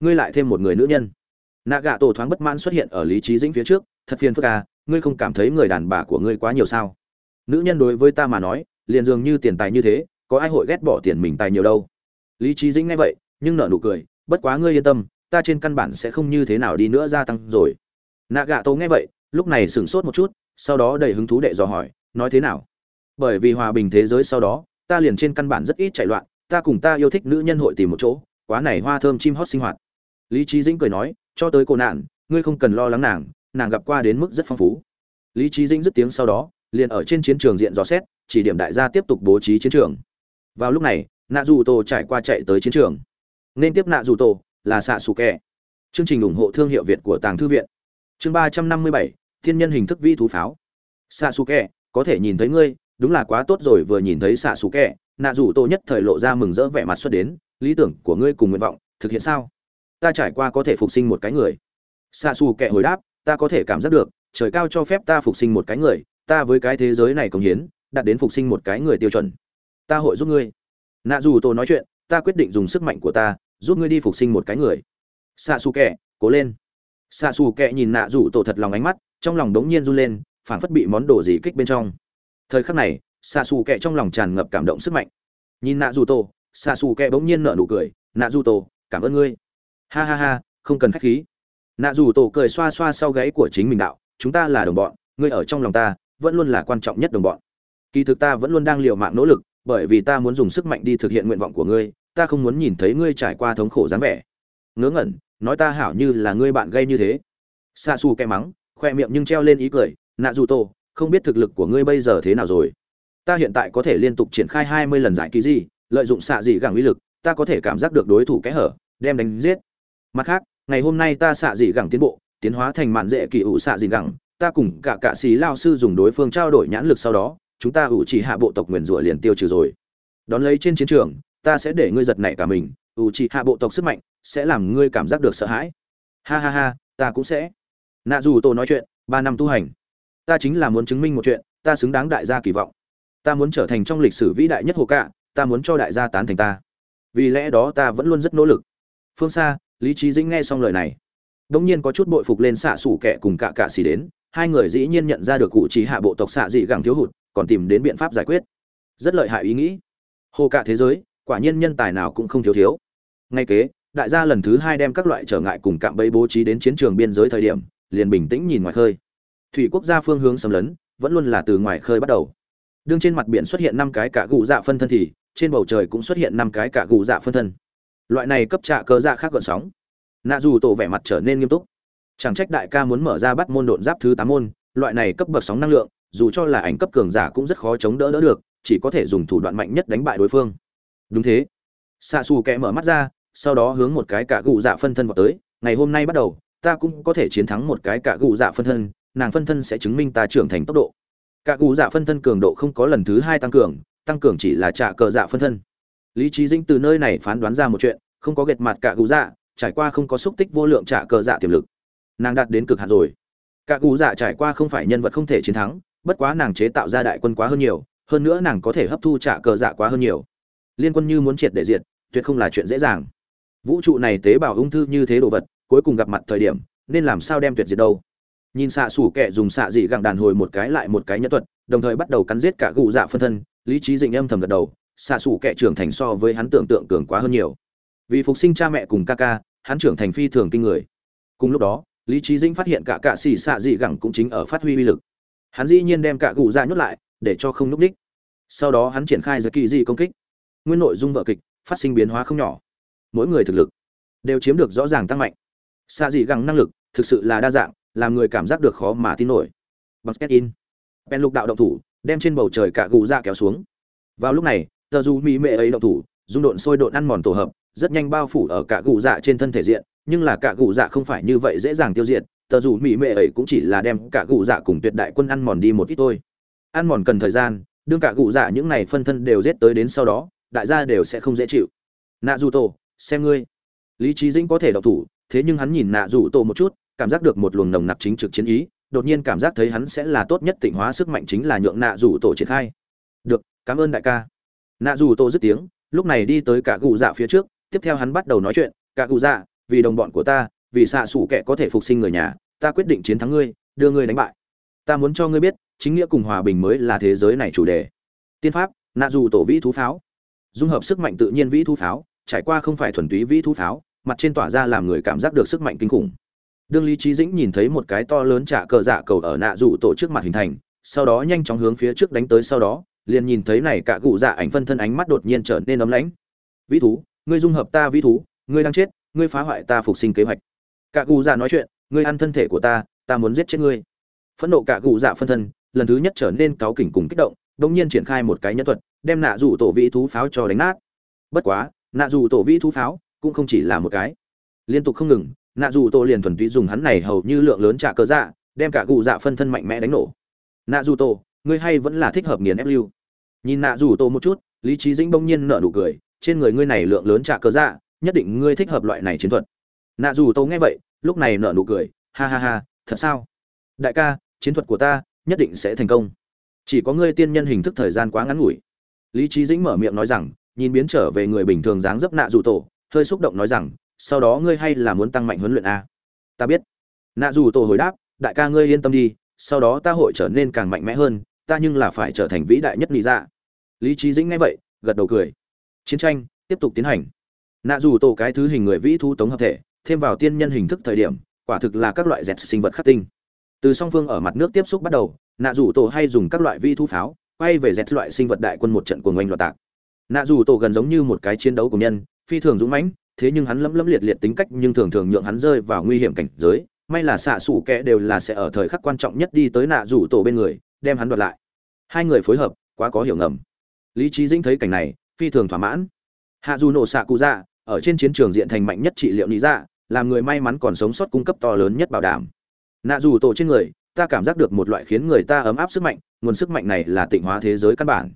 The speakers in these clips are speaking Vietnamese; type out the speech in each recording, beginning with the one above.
ngươi lại thêm một người nữ nhân. Nạ gạ tổ thoáng bất mãn xuất hiện ở lý trí dĩnh phía trước, thật phiền phức à ngươi không cảm thấy người đàn bà của ngươi quá nhiều sao? Nữ nhân đối với ta mà nói, liền dường như tiền tài như thế, có ai hội ghét bỏ tiền mình tài nhiều đâu. Lý trí dĩnh nghe vậy, nhưng nợ nụ cười, bất quá ngươi yên tâm, ta trên căn bản sẽ không như thế nào đi nữa gia tăng rồi. Nạ gạ tổ nghe vậy, lúc này sửng sốt một chút, sau đó đầy hứng thú đệ dò hỏi, nói thế nào? Bởi vì hòa bình thế giới sau đó, ta liền trên căn bản rất ít chạy loạn, ta cùng ta yêu thích nữ nhân hội tìm một chỗ, quá này hoa thơm chim hót sinh hoạt lý trí dĩnh cười nói, cho tới cô nạn, ngươi không cần lo lắng nàng nàng gặp qua đến mức rất phong phú. Lý trí dĩnh dứt tiếng sau đó, liền ở trên chiến trường diện dò xét, chỉ điểm đại gia tiếp tục bố trí chiến trường. Vào lúc này nạ dù tổ trải qua chạy tới chiến trường. Nên tiếp nạ dù tổ là xạ xù kẹ chương trình ủng hộ thương hiệu việt của tàng thư viện. Chương ba trăm năm mươi bảy, thiên nhân hình thức vi thú pháo. Xạ xù kẹ có thể nhìn thấy ngươi, đúng là quá tốt rồi, vừa nhìn thấy xạ xù kẹ nạ dù tổ nhất thời lộ ra mừng rỡ vẻ mặt xuất đến. Lý tưởng của ngươi cùng nguyện vọng thực hiện sao? Ta trải qua có thể phục sinh một cái người. Xạ xù Kệ hồi đáp ta có thể cảm giác được trời cao cho phép ta phục sinh một cái người ta với cái thế giới này công hiến đạt đến phục sinh một cái người tiêu chuẩn. Ta hội giúp ngươi. Nạ dù tôi nói chuyện ta quyết định dùng sức mạnh của ta giúp ngươi đi phục sinh một cái người. Xạ xù Kệ, cố lên. Xạ xù Kệ nhìn nạ dù tổ thật lòng ánh mắt trong lòng đống nhiên run lên phảng phất bị món đồ gì kích bên trong. Thời khắc này xạ xù Kệ trong lòng tràn ngập cảm động sức mạnh. Nhìn nạ dù tổ xạ xù Kệ bỗng nhiên nở nụ cười nạ dù tổ cảm ơn ngươi ha ha ha, không cần khách khí. Nạ dù tổ cười xoa xoa sau gáy của chính mình đạo, chúng ta là đồng bọn, ngươi ở trong lòng ta, vẫn luôn là quan trọng nhất đồng bọn. Kỳ thực ta vẫn luôn đang liều mạng nỗ lực, bởi vì ta muốn dùng sức mạnh đi thực hiện nguyện vọng của ngươi, ta không muốn nhìn thấy ngươi trải qua thống khổ dáng vẻ. Ngớ ngẩn, nói ta hảo như là ngươi bạn gây như thế. Xa xù kẻ mắng, khoe miệng nhưng treo lên ý cười, nạ dù tổ, không biết thực lực của ngươi bây giờ thế nào rồi? Ta hiện tại có thể liên tục triển khai hai mươi lần giải kỳ gì lợi dụng xạ dị gẳng uy lực, ta có thể cảm giác được đối thủ kẽ hở, đem đánh giết mặt khác, ngày hôm nay ta xạ dị gẳng tiến bộ, tiến hóa thành mạn dễ kỳ ủ xạ dị gẳng, ta cùng cả cạ xí lao sư dùng đối phương trao đổi nhãn lực sau đó, chúng ta ủ chỉ hạ bộ tộc nguyền rủa liền tiêu trừ rồi. Đón lấy trên chiến trường, ta sẽ để ngươi giật nảy cả mình, ủ chỉ hạ bộ tộc sức mạnh sẽ làm ngươi cảm giác được sợ hãi. Ha ha ha, ta cũng sẽ. Nạ dù tôi nói chuyện, ba năm tu hành. Ta chính là muốn chứng minh một chuyện, ta xứng đáng đại gia kỳ vọng. Ta muốn trở thành trong lịch sử vĩ đại nhất hồ cạ, ta muốn cho đại gia tán thành ta. Vì lẽ đó ta vẫn luôn rất nỗ lực. Phương xa lý trí dĩnh nghe xong lời này đông nhiên có chút bội phục lên xạ xủ kẻ cùng cạ cạ xì đến. Hai người dĩ nhiên nhận ra được cụ trí hạ bộ tộc xạ dị gẳng thiếu hụt, còn tìm đến biện pháp giải quyết. Rất lợi hại ý nghĩ. Hồ cả thế giới, quả nhiên nhân tài nào cũng không thiếu thiếu. Ngay kế, đại gia lần thứ hai đem các loại trở ngại cùng cạm bẫy bố trí đến chiến trường biên giới thời điểm, liền bình tĩnh nhìn ngoài khơi. Thủy quốc gia phương hướng xâm lấn, vẫn luôn là từ ngoài khơi bắt đầu. Đương trên mặt biển xuất hiện năm cái cả gù dạ phân thân thì, trên bầu trời cũng xuất hiện năm cái cả gù dạ phân thân loại này cấp trạ cơ dạ khác gợn sóng. Nạ dù tổ vẻ mặt trở nên nghiêm túc. Chẳng trách đại ca muốn mở ra bắt môn độn giáp thứ tám môn, loại này cấp bậc sóng năng lượng, dù cho là ảnh cấp cường giả cũng rất khó chống đỡ đỡ được, chỉ có thể dùng thủ đoạn mạnh nhất đánh bại đối phương. Đúng thế. Xạ xù kẽ mở mắt ra, sau đó hướng một cái cả gù dạ phân thân vào tới, ngày hôm nay bắt đầu, ta cũng có thể chiến thắng một cái cả gù dạ phân thân, nàng phân thân sẽ chứng minh ta trưởng thành tốc độ. Cả gù dạ phân thân cường độ không có lần thứ hai tăng cường tăng cường chỉ là trả cờ dạ phân thân lý trí dĩnh từ nơi này phán đoán ra một chuyện, không có gệt mặt cả gù dạ trải qua không có xúc tích vô lượng trả cờ dạ tiềm lực. Nàng đạt đến cực hạn rồi. Cả gù dạ trải qua không phải nhân vật không thể chiến thắng, bất quá nàng chế tạo ra đại quân quá hơn nhiều, hơn nữa nàng có thể hấp thu trả cờ dạ quá hơn nhiều. Liên quân như muốn triệt để diệt, tuyệt không là chuyện dễ dàng. Vũ trụ này tế bào ung thư như thế đồ vật, cuối cùng gặp mặt thời điểm, nên làm sao đem tuyệt diệt đâu? Nhìn xạ xủ kẻ dùng xạ dị gặng đàn hồi một cái lại một cái nhân thuật, đồng thời bắt đầu cắn giết cả gù dạ phân thân, lý trí dịnh âm thầm gật đầu xạ xủ kẻ trưởng thành so với hắn tưởng tượng cường quá hơn nhiều. Vì phục sinh cha mẹ cùng ca ca, hắn trưởng thành phi thường kinh người. Cùng lúc đó, lý trí dĩnh phát hiện cả cạ xì xạ dị gẳng cũng chính ở phát huy uy lực. Hắn dĩ nhiên đem cả gù ra nhốt lại, để cho không núp đích. Sau đó hắn triển khai ra kỳ dị công kích. Nguyên nội dung vợ kịch, phát sinh biến hóa không nhỏ. Mỗi người thực lực đều chiếm được rõ ràng tăng mạnh. Xạ dị gẳng năng lực thực sự là đa dạng, làm người cảm giác được khó mà tin nổi. Bằng sketch in pen lục đạo động thủ, đem trên bầu trời cả gù ra kéo xuống. Vào lúc này tờ dù mỹ mệ ấy động thủ dung độn sôi độn ăn mòn tổ hợp, rất nhanh bao phủ ở cả gù dạ trên thân thể diện, nhưng là cả gù dạ không phải như vậy dễ dàng tiêu diệt, tờ dù mỹ mệ ấy cũng chỉ là đem cả gù dạ cùng tuyệt đại quân ăn mòn đi một ít thôi. Ăn mòn cần thời gian, đương cả gù dạ những này phân thân đều giết tới đến sau đó, đại gia đều sẽ không dễ chịu. Nạ dù tổ xem ngươi. Lý trí dĩnh có thể độc thủ, thế nhưng hắn nhìn nạ dù tổ một chút, cảm giác được một luồng nồng nặc chính trực chiến ý, đột nhiên cảm giác thấy hắn sẽ là tốt nhất tịnh hóa sức mạnh chính là nhượng nạ dù tổ triển khai. Được, cảm ơn đại ca nạ dù Tô dứt tiếng, lúc này đi tới cả gù dạ phía trước, tiếp theo hắn bắt đầu nói chuyện, cả gù dạ vì đồng bọn của ta, vì xạ xủ kẻ có thể phục sinh người nhà, ta quyết định chiến thắng ngươi, đưa ngươi đánh bại. Ta muốn cho ngươi biết, chính nghĩa cùng hòa bình mới là thế giới này chủ đề. Tiên pháp, nạ dù tổ vĩ thú pháo. Dung hợp sức mạnh tự nhiên vĩ thú pháo, trải qua không phải thuần túy vĩ thú pháo, mặt trên tỏa ra làm người cảm giác được sức mạnh kinh khủng. Đương lý trí dĩnh nhìn thấy một cái to lớn trả cờ dạ cầu ở nạ dù tổ trước mặt hình thành, sau đó nhanh chóng hướng phía trước đánh tới sau đó liền nhìn thấy này cả cụ dạ ảnh phân thân ánh mắt đột nhiên trở nên ấm lãnh. Vĩ thú, ngươi dung hợp ta vĩ thú, ngươi đang chết, ngươi phá hoại ta phục sinh kế hoạch. Cả cụ dạ nói chuyện, ngươi ăn thân thể của ta ta muốn giết chết ngươi. Phẫn nộ cả cụ dạ phân thân, lần thứ nhất trở nên cáu kỉnh cùng kích động đông nhiên triển khai một cái nhân thuật, đem nạ dù tổ vĩ thú pháo cho đánh nát. Bất quá, nạ dù tổ vĩ thú pháo cũng không chỉ là một cái. Liên tục không ngừng, nạ dù tổ liền thuần túy dùng hắn này hầu như lượng lớn trả cờ dạ đem cả cụ dạ phân thân mạnh mẽ đánh nổ. Nạ dù tổ ngươi hay vẫn là thích hợp nghiền ép lưu. Nhìn nạ dù tổ một chút, lý trí dĩnh bỗng nhiên nở nụ cười, trên người ngươi này lượng lớn trả cơ dạ nhất định ngươi thích hợp loại này chiến thuật. Nạ dù tổ nghe vậy, lúc này nở nụ cười, ha ha ha, thật sao? Đại ca, chiến thuật của ta nhất định sẽ thành công. Chỉ có ngươi tiên nhân hình thức thời gian quá ngắn ngủi. Lý trí dĩnh mở miệng nói rằng, nhìn biến trở về người bình thường dáng dấp nạ dù tổ, hơi xúc động nói rằng, sau đó ngươi hay là muốn tăng mạnh huấn luyện a? Ta biết. Nạ dù tổ hồi đáp, đại ca ngươi yên tâm đi, sau đó ta hội trở nên càng mạnh mẽ hơn ta nhưng là phải trở thành vĩ đại nhất lý dạ. Lý trí dĩnh nghe vậy, gật đầu cười. Chiến tranh, tiếp tục tiến hành. Nạ dù tổ cái thứ hình người vĩ thu tống hợp thể, thêm vào tiên nhân hình thức thời điểm, quả thực là các loại dẹt sinh vật khắc tinh. Từ song phương ở mặt nước tiếp xúc bắt đầu, nạ dù tổ hay dùng các loại vi thu pháo, quay về dẹt loại sinh vật đại quân một trận cuồng oanh loạt tạc. Nạ dù tổ gần giống như một cái chiến đấu của nhân, phi thường dũng mãnh, thế nhưng hắn lấm lấm liệt liệt tính cách nhưng thường thường nhượng hắn rơi vào nguy hiểm cảnh giới. May là xạ xủ kẽ đều là sẽ ở thời khắc quan trọng nhất đi tới nạ rủ tổ bên người đem hắn đoạt lại. Hai người phối hợp, quá có hiểu ngầm. Lý trí dĩnh thấy cảnh này, phi thường thỏa mãn. Hạ dù nổ xạ cụ dạ ở trên chiến trường diện thành mạnh nhất trị liệu lý dạ làm người may mắn còn sống sót cung cấp to lớn nhất bảo đảm. Nạ dù tổ trên người, ta cảm giác được một loại khiến người ta ấm áp sức mạnh, nguồn sức mạnh này là tịnh hóa thế giới căn bản.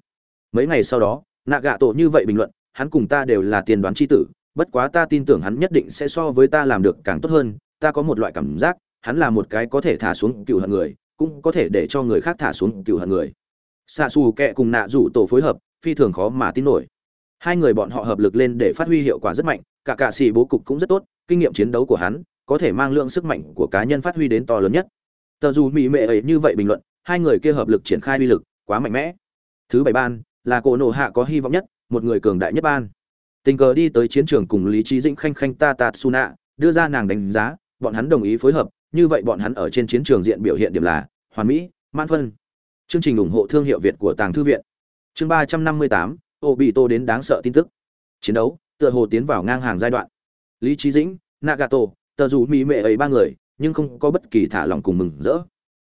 Mấy ngày sau đó, nạ gạ tổ như vậy bình luận, hắn cùng ta đều là tiền đoán c h i tử, bất quá ta tin tưởng hắn nhất định sẽ so với ta làm được càng tốt hơn, ta có một loại cảm giác, hắn là một cái có thể thả xuống cựu hận người cũng có thể để cho người khác thả xuống cựu hận người. Xạ xù kệ cùng nạ rủ tổ phối hợp, phi thường khó mà tin nổi. Hai người bọn họ hợp lực lên để phát huy hiệu quả rất mạnh, cả cạ xì bố cục cũng rất tốt, kinh nghiệm chiến đấu của hắn có thể mang lượng sức mạnh của cá nhân phát huy đến to lớn nhất. Tờ dù mỹ mệ ấy như vậy bình luận, hai người kia hợp lực triển khai uy lực quá mạnh mẽ. Thứ bảy ban, là cổ nộ hạ có hy vọng nhất, một người cường đại nhất ban. Tình cờ đi tới chiến trường cùng lý trí dĩnh khanh khanh ta ta suna đưa ra nàng đánh giá, bọn hắn đồng ý phối hợp như vậy bọn hắn ở trên chiến trường diện biểu hiện điểm là, hoàn mỹ, mãn phân. Chương trình ủng hộ thương hiệu việt của tàng thư viện. Chương ba trăm năm mươi tám ô bị tô đến đáng sợ tin tức. Chiến đấu, tựa hồ tiến vào ngang hàng giai đoạn. Lý trí dĩnh, nagato, tờ dù mỹ mệ ấy ba người, nhưng không có bất kỳ thả lòng cùng mừng rỡ.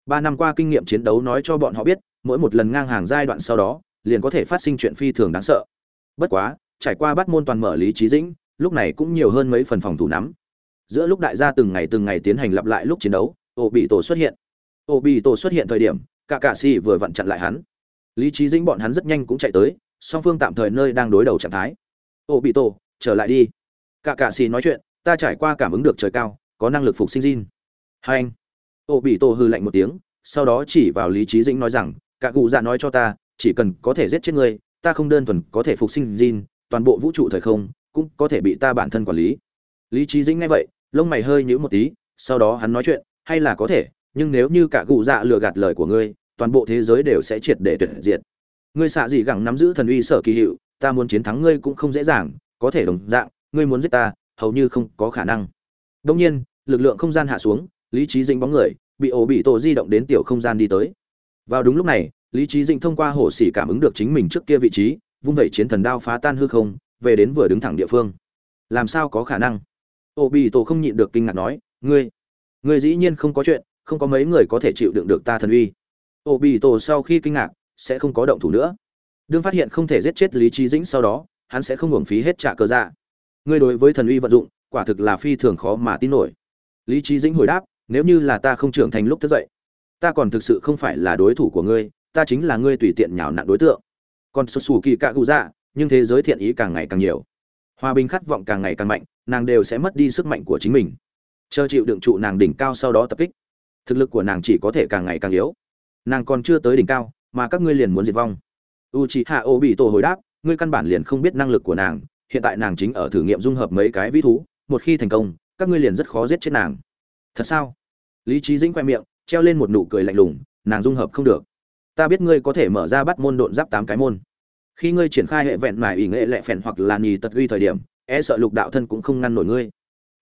Ba năm qua kinh nghiệm chiến đấu nói cho bọn họ biết, mỗi một lần ngang hàng giai đoạn sau đó, liền có thể phát sinh chuyện phi thường đáng sợ. Bất quá, trải qua bắt môn toàn mở lý trí dĩnh, lúc này cũng nhiều hơn mấy phần phòng thủ nắm giữa lúc đại gia từng ngày từng ngày tiến hành lặp lại lúc chiến đấu ô bị tổ xuất hiện ô bị tổ xuất hiện thời điểm cả cạ xì vừa vặn chặn lại hắn lý trí dĩnh bọn hắn rất nhanh cũng chạy tới song phương tạm thời nơi đang đối đầu trạng thái ô bị tổ trở lại đi cả cạ xì nói chuyện ta trải qua cảm ứng được trời cao có năng lực phục sinh Jin. Hai anh. Ô bị tổ hư lạnh một tiếng, sau đó chỉ vào Lý trí Dĩnh nói rằng, cả cụ dạ nói cho ta, chỉ cần có thể giết chết ngươi, ta không đơn thuần có thể phục sinh Jin, toàn bộ vũ trụ thời không cũng có thể bị ta bản thân quản lý. Lý trí Dĩnh nghe vậy, lông mày hơi nhíu một tí, sau đó hắn nói chuyện, hay là có thể, nhưng nếu như cả cụ dạ lừa gạt lời của ngươi, toàn bộ thế giới đều sẽ triệt để tuyệt diệt. Ngươi xạ gì gẳng nắm giữ thần uy sở kỳ hiệu, ta muốn chiến thắng ngươi cũng không dễ dàng, có thể đồng dạng, ngươi muốn giết ta, hầu như không có khả năng. Đương nhiên, lực lượng không gian hạ xuống lý trí dính bóng người bị ổ bị tổ di động đến tiểu không gian đi tới vào đúng lúc này lý trí dĩnh thông qua hồ sỉ cảm ứng được chính mình trước kia vị trí vung vẩy chiến thần đao phá tan hư không về đến vừa đứng thẳng địa phương làm sao có khả năng Ô bị tổ không nhịn được kinh ngạc nói, ngươi ngươi dĩ nhiên không có chuyện, không có mấy người có thể chịu đựng được ta thần uy. Ô bị tổ sau khi kinh ngạc, sẽ không có động thủ nữa. Đương phát hiện không thể giết chết lý trí dĩnh sau đó, hắn sẽ không hưởng phí hết trả cơ dạ. Ngươi đối với thần uy vận dụng, quả thực là phi thường khó mà tin nổi. Lý trí dĩnh hồi đáp, nếu như là ta không trưởng thành lúc thức dậy, ta còn thực sự không phải là đối thủ của ngươi, ta chính là ngươi tùy tiện nhào nặn đối tượng. Còn xuất sù kỳ cạ cụ dạ nhưng thế giới thiện ý càng ngày càng nhiều. Hòa bình khát vọng càng ngày càng mạnh nàng đều sẽ mất đi sức mạnh của chính mình. Chờ chịu đựng trụ nàng đỉnh cao sau đó tập kích. Thực lực của nàng chỉ có thể càng ngày càng yếu. Nàng còn chưa tới đỉnh cao, mà các ngươi liền muốn diệt vong. U c h i hạ ô bị tổ hồi đáp, ngươi căn bản liền không biết năng lực của nàng, hiện tại nàng chính ở thử nghiệm dung hợp mấy cái vĩ thú, một khi thành công, các ngươi liền rất khó giết chết nàng. Thật sao? Lý trí dĩnh khoe miệng, treo lên một nụ cười lạnh lùng, nàng dung hợp không được. Ta biết ngươi có thể mở ra bắt môn độn giáp tám cái môn. Khi ngươi triển khai hệ vẹn mài ỷ nghệ lệ phèn hoặc là nhì tật uy thời điểm e sợ lục đạo thân cũng không ngăn nổi ngươi.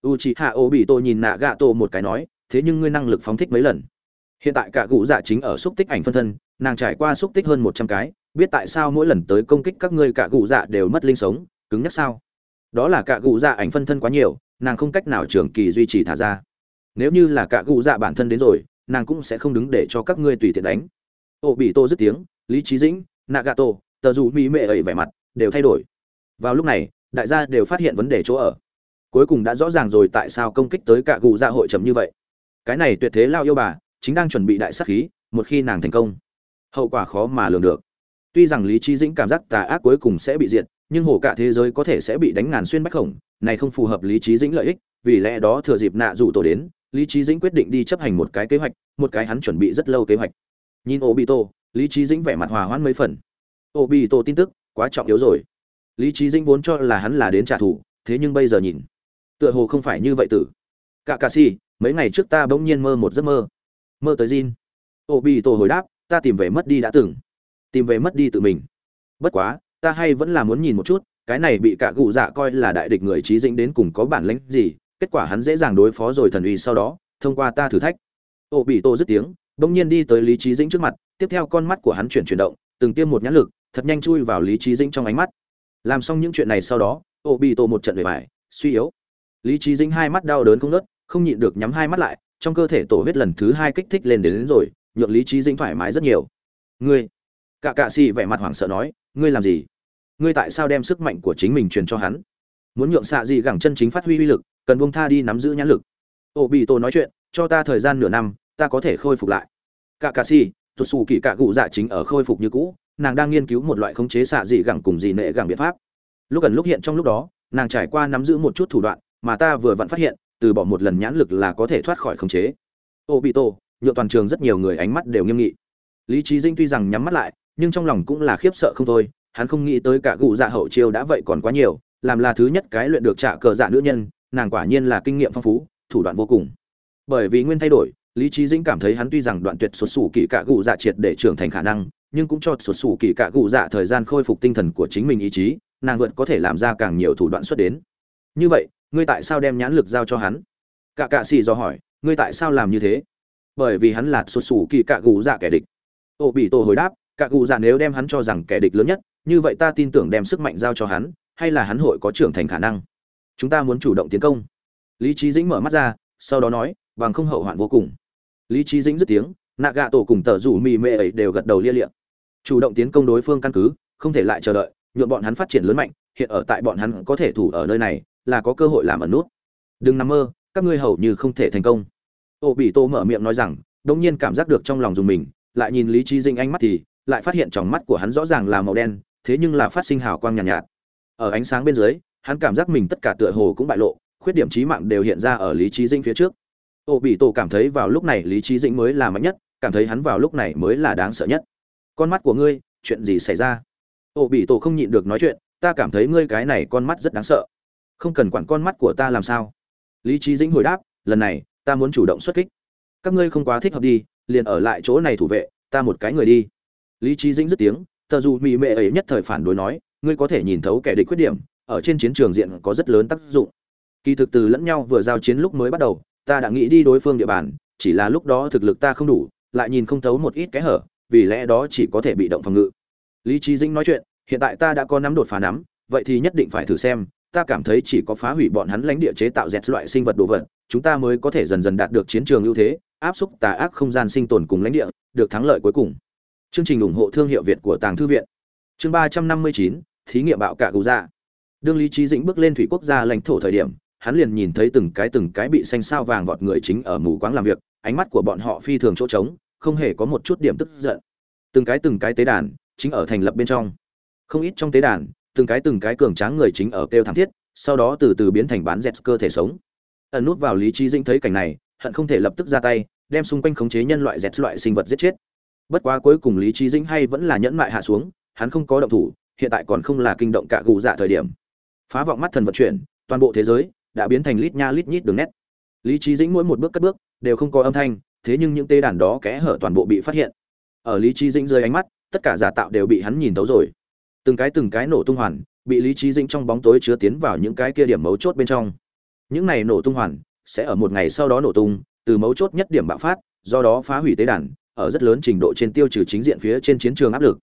U chị hạ ô bị tôi nhìn nạ gạ tổ một cái nói, thế nhưng ngươi năng lực phóng thích mấy lần? Hiện tại cả cụ dạ chính ở xúc tích ảnh phân thân, nàng trải qua xúc tích hơn một trăm cái, biết tại sao mỗi lần tới công kích các ngươi cả cụ dạ đều mất linh sống, cứng nhắc sao? Đó là cả cụ dạ ảnh phân thân quá nhiều, nàng không cách nào trường kỳ duy trì thả ra. Nếu như là cả cụ dạ bản thân đến rồi, nàng cũng sẽ không đứng để cho các ngươi tùy tiện đánh. Ô bị tô dứt tiếng, lý trí dĩnh, nagato, tờ dù mỹ mệ ẩy vẻ mặt đều thay đổi. Vào lúc này đại gia đều phát hiện vấn đề chỗ ở. Cuối cùng đã rõ ràng rồi tại sao công kích tới cả gù dạ hội chấm như vậy. Cái này tuyệt thế lao yêu bà, chính đang chuẩn bị đại sát khí, một khi nàng thành công, hậu quả khó mà lường được. Tuy rằng lý trí dĩnh cảm giác tà ác cuối cùng sẽ bị diệt, nhưng hồ cả thế giới có thể sẽ bị đánh ngàn xuyên bách khổng, này không phù hợp lý trí dĩnh lợi ích, vì lẽ đó thừa dịp nạ rủ tổ đến, lý trí dĩnh quyết định đi chấp hành một cái kế hoạch, một cái hắn chuẩn bị rất lâu kế hoạch. Nhìn ô bị tô lý trí dĩnh vẻ mặt hòa hoãn mấy phần. Ô bị tô tin tức, quá trọng yếu rồi lý trí dĩnh vốn cho là hắn là đến trả thù thế nhưng bây giờ nhìn tựa hồ không phải như vậy tử cả cà si mấy ngày trước ta bỗng nhiên mơ một giấc mơ mơ tới Jin. Ô bi tổ hồi đáp, ta tìm về mất đi đã từng, tìm về mất đi tự mình. Bất quá, ta hay vẫn là muốn nhìn một chút, cái này bị cả cụ dạ coi là đại địch người trí dĩnh đến cùng có bản lĩnh gì, kết quả hắn dễ dàng đối phó rồi thần uy sau đó, thông qua ta thử thách. Ô bị tổ dứt tiếng, bỗng nhiên đi tới Lý Trí Dĩnh trước mặt, tiếp theo con mắt của hắn chuyển chuyển động, từng tiêm một nhãn lực, thật nhanh chui vào Lý Trí Dĩnh trong ánh mắt. Làm xong những chuyện này sau đó, Ô bị tổ một trận về bài, suy yếu. Lý Trí dính hai mắt đau đớn không ngớt, không nhịn được nhắm hai mắt lại, trong cơ thể tổ huyết lần thứ hai kích thích lên đến, đến rồi nhượng lý trí dính thoải mái rất nhiều. Ngươi? Cả cạ xì vẻ mặt hoảng sợ nói ngươi làm gì? Ngươi tại sao đem sức mạnh của chính mình truyền cho hắn? Muốn nhượng xạ gì gẳng chân chính phát huy uy lực cần buông tha đi nắm giữ nhãn lực. Ô bị tổ nói chuyện cho ta thời gian nửa năm ta có thể khôi phục lại. Cả cạ xì tuột xù kỳ cạ cụ dạ chính ở khôi phục như cũ nàng đang nghiên cứu một loại khống chế xạ dị gẳng cùng dị nệ gẳng biện pháp. Lúc gần lúc hiện trong lúc đó, nàng trải qua nắm giữ một chút thủ đoạn, mà ta vừa vặn phát hiện, từ bỏ một lần nhãn lực là có thể thoát khỏi khống chế. Ô bị tổ nhựa toàn trường rất nhiều người ánh mắt đều nghiêm nghị. Lý trí dinh tuy rằng nhắm mắt lại, nhưng trong lòng cũng là khiếp sợ không thôi, hắn không nghĩ tới cả cụ dạ hậu chiêu đã vậy còn quá nhiều, làm là thứ nhất cái luyện được trả cờ dạ nữ nhân, nàng quả nhiên là kinh nghiệm phong phú, thủ đoạn vô cùng. Bởi vì nguyên thay đổi, lý trí dĩnh cảm thấy hắn tuy rằng đoạn tuyệt xuất xù kỳ cả cụ dạ triệt để trưởng thành khả năng nhưng cũng cho sụt sủ kỳ cạ cụ dạ thời gian khôi phục tinh thần của chính mình ý chí, nàng vượt có thể làm ra càng nhiều thủ đoạn xuất đến. Như vậy, ngươi tại sao đem nhãn lực giao cho hắn? Cạ cạ xì do hỏi, ngươi tại sao làm như thế? Bởi vì hắn là sụt sủ kỳ cạ gù dạ kẻ địch. Ô bị tổ hồi đáp, cạ gù dạ nếu đem hắn cho rằng kẻ địch lớn nhất, như vậy ta tin tưởng đem sức mạnh giao cho hắn, hay là hắn hội có trưởng thành khả năng? Chúng ta muốn chủ động tiến công. Lý trí dĩnh mở mắt ra, sau đó nói, bằng không hậu hoạn vô cùng. Lý trí dĩnh dứt tiếng, nạ gạ tổ cùng tờ rủ mì mê ấy đều gật đầu lia liệm chủ động tiến công đối phương căn cứ không thể lại chờ đợi nhuộm bọn hắn phát triển lớn mạnh hiện ở tại bọn hắn có thể thủ ở nơi này là có cơ hội làm ẩn nút. Đừng nằm mơ các ngươi hầu như không thể thành công. Ô bị tô mở miệng nói rằng đông nhiên cảm giác được trong lòng dùng mình lại nhìn lý trí dinh ánh mắt thì lại phát hiện trong mắt của hắn rõ ràng là màu đen thế nhưng là phát sinh hào quang nhàn nhạt, nhạt ở ánh sáng bên dưới hắn cảm giác mình tất cả tựa hồ cũng bại lộ khuyết điểm trí mạng đều hiện ra ở lý trí dinh phía trước. Ô bị tổ cảm thấy vào lúc này lý trí dĩnh mới là mạnh nhất cảm thấy hắn vào lúc này mới là đáng sợ nhất con mắt của ngươi, chuyện gì xảy ra? Ô, bị tổ không nhịn được nói chuyện, ta cảm thấy ngươi cái này con mắt rất đáng sợ. Không cần quản con mắt của ta làm sao. Lý trí dĩnh hồi đáp, lần này, ta muốn chủ động xuất kích. Các ngươi không quá thích hợp đi, liền ở lại chỗ này thủ vệ, ta một cái người đi. Lý trí dĩnh dứt tiếng, tờ dù mỹ mệ ấy nhất thời phản đối nói, ngươi có thể nhìn thấu kẻ địch khuyết điểm, ở trên chiến trường diện có rất lớn tác dụng. Kỳ thực từ lẫn nhau vừa giao chiến lúc mới bắt đầu, ta đã nghĩ đi đối phương địa bàn, chỉ là lúc đó thực lực ta không đủ, lại nhìn không thấu một ít cái hở vì lẽ đó chỉ có thể bị động phòng ngự lý trí dĩnh nói chuyện hiện tại ta đã có nắm đột phá nắm vậy thì nhất định phải thử xem ta cảm thấy chỉ có phá hủy bọn hắn lãnh địa chế tạo dẹt loại sinh vật đồ vật, chúng ta mới có thể dần dần đạt được chiến trường ưu thế, áp xúc tà ác không gian sinh tồn cùng lãnh địa, được thắng lợi cuối cùng. Chương trình ủng hộ thương hiệu Việt của Tàng thư viện. Chương ba trăm năm mươi chín thí nghiệm bạo cả cụ dạ. Đương Lý Chí Dĩnh bước lên thủy quốc gia lãnh thổ thời điểm, hắn liền nhìn thấy từng cái từng cái bị xanh sao vàng vọt người chính ở mù quáng làm việc, ánh mắt của bọn họ phi thường chỗ trống, không hề có một chút điểm tức giận. Từng cái từng cái tế đàn chính ở thành lập bên trong. Không ít trong tế đàn, từng cái từng cái cường tráng người chính ở kêu thảm thiết sau đó từ từ biến thành bán dẹt cơ thể sống ẩn nút vào lý trí dĩnh thấy cảnh này hận không thể lập tức ra tay đem xung quanh khống chế nhân loại dẹt loại sinh vật giết chết bất quá cuối cùng lý trí dĩnh hay vẫn là nhẫn mại hạ xuống hắn không có động thủ hiện tại còn không là kinh động cả gù dạ thời điểm phá vọng mắt thần vận chuyển toàn bộ thế giới đã biến thành lít nha lít nhít đường nét lý trí dĩnh mỗi một bước cất bước đều không có âm thanh thế nhưng những tê đàn đó kẽ hở toàn bộ bị phát hiện. Ở lý trí dĩnh dưới ánh mắt, tất cả giả tạo đều bị hắn nhìn thấu rồi. Từng cái từng cái nổ tung hoàn, bị lý trí dĩnh trong bóng tối chứa tiến vào những cái kia điểm mấu chốt bên trong. Những này nổ tung hoàn, sẽ ở một ngày sau đó nổ tung, từ mấu chốt nhất điểm bạo phát, do đó phá hủy tế đàn, ở rất lớn trình độ trên tiêu trừ chính diện phía trên chiến trường áp lực.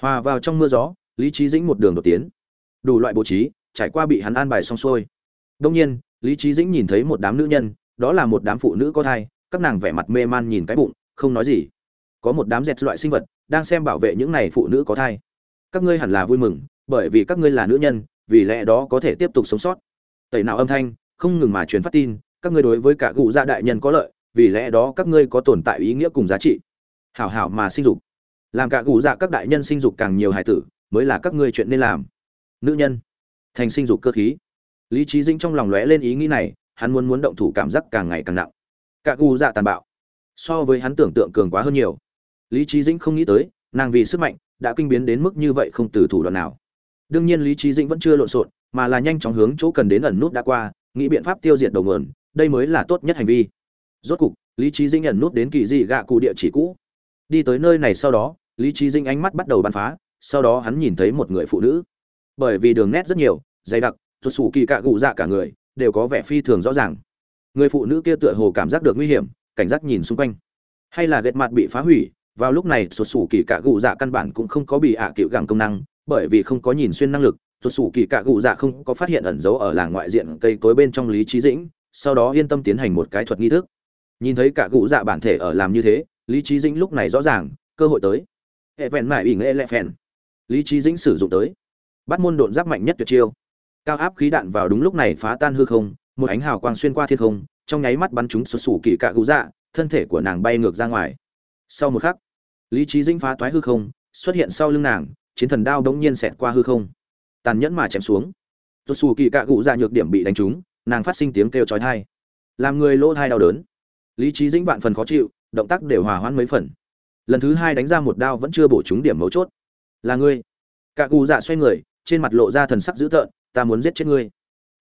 Hòa vào trong mưa gió, lý trí dĩnh một đường đột tiến. Đủ loại bố trí, trải qua bị hắn an bài xong xuôi. Đông nhiên, lý trí dĩnh nhìn thấy một đám nữ nhân, đó là một đám phụ nữ có thai các nàng vẻ mặt mê man nhìn cái bụng, không nói gì. Có một đám dẹt loại sinh vật đang xem bảo vệ những này phụ nữ có thai. Các ngươi hẳn là vui mừng, bởi vì các ngươi là nữ nhân, vì lẽ đó có thể tiếp tục sống sót. Tẩy nào âm thanh, không ngừng mà truyền phát tin, các ngươi đối với cả cụ gia đại nhân có lợi, vì lẽ đó các ngươi có tồn tại ý nghĩa cùng giá trị. Hảo hảo mà sinh dục. Làm cả cụ dạ các đại nhân sinh dục càng nhiều hài tử, mới là các ngươi chuyện nên làm. Nữ nhân, thành sinh dục cơ khí. Lý trí dĩnh trong lòng lóe lên ý nghĩ này, hắn muốn muốn động thủ cảm giác càng ngày càng nặng cả gù dạ tàn bạo. So với hắn tưởng tượng cường quá hơn nhiều. Lý trí dĩnh không nghĩ tới, nàng vì sức mạnh, đã kinh biến đến mức như vậy không từ thủ đoạn nào. Đương nhiên lý trí dĩnh vẫn chưa lộn xộn, mà là nhanh chóng hướng chỗ cần đến ẩn nút đã qua, nghĩ biện pháp tiêu diệt đầu nguồn, đây mới là tốt nhất hành vi. Rốt cục, lý trí dĩnh ẩn nút đến kỳ dị gạ cụ địa chỉ cũ. Đi tới nơi này sau đó, lý trí dĩnh ánh mắt bắt đầu bắn phá, sau đó hắn nhìn thấy một người phụ nữ. Bởi vì đường nét rất nhiều, dày đặc tuột xù kỳ cạ gù dạ cả người, đều có vẻ phi thường rõ ràng người phụ nữ kia tựa hồ cảm giác được nguy hiểm, cảnh giác nhìn xung quanh. Hay là ghét mặt bị phá hủy, vào lúc này, sột sủ kỳ cạ cụ dạ căn bản cũng không có bị ạ à cựu gẳng công năng, bởi vì không có nhìn xuyên năng lực, sột sủ kỳ cạ cụ dạ không có phát hiện ẩn giấu ở làng ngoại diện cây cối bên trong lý trí dĩnh, sau đó yên tâm tiến hành một cái thuật nghi thức. Nhìn thấy cả cụ dạ bản thể ở làm như thế, lý trí dĩnh lúc này rõ ràng, cơ hội tới. Hệ vẹn mãi ỉ nghệ lẹ phèn. Lý trí dĩnh sử dụng tới. Bắt môn độn giáp mạnh nhất tuyệt chiêu. Cao áp khí đạn vào đúng lúc này phá tan hư không một ánh hào quang xuyên qua thiên không, trong nháy mắt bắn chúng sụt sủ kỳ cạ gù dạ thân thể của nàng bay ngược ra ngoài. Sau một khắc, lý trí dĩnh phá toái hư không, xuất hiện sau lưng nàng, chiến thần đao đống nhiên xẹt qua hư không. Tàn nhẫn mà chém xuống. Sụt sủ kỳ cạ gù dạ nhược điểm bị đánh trúng, nàng phát sinh tiếng kêu chói tai, làm người lỗ thai đau đớn. Lý trí dĩnh vạn phần khó chịu, động tác đều hòa hoãn mấy phần. Lần thứ hai đánh ra một đao vẫn chưa bổ trúng điểm mấu chốt. Là ngươi. Cạ gù dạ xoay người, trên mặt lộ ra thần sắc dữ tợn, ta muốn giết chết ngươi.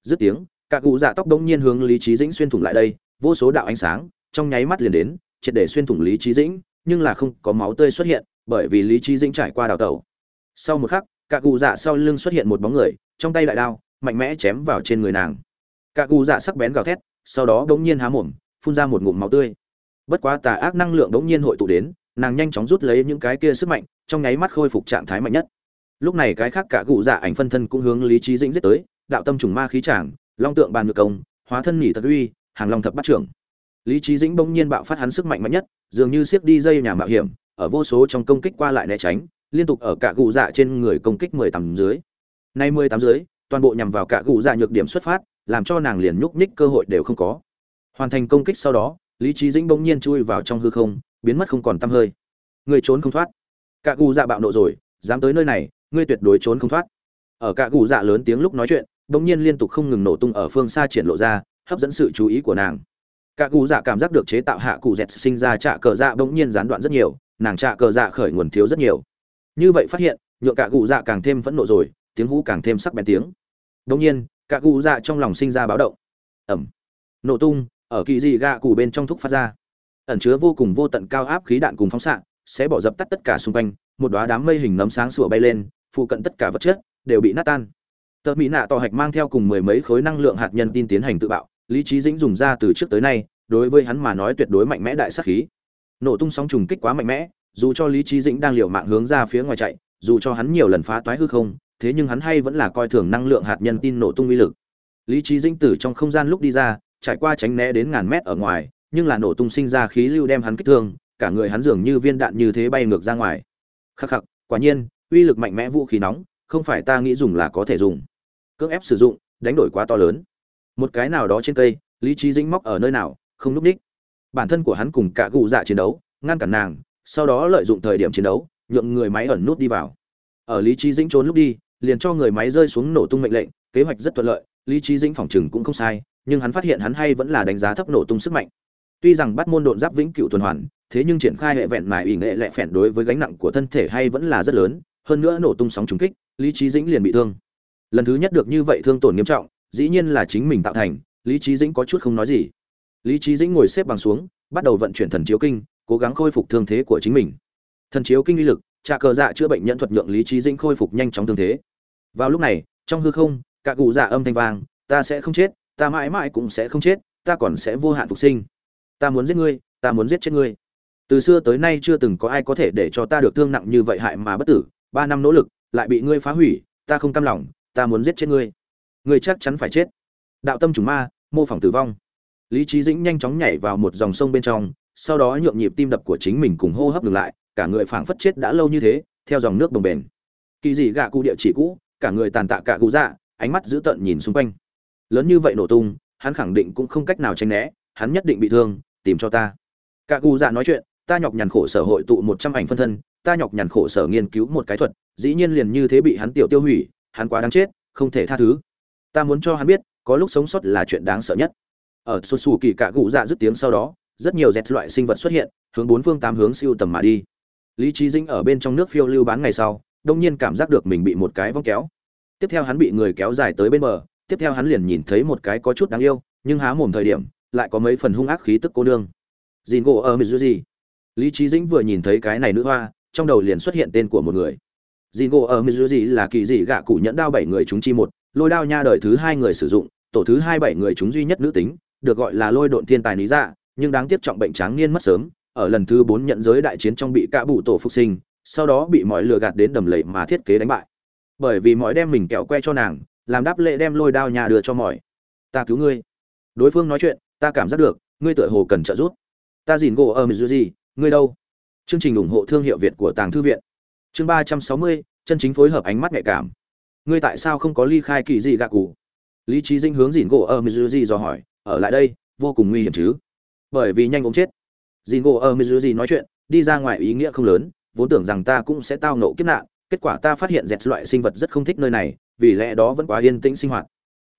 Dứt tiếng Cả cụ dạ tóc đống nhiên hướng lý trí dĩnh xuyên thủng lại đây, vô số đạo ánh sáng trong nháy mắt liền đến, triệt để xuyên thủng lý trí dĩnh, nhưng là không có máu tươi xuất hiện, bởi vì lý trí dĩnh trải qua đào tẩu. Sau một khắc, cả cụ dạ sau lưng xuất hiện một bóng người, trong tay đại đao, mạnh mẽ chém vào trên người nàng. Cả cụ dạ sắc bén gào thét, sau đó đống nhiên há mồm, phun ra một ngụm máu tươi. Bất quá tà ác năng lượng đống nhiên hội tụ đến, nàng nhanh chóng rút lấy những cái kia sức mạnh, trong nháy mắt khôi phục trạng thái mạnh nhất. Lúc này cái khác cả cụ dạ ảnh phân thân cũng hướng lý trí dĩnh giết tới, đạo tâm trùng ma khí tràng long tượng bàn ngược công, hóa thân nhỉ thật uy, hàng long thập bắt trưởng. Lý trí dĩnh bỗng nhiên bạo phát hắn sức mạnh mạnh nhất, dường như siết đi dây nhà mạo hiểm, ở vô số trong công kích qua lại né tránh, liên tục ở cả cụ dạ trên người công kích mười tầm dưới. Nay mười tám dưới, toàn bộ nhằm vào cả cụ dạ nhược điểm xuất phát, làm cho nàng liền nhúc nhích cơ hội đều không có. Hoàn thành công kích sau đó, lý trí dĩnh bỗng nhiên chui vào trong hư không, biến mất không còn tăm hơi. Người trốn không thoát. Cả cụ dạ bạo nộ rồi, dám tới nơi này, ngươi tuyệt đối trốn không thoát. Ở cả cụ dạ lớn tiếng lúc nói chuyện bỗng nhiên liên tục không ngừng nổ tung ở phương xa triển lộ ra, hấp dẫn sự chú ý của nàng. Cả cụ dạ cảm giác được chế tạo hạ cụ dẹt sinh ra trạ cờ dạ bỗng nhiên gián đoạn rất nhiều, nàng trạ cờ dạ khởi nguồn thiếu rất nhiều. Như vậy phát hiện, nhượng cả cụ dạ càng thêm phẫn nộ rồi, tiếng hú càng thêm sắc bén tiếng. Bỗng nhiên, cả cụ dạ trong lòng sinh ra báo động. Ẩm. Nổ tung, ở kỳ dị gạ cụ bên trong thúc phát ra. Ẩn chứa vô cùng vô tận cao áp khí đạn cùng phóng xạ, sẽ bỏ dập tắt tất cả xung quanh, một đóa đám mây hình nấm sáng sủa bay lên, phụ cận tất cả vật chất đều bị nát tan tờ mỹ nạ tỏ hạch mang theo cùng mười mấy khối năng lượng hạt nhân tin tiến hành tự bạo, lý trí dĩnh dùng ra từ trước tới nay, đối với hắn mà nói tuyệt đối mạnh mẽ đại sát khí. Nổ tung sóng trùng kích quá mạnh mẽ, dù cho lý trí dĩnh đang liều mạng hướng ra phía ngoài chạy, dù cho hắn nhiều lần phá toái hư không, thế nhưng hắn hay vẫn là coi thường năng lượng hạt nhân tin nổ tung uy lực. Lý trí dĩnh từ trong không gian lúc đi ra, trải qua tránh né đến ngàn mét ở ngoài, nhưng là nổ tung sinh ra khí lưu đem hắn kích thương, cả người hắn dường như viên đạn như thế bay ngược ra ngoài. Khắc khắc, quả nhiên, uy lực mạnh mẽ vũ khí nóng, không phải ta nghĩ dùng là có thể dùng cưỡng ép sử dụng, đánh đổi quá to lớn. Một cái nào đó trên cây, lý trí dĩnh móc ở nơi nào, không núp ních. Bản thân của hắn cùng cả gù dạ chiến đấu, ngăn cản nàng, sau đó lợi dụng thời điểm chiến đấu, nhượng người máy ẩn nút đi vào. Ở lý trí dĩnh trốn lúc đi, liền cho người máy rơi xuống nổ tung mệnh lệnh, kế hoạch rất thuận lợi, lý trí dĩnh phòng chừng cũng không sai, nhưng hắn phát hiện hắn hay vẫn là đánh giá thấp nổ tung sức mạnh. Tuy rằng bắt môn độn giáp vĩnh cửu tuần hoàn, thế nhưng triển khai hệ vẹn mài ủy nghệ lẹ phèn đối với gánh nặng của thân thể hay vẫn là rất lớn, hơn nữa nổ tung sóng trùng kích, lý trí dĩnh liền bị thương lần thứ nhất được như vậy thương tổn nghiêm trọng, dĩ nhiên là chính mình tạo thành, lý trí dĩnh có chút không nói gì. Lý trí dĩnh ngồi xếp bằng xuống, bắt đầu vận chuyển thần chiếu kinh, cố gắng khôi phục thương thế của chính mình. Thần chiếu kinh uy lực, trà cờ dạ chữa bệnh nhân thuật nhượng lý trí dĩnh khôi phục nhanh chóng thương thế. Vào lúc này, trong hư không, cả cụ dạ âm thanh vang, ta sẽ không chết, ta mãi mãi cũng sẽ không chết, ta còn sẽ vô hạn phục sinh. Ta muốn giết ngươi, ta muốn giết chết ngươi. Từ xưa tới nay chưa từng có ai có thể để cho ta được thương nặng như vậy hại mà bất tử, ba năm nỗ lực, lại bị ngươi phá hủy, ta không cam lòng ta muốn giết chết ngươi. Ngươi chắc chắn phải chết. Đạo tâm trùng ma, mô phỏng tử vong. Lý trí dĩnh nhanh chóng nhảy vào một dòng sông bên trong, sau đó nhuộm nhịp tim đập của chính mình cùng hô hấp ngừng lại, cả người phảng phất chết đã lâu như thế, theo dòng nước bồng bềnh. Kỳ dị gạ cụ địa chỉ cũ, cả người tàn tạ cả cụ dạ ánh mắt dữ tợn nhìn xung quanh. Lớn như vậy nổ tung, hắn khẳng định cũng không cách nào tránh né, hắn nhất định bị thương, tìm cho ta. Cả cụ dạ nói chuyện, ta nhọc nhằn khổ sở hội tụ một trăm ảnh phân thân, ta nhọc nhằn khổ sở nghiên cứu một cái thuật, dĩ nhiên liền như thế bị hắn tiểu tiêu hủy hắn quá đáng chết, không thể tha thứ. Ta muốn cho hắn biết, có lúc sống sót là chuyện đáng sợ nhất. Ở sô sù kỳ cả cụ dạ dứt tiếng sau đó, rất nhiều dẹt loại sinh vật xuất hiện, hướng bốn phương tám hướng siêu tầm mà đi. Lý trí dĩnh ở bên trong nước phiêu lưu bán ngày sau, đông nhiên cảm giác được mình bị một cái vong kéo. Tiếp theo hắn bị người kéo dài tới bên bờ, tiếp theo hắn liền nhìn thấy một cái có chút đáng yêu, nhưng há mồm thời điểm, lại có mấy phần hung ác khí tức cô nương. Dìn gỗ ở mizuji lý trí dĩnh vừa nhìn thấy cái này nữ hoa, trong đầu liền xuất hiện tên của một người dìn gỗ ở mizuji là kỳ dị gạ cụ nhẫn đao bảy người chúng chi một, lôi đao nha đời thứ hai người sử dụng, tổ thứ hai bảy người chúng duy nhất nữ tính, được gọi là lôi độn thiên tài lý dạ nhưng đáng tiếc trọng bệnh tráng niên mất sớm, ở lần thứ bốn nhận giới đại chiến trong bị cả bụ tổ phục sinh, sau đó bị mọi lừa gạt đến đầm lầy mà thiết kế đánh bại. Bởi vì mọi đem mình kẹo que cho nàng, làm đáp lệ đem lôi đao nhà đưa cho mọi. Ta cứu ngươi. Đối phương nói chuyện, ta cảm giác được, ngươi tựa hồ cần trợ giúp. Ta dìn gỗ ở mizuji, ngươi đâu? Chương trình ủng hộ thương hiệu việt của tàng thư viện chương ba trăm sáu mươi, chân chính phối hợp ánh mắt nhạy cảm. Ngươi tại sao không có ly khai kỳ gì gạ cụ? Lý trí dinh hướng dìn gỗ ở mizuji dò hỏi, ở lại đây, vô cùng nguy hiểm chứ? Bởi vì nhanh ốm chết. Dìn gỗ ở mizuji nói chuyện, đi ra ngoài ý nghĩa không lớn, vốn tưởng rằng ta cũng sẽ tao nộ kiếp nạn, kết quả ta phát hiện dẹt loại sinh vật rất không thích nơi này, vì lẽ đó vẫn quá yên tĩnh sinh hoạt.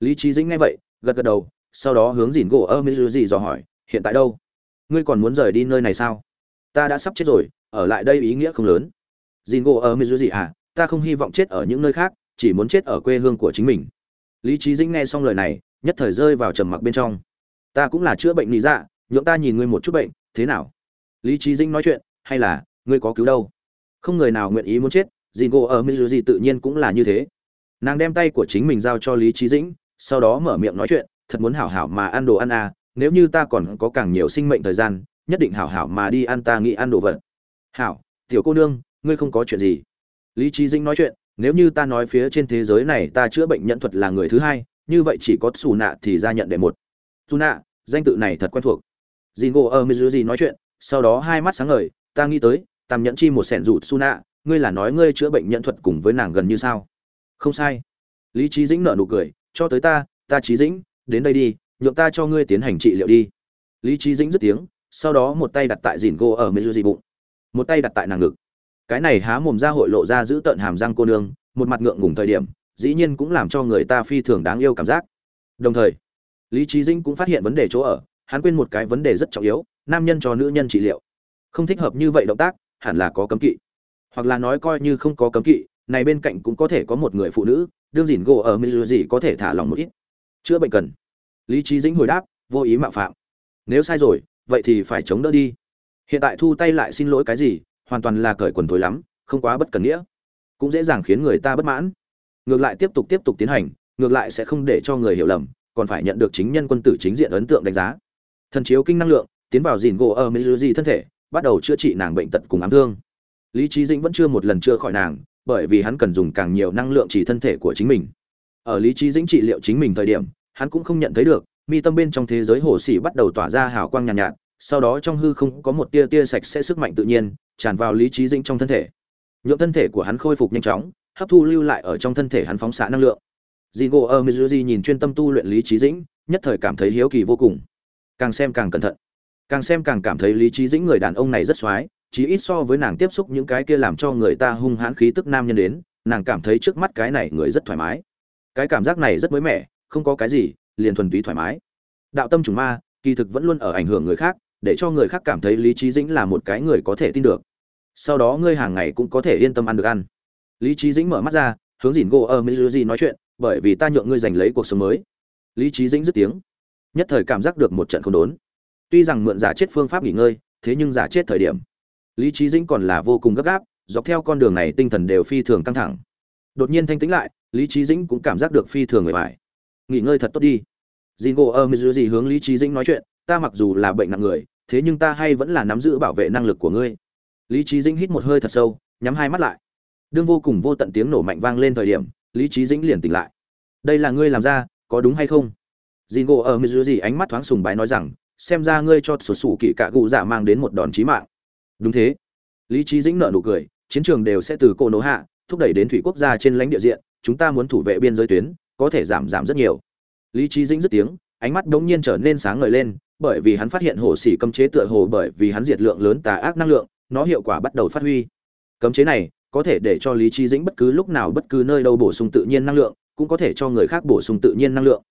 Lý trí dĩnh nghe vậy, gật gật đầu, sau đó hướng dìn gỗ ở mizuji dò hỏi, hiện tại đâu? Ngươi còn muốn rời đi nơi này sao? Ta đã sắp chết rồi, ở lại đây ý nghĩa không lớn dìn gỗ ở mizuji à ta không hy vọng chết ở những nơi khác, chỉ muốn chết ở quê hương của chính mình. Lý trí dĩnh nghe xong lời này, nhất thời rơi vào trầm mặc bên trong. Ta cũng là chữa bệnh lý dạ nhượng ta nhìn ngươi một chút bệnh, thế nào? Lý trí dĩnh nói chuyện, hay là, ngươi có cứu đâu? Không người nào nguyện ý muốn chết dìn gỗ ở mizuji tự nhiên cũng là như thế. Nàng đem tay của chính mình giao cho lý trí dĩnh, sau đó mở miệng nói chuyện, thật muốn hảo hảo mà ăn đồ ăn à nếu như ta còn có càng nhiều sinh mệnh thời gian, nhất định hảo hảo mà đi ăn ta nghĩ ăn đồ vật. Hảo, tiểu cô nương ngươi không có chuyện gì. Lý trí dĩnh nói chuyện, nếu như ta nói phía trên thế giới này ta chữa bệnh nhận thuật là người thứ hai, như vậy chỉ có xù nạ thì ra nhận đệ một. Xù nạ danh tự này thật quen thuộc. Dì ngộ ở mizuji nói chuyện, sau đó hai mắt sáng ngời, ta nghĩ tới, tam nhẫn chi một sẻn rụt xù nạ ngươi là nói ngươi chữa bệnh nhận thuật cùng với nàng gần như sao? Không sai. Lý trí dĩnh nợ nụ cười, cho tới ta ta trí dĩnh, đến đây đi, nhượng ta cho ngươi tiến hành trị liệu đi. Lý trí dĩnh dứt tiếng, sau đó một tay đặt tại dìn gỗ ở mizuji bụng. Một tay đặt tại nàng ngực cái này há mồm ra hội lộ ra giữ tợn hàm răng cô nương, một mặt ngượng ngùng thời điểm, dĩ nhiên cũng làm cho người ta phi thường đáng yêu cảm giác. Đồng thời, lý trí dĩnh cũng phát hiện vấn đề chỗ ở, hắn quên một cái vấn đề rất trọng yếu, nam nhân cho nữ nhân trị liệu. Không thích hợp như vậy động tác, hẳn là có cấm kỵ. Hoặc là nói coi như không có cấm kỵ, này bên cạnh cũng có thể có một người phụ nữ, đương dỉn gỗ ở gì có thể thả lòng một ít. Chữa bệnh cần. Lý trí dĩnh hồi đáp, vô ý mạo phạm. Nếu sai rồi, vậy thì phải chống đỡ đi. Hiện tại thu tay lại xin lỗi cái gì hoàn toàn là cởi quần thối lắm không quá bất cần nghĩa. Cũng dễ dàng khiến người ta bất mãn. Ngược lại tiếp tục tiếp tục tiến hành ngược lại sẽ không để cho người hiểu lầm còn phải nhận được chính nhân quân tử chính diện ấn tượng đánh giá. Thần chiếu kinh năng lượng tiến vào dìn gỗ ở mizuji thân thể bắt đầu chữa trị nàng bệnh tật cùng ám thương. Lý trí dĩnh vẫn chưa một lần chữa khỏi nàng bởi vì hắn cần dùng càng nhiều năng lượng chỉ thân thể của chính mình. Ở lý trí dĩnh trị liệu chính mình thời điểm hắn cũng không nhận thấy được mi tâm bên trong thế giới hồ sĩ bắt đầu tỏa ra hào quang nhàn nhạt, nhạt sau đó trong hư không có một tia tia sạch sẽ sức mạnh tự nhiên, tràn vào lý trí dĩnh trong thân thể. Nhuộm thân thể của hắn khôi phục nhanh chóng, hấp thu lưu lại ở trong thân thể hắn phóng xạ năng lượng. Jingo ở Mizuji nhìn chuyên tâm tu luyện lý trí dĩnh, nhất thời cảm thấy hiếu kỳ vô cùng. Càng xem càng cẩn thận. Càng xem càng cảm thấy lý trí dĩnh người đàn ông này rất xoái, chí ít so với nàng tiếp xúc những cái kia làm cho người ta hung hãn khí tức nam nhân đến, nàng cảm thấy trước mắt cái này người rất thoải mái. Cái cảm giác này rất mới mẻ, không có cái gì, liền thuần túy thoải mái. Đạo tâm trùng ma, kỳ thực vẫn luôn ở ảnh hưởng người khác để cho người khác cảm thấy lý trí dĩnh là một cái người có thể tin được. Sau đó ngươi hàng ngày cũng có thể yên tâm ăn được ăn. Lý trí dĩnh mở mắt ra, hướng dìn gỗ ở mizuji nói chuyện, bởi vì ta nhượng ngươi giành lấy cuộc sống mới. Lý trí dĩnh dứt tiếng, nhất thời cảm giác được một trận không đốn. Tuy rằng mượn giả chết phương pháp nghỉ ngơi, thế nhưng giả chết thời điểm, lý trí dĩnh còn là vô cùng gấp gáp, dọc theo con đường này tinh thần đều phi thường căng thẳng. Đột nhiên thanh tĩnh lại, lý trí dĩnh cũng cảm giác được phi thường người bài nghỉ ngơi thật tốt đi. Dìn gỗ ở mizuji hướng lý trí dĩnh nói chuyện, ta mặc dù là bệnh nặng người thế nhưng ta hay vẫn là nắm giữ bảo vệ năng lực của ngươi lý trí dĩnh hít một hơi thật sâu nhắm hai mắt lại đương vô cùng vô tận tiếng nổ mạnh vang lên thời điểm lý trí dĩnh liền tỉnh lại đây là ngươi làm ra có đúng hay không Jingo ở Mizuji ánh mắt thoáng sùng bái nói rằng, xem ra ngươi cho sổ sủ kỵ cả gù giả mang đến một đòn chí mạng. Đúng thế. Lý trí Dĩnh nở nụ cười, chiến trường đều sẽ từ cô nổ hạ, thúc đẩy đến thủy quốc gia trên lãnh địa diện, chúng ta muốn thủ vệ biên giới tuyến, có thể giảm giảm rất nhiều. Lý trí Dĩnh dứt tiếng, ánh mắt đống nhiên trở nên sáng ngời lên, bởi vì hắn phát hiện hồ xỉ cấm chế tựa hồ bởi vì hắn diệt lượng lớn tà ác năng lượng, nó hiệu quả bắt đầu phát huy. Cấm chế này có thể để cho Lý Chí Dĩnh bất cứ lúc nào bất cứ nơi đâu bổ sung tự nhiên năng lượng, cũng có thể cho người khác bổ sung tự nhiên năng lượng.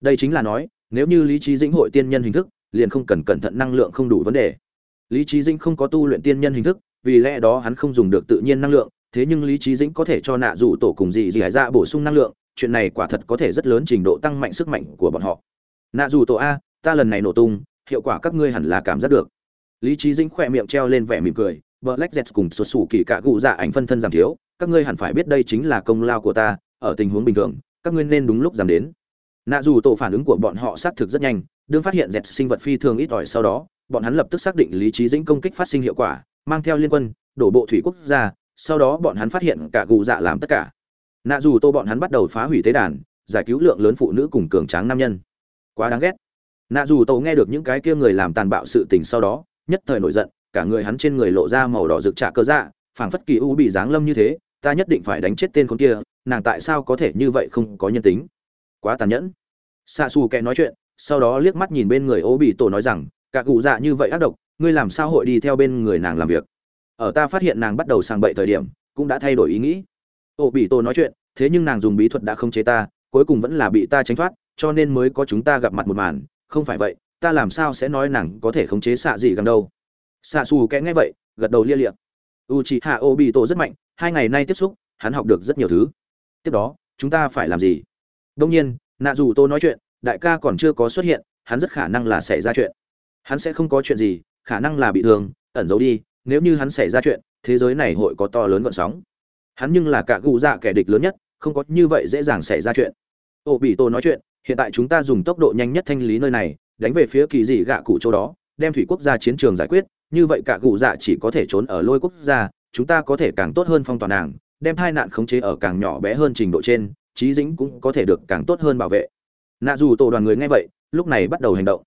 Đây chính là nói nếu như lý trí dĩnh hội tiên nhân hình thức liền không cần cẩn thận năng lượng không đủ vấn đề. Lý trí dĩnh không có tu luyện tiên nhân hình thức vì lẽ đó hắn không dùng được tự nhiên năng lượng thế nhưng lý trí dĩnh có thể cho nạ dụ tổ cùng dị dị hải ra bổ sung năng lượng chuyện này quả thật có thể rất lớn trình độ tăng mạnh sức mạnh của bọn họ. Nạ rủ tổ a ta lần này nổ tung hiệu quả các ngươi hẳn là cảm giác được. Lý trí dĩnh khỏe miệng treo lên vẻ mỉm cười Black Jets cùng xuất sủ kỳ cả cụ dạ ảnh phân thân giảm thiếu, các ngươi hẳn phải biết đây chính là công lao của ta, ở tình huống bình thường, các ngươi nên đúng lúc giảm đến. Nạ dù tổ phản ứng của bọn họ xác thực rất nhanh đương phát hiện dẹt sinh vật phi thường ít ỏi sau đó bọn hắn lập tức xác định lý trí dĩnh công kích phát sinh hiệu quả mang theo liên quân đổ bộ thủy quốc gia sau đó bọn hắn phát hiện cả gù dạ làm tất cả. Nạ dù tô bọn hắn bắt đầu phá hủy tế đàn giải cứu lượng lớn phụ nữ cùng cường tráng nam nhân. Quá đáng ghét nạ dù tàu nghe được những cái kia người làm tàn bạo sự tình sau đó, nhất thời nổi giận, cả người hắn trên người lộ ra màu đỏ rực trả cơ dạ phảng phất kỳ u bị giáng lâm như thế, ta nhất định phải đánh chết tên con kia, nàng tại sao có thể như vậy không có nhân tính? Quá tàn nhẫn. Xa xù kẻ nói chuyện, sau đó liếc mắt nhìn bên người ô bị tổ nói rằng, cả cụ dạ như vậy ác độc, ngươi làm sao hội đi theo bên người nàng làm việc? Ở ta phát hiện nàng bắt đầu sang bậy thời điểm, cũng đã thay đổi ý nghĩ. Ô bị tổ nói chuyện, thế nhưng nàng dùng bí thuật đã không chế ta, cuối cùng vẫn là bị ta tránh thoát, cho nên mới có chúng ta gặp mặt một màn không phải vậy, ta làm sao sẽ nói nàng có thể khống chế xạ gì gần đâu? Xạ xù kẽ nghe vậy, gật đầu lia liệm u chị hạ ô bị tổ rất mạnh, hai ngày nay tiếp xúc, hắn học được rất nhiều thứ. Tiếp đó, chúng ta phải làm gì? Đông nhiên nạ dù tôi nói chuyện, đại ca còn chưa có xuất hiện, hắn rất khả năng là xảy ra chuyện. Hắn sẽ không có chuyện gì, khả năng là bị thương, ẩn giấu đi, nếu như hắn xảy ra chuyện, thế giới này hội có to lớn gọn sóng. Hắn nhưng là cả cụ dạ kẻ địch lớn nhất, không có như vậy dễ dàng xảy ra chuyện. Ô bị tô nói chuyện hiện tại chúng ta dùng tốc độ nhanh nhất thanh lý nơi này đánh về phía kỳ dị gạ cụ chỗ đó đem thủy quốc gia chiến trường giải quyết như vậy cả cụ dạ chỉ có thể trốn ở lôi quốc gia chúng ta có thể càng tốt hơn phong toàn nàng đem hai nạn khống chế ở càng nhỏ bé hơn trình độ trên trí dĩnh cũng có thể được càng tốt hơn bảo vệ. Nạ dù tổ đoàn người nghe vậy lúc này bắt đầu hành động.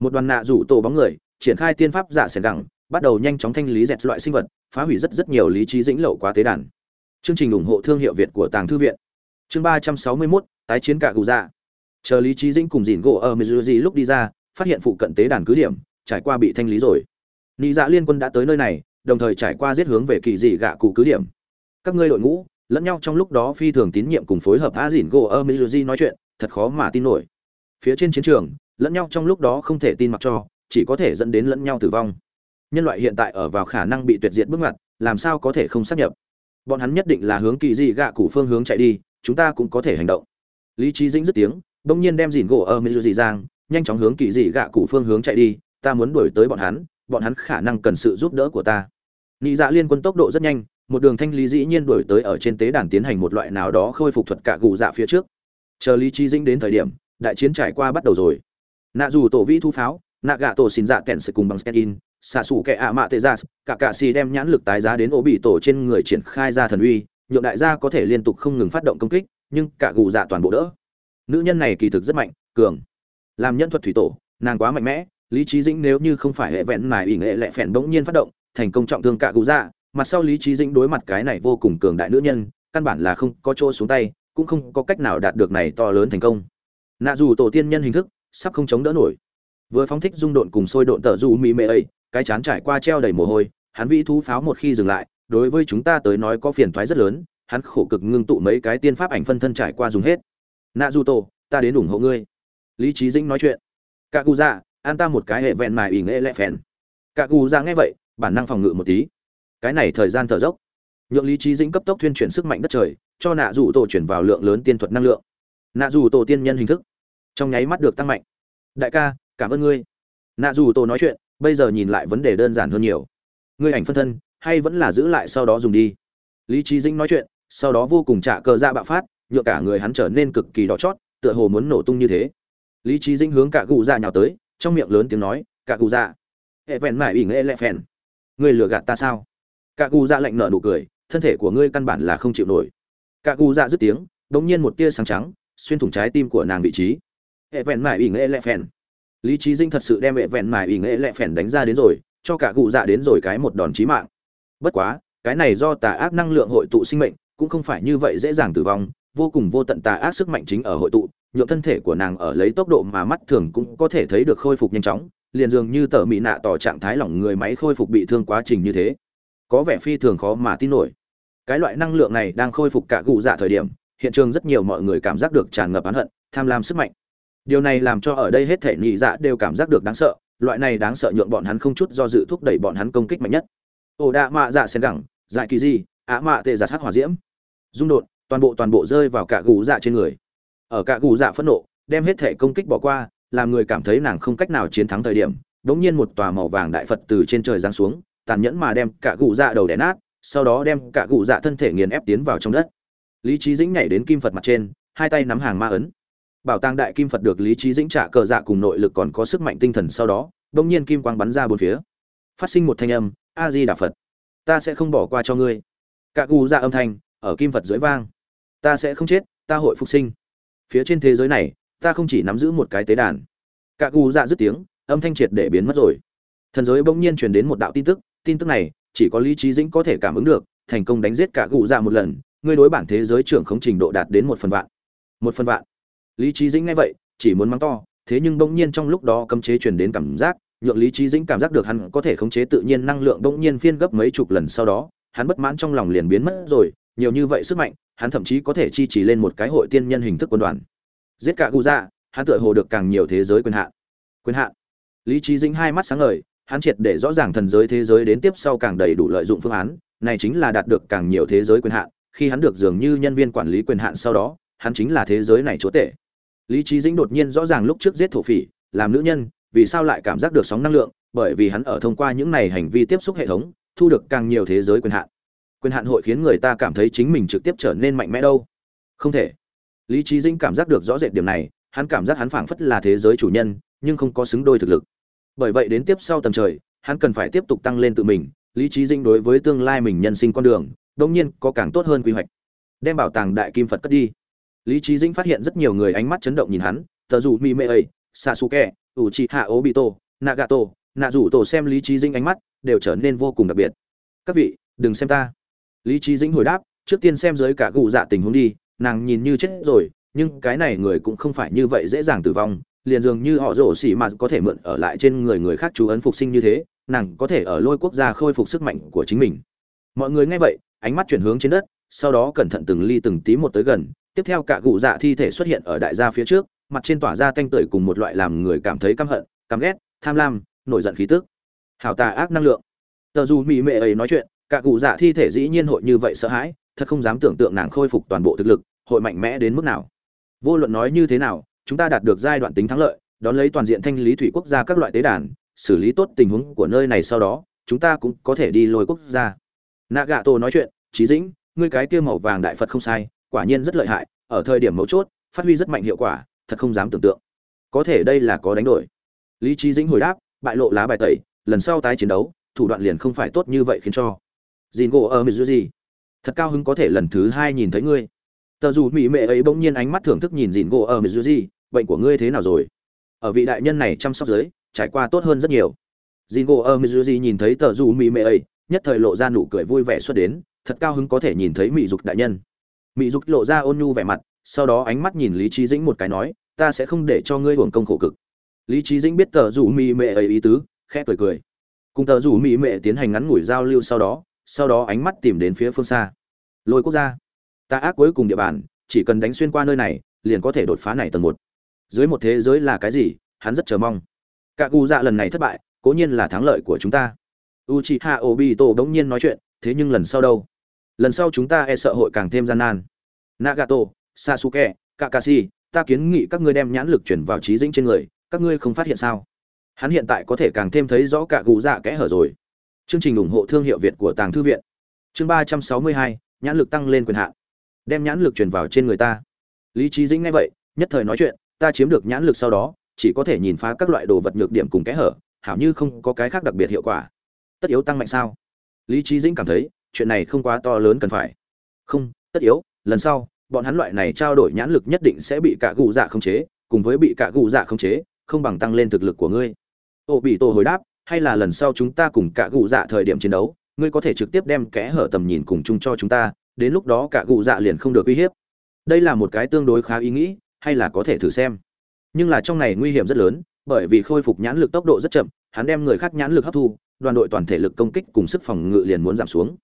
Một đoàn nạ dù tổ bóng người triển khai tiên pháp giả sẻn gẳng bắt đầu nhanh chóng thanh lý dẹt loại sinh vật phá hủy rất rất nhiều lý trí dĩnh lậu quá tế đàn. Chương trình ủng hộ thương hiệu việt của tàng thư viện. Chương ba trăm sáu mươi 361, tái chiến cả cụ dạ chờ lý trí dĩnh cùng dìn gỗ ở mizuji lúc đi ra, phát hiện phụ cận tế đàn cứ điểm, trải qua bị thanh lý rồi. Nị dạ liên quân đã tới nơi này, đồng thời trải qua giết hướng về kỳ dị gạ cụ cứ điểm. Các ngươi đội ngũ, lẫn nhau trong lúc đó phi thường tín nhiệm cùng phối hợp a dìn gỗ ở mizuji nói chuyện, thật khó mà tin nổi. Phía trên chiến trường, lẫn nhau trong lúc đó không thể tin mặc cho, chỉ có thể dẫn đến lẫn nhau tử vong. Nhân loại hiện tại ở vào khả năng bị tuyệt diệt bước ngoặt, làm sao có thể không xác nhập? Bọn hắn nhất định là hướng kỳ dị gạ cụ phương hướng chạy đi, chúng ta cũng có thể hành động. Lý trí dĩnh dứt tiếng bỗng nhiên đem dìn gỗ ở ơ dị giang, nhanh chóng hướng kỳ dị gạ cụ phương hướng chạy đi, ta muốn đuổi tới bọn hắn bọn hắn khả năng cần sự giúp đỡ của ta. Nị dạ liên quân tốc độ rất nhanh, một đường thanh lý dĩ nhiên đuổi tới ở trên tế đàn tiến hành một loại nào đó khôi phục thuật cả gù dạ phía trước. Chờ lý trí dĩnh đến thời điểm, đại chiến trải qua bắt đầu rồi. Nạ dù tổ vĩ thu pháo, nạ gạ tổ xin dạ kèn sự cùng bằng skin xạ xù kẻ ạ mạ tê gia cả cạ xì đem nhãn lực tái giá đến ổ bị tổ trên người triển khai ra thần uy, nhượng đại gia có thể liên tục không ngừng phát động công kích, nhưng cả gù dạ toàn bộ đỡ nữ nhân này kỳ thực rất mạnh, cường. Làm nhân thuật thủy tổ, nàng quá mạnh mẽ, lý trí dĩnh nếu như không phải hệ vẹn mài ỉ nghệ lẹ phèn bỗng nhiên phát động, thành công trọng thương cả cụ dạ mặt sau lý trí dĩnh đối mặt cái này vô cùng cường đại nữ nhân, căn bản là không có chỗ xuống tay, cũng không có cách nào đạt được này to lớn thành công. Nạ dù tổ tiên nhân hình thức, sắp không chống đỡ nổi. Vừa phóng thích dung độn cùng sôi độn tờ dù mỹ mệ ấy, cái chán trải qua treo đầy mồ hôi, hắn vĩ thú pháo một khi dừng lại, đối với chúng ta tới nói có phiền thoái rất lớn, hắn khổ cực ngưng tụ mấy cái tiên pháp ảnh phân thân trải qua dùng hết nạ du tổ, ta đến ủng hộ ngươi. Lý trí dĩnh nói chuyện. Cả cụ dạ an ta một cái hệ vẹn mài ỉ nghệ lẹ phèn. Cả cụ dạ nghe vậy, bản năng phòng ngự một tí. Cái này thời gian thở dốc. Nhượng lý trí dĩnh cấp tốc tuyên chuyển sức mạnh đất trời, cho nạ dù tổ chuyển vào lượng lớn tiên thuật năng lượng. Nạ dù tổ tiên nhân hình thức. Trong nháy mắt được tăng mạnh. Đại ca, cảm ơn ngươi. Nạ dù tổ nói chuyện, bây giờ nhìn lại vấn đề đơn giản hơn nhiều. Ngươi ảnh phân thân, hay vẫn là giữ lại sau đó dùng đi. Lý trí dĩnh nói chuyện, sau đó vô cùng trả cờ ra bạo phát nhựa cả người hắn trở nên cực kỳ đỏ chót, tựa hồ muốn nổ tung như thế. Lý trí dĩnh hướng cả cụ dạ nhào tới, trong miệng lớn tiếng nói, cả cụ dạ hệ vẹn mải ỉ nghệ lẹ phèn. Ngươi lừa gạt ta sao? Cả cụ dạ lạnh nở nụ cười, thân thể của ngươi căn bản là không chịu nổi. Cả cụ dạ dứt tiếng đống nhiên một tia sáng trắng xuyên thủng trái tim của nàng vị trí. Hệ vẹn mải ỉ nghệ lẹ phèn. Lý trí dinh thật sự đem hệ vẹn mải ỉ nghệ lẹ phèn đánh ra đến rồi, cho cả cụ dạ đến rồi cái một đòn chí mạng. Bất quá, cái này do tà ác năng lượng hội tụ sinh mệnh, cũng không phải như vậy dễ dàng tử vong vô cùng vô tận tà ác sức mạnh chính ở hội tụ, nhượng thân thể của nàng ở lấy tốc độ mà mắt thường cũng có thể thấy được khôi phục nhanh chóng, liền dường như tờ mỹ nạ tỏ trạng thái lỏng người máy khôi phục bị thương quá trình như thế. Có vẻ phi thường khó mà tin nổi. Cái loại năng lượng này đang khôi phục cả cụ dạ thời điểm, hiện trường rất nhiều mọi người cảm giác được tràn ngập oán hận, tham lam sức mạnh. Điều này làm cho ở đây hết thể nhị dạ đều cảm giác được đáng sợ, loại này đáng sợ nhượng bọn hắn không chút do dự thúc đẩy bọn hắn công kích mạnh nhất. Ồ đạ mạ dạ xen gẳng dạ kỳ di ạ mạ tệ giả sát hỏa diễm. Dung đột toàn bộ toàn bộ rơi vào cả gù dạ trên người. Ở cả gù dạ phẫn nộ, đem hết thể công kích bỏ qua, làm người cảm thấy nàng không cách nào chiến thắng thời điểm, đống nhiên một tòa màu vàng đại phật từ trên trời giáng xuống, tàn nhẫn mà đem cả gù dạ đầu đẻ nát, sau đó đem cả gù dạ thân thể nghiền ép tiến vào trong đất. Lý trí dĩnh nhảy đến kim phật mặt trên, hai tay nắm hàng ma ấn. Bảo tàng đại kim phật được lý trí dĩnh trả cờ dạ cùng nội lực còn có sức mạnh tinh thần sau đó, đống nhiên kim quang bắn ra bốn phía. Phát sinh một thanh âm, a di đà phật, ta sẽ không bỏ qua cho ngươi. Cả gù dạ âm thanh, ở kim phật dưới vang ta sẽ không chết, ta hội phục sinh. Phía trên thế giới này, ta không chỉ nắm giữ một cái tế đàn. Cạ gù dạ dứt tiếng, âm thanh triệt để biến mất rồi. Thần giới bỗng nhiên truyền đến một đạo tin tức tin tức này, chỉ có lý trí dĩnh có thể cảm ứng được, thành công đánh giết cả gù dạ một lần ngươi đối bản thế giới trưởng không trình độ đạt đến một phần vạn. Một phần vạn. Lý trí dĩnh nghe vậy, chỉ muốn mắng to, thế nhưng bỗng nhiên trong lúc đó cấm chế truyền đến cảm giác, nhượng lý trí dĩnh cảm giác được hắn có thể khống chế tự nhiên năng lượng bỗng nhiên phiên gấp mấy chục lần sau đó, hắn bất mãn trong lòng liền biến mất rồi nhiều như vậy sức mạnh, hắn thậm chí có thể chi trì lên một cái hội tiên nhân hình thức quân đoàn. Giết cả gu dạ hắn tựa hồ được càng nhiều thế giới quyền hạn. Quyền hạn. Lý trí dĩnh hai mắt sáng ngời, hắn triệt để rõ ràng thần giới thế giới đến tiếp sau càng đầy đủ lợi dụng phương án, này chính là đạt được càng nhiều thế giới quyền hạn, khi hắn được dường như nhân viên quản lý quyền hạn sau đó, hắn chính là thế giới này chúa tể. Lý trí dĩnh đột nhiên rõ ràng lúc trước giết thổ phỉ, làm nữ nhân, vì sao lại cảm giác được sóng năng lượng, bởi vì hắn ở thông qua những này hành vi tiếp xúc hệ thống, thu được càng nhiều thế giới quyền hạn quyền hạn hội khiến người ta cảm thấy chính mình trực tiếp trở nên mạnh mẽ đâu. Không thể. Lý trí dĩnh cảm giác được rõ rệt điểm này, hắn cảm giác hắn phảng phất là thế giới chủ nhân, nhưng không có xứng đôi thực lực. Bởi vậy đến tiếp sau tầng trời, hắn cần phải tiếp tục tăng lên tự mình, lý trí dĩnh đối với tương lai mình nhân sinh con đường đông nhiên có càng tốt hơn quy hoạch. Đem bảo tàng đại kim phật cất đi. Lý trí dĩnh phát hiện rất nhiều người ánh mắt chấn động nhìn hắn, tờ dù mi mê ấy kè ủ trị hạ ố bị tô nạ rủ tổ xem lý trí dĩnh ánh mắt, đều trở nên vô cùng đặc biệt. Các vị, đừng xem ta lý trí dĩnh hồi đáp, trước tiên xem dưới cả gù dạ tình huống đi, nàng nhìn như chết rồi, nhưng cái này người cũng không phải như vậy dễ dàng tử vong, liền dường như họ rổ xỉ mà có thể mượn ở lại trên người người khác chú ấn phục sinh như thế, nàng có thể ở lôi quốc gia khôi phục sức mạnh của chính mình. Mọi người nghe vậy, ánh mắt chuyển hướng trên đất, sau đó cẩn thận từng ly từng tí một tới gần, tiếp theo cả gụ dạ thi thể xuất hiện ở đại gia phía trước, mặt trên tỏa ra tanh tưởi cùng một loại làm người cảm thấy căm hận, căm ghét, tham lam, nổi giận khí tức. Hảo tà ác năng lượng. Tờ dù mỹ mệ ấy nói chuyện cả cụ dạ thi thể dĩ nhiên hội như vậy sợ hãi, thật không dám tưởng tượng nàng khôi phục toàn bộ thực lực, hội mạnh mẽ đến mức nào. Vô luận nói như thế nào, chúng ta đạt được giai đoạn tính thắng lợi, đón lấy toàn diện thanh lý thủy quốc gia các loại tế đàn, xử lý tốt tình huống của nơi này sau đó, chúng ta cũng có thể đi lôi quốc gia. Nạ gạ tổ nói chuyện trí dĩnh, ngươi cái kia màu vàng đại phật không sai, quả nhiên rất lợi hại, ở thời điểm mấu chốt, phát huy rất mạnh hiệu quả, thật không dám tưởng tượng. Có thể đây là có đánh đổi. Lý trí dĩnh hồi đáp, bại lộ lá bài tẩy, lần sau tái chiến đấu, thủ đoạn liền không phải tốt như vậy khiến cho dìn gỗ ở gì thật cao hứng có thể lần thứ hai nhìn thấy ngươi. Tờ dù mỹ mệ ấy bỗng nhiên ánh mắt thưởng thức nhìn dìn gỗ ở gì bệnh của ngươi thế nào rồi? Ở vị đại nhân này chăm sóc giới, trải qua tốt hơn rất nhiều. Dìn gỗ ở gì nhìn thấy tờ dù mỹ mệ ấy, nhất thời lộ ra nụ cười vui vẻ xuất đến. Thật cao hứng có thể nhìn thấy mỹ dục đại nhân. Mỹ dục lộ ra ôn nhu vẻ mặt, sau đó ánh mắt nhìn lý trí dĩnh một cái nói, ta sẽ không để cho ngươi hưởng công khổ cực. Lý trí dĩnh biết tờ rủ mỹ mệ ấy ý tứ, khẽ cười cười. Cùng tờ rủ mỹ mệ tiến hành ngắn ngủi giao lưu sau đó sau đó ánh mắt tìm đến phía phương xa. Lôi quốc gia. Ta ác cuối cùng địa bàn, chỉ cần đánh xuyên qua nơi này, liền có thể đột phá này tầng một. Dưới một thế giới là cái gì, hắn rất chờ mong. Cả cụ dạ lần này thất bại, cố nhiên là thắng lợi của chúng ta. U chị hạ obito g nhiên nói chuyện, thế nhưng lần sau đâu? Lần sau chúng ta e sợ hội càng thêm gian nan. Nagato, sasuke, kakashi, ta kiến nghị các ngươi đem nhãn lực chuyển vào trí dĩnh trên người, các ngươi không phát hiện sao? Hắn hiện tại có thể càng thêm thấy rõ cả gù dạ kẽ hở rồi chương trình ủng hộ thương hiệu việt của tàng thư viện. Chương ba trăm sáu mươi hai, nhãn lực tăng lên quyền hạn. Đem nhãn lực truyền vào trên người ta. Lý Chí dĩnh nghe vậy, nhất thời nói chuyện, ta chiếm được nhãn lực sau đó, chỉ có thể nhìn phá các loại đồ vật nhược điểm cùng kẽ hở, hảo như không có cái khác đặc biệt hiệu quả. Tất yếu tăng mạnh sao? Lý Chí dĩnh cảm thấy, chuyện này không quá to lớn cần phải. Không, tất yếu, lần sau, bọn hắn loại này trao đổi nhãn lực nhất định sẽ bị cả gù dạ khống chế, cùng với bị cả gù dạ khống chế, không bằng tăng lên thực lực của ngươi. Ô bị tổ hồi đáp hay là lần sau chúng ta cùng cả gù dạ thời điểm chiến đấu, ngươi có thể trực tiếp đem kẽ hở tầm nhìn cùng chung cho chúng ta, đến lúc đó cả gù dạ liền không được uy hiếp. Đây là một cái tương đối khá ý nghĩ, hay là có thể thử xem. Nhưng là trong này nguy hiểm rất lớn, bởi vì khôi phục nhãn lực tốc độ rất chậm, hắn đem người khác nhãn lực hấp thu, đoàn đội toàn thể lực công kích cùng sức phòng ngự liền muốn giảm xuống.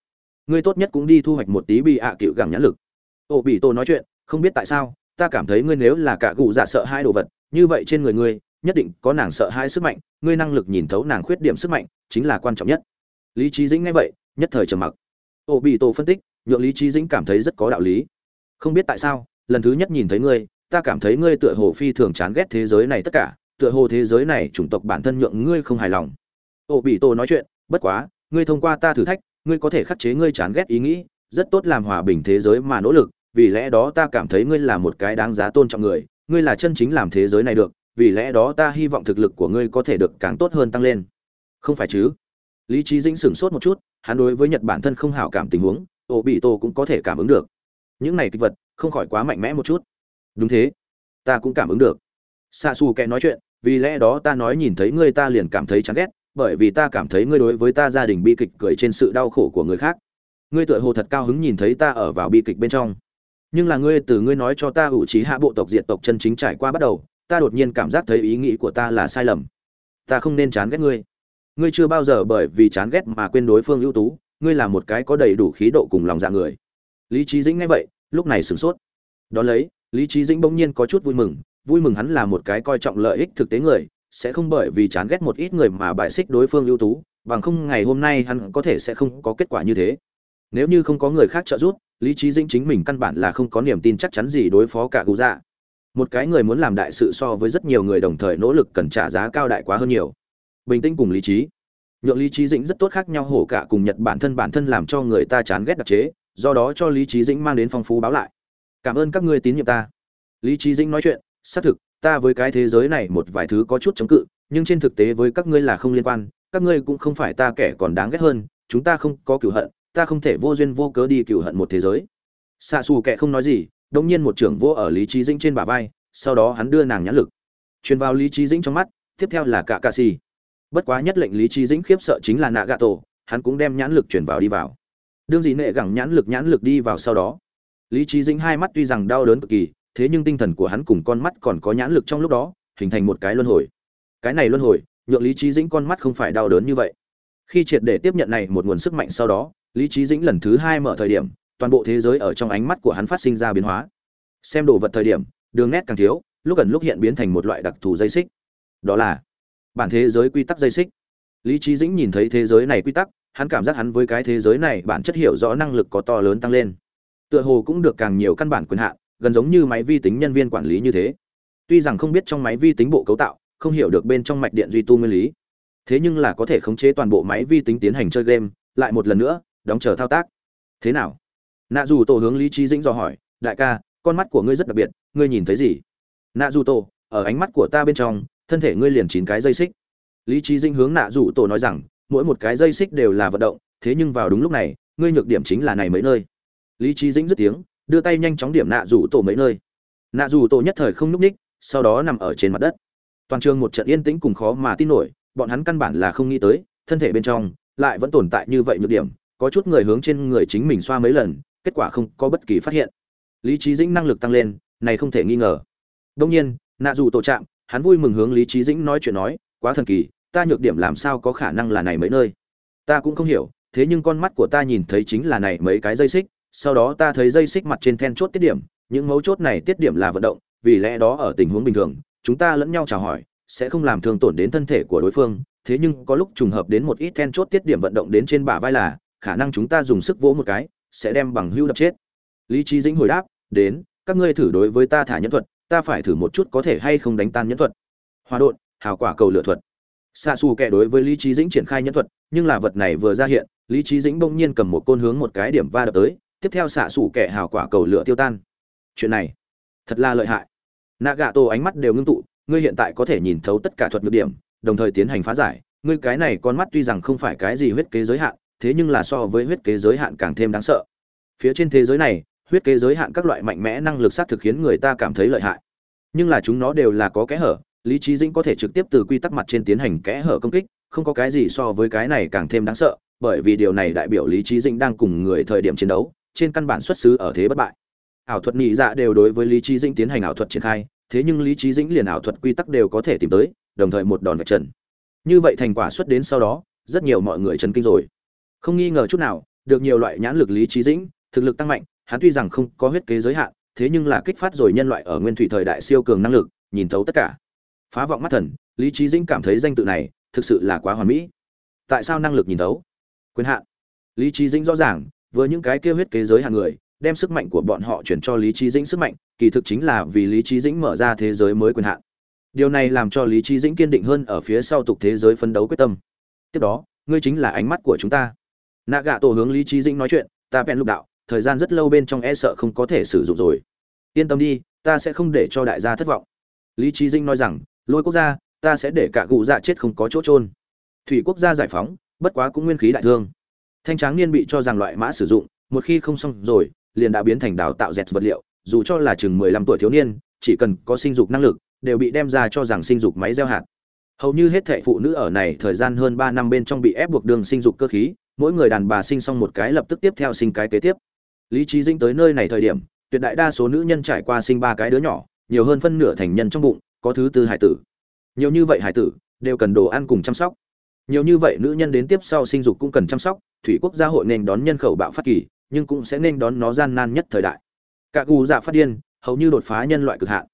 Ngươi tốt nhất cũng đi thu hoạch một tí bị ạ à cựu gẳng nhãn lực. Ô, bị tô nói chuyện, không biết tại sao, ta cảm thấy ngươi nếu là cả gù dạ sợ hai đồ vật, như vậy trên người ngươi nhất định có nàng sợ hãi sức mạnh, ngươi năng lực nhìn thấu nàng khuyết điểm sức mạnh, chính là quan trọng nhất. Lý trí dĩnh nghe vậy, nhất thời trầm mặc. Ô bị tô phân tích, nhượng lý trí dĩnh cảm thấy rất có đạo lý. Không biết tại sao, lần thứ nhất nhìn thấy ngươi, ta cảm thấy ngươi tựa hồ phi thường chán ghét thế giới này tất cả, tựa hồ thế giới này chủng tộc bản thân nhượng ngươi không hài lòng. Ô bị tô nói chuyện, bất quá, ngươi thông qua ta thử thách, ngươi có thể khắc chế ngươi chán ghét ý nghĩ, rất tốt làm hòa bình thế giới mà nỗ lực, vì lẽ đó ta cảm thấy ngươi là một cái đáng giá tôn trọng người, ngươi là chân chính làm thế giới này được vì lẽ đó ta hy vọng thực lực của ngươi có thể được càng tốt hơn tăng lên. Không phải chứ? Lý trí dĩnh sửng sốt một chút, hắn đối với nhật bản thân không hảo cảm tình huống ô bị tô cũng có thể cảm ứng được. Những này kịch vật, không khỏi quá mạnh mẽ một chút. Đúng thế. Ta cũng cảm ứng được. Xa xù kẻ nói chuyện, vì lẽ đó ta nói nhìn thấy ngươi ta liền cảm thấy chán ghét, bởi vì ta cảm thấy ngươi đối với ta gia đình bi kịch cười trên sự đau khổ của người khác. Ngươi tựa hồ thật cao hứng nhìn thấy ta ở vào bi kịch bên trong. Nhưng là ngươi từ ngươi nói cho ta ủ trí hạ bộ tộc diệt tộc chân chính trải qua bắt đầu ta đột nhiên cảm giác thấy ý nghĩ của ta là sai lầm. Ta không nên chán ghét ngươi. Ngươi chưa bao giờ bởi vì chán ghét mà quên đối phương ưu tú. Ngươi là một cái có đầy đủ khí độ cùng lòng dạ người. Lý trí dĩnh nghe vậy, lúc này sửng sốt. Đón lấy, lý trí dĩnh bỗng nhiên có chút vui mừng. Vui mừng hắn là một cái coi trọng lợi ích thực tế người, sẽ không bởi vì chán ghét một ít người mà bại xích đối phương ưu tú, bằng không ngày hôm nay hắn có thể sẽ không có kết quả như thế. Nếu như không có người khác trợ giúp, lý trí dĩnh chính mình căn bản là không có niềm tin chắc chắn gì đối phó cả cụ dạ một cái người muốn làm đại sự so với rất nhiều người đồng thời nỗ lực cần trả giá cao đại quá hơn nhiều. Bình tĩnh cùng lý trí. Nhượng lý trí dĩnh rất tốt khác nhau, hổ cả cùng nhật bản thân bản thân làm cho người ta chán ghét đặc chế, do đó cho lý trí dĩnh mang đến phong phú báo lại. Cảm ơn các ngươi tín nhiệm ta. Lý trí dĩnh nói chuyện, xác thực, ta với cái thế giới này một vài thứ có chút chống cự, nhưng trên thực tế với các ngươi là không liên quan, các ngươi cũng không phải ta kẻ còn đáng ghét hơn, chúng ta không có cửu hận, ta không thể vô duyên vô cớ đi cửu hận một thế giới. Xạ xù kẻ không nói gì đông nhiên một trưởng vô ở lý trí dĩnh trên bả vai, sau đó hắn đưa nàng nhãn lực. Truyền vào lý trí dĩnh trong mắt, tiếp theo là cả cà si bất quá nhất lệnh lý trí dĩnh khiếp sợ chính là nạ gà tổ hắn cũng đem nhãn lực chuyển vào đi vào. Đương dị nệ gẳng nhãn lực nhãn lực đi vào sau đó. Lý trí dĩnh hai mắt tuy rằng đau đớn cực kỳ, thế nhưng tinh thần của hắn cùng con mắt còn có nhãn lực trong lúc đó, hình thành một cái luân hồi. Cái này luân hồi, nhượng lý trí dĩnh con mắt không phải đau đớn như vậy. Khi triệt để tiếp nhận này một nguồn sức mạnh sau đó, lý trí dĩnh lần thứ hai mở thời điểm toàn bộ thế giới ở trong ánh mắt của hắn phát sinh ra biến hóa. Xem đồ vật thời điểm, đường nét càng thiếu, lúc gần lúc hiện biến thành một loại đặc thù dây xích. Đó là bản thế giới quy tắc dây xích. Lý trí dĩnh nhìn thấy thế giới này quy tắc, hắn cảm giác hắn với cái thế giới này bản chất hiểu rõ năng lực có to lớn tăng lên. Tựa hồ cũng được càng nhiều căn bản quyền hạn, gần giống như máy vi tính nhân viên quản lý như thế. Tuy rằng không biết trong máy vi tính bộ cấu tạo, không hiểu được bên trong mạch điện duy tu nguyên lý. Thế nhưng là có thể khống chế toàn bộ máy vi tính tiến hành chơi game, lại một lần nữa, đóng chờ thao tác. Thế nào? Nạ dù tổ hướng lý trí dĩnh dò hỏi, đại ca, con mắt của ngươi rất đặc biệt, ngươi nhìn thấy gì? Nạ dù tổ, ở ánh mắt của ta bên trong, thân thể ngươi liền chín cái dây xích. Lý trí dĩnh hướng nạ dù tổ nói rằng, mỗi một cái dây xích đều là vận động, thế nhưng vào đúng lúc này, ngươi nhược điểm chính là này mấy nơi. Lý trí dĩnh dứt tiếng, đưa tay nhanh chóng điểm nạ Dù tổ mấy nơi. Nạ Dù tổ nhất thời không núp ních, sau đó nằm ở trên mặt đất. Toàn trường một trận yên tĩnh cùng khó mà tin nổi, bọn hắn căn bản là không nghĩ tới, thân thể bên trong lại vẫn tồn tại như vậy nhược điểm, có chút người hướng trên người chính mình xoa mấy lần kết quả không có bất kỳ phát hiện. Lý trí dĩnh năng lực tăng lên, này không thể nghi ngờ. Đông nhiên, nạ dù tổ chạm hắn vui mừng hướng lý trí dĩnh nói chuyện nói, quá thần kỳ, ta nhược điểm làm sao có khả năng là này mấy nơi? Ta cũng không hiểu, thế nhưng con mắt của ta nhìn thấy chính là này mấy cái dây xích, sau đó ta thấy dây xích mặt trên then chốt tiết điểm, những mấu chốt này tiết điểm là vận động, vì lẽ đó ở tình huống bình thường, chúng ta lẫn nhau chào hỏi, sẽ không làm thương tổn đến thân thể của đối phương, thế nhưng có lúc trùng hợp đến một ít then chốt tiết điểm vận động đến trên bả vai là, khả năng chúng ta dùng sức vỗ một cái sẽ đem bằng hưu đập chết. Lý trí dĩnh hồi đáp, đến, các ngươi thử đối với ta thả nhân thuật, ta phải thử một chút có thể hay không đánh tan nhẫn thuật. Hòa đột hào quả cầu lửa thuật. Xa xù kẻ đối với lý trí dĩnh triển khai nhẫn thuật, nhưng là vật này vừa ra hiện, lý trí dĩnh bỗng nhiên cầm một côn hướng một cái điểm va đập tới, tiếp theo xạ xù kẻ hào quả cầu lửa tiêu tan. Chuyện này, thật là lợi hại. Nạ gạ tổ ánh mắt đều ngưng tụ, ngươi hiện tại có thể nhìn thấu tất cả thuật ngược điểm, đồng thời tiến hành phá giải, ngươi cái này con mắt tuy rằng không phải cái gì huyết kế giới hạn thế nhưng là so với huyết kế giới hạn càng thêm đáng sợ. Phía trên thế giới này, huyết kế giới hạn các loại mạnh mẽ năng lực sát thực khiến người ta cảm thấy lợi hại. Nhưng là chúng nó đều là có kẽ hở, lý trí dĩnh có thể trực tiếp từ quy tắc mặt trên tiến hành kẽ hở công kích, không có cái gì so với cái này càng thêm đáng sợ, bởi vì điều này đại biểu lý trí dĩnh đang cùng người thời điểm chiến đấu, trên căn bản xuất xứ ở thế bất bại. Ảo thuật nhị dạ đều đối với lý trí dĩnh tiến hành ảo thuật triển khai, thế nhưng lý trí dĩnh liền ảo thuật quy tắc đều có thể tìm tới, đồng thời một đòn vạch trần. Như vậy thành quả xuất đến sau đó, rất nhiều mọi người chấn kinh rồi không nghi ngờ chút nào, được nhiều loại nhãn lực lý trí dĩnh, thực lực tăng mạnh, hắn tuy rằng không có huyết kế giới hạn, thế nhưng là kích phát rồi nhân loại ở nguyên thủy thời đại siêu cường năng lực, nhìn thấu tất cả. Phá vọng mắt thần, lý trí dĩnh cảm thấy danh tự này, thực sự là quá hoàn mỹ. Tại sao năng lực nhìn thấu? Quyền hạn. Lý trí dĩnh rõ ràng, với những cái kêu huyết kế giới hạn người, đem sức mạnh của bọn họ chuyển cho lý trí dĩnh sức mạnh, kỳ thực chính là vì lý trí dĩnh mở ra thế giới mới quyền hạn. Điều này làm cho lý trí dĩnh kiên định hơn ở phía sau tục thế giới phấn đấu quyết tâm. Tiếp đó, ngươi chính là ánh mắt của chúng ta nạ gạ tổ hướng lý trí dĩnh nói chuyện, ta bèn lục đạo, thời gian rất lâu bên trong e sợ không có thể sử dụng rồi. Yên tâm đi, ta sẽ không để cho đại gia thất vọng. Lý trí dĩnh nói rằng, lôi quốc gia, ta sẽ để cả cụ dạ chết không có chỗ trôn thủy quốc gia giải phóng, bất quá cũng nguyên khí đại thương. Thanh tráng niên bị cho rằng loại mã sử dụng, một khi không xong rồi, liền đã biến thành đào tạo dẹt vật liệu, dù cho là chừng mười lăm tuổi thiếu niên, chỉ cần có sinh dục năng lực, đều bị đem ra cho rằng sinh dục máy gieo hạt. Hầu như hết thệ phụ nữ ở này thời gian hơn ba năm bên trong bị ép buộc đường sinh dục cơ khí mỗi người đàn bà sinh xong một cái lập tức tiếp theo sinh cái kế tiếp. Lý trí dinh tới nơi này thời điểm, tuyệt đại đa số nữ nhân trải qua sinh ba cái đứa nhỏ, nhiều hơn phân nửa thành nhân trong bụng, có thứ tư hải tử. Nhiều như vậy hải tử, đều cần đồ ăn cùng chăm sóc. Nhiều như vậy nữ nhân đến tiếp sau sinh dục cũng cần chăm sóc, thủy quốc gia hội nên đón nhân khẩu bạo phát kỳ, nhưng cũng sẽ nên đón nó gian nan nhất thời đại. Cả gù dạ phát điên, hầu như đột phá nhân loại cực hạn.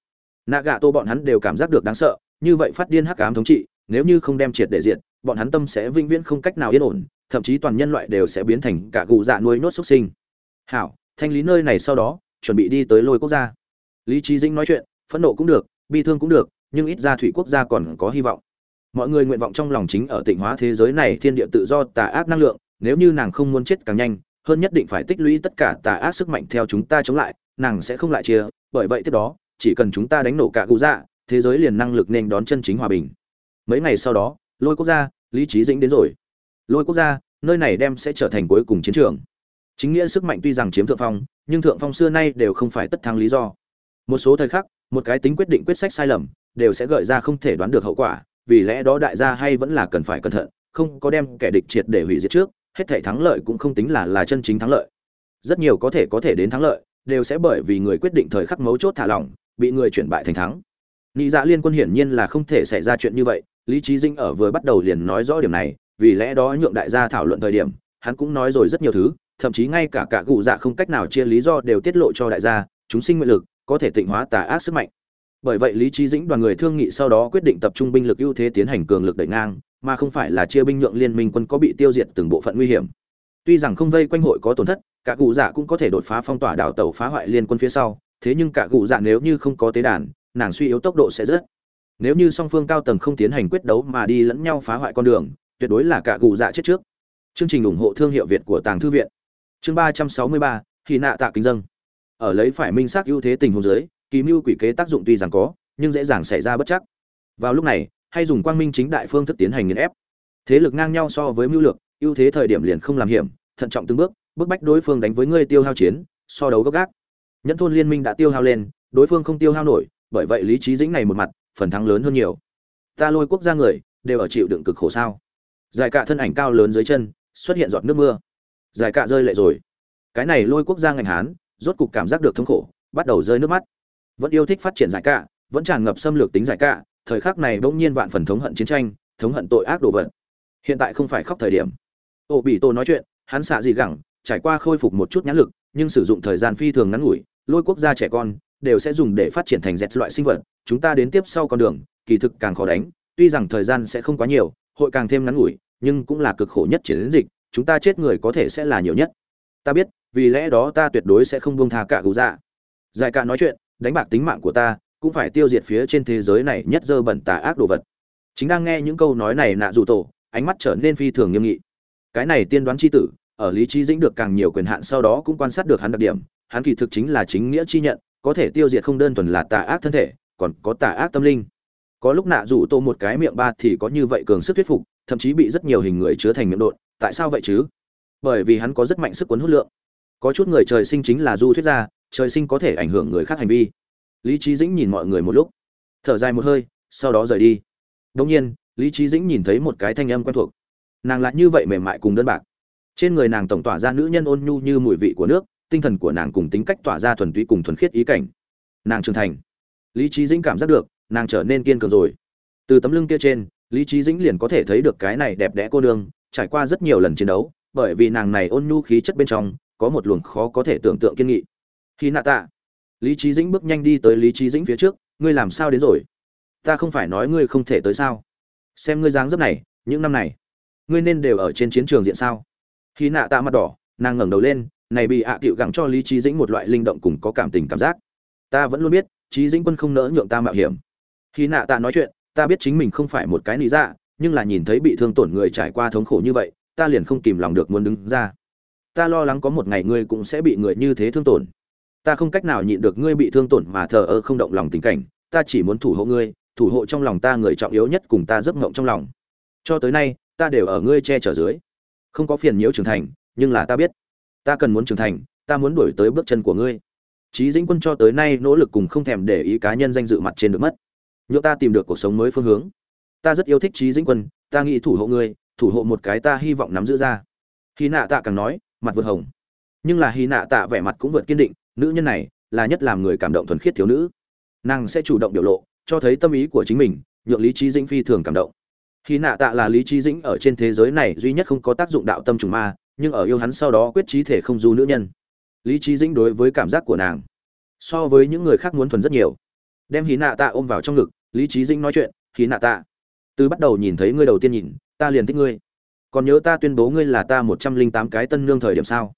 Nạ gạ tô bọn hắn đều cảm giác được đáng sợ, như vậy phát điên hắc ám thống trị, nếu như không đem triệt để diện bọn hắn tâm sẽ vĩnh viễn không cách nào yên ổn thậm chí toàn nhân loại đều sẽ biến thành cả gù dạ nuôi nốt xuất sinh. Hảo, thanh lý nơi này sau đó, chuẩn bị đi tới lôi quốc gia. Lý trí dĩnh nói chuyện, phẫn nộ cũng được, bi thương cũng được, nhưng ít ra thủy quốc gia còn có hy vọng. Mọi người nguyện vọng trong lòng chính ở tịnh hóa thế giới này thiên địa tự do, tà ác năng lượng, nếu như nàng không muốn chết càng nhanh, hơn nhất định phải tích lũy tất cả tà ác sức mạnh theo chúng ta chống lại, nàng sẽ không lại chia, bởi vậy tiếp đó, chỉ cần chúng ta đánh nổ cả cụ dạ thế giới liền năng lực nên đón chân chính hòa bình. Mấy ngày sau đó, lôi quốc gia, lý trí dĩnh đến rồi lôi quốc gia, nơi này đem sẽ trở thành cuối cùng chiến trường. Chính nghĩa sức mạnh tuy rằng chiếm thượng phong, nhưng thượng phong xưa nay đều không phải tất thắng lý do. Một số thời khắc, một cái tính quyết định quyết sách sai lầm, đều sẽ gợi ra không thể đoán được hậu quả, vì lẽ đó đại gia hay vẫn là cần phải cẩn thận, không có đem kẻ địch triệt để hủy diệt trước, hết thể thắng lợi cũng không tính là là chân chính thắng lợi. Rất nhiều có thể có thể đến thắng lợi, đều sẽ bởi vì người quyết định thời khắc mấu chốt thả lỏng, bị người chuyển bại thành thắng. Nghĩ dạ liên quân hiển nhiên là không thể xảy ra chuyện như vậy, lý trí dinh ở vừa bắt đầu liền nói rõ điểm này vì lẽ đó nhượng đại gia thảo luận thời điểm, hắn cũng nói rồi rất nhiều thứ, thậm chí ngay cả cả cụ dạ không cách nào chia lý do đều tiết lộ cho đại gia, chúng sinh nguyện lực, có thể tịnh hóa tà ác sức mạnh. Bởi vậy lý trí dĩnh đoàn người thương nghị sau đó quyết định tập trung binh lực ưu thế tiến hành cường lực đẩy ngang, mà không phải là chia binh nhượng liên minh quân có bị tiêu diệt từng bộ phận nguy hiểm. Tuy rằng không vây quanh hội có tổn thất, cả cụ dạ cũng có thể đột phá phong tỏa đảo tàu phá hoại liên quân phía sau, thế nhưng cả cụ dạ nếu như không có tế đàn, nàng suy yếu tốc độ sẽ rất. Nếu như song phương cao tầng không tiến hành quyết đấu mà đi lẫn nhau phá hoại con đường tuyệt đối là cả gù dạ chết trước. Chương trình ủng hộ thương hiệu việt của tàng thư viện. Chương ba trăm sáu mươi ba khi nạ tạ kính dân. Ở lấy phải minh xác ưu thế tình huống dưới, kỳ mưu quỷ kế tác dụng tuy rằng có, nhưng dễ dàng xảy ra bất chắc. Vào lúc này, hay dùng quang minh chính đại phương thức tiến hành nghiền ép. Thế lực ngang nhau so với mưu lược, ưu thế thời điểm liền không làm hiểm, thận trọng từng bước, bức bách đối phương đánh với ngươi tiêu hao chiến, so đấu gấp gác. Nhẫn thôn liên minh đã tiêu hao lên, đối phương không tiêu hao nổi, bởi vậy lý trí dĩnh này một mặt, phần thắng lớn hơn nhiều. Ta lôi quốc gia người, đều ở chịu đựng cực khổ sao? Giải cạ thân ảnh cao lớn dưới chân, xuất hiện giọt nước mưa. Giải cạ rơi lệ rồi. Cái này lôi quốc gia ngành hán, rốt cục cảm giác được thống khổ, bắt đầu rơi nước mắt. Vẫn yêu thích phát triển giải cạ vẫn tràn ngập xâm lược tính giải cạ thời khắc này bỗng nhiên vạn phần thống hận chiến tranh, thống hận tội ác đồ vật. Hiện tại không phải khóc thời điểm. Ô bị tô nói chuyện, hắn xạ gì gẳng, trải qua khôi phục một chút nhãn lực, nhưng sử dụng thời gian phi thường ngắn ngủi, lôi quốc gia trẻ con, đều sẽ dùng để phát triển thành dẹt loại sinh vật, chúng ta đến tiếp sau con đường, kỳ thực càng khó đánh, tuy rằng thời gian sẽ không quá nhiều hội càng thêm ngắn ngủi, nhưng cũng là cực khổ nhất chiến dịch, chúng ta chết người có thể sẽ là nhiều nhất. Ta biết, vì lẽ đó ta tuyệt đối sẽ không buông tha cả gù dạ. Giải cả nói chuyện, đánh bạc tính mạng của ta, cũng phải tiêu diệt phía trên thế giới này nhất dơ bẩn tà ác đồ vật. Chính đang nghe những câu nói này nạ dù tổ, ánh mắt trở nên phi thường nghiêm nghị. Cái này tiên đoán c h i tử, ở lý trí dĩnh được càng nhiều quyền hạn sau đó cũng quan sát được hắn đặc điểm, hắn kỳ thực chính là chính nghĩa chi nhận, có thể tiêu diệt không đơn thuần là tà ác thân thể, còn có tà ác tâm linh có lúc nạ dù tô một cái miệng ba thì có như vậy cường sức thuyết phục, thậm chí bị rất nhiều hình người chứa thành miệng đột tại sao vậy chứ? Bởi vì hắn có rất mạnh sức cuốn hút lượng. Có chút người trời sinh chính là du thuyết gia, trời sinh có thể ảnh hưởng người khác hành vi. Lý trí dĩnh nhìn mọi người một lúc. Thở dài một hơi, sau đó rời đi. Đông nhiên, lý trí dĩnh nhìn thấy một cái thanh âm quen thuộc. Nàng lại như vậy mềm mại cùng đơn bạc. Trên người nàng tổng tỏa ra nữ nhân ôn nhu như mùi vị của nước, tinh thần của nàng cùng tính cách tỏa ra thuần túy cùng thuần khiết ý cảnh. Nàng trưởng thành. Lý trí dĩnh cảm giác được nàng trở nên kiên cường rồi. Từ tấm lưng kia trên, lý trí dĩnh liền có thể thấy được cái này đẹp đẽ cô nương, trải qua rất nhiều lần chiến đấu, bởi vì nàng này ôn nhu khí chất bên trong, có một luồng khó có thể tưởng tượng kiên nghị. Khi nạ tạ, lý trí dĩnh bước nhanh đi tới lý trí dĩnh phía trước, ngươi làm sao đến rồi? Ta không phải nói ngươi không thể tới sao? Xem ngươi dáng dấp này, những năm này, ngươi nên đều ở trên chiến trường diện sao? Khi nạ tạ mặt đỏ, nàng ngẩng đầu lên, này bị ạ à cựu gặng cho lý trí dĩnh một loại linh động cùng có cảm tình cảm giác. Ta vẫn luôn biết trí dĩnh quân không nỡ nhượng ta mạo hiểm khi nạ tạ nói chuyện, ta biết chính mình không phải một cái lý dạ nhưng là nhìn thấy bị thương tổn người trải qua thống khổ như vậy, ta liền không kìm lòng được muốn đứng ra. Ta lo lắng có một ngày ngươi cũng sẽ bị người như thế thương tổn. Ta không cách nào nhịn được ngươi bị thương tổn mà thờ ơ không động lòng tình cảnh, ta chỉ muốn thủ hộ ngươi, thủ hộ trong lòng ta người trọng yếu nhất cùng ta giấc ngộng trong lòng. Cho tới nay, ta đều ở ngươi che chở dưới. Không có phiền nhiễu trưởng thành, nhưng là ta biết. Ta cần muốn trưởng thành, ta muốn đuổi tới bước chân của ngươi. Chí Dĩnh Quân cho tới nay nỗ lực cùng không thèm để ý cá nhân danh dự mặt trên được mất. Nhượng ta tìm được cuộc sống mới phương hướng. Ta rất yêu thích Chí Dĩnh Quân, ta nghĩ thủ hộ ngươi, thủ hộ một cái ta hy vọng nắm giữ ra. Hy Nạ Tạ càng nói, mặt vượt hồng. Nhưng là Hy Nạ Tạ vẻ mặt cũng vượt kiên định, nữ nhân này là nhất làm người cảm động thuần khiết thiếu nữ. Nàng sẽ chủ động biểu lộ, cho thấy tâm ý của chính mình, nhượng Lý Chí Dĩnh phi thường cảm động. Hy Nạ Tạ là Lý Chí Dĩnh ở trên thế giới này duy nhất không có tác dụng đạo tâm trùng ma, nhưng ở yêu hắn sau đó quyết chí thể không du nữ nhân lý trí dĩnh đối với cảm giác của nàng so với những người khác muốn thuần rất nhiều đem hy nạ tạ ôm vào trong ngực lý trí dĩnh nói chuyện khi nạ tạ từ bắt đầu nhìn thấy ngươi đầu tiên nhìn ta liền thích ngươi. Còn nhớ ta tuyên bố ngươi là ta một trăm linh tám cái tân nương thời điểm sao?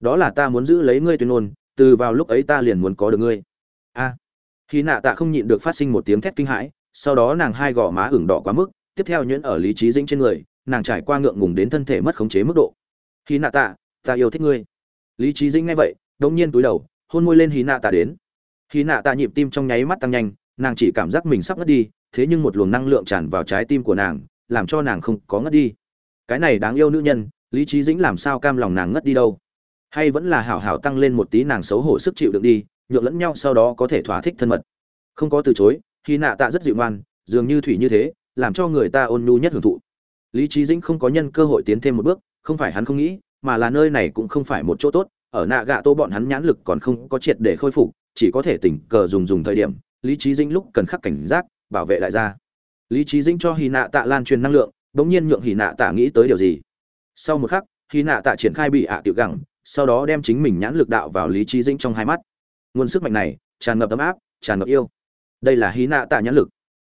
Đó là ta muốn giữ lấy ngươi tuyên ngôn từ vào lúc ấy ta liền muốn có được ngươi. A. À, hí nạ tạ không nhịn được phát sinh một tiếng thét kinh hãi sau đó nàng hai gò má ửng đỏ quá mức tiếp theo nhuyễn ở lý trí dĩnh trên người nàng trải qua ngượng ngùng đến thân thể mất khống chế mức độ. Khi nạ tạ ta yêu thích ngươi. Lý trí dĩnh nghe vậy đống nhiên túi đầu hôn môi lên hí nạ tạ đến. Hí nạ tạ nhịp tim trong nháy mắt tăng nhanh nàng chỉ cảm giác mình sắp ngất đi, thế nhưng một luồng năng lượng tràn vào trái tim của nàng, làm cho nàng không có ngất đi. Cái này đáng yêu nữ nhân, lý trí dĩnh làm sao cam lòng nàng ngất đi đâu? Hay vẫn là hảo hảo tăng lên một tí nàng xấu hổ sức chịu đựng đi, nhượng lẫn nhau sau đó có thể thỏa thích thân mật. Không có từ chối, khi nạ tạ rất dịu ngoan, dường như thủy như thế, làm cho người ta ôn nhu nhất hưởng thụ. Lý trí dĩnh không có nhân cơ hội tiến thêm một bước, không phải hắn không nghĩ, mà là nơi này cũng không phải một chỗ tốt, ở nạ gạ tô bọn hắn nhãn lực còn không có triệt để khôi phục, chỉ có thể tỉnh cờ dùng dùng thời điểm lý trí dĩnh lúc cần khắc cảnh giác, bảo vệ đại gia. Lý trí dĩnh cho hy nạ tạ lan truyền năng lượng, bỗng nhiên nhượng hy nạ tạ nghĩ tới điều gì? Sau một khắc hy nạ tạ triển khai bị ạ tiểu gẳng, sau đó đem chính mình nhãn lực đạo vào lý trí dĩnh trong hai mắt. Nguồn sức mạnh này, tràn ngập ấm áp, tràn ngập yêu. Đây là hy nạ tạ nhãn lực.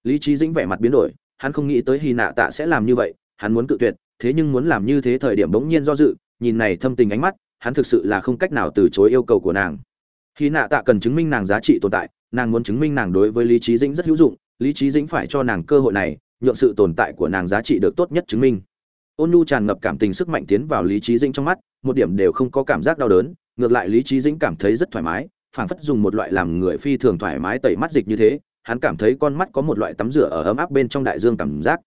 Lý trí dĩnh vẻ mặt biến đổi, hắn không nghĩ tới hy nạ tạ sẽ làm như vậy, hắn muốn cự tuyệt, thế nhưng muốn làm như thế thời điểm bỗng nhiên do dự, nhìn này thâm tình ánh mắt, hắn thực sự là không cách nào từ chối yêu cầu của nàng. Hy nạ tạ cần chứng minh nàng giá trị tồn tại nàng muốn chứng minh nàng đối với lý trí dĩnh rất hữu dụng, lý trí dĩnh phải cho nàng cơ hội này, nhượng sự tồn tại của nàng giá trị được tốt nhất chứng minh. Ôn nhu tràn ngập cảm tình sức mạnh tiến vào lý trí dĩnh trong mắt, một điểm đều không có cảm giác đau đớn, ngược lại lý trí dĩnh cảm thấy rất thoải mái, phảng phất dùng một loại làm người phi thường thoải mái tẩy mắt dịch như thế, hắn cảm thấy con mắt có một loại tắm rửa ở ấm áp bên trong đại dương cảm giác.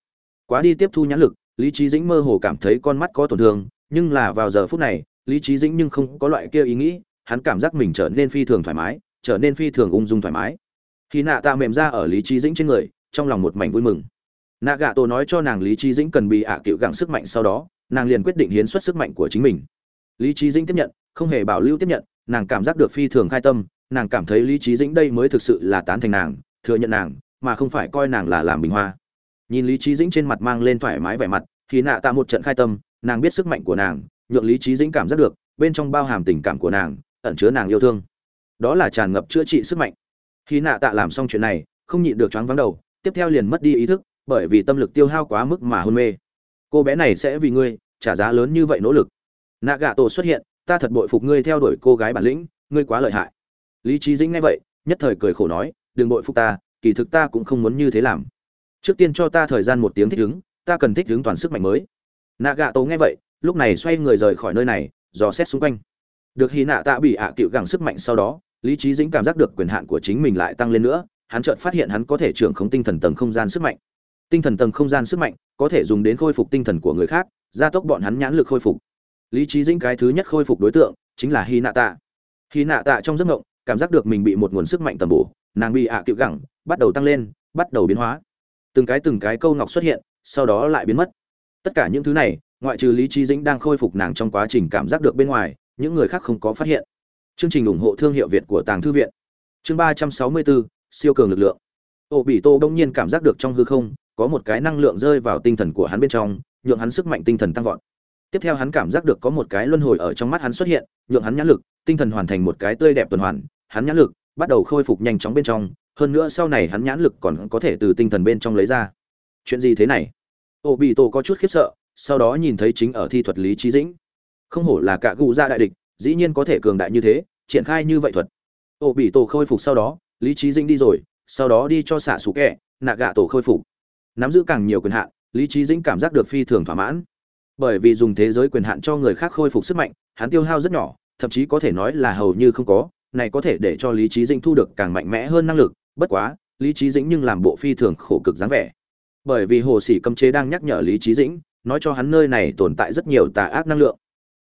Quá đi tiếp thu nhãn lực, lý trí dĩnh mơ hồ cảm thấy con mắt có tổn thương, nhưng là vào giờ phút này, lý trí dĩnh nhưng không có loại kia ý nghĩ, hắn cảm giác mình trở nên phi thường thoải mái trở nên phi thường ung dung thoải mái. Khi nạ tạ mềm ra ở lý trí dĩnh trên người, trong lòng một mảnh vui mừng. Nạ gạ tổ nói cho nàng lý trí dĩnh cần bị ạ à cựu gặng sức mạnh sau đó, nàng liền quyết định hiến xuất sức mạnh của chính mình. Lý trí dĩnh tiếp nhận, không hề bảo lưu tiếp nhận, nàng cảm giác được phi thường khai tâm, nàng cảm thấy lý trí dĩnh đây mới thực sự là tán thành nàng, thừa nhận nàng, mà không phải coi nàng là làm bình hoa. Nhìn lý trí dĩnh trên mặt mang lên thoải mái vẻ mặt thì nạ tạ một trận khai tâm, nàng biết sức mạnh của nàng, nhượng lý trí dĩnh cảm giác được, bên trong bao hàm tình cảm của nàng, ẩn chứa nàng yêu thương đó là tràn ngập chữa trị sức mạnh. Khi nạ tạ làm xong chuyện này, không nhịn được choáng vắng đầu, tiếp theo liền mất đi ý thức, bởi vì tâm lực tiêu hao quá mức mà hôn mê. Cô bé này sẽ vì ngươi trả giá lớn như vậy nỗ lực. Nạ gạ tổ xuất hiện, ta thật bội phục ngươi theo đuổi cô gái bản lĩnh, ngươi quá lợi hại. Lý trí dĩnh nghe vậy, nhất thời cười khổ nói, đừng bội phục ta, kỳ thực ta cũng không muốn như thế làm. Trước tiên cho ta thời gian một tiếng thích ứng, ta cần thích ứng toàn sức mạnh mới. Nạ gạ tổ nghe vậy, lúc này xoay người rời khỏi nơi này, dò xét xung quanh. Được hy nạ tạ bị ạ à cựu gẳng sức mạnh sau đó lý trí dĩnh cảm giác được quyền hạn của chính mình lại tăng lên nữa, hắn chợt phát hiện hắn có thể trưởng khống tinh thần tầng không gian sức mạnh. Tinh thần tầng không gian sức mạnh có thể dùng đến khôi phục tinh thần của người khác, gia tốc bọn hắn nhãn lực khôi phục. Lý trí dĩnh cái thứ nhất khôi phục đối tượng chính là hy nạ tạ hy nạ tạ trong giấc mộng, cảm giác được mình bị một nguồn sức mạnh tầm bổ, nàng bị ạ à cựu gẳng, bắt đầu tăng lên, bắt đầu biến hóa. Từng cái từng cái câu ngọc xuất hiện, sau đó lại biến mất. Tất cả những thứ này, ngoại trừ lý trí dĩnh đang khôi phục nàng trong quá trình cảm giác được bên ngoài, những người khác không có phát hiện chương trình ủng hộ thương hiệu việt của tàng thư viện. Chương ba trăm sáu mươi bốn siêu cường lực lượng. Obito bị tô nhiên cảm giác được trong hư không, có một cái năng lượng rơi vào tinh thần của hắn bên trong, nhượng hắn sức mạnh tinh thần tăng vọt. Tiếp theo hắn cảm giác được có một cái luân hồi ở trong mắt hắn xuất hiện, nhượng hắn nhãn lực, tinh thần hoàn thành một cái tươi đẹp tuần hoàn, hắn nhãn lực bắt đầu khôi phục nhanh chóng bên trong, hơn nữa sau này hắn nhãn lực còn có thể từ tinh thần bên trong lấy ra. Chuyện gì thế này? Obito có chút khiếp sợ, sau đó nhìn thấy chính ở thi thuật lý trí dĩnh. Không hổ là cả gù gia đại địch dĩ nhiên có thể cường đại như thế, triển khai như vậy thuật. Ô bị tổ khôi phục sau đó, lý trí dĩnh đi rồi, sau đó đi cho xạ sủ kẹ, nạ gạ tổ khôi phục. Nắm giữ càng nhiều quyền hạn, lý trí dĩnh cảm giác được phi thường thỏa mãn. Bởi vì dùng thế giới quyền hạn cho người khác khôi phục sức mạnh, hắn tiêu hao rất nhỏ, thậm chí có thể nói là hầu như không có, này có thể để cho lý trí dĩnh thu được càng mạnh mẽ hơn năng lực, bất quá, lý trí dĩnh nhưng làm bộ phi thường khổ cực dáng vẻ. Bởi vì hồ sĩ cấm chế đang nhắc nhở lý trí dĩnh, nói cho hắn nơi này tồn tại rất nhiều tà ác năng lượng.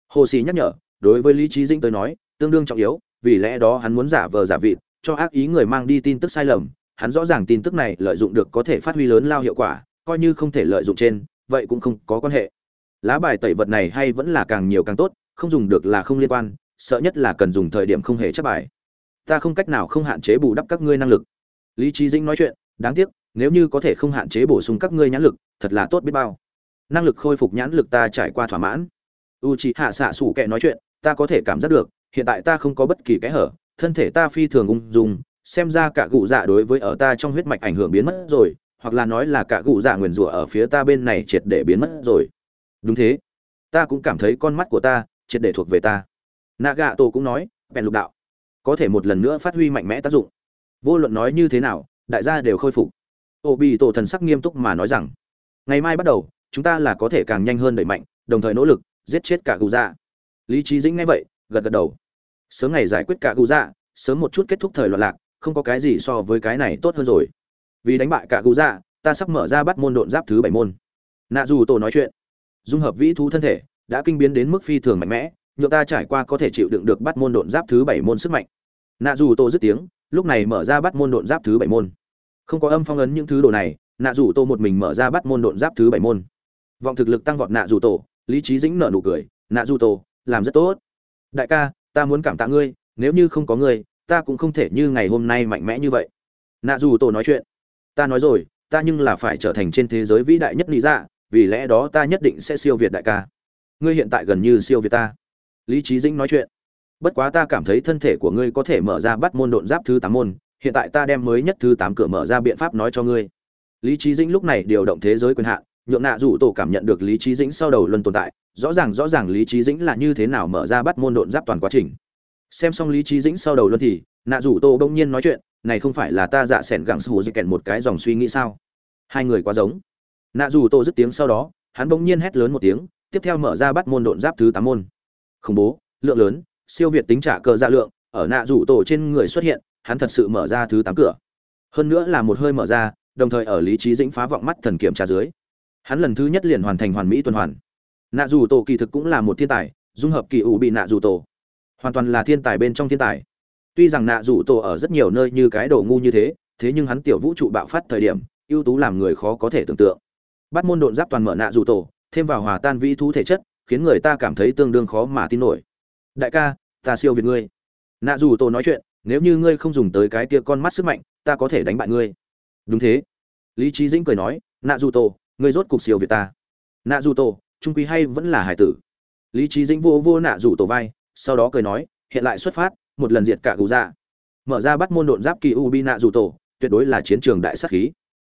Hồ sĩ nhắc nhở đối với lý trí dĩnh tới nói, tương đương trọng yếu, vì lẽ đó hắn muốn giả vờ giả vịt, cho ác ý người mang đi tin tức sai lầm. Hắn rõ ràng tin tức này lợi dụng được có thể phát huy lớn lao hiệu quả, coi như không thể lợi dụng trên, vậy cũng không có quan hệ. Lá bài tẩy vật này hay vẫn là càng nhiều càng tốt, không dùng được là không liên quan, sợ nhất là cần dùng thời điểm không hề chấp bài. Ta không cách nào không hạn chế bù đắp các ngươi năng lực. Lý trí dĩnh nói chuyện, đáng tiếc, nếu như có thể không hạn chế bổ sung các ngươi nhãn lực, thật là tốt biết bao. Năng lực khôi phục nhãn lực ta trải qua thỏa mãn. U c hạ xạ sủ kệ nói chuyện ta có thể cảm giác được, hiện tại ta không có bất kỳ cái hở, thân thể ta phi thường ung dung, xem ra cả cụ dạ đối với ở ta trong huyết mạch ảnh hưởng biến mất rồi, hoặc là nói là cả cụ dạ nguyền rủa ở phía ta bên này triệt để biến mất rồi. Đúng thế. Ta cũng cảm thấy con mắt của ta triệt để thuộc về ta. Nạ gạ tổ cũng nói, bèn lục đạo, có thể một lần nữa phát huy mạnh mẽ tác dụng. Vô luận nói như thế nào, đại gia đều khôi phục. Ô bị tổ thần sắc nghiêm túc mà nói rằng, ngày mai bắt đầu, chúng ta là có thể càng nhanh hơn đẩy mạnh, đồng thời nỗ lực giết chết cả cụ dạ lý trí dĩnh nghe vậy, gật gật đầu. Sớm ngày giải quyết cả cụ dạ sớm một chút kết thúc thời loạn lạc, không có cái gì so với cái này tốt hơn rồi. Vì đánh bại cả cụ dạ ta sắp mở ra bắt môn độn giáp thứ bảy môn. Nạ dù tổ nói chuyện. Dung hợp vĩ thú thân thể, đã kinh biến đến mức phi thường mạnh mẽ nhựa ta trải qua có thể chịu đựng được bắt môn độn giáp thứ bảy môn sức mạnh. Nạ dù tổ dứt tiếng, lúc này mở ra bắt môn độn giáp thứ bảy môn. Không có âm phong ấn những thứ đồ này, nạ dù tổ một mình mở ra bắt môn độn giáp thứ bảy môn. Vọng thực lực tăng vọt nạ dù tổ, lý trí dĩnh nợ nụ cười, nạ dù tổ làm rất tốt. Đại ca, ta muốn cảm tạ ngươi, nếu như không có ngươi, ta cũng không thể như ngày hôm nay mạnh mẽ như vậy. Nạ dù tổ nói chuyện. Ta nói rồi, ta nhưng là phải trở thành trên thế giới vĩ đại nhất lý dạ vì lẽ đó ta nhất định sẽ siêu việt đại ca. Ngươi hiện tại gần như siêu việt ta. Lý trí dĩnh nói chuyện. Bất quá ta cảm thấy thân thể của ngươi có thể mở ra bắt môn độn giáp thứ tám môn, hiện tại ta đem mới nhất thứ tám cửa mở ra biện pháp nói cho ngươi. Lý trí dĩnh lúc này điều động thế giới quyền hạn, nhượng nạ rủ tổ cảm nhận được lý trí dĩnh sau đầu luân tồn tại rõ ràng rõ ràng lý trí dĩnh là như thế nào mở ra bắt môn độn giáp toàn quá trình. Xem xong lý trí dĩnh sau đầu luân thì, nạ rủ tô bỗng nhiên nói chuyện, này không phải là ta dạ s ẻ n gẳng sù dịch kèn một cái dòng suy nghĩ sao? Hai người quá giống. Nạ rủ tô dứt tiếng sau đó, hắn bỗng nhiên hét lớn một tiếng, tiếp theo mở ra bắt môn độn giáp thứ tám môn. Khủng bố, lượng lớn, siêu việt tính trả cờ dạ lượng, ở nạ rủ tổ trên người xuất hiện, hắn thật sự mở ra thứ tám cửa. Hơn nữa là một hơi mở ra, đồng thời ở lý trí dĩnh phá vọng mắt thần kiểm tra dưới. Hắn lần thứ nhất liền hoàn thành hoàn mỹ tuần hoàn nạ dù tổ kỳ thực cũng là một thiên tài, dung hợp kỳ ủ bị nạ dù tổ. Hoàn toàn là thiên tài bên trong thiên tài. Tuy rằng nạ dù tổ ở rất nhiều nơi như cái đồ ngu như thế thế nhưng hắn tiểu vũ trụ bạo phát thời điểm, ưu tú làm người khó có thể tưởng tượng. Bắt môn độn giáp toàn mở nạ dù tổ, thêm vào hòa tan vĩ thú thể chất, khiến người ta cảm thấy tương đương khó mà tin nổi. Đại ca, ta siêu việt ngươi. Nạ dù tổ nói chuyện, nếu như ngươi không dùng tới cái kia con mắt sức mạnh, ta có thể đánh bại ngươi. Đúng thế. Lý trí dĩnh cười nói, nạ dù tổ, ngươi rốt cục siêu việt ta. Nạ dù tổ trung quý hay vẫn là hải tử. Lý trí dĩnh vô vô nạ rủ tổ vai, sau đó cười nói, hiện lại xuất phát, một lần diệt cả gù dạ. Mở ra bắt môn độn giáp kỳ u bi nạ rủ tổ, tuyệt đối là chiến trường đại sắc khí.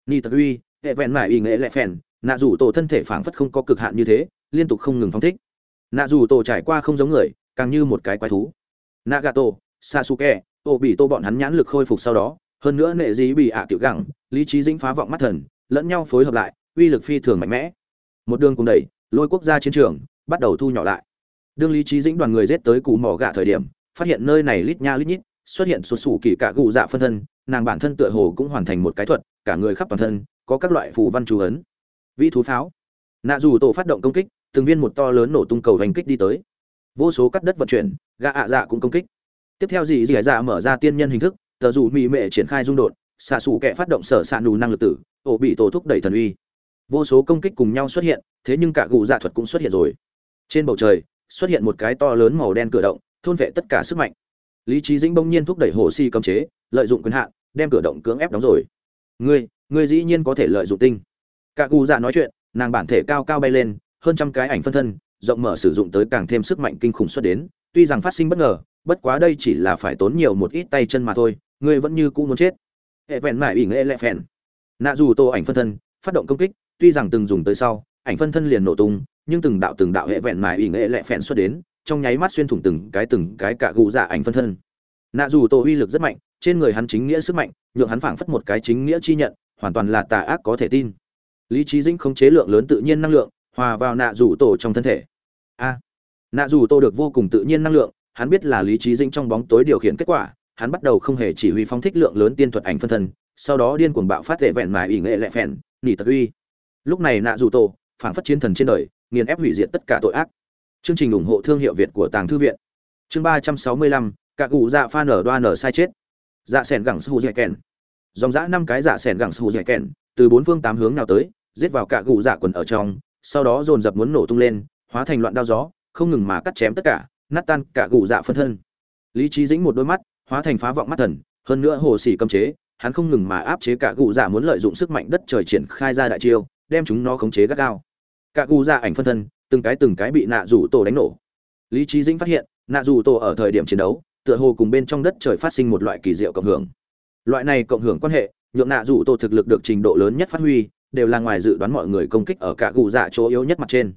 Ni tật uy, hệ vẹn mải ý nghệ lẹ phèn, nạ rủ tổ thân thể phảng phất không có cực hạn như thế, liên tục không ngừng phóng thích. Nạ rủ tổ trải qua không giống người, càng như một cái quái thú. Nagato, sasuke ô bị tô bọn hắn nhãn lực khôi phục sau đó, hơn nữa nệ dí bị ạ tiểu gẳng, lý trí dĩnh phá vọng mắt thần, lẫn nhau phối hợp lại, uy lực phi thường mạnh mẽ. Một đường cùng đẩy lôi quốc gia chiến trường, bắt đầu thu nhỏ lại. Đương lý trí dĩnh đoàn người giết tới cù mỏ gạ thời điểm, phát hiện nơi này lít nha lít nhít, xuất hiện sụt sủ kỳ cả gù dạ phân thân, nàng bản thân tựa hồ cũng hoàn thành một cái thuật, cả người khắp toàn thân, có các loại phù văn chú ấn. Vĩ thú pháo. Nạ dù tổ phát động công kích, từng viên một to lớn nổ tung cầu hành kích đi tới. Vô số cắt đất vận chuyển gạ ạ dạ cũng công kích. Tiếp theo dì dì dạ mở ra tiên nhân hình thức, tờ dù mỹ mệ triển khai dung đột, xạ xù kẹ phát động sở xạ nù năng lực tử, ổ bị tổ thúc đẩy thần uy vô số công kích cùng nhau xuất hiện, thế nhưng cả gù dạ thuật cũng xuất hiện rồi. Trên bầu trời, xuất hiện một cái to lớn màu đen cửa động, thôn vệ tất cả sức mạnh. Lý trí dĩnh bỗng nhiên thúc đẩy hồ si cấm chế, lợi dụng quyền hạn, đem cửa động cưỡng ép đóng rồi. Ngươi ngươi dĩ nhiên có thể lợi dụng tinh. Cả gù dạ nói chuyện, nàng bản thể cao cao bay lên, hơn trăm cái ảnh phân thân, rộng mở sử dụng tới càng thêm sức mạnh kinh khủng xuất đến, tuy rằng phát sinh bất ngờ, bất quá đây chỉ là phải tốn nhiều một ít tay chân mà thôi, ngươi vẫn như cũ muốn chết. Hệ vẹn mải ỉ nghệ lẹ phèn. Nạ dù tô ảnh phân thân, phát động công kích tuy rằng từng dùng tới sau, ảnh phân thân liền nổ tung, nhưng từng đạo từng đạo hệ vẹn mài ỉ nghệ lẹ phèn xuất đến, trong nháy mắt xuyên thủng từng cái từng cái cả gù dạ ảnh phân thân. Nạ dù tổ uy lực rất mạnh, trên người hắn chính nghĩa sức mạnh, nhượng hắn phảng phất một cái chính nghĩa chi nhận, hoàn toàn là tà ác có thể tin. Lý trí dĩnh không chế lượng lớn tự nhiên năng lượng, hòa vào nạ dù tổ trong thân thể. A. Nạ dù tổ được vô cùng tự nhiên năng lượng, hắn biết là lý trí dĩnh trong bóng tối điều khiển kết quả, hắn bắt đầu không hề chỉ huy phong thích lượng lớn tiên thuật ảnh phân thân, sau đó điên cuồng bạo phát hệ vẹn mài ỉ nghệ lẹ phèn, nỉ tật uy lúc này nạ dù tổ, phảng phất chiến thần trên đời, nghiền ép hủy diệt tất cả tội ác. Chương trình ủng hộ thương hiệu việt của tàng thư viện. Chương ba trăm sáu mươi lăm, cả cụ dạ pha nở đoa nở sai chết. Dạ sẻn gẳng sư hù dạy kèn. Dòng dã năm cái dạ sẻn gẳng sư hù dạy kèn, từ bốn phương tám hướng nào tới, giết vào cả cụ dạ quần ở trong, sau đó dồn dập muốn nổ tung lên, hóa thành loạn đao gió, không ngừng mà cắt chém tất cả, nát tan cả cụ dạ phân thân. Lý trí dĩnh một đôi mắt, hóa thành phá vọng mắt thần, hơn nữa hồ xỉ cấm chế, hắn không ngừng mà áp chế cả cụ dạ muốn lợi dụng sức mạnh đất trời triển khai ra đại chiêu đem chúng nó khống chế gắt gao. Cả cụ ra ảnh phân thân, từng cái từng cái bị nạ rủ tổ đánh nổ. Lý trí dĩnh phát hiện, nạ rủ tổ ở thời điểm chiến đấu, tựa hồ cùng bên trong đất trời phát sinh một loại kỳ diệu cộng hưởng. Loại này cộng hưởng quan hệ, nhượng nạ rủ tổ thực lực được trình độ lớn nhất phát huy, đều là ngoài dự đoán mọi người công kích ở cả cụ dạ chỗ yếu nhất mặt trên.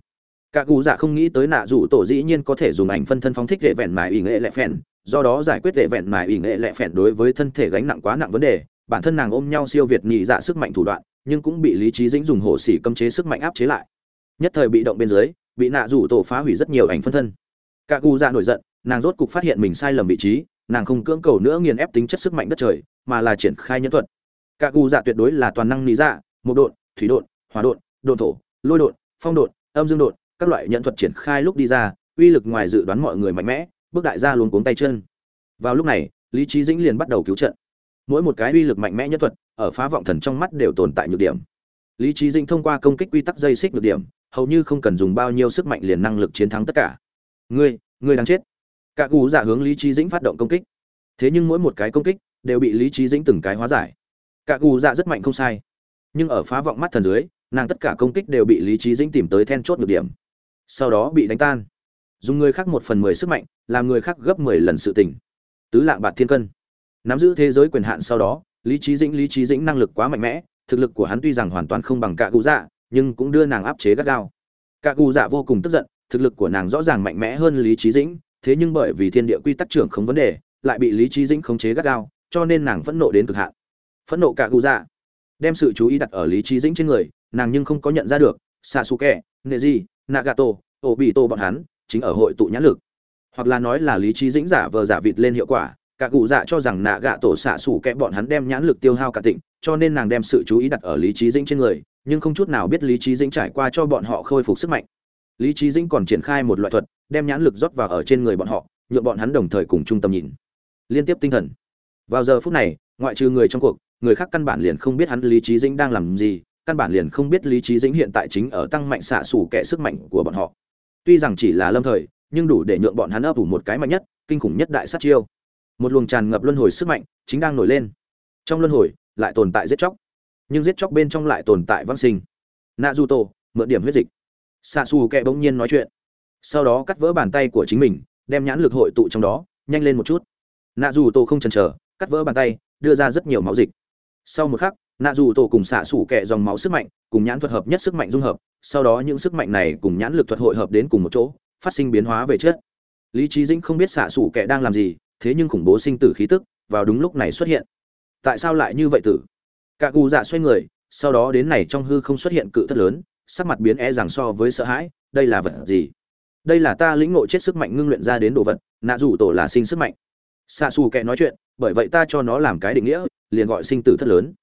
Cả cụ dạ không nghĩ tới nạ rủ tổ dĩ nhiên có thể dùng ảnh phân thân phóng thích hệ vẹn mài ỉ nghệ lẹ phèn, do đó giải quyết hệ vẹn mài ỉ nghệ lẹ phèn đối với thân thể gánh nặng quá nặng vấn đề, bản thân nàng ôm nhau siêu việt nhị dạ sức mạnh thủ đoạn nhưng cũng bị lý trí dĩnh dùng hổ xỉ cấm chế sức mạnh áp chế lại. Nhất thời bị động bên dưới, bị nạ rủ tổ phá hủy rất nhiều ảnh phân thân. Cả cụ dạ nổi giận, nàng rốt cục phát hiện mình sai lầm vị trí, nàng không cưỡng cầu nữa nghiền ép tính chất sức mạnh đất trời, mà là triển khai nhân thuật. Cả cụ dạ tuyệt đối là toàn năng lý dạ một độn, thủy độn, hỏa độn độn thổ, lôi độn, phong độn, âm dương độn, các loại nhận thuật triển khai lúc đi ra, uy lực ngoài dự đoán mọi người mạnh mẽ, bước đại gia luôn cuống tay chân. Vào lúc này, lý trí dĩnh liền bắt đầu cứu trận. Mỗi một cái uy lực mạnh mẽ nhất thuật ở phá vọng thần trong mắt đều tồn tại nhược điểm. Lý trí dĩnh thông qua công kích quy tắc dây xích nhược điểm, hầu như không cần dùng bao nhiêu sức mạnh liền năng lực chiến thắng tất cả. Ngươi ngươi đang chết. Cả cú giả dạ hướng lý trí dĩnh phát động công kích. Thế nhưng mỗi một cái công kích đều bị lý trí dĩnh từng cái hóa giải. Cả cú dạ rất mạnh không sai. Nhưng ở phá vọng mắt thần dưới, nàng tất cả công kích đều bị lý trí dĩnh tìm tới then chốt nhược điểm. Sau đó bị đánh tan. Dùng người khác một phần mười sức mạnh, làm người khác gấp mười lần sự tình. Tứ lạng bạt thiên cân. Nắm giữ thế giới quyền hạn sau đó lý trí dĩnh, lý trí dĩnh năng lực quá mạnh mẽ, thực lực của hắn tuy rằng hoàn toàn không bằng cạ cụ dạ nhưng cũng đưa nàng áp chế gắt gao. Cạ cụ dạ vô cùng tức giận, thực lực của nàng rõ ràng mạnh mẽ hơn lý trí dĩnh, thế nhưng bởi vì thiên địa quy tắc trưởng không vấn đề, lại bị lý trí dĩnh khống chế gắt gao, cho nên nàng phẫn nộ đến cực hạn. Phẫn nộ cạ cụ dạ. Đem sự chú ý đặt ở lý trí dĩnh trên người, nàng nhưng không có nhận ra được, sasuke, neji, nagato, obito bọn hắn chính ở hội tụ nhãn lực. Hoặc là nói là lý trí dĩnh giả vờ giả vịt lên hiệu quả cả cụ dạ cho rằng nạ gạ tổ xạ xủ kẽ bọn hắn đem nhãn lực tiêu hao cả tịnh, cho nên nàng đem sự chú ý đặt ở lý trí dĩnh trên người, nhưng không chút nào biết lý trí dĩnh trải qua cho bọn họ khôi phục sức mạnh. Lý trí dĩnh còn triển khai một loại thuật, đem nhãn lực rót vào ở trên người bọn họ nhuộm bọn hắn đồng thời cùng trung tâm nhìn. Liên tiếp tinh thần. Vào giờ phút này, ngoại trừ người trong cuộc, người khác căn bản liền không biết hắn lý trí dĩnh đang làm gì, căn bản liền không biết lý trí dĩnh hiện tại chính ở tăng mạnh xạ xủ kẻ sức mạnh của bọn họ. Tuy rằng chỉ là lâm thời, nhưng đủ để nhượng bọn hắn ấp ủ một cái mạnh nhất, kinh khủng nhất đại sát chiêu một luồng tràn ngập luân hồi sức mạnh chính đang nổi lên. Trong luân hồi, lại tồn tại giết chóc. Nhưng giết chóc bên trong lại tồn tại văn sinh. Nạ du tổ mượn điểm huyết dịch. Xạ xù kẹ bỗng nhiên nói chuyện. Sau đó cắt vỡ bàn tay của chính mình, đem nhãn lực hội tụ trong đó, nhanh lên một chút. Nạ dù tổ không chần chờ, cắt vỡ bàn tay, đưa ra rất nhiều máu dịch. Sau một khắc nạ dù tổ cùng xạ xủ kẹ dòng máu sức mạnh, cùng nhãn thuật hợp nhất sức mạnh dung hợp. Sau đó những sức mạnh này cùng nhãn lực thuật hội hợp đến cùng một chỗ, phát sinh biến hóa về chết lý trí dĩnh không biết xạ xủ kẹ đang làm gì thế nhưng khủng bố sinh tử khí tức vào đúng lúc này xuất hiện. Tại sao lại như vậy tử? Cả cụ dạ xoay người, sau đó đến này trong hư không xuất hiện cự thất lớn, sắc mặt biến e rằng so với sợ hãi, đây là vật gì? Đây là ta lĩnh ngộ chết sức mạnh ngưng luyện ra đến đồ vật, nạ rủ tổ là sinh sức mạnh. Xạ xù kệ nói chuyện, bởi vậy ta cho nó làm cái định nghĩa, liền gọi sinh tử thất lớn.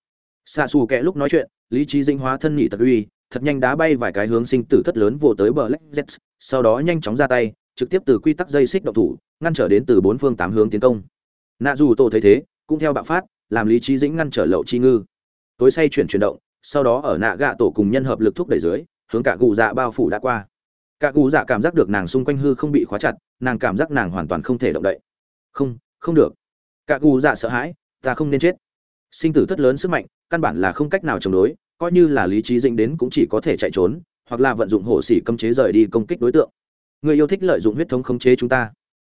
Xạ xù kệ lúc nói chuyện, lý trí dinh hóa thân nhị tật uy, thật nhanh đá bay vài cái hướng sinh tử thất lớn vô tới bờ lách z sau đó nhanh chóng ra tay trực tiếp từ quy tắc dây xích động thủ, ngăn trở đến từ bốn phương tám hướng tiến công. Nạ dù tổ thấy thế, cũng theo bạo phát, làm lý trí dĩnh ngăn trở lậu chi ngư. Tối say chuyển chuyển động, sau đó ở nạ gạ tổ cùng nhân hợp lực thúc đẩy dưới, hướng cả gù dạ bao phủ đã qua. Cả gù dạ cảm giác được nàng xung quanh hư không bị khóa chặt, nàng cảm giác nàng hoàn toàn không thể động đậy. Không không được. Cả gù dạ sợ hãi, ta không nên chết. Sinh tử thất lớn sức mạnh, căn bản là không cách nào chống đối, coi như là lý trí dĩnh đến cũng chỉ có thể chạy trốn, hoặc là vận dụng hổ xỉ cấm chế rời đi công kích đối tượng người yêu thích lợi dụng huyết thống khống chế chúng ta.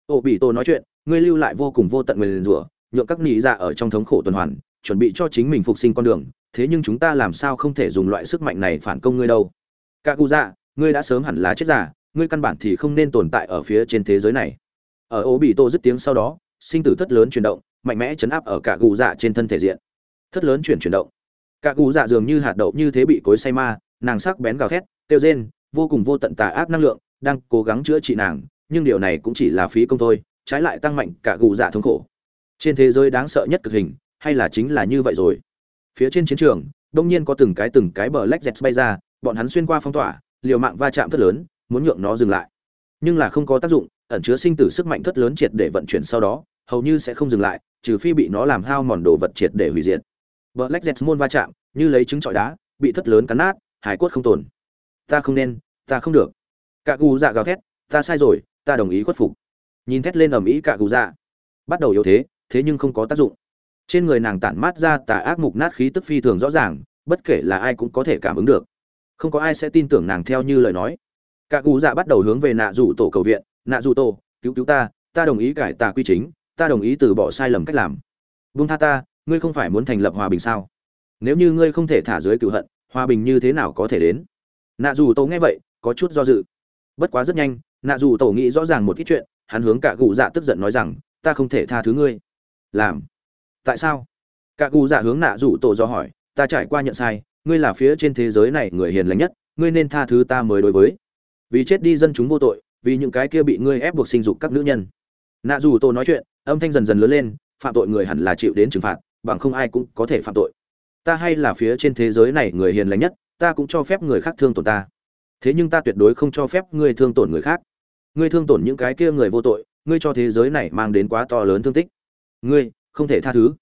Ô, bị tổ nói chuyện, ngươi lưu lại vô cùng vô tận nguyền rủa, nhượng các nị dạ ở trong thống khổ tuần hoàn, chuẩn bị cho chính mình phục sinh con đường, thế nhưng chúng ta làm sao không thể dùng loại sức mạnh này phản công ngươi đâu? Cả cụ dạ ngươi đã sớm hẳn là chết giả ngươi căn bản thì không nên tồn tại ở phía trên thế giới này. Ở Ô, bị tô dứt tiếng sau đó, sinh tử thất lớn chuyển động, mạnh mẽ chấn áp ở cả cụ dạ trên thân thể diện. Thất lớn chuyển chuyển động. Cả cụ dạ dường như hạt đậu như thế bị cối say ma, nàng sắc bén gào thét tiêu rên, vô cùng vô tận tà ác năng lượng đang cố gắng chữa trị nàng, nhưng điều này cũng chỉ là phí công thôi, trái lại tăng mạnh cả gù dạ thống khổ. Trên thế giới đáng sợ nhất cực hình, hay là chính là như vậy rồi. Phía trên chiến trường, đông nhiên có từng cái từng cái bờ lách dẹt bay ra, bọn hắn xuyên qua phong tỏa, liều mạng va chạm thất lớn, muốn nhượng nó dừng lại. Nhưng là không có tác dụng, ẩn chứa sinh tử sức mạnh thất lớn triệt để vận chuyển sau đó, hầu như sẽ không dừng lại, trừ phi bị nó làm hao mòn đồ vật triệt để hủy diệt. Bờ lách dẹt môn va chạm, như lấy trứng trọi đá, bị thất lớn cắn nát, hải cốt không tồn. Ta không nên, ta không được cả gù dạ gào thét, ta sai rồi, ta đồng ý khuất phục. Nhìn thét lên ầm ĩ cả gù dạ. Bắt đầu yếu thế thế nhưng không có tác dụng. Trên người nàng tản mát ra tà ác mục nát khí tức phi thường rõ ràng, bất kể là ai cũng có thể cảm ứng được. Không có ai sẽ tin tưởng nàng theo như lời nói. Cả cụ dạ bắt đầu hướng về nạ rủ tổ cầu viện. Nạ rủ tổ, cứu cứu ta ta đồng ý cải tà quy chính, ta đồng ý từ bỏ sai lầm cách làm. Vung tha ta, ngươi không phải muốn thành lập hòa bình sao? Nếu như ngươi không thể thả dưới cựu hận, hòa bình như thế nào có thể đến? Nạ dù tổ nghe vậy, có chút do dự bất quá rất nhanh, nạ dù tổ nghĩ rõ ràng một ít chuyện, hắn hướng cả cụ dạ tức giận nói rằng, ta không thể tha thứ ngươi. Làm? Tại sao? Cả cụ dạ hướng nạ dù tổ do hỏi, ta trải qua nhận sai, ngươi là phía trên thế giới này người hiền lành nhất, ngươi nên tha thứ ta mới đối với. Vì chết đi dân chúng vô tội, vì những cái kia bị ngươi ép buộc sinh dục các nữ nhân. Nạ dù tổ nói chuyện, âm thanh dần dần lớn lên, phạm tội người hẳn là chịu đến trừng phạt, bằng không ai cũng có thể phạm tội. Ta hay là phía trên thế giới này người hiền lành nhất, ta cũng cho phép người khác thương tổn ta thế nhưng ta tuyệt đối không cho phép ngươi thương tổn người khác. Ngươi thương tổn những cái kia người vô tội, ngươi cho thế giới này mang đến quá to lớn thương tích. Ngươi, không thể tha thứ.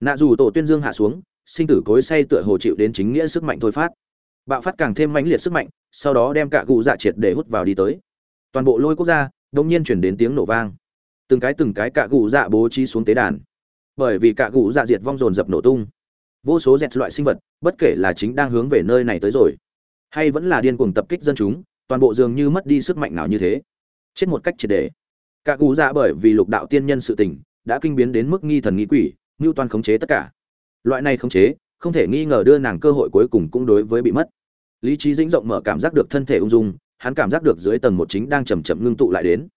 Nạ dù tổ tuyên dương hạ xuống, sinh tử cối say tựa hồ chịu đến chính nghĩa sức mạnh thôi phát. Bạo phát càng thêm mãnh liệt sức mạnh, sau đó đem cả cụ dạ triệt để hút vào đi tới. Toàn bộ lôi quốc gia đông nhiên chuyển đến tiếng nổ vang. Từng cái từng cái cả cụ dạ bố trí xuống tế đàn. Bởi vì cả cụ dạ diệt vong dồn dập nổ tung. Vô số dẹt loại sinh vật, bất kể là chính đang hướng về nơi này tới rồi hay vẫn là điên cuồng tập kích dân chúng, toàn bộ dường như mất đi sức mạnh nào như thế. Chết một cách triệt để. Cả cụ dạ bởi vì lục đạo tiên nhân sự tình, đã kinh biến đến mức nghi thần nghi quỷ ngưu toàn khống chế tất cả. Loại này khống chế, không thể nghi ngờ đưa nàng cơ hội cuối cùng cũng đối với bị mất. Lý trí dĩnh rộng mở cảm giác được thân thể ung dung, hắn cảm giác được dưới tầng một chính đang chầm chậm ngưng tụ lại đến.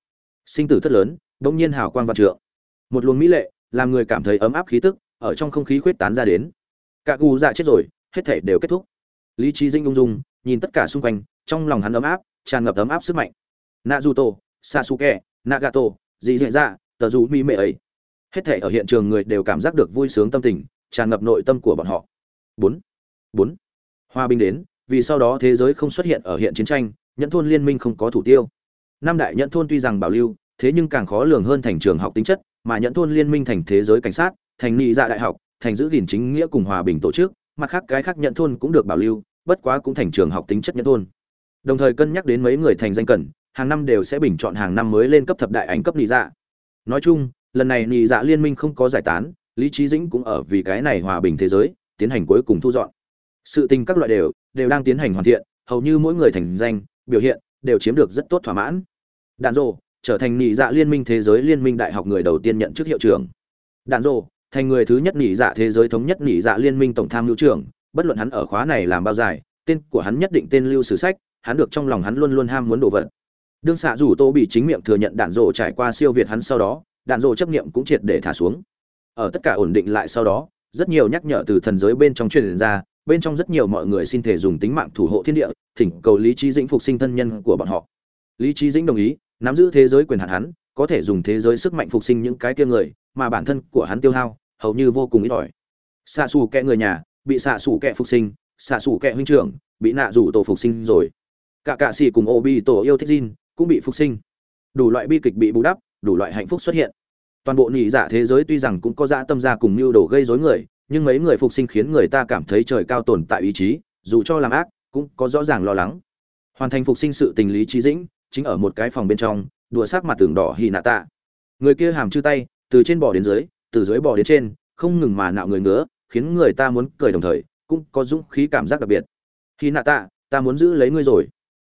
Sinh tử thất lớn, bỗng nhiên hào quang văn trượng. Một luồng mỹ lệ, làm người cảm thấy ấm áp khí tức, ở trong không khí khuyết tán ra đến. Cả cụ dạ chết rồi, hết thể đều kết thúc lý trí Dinh ung dung, nhìn tất cả xung quanh, trong lòng hắn ấm áp, tràn ngập ấm áp sức mạnh. Naruto, sasuke, nagato, dị dị dạ tờ dù mi mệ ấy. Hết thể ở hiện trường người đều cảm giác được vui sướng tâm tình, tràn ngập nội tâm của bọn họ. Bốn bốn. Hòa bình đến, vì sau đó thế giới không xuất hiện ở hiện chiến tranh, nhẫn thôn liên minh không có thủ tiêu. Năm đại nhẫn thôn tuy rằng bảo lưu, thế nhưng càng khó lường hơn thành trường học tính chất, mà nhẫn thôn liên minh thành thế giới cảnh sát, thành nghị dạ đại học, thành giữ gìn chính nghĩa cùng hòa bình tổ chức mặt khác cái khác nhận thôn cũng được bảo lưu, bất quá cũng thành trường học tính chất nhận thôn. Đồng thời cân nhắc đến mấy người thành danh cần, hàng năm đều sẽ bình chọn hàng năm mới lên cấp thập đại ảnh cấp nhị dạ. Nói chung, lần này nhị dạ liên minh không có giải tán, lý trí dĩnh cũng ở vì cái này hòa bình thế giới, tiến hành cuối cùng thu dọn. Sự tình các loại đều đều đang tiến hành hoàn thiện, hầu như mỗi người thành danh, biểu hiện, đều chiếm được rất tốt thỏa mãn. Đạn rộ trở thành nhị dạ liên minh thế giới liên minh đại học người đầu tiên nhận chức hiệu trưởng. Đạn rộ thành người thứ nhất nhị dạ thế giới thống nhất nhị dạ liên minh tổng tham lưu trưởng, bất luận hắn ở khóa này làm bao dài, tên của hắn nhất định tên lưu sử sách, hắn được trong lòng hắn luôn luôn ham muốn đồ vật. Đương xạ rủ tô bị chính miệng thừa nhận đạn rộ trải qua siêu việt hắn sau đó, đạn rộ chấp niệm cũng triệt để thả xuống. Ở tất cả ổn định lại sau đó, rất nhiều nhắc nhở từ thần giới bên trong truyền ra, bên trong rất nhiều mọi người xin thể dùng tính mạng thủ hộ thiên địa, thỉnh cầu lý trí dĩnh phục sinh thân nhân của bọn họ. Lý trí dĩnh đồng ý, nắm giữ thế giới quyền hạn hắn có thể dùng thế giới sức mạnh phục sinh những cái kia người, mà bản thân của hắn tiêu hao, hầu như vô cùng ít ỏi. Xạ xù kẹ người nhà, bị xạ xù kẹ phục sinh, xạ xù kẹ huynh trưởng, bị nạ rủ tổ phục sinh rồi. Cả cạ xỉ cùng ô bi tổ yêu thích Jin, cũng bị phục sinh. Đủ loại bi kịch bị bù đắp, đủ loại hạnh phúc xuất hiện. Toàn bộ nhị dạ thế giới tuy rằng cũng có dạ tâm gia cùng mưu đồ gây rối người, nhưng mấy người phục sinh khiến người ta cảm thấy trời cao tồn tại ý chí, dù cho làm ác, cũng có rõ ràng lo lắng. Hoàn thành phục sinh sự tình lý trí dĩnh, chính ở một cái phòng bên trong đùa sắc mặt tường đỏ hì nạ tạ. Người kia hàm chư tay, từ trên bò đến dưới, từ dưới bò đến trên, không ngừng mà nạo người ngứa, khiến người ta muốn cười đồng thời, cũng có dũng khí cảm giác đặc biệt. Hì nạ tạ, ta muốn giữ lấy ngươi rồi.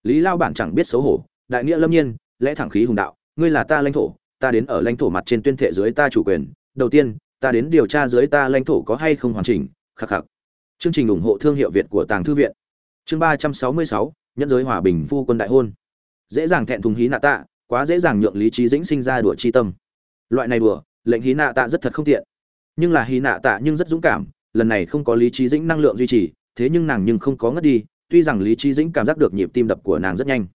Lý lao bản chẳng biết xấu hổ, đại nghĩa lâm nhiên, lẽ thẳng khí hùng đạo, ngươi là ta lãnh thổ, ta đến ở lãnh thổ mặt trên tuyên thệ dưới ta chủ quyền, đầu tiên, ta đến điều tra dưới ta lãnh thổ có hay không hoàn chỉnh, khắc khắc. Chương trình ủng hộ thương hiệu việt của tàng thư viện. Chương ba trăm sáu mươi sáu, nhân giới hòa bình phu quân đại hôn. Dễ dàng thẹn thùng hí nạ tạ quá dễ dàng nhượng lý trí dĩnh sinh ra đùa chi tâm. Loại này đùa, lệnh hí nạ tạ rất thật không tiện. Nhưng là hí nạ tạ nhưng rất dũng cảm, lần này không có lý trí dĩnh năng lượng duy trì, thế nhưng nàng nhưng không có ngất đi, tuy rằng lý trí dĩnh cảm giác được nhịp tim đập của nàng rất nhanh.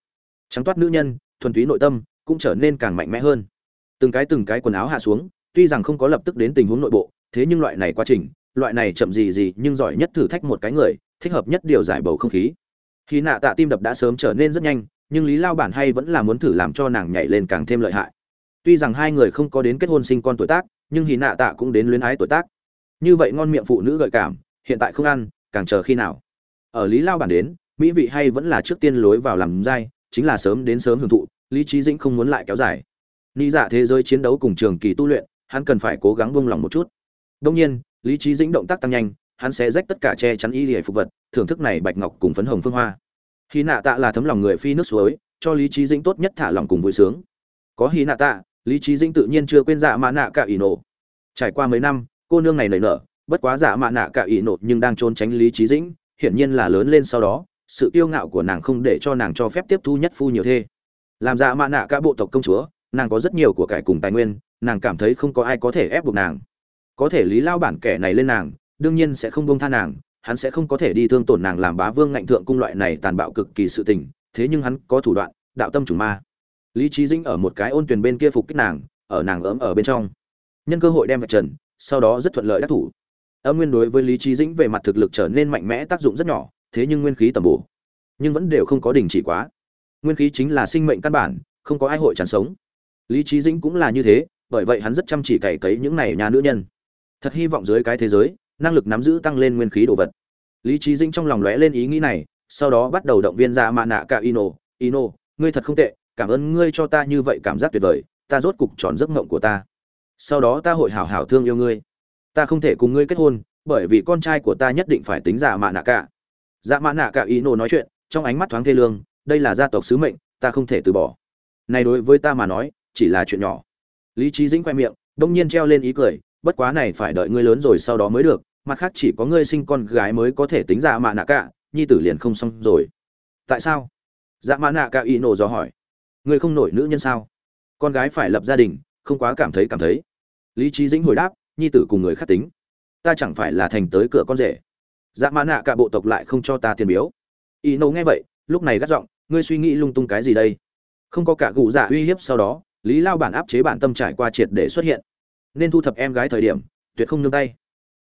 Trắng toát nữ nhân, thuần túy nội tâm, cũng trở nên càng mạnh mẽ hơn. Từng cái từng cái quần áo hạ xuống, tuy rằng không có lập tức đến tình huống nội bộ, thế nhưng loại này quá trình, loại này chậm gì gì nhưng giỏi nhất thử thách một cái người, thích hợp nhất điều giải bầu không khí. Khi nạ tạ tim đập đã sớm trở nên rất nhanh nhưng lý lao bản hay vẫn là muốn thử làm cho nàng nhảy lên càng thêm lợi hại. Tuy rằng hai người không có đến kết hôn sinh con tuổi tác, nhưng hì nạ tạ cũng đến luyến ái tuổi tác. Như vậy ngon miệng phụ nữ gợi cảm, hiện tại không ăn, càng chờ khi nào? Ở lý lao bản đến, mỹ vị hay vẫn là trước tiên lối vào làm dai, chính là sớm đến sớm hưởng thụ, lý trí dĩnh không muốn lại kéo dài. Ni dạ thế giới chiến đấu cùng trường kỳ tu luyện, hắn cần phải cố gắng buông lòng một chút. Đông nhiên, lý trí dĩnh động tác tăng nhanh, hắn sẽ rách tất cả che chắn y lìa phục vật, thưởng thức này bạch ngọc cùng phấn hồng phương hoa hy nạ tạ là thấm lòng người phi nước suối, cho lý trí dĩnh tốt nhất thả lòng cùng vui sướng. Có hy nạ tạ, lý trí dĩnh tự nhiên chưa quên dạ mã nạ cả ỷ nổ. Trải qua mấy năm, cô nương này nảy nở, bất quá dạ mã nạ cả ỷ nổ nhưng đang trốn tránh lý trí dĩnh, hiển nhiên là lớn lên sau đó, sự kiêu ngạo của nàng không để cho nàng cho phép tiếp thu nhất phu nhiều thê. Làm dạ mã nạ cả bộ tộc công chúa, nàng có rất nhiều của cải cùng tài nguyên, nàng cảm thấy không có ai có thể ép buộc nàng. Có thể lý lao bản kẻ này lên nàng, đương nhiên sẽ không bông tha nàng hắn sẽ không có thể đi thương tổn nàng làm bá vương ngạnh thượng cung loại này tàn bạo cực kỳ sự tình, thế nhưng hắn có thủ đoạn, đạo tâm chủ ma. Lý trí dĩnh ở một cái ôn tuyển bên kia phục kích nàng, ở nàng ấm ở bên trong. Nhân cơ hội đem vạch trần, sau đó rất thuận lợi đắc thủ. Âm nguyên đối với lý trí dĩnh về mặt thực lực trở nên mạnh mẽ tác dụng rất nhỏ, thế nhưng nguyên khí tầm bổ, nhưng vẫn đều không có đình chỉ quá. Nguyên khí chính là sinh mệnh căn bản, không có ai hội chán sống. Lý trí dĩnh cũng là như thế, bởi vậy hắn rất chăm chỉ cày cấy những này nhà nữ nhân. Thật hy vọng dưới cái thế giới năng lực nắm giữ tăng lên nguyên khí đồ vật. Lý trí dĩnh trong lòng lóe lên ý nghĩ này, sau đó bắt đầu động viên ra mạ nạ cả ino ino, ngươi thật không tệ, cảm ơn ngươi cho ta như vậy cảm giác tuyệt vời, ta rốt cục tròn giấc mộng của ta. Sau đó ta hội hảo hảo thương yêu ngươi. Ta không thể cùng ngươi kết hôn, bởi vì con trai của ta nhất định phải tính giả mạ nạ cả dạ mạ nạ cả dạ ino nói chuyện, trong ánh mắt thoáng thê lương, đây là gia tộc sứ mệnh, ta không thể từ bỏ. Này đối với ta mà nói, chỉ là chuyện nhỏ. Lý trí dĩnh khoe miệng, đông nhiên treo lên ý cười, bất quá này phải đợi ngươi lớn rồi sau đó mới được mặt khác chỉ có ngươi sinh con gái mới có thể tính ra mạ nạ cả, nhi tử liền không xong rồi. Tại sao? Dạ mạ nạ cả y nổ dò hỏi. Ngươi không nổi nữ nhân sao? Con gái phải lập gia đình, không quá cảm thấy cảm thấy. Lý trí dĩnh hồi đáp, nhi tử cùng người khác tính. Ta chẳng phải là thành tới cửa con rể. Dạ mạ nạ cả bộ tộc lại không cho ta tiền biếu. Y nổ nghe vậy, lúc này gắt giọng, ngươi suy nghĩ lung tung cái gì đây? Không có cả cụ dạ uy hiếp sau đó, lý lao bản áp chế bản tâm trải qua triệt để xuất hiện. Nên thu thập em gái thời điểm, tuyệt không nương tay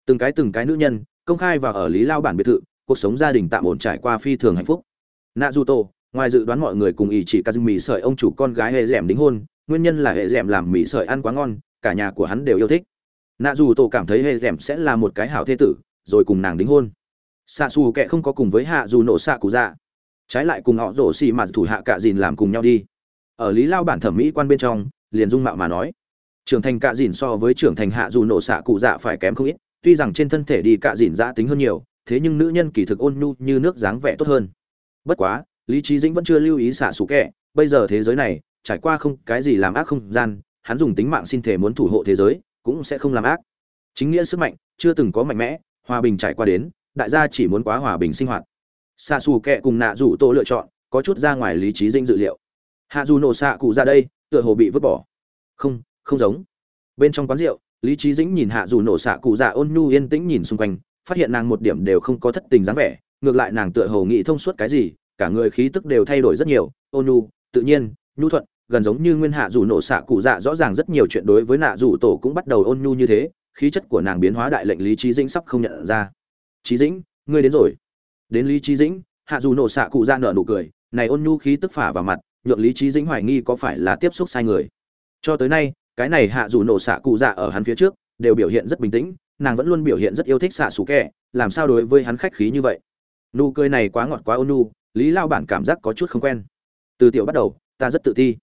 từng cái từng cái nữ nhân, công khai và ở lý lao bản biệt thự, cuộc sống gia đình tạm ổn trải qua phi thường hạnh phúc. Nạ du tô ngoài dự đoán mọi người cùng ý chỉ cà mì sợi ông chủ con gái hệ d đính hôn, nguyên nhân là hệ d làm mì sợi ăn quá ngon, cả nhà của hắn đều yêu thích. Nạ dù tô cảm thấy hệ d sẽ là một cái hảo thế tử, rồi cùng nàng đính hôn. Xạ xù kệ không có cùng với hạ dù nổ xạ cụ dạ. Trái lại cùng họ rổ xì mà thủ hạ cạ dìn làm cùng nhau đi. Ở lý lao bản thẩm mỹ quan bên trong, liền dung mạo mà nói. Trưởng thành cạ dìn so với trưởng thành hạ dù nổ xạ cụ dạ phải kém không ít tuy rằng trên thân thể đi cạ dìn giã tính hơn nhiều, thế nhưng nữ nhân kỳ thực ôn nhu như nước dáng vẻ tốt hơn. Bất quá, lý trí dĩnh vẫn chưa lưu ý xạ xù kẹ, bây giờ thế giới này, trải qua không, cái gì làm ác không gian, hắn dùng tính mạng xin thể muốn thủ hộ thế giới, cũng sẽ không làm ác. Chính nghĩa sức mạnh chưa từng có mạnh mẽ, hòa bình trải qua đến, đại gia chỉ muốn quá hòa bình sinh hoạt. Xạ xù kẹ cùng nạ rủ tô lựa chọn, có chút ra ngoài lý trí dinh dự liệu. Hạ dù nổ xạ cụ ra đây, tựa hồ bị vứt bỏ. Không không giống. Bên trong quán rượu lý trí dĩnh nhìn hạ dù nổ xạ cụ dạ ôn nhu yên tĩnh nhìn xung quanh, phát hiện nàng một điểm đều không có thất tình dáng vẻ, ngược lại nàng tựa hồ nghĩ thông suốt cái gì, cả người khí tức đều thay đổi rất nhiều, ôn nhu, tự nhiên, nhu thuận, gần giống như nguyên hạ dù nổ xạ cụ dạ rõ ràng rất nhiều chuyện đối với nạ dù tổ cũng bắt đầu ôn nhu như thế, khí chất của nàng biến hóa đại lệnh lý trí dĩnh sắp không nhận ra. Trí dĩnh, ngươi đến rồi. Đến lý trí dĩnh, hạ dù nổ xạ cụ dạ nở nụ cười, này ôn nhu khí tức phả vào mặt, nhượng lý trí dĩnh hoài nghi có phải là tiếp xúc sai người. Cho tới nay cái này hạ dù nổ xạ cụ dạ ở hắn phía trước đều biểu hiện rất bình tĩnh nàng vẫn luôn biểu hiện rất yêu thích xạ xù kẹ làm sao đối với hắn khách khí như vậy? Nụ cười này quá ngọt quá ôn nu, lý lao bản cảm giác có chút không quen. Từ tiểu bắt đầu ta rất tự ti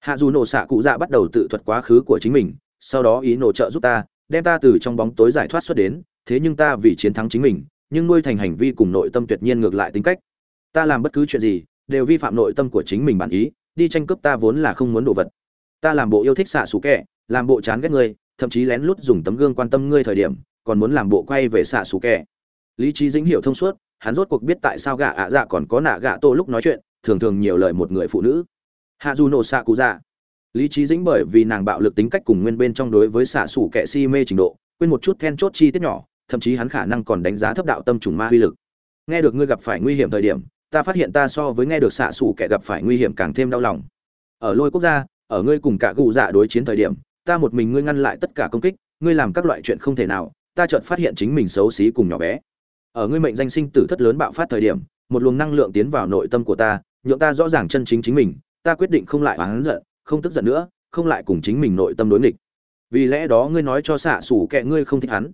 hạ dù nổ xạ cụ dạ bắt đầu tự thuật quá khứ của chính mình sau đó ý nổ trợ giúp ta đem ta từ trong bóng tối giải thoát xuất đến thế nhưng ta vì chiến thắng chính mình nhưng nuôi thành hành vi cùng nội tâm tuyệt nhiên ngược lại tính cách. Ta làm bất cứ chuyện gì đều vi phạm nội tâm của chính mình bản ý đi tranh cướp ta vốn là không muốn đồ vật ta làm bộ yêu thích xạ xù kẹ, làm bộ chán ghét ngươi, thậm chí lén lút dùng tấm gương quan tâm ngươi thời điểm, còn muốn làm bộ quay về xạ xù kẹ. Lý trí dĩnh hiểu thông suốt, hắn rốt cuộc biết tại sao gạ ạ dạ còn có nạ gạ tô lúc nói chuyện, thường thường nhiều lời một người phụ nữ. Hạ dù nổ xạ cụ dạ. Lý trí dĩnh bởi vì nàng bạo lực tính cách cùng nguyên bên trong đối với xạ xù kẻ si mê trình độ, quên một chút then chốt chi tiết nhỏ, thậm chí hắn khả năng còn đánh giá thấp đạo tâm trùng ma uy lực. Nghe được ngươi gặp phải nguy hiểm thời điểm, ta phát hiện ta so với nghe được xạ xù kẻ gặp phải nguy hiểm càng thêm đau lòng. Ở lôi quốc gia ở ngươi cùng cả cụ dạ đối chiến thời điểm, ta một mình ngươi ngăn lại tất cả công kích, ngươi làm các loại chuyện không thể nào, ta chợt phát hiện chính mình xấu xí cùng nhỏ bé. Ở ngươi mệnh danh sinh tử thất lớn bạo phát thời điểm, một luồng năng lượng tiến vào nội tâm của ta, nhượng ta rõ ràng chân chính chính mình, ta quyết định không lại oán giận, không tức giận nữa, không lại cùng chính mình nội tâm đối nghịch. Vì lẽ đó ngươi nói cho xạ xủ kệ ngươi không thích hắn.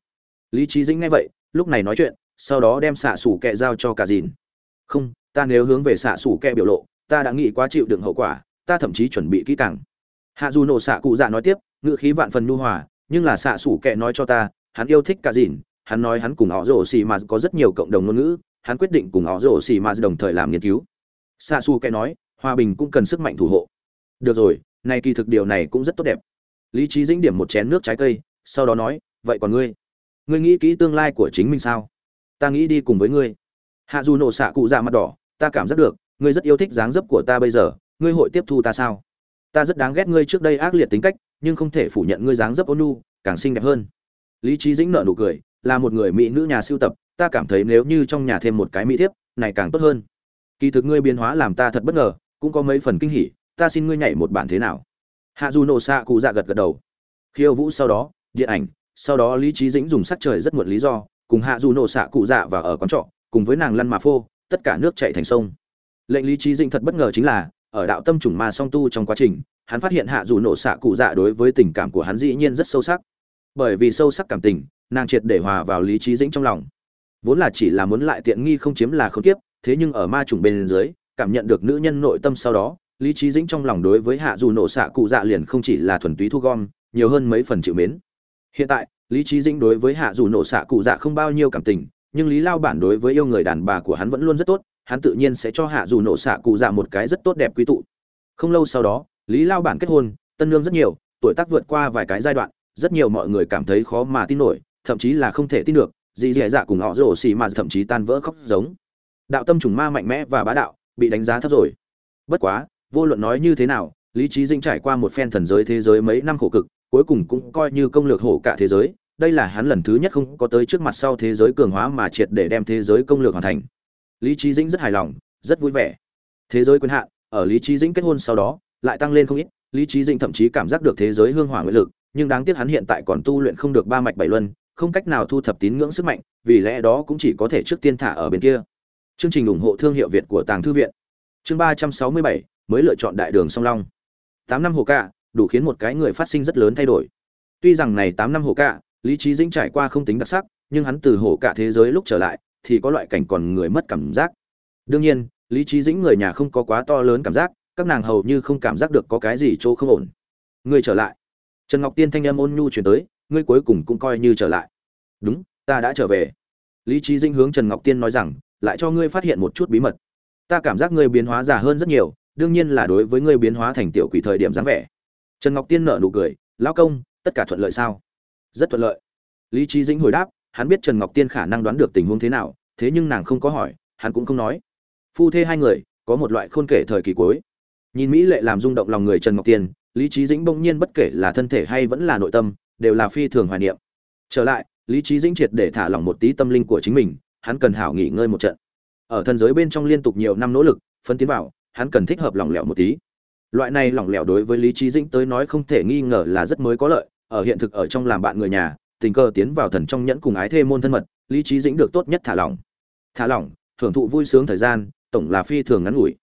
Lý trí dĩnh nghe vậy, lúc này nói chuyện, sau đó đem xạ xủ kệ giao cho cả dìn. Không, ta nếu hướng về xạ xủ kệ biểu lộ, ta đã nghĩ quá chịu đựng hậu quả ta thậm chí chuẩn bị kỹ càng. Hạ dù nổ xạ cụ dạ nói tiếp ngự khí vạn phần nhu hòa, nhưng là xạ xủ kệ nói cho ta, hắn yêu thích cả dìn, hắn nói hắn cùng họ rổ xì mà có rất nhiều cộng đồng ngôn ngữ, hắn quyết định cùng họ rổ xì mà đồng thời làm nghiên cứu. Xạ xù kệ nói, hòa bình cũng cần sức mạnh thủ hộ. Được rồi nay kỳ thực điều này cũng rất tốt đẹp. Lý trí dĩnh điểm một chén nước trái cây, sau đó nói, vậy còn ngươi? Ngươi nghĩ kỹ tương lai của chính mình sao? Ta nghĩ đi cùng với ngươi. Hạ dù nổ xạ cụ dạ mặt đỏ, ta cảm giác được, ngươi rất yêu thích dáng dấp của ta bây giờ ngươi hội tiếp thu ta sao? Ta rất đáng ghét ngươi trước đây ác liệt tính cách, nhưng không thể phủ nhận ngươi dáng dấp ôn nhu, càng xinh đẹp hơn. Lý trí dĩnh nợ nụ cười, là một người mỹ nữ nhà siêu tập, ta cảm thấy nếu như trong nhà thêm một cái mỹ thiếp, này càng tốt hơn. Kỳ thực ngươi biến hóa làm ta thật bất ngờ, cũng có mấy phần kinh hỉ, ta xin ngươi nhảy một bản thế nào? Hạ dù nổ xạ cụ dạ gật gật đầu. Khiêu vũ sau đó, điện ảnh, sau đó lý trí dĩnh dùng sắc trời rất muộn lý do, cùng hạ dù nổ xạ cụ dạ và ở quán trọ, cùng với nàng lăn mà phô, tất cả nước chạy thành sông. Lệnh lý trí dĩnh thật bất ngờ chính là ở đạo tâm trùng ma song tu trong quá trình, hắn phát hiện hạ dù nổ xạ cụ dạ đối với tình cảm của hắn dĩ nhiên rất sâu sắc. Bởi vì sâu sắc cảm tình, nàng triệt để hòa vào lý trí dĩnh trong lòng. Vốn là chỉ là muốn lại tiện nghi không chiếm là không tiếp, thế nhưng ở ma trùng bên dưới, cảm nhận được nữ nhân nội tâm sau đó, lý trí dĩnh trong lòng đối với hạ dù nổ xạ cụ dạ liền không chỉ là thuần túy thu gom, nhiều hơn mấy phần chịu mến. Hiện tại, lý trí dĩnh đối với hạ dù nổ xạ cụ dạ không bao nhiêu cảm tình, nhưng lý lao bản đối với yêu người đàn bà của hắn vẫn luôn rất tốt hắn tự nhiên sẽ cho hạ dù nổ xạ cụ dạ một cái rất tốt đẹp quý tụ. Không lâu sau đó, lý lao bản kết hôn, tân lương rất nhiều, tuổi tác vượt qua vài cái giai đoạn, rất nhiều mọi người cảm thấy khó mà tin nổi, thậm chí là không thể tin được, dì dì dạ cùng họ rổ xì mà thậm chí tan vỡ khóc giống. Đạo tâm trùng ma mạnh mẽ và bá đạo, bị đánh giá thấp rồi. Bất quá, vô luận nói như thế nào, lý trí dinh trải qua một phen thần giới thế giới mấy năm khổ cực, cuối cùng cũng coi như công lược hổ cả thế giới, đây là hắn lần thứ nhất không có tới trước mặt sau thế giới cường hóa mà triệt để đem thế giới công lược hoàn thành lý trí dĩnh rất hài lòng, rất vui vẻ. Thế giới quyền hạn, ở lý trí dĩnh kết hôn sau đó, lại tăng lên không ít. Lý trí dĩnh thậm chí cảm giác được thế giới hương hỏa nguyện lực, nhưng đáng tiếc hắn hiện tại còn tu luyện không được ba mạch bảy luân, không cách nào thu thập tín ngưỡng sức mạnh, vì lẽ đó cũng chỉ có thể trước tiên thả ở bên kia. Chương trình ủng hộ thương hiệu việt của tàng thư viện. Chương ba trăm sáu mươi bảy, mới lựa chọn đại đường song long. Tám năm hồ cạ đủ khiến một cái người phát sinh rất lớn thay đổi. Tuy rằng này tám năm hồ cạ lý trí dĩnh trải qua không tính đặc sắc, nhưng hắn từ hồ cạ thế giới lúc trở lại thì có loại cảnh còn người mất cảm giác. Đương nhiên, lý trí dĩnh người nhà không có quá to lớn cảm giác, các nàng hầu như không cảm giác được có cái gì chỗ không ổn. Ngươi trở lại. Trần ngọc tiên thanh âm ôn nhu chuyển tới, ngươi cuối cùng cũng coi như trở lại. Đúng, ta đã trở về. Lý trí dĩnh hướng trần ngọc tiên nói rằng, lại cho ngươi phát hiện một chút bí mật. Ta cảm giác ngươi biến hóa già hơn rất nhiều, đương nhiên là đối với ngươi biến hóa thành tiểu quỷ thời điểm dáng vẻ. Trần ngọc tiên nở nụ cười, lão công, tất cả thuận lợi sao? Rất thuận lợi. Lý trí dĩnh hồi đáp hắn biết trần ngọc tiên khả năng đoán được tình huống thế nào, thế nhưng nàng không có hỏi, hắn cũng không nói. Phu thê hai người, có một loại khôn kể thời kỳ cuối. Nhìn mỹ lệ làm rung động lòng người trần ngọc tiên, lý trí dĩnh bỗng nhiên bất kể là thân thể hay vẫn là nội tâm, đều là phi thường hoài niệm. Trở lại, lý trí dĩnh triệt để thả lỏng một tí tâm linh của chính mình, hắn cần hảo nghỉ ngơi một trận. Ở thân giới bên trong liên tục nhiều năm nỗ lực phân tiến vào, hắn cần thích hợp lỏng lẻo một tí. Loại này lỏng lẻo đối với lý trí dĩnh tới nói không thể nghi ngờ là rất mới có lợi, ở hiện thực ở trong làm bạn người nhà tình cờ tiến vào thần trong nhẫn cùng ái thê môn thân mật, lý trí dĩnh được tốt nhất thả lỏng. Thả lỏng, thưởng thụ vui sướng thời gian, tổng là phi thường ngắn ngủi.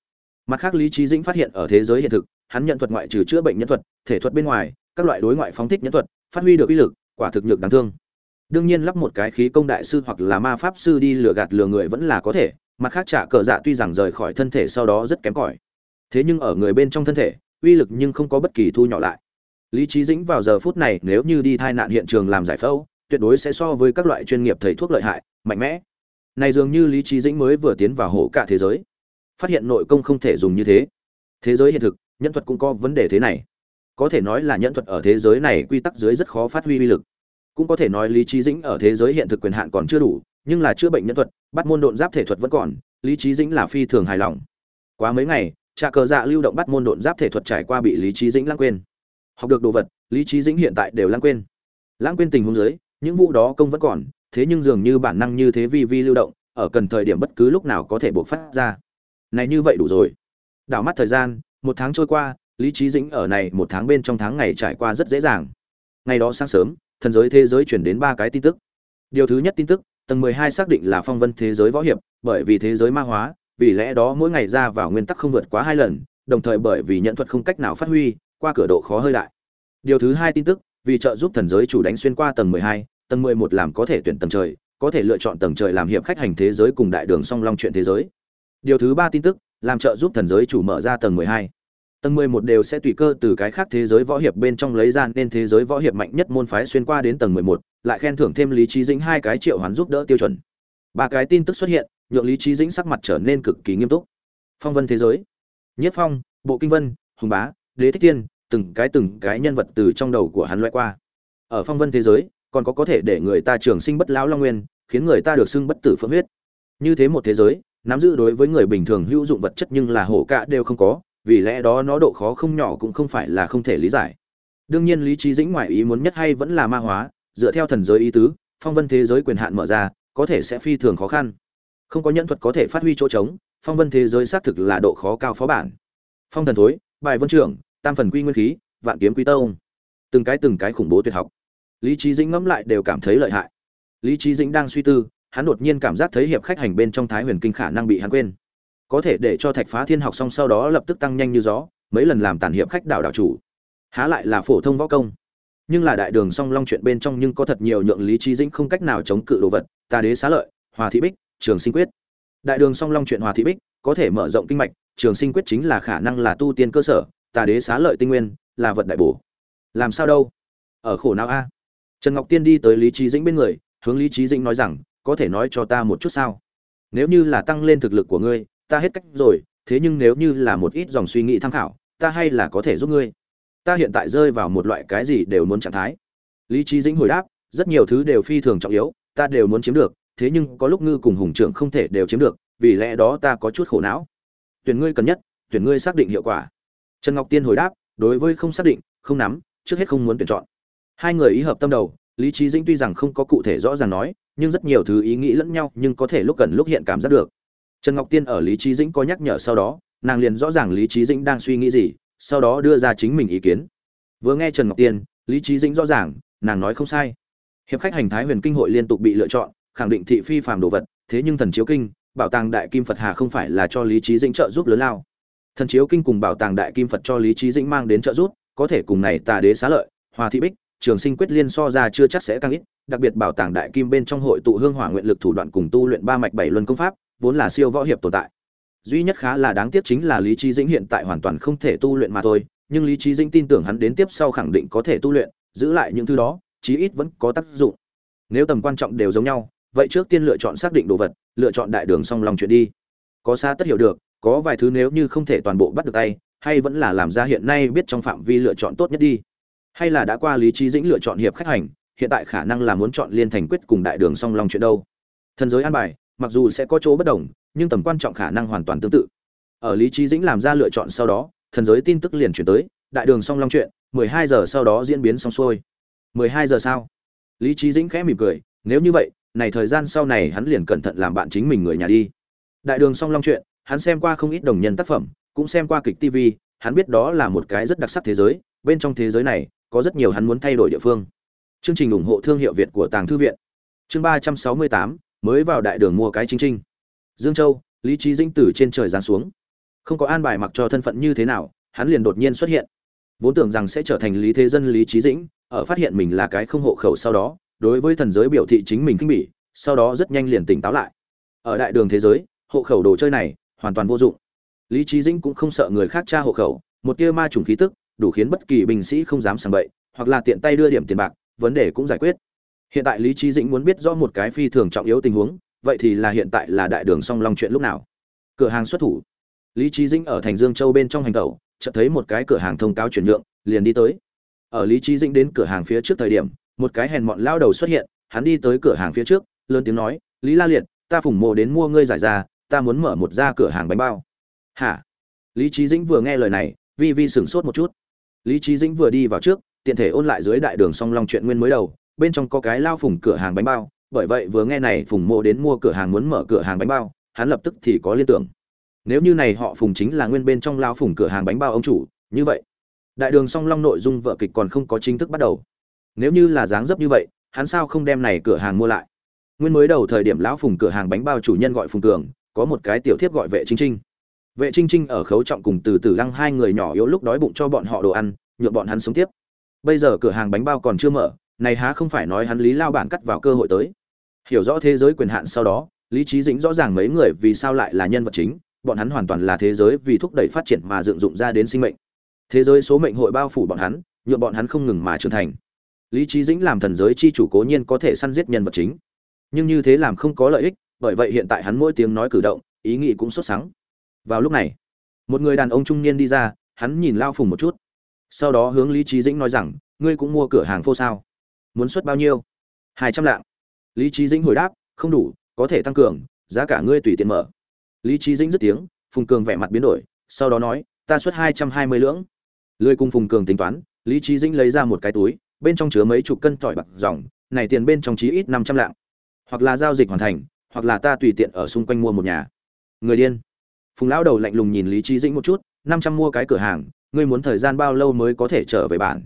Mặt khác lý trí dĩnh phát hiện ở thế giới hiện thực, hắn nhận thuật ngoại trừ chữa bệnh nhân thuật, thể thuật bên ngoài, các loại đối ngoại phóng thích nhân thuật, phát huy được uy lực, quả thực nhược đáng thương. Đương nhiên lắp một cái khí công đại sư hoặc là ma pháp sư đi lừa gạt lừa người vẫn là có thể, mặt khác trả cờ dạ tuy rằng rời khỏi thân thể sau đó rất kém cỏi. Thế nhưng ở người bên trong thân thể, uy lực nhưng không có bất kỳ thu nhỏ lại lý trí dĩnh vào giờ phút này nếu như đi thai nạn hiện trường làm giải phẫu, tuyệt đối sẽ so với các loại chuyên nghiệp thầy thuốc lợi hại, mạnh mẽ. Này dường như lý trí dĩnh mới vừa tiến vào hổ cả thế giới. Phát hiện nội công không thể dùng như thế. Thế giới hiện thực, nhân thuật cũng có vấn đề thế này. Có thể nói là nhân thuật ở thế giới này quy tắc dưới rất khó phát huy uy lực. Cũng có thể nói lý trí dĩnh ở thế giới hiện thực quyền hạn còn chưa đủ, nhưng là chữa bệnh nhân thuật, bắt môn độn giáp thể thuật vẫn còn, lý trí dĩnh là phi thường hài lòng. Quá mấy ngày trà cờ dạ lưu động bắt môn độn giáp thể thuật trải qua bị lý trí dĩnh lãng quên học được đồ vật, lý trí dĩnh hiện tại đều lãng quên. Lãng quên tình huống dưới, những vụ đó công vẫn còn, thế nhưng dường như bản năng như thế vi vi lưu động, ở cần thời điểm bất cứ lúc nào có thể buộc phát ra. Này như vậy đủ rồi. Đảo mắt thời gian, một tháng trôi qua, lý trí dĩnh ở này một tháng bên trong tháng ngày trải qua rất dễ dàng. Ngày đó sáng sớm, thần giới thế giới chuyển đến ba cái tin tức. Điều thứ nhất tin tức, tầng mười hai xác định là phong vân thế giới võ hiệp, bởi vì thế giới ma hóa, vì lẽ đó mỗi ngày ra vào nguyên tắc không vượt quá hai lần, đồng thời bởi vì nhận thuật không cách nào phát huy qua cửa độ khó hơi đại. Điều thứ hai tin tức, vì trợ giúp thần giới chủ đánh xuyên qua tầng mười hai, tầng mười một làm có thể tuyển tầng trời, có thể lựa chọn tầng trời làm hiệp khách hành thế giới cùng đại đường song long chuyện thế giới. Điều thứ ba tin tức, làm trợ giúp thần giới chủ mở ra tầng mười hai. Tầng mười một đều sẽ tùy cơ từ cái khác thế giới võ hiệp bên trong lấy ra nên thế giới võ hiệp mạnh nhất môn phái xuyên qua đến tầng mười một, lại khen thưởng thêm lý trí dĩnh hai cái triệu hoán giúp đỡ tiêu chuẩn. Ba cái tin tức xuất hiện, nhượng lý trí dĩnh sắc mặt trở nên cực kỳ nghiêm túc. Phong vân thế giới. Nhất phong, bộ kinh vân, hùng bá đế thích tiên từng cái từng cái nhân vật từ trong đầu của hắn loại qua. Ở phong vân thế giới, còn có có thể để người ta trường sinh bất lão long nguyên, khiến người ta được xưng bất tử phượng huyết. Như thế một thế giới, nắm giữ đối với người bình thường hữu dụng vật chất nhưng là hổ cạ đều không có, vì lẽ đó nó độ khó không nhỏ cũng không phải là không thể lý giải. Đương nhiên lý trí dĩnh ngoại ý muốn nhất hay vẫn là ma hóa, dựa theo thần giới ý tứ, phong vân thế giới quyền hạn mở ra, có thể sẽ phi thường khó khăn. Không có nhân thuật có thể phát huy chỗ trống, phong vân thế giới xác thực là độ khó cao phó bản. Phong thần thối bài vân trưởng, tam phần quy nguyên khí, vạn kiếm quy tông. Từng cái từng cái khủng bố tuyệt học. Lý trí dĩnh ngẫm lại đều cảm thấy lợi hại. Lý trí dĩnh đang suy tư, hắn đột nhiên cảm giác thấy hiệp khách hành bên trong thái huyền kinh khả năng bị hắn quên. Có thể để cho thạch phá thiên học xong sau đó lập tức tăng nhanh như gió, mấy lần làm tàn hiệp khách đảo đảo chủ. Há lại là phổ thông võ công. Nhưng là đại đường song long chuyện bên trong nhưng có thật nhiều nhượng lý trí dĩnh không cách nào chống cự đồ vật, tà đế xá lợi, hòa thị bích, trường sinh quyết. Đại đường song long chuyện hòa thị bích có thể mở rộng kinh mạch trường sinh quyết chính là khả năng là tu tiên cơ sở, tà đế xá lợi tinh nguyên, là vật đại bổ. Làm sao đâu? Ở khổ não a. Trần ngọc tiên đi tới lý trí dĩnh bên người, hướng lý trí dĩnh nói rằng, có thể nói cho ta một chút sao? Nếu như là tăng lên thực lực của ngươi, ta hết cách rồi, thế nhưng nếu như là một ít dòng suy nghĩ tham khảo, ta hay là có thể giúp ngươi. Ta hiện tại rơi vào một loại cái gì đều muốn trạng thái. Lý trí dĩnh hồi đáp, rất nhiều thứ đều phi thường trọng yếu, ta đều muốn chiếm được, thế nhưng có lúc ngư cùng hùng trưởng không thể đều chiếm được, vì lẽ đó ta có chút khổ não tuyển ngươi cần nhất, tuyển ngươi xác định hiệu quả. Trần ngọc tiên hồi đáp, đối với không xác định, không nắm, trước hết không muốn tuyển chọn. Hai người ý hợp tâm đầu, lý trí dĩnh tuy rằng không có cụ thể rõ ràng nói, nhưng rất nhiều thứ ý nghĩ lẫn nhau, nhưng có thể lúc gần lúc hiện cảm giác được. Trần ngọc tiên ở lý trí dĩnh có nhắc nhở sau đó, nàng liền rõ ràng lý trí dĩnh đang suy nghĩ gì, sau đó đưa ra chính mình ý kiến. Vừa nghe trần ngọc tiên, lý trí dĩnh rõ ràng, nàng nói không sai. Hiệp khách hành thái huyền kinh hội liên tục bị lựa chọn, khẳng định thị phi phàm đồ vật, thế nhưng thần chiếu kinh bảo tàng đại kim phật hà không phải là cho lý trí dĩnh trợ giúp lớn lao. Thần chiếu kinh cùng bảo tàng đại kim phật cho lý trí dĩnh mang đến trợ giúp, có thể cùng này tà đế xá lợi, hòa thị bích, trường sinh quyết liên so ra chưa chắc sẽ càng ít, đặc biệt bảo tàng đại kim bên trong hội tụ hương hỏa nguyện lực thủ đoạn cùng tu luyện ba mạch bảy luân công pháp, vốn là siêu võ hiệp tồn tại. Duy nhất khá là đáng tiếc chính là lý trí dĩnh hiện tại hoàn toàn không thể tu luyện mà thôi, nhưng lý trí dĩnh tin tưởng hắn đến tiếp sau khẳng định có thể tu luyện, giữ lại những thứ đó, chí ít vẫn có tác dụng. Nếu tầm quan trọng đều giống nhau vậy trước tiên lựa chọn xác định đồ vật, lựa chọn đại đường song lòng chuyện đi. Có xa tất hiểu được, có vài thứ nếu như không thể toàn bộ bắt được tay, hay vẫn là làm ra hiện nay biết trong phạm vi lựa chọn tốt nhất đi. Hay là đã qua lý trí dĩnh lựa chọn hiệp khách hành, hiện tại khả năng là muốn chọn liên thành quyết cùng đại đường song long chuyện đâu. Thần giới an bài, mặc dù sẽ có chỗ bất đồng, nhưng tầm quan trọng khả năng hoàn toàn tương tự. Ở lý trí dĩnh làm ra lựa chọn sau đó, thần giới tin tức liền chuyển tới, đại đường song long chuyện 12 giờ sau đó diễn biến xong xuôi. Mười hai giờ sao? Lý trí dĩnh khẽ mỉm cười, nếu như vậy này thời gian sau này hắn liền cẩn thận làm bạn chính mình người nhà đi. Đại đường song long chuyện, hắn xem qua không ít đồng nhân tác phẩm, cũng xem qua kịch tv hắn biết đó là một cái rất đặc sắc thế giới, bên trong thế giới này, có rất nhiều hắn muốn thay đổi địa phương. Chương trình ủng hộ thương hiệu việt của tàng thư viện. Chương ba trăm sáu mươi tám, mới vào đại đường mua cái chính trinh. Dương châu, lý trí dĩnh tử trên trời giáng xuống. Không có an bài mặc cho thân phận như thế nào, hắn liền đột nhiên xuất hiện. Vốn tưởng rằng sẽ trở thành lý thế dân lý trí dĩnh, ở phát hiện mình là cái không hộ khẩu sau đó đối với thần giới biểu thị chính mình kinh bỉ, sau đó rất nhanh liền tỉnh táo lại. Ở đại đường thế giới, hộ khẩu đồ chơi này hoàn toàn vô dụng. Lý trí dĩnh cũng không sợ người khác tra hộ khẩu, một tia ma trùng khí tức, đủ khiến bất kỳ binh sĩ không dám sàng bậy, hoặc là tiện tay đưa điểm tiền bạc, vấn đề cũng giải quyết. Hiện tại lý trí dĩnh muốn biết rõ một cái phi thường trọng yếu tình huống, vậy thì là hiện tại là đại đường song long chuyện lúc nào. Cửa hàng xuất thủ. Lý trí dĩnh ở thành dương châu bên trong hành tẩu, chợt thấy một cái cửa hàng thông cáo chuyển nhượng, liền đi tới. Ở lý trí dĩnh đến cửa hàng phía trước thời điểm một cái hèn mọn lao đầu xuất hiện, hắn đi tới cửa hàng phía trước, lớn tiếng nói, lý la liệt, ta phủng mộ đến mua ngươi giải ra, ta muốn mở một gia cửa hàng bánh bao. Hả? Lý trí dĩnh vừa nghe lời này, vi vi sửng sốt một chút. Lý trí dĩnh vừa đi vào trước, tiện thể ôn lại dưới đại đường song long chuyện nguyên mới đầu, bên trong có cái lao phủng cửa hàng bánh bao, bởi vậy vừa nghe này phùng mộ đến mua cửa hàng muốn mở cửa hàng bánh bao, hắn lập tức thì có liên tưởng. Nếu như này họ phùng chính là nguyên bên trong lao phùng cửa hàng bánh bao ông chủ, như vậy, đại đường song long nội dung vợ kịch còn không có chính thức bắt đầu nếu như là dáng dấp như vậy, hắn sao không đem này cửa hàng mua lại? Nguyên mới đầu thời điểm lão phùng cửa hàng bánh bao chủ nhân gọi phùng cường, có một cái tiểu thiếp gọi vệ trinh trinh vệ trinh trinh ở khấu trọng cùng từ từ lăng hai người nhỏ yếu lúc đói bụng cho bọn họ đồ ăn nhựa bọn hắn sống tiếp. Bây giờ cửa hàng bánh bao còn chưa mở, này há không phải nói hắn lý lao bản cắt vào cơ hội tới. Hiểu rõ thế giới quyền hạn sau đó, lý trí dĩnh rõ ràng mấy người vì sao lại là nhân vật chính, bọn hắn hoàn toàn là thế giới vì thúc đẩy phát triển mà dựng dụng ra đến sinh mệnh. Thế giới số mệnh hội bao phủ bọn hắn nhuộm bọn hắn không ngừng mà trưởng thành lý trí dĩnh làm thần giới chi chủ cố nhiên có thể săn giết nhân vật chính. Nhưng như thế làm không có lợi ích, bởi vậy hiện tại hắn mỗi tiếng nói cử động, ý nghĩ cũng xuất sáng. Vào lúc này, một người đàn ông trung niên đi ra, hắn nhìn lao phùng một chút. Sau đó hướng lý trí dĩnh nói rằng, ngươi cũng mua cửa hàng phô sao? Muốn xuất bao nhiêu? Hai trăm lạng. Lý trí dĩnh hồi đáp, không đủ, có thể tăng cường, giá cả ngươi tùy tiện mở. Lý trí dĩnh dứt tiếng, phùng cường vẻ mặt biến đổi, sau đó nói, ta xuất hai trăm hai mươi lưỡng. Lười cùng phùng cường tính toán, lý trí dĩnh lấy ra một cái túi bên trong chứa mấy chục cân tỏi bạc dòng, này tiền bên trong chí ít năm trăm lạng. Hoặc là giao dịch hoàn thành, hoặc là ta tùy tiện ở xung quanh mua một nhà. Người điên. Phùng lão đầu lạnh lùng nhìn lý trí dĩnh một chút, năm trăm mua cái cửa hàng, ngươi muốn thời gian bao lâu mới có thể trở về bản?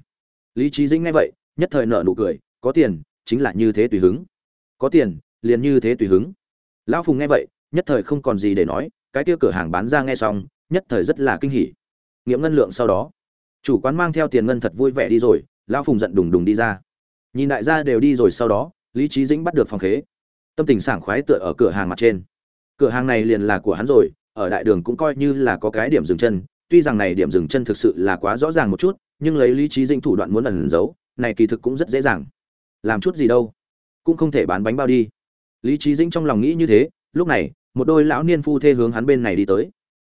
Lý trí dĩnh nghe vậy, nhất thời nợ nụ cười, có tiền, chính là như thế tùy hứng. Có tiền, liền như thế tùy hứng. Lão phùng nghe vậy, nhất thời không còn gì để nói, cái kia cửa hàng bán ra nghe xong, nhất thời rất là kinh hỉ. Nghiệm ngân lượng sau đó. Chủ quán mang theo tiền ngân thật vui vẻ đi rồi lão phùng giận đùng đùng đi ra. Nhìn đại gia đều đi rồi sau đó, lý trí dĩnh bắt được phòng khế. Tâm tình sảng khoái tựa ở cửa hàng mặt trên. Cửa hàng này liền là của hắn rồi, ở đại đường cũng coi như là có cái điểm dừng chân. Tuy rằng này điểm dừng chân thực sự là quá rõ ràng một chút, nhưng lấy lý trí dĩnh thủ đoạn muốn ẩn giấu, này kỳ thực cũng rất dễ dàng. Làm chút gì đâu, cũng không thể bán bánh bao đi. Lý trí dĩnh trong lòng nghĩ như thế, lúc này, một đôi lão niên phu thê hướng hắn bên này đi tới.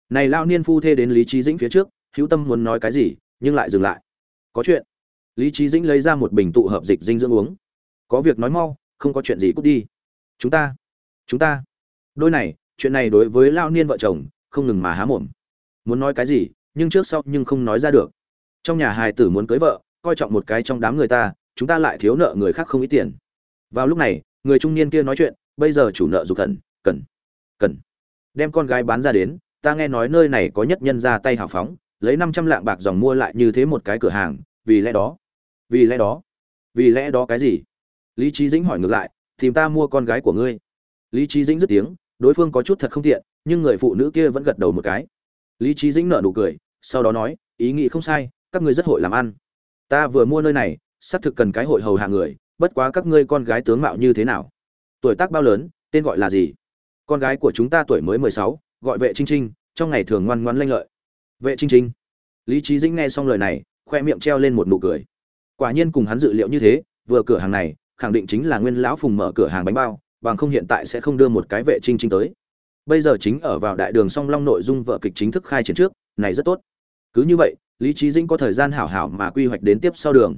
Này lão niên phu thê đến lý trí dĩnh phía trước, hữu tâm muốn nói cái gì, nhưng lại dừng lại. Có chuyện lý trí dĩnh lấy ra một bình tụ hợp dịch dinh dưỡng uống. Có việc nói mau, không có chuyện gì cút đi. Chúng ta chúng ta. Đôi này, chuyện này đối với lão niên vợ chồng, không ngừng mà há mồm. Muốn nói cái gì, nhưng trước sau nhưng không nói ra được. Trong nhà hài tử muốn cưới vợ, coi trọng một cái trong đám người ta, chúng ta lại thiếu nợ người khác không ít tiền. Vào lúc này, người trung niên kia nói chuyện, bây giờ chủ nợ dục cần cần cần. Đem con gái bán ra đến, ta nghe nói nơi này có nhất nhân ra tay hào phóng, lấy năm trăm lạng bạc dòng mua lại như thế một cái cửa hàng, vì lẽ đó vì lẽ đó, vì lẽ đó cái gì? Lý trí dĩnh hỏi ngược lại, tìm ta mua con gái của ngươi. Lý trí dĩnh dứt tiếng, đối phương có chút thật không tiện, nhưng người phụ nữ kia vẫn gật đầu một cái. Lý trí dĩnh nợ nụ cười, sau đó nói, ý nghĩ không sai, các ngươi rất hội làm ăn. Ta vừa mua nơi này, xác thực cần cái hội hầu hạ người, bất quá các ngươi con gái tướng mạo như thế nào? Tuổi tác bao lớn, tên gọi là gì? Con gái của chúng ta tuổi mới mười sáu, gọi vệ trinh trinh trong ngày thường ngoan ngoan lanh lợi. Vệ trinh trinh lý trí dĩnh nghe xong lời này, khoe miệng treo lên một nụ cười quả nhiên cùng hắn dự liệu như thế, vừa cửa hàng này, khẳng định chính là nguyên lão phùng mở cửa hàng bánh bao, bằng không hiện tại sẽ không đưa một cái vệ trinh trinh tới. Bây giờ chính ở vào đại đường song long nội dung vợ kịch chính thức khai triển trước, này rất tốt. Cứ như vậy, lý trí dĩnh có thời gian hảo hảo mà quy hoạch đến tiếp sau đường.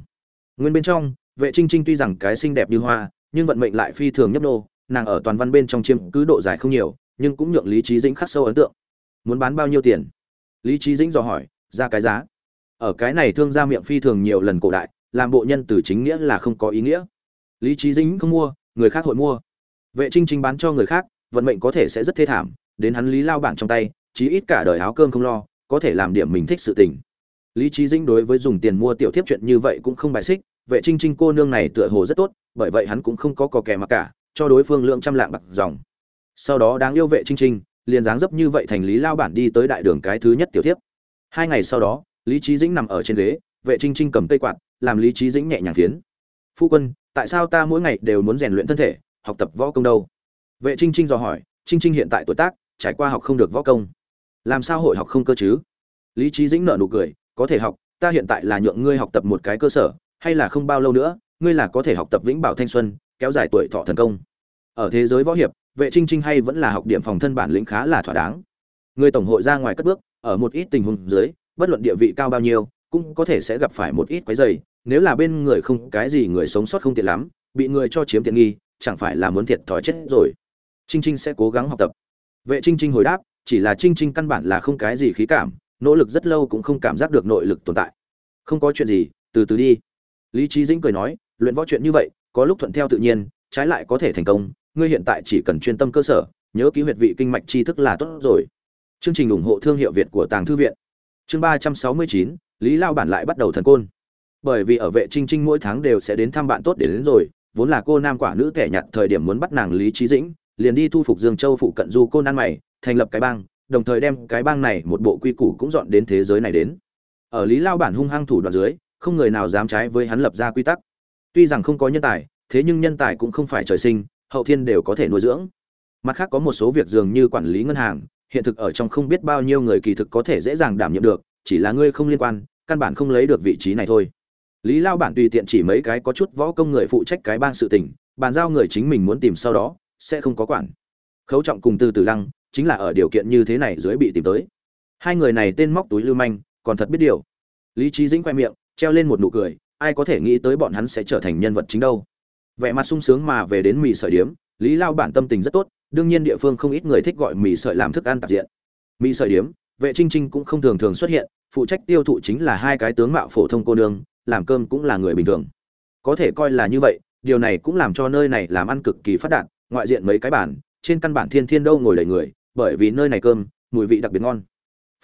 Nguyên bên trong, vệ trinh trinh tuy rằng cái xinh đẹp như hoa, nhưng vận mệnh lại phi thường nhấp nô, nàng ở toàn văn bên trong chiêm cứ độ dài không nhiều, nhưng cũng nhượng lý trí dĩnh khắc sâu ấn tượng. Muốn bán bao nhiêu tiền? Lý trí dĩnh dò hỏi, ra cái giá. Ở cái này thương ra miệng phi thường nhiều lần cổ đại làm bộ nhân từ chính nghĩa là không có ý nghĩa. Lý trí dĩnh không mua, người khác hội mua. Vệ trinh trinh bán cho người khác, vận mệnh có thể sẽ rất thê thảm, đến hắn lý lao bản trong tay, chí ít cả đời áo cơm không lo, có thể làm điểm mình thích sự tình. Lý trí dĩnh đối với dùng tiền mua tiểu thiếp chuyện như vậy cũng không bài xích, vệ trinh trinh cô nương này tựa hồ rất tốt, bởi vậy hắn cũng không có cò kè mặc cả, cho đối phương lượng trăm lạng bạc dòng. Sau đó đáng yêu vệ trinh trinh, liền dáng dấp như vậy thành lý lao bản đi tới đại đường cái thứ nhất tiểu thiếp. Hai ngày sau đó, lý trí dĩnh nằm ở trên ghế, vệ trinh trinh cầm cây quạt làm lý trí dĩnh nhẹ nhàng phiến. Phu quân, tại sao ta mỗi ngày đều muốn rèn luyện thân thể, học tập võ công đâu? Vệ trinh trinh dò hỏi, trinh trinh hiện tại tuổi tác, trải qua học không được võ công. Làm sao hội học không cơ chứ? Lý trí dĩnh nở nụ cười, có thể học, ta hiện tại là nhượng ngươi học tập một cái cơ sở, hay là không bao lâu nữa, ngươi là có thể học tập vĩnh bảo thanh xuân, kéo dài tuổi thọ thần công. Ở thế giới võ hiệp, vệ trinh trinh hay vẫn là học điểm phòng thân bản lĩnh khá là thỏa đáng. Người tổng hội ra ngoài cất bước, ở một ít tình huống dưới, bất luận địa vị cao bao nhiêu cũng có thể sẽ gặp phải một ít quấy rầy, nếu là bên người không cái gì người sống sót không tiện lắm bị người cho chiếm tiện nghi chẳng phải là muốn thiệt thòi chết rồi. Trinh trinh sẽ cố gắng học tập. Vệ trinh trinh hồi đáp chỉ là trinh trinh căn bản là không cái gì khí cảm nỗ lực rất lâu cũng không cảm giác được nội lực tồn tại. Không có chuyện gì từ từ đi. Lý Chí dĩnh cười nói luyện võ chuyện như vậy có lúc thuận theo tự nhiên trái lại có thể thành công ngươi hiện tại chỉ cần chuyên tâm cơ sở nhớ ký huyệt vị kinh mạch tri thức là tốt rồi. Chương trình ủng hộ thương hiệu việt của tàng thư viện. Chương ba trăm sáu mươi chín lý lao bản lại bắt đầu thần côn. Bởi vì ở vệ trinh trinh mỗi tháng đều sẽ đến thăm bạn tốt để đến rồi, vốn là cô nam quả nữ kẻ nhặt thời điểm muốn bắt nàng lý trí dĩnh, liền đi thu phục dương châu phụ cận du cô nan mày, thành lập cái bang, đồng thời đem cái bang này một bộ quy củ cũng dọn đến thế giới này đến. Ở lý lao bản hung hăng thủ đoạn dưới, không người nào dám trái với hắn lập ra quy tắc. Tuy rằng không có nhân tài, thế nhưng nhân tài cũng không phải trời sinh, hậu thiên đều có thể nuôi dưỡng. Mặt khác có một số việc dường như quản lý ngân hàng, hiện thực ở trong không biết bao nhiêu người kỳ thực có thể dễ dàng đảm nhiệm được chỉ là ngươi không liên quan, căn bản không lấy được vị trí này thôi. Lý lao bản tùy tiện chỉ mấy cái có chút võ công người phụ trách cái bang sự tình, bàn giao người chính mình muốn tìm sau đó, sẽ không có quản. Khấu trọng cùng từ từ lăng chính là ở điều kiện như thế này dưới bị tìm tới. Hai người này tên móc túi lưu manh, còn thật biết điều. Lý trí dĩnh khoe miệng, treo lên một nụ cười, ai có thể nghĩ tới bọn hắn sẽ trở thành nhân vật chính đâu. Vẻ mặt sung sướng mà về đến mì sợi điếm, lý lao bản tâm tình rất tốt, đương nhiên địa phương không ít người thích gọi mì sợi làm thức ăn tạp diện. Mì sợi điếm vệ trinh trinh cũng không thường thường xuất hiện, phụ trách tiêu thụ chính là hai cái tướng mạo phổ thông cô nương, làm cơm cũng là người bình thường. Có thể coi là như vậy, điều này cũng làm cho nơi này làm ăn cực kỳ phát đạt, ngoại diện mấy cái bản trên căn bản thiên thiên đâu ngồi đầy người, bởi vì nơi này cơm, mùi vị đặc biệt ngon.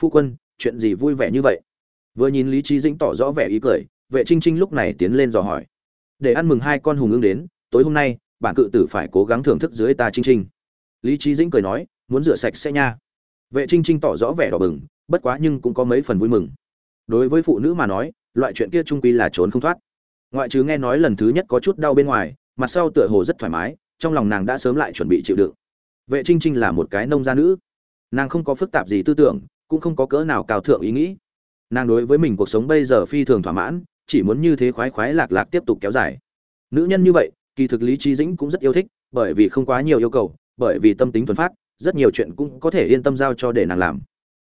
Phu quân, chuyện gì vui vẻ như vậy? Vừa nhìn lý trí dĩnh tỏ rõ vẻ ý cười, vệ trinh trinh lúc này tiến lên dò hỏi. Để ăn mừng hai con hùng ương đến, tối hôm nay, bản cự tử phải cố gắng thưởng thức dưới ta trinh trinh. Lý trí dĩnh cười nói, muốn rửa sạch sẽ nha vệ trinh trinh tỏ rõ vẻ đỏ bừng, bất quá nhưng cũng có mấy phần vui mừng. Đối với phụ nữ mà nói, loại chuyện kia trung quy là trốn không thoát. Ngoại trừ nghe nói lần thứ nhất có chút đau bên ngoài, mặt sau tựa hồ rất thoải mái, trong lòng nàng đã sớm lại chuẩn bị chịu đựng. Vệ trinh trinh là một cái nông gia nữ. Nàng không có phức tạp gì tư tưởng, cũng không có cỡ nào cao thượng ý nghĩ. Nàng đối với mình cuộc sống bây giờ phi thường thỏa mãn, chỉ muốn như thế khoái khoái lạc lạc tiếp tục kéo dài. Nữ nhân như vậy, kỳ thực lý trí dĩnh cũng rất yêu thích, bởi vì không quá nhiều yêu cầu, bởi vì tâm tính thuần phát rất nhiều chuyện cũng có thể yên tâm giao cho để nàng làm.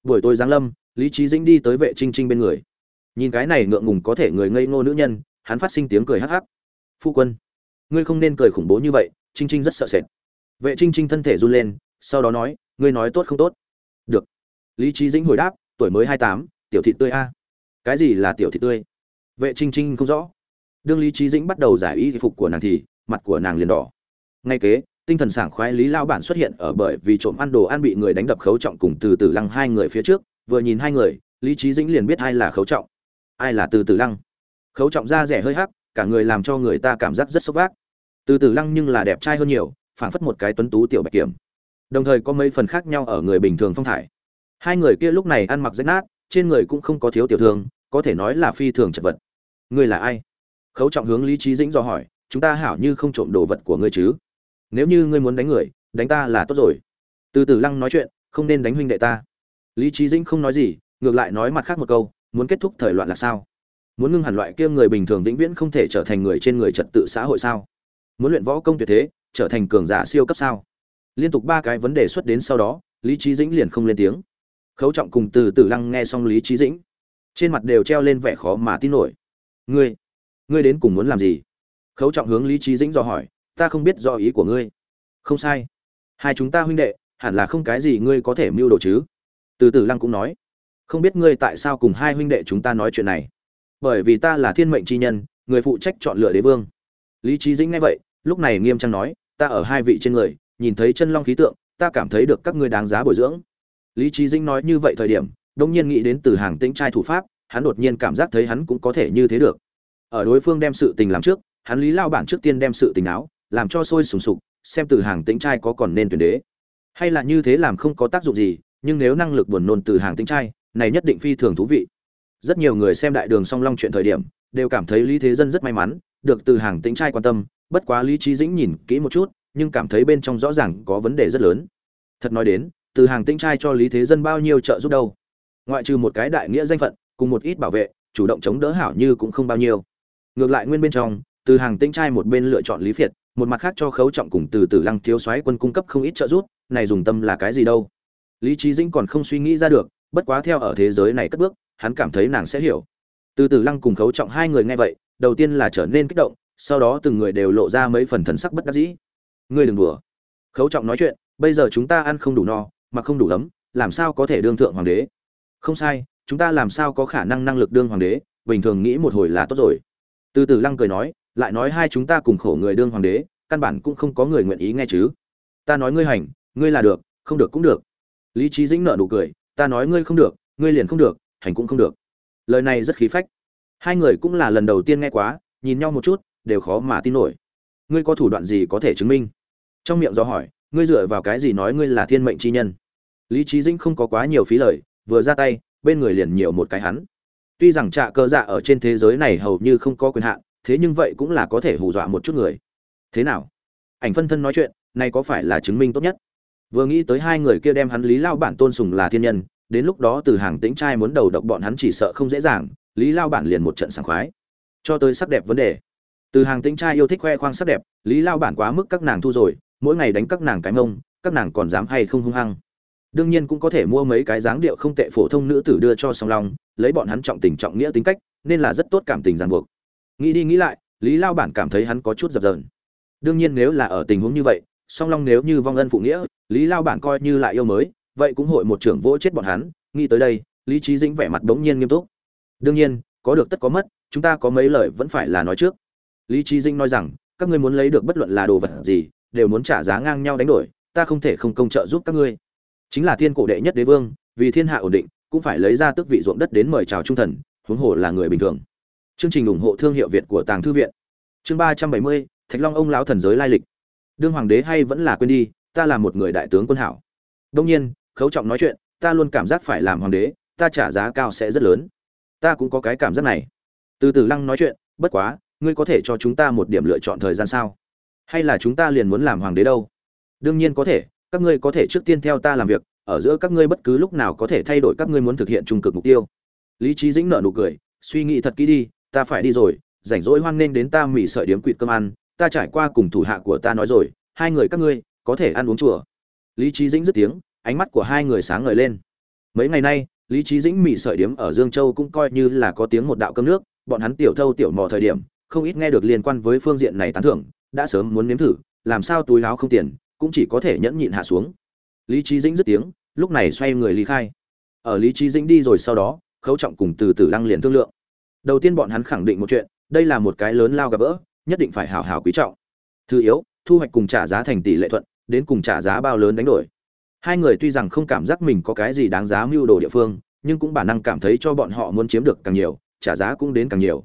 Buổi tối giáng lâm, lý trí dĩnh đi tới vệ trinh trinh bên người. Nhìn cái này ngượng ngùng có thể người ngây ngô nữ nhân, hắn phát sinh tiếng cười hắc hắc. Phu quân, ngươi không nên cười khủng bố như vậy, trinh trinh rất sợ sệt. Vệ trinh trinh thân thể run lên, sau đó nói, ngươi nói tốt không tốt? Được. Lý trí dĩnh hồi đáp, tuổi mới hai tám, tiểu thị tươi a. Cái gì là tiểu thị tươi? Vệ trinh trinh không rõ. Đương lý trí dĩnh bắt đầu giải y phục của nàng thì, mặt của nàng liền đỏ. Ngay kế tinh thần sảng khoái lý lao bản xuất hiện ở bởi vì trộm ăn đồ ăn bị người đánh đập khấu trọng cùng từ từ lăng hai người phía trước, vừa nhìn hai người, lý trí dĩnh liền biết ai là khấu trọng, ai là từ từ lăng. Khấu trọng da rẻ hơi hắc, cả người làm cho người ta cảm giác rất sốc vác. Từ từ lăng nhưng là đẹp trai hơn nhiều, phảng phất một cái tuấn tú tiểu bạch kiểm. Đồng thời có mấy phần khác nhau ở người bình thường phong thải. Hai người kia lúc này ăn mặc rách nát, trên người cũng không có thiếu tiểu thương, có thể nói là phi thường chật vật. Ngươi là ai? Khấu trọng hướng lý trí dĩnh do hỏi, chúng ta hảo như không trộm đồ vật của ngươi chứ? Nếu như ngươi muốn đánh người, đánh ta là tốt rồi. Từ từ lăng nói chuyện, không nên đánh huynh đệ ta. Lý trí dĩnh không nói gì, ngược lại nói mặt khác một câu, muốn kết thúc thời loạn là sao? Muốn ngưng hẳn loại kia người bình thường vĩnh viễn không thể trở thành người trên người trật tự xã hội sao? Muốn luyện võ công tuyệt thế, trở thành cường giả siêu cấp sao? Liên tục ba cái vấn đề xuất đến sau đó, lý trí dĩnh liền không lên tiếng. Khấu trọng cùng từ từ lăng nghe xong lý trí dĩnh, trên mặt đều treo lên vẻ khó mà tin nổi. Ngươi ngươi đến cùng muốn làm gì? Khấu trọng hướng lý trí dĩnh dò hỏi ta không biết do ý của ngươi. Không sai. Hai chúng ta huynh đệ, hẳn là không cái gì ngươi có thể mưu đồ chứ? Từ từ lăng cũng nói. Không biết ngươi tại sao cùng hai huynh đệ chúng ta nói chuyện này. Bởi vì ta là thiên mệnh chi nhân, người phụ trách chọn lựa đế vương. Lý trí dĩnh nghe vậy, lúc này nghiêm trang nói, ta ở hai vị trên người, nhìn thấy chân long khí tượng, ta cảm thấy được các ngươi đáng giá bồi dưỡng. Lý trí dĩnh nói như vậy thời điểm đông nhiên nghĩ đến từ hàng tĩnh trai thủ pháp, hắn đột nhiên cảm giác thấy hắn cũng có thể như thế được. Ở đối phương đem sự tình làm trước, hắn lý lao bản trước tiên đem sự tình áo làm cho sôi sùng sục, xem từ hàng tính trai có còn nên tuyển đế. Hay là như thế làm không có tác dụng gì, nhưng nếu năng lực buồn nôn từ hàng tính trai, này nhất định phi thường thú vị. Rất nhiều người xem đại đường song long chuyện thời điểm, đều cảm thấy lý thế dân rất may mắn, được từ hàng tính trai quan tâm, bất quá lý trí dĩnh nhìn kỹ một chút, nhưng cảm thấy bên trong rõ ràng có vấn đề rất lớn. Thật nói đến, từ hàng tinh trai cho lý thế dân bao nhiêu trợ giúp đâu? Ngoại trừ một cái đại nghĩa danh phận, cùng một ít bảo vệ, chủ động chống đỡ hảo như cũng không bao nhiêu. Ngược lại nguyên bên trong, từ hàng tinh trai một bên lựa chọn lý phiệt một mặt khác cho khấu trọng cùng từ từ lăng thiếu soái quân cung cấp không ít trợ giúp, này dùng tâm là cái gì đâu? Lý trí dĩnh còn không suy nghĩ ra được, bất quá theo ở thế giới này cất bước, hắn cảm thấy nàng sẽ hiểu. Từ từ lăng cùng khấu trọng hai người nghe vậy, đầu tiên là trở nên kích động, sau đó từng người đều lộ ra mấy phần thần sắc bất đắc dĩ. Ngươi đừng đùa. Khấu trọng nói chuyện, bây giờ chúng ta ăn không đủ no, mà không đủ ấm, làm sao có thể đương thượng hoàng đế? Không sai, chúng ta làm sao có khả năng năng lực đương hoàng đế, bình thường nghĩ một hồi là tốt rồi. Từ từ lăng cười nói lại nói hai chúng ta cùng khổ người đương hoàng đế, căn bản cũng không có người nguyện ý nghe chứ. Ta nói ngươi hành, ngươi là được, không được cũng được. Lý trí dĩnh nợ nụ cười, ta nói ngươi không được, ngươi liền không được, hành cũng không được. Lời này rất khí phách. Hai người cũng là lần đầu tiên nghe quá, nhìn nhau một chút, đều khó mà tin nổi. Ngươi có thủ đoạn gì có thể chứng minh? Trong miệng do hỏi, ngươi dựa vào cái gì nói ngươi là thiên mệnh chi nhân? Lý trí dĩnh không có quá nhiều phí lời, vừa ra tay, bên người liền nhiều một cái hắn. Tuy rằng trạ cơ dạ ở trên thế giới này hầu như không có quyền hạn thế nhưng vậy cũng là có thể hù dọa một chút người. Thế nào? Ảnh phân thân nói chuyện, này có phải là chứng minh tốt nhất? Vừa nghĩ tới hai người kia đem hắn lý lao bản tôn sùng là thiên nhân, đến lúc đó từ hàng tĩnh trai muốn đầu độc bọn hắn chỉ sợ không dễ dàng, lý lao bản liền một trận sảng khoái. Cho tới sắc đẹp vấn đề. Từ hàng tĩnh trai yêu thích khoe khoang sắc đẹp, lý lao bản quá mức các nàng thu rồi, mỗi ngày đánh các nàng cái mông, các nàng còn dám hay không hung hăng. Đương nhiên cũng có thể mua mấy cái dáng điệu không tệ phổ thông nữ tử đưa cho song long, lấy bọn hắn trọng tình trọng nghĩa tính cách, nên là rất tốt cảm tình ràng buộc nghĩ đi nghĩ lại, lý lao bản cảm thấy hắn có chút dập dờn. Đương nhiên nếu là ở tình huống như vậy, song long nếu như vong ân phụ nghĩa, lý lao bản coi như lại yêu mới, vậy cũng hội một trưởng vỗ chết bọn hắn. Nghĩ tới đây, lý trí dĩnh vẻ mặt bỗng nhiên nghiêm túc. Đương nhiên, có được tất có mất, chúng ta có mấy lời vẫn phải là nói trước. Lý trí dĩnh nói rằng, các ngươi muốn lấy được bất luận là đồ vật gì, đều muốn trả giá ngang nhau đánh đổi, ta không thể không công trợ giúp các ngươi. Chính là thiên cổ đệ nhất đế vương, vì thiên hạ ổn định, cũng phải lấy ra tước vị ruộng đất đến mời chào trung thần, huống hồ là người bình thường chương trình ủng hộ thương hiệu việt của tàng thư viện. Chương ba trăm bảy mươi, thạch long ông lão thần giới lai lịch. Đương hoàng đế hay vẫn là quên đi, ta là một người đại tướng quân hảo. Đông nhiên, khấu trọng nói chuyện, ta luôn cảm giác phải làm hoàng đế, ta trả giá cao sẽ rất lớn. Ta cũng có cái cảm giác này. Từ từ lăng nói chuyện, bất quá, ngươi có thể cho chúng ta một điểm lựa chọn thời gian sao? Hay là chúng ta liền muốn làm hoàng đế đâu? Đương nhiên có thể, các ngươi có thể trước tiên theo ta làm việc, ở giữa các ngươi bất cứ lúc nào có thể thay đổi các ngươi muốn thực hiện trung cực mục tiêu. Lý trí dĩnh nợ nụ cười, suy nghĩ thật kỹ đi ta phải đi rồi, rảnh rỗi hoan nghênh đến ta mỉ sợi điếm quỵt cơm ăn, ta trải qua cùng thủ hạ của ta nói rồi, hai người các ngươi, có thể ăn uống chùa. Lý trí dĩnh dứt tiếng, ánh mắt của hai người sáng ngời lên. Mấy ngày nay, lý trí dĩnh mỉ sợi điếm ở dương châu cũng coi như là có tiếng một đạo cơm nước, bọn hắn tiểu thâu tiểu mò thời điểm, không ít nghe được liên quan với phương diện này tán thưởng, đã sớm muốn nếm thử, làm sao túi láo không tiền, cũng chỉ có thể nhẫn nhịn hạ xuống. Lý trí dĩnh dứt tiếng, lúc này xoay người lý khai. Ở lý trí dĩnh đi rồi sau đó, khấu trọng cùng từ từ lăng liền thương lượng đầu tiên bọn hắn khẳng định một chuyện, đây là một cái lớn lao gặp gỡ, nhất định phải hào hào quý trọng. Thứ yếu, thu hoạch cùng trả giá thành tỷ lệ thuận, đến cùng trả giá bao lớn đánh đổi. Hai người tuy rằng không cảm giác mình có cái gì đáng giá mưu đồ địa phương, nhưng cũng bản năng cảm thấy cho bọn họ muốn chiếm được càng nhiều, trả giá cũng đến càng nhiều.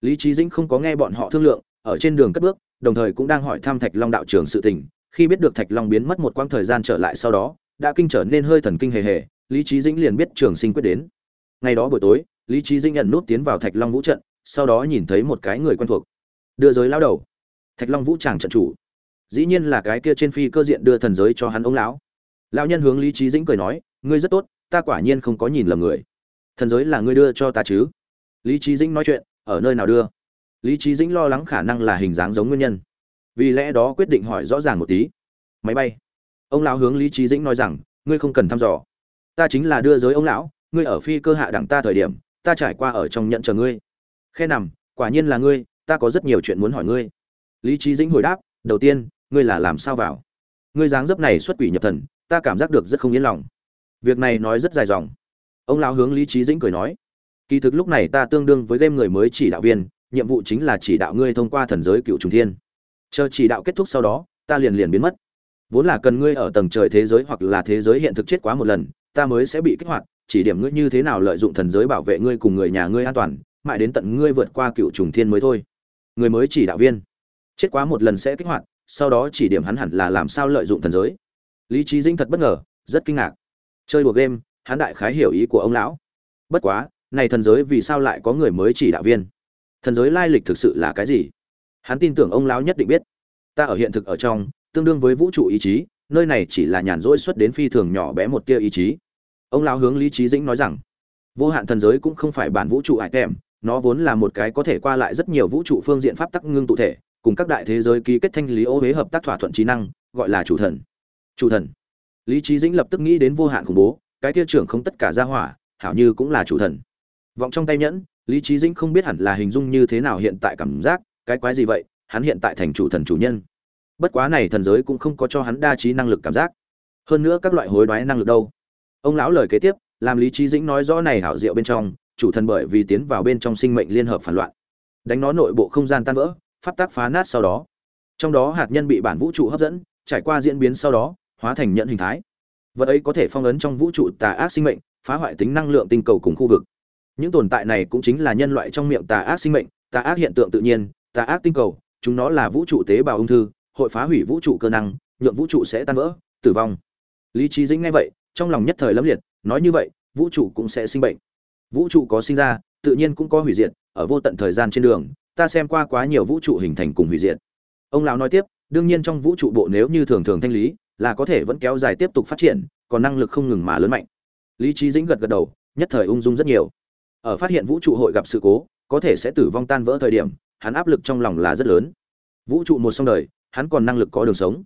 Lý trí dĩnh không có nghe bọn họ thương lượng, ở trên đường cất bước, đồng thời cũng đang hỏi thăm thạch long đạo trưởng sự tình. Khi biết được thạch long biến mất một quãng thời gian trở lại sau đó, đã kinh trở nên hơi thần kinh hề hề, lý trí dĩnh liền biết trường sinh quyết đến. Ngày đó buổi tối lý trí dĩnh nhận nút tiến vào thạch long vũ trận, sau đó nhìn thấy một cái người quen thuộc. Đưa giới lao đầu. Thạch long vũ tràng trận chủ. Dĩ nhiên là cái kia trên phi cơ diện đưa thần giới cho hắn ông lão. Lão nhân hướng lý trí dĩnh cười nói, ngươi rất tốt, ta quả nhiên không có nhìn lầm người. Thần giới là ngươi đưa cho ta chứ? Lý trí dĩnh nói chuyện, ở nơi nào đưa? Lý trí dĩnh lo lắng khả năng là hình dáng giống nguyên nhân. Vì lẽ đó quyết định hỏi rõ ràng một tí. Máy bay. Ông lão hướng lý trí dĩnh nói rằng, ngươi không cần thăm dò. Ta chính là đưa giới ông lão, ngươi ở phi cơ hạ đẳng ta thời điểm ta trải qua ở trong nhận chờ ngươi. Khe nằm, quả nhiên là ngươi, ta có rất nhiều chuyện muốn hỏi ngươi. Lý trí dĩnh hồi đáp, đầu tiên, ngươi là làm sao vào? Ngươi dáng dấp này xuất quỷ nhập thần, ta cảm giác được rất không yên lòng. Việc này nói rất dài dòng. Ông lão hướng lý trí dĩnh cười nói, kỳ thực lúc này ta tương đương với game người mới chỉ đạo viên, nhiệm vụ chính là chỉ đạo ngươi thông qua thần giới cựu trùng thiên. Chờ chỉ đạo kết thúc sau đó, ta liền liền biến mất. Vốn là cần ngươi ở tầng trời thế giới hoặc là thế giới hiện thực chết quá một lần, ta mới sẽ bị kích hoạt chỉ điểm ngươi như thế nào lợi dụng thần giới bảo vệ ngươi cùng người nhà ngươi an toàn, mãi đến tận ngươi vượt qua cựu trùng thiên mới thôi. Người mới chỉ đạo viên. Chết quá một lần sẽ kích hoạt, sau đó chỉ điểm hắn hẳn là làm sao lợi dụng thần giới. Lý trí dinh thật bất ngờ, rất kinh ngạc. Chơi đùa game, hắn đại khái hiểu ý của ông lão. Bất quá, này thần giới vì sao lại có người mới chỉ đạo viên? Thần giới lai lịch thực sự là cái gì? Hắn tin tưởng ông lão nhất định biết. Ta ở hiện thực ở trong, tương đương với vũ trụ ý chí, nơi này chỉ là nhàn rỗi xuất đến phi thường nhỏ bé một tia ý chí ông lão hướng lý trí dĩnh nói rằng, vô hạn thần giới cũng không phải bản vũ trụ ải kèm nó vốn là một cái có thể qua lại rất nhiều vũ trụ phương diện pháp tắc ngưng tụ thể, cùng các đại thế giới ký kết thanh lý ô huế hợp tác thỏa thuận trí năng, gọi là chủ thần. Chủ thần. Lý trí dĩnh lập tức nghĩ đến vô hạn khủng bố, cái kia trưởng không tất cả ra hỏa, hảo như cũng là chủ thần. Vọng trong tay nhẫn, lý trí dĩnh không biết hẳn là hình dung như thế nào hiện tại cảm giác, cái quái gì vậy, hắn hiện tại thành chủ thần chủ nhân. Bất quá này thần giới cũng không có cho hắn đa trí năng lực cảm giác. Hơn nữa các loại hối đoái năng lực đâu ông lão lời kế tiếp, làm lý trí dĩnh nói rõ này hảo diệu bên trong, chủ thần bởi vì tiến vào bên trong sinh mệnh liên hợp phản loạn. Đánh nó nội bộ không gian tan vỡ, pháp tác phá nát sau đó. Trong đó hạt nhân bị bản vũ trụ hấp dẫn, trải qua diễn biến sau đó, hóa thành nhận hình thái. Vật ấy có thể phong ấn trong vũ trụ tà ác sinh mệnh, phá hoại tính năng lượng tinh cầu cùng khu vực. Những tồn tại này cũng chính là nhân loại trong miệng tà ác sinh mệnh, tà ác hiện tượng tự nhiên, tà ác tinh cầu, chúng nó là vũ trụ tế bào ung thư, hội phá hủy vũ trụ cơ năng, nhượng vũ trụ sẽ tan vỡ, tử vong. Lý trí dĩnh nghe vậy trong lòng nhất thời lâm liệt, nói như vậy, vũ trụ cũng sẽ sinh bệnh. Vũ trụ có sinh ra, tự nhiên cũng có hủy diệt, ở vô tận thời gian trên đường, ta xem qua quá nhiều vũ trụ hình thành cùng hủy diệt. Ông lão nói tiếp, đương nhiên trong vũ trụ bộ nếu như thường thường thanh lý, là có thể vẫn kéo dài tiếp tục phát triển, còn năng lực không ngừng mà lớn mạnh. Lý trí dĩnh gật gật đầu, nhất thời ung dung rất nhiều. Ở phát hiện vũ trụ hội gặp sự cố, có thể sẽ tử vong tan vỡ thời điểm, hắn áp lực trong lòng là rất lớn. Vũ trụ một xong đời, hắn còn năng lực có đường sống.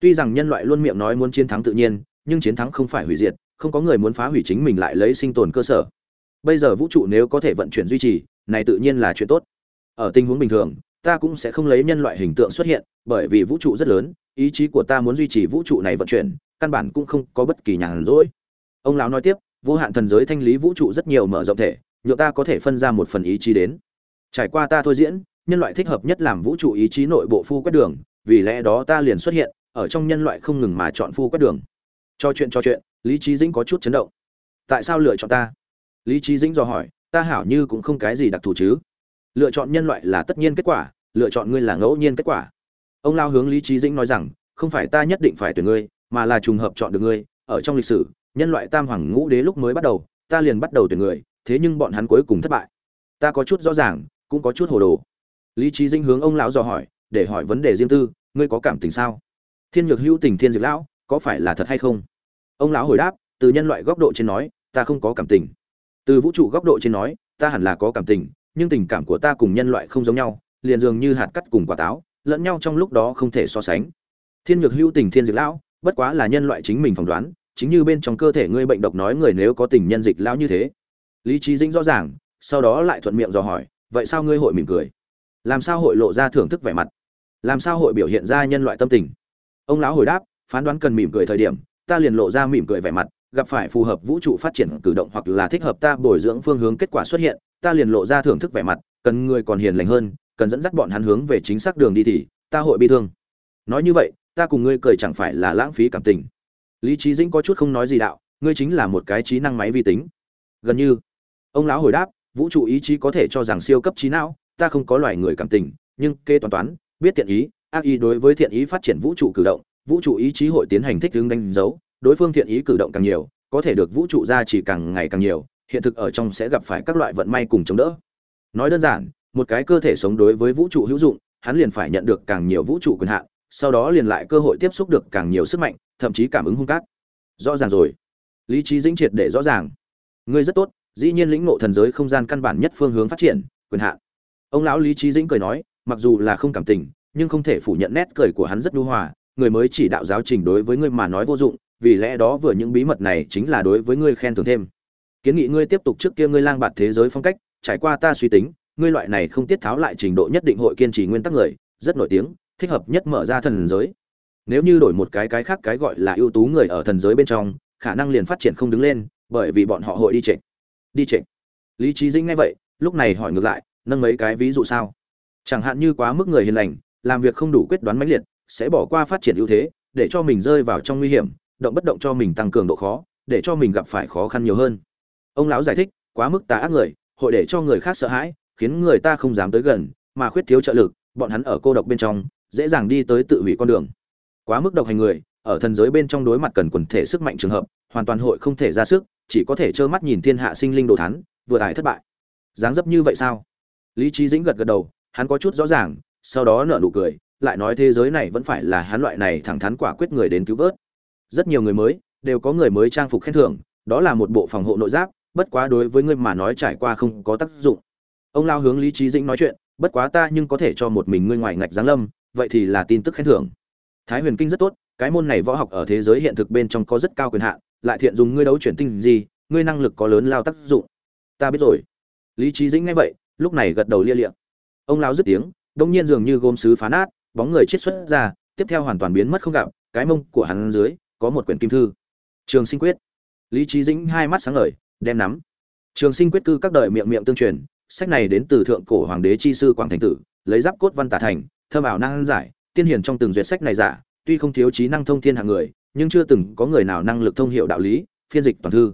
Tuy rằng nhân loại luôn miệng nói muốn chiến thắng tự nhiên nhưng chiến thắng không phải hủy diệt, không có người muốn phá hủy chính mình lại lấy sinh tồn cơ sở. Bây giờ vũ trụ nếu có thể vận chuyển duy trì, này tự nhiên là chuyện tốt. Ở tình huống bình thường, ta cũng sẽ không lấy nhân loại hình tượng xuất hiện, bởi vì vũ trụ rất lớn, ý chí của ta muốn duy trì vũ trụ này vận chuyển, căn bản cũng không có bất kỳ nhàn rỗi. Ông lão nói tiếp, vô hạn thần giới thanh lý vũ trụ rất nhiều mở rộng thể, nhựa ta có thể phân ra một phần ý chí đến. Trải qua ta thôi diễn, nhân loại thích hợp nhất làm vũ trụ ý chí nội bộ phu quét đường, vì lẽ đó ta liền xuất hiện, ở trong nhân loại không ngừng mà chọn phu quét đường cho chuyện cho chuyện, lý trí dĩnh có chút chấn động. Tại sao lựa chọn ta? Lý trí dĩnh dò hỏi, ta hảo như cũng không cái gì đặc thù chứ. Lựa chọn nhân loại là tất nhiên kết quả, lựa chọn ngươi là ngẫu nhiên kết quả. Ông lao hướng lý trí dĩnh nói rằng, không phải ta nhất định phải tuyển ngươi, mà là trùng hợp chọn được ngươi. Ở trong lịch sử, nhân loại tam hoàng ngũ đế lúc mới bắt đầu, ta liền bắt đầu tuyển người, thế nhưng bọn hắn cuối cùng thất bại. Ta có chút rõ ràng, cũng có chút hồ đồ. Lý trí dĩnh hướng ông lão dò hỏi, để hỏi vấn đề riêng tư, ngươi có cảm tình sao? Thiên nhược hữu tình thiên diệt lão có phải là thật hay không? Ông lão hồi đáp, từ nhân loại góc độ trên nói, ta không có cảm tình. Từ vũ trụ góc độ trên nói, ta hẳn là có cảm tình, nhưng tình cảm của ta cùng nhân loại không giống nhau, liền dường như hạt cắt cùng quả táo, lẫn nhau trong lúc đó không thể so sánh. Thiên nhược hữu tình thiên diệt lão, bất quá là nhân loại chính mình phỏng đoán, chính như bên trong cơ thể ngươi bệnh độc nói người nếu có tình nhân dịch lão như thế. Lý trí dĩnh rõ ràng, sau đó lại thuận miệng dò hỏi, vậy sao ngươi hội mỉm cười? Làm sao hội lộ ra thưởng thức vẻ mặt? Làm sao hội biểu hiện ra nhân loại tâm tình? Ông lão hồi đáp phán đoán cần mỉm cười thời điểm, ta liền lộ ra mỉm cười vẻ mặt, gặp phải phù hợp vũ trụ phát triển cử động hoặc là thích hợp ta bồi dưỡng phương hướng kết quả xuất hiện, ta liền lộ ra thưởng thức vẻ mặt, cần người còn hiền lành hơn, cần dẫn dắt bọn hắn hướng về chính xác đường đi thì, ta hội bi thương. Nói như vậy, ta cùng ngươi cười chẳng phải là lãng phí cảm tình. Lý trí dĩnh có chút không nói gì đạo, ngươi chính là một cái trí năng máy vi tính. Gần như, ông lão hồi đáp, vũ trụ ý chí có thể cho rằng siêu cấp trí não, ta không có loài người cảm tình, nhưng kê toán toán, biết thiện ý, ác ý đối với thiện ý phát triển vũ trụ cử động vũ trụ ý chí hội tiến hành thích hướng đánh dấu, đối phương thiện ý cử động càng nhiều, có thể được vũ trụ ra chỉ càng ngày càng nhiều, hiện thực ở trong sẽ gặp phải các loại vận may cùng chống đỡ. Nói đơn giản, một cái cơ thể sống đối với vũ trụ hữu dụng, hắn liền phải nhận được càng nhiều vũ trụ quyền hạn, sau đó liền lại cơ hội tiếp xúc được càng nhiều sức mạnh, thậm chí cảm ứng hung cát. Rõ ràng rồi. Lý trí dĩnh triệt để rõ ràng. Ngươi rất tốt, dĩ nhiên lĩnh ngộ thần giới không gian căn bản nhất phương hướng phát triển, quyền hạn. Ông lão lý trí dĩnh cười nói, mặc dù là không cảm tình, nhưng không thể phủ nhận nét cười của hắn rất nhu hòa người mới chỉ đạo giáo trình đối với ngươi mà nói vô dụng, vì lẽ đó vừa những bí mật này chính là đối với ngươi khen thưởng thêm. Kiến nghị ngươi tiếp tục trước kia ngươi lang bạt thế giới phong cách, trải qua ta suy tính, ngươi loại này không tiết tháo lại trình độ nhất định hội kiên trì nguyên tắc người, rất nổi tiếng, thích hợp nhất mở ra thần giới. Nếu như đổi một cái cái khác cái gọi là ưu tú người ở thần giới bên trong, khả năng liền phát triển không đứng lên, bởi vì bọn họ hội đi trịnh. Đi trịnh. Lý trí dĩnh nghe vậy, lúc này hỏi ngược lại, nâng mấy cái ví dụ sao? Chẳng hạn như quá mức người hiền lành, làm việc không đủ quyết đoán mãnh liệt sẽ bỏ qua phát triển ưu thế, để cho mình rơi vào trong nguy hiểm, động bất động cho mình tăng cường độ khó, để cho mình gặp phải khó khăn nhiều hơn. Ông lão giải thích, quá mức tà ác người, hội để cho người khác sợ hãi, khiến người ta không dám tới gần, mà khuyết thiếu trợ lực, bọn hắn ở cô độc bên trong, dễ dàng đi tới tự hủy con đường. Quá mức độc hành người, ở thần giới bên trong đối mặt cần quần thể sức mạnh trường hợp, hoàn toàn hội không thể ra sức, chỉ có thể trơ mắt nhìn thiên hạ sinh linh đồ thắn vừa ải thất bại. Dáng dấp như vậy sao? Lý trí dĩnh gật gật đầu, hắn có chút rõ ràng, sau đó nở nụ cười lại nói thế giới này vẫn phải là hắn loại này thẳng thắn quả quyết người đến cứu vớt. Rất nhiều người mới, đều có người mới trang phục khen thưởng, đó là một bộ phòng hộ nội giáp, bất quá đối với ngươi mà nói trải qua không có tác dụng. Ông lao hướng lý trí dĩnh nói chuyện, bất quá ta nhưng có thể cho một mình ngươi ngoài ngạch giáng lâm, vậy thì là tin tức khen thưởng. Thái huyền kinh rất tốt, cái môn này võ học ở thế giới hiện thực bên trong có rất cao quyền hạn, lại thiện dùng ngươi đấu chuyển tinh gì, ngươi năng lực có lớn lao tác dụng. Ta biết rồi. Lý trí dĩnh nghe vậy, lúc này gật đầu lia liệm ông lao dứt tiếng, đông nhiên dường như gôm sứ phá nát bóng người chết xuất ra tiếp theo hoàn toàn biến mất không gặp cái mông của hắn dưới có một quyển kim thư. Trường sinh quyết. Lý trí dĩnh hai mắt sáng ngời đem nắm. Trường sinh quyết cư các đời miệng miệng tương truyền sách này đến từ thượng cổ hoàng đế chi sư quảng thành tử lấy giáp cốt văn tả thành thơm ảo năng giải tiên hiền trong từng duyệt sách này giả tuy không thiếu trí năng thông thiên hạng người nhưng chưa từng có người nào năng lực thông hiểu đạo lý phiên dịch toàn thư.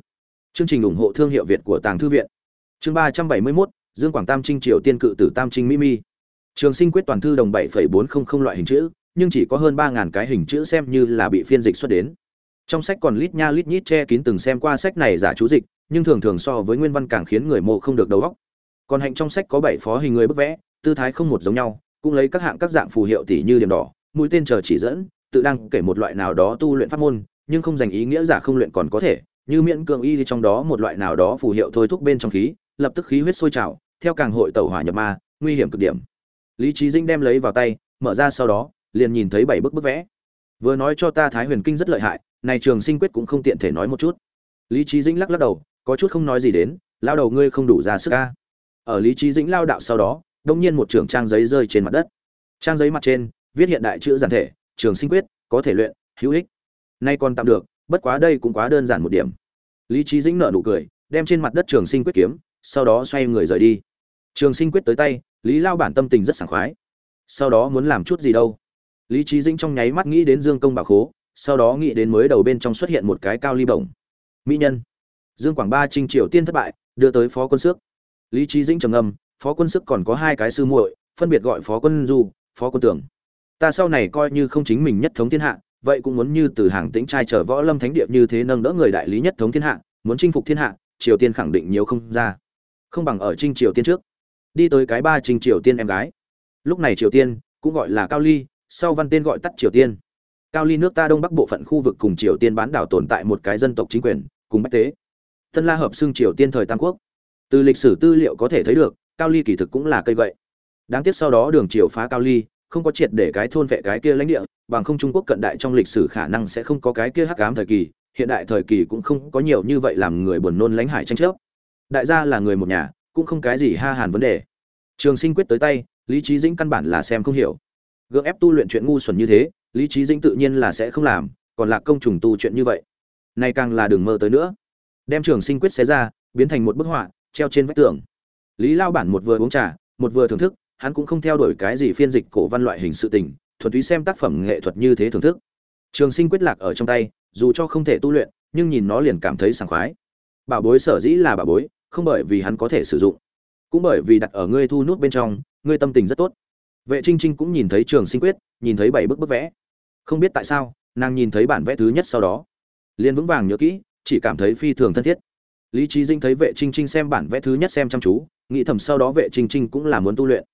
Chương trình ủng hộ thương hiệu việt của tàng thư viện. Chương ba trăm bảy mươi 371, dương quảng tam trinh triều tiên cự tử tam trinh mỹ mi trường sinh quyết toàn thư đồng bảy bốn trăm linh loại hình chữ, nhưng chỉ có hơn ba ngàn cái hình chữ xem như là bị phiên dịch xuất đến. Trong sách còn lít nha lít nhít che kín từng xem qua sách này giả chú dịch, nhưng thường thường so với nguyên văn càng khiến người mộ không được đầu óc. Còn hạnh trong sách có bảy phó hình người bức vẽ, tư thái không một giống nhau, cũng lấy các hạng các dạng phù hiệu tỷ như điểm đỏ, mũi tên chờ chỉ dẫn, tự đang kể một loại nào đó tu luyện pháp môn, nhưng không dành ý nghĩa giả không luyện còn có thể, như miễn cường y thì trong đó một loại nào đó phù hiệu thôi thúc bên trong khí, lập tức khí huyết sôi trào, theo càng hội tẩu hỏa nhập ma, nguy hiểm cực điểm lý trí dinh đem lấy vào tay, mở ra sau đó, liền nhìn thấy bảy bức bức vẽ. Vừa nói cho ta thái huyền kinh rất lợi hại, này trường sinh quyết cũng không tiện thể nói một chút. Lý trí dĩnh lắc lắc đầu, có chút không nói gì đến, lao đầu ngươi không đủ ra sức ca ở lý trí dĩnh lao đạo sau đó, đông nhiên một trường trang giấy rơi trên mặt đất. Trang giấy mặt trên, viết hiện đại chữ giản thể, trường sinh quyết, có thể luyện, hữu ích. Nay còn tạm được, bất quá đây cũng quá đơn giản một điểm. Lý trí dĩnh nợ nụ cười, đem trên mặt đất trường sinh quyết kiếm, sau đó xoay người rời đi. Trường sinh quyết tới tay lý lao bản tâm tình rất sảng khoái. Sau đó muốn làm chút gì đâu? Lý trí dĩnh trong nháy mắt nghĩ đến dương công bảo khố, sau đó nghĩ đến mới đầu bên trong xuất hiện một cái cao ly bổng. Mỹ nhân. Dương quảng ba trinh triều tiên thất bại, đưa tới phó quân sức. lý trí dĩnh trầm ngâm, phó quân sức còn có hai cái sư muội, phân biệt gọi phó quân du, phó quân tưởng. Ta sau này coi như không chính mình nhất thống thiên hạ, vậy cũng muốn như từ hàng tĩnh trai trở võ lâm thánh địa như thế nâng đỡ người đại lý nhất thống thiên hạ, muốn chinh phục thiên hạ, triều tiên khẳng định nhiều không ra. Không bằng ở trinh triều tiên trước đi tới cái ba trình triều tiên em gái. Lúc này triều tiên cũng gọi là cao ly, sau văn tên gọi tắt triều tiên. Cao ly nước ta đông bắc bộ phận khu vực cùng triều tiên bán đảo tồn tại một cái dân tộc chính quyền, cùng bách tế. Tân la hợp xưng triều tiên thời tam quốc. Từ lịch sử tư liệu có thể thấy được, cao ly kỳ thực cũng là cây vậy. đáng tiếc sau đó đường triều phá cao ly, không có triệt để cái thôn vệ cái kia lãnh địa, bằng không trung quốc cận đại trong lịch sử khả năng sẽ không có cái kia hắc ám thời kỳ, hiện đại thời kỳ cũng không có nhiều như vậy làm người buồn nôn lãnh hải tranh chấp. Đại gia là người một nhà cũng không cái gì ha hàn vấn đề. Trường sinh quyết tới tay, lý trí dĩnh căn bản là xem không hiểu. Gượng ép tu luyện chuyện ngu xuẩn như thế, lý trí dĩnh tự nhiên là sẽ không làm, còn là công trùng tu chuyện như vậy. Nay càng là đừng mơ tới nữa. Đem trường sinh quyết xé ra, biến thành một bức họa, treo trên vách tường. Lý lao bản một vừa uống trà, một vừa thưởng thức, hắn cũng không theo đuổi cái gì phiên dịch cổ văn loại hình sự tình, thuần túy xem tác phẩm nghệ thuật như thế thưởng thức. Trường sinh quyết lạc ở trong tay, dù cho không thể tu luyện, nhưng nhìn nó liền cảm thấy sảng khoái. Bảo bối sở dĩ là bảo bối không bởi vì hắn có thể sử dụng, cũng bởi vì đặt ở ngươi thu nút bên trong, ngươi tâm tình rất tốt. Vệ trinh trinh cũng nhìn thấy trường sinh quyết, nhìn thấy bảy bức bức vẽ. Không biết tại sao, nàng nhìn thấy bản vẽ thứ nhất sau đó, liền vững vàng nhớ kỹ, chỉ cảm thấy phi thường thân thiết. Lý trí dinh thấy vệ trinh trinh xem bản vẽ thứ nhất xem chăm chú, nghĩ thầm sau đó vệ trinh trinh cũng là muốn tu luyện.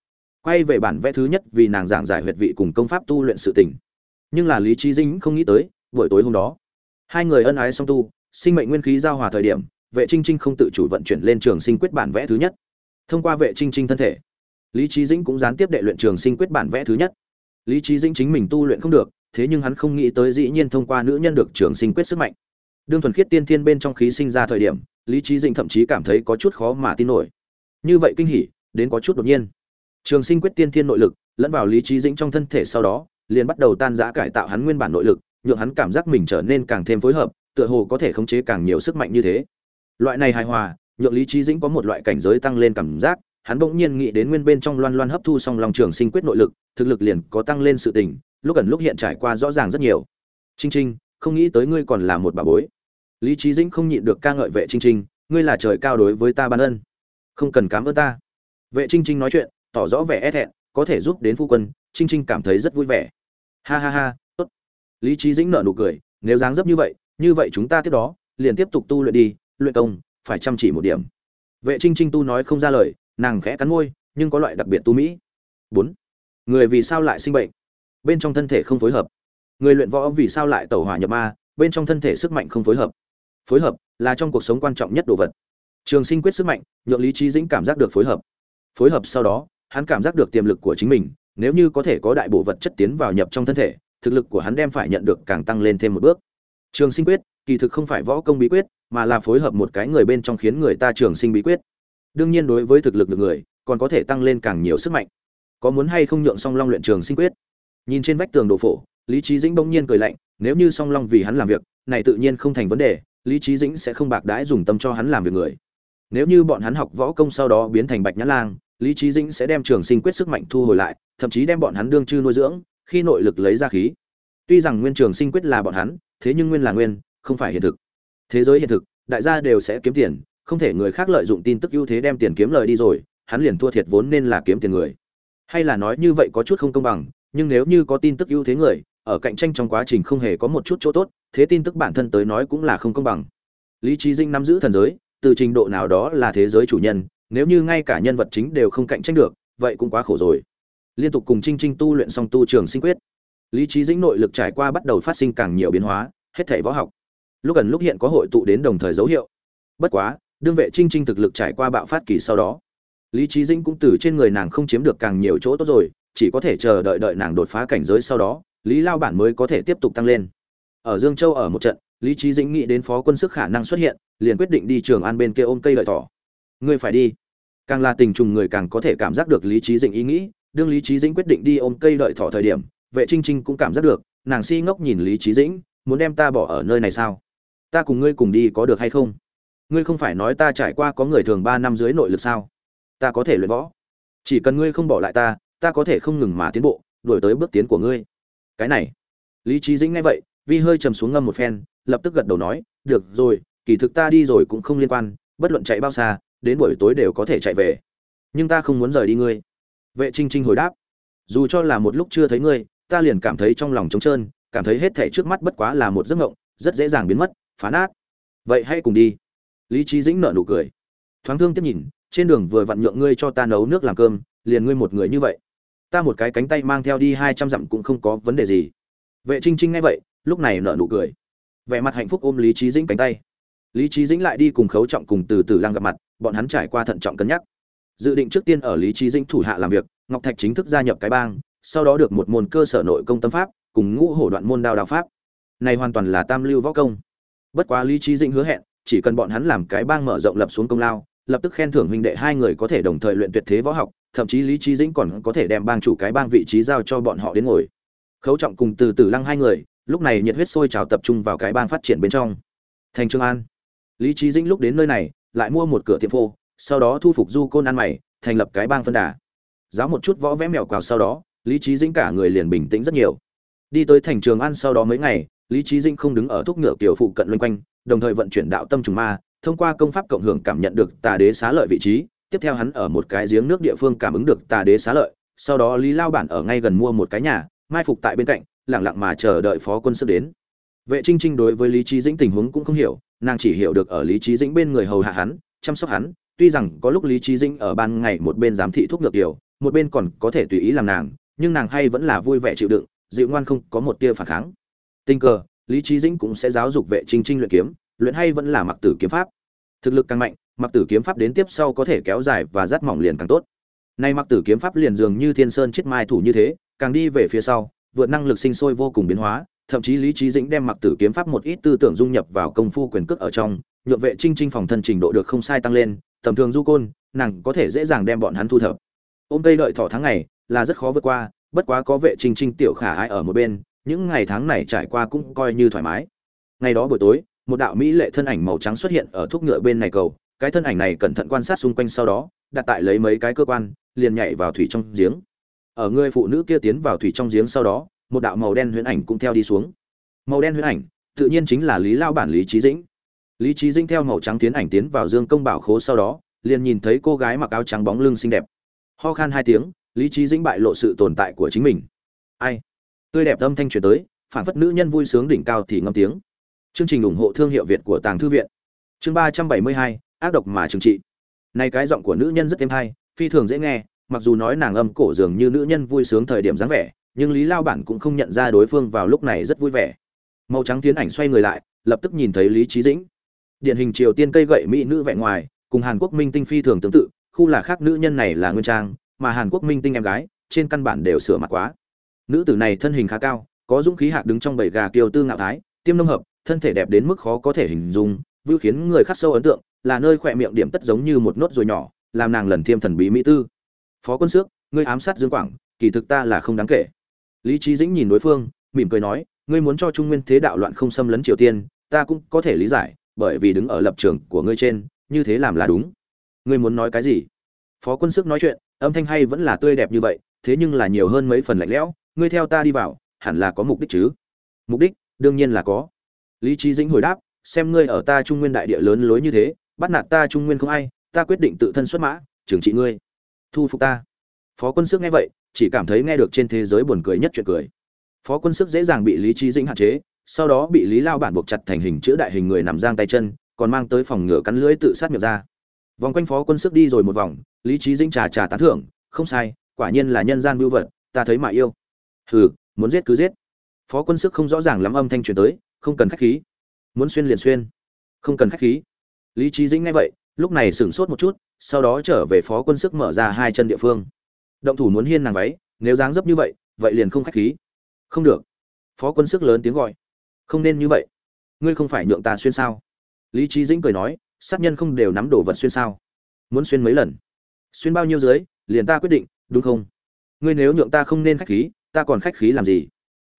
Quay về bản vẽ thứ nhất vì nàng giảng giải huyệt vị cùng công pháp tu luyện sự tình. Nhưng là lý trí dinh không nghĩ tới, buổi tối hôm đó, hai người ân ái song tu, sinh mệnh nguyên khí giao hòa thời điểm vệ trinh trinh không tự chủ vận chuyển lên trường sinh quyết bản vẽ thứ nhất. Thông qua vệ trinh trinh thân thể, lý trí dĩnh cũng gián tiếp đệ luyện trường sinh quyết bản vẽ thứ nhất. Lý trí dĩnh chính mình tu luyện không được, thế nhưng hắn không nghĩ tới dĩ nhiên thông qua nữ nhân được trường sinh quyết sức mạnh. Đương thuần khiết tiên thiên bên trong khí sinh ra thời điểm, lý trí dĩnh thậm chí cảm thấy có chút khó mà tin nổi. Như vậy kinh hỉ, đến có chút đột nhiên. Trường sinh quyết tiên thiên nội lực, lẫn vào lý trí dĩnh trong thân thể sau đó, liền bắt đầu tan giã cải tạo hắn nguyên bản nội lực, nhượng hắn cảm giác mình trở nên càng thêm phối hợp, tựa hồ có thể khống chế càng nhiều sức mạnh như thế loại này hài hòa, nhượng lý trí dĩnh có một loại cảnh giới tăng lên cảm giác, hắn bỗng nhiên nghĩ đến nguyên bên trong loan loan hấp thu xong lòng trường sinh quyết nội lực, thực lực liền có tăng lên sự tình, lúc gần lúc hiện trải qua rõ ràng rất nhiều. Trinh trinh không nghĩ tới ngươi còn là một bà bối. Lý trí dĩnh không nhịn được ca ngợi vệ trinh trinh ngươi là trời cao đối với ta ban ân. Không cần cảm ơn ta. Vệ trinh trinh nói chuyện, tỏ rõ vẻ e thẹn, có thể giúp đến phu quân trinh trinh cảm thấy rất vui vẻ. Ha ha ha, tốt. Lý trí dĩnh nở nụ cười, nếu dáng dấp như vậy như vậy chúng ta tiếp đó, liền tiếp tục tu luyện đi luyện công, phải chăm chỉ một điểm. Vệ trinh trinh tu nói không ra lời, nàng khẽ cắn môi, nhưng có loại đặc biệt tu mỹ. Bốn, người vì sao lại sinh bệnh? Bên trong thân thể không phối hợp. Người luyện võ vì sao lại tẩu hỏa nhập ma? Bên trong thân thể sức mạnh không phối hợp. Phối hợp là trong cuộc sống quan trọng nhất đồ vật. Trường sinh quyết sức mạnh, nhượng lý trí dĩnh cảm giác được phối hợp. Phối hợp sau đó, hắn cảm giác được tiềm lực của chính mình, nếu như có thể có đại bộ vật chất tiến vào nhập trong thân thể, thực lực của hắn đem phải nhận được càng tăng lên thêm một bước. Trường sinh quyết, kỳ thực không phải võ công bí quyết mà là phối hợp một cái người bên trong khiến người ta trường sinh bí quyết. Đương nhiên đối với thực lực được người, còn có thể tăng lên càng nhiều sức mạnh. Có muốn hay không nhượng song long luyện trường sinh quyết? Nhìn trên vách tường đồ phổ, lý trí dĩnh bỗng nhiên cười lạnh, nếu như song long vì hắn làm việc, này tự nhiên không thành vấn đề, lý trí dĩnh sẽ không bạc đãi dùng tâm cho hắn làm việc người. Nếu như bọn hắn học võ công sau đó biến thành bạch nhã lang, lý trí dĩnh sẽ đem trường sinh quyết sức mạnh thu hồi lại, thậm chí đem bọn hắn đương chư nuôi dưỡng, khi nội lực lấy ra khí. Tuy rằng nguyên trường sinh quyết là bọn hắn, thế nhưng nguyên là nguyên, không phải hiện thực thế giới hiện thực, đại gia đều sẽ kiếm tiền, không thể người khác lợi dụng tin tức ưu thế đem tiền kiếm lời đi rồi, hắn liền thua thiệt vốn nên là kiếm tiền người. Hay là nói như vậy có chút không công bằng, nhưng nếu như có tin tức ưu thế người, ở cạnh tranh trong quá trình không hề có một chút chỗ tốt, thế tin tức bản thân tới nói cũng là không công bằng. Lý trí dinh nắm giữ thần giới, từ trình độ nào đó là thế giới chủ nhân, nếu như ngay cả nhân vật chính đều không cạnh tranh được, vậy cũng quá khổ rồi. Liên tục cùng trinh trinh tu luyện xong tu trường sinh quyết. Lý trí dĩnh nội lực trải qua bắt đầu phát sinh càng nhiều biến hóa, hết thể võ học lúc gần lúc hiện có hội tụ đến đồng thời dấu hiệu. Bất quá, đương vệ trinh trinh thực lực trải qua bạo phát kỳ sau đó, lý trí dĩnh cũng từ trên người nàng không chiếm được càng nhiều chỗ tốt rồi, chỉ có thể chờ đợi đợi nàng đột phá cảnh giới sau đó, lý lao bản mới có thể tiếp tục tăng lên. Ở dương châu ở một trận, lý trí dĩnh nghĩ đến phó quân sức khả năng xuất hiện, liền quyết định đi trường an bên kia ôm cây lợi thỏ. Ngươi phải đi. Càng là tình trùng người càng có thể cảm giác được lý trí dĩnh ý nghĩ, đương lý trí dĩnh quyết định đi ôm cây lợi thỏ thời điểm, vệ trinh trinh cũng cảm giác được, nàng si ngốc nhìn lý trí dĩnh, muốn đem ta bỏ ở nơi này sao? Ta cùng ngươi cùng đi có được hay không? Ngươi không phải nói ta trải qua có người thường ba năm dưới nội lực sao? Ta có thể luyện võ. Chỉ cần ngươi không bỏ lại ta ta có thể không ngừng mà tiến bộ đổi tới bước tiến của ngươi. Cái này. Lý trí dĩnh nghe vậy, vi hơi trầm xuống ngâm một phen, lập tức gật đầu nói, được rồi, kỳ thực ta đi rồi cũng không liên quan, bất luận chạy bao xa, đến buổi tối đều có thể chạy về. Nhưng ta không muốn rời đi ngươi. Vệ trinh trinh hồi đáp, dù cho là một lúc chưa thấy ngươi, ta liền cảm thấy trong lòng trống trơn, cảm thấy hết thể trước mắt bất quá là một giấc ngộng rất dễ dàng biến mất phá nát. Vậy hãy cùng đi. Lý trí dĩnh nợ nụ cười. Thoáng thương tiếp nhìn, trên đường vừa vặn nhượng ngươi cho ta nấu nước làm cơm, liền ngươi một người như vậy. Ta một cái cánh tay mang theo đi hai trăm dặm cũng không có vấn đề gì. Vệ trinh trinh nghe vậy, lúc này nợ nụ cười. Vẻ mặt hạnh phúc ôm lý trí dĩnh cánh tay. Lý trí dĩnh lại đi cùng khấu trọng cùng từ từ lăng gặp mặt, bọn hắn trải qua thận trọng cân nhắc. Dự định trước tiên ở lý trí dĩnh thủ hạ làm việc, ngọc thạch chính thức gia nhập cái bang, sau đó được một môn cơ sở nội công tâm pháp, cùng ngũ hổ đoạn môn đao đao pháp. Này hoàn toàn là tam lưu võ công bất quá lý trí dĩnh hứa hẹn, chỉ cần bọn hắn làm cái bang mở rộng lập xuống công lao, lập tức khen thưởng huynh đệ hai người có thể đồng thời luyện tuyệt thế võ học, thậm chí lý trí dĩnh còn có thể đem bang chủ cái bang vị trí giao cho bọn họ đến ngồi. Khấu trọng cùng từ từ lăng hai người, lúc này nhiệt huyết sôi trào tập trung vào cái bang phát triển bên trong. Thành trương an. Lý trí dĩnh lúc đến nơi này, lại mua một cửa tiệm phô, sau đó thu phục du côn ăn mày, thành lập cái bang phân đà. Giáo một chút võ vẽ mèo quào sau đó, lý trí dĩnh cả người liền bình tĩnh rất nhiều. Đi tới thành trường an sau đó mấy ngày lý trí dĩnh không đứng ở thúc ngựa kiểu phụ cận loanh quanh, đồng thời vận chuyển đạo tâm trùng ma, thông qua công pháp cộng hưởng cảm nhận được tà đế xá lợi vị trí. Tiếp theo hắn ở một cái giếng nước địa phương cảm ứng được tà đế xá lợi, sau đó lý lao bản ở ngay gần mua một cái nhà, mai phục tại bên cạnh lẳng lặng mà chờ đợi phó quân sức đến. Vệ trinh trinh đối với lý trí dĩnh tình huống cũng không hiểu, nàng chỉ hiểu được ở lý trí dĩnh bên người hầu hạ hắn, chăm sóc hắn. Tuy rằng có lúc lý trí dĩnh ở ban ngày một bên giám thị thuốc ngược điều một bên còn có thể tùy ý làm nàng, nhưng nàng hay vẫn là vui vẻ chịu đựng, dịu ngoan không có một tia phản kháng tình cờ, lý trí dĩnh cũng sẽ giáo dục vệ trinh trinh luyện kiếm, luyện hay vẫn là mặc tử kiếm pháp. Thực lực càng mạnh, mặc tử kiếm pháp đến tiếp sau có thể kéo dài và rát mỏng liền càng tốt. Nay mặc tử kiếm pháp liền dường như thiên sơn chết mai thủ như thế, càng đi về phía sau, vượt năng lực sinh sôi vô cùng biến hóa, thậm chí lý trí dĩnh đem mặc tử kiếm pháp một ít tư tưởng dung nhập vào công phu quyền cước ở trong, nhượng vệ trinh trinh phòng thân trình độ được không sai tăng lên, tầm thường du côn, nàng có thể dễ dàng đem bọn hắn thu thập. Ôm cây đợi thỏ tháng ngày là rất khó vượt qua, bất quá có vệ trinh trinh tiểu khả ai ở một bên những ngày tháng này trải qua cũng coi như thoải mái. Ngày đó buổi tối, một đạo mỹ lệ thân ảnh màu trắng xuất hiện ở thuốc ngựa bên này cầu. Cái thân ảnh này cẩn thận quan sát xung quanh sau đó, đặt tại lấy mấy cái cơ quan, liền nhảy vào thủy trong giếng. Ở người phụ nữ kia tiến vào thủy trong giếng sau đó, một đạo màu đen huyễn ảnh cũng theo đi xuống. Màu đen huyễn ảnh, tự nhiên chính là lý lao bản lý trí dĩnh. Lý trí dĩnh theo màu trắng tiến ảnh tiến vào dương công bảo khố sau đó, liền nhìn thấy cô gái mặc áo trắng bóng lưng xinh đẹp. Ho khan hai tiếng, lý trí dĩnh bại lộ sự tồn tại của chính mình. Ai? Tươi đẹp âm thanh truyền tới phản phất nữ nhân vui sướng đỉnh cao thì ngâm tiếng. Chương trình ủng hộ thương hiệu việt của tàng thư viện. Chương ba trăm bảy mươi hai, ác độc mà trừng trị. Này cái giọng của nữ nhân rất êm hay, phi thường dễ nghe, mặc dù nói nàng âm cổ dường như nữ nhân vui sướng thời điểm dáng vẻ, nhưng lý lao bản cũng không nhận ra đối phương vào lúc này rất vui vẻ. Màu trắng tiến ảnh xoay người lại, lập tức nhìn thấy lý trí dĩnh. Điển hình triều tiên cây gậy mỹ nữ vẹn ngoài, cùng hàn quốc minh tinh phi thường tương tự, khu là khác nữ nhân này là nguyên trang, mà hàn quốc minh tinh em gái, trên căn bản đều sửa mặt quá nữ tử này thân hình khá cao, có dũng khí hạc đứng trong bầy gà kiều tư ngạo thái, tiêm nông hợp, thân thể đẹp đến mức khó có thể hình dung, vưu khiến người khắc sâu ấn tượng, là nơi khỏe miệng điểm tất giống như một nốt ruồi nhỏ, làm nàng lần thiêm thần bí mỹ tư. Phó quân xước, ngươi ám sát dương quảng, kỳ thực ta là không đáng kể. Lý trí dĩnh nhìn đối phương, mỉm cười nói, ngươi muốn cho trung nguyên thế đạo loạn không xâm lấn triều tiên, ta cũng có thể lý giải, bởi vì đứng ở lập trường của ngươi trên, như thế làm là đúng. Ngươi muốn nói cái gì? Phó quân sức nói chuyện, âm thanh hay vẫn là tươi đẹp như vậy, thế nhưng là nhiều hơn mấy phần lạnh lẽo ngươi theo ta đi vào, hẳn là có mục đích chứ? Mục đích, đương nhiên là có. Lý trí dĩnh hồi đáp, xem ngươi ở ta trung nguyên đại địa lớn lối như thế, bắt nạt ta trung nguyên không ai, ta quyết định tự thân xuất mã, trừng trị ngươi. Thu phục ta. Phó quân sức nghe vậy, chỉ cảm thấy nghe được trên thế giới buồn cười nhất chuyện cười. Phó quân sức dễ dàng bị lý trí dĩnh hạn chế, sau đó bị lý lao bản buộc chặt thành hình chữ đại hình người nằm giang tay chân, còn mang tới phòng ngựa cắn lưỡi tự sát miệng ra. Vòng quanh phó quân sức đi rồi một vòng, lý trí dĩnh trà trà tán thưởng, không sai, quả nhiên là nhân gian mưu vật, ta thấy mà yêu hừ, muốn giết cứ giết. Phó quân sức không rõ ràng lắm âm thanh truyền tới, không cần khách khí. Muốn xuyên liền xuyên. Không cần khách khí. Lý trí dĩnh nghe vậy, lúc này sửng sốt một chút, sau đó trở về phó quân sức mở ra hai chân địa phương. Động thủ muốn hiên nàng váy, nếu dáng dấp như vậy vậy liền không khách khí. Không được. Phó quân sức lớn tiếng gọi. Không nên như vậy. Ngươi không phải nhượng ta xuyên sao? Lý trí dĩnh cười nói, sát nhân không đều nắm đồ vật xuyên sao? Muốn xuyên mấy lần? Xuyên bao nhiêu dưới, liền ta quyết định, đúng không? Ngươi nếu nhượng ta không nên khách khí ta còn khách khí làm gì?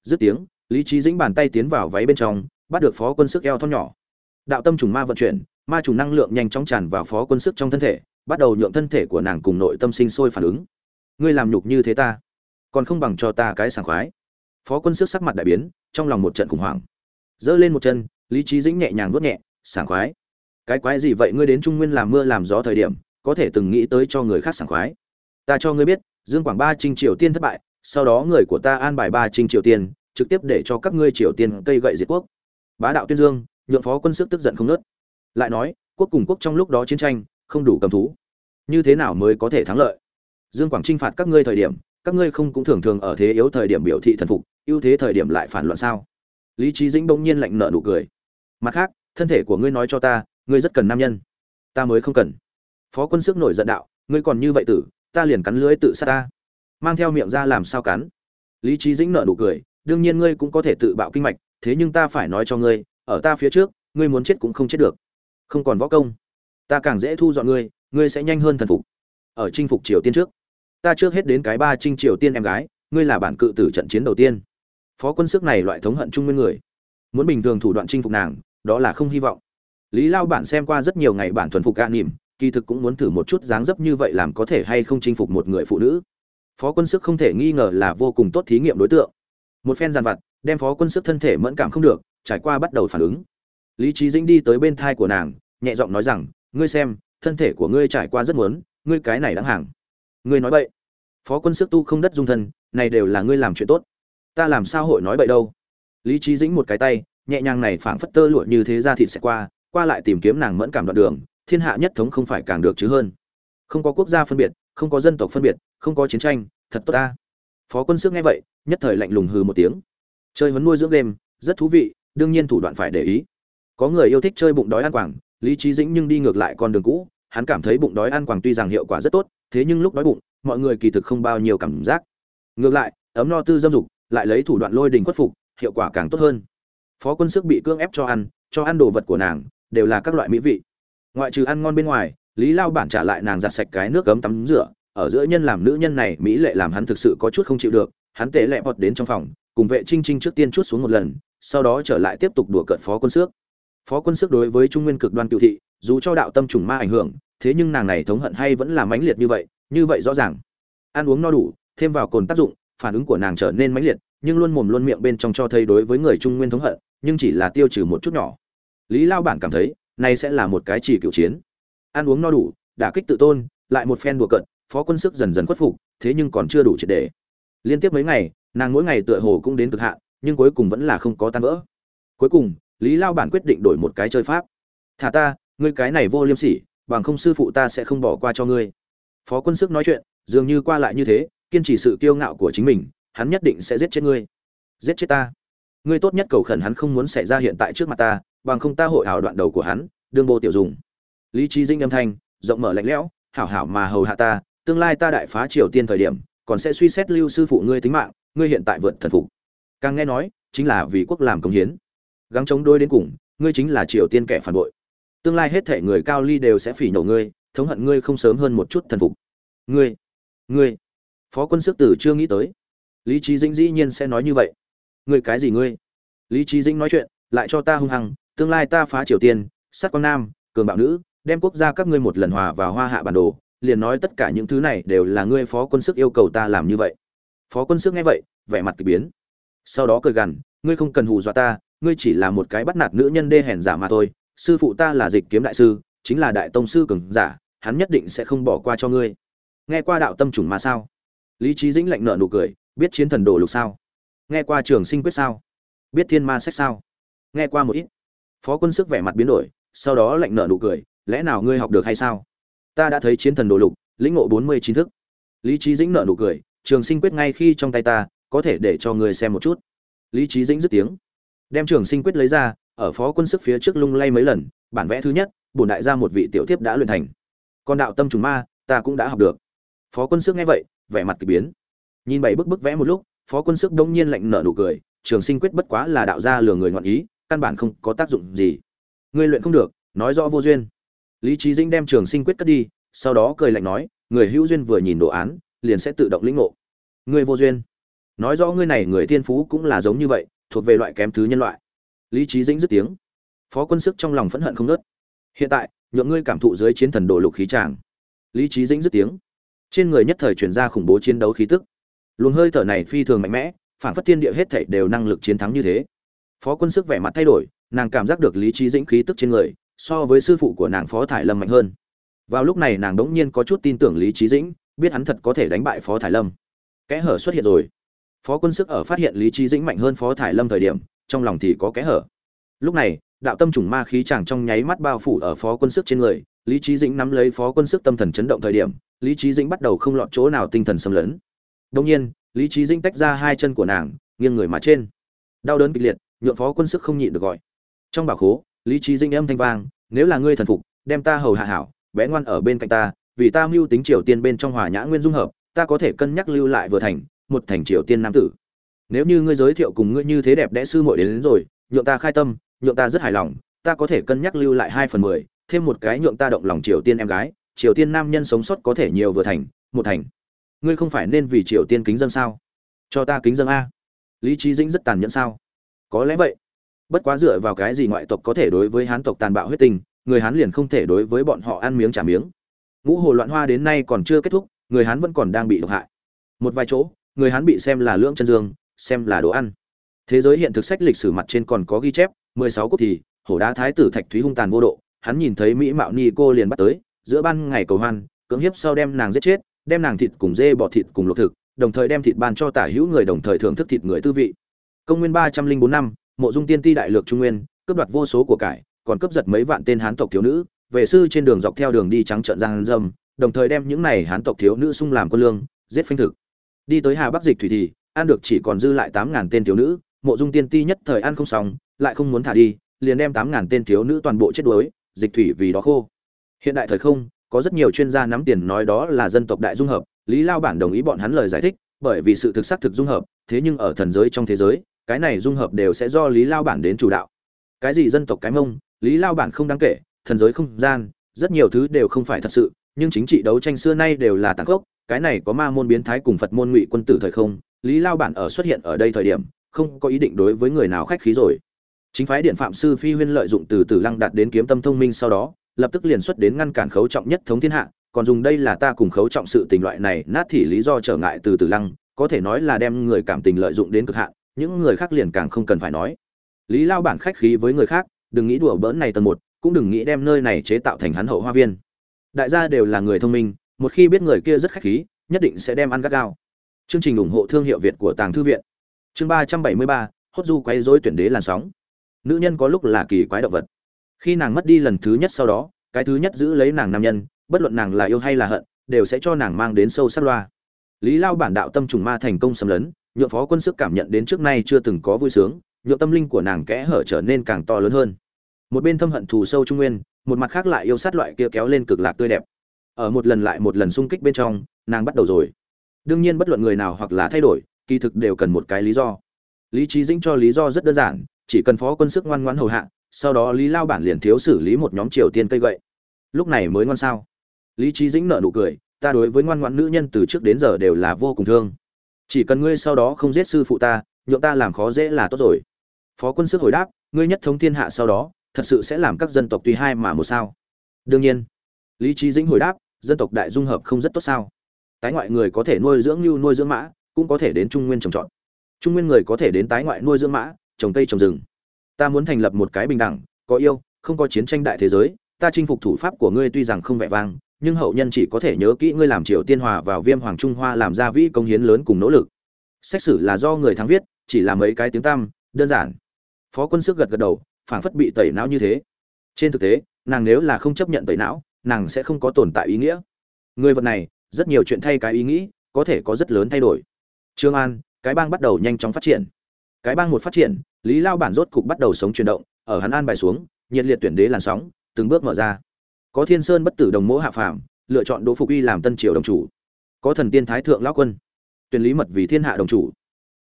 Dứt tiếng, lý trí dĩnh bàn tay tiến vào váy bên trong, bắt được phó quân sức eo thon nhỏ. Đạo tâm trùng ma vận chuyển, ma trùng năng lượng nhanh chóng tràn vào phó quân sức trong thân thể, bắt đầu nhượng thân thể của nàng cùng nội tâm sinh sôi phản ứng. Ngươi làm nhục như thế ta, còn không bằng cho ta cái sảng khoái. Phó quân sức sắc mặt đại biến, trong lòng một trận khủng hoảng. Giơ lên một chân, lý trí dĩnh nhẹ nhàng vuốt nhẹ, sảng khoái? Cái quái gì vậy? Ngươi đến trung nguyên làm mưa làm gió thời điểm, có thể từng nghĩ tới cho người khác sảng khoái. Ta cho ngươi biết, dương quảng ba trinh triều tiên thất bại sau đó người của ta an bài ba trinh triều tiên, trực tiếp để cho các ngươi triều tiên cây gậy diệt quốc. Bá đạo tuyên dương, nhượng phó quân sức tức giận không nớt lại nói, quốc cùng quốc trong lúc đó chiến tranh, không đủ cầm thú. Như thế nào mới có thể thắng lợi? Dương quảng trinh phạt các ngươi thời điểm, các ngươi không cũng thường thường ở thế yếu thời điểm biểu thị thần phục, ưu thế thời điểm lại phản loạn sao? Lý trí dĩnh bỗng nhiên lạnh nợ nụ cười. Mặt khác, thân thể của ngươi nói cho ta, ngươi rất cần nam nhân. Ta mới không cần. Phó quân sức nổi giận đạo, ngươi còn như vậy tử, ta liền cắn lưới tự sát ta mang theo miệng ra làm sao cắn. Lý trí dĩnh nợ nụ cười, đương nhiên ngươi cũng có thể tự bạo kinh mạch, thế nhưng ta phải nói cho ngươi, ở ta phía trước, ngươi muốn chết cũng không chết được. Không còn võ công. Ta càng dễ thu dọn ngươi ngươi sẽ nhanh hơn thần phục. Ở chinh phục triều tiên trước. Ta trước hết đến cái ba trinh triều tiên em gái, ngươi là bản cự tử trận chiến đầu tiên. Phó quân sức này loại thống hận trung nguyên người. Muốn bình thường thủ đoạn chinh phục nàng, đó là không hy vọng. Lý lao bản xem qua rất nhiều ngày bản thuần phục ca nỉm, kỳ thực cũng muốn thử một chút dáng dấp như vậy làm có thể hay không chinh phục một người phụ nữ phó quân sức không thể nghi ngờ là vô cùng tốt thí nghiệm đối tượng. Một phen giàn vặt, đem phó quân sức thân thể mẫn cảm không được, trải qua bắt đầu phản ứng. Lý trí dĩnh đi tới bên thai của nàng, nhẹ giọng nói rằng, ngươi xem, thân thể của ngươi trải qua rất muốn, ngươi cái này đáng hàng. Ngươi nói vậy. phó quân sức tu không đất dung thân, này đều là ngươi làm chuyện tốt. Ta làm sao hội nói vậy đâu? Lý trí dĩnh một cái tay, nhẹ nhàng này phảng phất tơ lụa như thế ra thịt sẽ qua qua lại tìm kiếm nàng mẫn cảm đoạn đường, thiên hạ nhất thống không phải càng được chứ hơn không có quốc gia phân biệt, không có dân tộc phân biệt, không có chiến tranh, thật tốt ta. Phó quân sức nghe vậy, nhất thời lạnh lùng hừ một tiếng. Chơi huấn nuôi dưỡng game, rất thú vị, đương nhiên thủ đoạn phải để ý. Có người yêu thích chơi bụng đói ăn quảng lý trí dĩnh nhưng đi ngược lại con đường cũ, hắn cảm thấy bụng đói ăn quảng tuy rằng hiệu quả rất tốt, thế nhưng lúc đói bụng, mọi người kỳ thực không bao nhiêu cảm giác. Ngược lại, ấm no tư dâm dục, lại lấy thủ đoạn lôi đình khuất phục, hiệu quả càng tốt hơn. Phó quân sức bị cưỡng ép cho ăn cho ăn đồ vật của nàng, đều là các loại mỹ vị. Ngoại trừ ăn ngon bên ngoài lý lao bản trả lại nàng giặt sạch cái nước cấm tắm rửa, ở giữa nhân làm nữ nhân này, mỹ lệ làm hắn thực sự có chút không chịu được, hắn tệ lẹ bọt đến trong phòng, cùng vệ trinh trinh trước tiên chút xuống một lần, sau đó trở lại tiếp tục đùa cợt phó quân xước phó quân xước đối với trung nguyên cực đoan cựu thị, dù cho đạo tâm trùng ma ảnh hưởng, thế nhưng nàng này thống hận hay vẫn là mãnh liệt như vậy như vậy rõ ràng. Ăn uống no đủ, thêm vào cồn tác dụng, phản ứng của nàng trở nên mãnh liệt, nhưng luôn mồm luôn miệng bên trong cho thấy đối với người trung nguyên thống hận, nhưng chỉ là tiêu trừ một chút nhỏ. Lý lao bản cảm thấy, này sẽ là một cái chỉ cựu chiến ăn uống no đủ, đả kích tự tôn, lại một phen đùa cận phó quân sức dần dần khuất phục, thế nhưng còn chưa đủ triệt để. Liên tiếp mấy ngày, nàng mỗi ngày tựa hồ cũng đến cực hạn, nhưng cuối cùng vẫn là không có tan vỡ. Cuối cùng, lý lao bản quyết định đổi một cái chơi pháp. Thả ta, ngươi cái này vô liêm sỉ, bằng không sư phụ ta sẽ không bỏ qua cho ngươi. Phó quân sức nói chuyện, dường như qua lại như thế, kiên trì sự kiêu ngạo của chính mình, hắn nhất định sẽ giết chết ngươi. Giết chết ta? Ngươi tốt nhất cầu khẩn hắn không muốn xảy ra hiện tại trước mặt ta, bằng không ta hội hảo đoạn đầu của hắn, đương bộ tiểu dùng lý trí dinh âm thanh, rộng mở lạnh lẽo, hảo hảo mà hầu hạ ta, tương lai ta đại phá triều tiên thời điểm, còn sẽ suy xét lưu sư phụ ngươi tính mạng, ngươi hiện tại vượt thần phục. Càng nghe nói, chính là vì quốc làm công hiến. Gắng chống đôi đến cùng, ngươi chính là triều tiên kẻ phản bội. Tương lai hết thể người cao ly đều sẽ phỉ nhổ ngươi, thống hận ngươi không sớm hơn một chút thần phục. Ngươi ngươi, phó quân sức tử chưa nghĩ tới. Lý trí dĩnh dĩ nhiên sẽ nói như vậy. Ngươi cái gì ngươi? Lý trí dĩnh nói chuyện, lại cho ta hung hăng, tương lai ta phá triều tiên, sát quang nam, cường bạo nữ đem quốc gia các ngươi một lần hòa vào hoa hạ bản đồ, liền nói tất cả những thứ này đều là ngươi phó quân sức yêu cầu ta làm như vậy. Phó quân sức nghe vậy, vẻ mặt kỳ biến. Sau đó cười gằn, ngươi không cần hù dọa ta, ngươi chỉ là một cái bắt nạt nữ nhân đê hèn giả mà thôi. Sư phụ ta là dịch kiếm đại sư, chính là đại tông sư cường giả, hắn nhất định sẽ không bỏ qua cho ngươi. Nghe qua đạo tâm trùng mà sao? Lý trí dĩnh lạnh nợ nụ cười, biết chiến thần đồ lục sao? Nghe qua trường sinh quyết sao? Biết thiên ma sách sao? Nghe qua một ít. Phó quân sức vẻ mặt biến đổi, sau đó lạnh nợ nụ cười lẽ nào ngươi học được hay sao? Ta đã thấy chiến thần đồ lục, lĩnh ngộ bốn mươi chín thức. Lý trí dĩnh nợ nụ cười, trường sinh quyết ngay khi trong tay ta, có thể để cho ngươi xem một chút. Lý trí dĩnh dứt tiếng. Đem trường sinh quyết lấy ra, ở phó quân sức phía trước lung lay mấy lần, bản vẽ thứ nhất, bổn đại ra một vị tiểu thiếp đã luyện thành. Còn đạo tâm trùng ma, ta cũng đã học được. Phó quân sức nghe vậy, vẻ mặt kỳ biến. Nhìn bảy bức bức vẽ một lúc, phó quân sức đông nhiên lạnh nở nụ cười, trường sinh quyết bất quá là đạo gia lừa người ngoạn ý, căn bản không có tác dụng gì. Ngươi luyện không được, nói rõ vô duyên lý trí dĩnh đem trường sinh quyết cất đi, sau đó cười lạnh nói, người hữu duyên vừa nhìn đồ án, liền sẽ tự động lĩnh ngộ. Người vô duyên. Nói rõ ngươi này người thiên phú cũng là giống như vậy, thuộc về loại kém thứ nhân loại. Lý trí dĩnh dứt tiếng. Phó quân sức trong lòng phẫn hận không nớt hiện tại, nhượng ngươi cảm thụ dưới chiến thần đồ lục khí tràng. Lý trí dĩnh dứt tiếng. Trên người nhất thời chuyển ra khủng bố chiến đấu khí tức. Luồng hơi thở này phi thường mạnh mẽ, phản phất thiên địa hết thảy đều năng lực chiến thắng như thế. Phó quân sức vẻ mặt thay đổi, nàng cảm giác được lý trí dĩnh khí tức trên người so với sư phụ của nàng phó thải lâm mạnh hơn. Vào lúc này nàng đống nhiên có chút tin tưởng lý trí dĩnh, biết hắn thật có thể đánh bại phó thải lâm. Kẽ hở xuất hiện rồi. Phó quân sức ở phát hiện lý trí dĩnh mạnh hơn phó thải lâm thời điểm, trong lòng thì có kẽ hở. Lúc này, đạo tâm trùng ma khí chàng trong nháy mắt bao phủ ở phó quân sức trên người, lý trí dĩnh nắm lấy phó quân sức tâm thần chấn động thời điểm, lý trí dĩnh bắt đầu không lọt chỗ nào tinh thần xâm lấn. Đông nhiên, lý trí dĩnh tách ra hai chân của nàng, nghiêng người mà trên. Đau đớn kịch liệt nhuộm phó quân sức không nhịn được gọi. Trong bảo khố lý trí dĩnh âm thanh vang nếu là ngươi thần phục đem ta hầu hạ hảo bé ngoan ở bên cạnh ta vì ta mưu tính triều tiên bên trong hòa nhã nguyên dung hợp ta có thể cân nhắc lưu lại vừa thành một thành triều tiên nam tử. Nếu như ngươi giới thiệu cùng ngươi như thế đẹp đẽ sư muội đến, đến rồi nhượng ta khai tâm nhượng ta rất hài lòng ta có thể cân nhắc lưu lại hai phần mười thêm một cái nhượng ta động lòng triều tiên em gái triều tiên nam nhân sống sót có thể nhiều vừa thành một thành. Ngươi không phải nên vì triều tiên kính dân sao? Cho ta kính dân a. Lý trí dĩnh rất tàn nhẫn sao? Có lẽ vậy bất quá dựa vào cái gì ngoại tộc có thể đối với hán tộc tàn bạo huyết tình người hán liền không thể đối với bọn họ ăn miếng trả miếng. Ngũ hồ loạn hoa đến nay còn chưa kết thúc, người hán vẫn còn đang bị độc hại. Một vài chỗ, người hán bị xem là lưỡng chân dương, xem là đồ ăn. Thế giới hiện thực sách lịch sử mặt trên còn có ghi chép, mười sáu quốc thì, hổ đá thái tử thạch thúy hung tàn vô độ, hắn nhìn thấy mỹ mạo ni cô liền bắt tới, giữa ban ngày cầu hoan, cưỡng hiếp sau đem nàng giết chết, đem nàng thịt cùng dê bọ thịt cùng luộc thực, đồng thời đem thịt ban cho tả hữu người đồng thời thưởng thức thịt người tư vị. Công nguyên ba trăm linh bốn năm mộ dung tiên ti đại lược trung nguyên, cướp đoạt vô số của cải, còn cướp giật mấy vạn tên hán tộc thiếu nữ. Vệ sư trên đường dọc theo đường đi trắng trợn giang dâm đồng thời đem những này hán tộc thiếu nữ sung làm quân lương, giết phanh thực. Đi tới hà bắc dịch thủy thì, ăn được chỉ còn dư lại tám ngàn tên thiếu nữ, mộ dung tiên ti nhất thời ăn không xong, lại không muốn thả đi, liền đem tám ngàn tên thiếu nữ toàn bộ chết đuối, dịch thủy vì đó khô. Hiện đại thời không, có rất nhiều chuyên gia nắm tiền nói đó là dân tộc đại dung hợp, lý lao bản đồng ý bọn hắn lời giải thích, bởi vì sự thực xác thực dung hợp, thế nhưng ở thần giới trong thế giới cái này dung hợp đều sẽ do lý lao bản đến chủ đạo. Cái gì dân tộc cái mông, lý lao bản không đáng kể, thần giới không gian, rất nhiều thứ đều không phải thật sự, nhưng chính trị đấu tranh xưa nay đều là tàn khốc, cái này có ma môn biến thái cùng phật môn ngụy quân tử thời không, lý lao bản ở xuất hiện ở đây thời điểm, không có ý định đối với người nào khách khí rồi. Chính phái điện phạm sư phi huyên lợi dụng từ từ lăng đạt đến kiếm tâm thông minh sau đó, lập tức liền xuất đến ngăn cản khấu trọng nhất thống thiên hạ, còn dùng đây là ta cùng khấu trọng sự tình loại này, nát thì lý do trở ngại từ từ lăng, có thể nói là đem người cảm tình lợi dụng đến cực hạn những người khác liền càng không cần phải nói. Lý lao bản khách khí với người khác, đừng nghĩ đùa bỡn này tầng một, cũng đừng nghĩ đem nơi này chế tạo thành hắn hậu hoa viên. Đại gia đều là người thông minh, một khi biết người kia rất khách khí, nhất định sẽ đem ăn gắt gao. Chương trình ủng hộ thương hiệu việt của tàng thư viện. Chương ba trăm bảy mươi ba, hốt du quấy rối tuyển đế làn sóng. Nữ nhân có lúc là kỳ quái động vật. Khi nàng mất đi lần thứ nhất sau đó, cái thứ nhất giữ lấy nàng nam nhân, bất luận nàng là yêu hay là hận, đều sẽ cho nàng mang đến sâu sắc loa. Lý lao bản đạo tâm trùng ma thành công xâm lấn nhượng phó quân sức cảm nhận đến trước nay chưa từng có vui sướng, nhượng tâm linh của nàng kẽ hở trở nên càng to lớn hơn. Một bên thâm hận thù sâu trung nguyên, một mặt khác lại yêu sát loại kia kéo lên cực lạc tươi đẹp. Ở một lần lại một lần xung kích bên trong, nàng bắt đầu rồi. Đương nhiên bất luận người nào hoặc là thay đổi, kỳ thực đều cần một cái lý do. Lý trí dĩnh cho lý do rất đơn giản, chỉ cần phó quân sức ngoan ngoãn hầu hạ, sau đó lý lao bản liền thiếu xử lý một nhóm triều tiên cây gậy. Lúc này mới ngoan sao? Lý trí dĩnh nợ nụ cười, ta đối với ngoan ngoãn nữ nhân từ trước đến giờ đều là vô cùng thương chỉ cần ngươi sau đó không giết sư phụ ta, nhượng ta làm khó dễ là tốt rồi. Phó quân sức hồi đáp, ngươi nhất thống thiên hạ sau đó, thật sự sẽ làm các dân tộc tùy hai mà một sao. Đương nhiên, lý trí dĩnh hồi đáp, dân tộc đại dung hợp không rất tốt sao. Tái ngoại người có thể nuôi dưỡng như nuôi dưỡng mã, cũng có thể đến trung nguyên trồng trọt. Trung nguyên người có thể đến tái ngoại nuôi dưỡng mã, trồng cây trồng rừng. Ta muốn thành lập một cái bình đẳng, có yêu, không có chiến tranh đại thế giới, ta chinh phục thủ pháp của ngươi tuy rằng không vẻ vang nhưng hậu nhân chỉ có thể nhớ kỹ ngươi làm triều tiên hòa vào viêm hoàng trung hoa làm ra vĩ công hiến lớn cùng nỗ lực. Xét xử là do người thắng viết, chỉ là mấy cái tiếng tăm, đơn giản. Phó quân sức gật gật đầu, phảng phất bị tẩy não như thế. Trên thực tế, nàng nếu là không chấp nhận tẩy não, nàng sẽ không có tồn tại ý nghĩa. Người vật này, rất nhiều chuyện thay cái ý nghĩ, có thể có rất lớn thay đổi. Trương an, cái bang bắt đầu nhanh chóng phát triển. Cái bang một phát triển, lý lao bản rốt cục bắt đầu sống chuyển động, ở hắn an bài xuống, nhiệt liệt tuyển đế làn sóng, từng bước mở ra có thiên sơn bất tử đồng mỗ hạ phàm, lựa chọn đỗ phục uy làm tân triều đồng chủ. Có thần tiên thái thượng lão quân. Tuyển lý mật vì thiên hạ đồng chủ.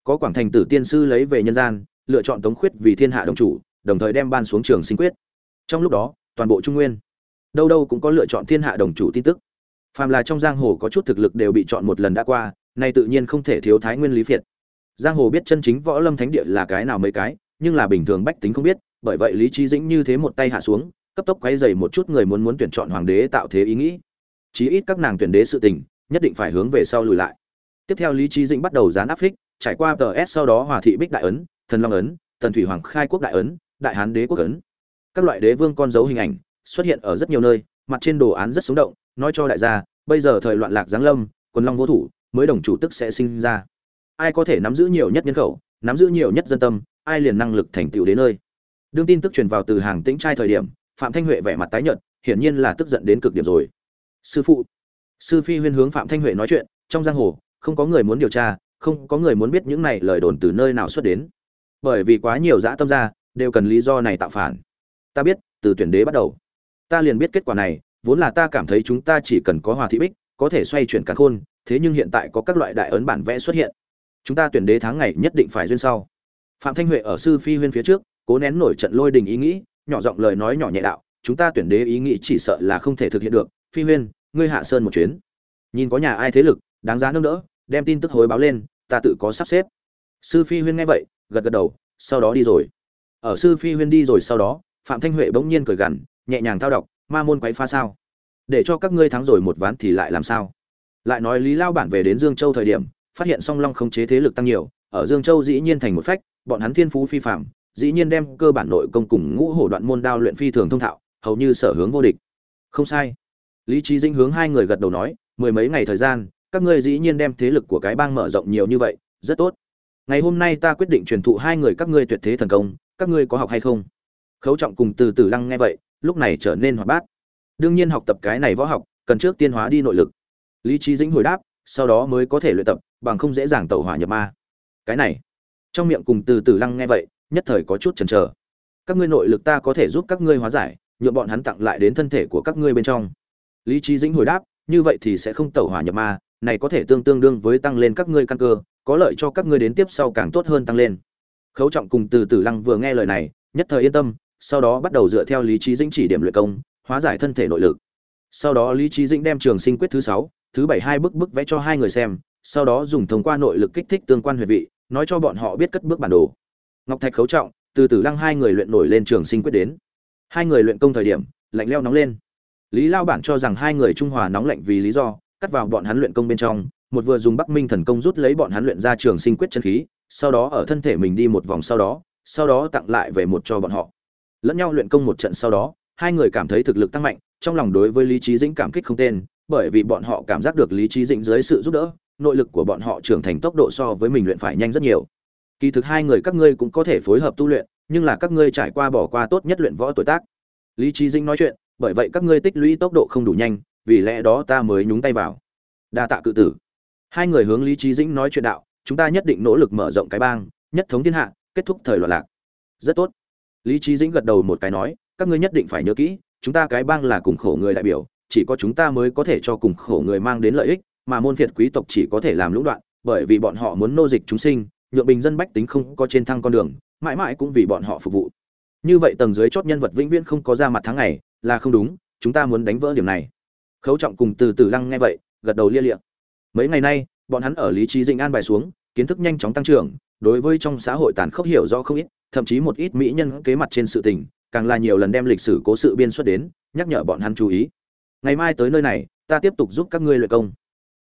Có quảng thành tử tiên sư lấy về nhân gian, lựa chọn tống khuyết vì thiên hạ đồng chủ, đồng thời đem ban xuống trường sinh quyết. Trong lúc đó, toàn bộ trung nguyên, đâu đâu cũng có lựa chọn thiên hạ đồng chủ tin tức. Phàm là trong giang hồ có chút thực lực đều bị chọn một lần đã qua, nay tự nhiên không thể thiếu thái nguyên lý phiệt. Giang hồ biết chân chính võ lâm thánh địa là cái nào mấy cái, nhưng là bình thường bách tính không biết, bởi vậy lý trí dĩnh như thế một tay hạ xuống cấp tốc quấy dày một chút người muốn muốn tuyển chọn hoàng đế tạo thế ý nghĩ. Chí ít các nàng tuyển đế sự tình, nhất định phải hướng về sau lùi lại. Tiếp theo lý trí dĩnh bắt đầu dán áp phích, trải qua tờ s sau đó hòa thị bích đại ấn, thần long ấn thần thủy hoàng khai quốc đại ấn, đại hán đế quốc ấn. Các loại đế vương con dấu hình ảnh xuất hiện ở rất nhiều nơi, mặt trên đồ án rất sống động, nói cho đại gia, bây giờ thời loạn lạc giáng lâm, quần long vô thủ, mới đồng chủ tức sẽ sinh ra. Ai có thể nắm giữ nhiều nhất nhân khẩu, nắm giữ nhiều nhất dân tâm, ai liền năng lực thành tựu đến nơi. Đương tin tức truyền vào từ hàng tĩnh trai thời điểm phạm thanh huệ vẻ mặt tái nhợt, hiển nhiên là tức giận đến cực điểm rồi. Sư phụ. Sư phi huyên hướng phạm thanh huệ nói chuyện, trong giang hồ, không có người muốn điều tra, không có người muốn biết những này lời đồn từ nơi nào xuất đến. Bởi vì quá nhiều dã tâm ra, đều cần lý do này tạo phản. Ta biết, từ tuyển đế bắt đầu. Ta liền biết kết quả này, vốn là ta cảm thấy chúng ta chỉ cần có hòa thị bích, có thể xoay chuyển cả khôn, thế nhưng hiện tại có các loại đại ấn bản vẽ xuất hiện. Chúng ta tuyển đế tháng ngày nhất định phải duyên sau. Phạm thanh huệ ở sư phi huyên phía trước, cố nén nổi trận lôi đình ý nghĩ nhỏ giọng lời nói nhỏ nhẹ đạo, chúng ta tuyển đế ý nghĩ chỉ sợ là không thể thực hiện được. Phi huyên, ngươi hạ sơn một chuyến. Nhìn có nhà ai thế lực, đáng giá nâng đỡ, đem tin tức hối báo lên, ta tự có sắp xếp. Sư phi huyên nghe vậy, gật gật đầu, sau đó đi rồi. Ở sư phi huyên đi rồi sau đó, phạm thanh huệ bỗng nhiên cười gằn, nhẹ nhàng thao đọc, ma môn quấy pha sao? Để cho các ngươi thắng rồi một ván thì lại làm sao? Lại nói lý lao bản về đến dương châu thời điểm, phát hiện song long không chế thế lực tăng nhiều, ở dương châu dĩ nhiên thành một phách, bọn hắn thiên phú phi phạm dĩ nhiên đem cơ bản nội công cùng ngũ hổ đoạn môn đao luyện phi thường thông thạo, hầu như sở hướng vô địch. Không sai. Lý trí dinh hướng hai người gật đầu nói, mười mấy ngày thời gian, các ngươi dĩ nhiên đem thế lực của cái bang mở rộng nhiều như vậy, rất tốt. Ngày hôm nay ta quyết định truyền thụ hai người các ngươi tuyệt thế thần công, các ngươi có học hay không? Khấu trọng cùng từ từ lăng nghe vậy, lúc này trở nên hoạt bát. Đương nhiên học tập cái này võ học, cần trước tiên hóa đi nội lực. Lý trí dĩnh hồi đáp, sau đó mới có thể luyện tập, bằng không dễ dàng tẩu hỏa nhập ma. Cái này. Trong miệng cùng từ từ lăng nghe vậy nhất thời có chút chần chờ. Các ngươi nội lực ta có thể giúp các ngươi hóa giải nhuộm bọn hắn tặng lại đến thân thể của các ngươi bên trong. Lý trí dĩnh hồi đáp, như vậy thì sẽ không tẩu hỏa nhập ma, này có thể tương tương đương với tăng lên các ngươi căn cơ, có lợi cho các ngươi đến tiếp sau càng tốt hơn tăng lên. Khấu trọng cùng từ Tử lăng vừa nghe lời này, nhất thời yên tâm, sau đó bắt đầu dựa theo lý trí dĩnh chỉ điểm luyện công, hóa giải thân thể nội lực. Sau đó lý trí dĩnh đem trường sinh quyết thứ sáu, thứ bảy hai bức bức vẽ cho hai người xem, sau đó dùng thông qua nội lực kích thích tương quan huyệt vị, nói cho bọn họ biết cất bước bản đồ ngọc thạch khấu trọng, từ từ lăng hai người luyện nổi lên trường sinh quyết đến. Hai người luyện công thời điểm, lạnh leo nóng lên. Lý lao bản cho rằng hai người trung hòa nóng lạnh vì lý do, cắt vào bọn hắn luyện công bên trong, một vừa dùng bắc minh thần công rút lấy bọn hắn luyện ra trường sinh quyết chân khí, sau đó ở thân thể mình đi một vòng sau đó sau đó tặng lại về một cho bọn họ. Lẫn nhau luyện công một trận sau đó, hai người cảm thấy thực lực tăng mạnh, trong lòng đối với lý trí dĩnh cảm kích không tên, bởi vì bọn họ cảm giác được lý trí dĩnh dưới sự giúp đỡ, nội lực của bọn họ trưởng thành tốc độ so với mình luyện phải nhanh rất nhiều kỳ thực hai người các ngươi cũng có thể phối hợp tu luyện, nhưng là các ngươi trải qua bỏ qua tốt nhất luyện võ tuổi tác. Lý trí dĩnh nói chuyện, bởi vậy các ngươi tích lũy tốc độ không đủ nhanh, vì lẽ đó ta mới nhúng tay vào. Đa tạ cự tử. Hai người hướng lý trí dĩnh nói chuyện đạo, chúng ta nhất định nỗ lực mở rộng cái bang, nhất thống thiên hạ, kết thúc thời loạn lạc. Rất tốt. Lý trí dĩnh gật đầu một cái nói, các ngươi nhất định phải nhớ kỹ, chúng ta cái bang là cùng khổ người đại biểu, chỉ có chúng ta mới có thể cho cùng khổ người mang đến lợi ích, mà môn phiệt quý tộc chỉ có thể làm lũng đoạn, bởi vì bọn họ muốn nô dịch chúng sinh nhượng bình dân bách tính không có trên thăng con đường, mãi mãi cũng vì bọn họ phục vụ. Như vậy tầng dưới chót nhân vật vĩnh viễn không có ra mặt tháng ngày, là không đúng, chúng ta muốn đánh vỡ điểm này. Khấu trọng cùng từ từ lăng nghe vậy, gật đầu lia liệm mấy ngày nay, bọn hắn ở lý trí dĩnh an bài xuống, kiến thức nhanh chóng tăng trưởng, đối với trong xã hội tàn khốc hiểu rõ không ít, thậm chí một ít mỹ nhân kế mặt trên sự tình, càng là nhiều lần đem lịch sử cố sự biên xuất đến, nhắc nhở bọn hắn chú ý. Ngày mai tới nơi này, ta tiếp tục giúp các ngươi luyện công.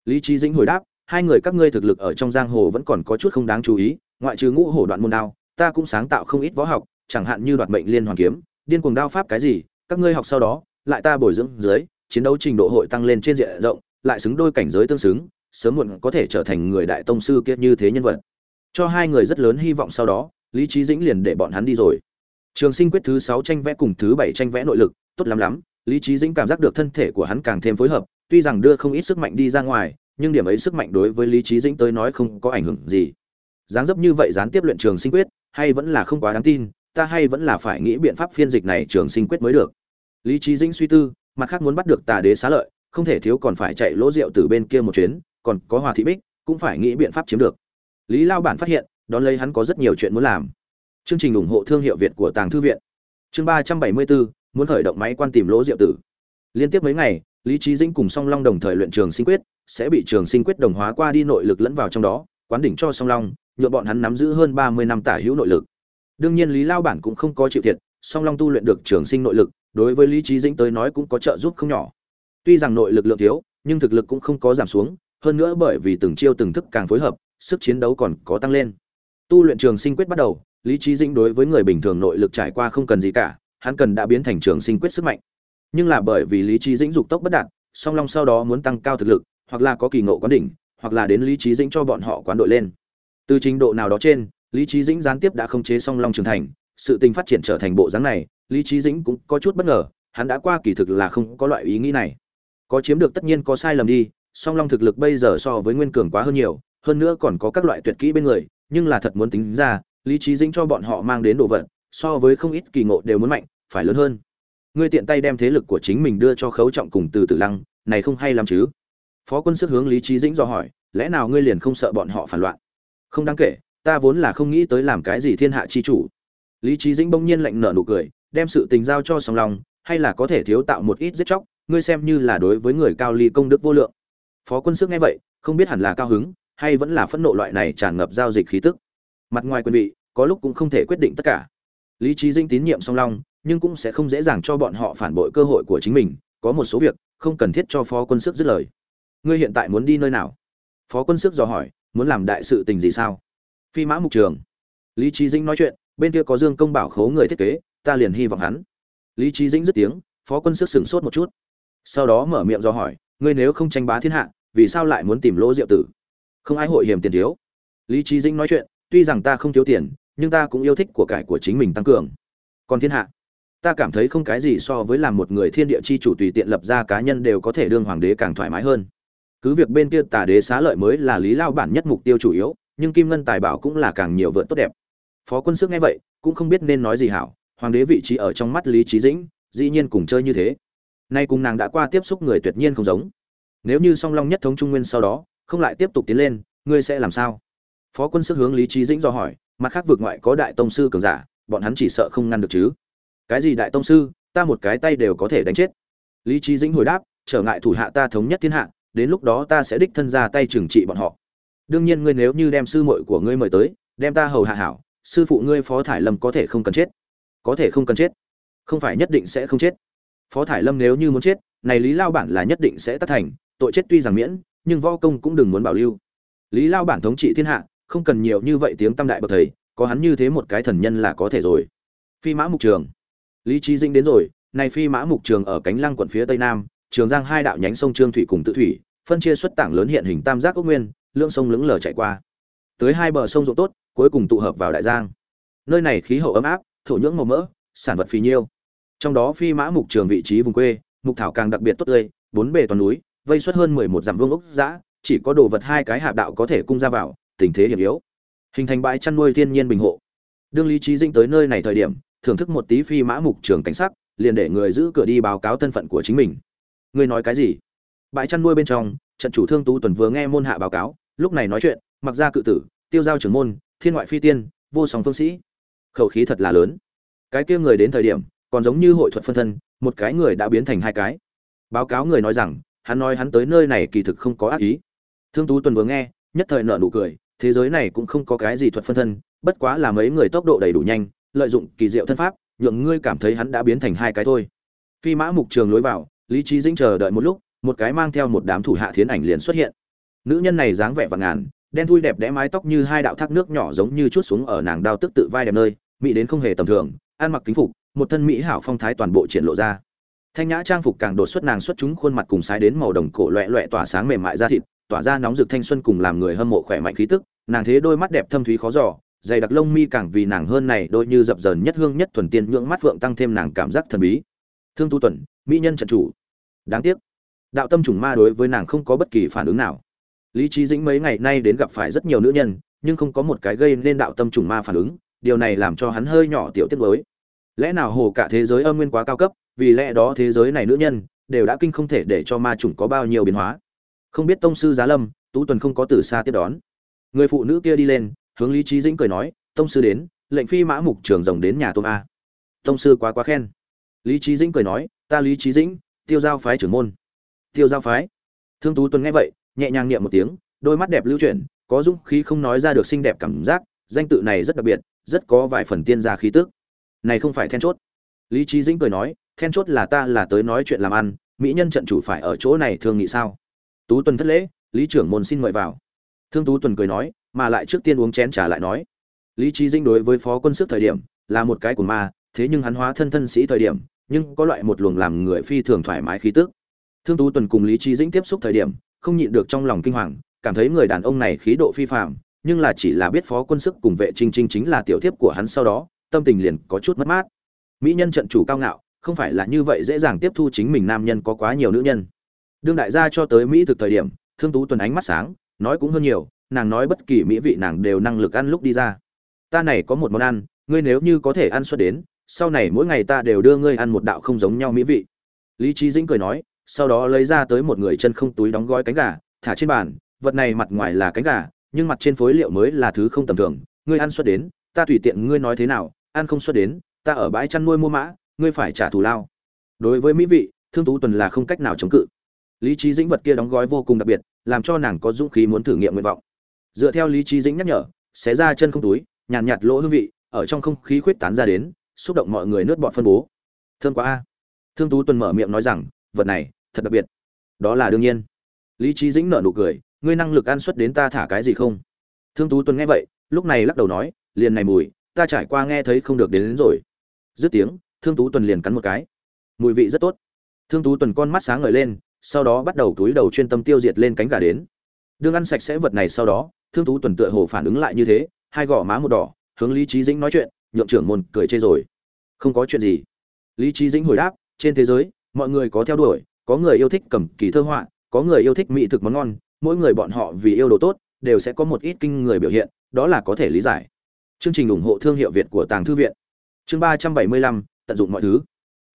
Lý trí dĩnh hồi đáp hai người các ngươi thực lực ở trong giang hồ vẫn còn có chút không đáng chú ý, ngoại trừ ngũ hổ đoạn môn đao, ta cũng sáng tạo không ít võ học, chẳng hạn như đoạt mệnh liên hoàn kiếm, điên cuồng đao pháp cái gì, các ngươi học sau đó, lại ta bồi dưỡng dưới, chiến đấu trình độ hội tăng lên trên diện rộng, lại xứng đôi cảnh giới tương xứng, sớm muộn có thể trở thành người đại tông sư kia như thế nhân vật. Cho hai người rất lớn hy vọng sau đó, lý trí dĩnh liền để bọn hắn đi rồi. Trường sinh quyết thứ sáu tranh vẽ cùng thứ bảy tranh vẽ nội lực, tốt lắm lắm, lý trí dĩnh cảm giác được thân thể của hắn càng thêm phối hợp, tuy rằng đưa không ít sức mạnh đi ra ngoài nhưng điểm ấy sức mạnh đối với lý trí dĩnh tới nói không có ảnh hưởng gì. Dáng dấp như vậy gián tiếp luyện trường sinh quyết, hay vẫn là không quá đáng tin, ta hay vẫn là phải nghĩ biện pháp phiên dịch này trường sinh quyết mới được. Lý trí dĩnh suy tư, mặt khác muốn bắt được tà đế xá lợi, không thể thiếu còn phải chạy lỗ rượu từ bên kia một chuyến, còn có hòa thị bích, cũng phải nghĩ biện pháp chiếm được. Lý lao bản phát hiện, đón lấy hắn có rất nhiều chuyện muốn làm. Chương trình ủng hộ thương hiệu việt của tàng thư viện. Chương ba trăm bảy mươi bốn, muốn khởi động máy quan tìm lỗ rượu tử. Liên tiếp mấy ngày lý trí dĩnh cùng song long đồng thời luyện trường sinh quyết, sẽ bị trường sinh quyết đồng hóa qua đi nội lực lẫn vào trong đó, quán đỉnh cho song long nhuộm bọn hắn nắm giữ hơn ba mươi năm tả hữu nội lực. Đương nhiên lý lao bản cũng không có chịu thiệt, song long tu luyện được trường sinh nội lực, đối với lý trí dĩnh tới nói cũng có trợ giúp không nhỏ. Tuy rằng nội lực lượng thiếu, nhưng thực lực cũng không có giảm xuống, hơn nữa bởi vì từng chiêu từng thức càng phối hợp, sức chiến đấu còn có tăng lên. Tu luyện trường sinh quyết bắt đầu, lý trí dĩnh đối với người bình thường nội lực trải qua không cần gì cả, hắn cần đã biến thành trường sinh quyết sức mạnh nhưng là bởi vì lý trí dĩnh dục tốc bất đạt, song long sau đó muốn tăng cao thực lực, hoặc là có kỳ ngộ quán đỉnh, hoặc là đến lý trí dĩnh cho bọn họ quán đội lên. Từ trình độ nào đó trên, lý trí dĩnh gián tiếp đã không chế song long trưởng thành, sự tình phát triển trở thành bộ dáng này, lý trí dĩnh cũng có chút bất ngờ, hắn đã qua kỳ thực là không có loại ý nghĩ này. Có chiếm được tất nhiên có sai lầm đi, song long thực lực bây giờ so với nguyên cường quá hơn nhiều, hơn nữa còn có các loại tuyệt kỹ bên người, nhưng là thật muốn tính ra, lý trí dĩnh cho bọn họ mang đến đồ vật, so với không ít kỳ ngộ đều muốn mạnh, phải lớn hơn ngươi tiện tay đem thế lực của chính mình đưa cho khấu trọng cùng từ tử lăng, này không hay lắm chứ? Phó quân sức hướng lý trí dĩnh do hỏi, lẽ nào ngươi liền không sợ bọn họ phản loạn? Không đáng kể, ta vốn là không nghĩ tới làm cái gì thiên hạ chi chủ. Lý trí dĩnh bỗng nhiên lạnh nở nụ cười, đem sự tình giao cho song long, hay là có thể thiếu tạo một ít giết chóc, ngươi xem như là đối với người cao ly công đức vô lượng. Phó quân sức nghe vậy, không biết hẳn là cao hứng, hay vẫn là phẫn nộ loại này tràn ngập giao dịch khí tức. Mặt ngoài quân vị, có lúc cũng không thể quyết định tất cả. Lý trí dinh tín nhiệm song long nhưng cũng sẽ không dễ dàng cho bọn họ phản bội cơ hội của chính mình, có một số việc, không cần thiết cho phó quân sức dứt lời. Ngươi hiện tại muốn đi nơi nào? Phó quân sức dò hỏi, muốn làm đại sự tình gì sao? Phi mã mục trường. Lý trí dĩnh nói chuyện, bên kia có dương công bảo khố người thiết kế, ta liền hy vọng hắn. Lý trí dĩnh dứt tiếng, phó quân sức sửng sốt một chút. Sau đó mở miệng do hỏi, ngươi nếu không tranh bá thiên hạ, vì sao lại muốn tìm lỗ diệu tử? Không ai hội hiểm tiền thiếu. Lý trí dĩnh nói chuyện, tuy rằng ta không thiếu tiền, nhưng ta cũng yêu thích của cải của chính mình tăng cường. Còn thiên hạ? Ta cảm thấy không cái gì so với làm một người thiên địa chi chủ tùy tiện lập ra cá nhân đều có thể đương hoàng đế càng thoải mái hơn. Cứ việc bên kia tà đế xá lợi mới là lý lao bản nhất mục tiêu chủ yếu, nhưng kim ngân tài bảo cũng là càng nhiều vượt tốt đẹp. Phó quân sức nghe vậy, cũng không biết nên nói gì hảo, hoàng đế vị trí ở trong mắt lý trí dĩnh, dĩ nhiên cùng chơi như thế. Nay cùng nàng đã qua tiếp xúc người tuyệt nhiên không giống. Nếu như song long nhất thống trung nguyên sau đó, không lại tiếp tục tiến lên, ngươi sẽ làm sao? Phó quân sức hướng lý trí dĩnh do hỏi, mặt khác vượt ngoại có đại tông sư cường giả, bọn hắn chỉ sợ không ngăn được chứ? Cái gì đại tông sư, ta một cái tay đều có thể đánh chết. Lý trí dĩnh hồi đáp, trở ngại thủ hạ ta thống nhất thiên hạ, đến lúc đó ta sẽ đích thân ra tay trừng trị bọn họ. Đương nhiên ngươi nếu như đem sư muội của ngươi mời tới, đem ta hầu hạ hảo, sư phụ ngươi phó thải lâm có thể không cần chết. Có thể không cần chết. Không phải nhất định sẽ không chết. Phó thải lâm nếu như muốn chết, này lý lao bản là nhất định sẽ tắt thành, tội chết tuy rằng miễn, nhưng võ công cũng đừng muốn bảo lưu. Lý lao bản thống trị thiên hạ, không cần nhiều như vậy tiếng tam đại bậc thầy, có hắn như thế một cái thần nhân là có thể rồi. Phi mã mục trường lý trí dinh đến rồi, này phi mã mục trường ở cánh lăng quận phía tây nam, trường giang hai đạo nhánh sông trương thủy cùng tự thủy, phân chia xuất tảng lớn hiện hình tam giác ốc nguyên, lượng sông lững lờ chạy qua. Tới hai bờ sông rộng tốt, cuối cùng tụ hợp vào đại giang. Nơi này khí hậu ấm áp, thổ nhưỡng màu mỡ, sản vật phì nhiêu. Trong đó phi mã mục trường vị trí vùng quê, mục thảo càng đặc biệt tốt tươi, bốn bề toàn núi, vây suất hơn mười một dặm vương ốc giã chỉ có đồ vật hai cái hạ đạo có thể cung ra vào, tình thế hiểm yếu. Hình thành bãi chăn nuôi thiên nhiên bình hộ. Đương lý trí dinh tới nơi này thời điểm thưởng thức một tí phi mã mục trường cảnh sắc, liền để người giữ cửa đi báo cáo thân phận của chính mình. Ngươi nói cái gì? Bãi chăn nuôi bên trong, trận chủ thương tú tuần vừa nghe môn hạ báo cáo, lúc này nói chuyện, mặc ra cự tử, tiêu giao trưởng môn, thiên ngoại phi tiên, vô song phương sĩ. Khẩu khí thật là lớn. Cái kia người đến thời điểm, còn giống như hội thuật phân thân, một cái người đã biến thành hai cái. Báo cáo người nói rằng, hắn nói hắn tới nơi này kỳ thực không có ác ý. Thương tú tuần vừa nghe, nhất thời nở nụ cười, thế giới này cũng không có cái gì thuật phân thân, bất quá là mấy người tốc độ đầy đủ nhanh lợi dụng kỳ diệu thân pháp, nhượng ngươi cảm thấy hắn đã biến thành hai cái thôi. Phi mã mục trường lối vào, lý trí dĩnh chờ đợi một lúc, một cái mang theo một đám thủ hạ thiến ảnh liền xuất hiện. Nữ nhân này dáng vẻ và ngàn, đen thui đẹp đẽ mái tóc như hai đạo thác nước nhỏ giống như chút xuống ở nàng đao tức tự vai đẹp nơi, mỹ đến không hề tầm thường, ăn mặc kính phục, một thân mỹ hảo phong thái toàn bộ triển lộ ra. Thanh nhã trang phục càng đột xuất nàng xuất chúng khuôn mặt cùng sái đến màu đồng cổ loẹ loẹ tỏa sáng mềm mại da thịt, tỏa ra nóng rực thanh xuân cùng làm người hâm mộ khỏe mạnh khí tức, nàng thế đôi mắt đẹp thâm thúy khó giỏ dày đặc lông mi càng vì nàng hơn này, đôi như dập dờn nhất hương nhất thuần tiên nhượng mắt phượng tăng thêm nàng cảm giác thần bí. Thương tu tuần, mỹ nhân trận chủ. Đáng tiếc, đạo tâm trùng ma đối với nàng không có bất kỳ phản ứng nào. Lý trí dĩnh mấy ngày nay đến gặp phải rất nhiều nữ nhân, nhưng không có một cái gây nên đạo tâm trùng ma phản ứng, điều này làm cho hắn hơi nhỏ tiểu tiết mới. Lẽ nào hồ cả thế giới âm nguyên quá cao cấp, vì lẽ đó thế giới này nữ nhân đều đã kinh không thể để cho ma trùng có bao nhiêu biến hóa. Không biết tông sư giá lâm, tú tuần không có từ xa tiếp đón. Người phụ nữ kia đi lên hướng lý trí dĩnh cười nói, tông sư đến, lệnh phi mã mục trường rồng đến nhà tôm a. Tông sư quá quá khen. Lý trí dĩnh cười nói, ta lý trí dĩnh, tiêu giao phái trưởng môn. Tiêu giao phái? Thương tú tuần nghe vậy, nhẹ nhàng niệm một tiếng, đôi mắt đẹp lưu chuyển, có dũng khí không nói ra được xinh đẹp cảm giác, danh tự này rất đặc biệt, rất có vài phần tiên gia khí tức. Này không phải then chốt. Lý trí dĩnh cười nói, then chốt là ta là tới nói chuyện làm ăn, mỹ nhân trận chủ phải ở chỗ này thương nghị sao? Tú tuần thất lễ, lý trưởng môn xin mời vào. Thương tú tuần cười nói mà lại trước tiên uống chén trà lại nói. Lý trí dĩnh đối với phó quân sức thời điểm là một cái của ma, thế nhưng hắn hóa thân thân sĩ thời điểm, nhưng có loại một luồng làm người phi thường thoải mái khí tức. Thương tú tuần cùng lý trí dĩnh tiếp xúc thời điểm, không nhịn được trong lòng kinh hoàng, cảm thấy người đàn ông này khí độ phi phạm nhưng là chỉ là biết phó quân sức cùng vệ trinh trinh chính là tiểu thiếp của hắn sau đó, tâm tình liền có chút mất mát. Mỹ nhân trận chủ cao ngạo, không phải là như vậy dễ dàng tiếp thu chính mình nam nhân có quá nhiều nữ nhân. Đương đại gia cho tới mỹ thực thời điểm, thương tú tuần ánh mắt sáng, nói cũng hơn nhiều nàng nói bất kỳ mỹ vị nàng đều năng lực ăn lúc đi ra. Ta này có một món ăn, ngươi nếu như có thể ăn xuất đến, sau này mỗi ngày ta đều đưa ngươi ăn một đạo không giống nhau mỹ vị. Lý trí dĩnh cười nói, sau đó lấy ra tới một người chân không túi đóng gói cánh gà, thả trên bàn, vật này mặt ngoài là cánh gà, nhưng mặt trên phối liệu mới là thứ không tầm thường. Ngươi ăn xuất đến, ta tùy tiện ngươi nói thế nào, ăn không xuất đến, ta ở bãi chăn nuôi mua mã, ngươi phải trả thù lao. Đối với mỹ vị, thương tú tuần là không cách nào chống cự. Lý trí dĩnh vật kia đóng gói vô cùng đặc biệt, làm cho nàng có dũng khí muốn thử nghiệm nguyện vọng dựa theo lý trí dĩnh nhắc nhở xé ra chân không túi nhàn nhạt, nhạt lỗ hương vị ở trong không khí khuyết tán ra đến xúc động mọi người nuốt bọt phân bố. Thương quá a. Thương tú tuần mở miệng nói rằng vật này thật đặc biệt. Đó là đương nhiên. Lý trí dĩnh nở nụ cười ngươi năng lực ăn xuất đến ta thả cái gì không? Thương tú tuần nghe vậy lúc này lắc đầu nói liền này mùi ta trải qua nghe thấy không được đến, đến rồi. Dứt tiếng thương tú tuần liền cắn một cái. Mùi vị rất tốt. Thương tú tuần con mắt sáng ngời lên sau đó bắt đầu túi đầu chuyên tâm tiêu diệt lên cánh gà đến. Đương ăn sạch sẽ vật này sau đó thương tú tuần tựa hồ phản ứng lại như thế, hai gò má một đỏ, hướng lý trí dĩnh nói chuyện, nhượng trưởng môn cười chê rồi. Không có chuyện gì. Lý trí dĩnh hồi đáp, trên thế giới, mọi người có theo đuổi, có người yêu thích cầm kỳ thơ họa, có người yêu thích mỹ thực món ngon, mỗi người bọn họ vì yêu đồ tốt, đều sẽ có một ít kinh người biểu hiện, đó là có thể lý giải. Chương trình ủng hộ thương hiệu việt của tàng thư viện. Chương ba trăm bảy mươi lăm, tận dụng mọi thứ.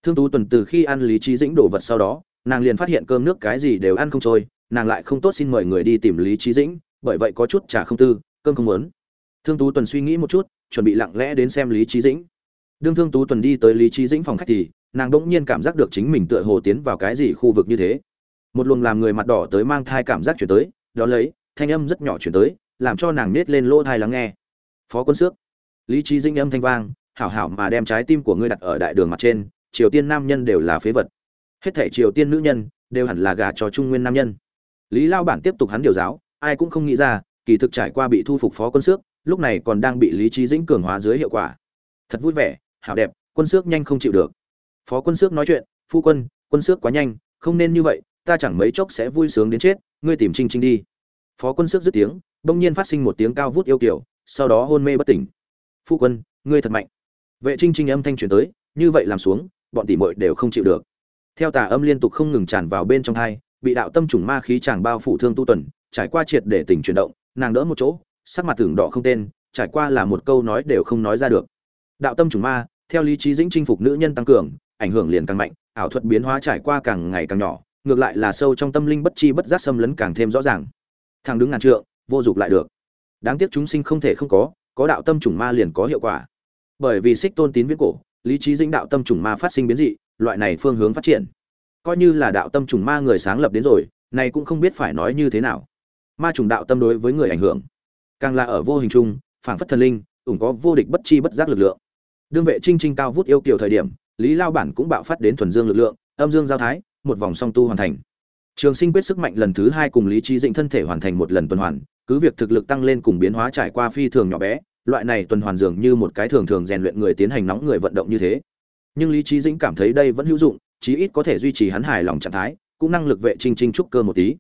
Thương tú tuần từ khi ăn lý trí dĩnh đồ vật sau đó, nàng liền phát hiện cơm nước cái gì đều ăn không trôi, nàng lại không tốt xin mời người đi tìm lý trí dĩnh bởi vậy có chút trà không tư, cơm không muốn. Thương tú tuần suy nghĩ một chút, chuẩn bị lặng lẽ đến xem lý trí dĩnh. Đương thương tú tuần đi tới lý trí dĩnh phòng khách thì, nàng đ ỗ n g nhiên cảm giác được chính mình tựa hồ tiến vào cái gì khu vực như thế. Một luồng làm người mặt đỏ tới mang thai cảm giác chuyển tới, đó lấy, thanh âm rất nhỏ chuyển tới, làm cho nàng nết lên lỗ thai lắng nghe. Phó quân xước lý trí dĩnh âm thanh vang, hảo hảo mà đem trái tim của ngươi đặt ở đại đường mặt trên, triều tiên nam nhân đều là phế vật. Hết thể triều tiên nữ nhân, đều hẳn là gả cho trung nguyên nam nhân. Lý lao bản tiếp tục hắn điều giáo ai cũng không nghĩ ra, kỳ thực trải qua bị thu phục phó quân xước, lúc này còn đang bị lý trí dĩnh cường hóa dưới hiệu quả. Thật vui vẻ, hảo đẹp, quân xước nhanh không chịu được. Phó quân xước nói chuyện, phu quân quân xước quá nhanh, không nên như vậy, ta chẳng mấy chốc sẽ vui sướng đến chết, ngươi tìm trinh trinh đi. Phó quân xước dứt tiếng, bỗng nhiên phát sinh một tiếng cao vút yêu kiểu sau đó hôn mê bất tỉnh. Phu quân, ngươi thật mạnh. Vệ trinh trinh âm thanh truyền tới, như vậy làm xuống, bọn tỷ muội đều không chịu được. Theo tà âm liên tục không ngừng tràn vào bên trong hai, bị đạo tâm trùng ma khí chàng bao phủ thương tu tuần trải qua triệt để tỉnh chuyển động, nàng đỡ một chỗ, sắc mặt tưởng đỏ không tên, trải qua là một câu nói đều không nói ra được. Đạo tâm chủng ma, theo lý trí dĩnh chinh phục nữ nhân tăng cường, ảnh hưởng liền càng mạnh, ảo thuật biến hóa trải qua càng ngày càng nhỏ, ngược lại là sâu trong tâm linh bất chi bất giác xâm lấn càng thêm rõ ràng. Thằng đứng ngàn trượng, vô dụng lại được. Đáng tiếc chúng sinh không thể không có có đạo tâm chủng ma liền có hiệu quả. Bởi vì xích tôn tín viễn cổ, lý trí dĩnh đạo tâm chủng ma phát sinh biến dị, loại này phương hướng phát triển. Coi như là đạo tâm chủng ma người sáng lập đến rồi này cũng không biết phải nói như thế nào ma trùng đạo tâm đối với người ảnh hưởng. Càng là ở vô hình chung, phảng phất thần linh, ủng có vô địch bất chi bất giác lực lượng. Đương vệ trinh trinh cao vút yêu kiều thời điểm, lý lao bản cũng bạo phát đến thuần dương lực lượng, âm dương giao thái, một vòng song tu hoàn thành. Trường sinh quyết sức mạnh lần thứ hai cùng lý trí dĩnh thân thể hoàn thành một lần tuần hoàn, cứ việc thực lực tăng lên cùng biến hóa trải qua phi thường nhỏ bé, loại này tuần hoàn dường như một cái thường thường rèn luyện người tiến hành nóng người vận động như thế. Nhưng lý trí dĩnh cảm thấy đây vẫn hữu dụng, chí ít có thể duy trì hắn hài lòng trạng thái, cũng năng lực vệ trinh trinh trúc cơ một tí.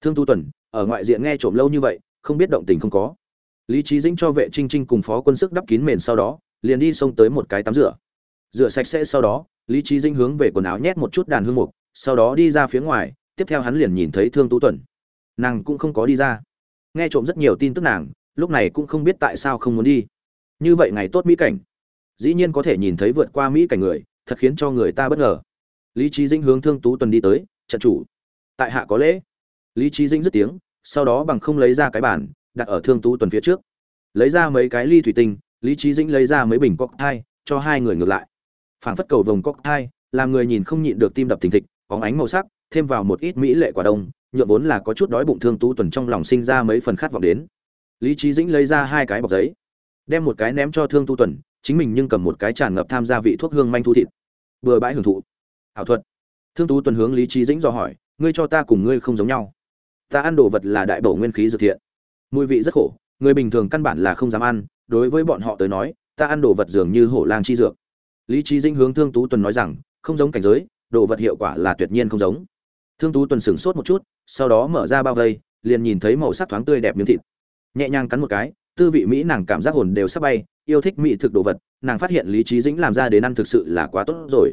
Thương tu tuần ở ngoại diện nghe trộm lâu như vậy, không biết động tình không có. Lý trí dĩnh cho vệ trinh trinh cùng phó quân sức đắp kín mền sau đó, liền đi xông tới một cái tắm rửa. Rửa sạch sẽ sau đó, lý trí dĩnh hướng về quần áo nhét một chút đàn hương mục, sau đó đi ra phía ngoài, tiếp theo hắn liền nhìn thấy thương tu tuần. Nàng cũng không có đi ra. Nghe trộm rất nhiều tin tức nàng, lúc này cũng không biết tại sao không muốn đi. Như vậy ngày tốt mỹ cảnh. Dĩ nhiên có thể nhìn thấy vượt qua mỹ cảnh người, thật khiến cho người ta bất ngờ. Lý trí dĩnh hướng thương tú tuần đi tới, trận chủ, tại hạ có lễ lý trí dĩnh dứt tiếng, sau đó bằng không lấy ra cái bản đặt ở thương tú tuần phía trước. Lấy ra mấy cái ly thủy tinh, lý trí dĩnh lấy ra mấy bình cóc thai cho hai người ngược lại. Phảng phất cầu vồng cóc thai làm người nhìn không nhịn được tim đập thình thịch, có ánh màu sắc, thêm vào một ít mỹ lệ quả đông nhựa vốn là có chút đói bụng thương tú tuần trong lòng sinh ra mấy phần khát vọng đến. Lý trí dĩnh lấy ra hai cái bọc giấy, đem một cái ném cho thương tu tuần, chính mình nhưng cầm một cái tràn ngập tham gia vị thuốc hương manh thu thịt. Bừa bãi hưởng thụ. Ảo thuật. Thương tú tuần hướng lý trí dĩnh dò hỏi, ngươi cho ta cùng ngươi không giống nhau ta ăn đồ vật là đại bổ nguyên khí dược thiện. Mùi vị rất khổ, người bình thường căn bản là không dám ăn, đối với bọn họ tới nói, ta ăn đồ vật dường như hổ lang chi dược. Lý trí dĩnh hướng thương tú tuần nói rằng, không giống cảnh giới, đồ vật hiệu quả là tuyệt nhiên không giống. Thương tú tuần sửng sốt một chút, sau đó mở ra bao vây, liền nhìn thấy màu sắc thoáng tươi đẹp miếng thịt. Nhẹ nhàng cắn một cái, tư vị mỹ nàng cảm giác hồn đều sắp bay, yêu thích mỹ thực đồ vật, nàng phát hiện lý trí dĩnh làm ra đến ăn thực sự là quá tốt rồi.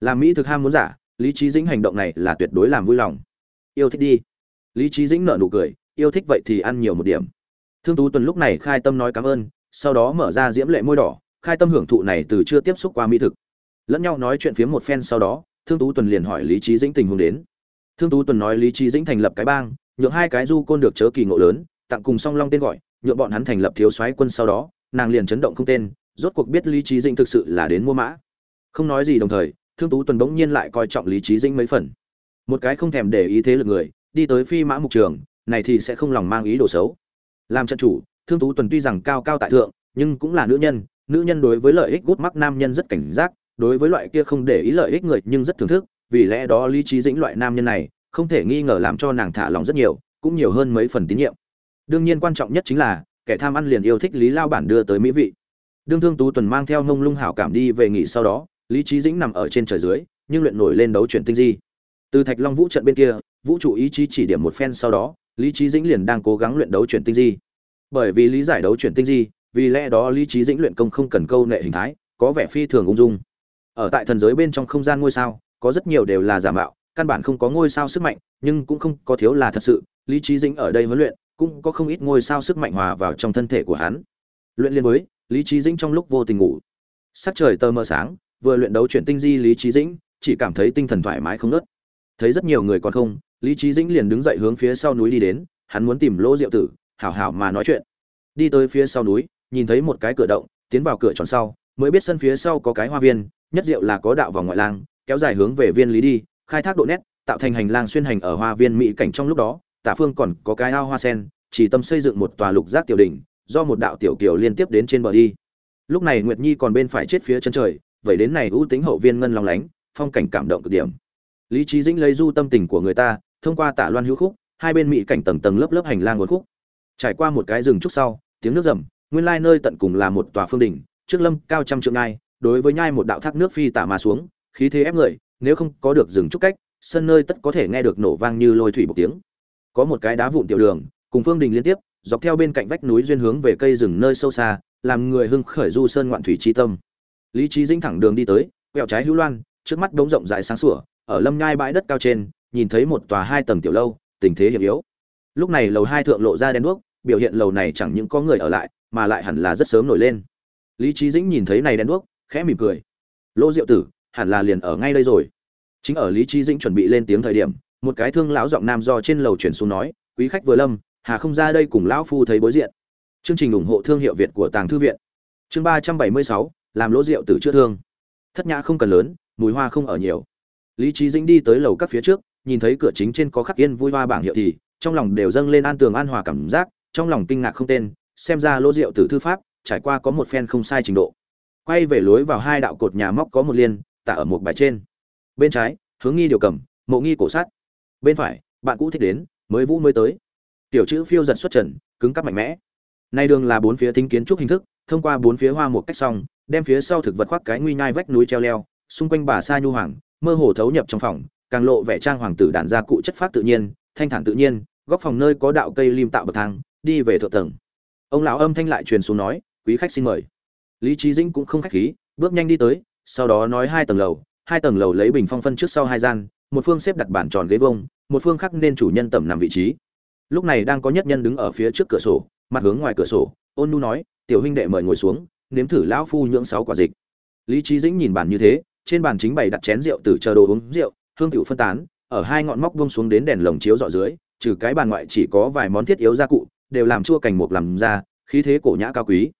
Làm mỹ thực ham muốn giả, lý trí dĩnh hành động này là tuyệt đối làm vui lòng. Yêu thích đi lý trí dĩnh nợ nụ cười, yêu thích vậy thì ăn nhiều một điểm. Thương tú tuần lúc này khai tâm nói cảm ơn, sau đó mở ra diễm lệ môi đỏ, khai tâm hưởng thụ này từ chưa tiếp xúc qua mỹ thực. Lẫn nhau nói chuyện phía một phen sau đó, thương tú tuần liền hỏi lý trí dĩnh tình huống đến. Thương tú tuần nói lý trí dĩnh thành lập cái bang, nhượng hai cái du côn được chớ kỳ ngộ lớn, tặng cùng song long tên gọi, nhượng bọn hắn thành lập thiếu soái quân sau đó, nàng liền chấn động không tên, rốt cuộc biết lý trí dĩnh thực sự là đến mua mã. Không nói gì đồng thời, thương tú tuần bỗng nhiên lại coi trọng lý trí dĩnh mấy phần. Một cái không thèm để ý thế lực người đi tới phi mã mục trường, này thì sẽ không lòng mang ý đồ xấu. Làm trận chủ, thương tú tuần tuy rằng cao cao tại thượng, nhưng cũng là nữ nhân nữ nhân đối với lợi ích gút mắc nam nhân rất cảnh giác, đối với loại kia không để ý lợi ích người nhưng rất thưởng thức, vì lẽ đó lý trí dĩnh loại nam nhân này, không thể nghi ngờ làm cho nàng thả lòng rất nhiều, cũng nhiều hơn mấy phần tín nhiệm. Đương nhiên quan trọng nhất chính là, kẻ tham ăn liền yêu thích lý lao bản đưa tới mỹ vị. Đương thương tú tuần mang theo ngông lung hảo cảm đi về nghỉ sau đó, lý trí dĩnh nằm ở trên trời dưới, nhưng luyện nổi lên đấu chuyển tinh di. Từ thạch long vũ trận bên kia vũ trụ ý chí chỉ điểm một phen sau đó, lý trí dĩnh liền đang cố gắng luyện đấu chuyển tinh di. Bởi vì lý giải đấu chuyển tinh di, vì lẽ đó lý trí dĩnh luyện công không cần câu nệ hình thái, có vẻ phi thường ung dung. Ở tại thần giới bên trong không gian ngôi sao, có rất nhiều đều là giả mạo, căn bản không có ngôi sao sức mạnh, nhưng cũng không có thiếu là thật sự. Lý trí dĩnh ở đây huấn luyện, cũng có không ít ngôi sao sức mạnh hòa vào trong thân thể của hắn. Luyện liên với, lý trí dĩnh trong lúc vô tình ngủ. Sắc trời tờ mờ sáng, vừa luyện đấu chuyển tinh di lý trí dĩnh, chỉ cảm thấy tinh thần thoải mái không nớt thấy rất nhiều người còn không lý trí dĩnh liền đứng dậy hướng phía sau núi đi đến, hắn muốn tìm lỗ diệu tử, hảo hảo mà nói chuyện. Đi tới phía sau núi, nhìn thấy một cái cửa động, tiến vào cửa tròn sau, mới biết sân phía sau có cái hoa viên, nhất diệu là có đạo vào ngoại lang, kéo dài hướng về viên lý đi, khai thác độ nét, tạo thành hành lang xuyên hành ở hoa viên mỹ cảnh trong lúc đó, tả phương còn có cái ao hoa sen, chỉ tâm xây dựng một tòa lục giác tiểu đỉnh, do một đạo tiểu kiều liên tiếp đến trên bờ đi. Lúc này nguyệt nhi còn bên phải chết phía chân trời, vậy đến này ưu tính hậu viên ngân long lánh, phong cảnh cảm động cực điểm. Lý trí dĩnh lấy du tâm tình của người ta thông qua tả loan hữu khúc, hai bên mỹ cảnh tầng tầng lớp lớp hành lang nguồn khúc. Trải qua một cái rừng trúc sau, tiếng nước rầm, nguyên lai nơi tận cùng là một tòa phương đỉnh, trước lâm cao trăm trượng ngai, đối với nhai một đạo thác nước phi tả mà xuống, khí thế ép người, nếu không có được rừng trúc cách, sân nơi tất có thể nghe được nổ vang như lôi thủy một tiếng. Có một cái đá vụn tiểu đường, cùng phương đình liên tiếp, dọc theo bên cạnh vách núi duyên hướng về cây rừng nơi sâu xa, làm người hưng khởi du sơn ngoạn thủy chi tâm. Lý trí dĩnh thẳng đường đi tới, quẹo trái hữu loan, trước mắt đống rộng rãi sáng sủa, ở lâm nhai bãi đất cao trên nhìn thấy một tòa hai tầng tiểu lâu, tình thế hiểm yếu. Lúc này lầu hai thượng lộ ra đèn đuốc, biểu hiện lầu này chẳng những có người ở lại, mà lại hẳn là rất sớm nổi lên. Lý trí dĩnh nhìn thấy này đèn đuốc, khẽ mỉm cười. Lỗ diệu tử, hẳn là liền ở ngay đây rồi. Chính ở lý trí dĩnh chuẩn bị lên tiếng thời điểm, một cái thương lão giọng nam do trên lầu chuyển xuống nói, quý khách vừa lâm, hà không ra đây cùng lão phu thấy bối diện. Chương trình ủng hộ thương hiệu việt của tàng thư viện. Chương ba trăm bảy mươi sáu, làm lỗ rượu tử chữa thương. Thất nhã không cần lớn, mùi hoa không ở nhiều. Lý trí dĩnh đi tới lầu các phía trước nhìn thấy cửa chính trên có khắc yên vui hoa bảng hiệu thì, trong lòng đều dâng lên an tường an hòa cảm giác, trong lòng kinh ngạc không tên, xem ra lỗ rượu từ thư pháp, trải qua có một phen không sai trình độ. Quay về lối vào hai đạo cột nhà móc có một liên tạ ở một bài trên. Bên trái, hướng nghi điều cầm, mộ nghi cổ sát. Bên phải, bạn cũ thích đến, mới vũ mới tới. Tiểu chữ phiêu giật xuất trần, cứng cắp mạnh mẽ. Nay đường là bốn phía tính kiến trúc hình thức, thông qua bốn phía hoa một cách xong, đem phía sau thực vật khoác cái nguy nhai vách núi treo leo, xung quanh bà sa nhu hoàng, mơ hồ thấu nhập trong phòng càng lộ vẻ trang hoàng tử đàn gia cụ chất phát tự nhiên, thanh thản tự nhiên, góc phòng nơi có đạo cây lim tạo bậc thang, đi về thượng tầng. Ông lão âm thanh lại truyền xuống nói, quý khách xin mời. Lý trí dĩnh cũng không khách khí, bước nhanh đi tới, sau đó nói hai tầng lầu, hai tầng lầu lấy bình phong phân trước sau hai gian, một phương xếp đặt bàn tròn ghế vông, một phương khác nên chủ nhân tầm nằm vị trí. Lúc này đang có nhất nhân đứng ở phía trước cửa sổ, mặt hướng ngoài cửa sổ, ôn nu nói, tiểu huynh đệ mời ngồi xuống, nếm thử lão phu nhưỡng sáu quả dịch. Lý trí dĩnh nhìn bàn như thế, trên bàn chính bày đặt chén rượu từ chờ đồ uống rượu hương tiểu phân tán, ở hai ngọn móc buông xuống đến đèn lồng chiếu dọ dưới, trừ cái bàn ngoại chỉ có vài món thiết yếu gia cụ, đều làm chua cành mục làm ra, khí thế cổ nhã cao quý.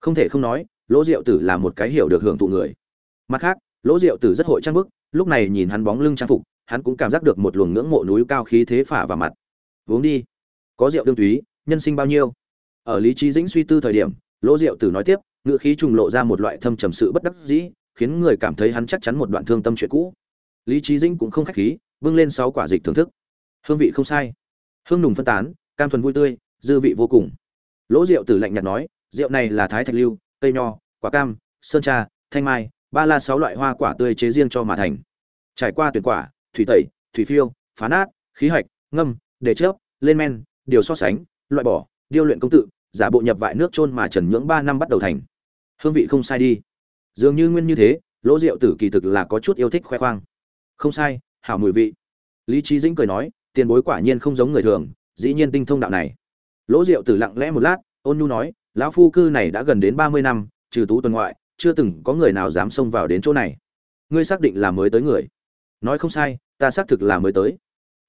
Không thể không nói, lỗ diệu tử là một cái hiểu được hưởng thụ người. Mặt khác, lỗ diệu tử rất hội trang bức, lúc này nhìn hắn bóng lưng trang phục, hắn cũng cảm giác được một luồng ngưỡng mộ núi cao khí thế phả vào mặt. Uống đi. Có rượu đương túy, nhân sinh bao nhiêu? Ở lý trí dĩnh suy tư thời điểm, lỗ diệu tử nói tiếp, ngựa khí trùng lộ ra một loại thâm trầm sự bất đắc dĩ, khiến người cảm thấy hắn chắc chắn một đoạn thương tâm chuyện cũ lý trí dĩnh cũng không khách khí bưng lên sáu quả dịch thưởng thức. Hương vị không sai. Hương nùng phân tán cam thuần vui tươi dư vị vô cùng. Lỗ rượu tử lạnh nhạt nói rượu này là thái thạch lưu cây nho quả cam sơn trà, thanh mai ba la sáu loại hoa quả tươi chế riêng cho mà thành. Trải qua tuyển quả thủy tẩy thủy phiêu phá nát khí hạch ngâm để chớp lên men điều so sánh loại bỏ điêu luyện công tự giả bộ nhập vại nước trôn mà trần nhưỡng ba năm bắt đầu thành. Hương vị không sai đi. Dường như nguyên như thế lỗ rượu tử kỳ thực là có chút yêu thích khoe khoang không sai, hảo mùi vị. Lý trí dĩnh cười nói, tiền bối quả nhiên không giống người thường, dĩ nhiên tinh thông đạo này. Lỗ rượu tử lặng lẽ một lát, ôn nhu nói, lão phu cư này đã gần đến ba mươi năm, trừ tú tuần ngoại, chưa từng có người nào dám xông vào đến chỗ này. Ngươi xác định là mới tới người. Nói không sai, ta xác thực là mới tới.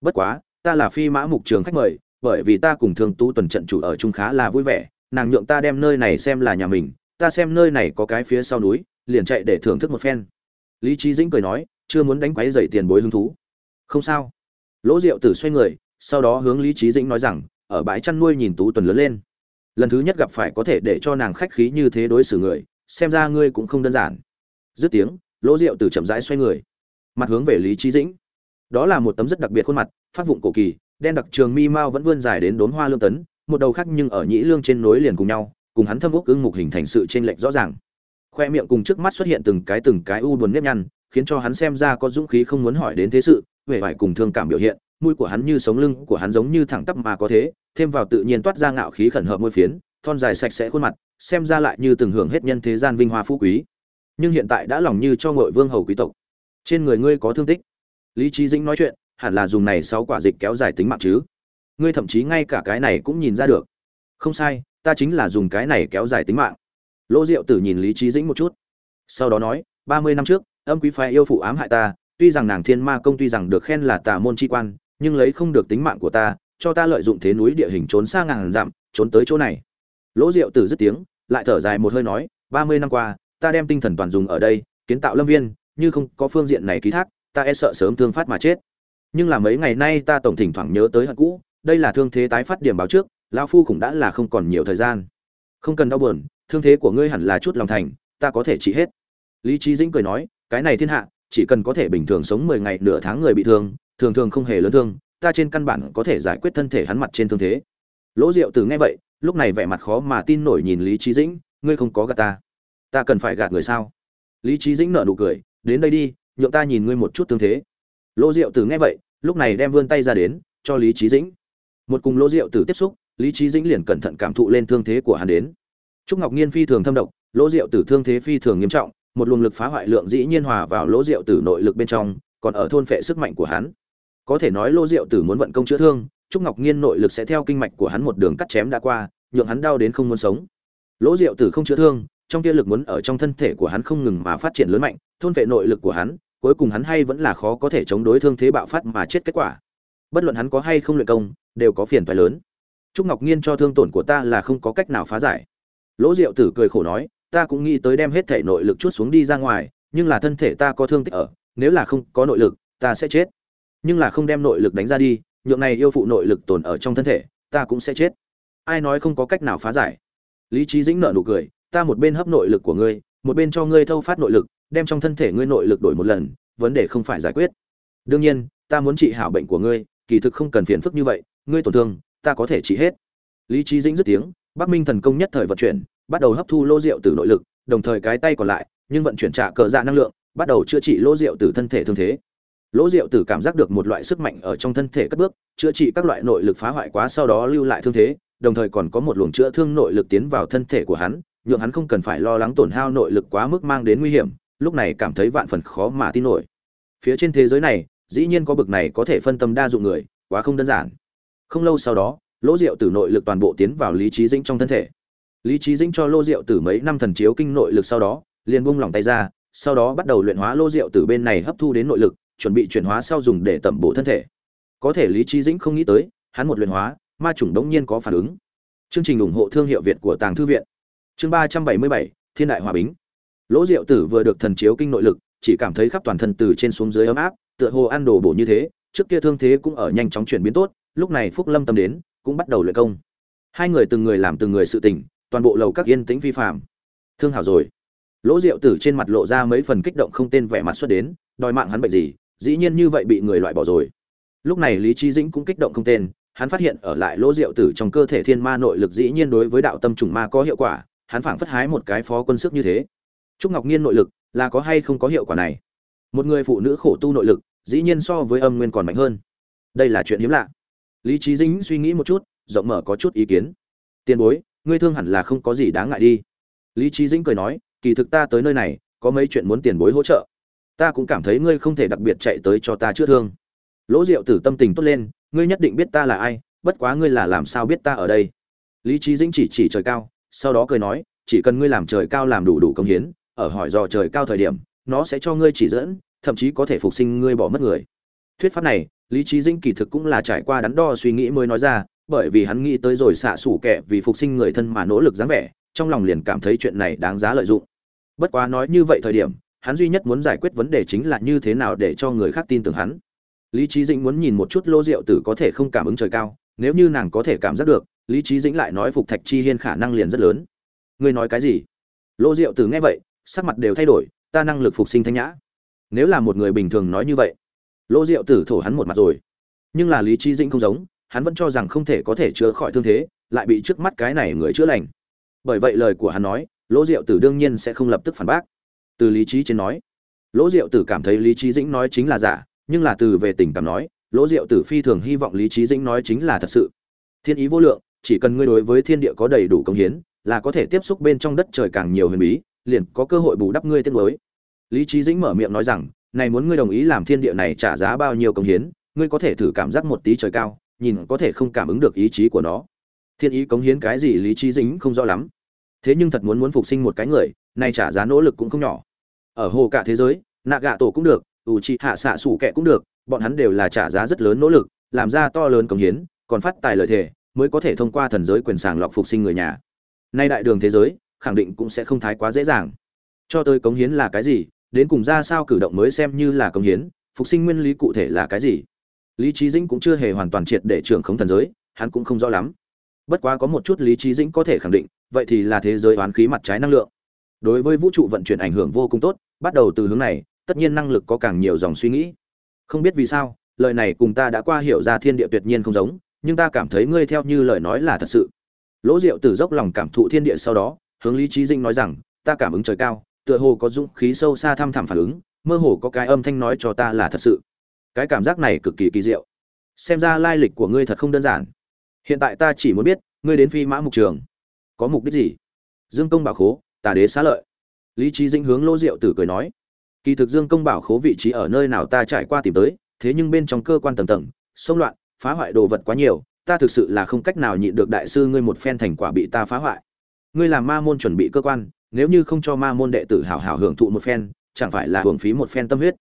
Bất quá, ta là phi mã mục trường khách mời, bởi vì ta cùng thường tú tuần trận chủ ở trung khá là vui vẻ, nàng nhượng ta đem nơi này xem là nhà mình, ta xem nơi này có cái phía sau núi, liền chạy để thưởng thức một phen. Lý trí dĩnh cười nói chưa muốn đánh quấy dậy tiền bối hứng thú. Không sao. Lỗ diệu tử xoay người, sau đó hướng lý trí dĩnh nói rằng, ở bãi chăn nuôi nhìn tú tuần lớn lên. Lần thứ nhất gặp phải có thể để cho nàng khách khí như thế đối xử người, xem ra ngươi cũng không đơn giản. Dứt tiếng, lỗ rượu từ chậm rãi xoay người. Mặt hướng về lý trí dĩnh. Đó là một tấm rất đặc biệt khuôn mặt, phát vụng cổ kỳ, đen đặc trường mi mao vẫn vươn dài đến đốn hoa lương tấn, một đầu khác nhưng ở nhĩ lương trên nối liền cùng nhau, cùng hắn thâm úc ưng mục hình thành sự trên lệch rõ ràng. Khoe miệng cùng trước mắt xuất hiện từng cái từng cái u buồn nếp nhăn khiến cho hắn xem ra có dũng khí không muốn hỏi đến thế sự, vẻ vải cùng thương cảm biểu hiện, mũi của hắn như sống lưng của hắn giống như thẳng tắp mà có thế, thêm vào tự nhiên toát ra ngạo khí khẩn hợp môi phiến, thon dài sạch sẽ khuôn mặt, xem ra lại như từng hưởng hết nhân thế gian vinh hoa phú quý. Nhưng hiện tại đã lòng như cho ngội vương hầu quý tộc. Trên người ngươi có thương tích. Lý trí dĩnh nói chuyện, hẳn là dùng này sáu quả dịch kéo dài tính mạng chứ. Ngươi thậm chí ngay cả cái này cũng nhìn ra được. Không sai, ta chính là dùng cái này kéo dài tính mạng. Lỗ diệu tử nhìn lý trí dĩnh một chút. Sau đó nói, ba mươi năm trước âm quý phái yêu phụ ám hại ta, tuy rằng nàng thiên ma công tuy rằng được khen là tà môn chi quan, nhưng lấy không được tính mạng của ta, cho ta lợi dụng thế núi địa hình trốn xa ngàn dặm, trốn tới chỗ này. Lỗ diệu tử dứt tiếng, lại thở dài một hơi nói, ba mươi năm qua, ta đem tinh thần toàn dùng ở đây, kiến tạo lâm viên, như không có phương diện này ký thác, ta e sợ sớm thương phát mà chết. Nhưng là mấy ngày nay ta tổng thỉnh thoảng nhớ tới hận cũ, đây là thương thế tái phát điểm báo trước, lão phu cũng đã là không còn nhiều thời gian. Không cần đau buồn, thương thế của ngươi hẳn là chút lòng thành, ta có thể trị hết. Lý trí dĩnh cười nói cái này thiên hạ, chỉ cần có thể bình thường sống mười ngày nửa tháng người bị thương, thường thường không hề lớn thương, ta trên căn bản có thể giải quyết thân thể hắn mặt trên thương thế. Lỗ diệu từ nghe vậy, lúc này vẻ mặt khó mà tin nổi nhìn lý trí dĩnh, ngươi không có gạt ta. Ta cần phải gạt người sao? Lý trí dĩnh nở nụ cười, đến đây đi, nhượng ta nhìn ngươi một chút thương thế. Lỗ diệu từ nghe vậy, lúc này đem vươn tay ra đến, cho lý trí dĩnh. Một cùng lỗ diệu từ tiếp xúc, lý trí dĩnh liền cẩn thận cảm thụ lên thương thế của hắn đến. Trúc ngọc nhiên phi thường thâm độc, lỗ diệu tử thương thế phi thường nghiêm trọng một luồng lực phá hoại lượng dĩ nhiên hòa vào lỗ diệu tử nội lực bên trong, còn ở thôn phệ sức mạnh của hắn. Có thể nói lỗ diệu tử muốn vận công chữa thương, trúc ngọc nhiên nội lực sẽ theo kinh mạch của hắn một đường cắt chém đã qua, nhượng hắn đau đến không muốn sống. Lỗ diệu tử không chữa thương, trong kia lực muốn ở trong thân thể của hắn không ngừng mà phát triển lớn mạnh, thôn vệ nội lực của hắn, cuối cùng hắn hay vẫn là khó có thể chống đối thương thế bạo phát mà chết kết quả. Bất luận hắn có hay không luyện công, đều có phiền toái lớn. Trúc ngọc nhiên cho thương tổn của ta là không có cách nào phá giải. Lỗ diệu tử cười khổ nói ta cũng nghĩ tới đem hết thể nội lực chút xuống đi ra ngoài, nhưng là thân thể ta có thương tích ở, nếu là không có nội lực, ta sẽ chết. Nhưng là không đem nội lực đánh ra đi, nhượng này yêu phụ nội lực tồn ở trong thân thể, ta cũng sẽ chết. Ai nói không có cách nào phá giải. Lý trí dĩnh nợ nụ cười, ta một bên hấp nội lực của ngươi, một bên cho ngươi thâu phát nội lực, đem trong thân thể ngươi nội lực đổi một lần, vấn đề không phải giải quyết. Đương nhiên, ta muốn trị hảo bệnh của ngươi, kỳ thực không cần phiền phức như vậy, ngươi tổn thương, ta có thể trị hết. Lý trí dĩnh dứt tiếng, bắc minh thần công nhất thời vận chuyển bắt đầu hấp thu lô rượu từ nội lực, đồng thời cái tay còn lại, nhưng vận chuyển trả cờ dạ năng lượng, bắt đầu chữa trị lô rượu từ thân thể thương thế. Lỗ rượu tử cảm giác được một loại sức mạnh ở trong thân thể cất bước, chữa trị các loại nội lực phá hoại quá sau đó lưu lại thương thế, đồng thời còn có một luồng chữa thương nội lực tiến vào thân thể của hắn, nhượng hắn không cần phải lo lắng tổn hao nội lực quá mức mang đến nguy hiểm, lúc này cảm thấy vạn phần khó mà tin nổi. Phía trên thế giới này, dĩ nhiên có bực này có thể phân tâm đa dụng người, quá không đơn giản. Không lâu sau đó, lỗ rượu tử nội lực toàn bộ tiến vào lý trí dĩnh trong thân thể lý trí dĩnh cho lô rượu tử mấy năm thần chiếu kinh nội lực sau đó, liền buông lỏng tay ra, sau đó bắt đầu luyện hóa lô rượu tử bên này hấp thu đến nội lực, chuẩn bị chuyển hóa sau dùng để tẩm bổ thân thể. Có thể lý trí dĩnh không nghĩ tới, hắn một luyện hóa, ma chủng đống nhiên có phản ứng. Chương trình ủng hộ thương hiệu việt của tàng thư viện. Chương ba trăm bảy mươi bảy, thiên đại hòa bính. Lỗ diệu tử vừa được thần chiếu kinh nội lực, chỉ cảm thấy khắp toàn thân từ trên xuống dưới ấm áp, tựa hồ ăn đồ bổ như thế, trước kia thương thế cũng ở nhanh chóng chuyển biến tốt, lúc này phúc lâm tâm đến, cũng bắt đầu luyện công. Hai người từng người làm từng người sự tình toàn bộ lầu các yên tĩnh vi phạm thương hảo rồi. Lỗ diệu tử trên mặt lộ ra mấy phần kích động không tên vẻ mặt xuất đến, đòi mạng hắn bệnh gì, dĩ nhiên như vậy bị người loại bỏ rồi. Lúc này lý trí dĩnh cũng kích động không tên, hắn phát hiện ở lại lỗ diệu tử trong cơ thể thiên ma nội lực dĩ nhiên đối với đạo tâm trùng ma có hiệu quả, hắn phảng phất hái một cái phó quân sức như thế. Trúc ngọc nhiên nội lực, là có hay không có hiệu quả này? Một người phụ nữ khổ tu nội lực, dĩ nhiên so với âm nguyên còn mạnh hơn. Đây là chuyện hiếm lạ. Lý trí dĩnh suy nghĩ một chút, rộng mở có chút ý kiến. Tiền bối ngươi thương hẳn là không có gì đáng ngại đi. Lý trí dĩnh cười nói, kỳ thực ta tới nơi này, có mấy chuyện muốn tiền bối hỗ trợ. Ta cũng cảm thấy ngươi không thể đặc biệt chạy tới cho ta chữa thương. Lỗ diệu tử tâm tình tốt lên, ngươi nhất định biết ta là ai, bất quá ngươi là làm sao biết ta ở đây? Lý trí dĩnh chỉ chỉ trời cao, sau đó cười nói, chỉ cần ngươi làm trời cao làm đủ đủ công hiến, ở hỏi dò trời cao thời điểm, nó sẽ cho ngươi chỉ dẫn, thậm chí có thể phục sinh ngươi bỏ mất người. Thuyết pháp này, lý trí dĩnh kỳ thực cũng là trải qua đắn đo suy nghĩ mới nói ra bởi vì hắn nghĩ tới rồi xạ xủ kẻ vì phục sinh người thân mà nỗ lực dáng vẻ, trong lòng liền cảm thấy chuyện này đáng giá lợi dụng. Bất quá nói như vậy thời điểm, hắn duy nhất muốn giải quyết vấn đề chính là như thế nào để cho người khác tin tưởng hắn. Lý trí dĩnh muốn nhìn một chút lô rượu tử có thể không cảm ứng trời cao, nếu như nàng có thể cảm giác được, lý trí dĩnh lại nói phục thạch chi hiên khả năng liền rất lớn. Ngươi nói cái gì? Lô rượu tử nghe vậy, sắc mặt đều thay đổi, ta năng lực phục sinh thanh nhã. Nếu là một người bình thường nói như vậy, lô rượu tử thổ hắn một mặt rồi. Nhưng là lý trí dĩnh không giống hắn vẫn cho rằng không thể có thể chữa khỏi thương thế, lại bị trước mắt cái này người chữa lành. Bởi vậy lời của hắn nói, lỗ diệu tử đương nhiên sẽ không lập tức phản bác. Từ lý trí trên nói, lỗ diệu tử cảm thấy lý trí dĩnh nói chính là giả, nhưng là từ về tình cảm nói, lỗ diệu tử phi thường hy vọng lý trí dĩnh nói chính là thật sự. Thiên ý vô lượng, chỉ cần ngươi đối với thiên địa có đầy đủ công hiến, là có thể tiếp xúc bên trong đất trời càng nhiều huyền bí, liền có cơ hội bù đắp ngươi tiết mới. Lý trí dĩnh mở miệng nói rằng, này muốn ngươi đồng ý làm thiên địa này trả giá bao nhiêu công hiến, ngươi có thể thử cảm giác một tí trời cao nhìn có thể không cảm ứng được ý chí của nó. Thiên ý cống hiến cái gì lý trí dính không rõ lắm. Thế nhưng thật muốn muốn phục sinh một cái người này trả giá nỗ lực cũng không nhỏ. Ở hồ cả thế giới nạ gạ tổ cũng được ủ trị hạ xạ sủ kẹ cũng được, bọn hắn đều là trả giá rất lớn nỗ lực, làm ra to lớn cống hiến, còn phát tài lợi thể mới có thể thông qua thần giới quyền sàng lọc phục sinh người nhà. Nay đại đường thế giới, khẳng định cũng sẽ không thái quá dễ dàng. Cho tới cống hiến là cái gì, đến cùng ra sao cử động mới xem như là cống hiến, phục sinh nguyên lý cụ thể là cái gì? Lý trí dĩnh cũng chưa hề hoàn toàn triệt để trưởng khống thần giới, hắn cũng không rõ lắm. Bất quá có một chút lý trí dĩnh có thể khẳng định, vậy thì là thế giới oán khí mặt trái năng lượng. Đối với vũ trụ vận chuyển ảnh hưởng vô cùng tốt, bắt đầu từ hướng này, tất nhiên năng lực có càng nhiều dòng suy nghĩ. Không biết vì sao, lời này cùng ta đã qua hiểu ra thiên địa tuyệt nhiên không giống, nhưng ta cảm thấy ngươi theo như lời nói là thật sự. Lỗ diệu từ dốc lòng cảm thụ thiên địa sau đó, hướng lý trí dinh nói rằng, ta cảm ứng trời cao, tựa hồ có dũng khí sâu xa thăm thẳm phản ứng, mơ hồ có cái âm thanh nói cho ta là thật sự cái cảm giác này cực kỳ kỳ diệu. Xem ra lai lịch của ngươi thật không đơn giản. Hiện tại ta chỉ muốn biết, ngươi đến phi mã mục trường. Có mục đích gì? Dương công bảo khố, tà đế xá lợi. Lý trí dĩnh hướng lô diệu tử cười nói. Kỳ thực dương công bảo khố vị trí ở nơi nào ta trải qua tìm tới, thế nhưng bên trong cơ quan tầng tầng, xông loạn, phá hoại đồ vật quá nhiều, ta thực sự là không cách nào nhịn được đại sư ngươi một phen thành quả bị ta phá hoại. Ngươi làm ma môn chuẩn bị cơ quan, nếu như không cho ma môn đệ tử hảo hảo hưởng thụ một phen, chẳng phải là hưởng phí một phen tâm huyết.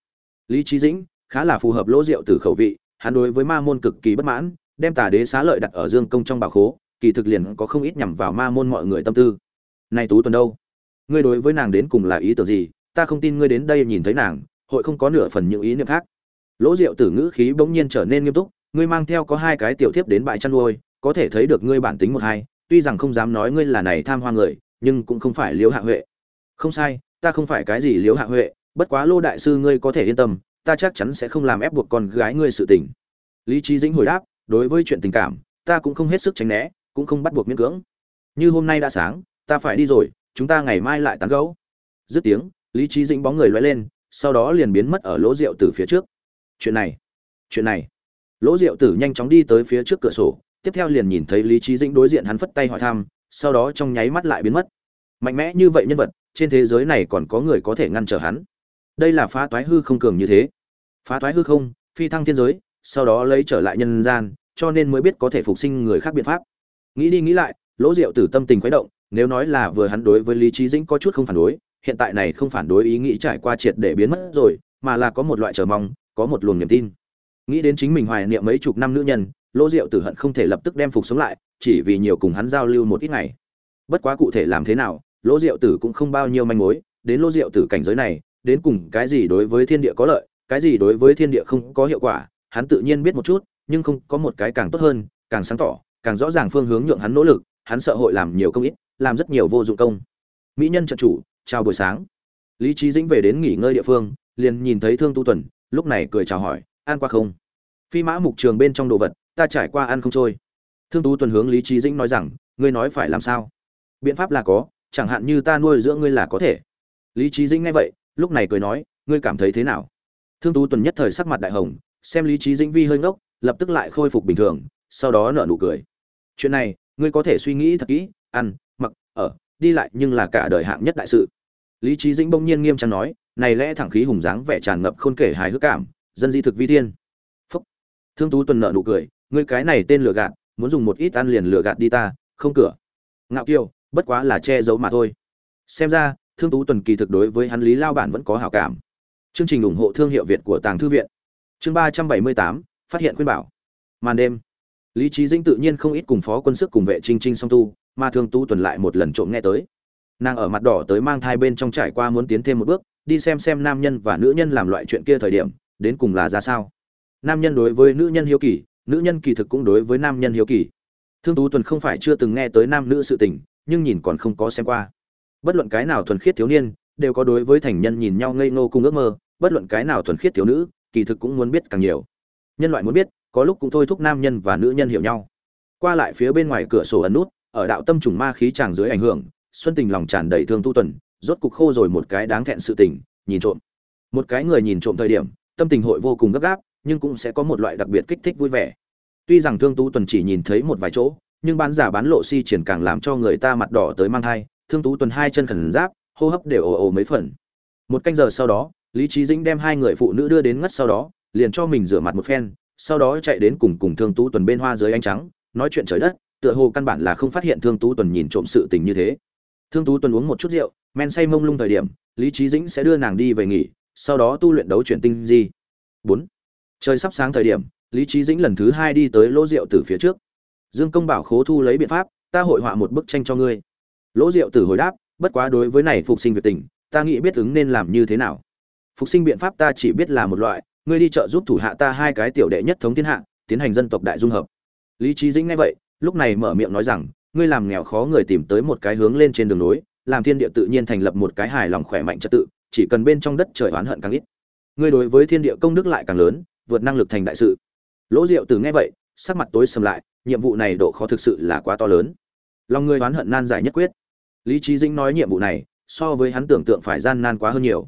Lý trí dĩnh khá là phù hợp lỗ diệu tử khẩu vị, hắn đối với ma môn cực kỳ bất mãn, đem tà đế xá lợi đặt ở dương công trong bảo khố, kỳ thực liền có không ít nhằm vào ma môn mọi người tâm tư. Này tú tuần đâu? Ngươi đối với nàng đến cùng là ý tưởng gì? Ta không tin ngươi đến đây nhìn thấy nàng, hội không có nửa phần những ý niệm khác. Lỗ diệu tử ngữ khí bỗng nhiên trở nên nghiêm túc, ngươi mang theo có hai cái tiểu thiếp đến bãi chăn nuôi, có thể thấy được ngươi bản tính một hai, tuy rằng không dám nói ngươi là này tham hoa người, nhưng cũng không phải liễu hạ huệ. Không sai, ta không phải cái gì liễu hạ huệ, bất quá lô đại sư ngươi có thể yên tâm ta chắc chắn sẽ không làm ép buộc con gái ngươi sự tình. Lý trí dĩnh hồi đáp, đối với chuyện tình cảm, ta cũng không hết sức tránh né, cũng không bắt buộc miễn cưỡng. Như hôm nay đã sáng, ta phải đi rồi, chúng ta ngày mai lại tán gẫu. Dứt tiếng, lý trí dĩnh bóng người loay lên, sau đó liền biến mất ở lỗ rượu từ phía trước. Chuyện này chuyện này. Lỗ rượu tử nhanh chóng đi tới phía trước cửa sổ, tiếp theo liền nhìn thấy lý trí dĩnh đối diện hắn phất tay hỏi thăm, sau đó trong nháy mắt lại biến mất. Mạnh mẽ như vậy nhân vật, trên thế giới này còn có người có thể ngăn trở hắn đây là phá toái hư không cường như thế. Phá toái hư không, phi thăng thiên giới, sau đó lấy trở lại nhân gian, cho nên mới biết có thể phục sinh người khác biện pháp. Nghĩ đi nghĩ lại, lỗ diệu tử tâm tình khuấy động, nếu nói là vừa hắn đối với lý trí dĩnh có chút không phản đối, hiện tại này không phản đối ý nghĩ trải qua triệt để biến mất rồi, mà là có một loại chờ mong, có một luồng niềm tin. Nghĩ đến chính mình hoài niệm mấy chục năm nữ nhân, lỗ diệu tử hận không thể lập tức đem phục sống lại, chỉ vì nhiều cùng hắn giao lưu một ít ngày. Bất quá cụ thể làm thế nào, lỗ diệu tử cũng không bao nhiêu manh mối, đến lỗ diệu tử cảnh giới này đến cùng cái gì đối với thiên địa có lợi, cái gì đối với thiên địa không có hiệu quả, hắn tự nhiên biết một chút, nhưng không có một cái càng tốt hơn, càng sáng tỏ, càng rõ ràng phương hướng nhượng hắn nỗ lực, hắn sợ hội làm nhiều công ít, làm rất nhiều vô dụng công. Mỹ nhân trận chủ, chào buổi sáng. Lý Chí dĩnh về đến nghỉ ngơi địa phương, liền nhìn thấy thương tu tuần, lúc này cười chào hỏi, ăn qua không? Phi mã mục trường bên trong đồ vật, ta trải qua ăn không trôi. Thương Tu tuần hướng lý Chí dĩnh nói rằng, ngươi nói phải làm sao? Biện pháp là có, chẳng hạn như ta nuôi dưỡng ngươi là có thể. Lý Chí dĩnh nghe vậy lúc này cười nói, ngươi cảm thấy thế nào? Thương tú tuần nhất thời sắc mặt đại hồng, xem lý trí dĩnh vi hơi ngốc, lập tức lại khôi phục bình thường, sau đó nở nụ cười. Chuyện này, ngươi có thể suy nghĩ thật kỹ, ăn, mặc, ở, đi lại nhưng là cả đời hạng nhất đại sự. Lý trí dĩnh bỗng nhiên nghiêm trang nói, này lẽ thẳng khí hùng dáng vẻ tràn ngập khôn kể hài hước cảm, dân di thực vi thiên. Phúc. Thương tú tuần nợ nụ cười, ngươi cái này tên lừa gạt, muốn dùng một ít ăn liền lừa gạt đi ta, không cửa. Ngạo kiêu bất quá là che giấu mà thôi. Xem ra thương tú tuần kỳ thực đối với hắn lý lao bản vẫn có hảo cảm. Chương trình ủng hộ thương hiệu việt của tàng thư viện. Chương ba trăm bảy mươi tám, phát hiện khuyên bảo. Màn đêm. Lý trí dĩnh tự nhiên không ít cùng phó quân sức cùng vệ trinh trinh song tu, mà thương tú tuần lại một lần trộm nghe tới. Nàng ở mặt đỏ tới mang thai bên trong trải qua muốn tiến thêm một bước, đi xem xem nam nhân và nữ nhân làm loại chuyện kia thời điểm, đến cùng là ra sao. Nam nhân đối với nữ nhân hiếu kỳ, nữ nhân kỳ thực cũng đối với nam nhân hiếu kỳ. Thương tú tuần không phải chưa từng nghe tới nam nữ sự tình, nhưng nhìn còn không có xem qua bất luận cái nào thuần khiết thiếu niên, đều có đối với thành nhân nhìn nhau ngây ngô cùng ước mơ, bất luận cái nào thuần khiết thiếu nữ, kỳ thực cũng muốn biết càng nhiều. Nhân loại muốn biết, có lúc cũng thôi thúc nam nhân và nữ nhân hiểu nhau. Qua lại phía bên ngoài cửa sổ ẩn nút, ở đạo tâm trùng ma khí tràng dưới ảnh hưởng, xuân tình lòng tràn đầy thương tu tuần, rốt cục khô rồi một cái đáng thẹn sự tình, nhìn trộm. Một cái người nhìn trộm thời điểm, tâm tình hội vô cùng gấp gáp, nhưng cũng sẽ có một loại đặc biệt kích thích vui vẻ. Tuy rằng thương tu tuần chỉ nhìn thấy một vài chỗ, nhưng bán giả bán lộ si triển càng làm cho người ta mặt đỏ tới mang thai thương tú tuần hai chân khẩn giáp, hô hấp đều ồ ồ mấy phần. Một canh giờ sau đó, lý trí dĩnh đem hai người phụ nữ đưa đến ngất sau đó, liền cho mình rửa mặt một phen, sau đó chạy đến cùng cùng thương tú tuần bên hoa dưới ánh trắng, nói chuyện trời đất, tựa hồ căn bản là không phát hiện thương tú tuần nhìn trộm sự tình như thế. Thương tú tuần uống một chút rượu, men say mông lung thời điểm, lý trí dĩnh sẽ đưa nàng đi về nghỉ, sau đó tu luyện đấu chuyển tinh di. Bốn. Trời sắp sáng thời điểm, lý trí dĩnh lần thứ hai đi tới lỗ rượu từ phía trước. Dương công bảo khố thu lấy biện pháp, ta hội họa một bức tranh cho ngươi lỗ Diệu tử hồi đáp bất quá đối với này phục sinh việc tình ta nghĩ biết ứng nên làm như thế nào. Phục sinh biện pháp ta chỉ biết là một loại ngươi đi chợ giúp thủ hạ ta hai cái tiểu đệ nhất thống thiên hạ tiến hành dân tộc đại dung hợp. Lý trí dĩnh nghe vậy lúc này mở miệng nói rằng ngươi làm nghèo khó người tìm tới một cái hướng lên trên đường núi, làm thiên địa tự nhiên thành lập một cái hài lòng khỏe mạnh trật tự chỉ cần bên trong đất trời oán hận càng ít. Ngươi đối với thiên địa công đức lại càng lớn vượt năng lực thành đại sự. Lỗ diệu từ nghe vậy sắc mặt tối sầm lại nhiệm vụ này độ khó thực sự là quá to lớn. Lòng ngươi oán hận nan giải nhất quyết lý trí dĩnh nói nhiệm vụ này, so với hắn tưởng tượng phải gian nan quá hơn nhiều.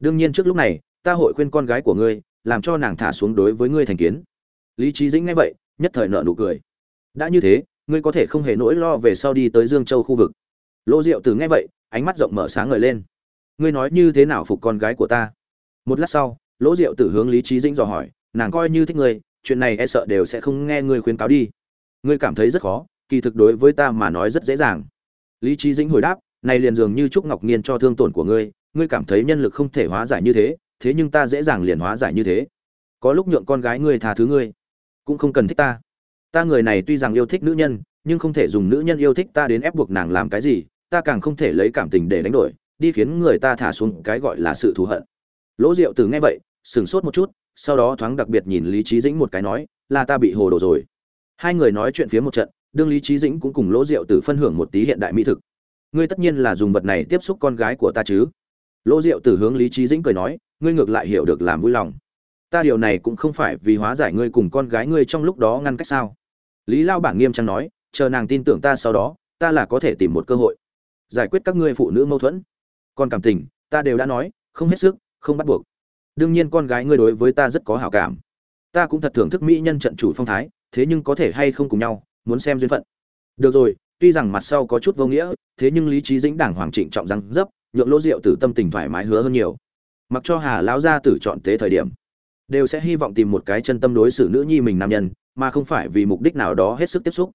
Đương nhiên trước lúc này, ta hội khuyên con gái của ngươi, làm cho nàng thả xuống đối với ngươi thành kiến. Lý trí dĩnh nghe vậy, nhất thời nợ nụ cười. Đã như thế, ngươi có thể không hề nỗi lo về sau đi tới dương châu khu vực. Lỗ diệu từ nghe vậy, ánh mắt rộng mở sáng ngời lên. Ngươi nói như thế nào phục con gái của ta? Một lát sau lỗ diệu tử hướng lý trí dĩnh dò hỏi, nàng coi như thích ngươi, chuyện này e sợ đều sẽ không nghe ngươi khuyên cáo đi. Ngươi cảm thấy rất khó, kỳ thực đối với ta mà nói rất dễ dàng lý trí dĩnh hồi đáp, này liền dường như trúc ngọc nghiên cho thương tổn của ngươi ngươi cảm thấy nhân lực không thể hóa giải như thế thế nhưng ta dễ dàng liền hóa giải như thế. Có lúc nhượng con gái ngươi tha thứ ngươi, cũng không cần thích ta. Ta người này tuy rằng yêu thích nữ nhân, nhưng không thể dùng nữ nhân yêu thích ta đến ép buộc nàng làm cái gì, ta càng không thể lấy cảm tình để đánh đổi, đi khiến người ta thả xuống cái gọi là sự thù hận. Lỗ diệu từ nghe vậy, sửng sốt một chút, sau đó thoáng đặc biệt nhìn lý trí dĩnh một cái nói, là ta bị hồ đồ rồi. Hai người nói chuyện phía một trận đương lý trí dĩnh cũng cùng lỗ diệu Tử phân hưởng một tí hiện đại mỹ thực. Ngươi tất nhiên là dùng vật này tiếp xúc con gái của ta chứ? Lỗ diệu Tử hướng lý trí dĩnh cười nói, ngươi ngược lại hiểu được làm vui lòng. Ta điều này cũng không phải vì hóa giải ngươi cùng con gái ngươi trong lúc đó ngăn cách sao? Lý lao bảng nghiêm trang nói, chờ nàng tin tưởng ta sau đó, ta là có thể tìm một cơ hội. Giải quyết các ngươi phụ nữ mâu thuẫn. Còn cảm tình, ta đều đã nói, không hết sức, không bắt buộc. Đương nhiên con gái ngươi đối với ta rất có hảo cảm. Ta cũng thật thưởng thức mỹ nhân trận chủ phong thái, thế nhưng có thể hay không cùng nhau muốn xem duyên phận. Được rồi, tuy rằng mặt sau có chút vô nghĩa, thế nhưng lý trí dĩnh đảng hoàng trịnh trọng răng dấp, nhượng lỗ rượu tử tâm tình thoải mái hứa hơn nhiều. Mặc cho hà lão gia tử chọn tế thời điểm, đều sẽ hy vọng tìm một cái chân tâm đối xử nữ nhi mình nam nhân, mà không phải vì mục đích nào đó hết sức tiếp xúc.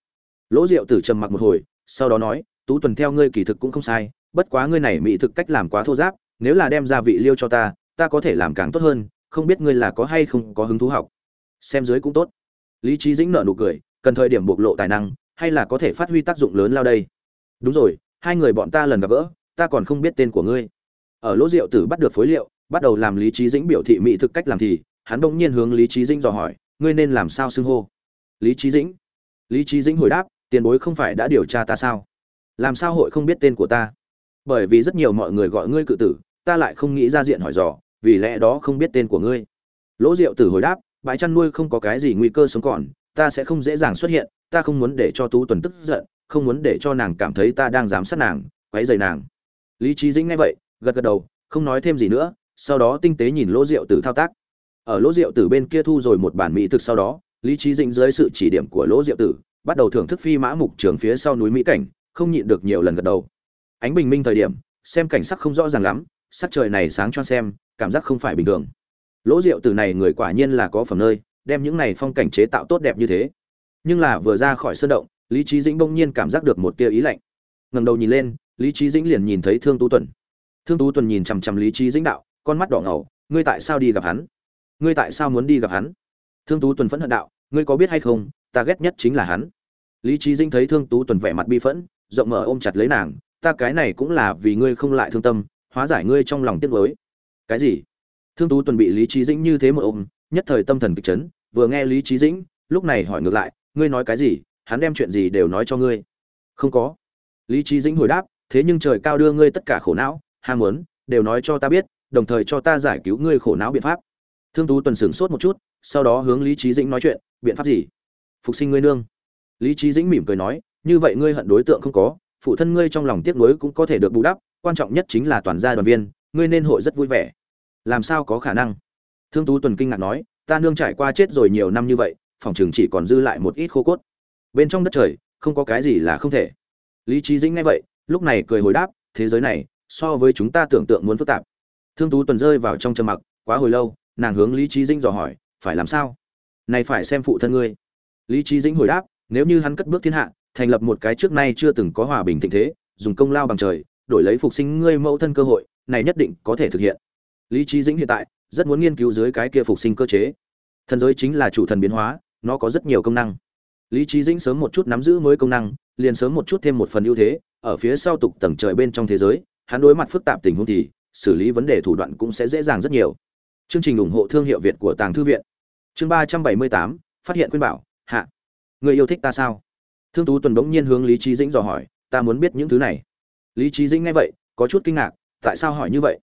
Lỗ rượu tử trầm mặc một hồi, sau đó nói, tú tuần theo ngươi kỳ thực cũng không sai, bất quá ngươi này mỹ thực cách làm quá thô giáp, nếu là đem gia vị liêu cho ta ta có thể làm càng tốt hơn, không biết ngươi là có hay không có hứng thú học. Xem dưới cũng tốt. Lý trí dĩnh nợ nụ cười cần thời điểm bộc lộ tài năng, hay là có thể phát huy tác dụng lớn lao đây? Đúng rồi, hai người bọn ta lần gặp gỡ, ta còn không biết tên của ngươi. Ở lỗ rượu tử bắt được phối liệu, bắt đầu làm lý trí dĩnh biểu thị mỹ thực cách làm thì, hắn bỗng nhiên hướng lý trí dĩnh dò hỏi, ngươi nên làm sao xưng hô? Lý trí dĩnh. Lý trí dĩnh hồi đáp, tiền bối không phải đã điều tra ta sao? Làm sao hội không biết tên của ta? Bởi vì rất nhiều mọi người gọi ngươi cự tử, ta lại không nghĩ ra diện hỏi dò, vì lẽ đó không biết tên của ngươi. Lỗ diệu tử hồi đáp, bãi chăn nuôi không có cái gì nguy cơ sống còn ta sẽ không dễ dàng xuất hiện, ta không muốn để cho tú tuần tức giận, không muốn để cho nàng cảm thấy ta đang giám sát nàng, quấy rầy nàng. Lý trí dĩnh nghe vậy, gật gật đầu, không nói thêm gì nữa, sau đó tinh tế nhìn lỗ diệu tử thao tác. Ở lỗ diệu tử bên kia thu rồi một bản mỹ thực sau đó, lý trí dĩnh dưới sự chỉ điểm của lỗ diệu tử, bắt đầu thưởng thức phi mã mục trường phía sau núi mỹ cảnh, không nhịn được nhiều lần gật đầu. Ánh bình minh thời điểm, xem cảnh sắc không rõ ràng lắm, sắc trời này sáng cho xem, cảm giác không phải bình thường. Lỗ diệu tử này người quả nhiên là có phẩm nơi đem những này phong cảnh chế tạo tốt đẹp như thế. Nhưng là vừa ra khỏi sơn động, lý trí dĩnh bỗng nhiên cảm giác được một tia ý lạnh. Ngẩng đầu nhìn lên, lý trí dĩnh liền nhìn thấy thương tú tuần. Thương tú tuần nhìn chằm chằm lý trí dĩnh đạo, con mắt đỏ ngầu, ngươi tại sao đi gặp hắn? Ngươi tại sao muốn đi gặp hắn? Thương tú tuần phẫn hận đạo, ngươi có biết hay không, ta ghét nhất chính là hắn. Lý trí dĩnh thấy thương tú tuần vẻ mặt bi phẫn, rộng mở ôm chặt lấy nàng, ta cái này cũng là vì ngươi không lại thương tâm, hóa giải ngươi trong lòng tiếc nuối. Cái gì? Thương tú tuần bị lý trí dĩnh như thế một ôm, nhất thời tâm thần kịch chấn vừa nghe lý trí dĩnh, lúc này hỏi ngược lại, ngươi nói cái gì? Hắn đem chuyện gì đều nói cho ngươi? Không có. Lý trí dĩnh hồi đáp, thế nhưng trời cao đưa ngươi tất cả khổ não, ham muốn, đều nói cho ta biết, đồng thời cho ta giải cứu ngươi khổ não biện pháp. Thương tú tuần sửng sốt một chút, sau đó hướng lý trí dĩnh nói chuyện, biện pháp gì? Phục sinh ngươi nương. Lý trí dĩnh mỉm cười nói, như vậy ngươi hận đối tượng không có, phụ thân ngươi trong lòng tiếc nuối cũng có thể được bù đắp, quan trọng nhất chính là toàn gia đoàn viên, ngươi nên hội rất vui vẻ. Làm sao có khả năng? Thương tú tuần kinh ngạc nói ta nương trải qua chết rồi nhiều năm như vậy, phòng trường chỉ còn dư lại một ít khô cốt. Bên trong đất trời, không có cái gì là không thể. Lý trí dĩnh nghe vậy, lúc này cười hồi đáp, thế giới này, so với chúng ta tưởng tượng muốn phức tạp. Thương tú tuần rơi vào trong trầm mặc, quá hồi lâu, nàng hướng lý trí dĩnh dò hỏi, phải làm sao? Này phải xem phụ thân ngươi. Lý trí dĩnh hồi đáp, nếu như hắn cất bước thiên hạ, thành lập một cái trước nay chưa từng có hòa bình thịnh thế, dùng công lao bằng trời, đổi lấy phục sinh ngươi mẫu thân cơ hội, này nhất định có thể thực hiện. Lý trí dĩnh hiện tại rất muốn nghiên cứu dưới cái kia phục sinh cơ chế. Thần giới chính là chủ thần biến hóa, nó có rất nhiều công năng. Lý trí dĩnh sớm một chút nắm giữ mới công năng, liền sớm một chút thêm một phần ưu thế, ở phía sau tục tầng trời bên trong thế giới, hắn đối mặt phức tạp tình huống thì xử lý vấn đề thủ đoạn cũng sẽ dễ dàng rất nhiều. Chương trình ủng hộ thương hiệu việt của tàng thư viện. Chương ba trăm bảy mươi tám, phát hiện khuyên bảo, hạ. Người yêu thích ta sao? Thương tú tuần bỗng nhiên hướng lý trí dĩnh dò hỏi, ta muốn biết những thứ này. Lý trí dĩnh nghe vậy, có chút kinh ngạc, tại sao hỏi như vậy?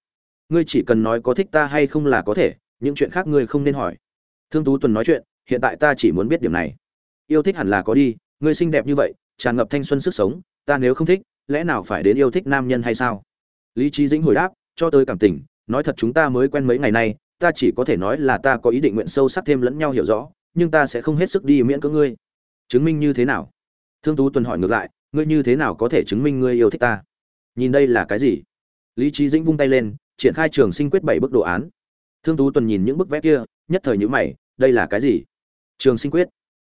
Ngươi chỉ cần nói có thích ta hay không là có thể, những chuyện khác ngươi không nên hỏi. Thương tú tuần nói chuyện, hiện tại ta chỉ muốn biết điểm này. Yêu thích hẳn là có đi, ngươi xinh đẹp như vậy, tràn ngập thanh xuân sức sống, ta nếu không thích, lẽ nào phải đến yêu thích nam nhân hay sao? Lý trí dĩnh hồi đáp, cho tới cảm tình, nói thật chúng ta mới quen mấy ngày nay, ta chỉ có thể nói là ta có ý định nguyện sâu sắc thêm lẫn nhau hiểu rõ, nhưng ta sẽ không hết sức đi miễn cưỡng ngươi. Chứng minh như thế nào? Thương tú tuần hỏi ngược lại, ngươi như thế nào có thể chứng minh ngươi yêu thích ta? Nhìn đây là cái gì? Lý trí dĩnh vung tay lên triển khai trường sinh quyết bảy bức đồ án. Thương tú tuần nhìn những bức vẽ kia, nhất thời nhữ mày, đây là cái gì? Trường sinh quyết.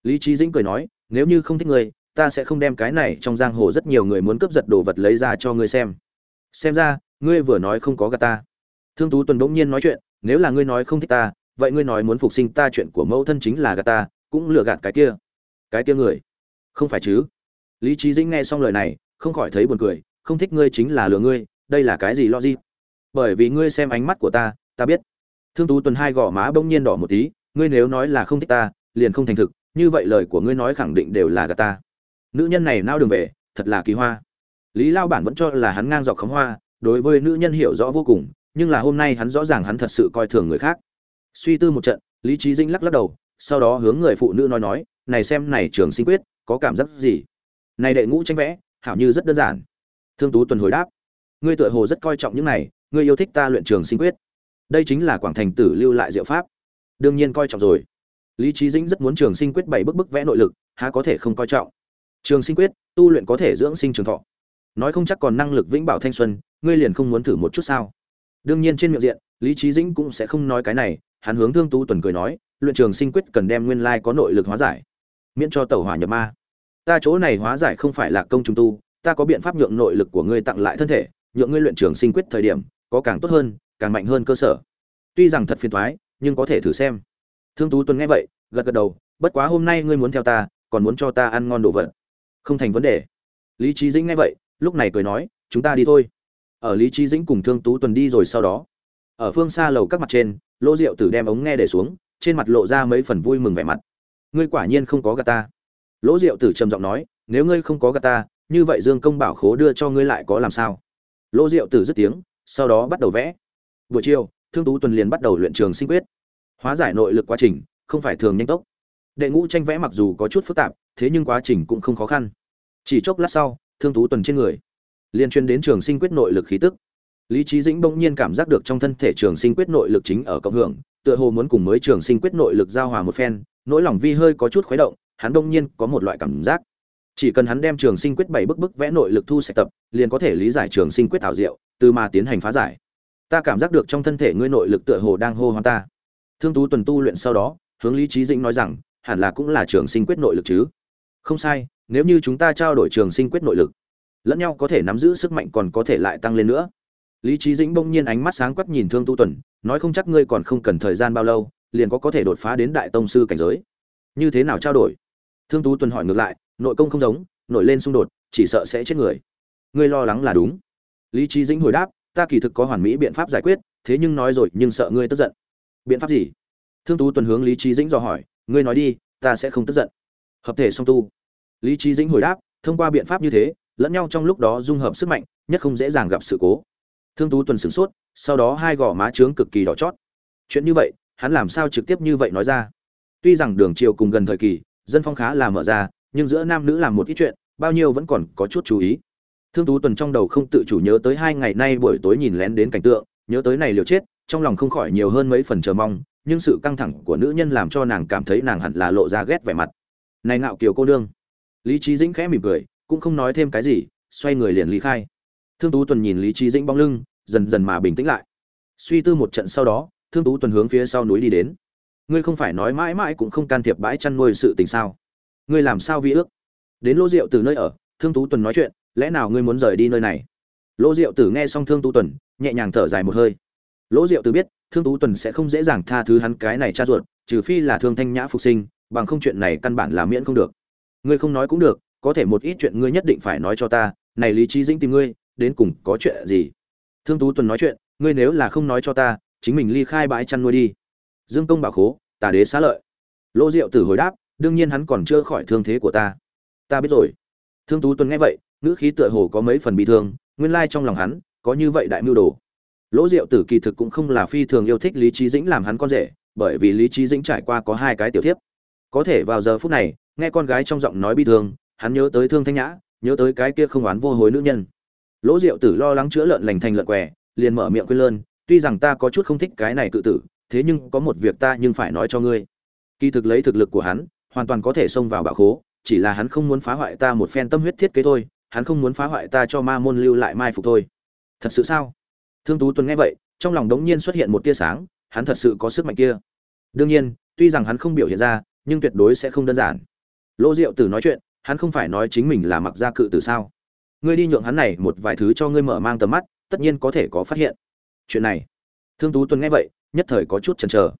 Lý trí dĩnh cười nói, nếu như không thích ngươi, ta sẽ không đem cái này trong giang hồ rất nhiều người muốn cướp giật đồ vật lấy ra cho ngươi xem. Xem ra, ngươi vừa nói không có gạt ta. Thương tú tuần bỗng nhiên nói chuyện, nếu là ngươi nói không thích ta, vậy ngươi nói muốn phục sinh ta chuyện của mẫu thân chính là gạt ta, cũng lừa gạt cái kia. Cái kia người. Không phải chứ? Lý trí dĩnh nghe xong lời này, không khỏi thấy buồn cười, không thích ngươi chính là lừa ngươi, đây là cái gì lo gì bởi vì ngươi xem ánh mắt của ta ta biết. Thương tú tuần hai gò má bỗng nhiên đỏ một tí, ngươi nếu nói là không thích ta, liền không thành thực, như vậy lời của ngươi nói khẳng định đều là gạt ta. Nữ nhân này nao đường về, thật là kỳ hoa. Lý lao bản vẫn cho là hắn ngang dọc khống hoa, đối với nữ nhân hiểu rõ vô cùng, nhưng là hôm nay hắn rõ ràng hắn thật sự coi thường người khác. Suy tư một trận, lý trí dinh lắc lắc đầu, sau đó hướng người phụ nữ nói nói, này xem này trường sinh quyết, có cảm giác gì? Này đệ ngũ tranh vẽ, hảo như rất đơn giản. Thương tú tuần hồi đáp, ngươi tựa hồ rất coi trọng những này ngươi yêu thích ta luyện trường sinh quyết. Đây chính là quảng thành tử lưu lại diệu pháp. Đương nhiên coi trọng rồi. Lý trí dĩnh rất muốn trường sinh quyết bảy bức bức vẽ nội lực, há có thể không coi trọng. Trường sinh quyết, tu luyện có thể dưỡng sinh trường thọ. Nói không chắc còn năng lực vĩnh bảo thanh xuân, ngươi liền không muốn thử một chút sao? Đương nhiên trên miệng diện, lý trí dĩnh cũng sẽ không nói cái này, hắn hướng thương tu tuần cười nói, luyện trường sinh quyết cần đem nguyên lai có nội lực hóa giải. Miễn cho tẩu hỏa nhập ma. Ta chỗ này hóa giải không phải là công trung tu, ta có biện pháp nhượng nội lực của ngươi tặng lại thân thể, nhượng ngươi luyện trường sinh quyết thời điểm có càng tốt hơn, càng mạnh hơn cơ sở. Tuy rằng thật phiền thoái nhưng có thể thử xem. Thương tú tuần nghe vậy, gật gật đầu, bất quá hôm nay ngươi muốn theo ta, còn muốn cho ta ăn ngon đồ vật. Không thành vấn đề. Lý trí dĩnh nghe vậy, lúc này cười nói, chúng ta đi thôi. Ở lý trí dĩnh cùng thương tú tuần đi rồi sau đó, ở phương xa lầu các mặt trên, lô rượu tử đem ống nghe để xuống, trên mặt lộ ra mấy phần vui mừng vẻ mặt. Ngươi quả nhiên không có gà ta. Lỗ rượu tử trầm giọng nói, nếu ngươi không có gà ta, như vậy dương công bảo khố đưa cho ngươi lại có làm sao? Lỗ rượu tử dứt tiếng sau đó bắt đầu vẽ. Buổi chiều, thương tú tuần liền bắt đầu luyện trường sinh quyết. Hóa giải nội lực quá trình, không phải thường nhanh tốc. Đệ ngũ tranh vẽ mặc dù có chút phức tạp, thế nhưng quá trình cũng không khó khăn. Chỉ chốc lát sau, thương tú tuần trên người liên chuyên đến trường sinh quyết nội lực khí tức. Lý trí dĩnh bỗng nhiên cảm giác được trong thân thể trường sinh quyết nội lực chính ở cộng hưởng, tựa hồ muốn cùng mới trường sinh quyết nội lực giao hòa một phen, nỗi lòng vi hơi có chút khuấy động, hắn bỗng nhiên có một loại cảm giác. Chỉ cần hắn đem trường sinh quyết bảy bức bức vẽ nội lực thu sạch tập, liền có thể lý giải trường sinh quyết ảo diệu từ mà tiến hành phá giải. Ta cảm giác được trong thân thể ngươi nội lực tựa hồ đang hô hoa ta. Thương tú tuần tu luyện sau đó, hướng lý trí dĩnh nói rằng, hẳn là cũng là trường sinh quyết nội lực chứ? Không sai, nếu như chúng ta trao đổi trường sinh quyết nội lực, lẫn nhau có thể nắm giữ sức mạnh còn có thể lại tăng lên nữa. Lý trí dĩnh bỗng nhiên ánh mắt sáng quắc nhìn thương tu tuần, nói không chắc ngươi còn không cần thời gian bao lâu, liền có có thể đột phá đến đại tông sư cảnh giới. Như thế nào trao đổi? Thương tú tuần hỏi ngược lại, nội công không giống, nổi lên xung đột, chỉ sợ sẽ chết người. Ngươi lo lắng là đúng lý trí dĩnh hồi đáp, ta kỳ thực có hoàn mỹ biện pháp giải quyết, thế nhưng nói rồi, nhưng sợ ngươi tức giận. Biện pháp gì? Thương tú tuần hướng lý trí dĩnh dò hỏi, ngươi nói đi, ta sẽ không tức giận. Hợp thể song tu. Lý trí dĩnh hồi đáp, thông qua biện pháp như thế, lẫn nhau trong lúc đó dung hợp sức mạnh, nhất không dễ dàng gặp sự cố. Thương tú tuần sửng sốt, sau đó hai gò má trướng cực kỳ đỏ chót. Chuyện như vậy, hắn làm sao trực tiếp như vậy nói ra? Tuy rằng đường triều cùng gần thời kỳ, dân phong khá là mở ra, nhưng giữa nam nữ làm một ít chuyện, bao nhiêu vẫn còn có chút chú ý thương tú tuần trong đầu không tự chủ nhớ tới hai ngày nay buổi tối nhìn lén đến cảnh tượng, nhớ tới này liều chết, trong lòng không khỏi nhiều hơn mấy phần chờ mong, nhưng sự căng thẳng của nữ nhân làm cho nàng cảm thấy nàng hẳn là lộ ra ghét vẻ mặt. Này ngạo kiều cô nương. Lý trí dĩnh khẽ mỉm cười, cũng không nói thêm cái gì, xoay người liền lý khai. Thương tú tuần nhìn lý trí dĩnh bóng lưng, dần dần mà bình tĩnh lại. Suy tư một trận sau đó, thương tú tuần hướng phía sau núi đi đến. Ngươi không phải nói mãi mãi cũng không can thiệp bãi chăn nuôi sự tình sao? Ngươi làm sao vi ước? Đến lô rượu từ nơi ở, thương tú tuần nói chuyện lẽ nào ngươi muốn rời đi nơi này? Lỗ diệu tử nghe xong thương tú tuần, nhẹ nhàng thở dài một hơi. Lỗ diệu tử biết, thương tú tuần sẽ không dễ dàng tha thứ hắn cái này cha ruột, trừ phi là thương thanh nhã phục sinh, bằng không chuyện này căn bản là miễn không được. Ngươi không nói cũng được, có thể một ít chuyện ngươi nhất định phải nói cho ta, này lý trí dĩnh tìm ngươi, đến cùng có chuyện gì? Thương tú tuần nói chuyện, ngươi nếu là không nói cho ta, chính mình ly khai bãi chăn nuôi đi. Dương công bảo khố, tà đế xá lợi. Lỗ diệu tử hồi đáp, đương nhiên hắn còn chưa khỏi thương thế của ta. Ta biết rồi. Thương tú tuần nghe vậy ngữ khí tựa hồ có mấy phần bị thương, nguyên lai trong lòng hắn, có như vậy đại mưu đồ. Lỗ diệu tử kỳ thực cũng không là phi thường yêu thích lý trí dĩnh làm hắn con rể, bởi vì lý trí dĩnh trải qua có hai cái tiểu thiếp. Có thể vào giờ phút này, nghe con gái trong giọng nói bi thương, hắn nhớ tới thương thanh nhã, nhớ tới cái kia không oán vô hối nữ nhân. Lỗ diệu tử lo lắng chữa lợn lành thành lợn què, liền mở miệng quên lơn, tuy rằng ta có chút không thích cái này cự tử, thế nhưng có một việc ta nhưng phải nói cho ngươi. Kỳ thực lấy thực lực của hắn, hoàn toàn có thể xông vào bạo khố, chỉ là hắn không muốn phá hoại ta một phen tâm huyết thiết kế thôi hắn không muốn phá hoại ta cho ma môn lưu lại mai phục thôi. Thật sự sao? Thương tú tuấn nghe vậy, trong lòng đống nhiên xuất hiện một tia sáng, hắn thật sự có sức mạnh kia. Đương nhiên, tuy rằng hắn không biểu hiện ra, nhưng tuyệt đối sẽ không đơn giản. Lỗ diệu tử nói chuyện, hắn không phải nói chính mình là mặc gia cự tử sao? Ngươi đi nhượng hắn này một vài thứ cho ngươi mở mang tầm mắt, tất nhiên có thể có phát hiện. Chuyện này. Thương tú tuấn nghe vậy, nhất thời có chút chần chờ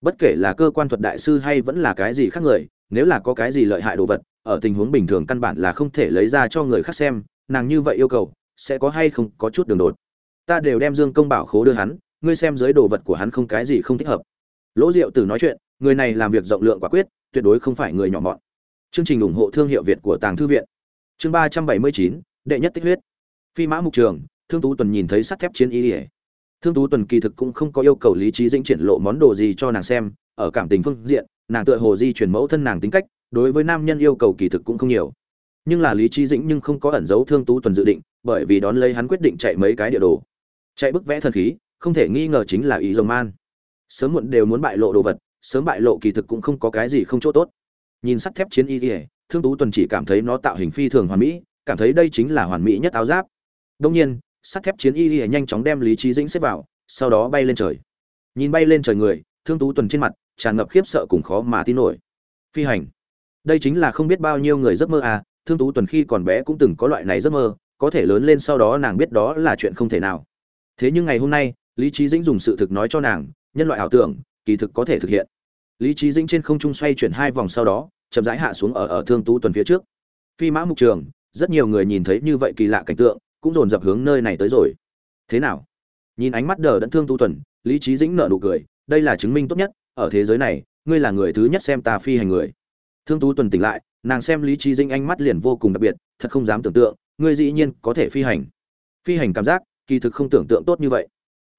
bất kể là cơ quan thuật đại sư hay vẫn là cái gì khác người, nếu là có cái gì lợi hại đồ vật, ở tình huống bình thường căn bản là không thể lấy ra cho người khác xem, nàng như vậy yêu cầu, sẽ có hay không có chút đường đột. Ta đều đem dương công bảo khố đưa hắn, ngươi xem dưới đồ vật của hắn không cái gì không thích hợp. Lỗ diệu tử nói chuyện, người này làm việc rộng lượng quả quyết, tuyệt đối không phải người nhỏ mọn. Chương trình ủng hộ thương hiệu việt của tàng thư viện. Chương ba trăm bảy mươi chín, đệ nhất tích huyết. Phi mã mục trường, thương tú tuần nhìn thấy sắt thép chiến y ỉa thương tú tuần kỳ thực cũng không có yêu cầu lý trí dĩnh triển lộ món đồ gì cho nàng xem, ở cảm tình phương diện, nàng tựa hồ di chuyển mẫu thân nàng tính cách, đối với nam nhân yêu cầu kỳ thực cũng không nhiều. Nhưng là lý trí dĩnh nhưng không có ẩn giấu thương tú tuần dự định, bởi vì đón lấy hắn quyết định chạy mấy cái địa đồ. Chạy bức vẽ thần khí, không thể nghi ngờ chính là ý rồng man. Sớm muộn đều muốn bại lộ đồ vật, sớm bại lộ kỳ thực cũng không có cái gì không chỗ tốt. Nhìn sắt thép chiến y ỉa thương tú tuần chỉ cảm thấy nó tạo hình phi thường hoàn mỹ, cảm thấy đây chính là hoàn mỹ nhất áo giáp. Đông nhiên sắt thép chiến y ỉa nhanh chóng đem lý trí dĩnh xếp vào, sau đó bay lên trời. Nhìn bay lên trời người, thương tú tuần trên mặt, tràn ngập khiếp sợ cùng khó mà tin nổi. Phi hành. Đây chính là không biết bao nhiêu người giấc mơ à thương tú tuần khi còn bé cũng từng có loại này giấc mơ, có thể lớn lên sau đó nàng biết đó là chuyện không thể nào. Thế nhưng ngày hôm nay, lý trí dĩnh dùng sự thực nói cho nàng, nhân loại ảo tưởng, kỳ thực có thể thực hiện. Lý trí dĩnh trên không trung xoay chuyển hai vòng sau đó, chậm rãi hạ xuống ở ở thương tú tuần phía trước. Phi mã mục trường, rất nhiều người nhìn thấy như vậy kỳ lạ cảnh tượng cũng dồn dập hướng nơi này tới rồi. Thế nào? Nhìn ánh mắt đờ đẫn thương tu tuần, lý trí dĩnh nở nụ cười, đây là chứng minh tốt nhất, ở thế giới này, ngươi là người thứ nhất xem ta phi hành người. Thương tú tuần tỉnh lại, nàng xem lý trí dĩnh ánh mắt liền vô cùng đặc biệt, thật không dám tưởng tượng, ngươi dĩ nhiên có thể phi hành. Phi hành cảm giác, kỳ thực không tưởng tượng tốt như vậy.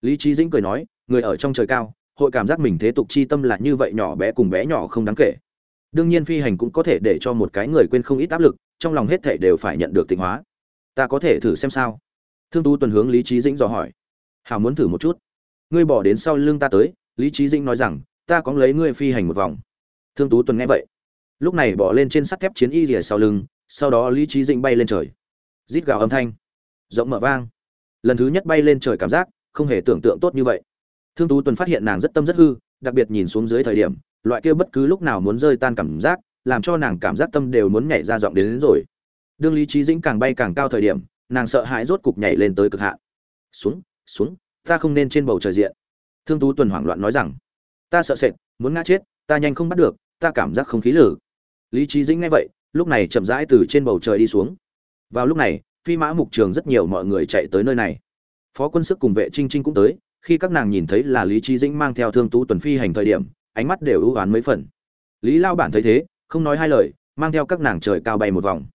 Lý trí dĩnh cười nói, người ở trong trời cao, hội cảm giác mình thế tục chi tâm là như vậy nhỏ bé cùng bé nhỏ không đáng kể. Đương nhiên phi hành cũng có thể để cho một cái người quên không ít áp lực, trong lòng hết thể đều phải nhận được tịnh hóa ta có thể thử xem sao? Thương tú tuần hướng lý trí dĩnh dò hỏi. Hào muốn thử một chút. Ngươi bỏ đến sau lưng ta tới lý trí dĩnh nói rằng ta có lấy ngươi phi hành một vòng. Thương tú tuần nghe vậy. Lúc này bỏ lên trên sắt thép chiến y rìa sau lưng sau đó lý trí dĩnh bay lên trời. Rít gào âm thanh. Rộng mở vang. Lần thứ nhất bay lên trời cảm giác không hề tưởng tượng tốt như vậy. Thương tú tuần phát hiện nàng rất tâm rất hư đặc biệt nhìn xuống dưới thời điểm loại kia bất cứ lúc nào muốn rơi tan cảm giác làm cho nàng cảm giác tâm đều muốn nhảy ra giọng đến, đến rồi đương lý trí dĩnh càng bay càng cao thời điểm, nàng sợ hãi rốt cục nhảy lên tới cực hạn. Xuống xuống, ta không nên trên bầu trời diện. Thương tú tuần hoảng loạn nói rằng. Ta sợ sệt, muốn ngã chết, ta nhanh không bắt được, ta cảm giác không khí lử. Lý trí dĩnh nghe vậy, lúc này chậm rãi từ trên bầu trời đi xuống. Vào lúc này, phi mã mục trường rất nhiều mọi người chạy tới nơi này. Phó quân sức cùng vệ trinh trinh cũng tới, khi các nàng nhìn thấy là lý trí dĩnh mang theo thương tú tuần phi hành thời điểm, ánh mắt đều ưu oán mấy phần. Lý lao bản thấy thế, không nói hai lời, mang theo các nàng trời cao bay một vòng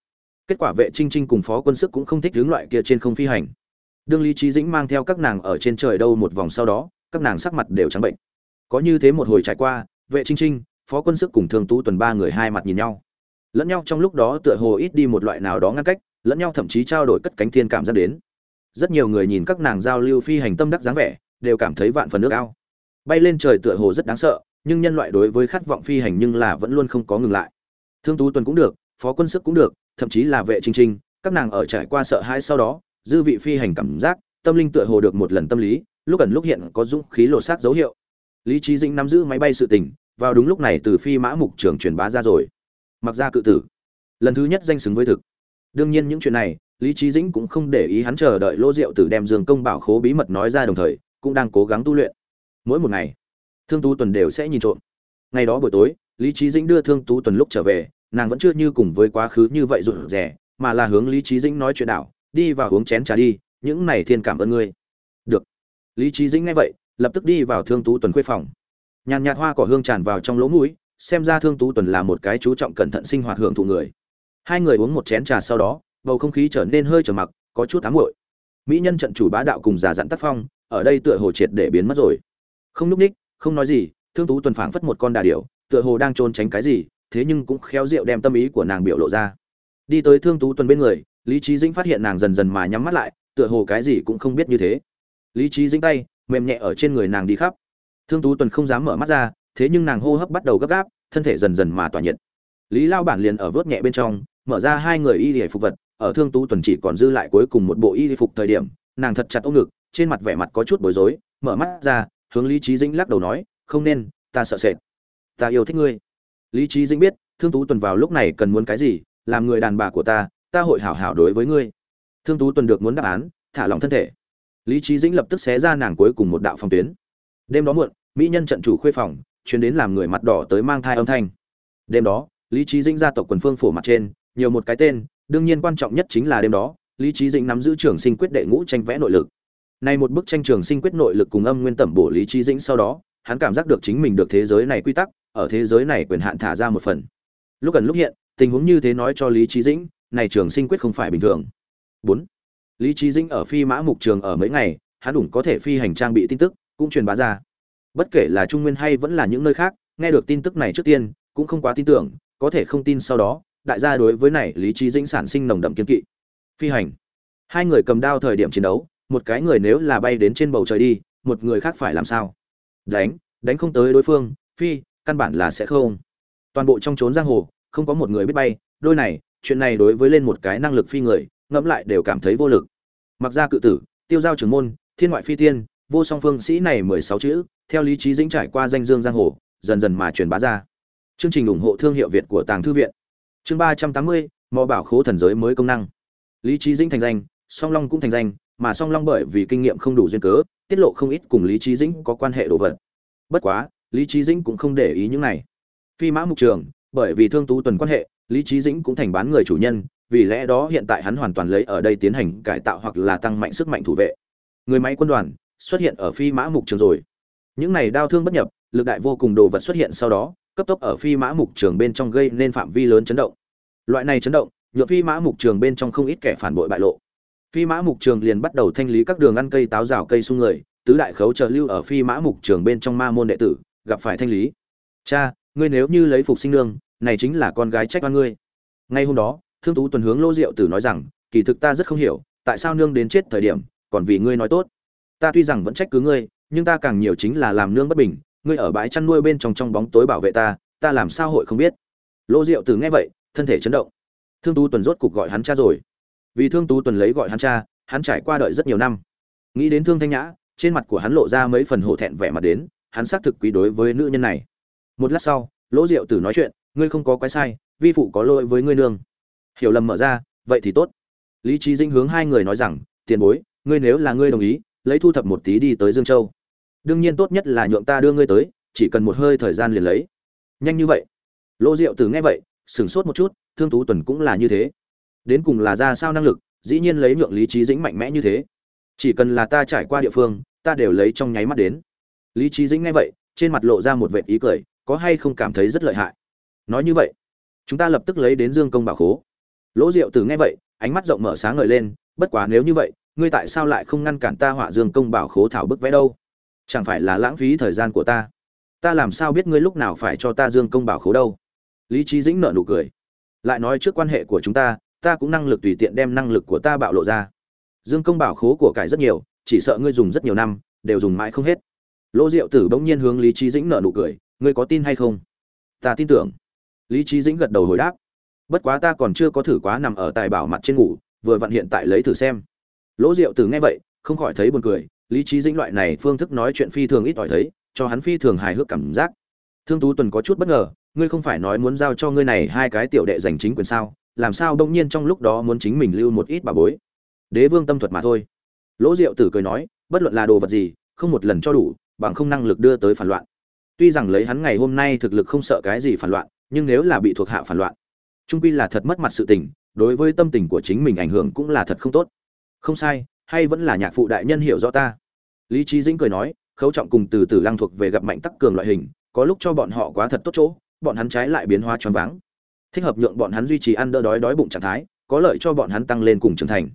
kết quả vệ trinh trinh cùng phó quân sức cũng không thích hướng loại kia trên không phi hành. Đương lý trí dĩnh mang theo các nàng ở trên trời đâu một vòng sau đó, các nàng sắc mặt đều trắng bệnh. Có như thế một hồi trải qua, vệ trinh trinh, phó quân sức cùng thương tú tuần ba người hai mặt nhìn nhau. Lẫn nhau trong lúc đó tựa hồ ít đi một loại nào đó ngăn cách, lẫn nhau thậm chí trao đổi cất cánh thiên cảm giác đến. Rất nhiều người nhìn các nàng giao lưu phi hành tâm đắc dáng vẻ, đều cảm thấy vạn phần nước ao. Bay lên trời tựa hồ rất đáng sợ, nhưng nhân loại đối với khát vọng phi hành nhưng là vẫn luôn không có ngừng lại. Thương tú tuần cũng được phó quân sức cũng được, thậm chí là vệ trinh trinh các nàng ở trải qua sợ hãi sau đó, dư vị phi hành cảm giác, tâm linh tựa hồ được một lần tâm lý, lúc ẩn lúc hiện có dũng khí lột xác dấu hiệu. Lý trí dĩnh nắm giữ máy bay sự tình, vào đúng lúc này từ phi mã mục trưởng truyền bá ra rồi. Mặc ra cự tử. Lần thứ nhất danh xứng với thực. Đương nhiên những chuyện này, lý trí dĩnh cũng không để ý hắn chờ đợi lỗ rượu tử đem dương công bảo khố bí mật nói ra đồng thời, cũng đang cố gắng tu luyện. Mỗi một ngày, thương tú tuần đều sẽ nhìn trộm. Ngày đó buổi tối, lý trí dĩnh đưa thương tú tuần lúc trở về nàng vẫn chưa như cùng với quá khứ như vậy rụt rè, mà là hướng lý trí dĩnh nói chuyện đảo đi vào uống chén trà đi, những này thiên cảm ơn ngươi. Được. Lý trí dĩnh nghe vậy, lập tức đi vào thương tú tuần khuê phòng. Nhàn nhạt hoa cỏ hương tràn vào trong lỗ mũi, xem ra thương tú tuần là một cái chú trọng cẩn thận sinh hoạt hưởng thụ người. Hai người uống một chén trà sau đó, bầu không khí trở nên hơi trở mặc, có chút ám muội. Mỹ nhân trận chủ bá đạo cùng già dặn tác phong, ở đây tựa hồ triệt để biến mất rồi. Không núp ních, không nói gì, thương tú tuần phảng phất một con đà điểu, tựa hồ đang trốn tránh cái gì thế nhưng cũng khéo rượu đem tâm ý của nàng biểu lộ ra. Đi tới thương tú tuần bên người, lý trí dĩnh phát hiện nàng dần dần mà nhắm mắt lại, tựa hồ cái gì cũng không biết như thế. Lý trí dĩnh tay, mềm nhẹ ở trên người nàng đi khắp. Thương tú tuần không dám mở mắt ra, thế nhưng nàng hô hấp bắt đầu gấp gáp, thân thể dần dần mà tỏa nhiệt. Lý lao bản liền ở vớt nhẹ bên trong, mở ra hai người y hề phục vật, ở thương tú tuần chỉ còn dư lại cuối cùng một bộ y phục thời điểm, nàng thật chặt ôm ngực, trên mặt vẻ mặt có chút bối rối, mở mắt ra, hướng lý trí dĩnh lắc đầu nói, không nên, ta sợ sệt. Ta yêu thích ngươi lý trí dĩnh biết, thương tú tuần vào lúc này cần muốn cái gì, làm người đàn bà của ta ta hội hảo hảo đối với ngươi. Thương tú tuần được muốn đáp án, thả lòng thân thể. Lý trí dĩnh lập tức xé ra nàng cuối cùng một đạo phòng tuyến. Đêm đó muộn, mỹ nhân trận chủ khuê phòng, chuyến đến làm người mặt đỏ tới mang thai âm thanh. Đêm đó, lý trí dĩnh gia tộc quần phương phổ mặt trên, nhiều một cái tên, đương nhiên quan trọng nhất chính là đêm đó, lý trí dĩnh nắm giữ trường sinh quyết đệ ngũ tranh vẽ nội lực. Nay một bức tranh trường sinh quyết nội lực cùng âm nguyên tẩm bổ lý trí dĩnh sau đó, hắn cảm giác được chính mình được thế giới này quy tắc ở thế giới này quyền hạn thả ra một phần. Lúc gần lúc hiện, tình huống như thế nói cho lý trí dĩnh, này trường sinh quyết không phải bình thường. Bốn, lý trí dĩnh ở phi mã mục trường ở mấy ngày, hắn đủ có thể phi hành trang bị tin tức, cũng truyền bá ra. Bất kể là trung nguyên hay vẫn là những nơi khác, nghe được tin tức này trước tiên, cũng không quá tin tưởng, có thể không tin sau đó, đại gia đối với này lý trí dĩnh sản sinh nồng đậm kiên kỵ. Phi hành. Hai người cầm đao thời điểm chiến đấu, một cái người nếu là bay đến trên bầu trời đi, một người khác phải làm sao? Đánh đánh không tới đối phương, phi căn bản là sẽ không. Toàn bộ trong trốn giang hồ, không có một người biết bay, đôi này, chuyện này đối với lên một cái năng lực phi người, ngẫm lại đều cảm thấy vô lực. Mặc ra cự tử, tiêu giao trưởng môn, thiên ngoại phi tiên, vô song phương sĩ này mười sáu chữ, theo lý trí dĩnh trải qua danh dương giang hồ, dần dần mà truyền bá ra. Chương trình ủng hộ thương hiệu việt của tàng thư viện. Chương ba trăm tám mươi, mò bảo khố thần giới mới công năng. Lý trí dĩnh thành danh, song long cũng thành danh, mà song long bởi vì kinh nghiệm không đủ duyên cớ, tiết lộ không ít cùng lý trí dĩnh có quan hệ đồ vật. Bất quá lý trí dĩnh cũng không để ý những này. Phi mã mục trường, bởi vì thương tú tuần quan hệ, lý trí dĩnh cũng thành bán người chủ nhân, vì lẽ đó hiện tại hắn hoàn toàn lấy ở đây tiến hành cải tạo hoặc là tăng mạnh sức mạnh thủ vệ. Người máy quân đoàn xuất hiện ở phi mã mục trường rồi. Những này đau thương bất nhập, lực đại vô cùng đồ vật xuất hiện sau đó, cấp tốc ở phi mã mục trường bên trong gây nên phạm vi lớn chấn động. Loại này chấn động nhựa phi mã mục trường bên trong không ít kẻ phản bội bại lộ. Phi mã mục trường liền bắt đầu thanh lý các đường ăn cây, táo rào, cây xung người, tứ đại khấu chờ lưu ở phi mã mục trường bên trong ma môn đệ tử gặp phải thanh lý. Cha, ngươi nếu như lấy phục sinh nương, này chính là con gái trách oan ngươi. Ngay hôm đó, thương tú tuần hướng lô diệu tử nói rằng, kỳ thực ta rất không hiểu, tại sao nương đến chết thời điểm, còn vì ngươi nói tốt. Ta tuy rằng vẫn trách cứ ngươi, nhưng ta càng nhiều chính là làm nương bất bình, ngươi ở bãi chăn nuôi bên trong trong bóng tối bảo vệ ta ta làm sao hội không biết? Lô diệu tử nghe vậy, thân thể chấn động. Thương tú tuần rốt cục gọi hắn cha rồi. Vì thương tú tuần lấy gọi hắn cha, hắn trải qua đợi rất nhiều năm. Nghĩ đến thương thanh nhã, trên mặt của hắn lộ ra mấy phần hổ thẹn vẻ mặt đến hắn xác thực quý đối với nữ nhân này. Một lát sau, lỗ diệu tử nói chuyện, ngươi không có quái sai, vi phụ có lỗi với ngươi nương. Hiểu lầm mở ra, vậy thì tốt. Lý trí dinh hướng hai người nói rằng, tiền bối, ngươi nếu là ngươi đồng ý, lấy thu thập một tí đi tới dương châu. Đương nhiên tốt nhất là nhượng ta đưa ngươi tới, chỉ cần một hơi thời gian liền lấy. Nhanh như vậy. Lỗ diệu tử nghe vậy, sửng sốt một chút, thương tú tuần cũng là như thế. Đến cùng là ra sao năng lực, dĩ nhiên lấy nhượng lý trí dĩnh mạnh mẽ như thế. Chỉ cần là ta trải qua địa phương, ta đều lấy trong nháy mắt đến lý trí dĩnh nghe vậy, trên mặt lộ ra một vệ ý cười, có hay không cảm thấy rất lợi hại? Nói như vậy, chúng ta lập tức lấy đến dương công bảo khố. Lỗ diệu từ nghe vậy, ánh mắt rộng mở sáng ngời lên, bất quá nếu như vậy, ngươi tại sao lại không ngăn cản ta họa dương công bảo khố thảo bức vẽ đâu? Chẳng phải là lãng phí thời gian của ta? Ta làm sao biết ngươi lúc nào phải cho ta dương công bảo khố đâu? Lý trí dĩnh nợ nụ cười. Lại nói trước quan hệ của chúng ta ta cũng năng lực tùy tiện đem năng lực của ta bạo lộ ra. Dương công bảo khố của cải rất nhiều, chỉ sợ ngươi dùng rất nhiều năm, đều dùng mãi không hết lỗ diệu tử bỗng nhiên hướng lý trí dĩnh nợ nụ cười, ngươi có tin hay không? Ta tin tưởng. Lý trí dĩnh gật đầu hồi đáp, bất quá ta còn chưa có thử quá nằm ở tài bảo mặt trên ngủ, vừa vặn hiện tại lấy thử xem. Lỗ diệu tử nghe vậy, không khỏi thấy buồn cười, lý trí dĩnh loại này phương thức nói chuyện phi thường ít ỏi thấy, cho hắn phi thường hài hước cảm giác. Thương tú tuần có chút bất ngờ, ngươi không phải nói muốn giao cho ngươi này hai cái tiểu đệ giành chính quyền sao, làm sao đông nhiên trong lúc đó muốn chính mình lưu một ít bà bối? Đế vương tâm thuật mà thôi. Lỗ diệu tử cười nói, bất luận là đồ vật gì, không một lần cho đủ bằng không năng lực đưa tới phản loạn. Tuy rằng lấy hắn ngày hôm nay thực lực không sợ cái gì phản loạn, nhưng nếu là bị thuộc hạ phản loạn, trung quy là thật mất mặt sự tình, đối với tâm tình của chính mình ảnh hưởng cũng là thật không tốt. Không sai, hay vẫn là nhạc phụ đại nhân hiểu rõ ta. Lý trí dĩnh cười nói, khấu trọng cùng từ từ lăng thuộc về gặp mạnh tắc cường loại hình, có lúc cho bọn họ quá thật tốt chỗ, bọn hắn trái lại biến hóa choáng váng. Thích hợp nhượng bọn hắn duy trì ăn đỡ đói đói bụng trạng thái, có lợi cho bọn hắn tăng lên cùng trưởng thành.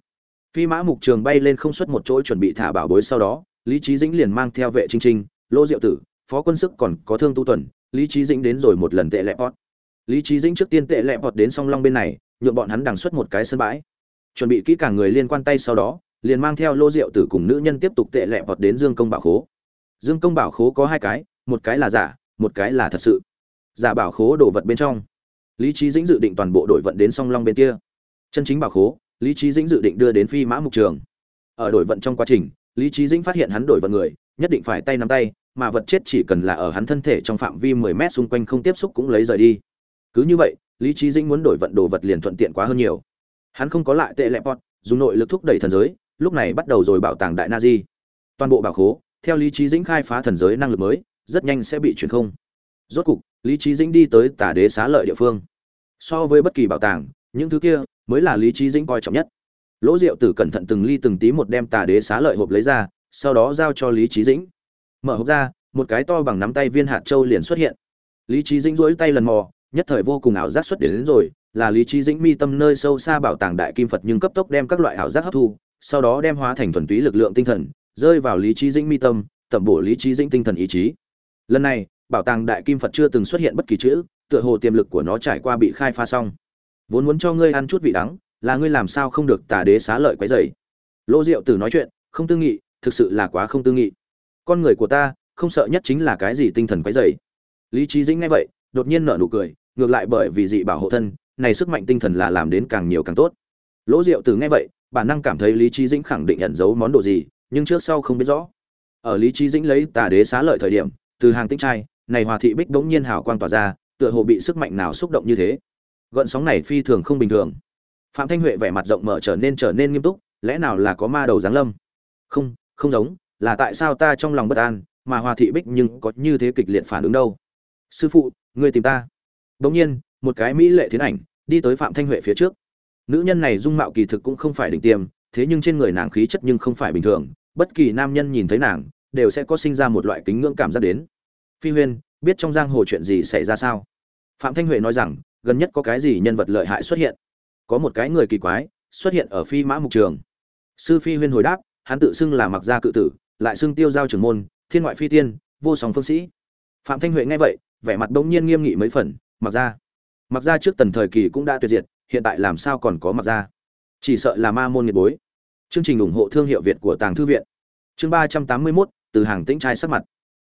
Phi mã mục trường bay lên không xuất một chỗ chuẩn bị thả bảo bối sau đó lý trí dĩnh liền mang theo vệ trinh trinh, lô diệu tử, phó quân sức còn có thương tu tuần, lý trí dĩnh đến rồi một lần tệ lẹp bọt. lý trí dĩnh trước tiên tệ lẹp bọt đến song long bên này nhuộm bọn hắn đằng xuất một cái sân bãi. Chuẩn bị kỹ cả người liên quan tay sau đó, liền mang theo lô diệu tử cùng nữ nhân tiếp tục tệ lẹ pot đến dương công bảo khố. Dương công bảo khố có hai cái, một cái là giả, một cái là thật sự. Giả bảo khố đổ vật bên trong. Lý trí dĩnh dự định toàn bộ đội vận đến song long bên kia. Chân chính bảo khố, lý trí dĩnh dự định đưa đến phi mã mục trường. Ở đổi vận trong quá trình lý trí dĩnh phát hiện hắn đổi vận người, nhất định phải tay nắm tay, mà vật chết chỉ cần là ở hắn thân thể trong phạm vi 10 mét xung quanh không tiếp xúc cũng lấy rời đi. Cứ như vậy, lý trí dĩnh muốn đổi vận đồ vật liền thuận tiện quá hơn nhiều. Hắn không có lại tệ lẹp bọt dùng nội lực thúc đẩy thần giới, lúc này bắt đầu rồi bảo tàng đại na di toàn bộ bảo khố, theo lý trí dĩnh khai phá thần giới năng lực mới, rất nhanh sẽ bị chuyển không. Rốt cục, lý trí dĩnh đi tới tả đế xá lợi địa phương. So với bất kỳ bảo tàng, những thứ kia mới là lý trí dĩnh coi trọng nhất lỗ diệu tử cẩn thận từng ly từng tí một đem tà đế xá lợi hộp lấy ra sau đó giao cho lý trí dĩnh. Mở hộp ra một cái to bằng nắm tay viên hạt châu liền xuất hiện. Lý trí dĩnh rỗi tay lần mò nhất thời vô cùng ảo giác xuất đến, đến rồi là lý trí dĩnh mi tâm nơi sâu xa bảo tàng đại kim phật nhưng cấp tốc đem các loại ảo giác hấp thu sau đó đem hóa thành thuần túy lực lượng tinh thần rơi vào lý trí dĩnh mi tâm tẩm bổ lý trí dĩnh tinh thần ý chí. Lần này bảo tàng đại kim phật chưa từng xuất hiện bất kỳ chữ tựa hồ tiềm lực của nó trải qua bị khai phá xong. Vốn muốn cho ngươi ăn chút vị đắng là ngươi làm sao không được tà đế xá lợi quấy dày lỗ diệu tử nói chuyện, không tư nghị, thực sự là quá không tư nghị. Con người của ta, không sợ nhất chính là cái gì tinh thần quấy dày lý trí dĩnh nghe vậy, đột nhiên nở nụ cười, ngược lại bởi vì dị bảo hộ thân, này sức mạnh tinh thần là làm đến càng nhiều càng tốt. Lỗ diệu tử nghe vậy, bản năng cảm thấy lý trí dĩnh khẳng định nhận dấu món đồ gì, nhưng trước sau không biết rõ. Ở lý trí dĩnh lấy tà đế xá lợi thời điểm, từ hàng tinh trai, này hòa thị bích bỗng nhiên hào quang tỏa ra, tựa hồ bị sức mạnh nào xúc động như thế. Gợn sóng này phi thường không bình thường phạm thanh huệ vẻ mặt rộng mở trở nên trở nên nghiêm túc, lẽ nào là có ma đầu giáng lâm? Không không giống, là tại sao ta trong lòng bất an, mà hòa thị bích nhưng có như thế kịch liệt phản ứng đâu? Sư phụ người tìm ta. Bỗng nhiên, một cái mỹ lệ thiến ảnh đi tới phạm thanh huệ phía trước. Nữ nhân này dung mạo kỳ thực cũng không phải đỉnh tiêm, thế nhưng trên người nàng khí chất nhưng không phải bình thường, bất kỳ nam nhân nhìn thấy nàng, đều sẽ có sinh ra một loại kính ngưỡng cảm giác đến. Phi huyên, biết trong giang hồ chuyện gì xảy ra sao? Phạm thanh huệ nói rằng, gần nhất có cái gì nhân vật lợi hại xuất hiện? Có một cái người kỳ quái, xuất hiện ở phi mã mục trường. Sư phi huyên hồi đáp, hắn tự xưng là mặc gia cự tử, lại xưng tiêu giao trưởng môn, thiên ngoại phi tiên, vô song phương sĩ. Phạm thanh huệ nghe vậy, vẻ mặt bỗng nhiên nghiêm nghị mấy phần, mặc gia mặc gia trước tần thời kỳ cũng đã tuyệt diệt, hiện tại làm sao còn có mặc gia? Chỉ sợ là ma môn nghiệt bối. Chương trình ủng hộ thương hiệu việt của tàng thư viện. Chương ba trăm tám mươi mốt, từ hàng tĩnh trai sắc mặt.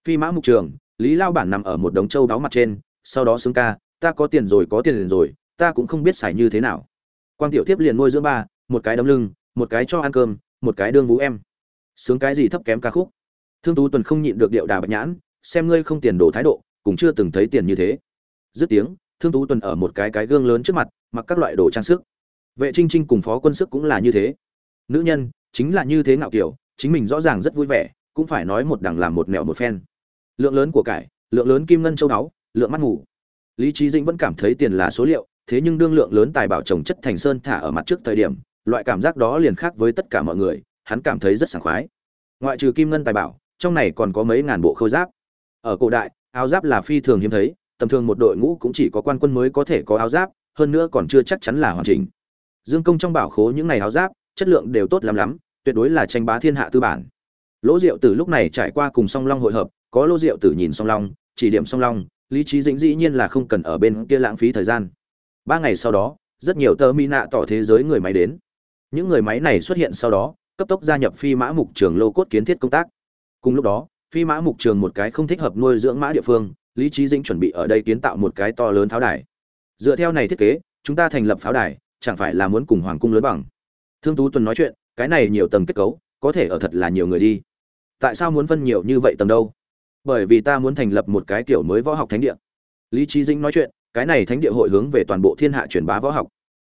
Phi mã mục trường, lý lao bản nằm ở một đống châu đáo mặt trên, sau đó xưng ca, ta có tiền rồi, có tiền rồi, ta cũng không biết xài như thế nào quang tiểu tiếp liền nuôi dưỡng ba, một cái đấm lưng, một cái cho ăn cơm, một cái đương vũ em. Sướng cái gì thấp kém ca khúc. Thương tú tuần không nhịn được điệu đà bạch nhãn, xem ngươi không tiền đồ thái độ, cũng chưa từng thấy tiền như thế. Dứt tiếng, thương tú tuần ở một cái cái gương lớn trước mặt, mặc các loại đồ trang sức. Vệ trinh trinh cùng phó quân sức cũng là như thế. Nữ nhân, chính là như thế ngạo kiểu, chính mình rõ ràng rất vui vẻ, cũng phải nói một đằng làm một nẻo một phen. Lượng lớn của cải, lượng lớn kim ngân châu đáo, lượng mắt ngủ lý trí dĩnh vẫn cảm thấy tiền là số liệu thế nhưng đương lượng lớn tài bảo trồng chất thành sơn thả ở mặt trước thời điểm, loại cảm giác đó liền khác với tất cả mọi người, hắn cảm thấy rất sảng khoái. Ngoại trừ kim ngân tài bảo, trong này còn có mấy ngàn bộ khôi giáp. Ở cổ đại, áo giáp là phi thường hiếm thấy, tầm thường một đội ngũ cũng chỉ có quan quân mới có thể có áo giáp, hơn nữa còn chưa chắc chắn là hoàn chỉnh. Dương công trong bảo khố những này áo giáp, chất lượng đều tốt lắm lắm, tuyệt đối là tranh bá thiên hạ tư bản. Lỗ diệu Tử lúc này trải qua cùng song long hội hợp, có lỗ diệu tử nhìn song long, chỉ điểm song long, lý trí dĩnh dĩ nhiên là không cần ở bên kia lãng phí thời gian ba ngày sau đó, rất nhiều tơ mỹ nạ tỏ thế giới người máy đến. Những người máy này xuất hiện sau đó, cấp tốc gia nhập phi mã mục trường lô cốt kiến thiết công tác. Cùng lúc đó, phi mã mục trường một cái không thích hợp nuôi dưỡng mã địa phương, lý trí dĩnh chuẩn bị ở đây kiến tạo một cái to lớn pháo đài. Dựa theo này thiết kế, chúng ta thành lập pháo đài, chẳng phải là muốn cùng hoàng cung lớn bằng. Thương tú tuần nói chuyện, cái này nhiều tầng kết cấu, có thể ở thật là nhiều người đi. Tại sao muốn phân nhiều như vậy tầng đâu? Bởi vì ta muốn thành lập một cái kiểu mới võ học thánh địa. Lý trí dĩnh nói chuyện cái này thánh địa hội hướng về toàn bộ thiên hạ truyền bá võ học,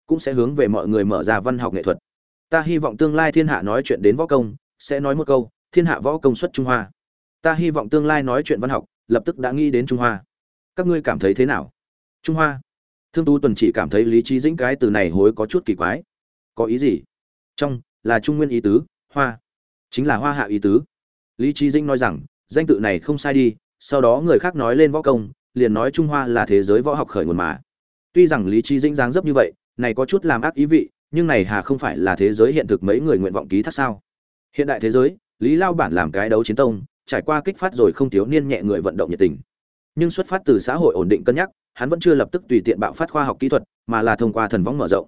cũng sẽ hướng về mọi người mở ra văn học nghệ thuật. Ta hy vọng tương lai thiên hạ nói chuyện đến võ công, sẽ nói một câu, thiên hạ võ công xuất trung hoa. Ta hy vọng tương lai nói chuyện văn học, lập tức đã nghĩ đến trung hoa. Các ngươi cảm thấy thế nào? Trung hoa. Thương tú tuần chỉ cảm thấy lý trí dĩnh cái từ này hối có chút kỳ quái. Có ý gì? Trong, là trung nguyên ý tứ, hoa. Chính là hoa hạ ý tứ. Lý trí dĩnh nói rằng, danh tự này không sai đi, sau đó người khác nói lên võ công liền nói trung hoa là thế giới võ học khởi nguồn mà. Tuy rằng lý trí dĩnh dáng dấp như vậy, này có chút làm ác ý vị, nhưng này hà không phải là thế giới hiện thực mấy người nguyện vọng ký thác sao? Hiện đại thế giới, lý lao bản làm cái đấu chiến tông, trải qua kích phát rồi không thiếu niên nhẹ người vận động nhiệt tình. Nhưng xuất phát từ xã hội ổn định cân nhắc, hắn vẫn chưa lập tức tùy tiện bạo phát khoa học kỹ thuật, mà là thông qua thần võng mở rộng.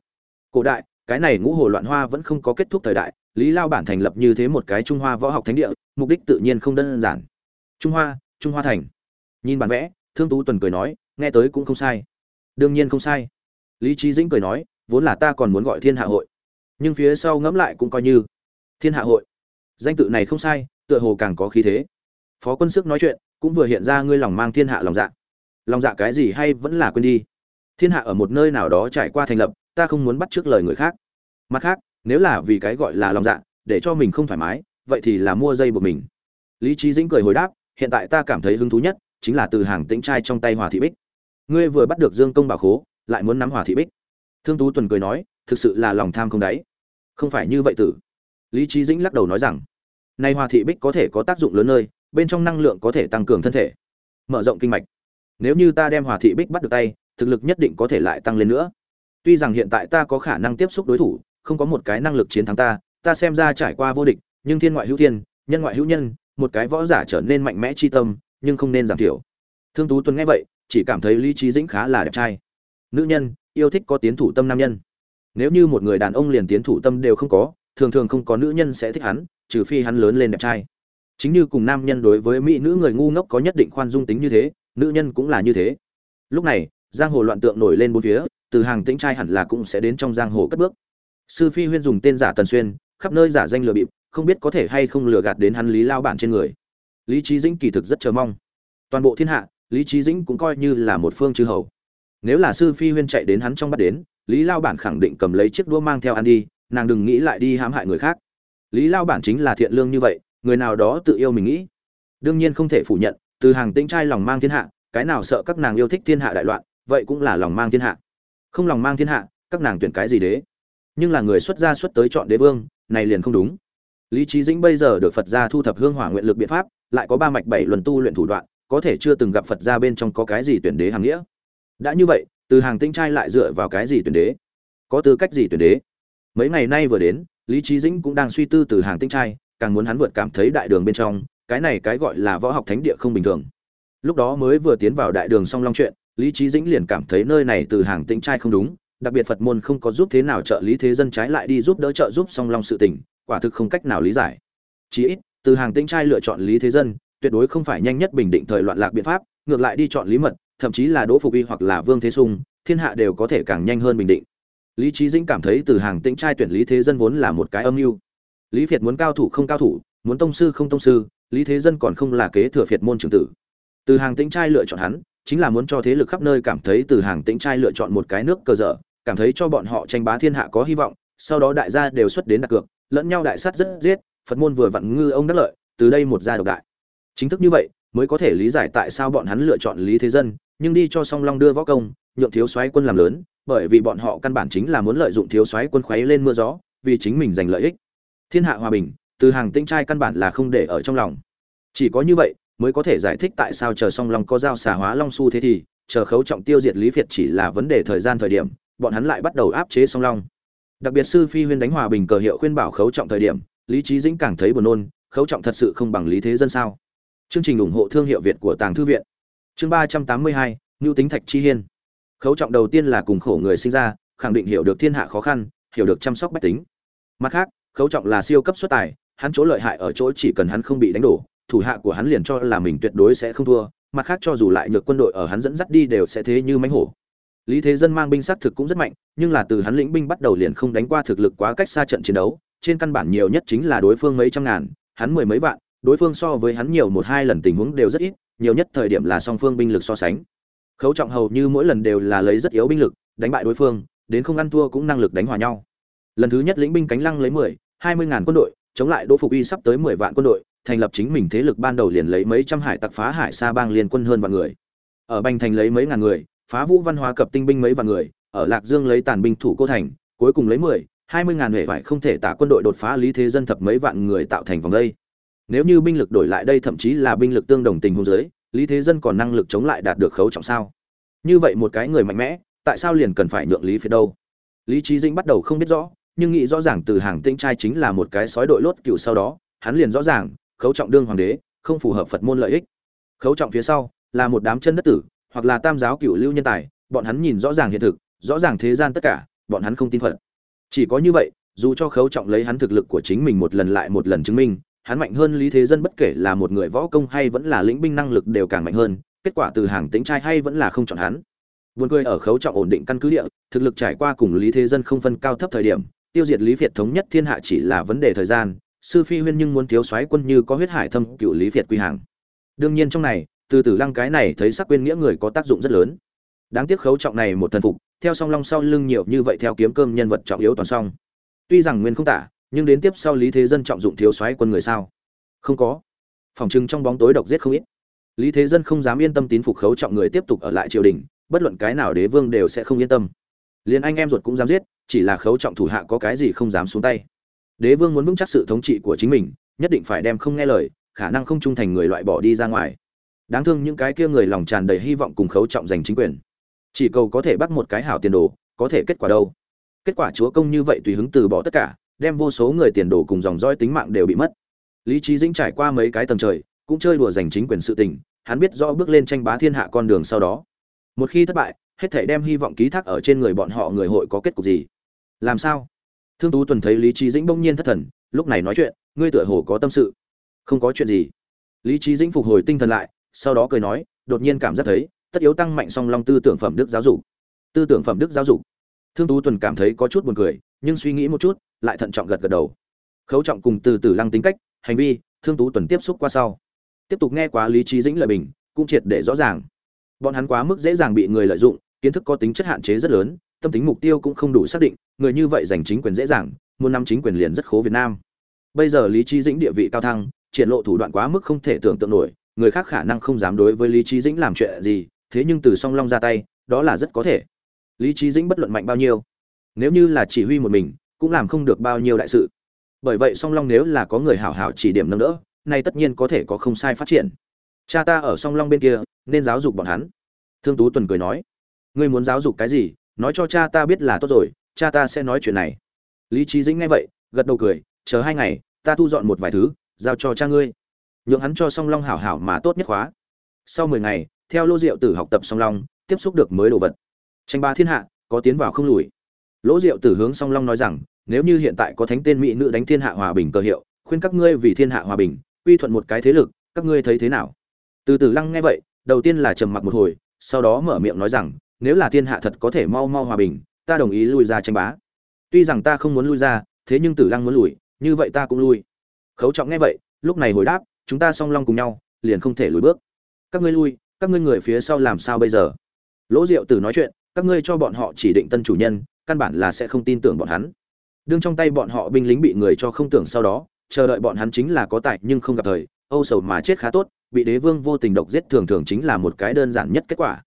Cổ đại, cái này ngũ hồ loạn hoa vẫn không có kết thúc thời đại, lý lao bản thành lập như thế một cái trung hoa võ học thánh địa, mục đích tự nhiên không đơn giản. Trung hoa trung hoa thành. Nhìn bản vẽ thương tú tuần cười nói, nghe tới cũng không sai. Đương nhiên không sai. Lý trí dĩnh cười nói, vốn là ta còn muốn gọi thiên hạ hội, nhưng phía sau ngẫm lại cũng coi như thiên hạ hội. Danh tự này không sai, tựa hồ càng có khí thế. Phó quân sức nói chuyện, cũng vừa hiện ra ngươi lòng mang thiên hạ lòng dạ. Lòng dạ cái gì hay vẫn là quên đi. Thiên hạ ở một nơi nào đó trải qua thành lập, ta không muốn bắt trước lời người khác. Mặt khác, nếu là vì cái gọi là lòng dạ để cho mình không thoải mái, vậy thì là mua dây buộc mình. Lý trí dĩnh cười hồi đáp, hiện tại ta cảm thấy hứng thú nhất chính là từ hàng tĩnh trai trong tay hòa thị bích. Ngươi vừa bắt được dương công bảo khố, lại muốn nắm hòa thị bích. Thương tú tuần cười nói, thực sự là lòng tham không đáy. Không phải như vậy tử. Lý trí dĩnh lắc đầu nói rằng nay hòa thị bích có thể có tác dụng lớn nơi, bên trong năng lượng có thể tăng cường thân thể. Mở rộng kinh mạch. Nếu như ta đem hòa thị bích bắt được tay, thực lực nhất định có thể lại tăng lên nữa. Tuy rằng hiện tại ta có khả năng tiếp xúc đối thủ, không có một cái năng lực chiến thắng ta ta xem ra trải qua vô địch, nhưng thiên ngoại hữu thiên, nhân ngoại hữu nhân, một cái võ giả trở nên mạnh mẽ chi tâm nhưng không nên giảm thiểu. Thương tú tuấn nghe vậy, chỉ cảm thấy lý trí dĩnh khá là đẹp trai. Nữ nhân, yêu thích có tiến thủ tâm nam nhân. Nếu như một người đàn ông liền tiến thủ tâm đều không có, thường thường không có nữ nhân sẽ thích hắn, trừ phi hắn lớn lên đẹp trai. Chính như cùng nam nhân đối với mỹ nữ người ngu ngốc có nhất định khoan dung tính như thế, nữ nhân cũng là như thế. Lúc này, giang hồ loạn tượng nổi lên bốn phía, từ hàng tĩnh trai hẳn là cũng sẽ đến trong giang hồ cất bước. Sư phi huyên dùng tên giả tần xuyên, khắp nơi giả danh lừa bịp, không biết có thể hay không lừa gạt đến hắn lý lao bản trên người lý trí dĩnh kỳ thực rất chờ mong. Toàn bộ thiên hạ, lý trí dĩnh cũng coi như là một phương chư hầu. Nếu là sư phi huyên chạy đến hắn trong bắt đến, lý lao bản khẳng định cầm lấy chiếc đũa mang theo ăn đi, nàng đừng nghĩ lại đi hãm hại người khác. Lý lao bản chính là thiện lương như vậy, người nào đó tự yêu mình nghĩ. Đương nhiên không thể phủ nhận, từ hàng tĩnh trai lòng mang thiên hạ, cái nào sợ các nàng yêu thích thiên hạ đại loạn, vậy cũng là lòng mang thiên hạ. Không lòng mang thiên hạ, các nàng tuyển cái gì đế? Nhưng là người xuất gia xuất tới chọn đế vương, này liền không đúng. Lý trí dĩnh bây giờ được phật gia thu thập hương hỏa nguyện lực biện pháp lại có ba mạch bảy luân tu luyện thủ đoạn, có thể chưa từng gặp phật gia bên trong có cái gì tuyển đế hàng nghĩa. Đã như vậy, từ hàng tinh trai lại dựa vào cái gì tuyển đế? Có tư cách gì tuyển đế? Mấy ngày nay vừa đến, lý trí dĩnh cũng đang suy tư từ hàng tinh trai, càng muốn hắn vượt cảm thấy đại đường bên trong, cái này cái gọi là võ học thánh địa không bình thường. Lúc đó mới vừa tiến vào đại đường song long chuyện, lý trí dĩnh liền cảm thấy nơi này từ hàng tinh trai không đúng, đặc biệt phật môn không có giúp thế nào trợ lý thế dân trái lại đi giúp đỡ trợ giúp song long sự tình, quả thực không cách nào lý giải. Chí ít từ hàng tinh trai lựa chọn lý thế dân, tuyệt đối không phải nhanh nhất bình định thời loạn lạc biện pháp, ngược lại đi chọn lý mật, thậm chí là đỗ phục y hoặc là vương thế sung, thiên hạ đều có thể càng nhanh hơn bình định. Lý trí dĩnh cảm thấy từ hàng tĩnh trai tuyển lý thế dân vốn là một cái âm mưu. Lý việt muốn cao thủ không cao thủ, muốn tông sư không tông sư, lý thế dân còn không là kế thừa phiệt môn trưởng tử. Từ hàng tĩnh trai lựa chọn hắn, chính là muốn cho thế lực khắp nơi cảm thấy từ hàng tĩnh trai lựa chọn một cái nước cờ dở, cảm thấy cho bọn họ tranh bá thiên hạ có hy vọng, sau đó đại gia đều xuất đến đặt cược, lẫn nhau đại sát rất giết phật môn vừa vặn ngư ông đắc lợi, từ đây một gia độc đại. Chính thức như vậy, mới có thể lý giải tại sao bọn hắn lựa chọn lý thế dân, nhưng đi cho song long đưa võ công, nhượng thiếu soái quân làm lớn, bởi vì bọn họ căn bản chính là muốn lợi dụng thiếu soái quân khuấy lên mưa gió, vì chính mình giành lợi ích. Thiên hạ hòa bình, từ hàng tinh trai căn bản là không để ở trong lòng. Chỉ có như vậy, mới có thể giải thích tại sao chờ song long có giao xà hóa long su thế thì, chờ khấu trọng tiêu diệt lý việt chỉ là vấn đề thời gian thời điểm, bọn hắn lại bắt đầu áp chế song long. Đặc biệt sư phi huyên đánh hòa bình cờ hiệu khuyên bảo khấu trọng thời điểm lý trí dĩnh càng thấy buồn nôn, khấu trọng thật sự không bằng lý thế dân sao? Chương trình ủng hộ thương hiệu việt của tàng thư viện. Chương ba trăm tám mươi hai ngưu tính thạch chi hiên. Khấu trọng đầu tiên là cùng khổ người sinh ra, khẳng định hiểu được thiên hạ khó khăn, hiểu được chăm sóc bách tính. Mặt khác, khấu trọng là siêu cấp xuất tài, hắn chỗ lợi hại ở chỗ chỉ cần hắn không bị đánh đổ, thủ hạ của hắn liền cho là mình tuyệt đối sẽ không thua, mặt khác cho dù lại nhược quân đội ở hắn dẫn dắt đi đều sẽ thế như mánh hổ. Lý thế dân mang binh sát thực cũng rất mạnh, nhưng là từ hắn lĩnh binh bắt đầu liền không đánh qua thực lực quá cách xa trận chiến đấu trên căn bản nhiều nhất chính là đối phương mấy trăm ngàn, hắn mười mấy vạn, đối phương so với hắn nhiều một hai lần tình huống đều rất ít, nhiều nhất thời điểm là song phương binh lực so sánh. Khấu trọng hầu như mỗi lần đều là lấy rất yếu binh lực, đánh bại đối phương, đến không ăn thua cũng năng lực đánh hòa nhau. Lần thứ nhất lĩnh binh cánh lăng lấy mười, hai mươi ngàn quân đội, chống lại đỗ phục y sắp tới mười vạn quân đội, thành lập chính mình thế lực ban đầu liền lấy mấy trăm hải tặc phá hải xa bang liên quân hơn vạn người. Ở bành thành lấy mấy ngàn người, phá vũ văn hóa cập tinh binh mấy vạn người, ở lạc dương lấy tàn binh thủ cô thành, cuối cùng lấy mười hai mươi ngàn huệ vải không thể tả quân đội đột phá lý thế dân thập mấy vạn người tạo thành vòng đây. Nếu như binh lực đổi lại đây thậm chí là binh lực tương đồng tình huống giới lý thế dân còn năng lực chống lại đạt được khấu trọng sao? Như vậy một cái người mạnh mẽ, tại sao liền cần phải nhượng lý phía đâu? Lý trí dĩnh bắt đầu không biết rõ, nhưng nghĩ rõ ràng từ hàng tĩnh trai chính là một cái sói đội lốt cựu sau đó, hắn liền rõ ràng, khấu trọng đương hoàng đế, không phù hợp phật môn lợi ích. Khấu trọng phía sau, là một đám chân đất tử, hoặc là tam giáo cựu lưu nhân tài, bọn hắn nhìn rõ ràng hiện thực, rõ ràng thế gian tất cả, bọn hắn không tin phật chỉ có như vậy, dù cho khấu trọng lấy hắn thực lực của chính mình một lần lại một lần chứng minh, hắn mạnh hơn lý thế dân bất kể là một người võ công hay vẫn là lĩnh binh năng lực đều càng mạnh hơn, kết quả từ hàng tính trai hay vẫn là không chọn hắn. Buồn cười ở khấu trọng ổn định căn cứ địa, thực lực trải qua cùng lý thế dân không phân cao thấp thời điểm, tiêu diệt lý việt thống nhất thiên hạ chỉ là vấn đề thời gian, sư phi huyên nhưng muốn thiếu soái quân như có huyết hải thâm cựu lý việt quy hàng. Đương nhiên trong này, từ tử lăng cái này thấy sắc quên nghĩa người có tác dụng rất lớn. Đáng tiếc khấu trọng này một thần phục theo song long sau lưng nhiều như vậy theo kiếm cơm nhân vật trọng yếu toàn song. Tuy rằng nguyên không tả, nhưng đến tiếp sau lý thế dân trọng dụng thiếu soái quân người sao? Không có. Phòng trưng trong bóng tối độc giết không ít. Lý thế dân không dám yên tâm tín phục khấu trọng người tiếp tục ở lại triều đình, bất luận cái nào đế vương đều sẽ không yên tâm. Liền anh em ruột cũng dám giết, chỉ là khấu trọng thủ hạ có cái gì không dám xuống tay. Đế vương muốn vững chắc sự thống trị của chính mình, nhất định phải đem không nghe lời, khả năng không trung thành người loại bỏ đi ra ngoài. Đáng thương những cái kia người lòng tràn đầy hy vọng cùng khấu trọng giành chính quyền chỉ cầu có thể bắt một cái hảo tiền đồ, có thể kết quả đâu? Kết quả chúa công như vậy tùy hứng từ bỏ tất cả, đem vô số người tiền đồ cùng dòng dõi tính mạng đều bị mất. Lý trí dĩnh trải qua mấy cái tầng trời, cũng chơi đùa giành chính quyền sự tình, hắn biết rõ bước lên tranh bá thiên hạ con đường sau đó. Một khi thất bại, hết thể đem hy vọng ký thác ở trên người bọn họ người hội có kết cục gì? Làm sao? Thương tú tuần thấy lý trí dĩnh bỗng nhiên thất thần, lúc này nói chuyện, ngươi tựa hồ có tâm sự. Không có chuyện gì. Lý trí dĩnh phục hồi tinh thần lại, sau đó cười nói, đột nhiên cảm giác thấy tất yếu tăng mạnh song long tư tưởng phẩm đức giáo dục. Tư tưởng phẩm đức giáo dục. Thương tú tuần cảm thấy có chút buồn cười, nhưng suy nghĩ một chút, lại thận trọng gật gật đầu. Khấu trọng cùng từ từ lăng tính cách, hành vi, thương tú tuần tiếp xúc qua sau. Tiếp tục nghe quá lý trí dĩnh lời bình, cũng triệt để rõ ràng. Bọn hắn quá mức dễ dàng bị người lợi dụng, kiến thức có tính chất hạn chế rất lớn, tâm tính mục tiêu cũng không đủ xác định, người như vậy giành chính quyền dễ dàng, muốn nắm chính quyền liền rất khố việt nam. Bây giờ lý trí dĩnh địa vị cao thăng, triển lộ thủ đoạn quá mức không thể tưởng tượng nổi, người khác khả năng không dám đối với lý trí dĩnh làm chuyện gì thế nhưng từ song long ra tay, đó là rất có thể. Lý trí dĩnh bất luận mạnh bao nhiêu, nếu như là chỉ huy một mình, cũng làm không được bao nhiêu đại sự. Bởi vậy song long nếu là có người hảo hảo chỉ điểm nâng đỡ nay tất nhiên có thể có không sai phát triển. Cha ta ở song long bên kia, nên giáo dục bọn hắn. Thương tú tuần cười nói, ngươi muốn giáo dục cái gì, nói cho cha ta biết là tốt rồi, cha ta sẽ nói chuyện này. Lý trí dĩnh nghe vậy, gật đầu cười, chờ hai ngày, ta thu dọn một vài thứ, giao cho cha ngươi. Nhượng hắn cho song long hảo hảo mà tốt nhất khóa. Sau mười ngày theo lô diệu tử học tập song long, tiếp xúc được mới đồ vật. Tranh ba thiên hạ, có tiến vào không lùi. Lỗ diệu tử hướng song long nói rằng, nếu như hiện tại có thánh tên mỹ nữ đánh thiên hạ hòa bình cơ hiệu, khuyên các ngươi vì thiên hạ hòa bình, quy thuận một cái thế lực, các ngươi thấy thế nào? Từ từ lăng nghe vậy, đầu tiên là trầm mặc một hồi, sau đó mở miệng nói rằng, nếu là thiên hạ thật có thể mau mau hòa bình, ta đồng ý lui ra tranh bá. Tuy rằng ta không muốn lui ra, thế nhưng tử lăng muốn lùi, như vậy ta cũng lui. Khấu trọng nghe vậy, lúc này hồi đáp, chúng ta song long cùng nhau, liền không thể lùi bước. Các ngươi lui các ngươi người phía sau làm sao bây giờ? Lỗ diệu tử nói chuyện, các ngươi cho bọn họ chỉ định tân chủ nhân, căn bản là sẽ không tin tưởng bọn hắn. Đương trong tay bọn họ binh lính bị người cho không tưởng sau đó, chờ đợi bọn hắn chính là có tài nhưng không gặp thời, âu sầu mà chết khá tốt, bị đế vương vô tình độc giết thường thường chính là một cái đơn giản nhất kết quả.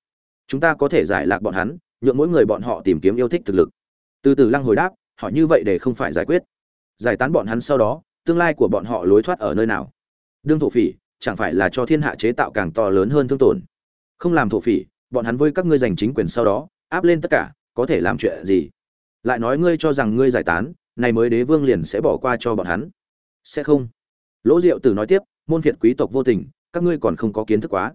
Chúng ta có thể giải lạc bọn hắn, nhượng mỗi người bọn họ tìm kiếm yêu thích thực lực. Từ từ lăng hồi đáp, họ như vậy để không phải giải quyết. Giải tán bọn hắn sau đó, tương lai của bọn họ lối thoát ở nơi nào? Đương thổ phỉ chẳng phải là cho thiên hạ chế tạo càng to lớn hơn thương tổn. Không làm thổ phỉ, bọn hắn với các ngươi giành chính quyền sau đó, áp lên tất cả, có thể làm chuyện gì? Lại nói ngươi cho rằng ngươi giải tán, này mới đế vương liền sẽ bỏ qua cho bọn hắn. Sẽ không. Lỗ diệu tử nói tiếp, môn phiệt quý tộc vô tình, các ngươi còn không có kiến thức quá.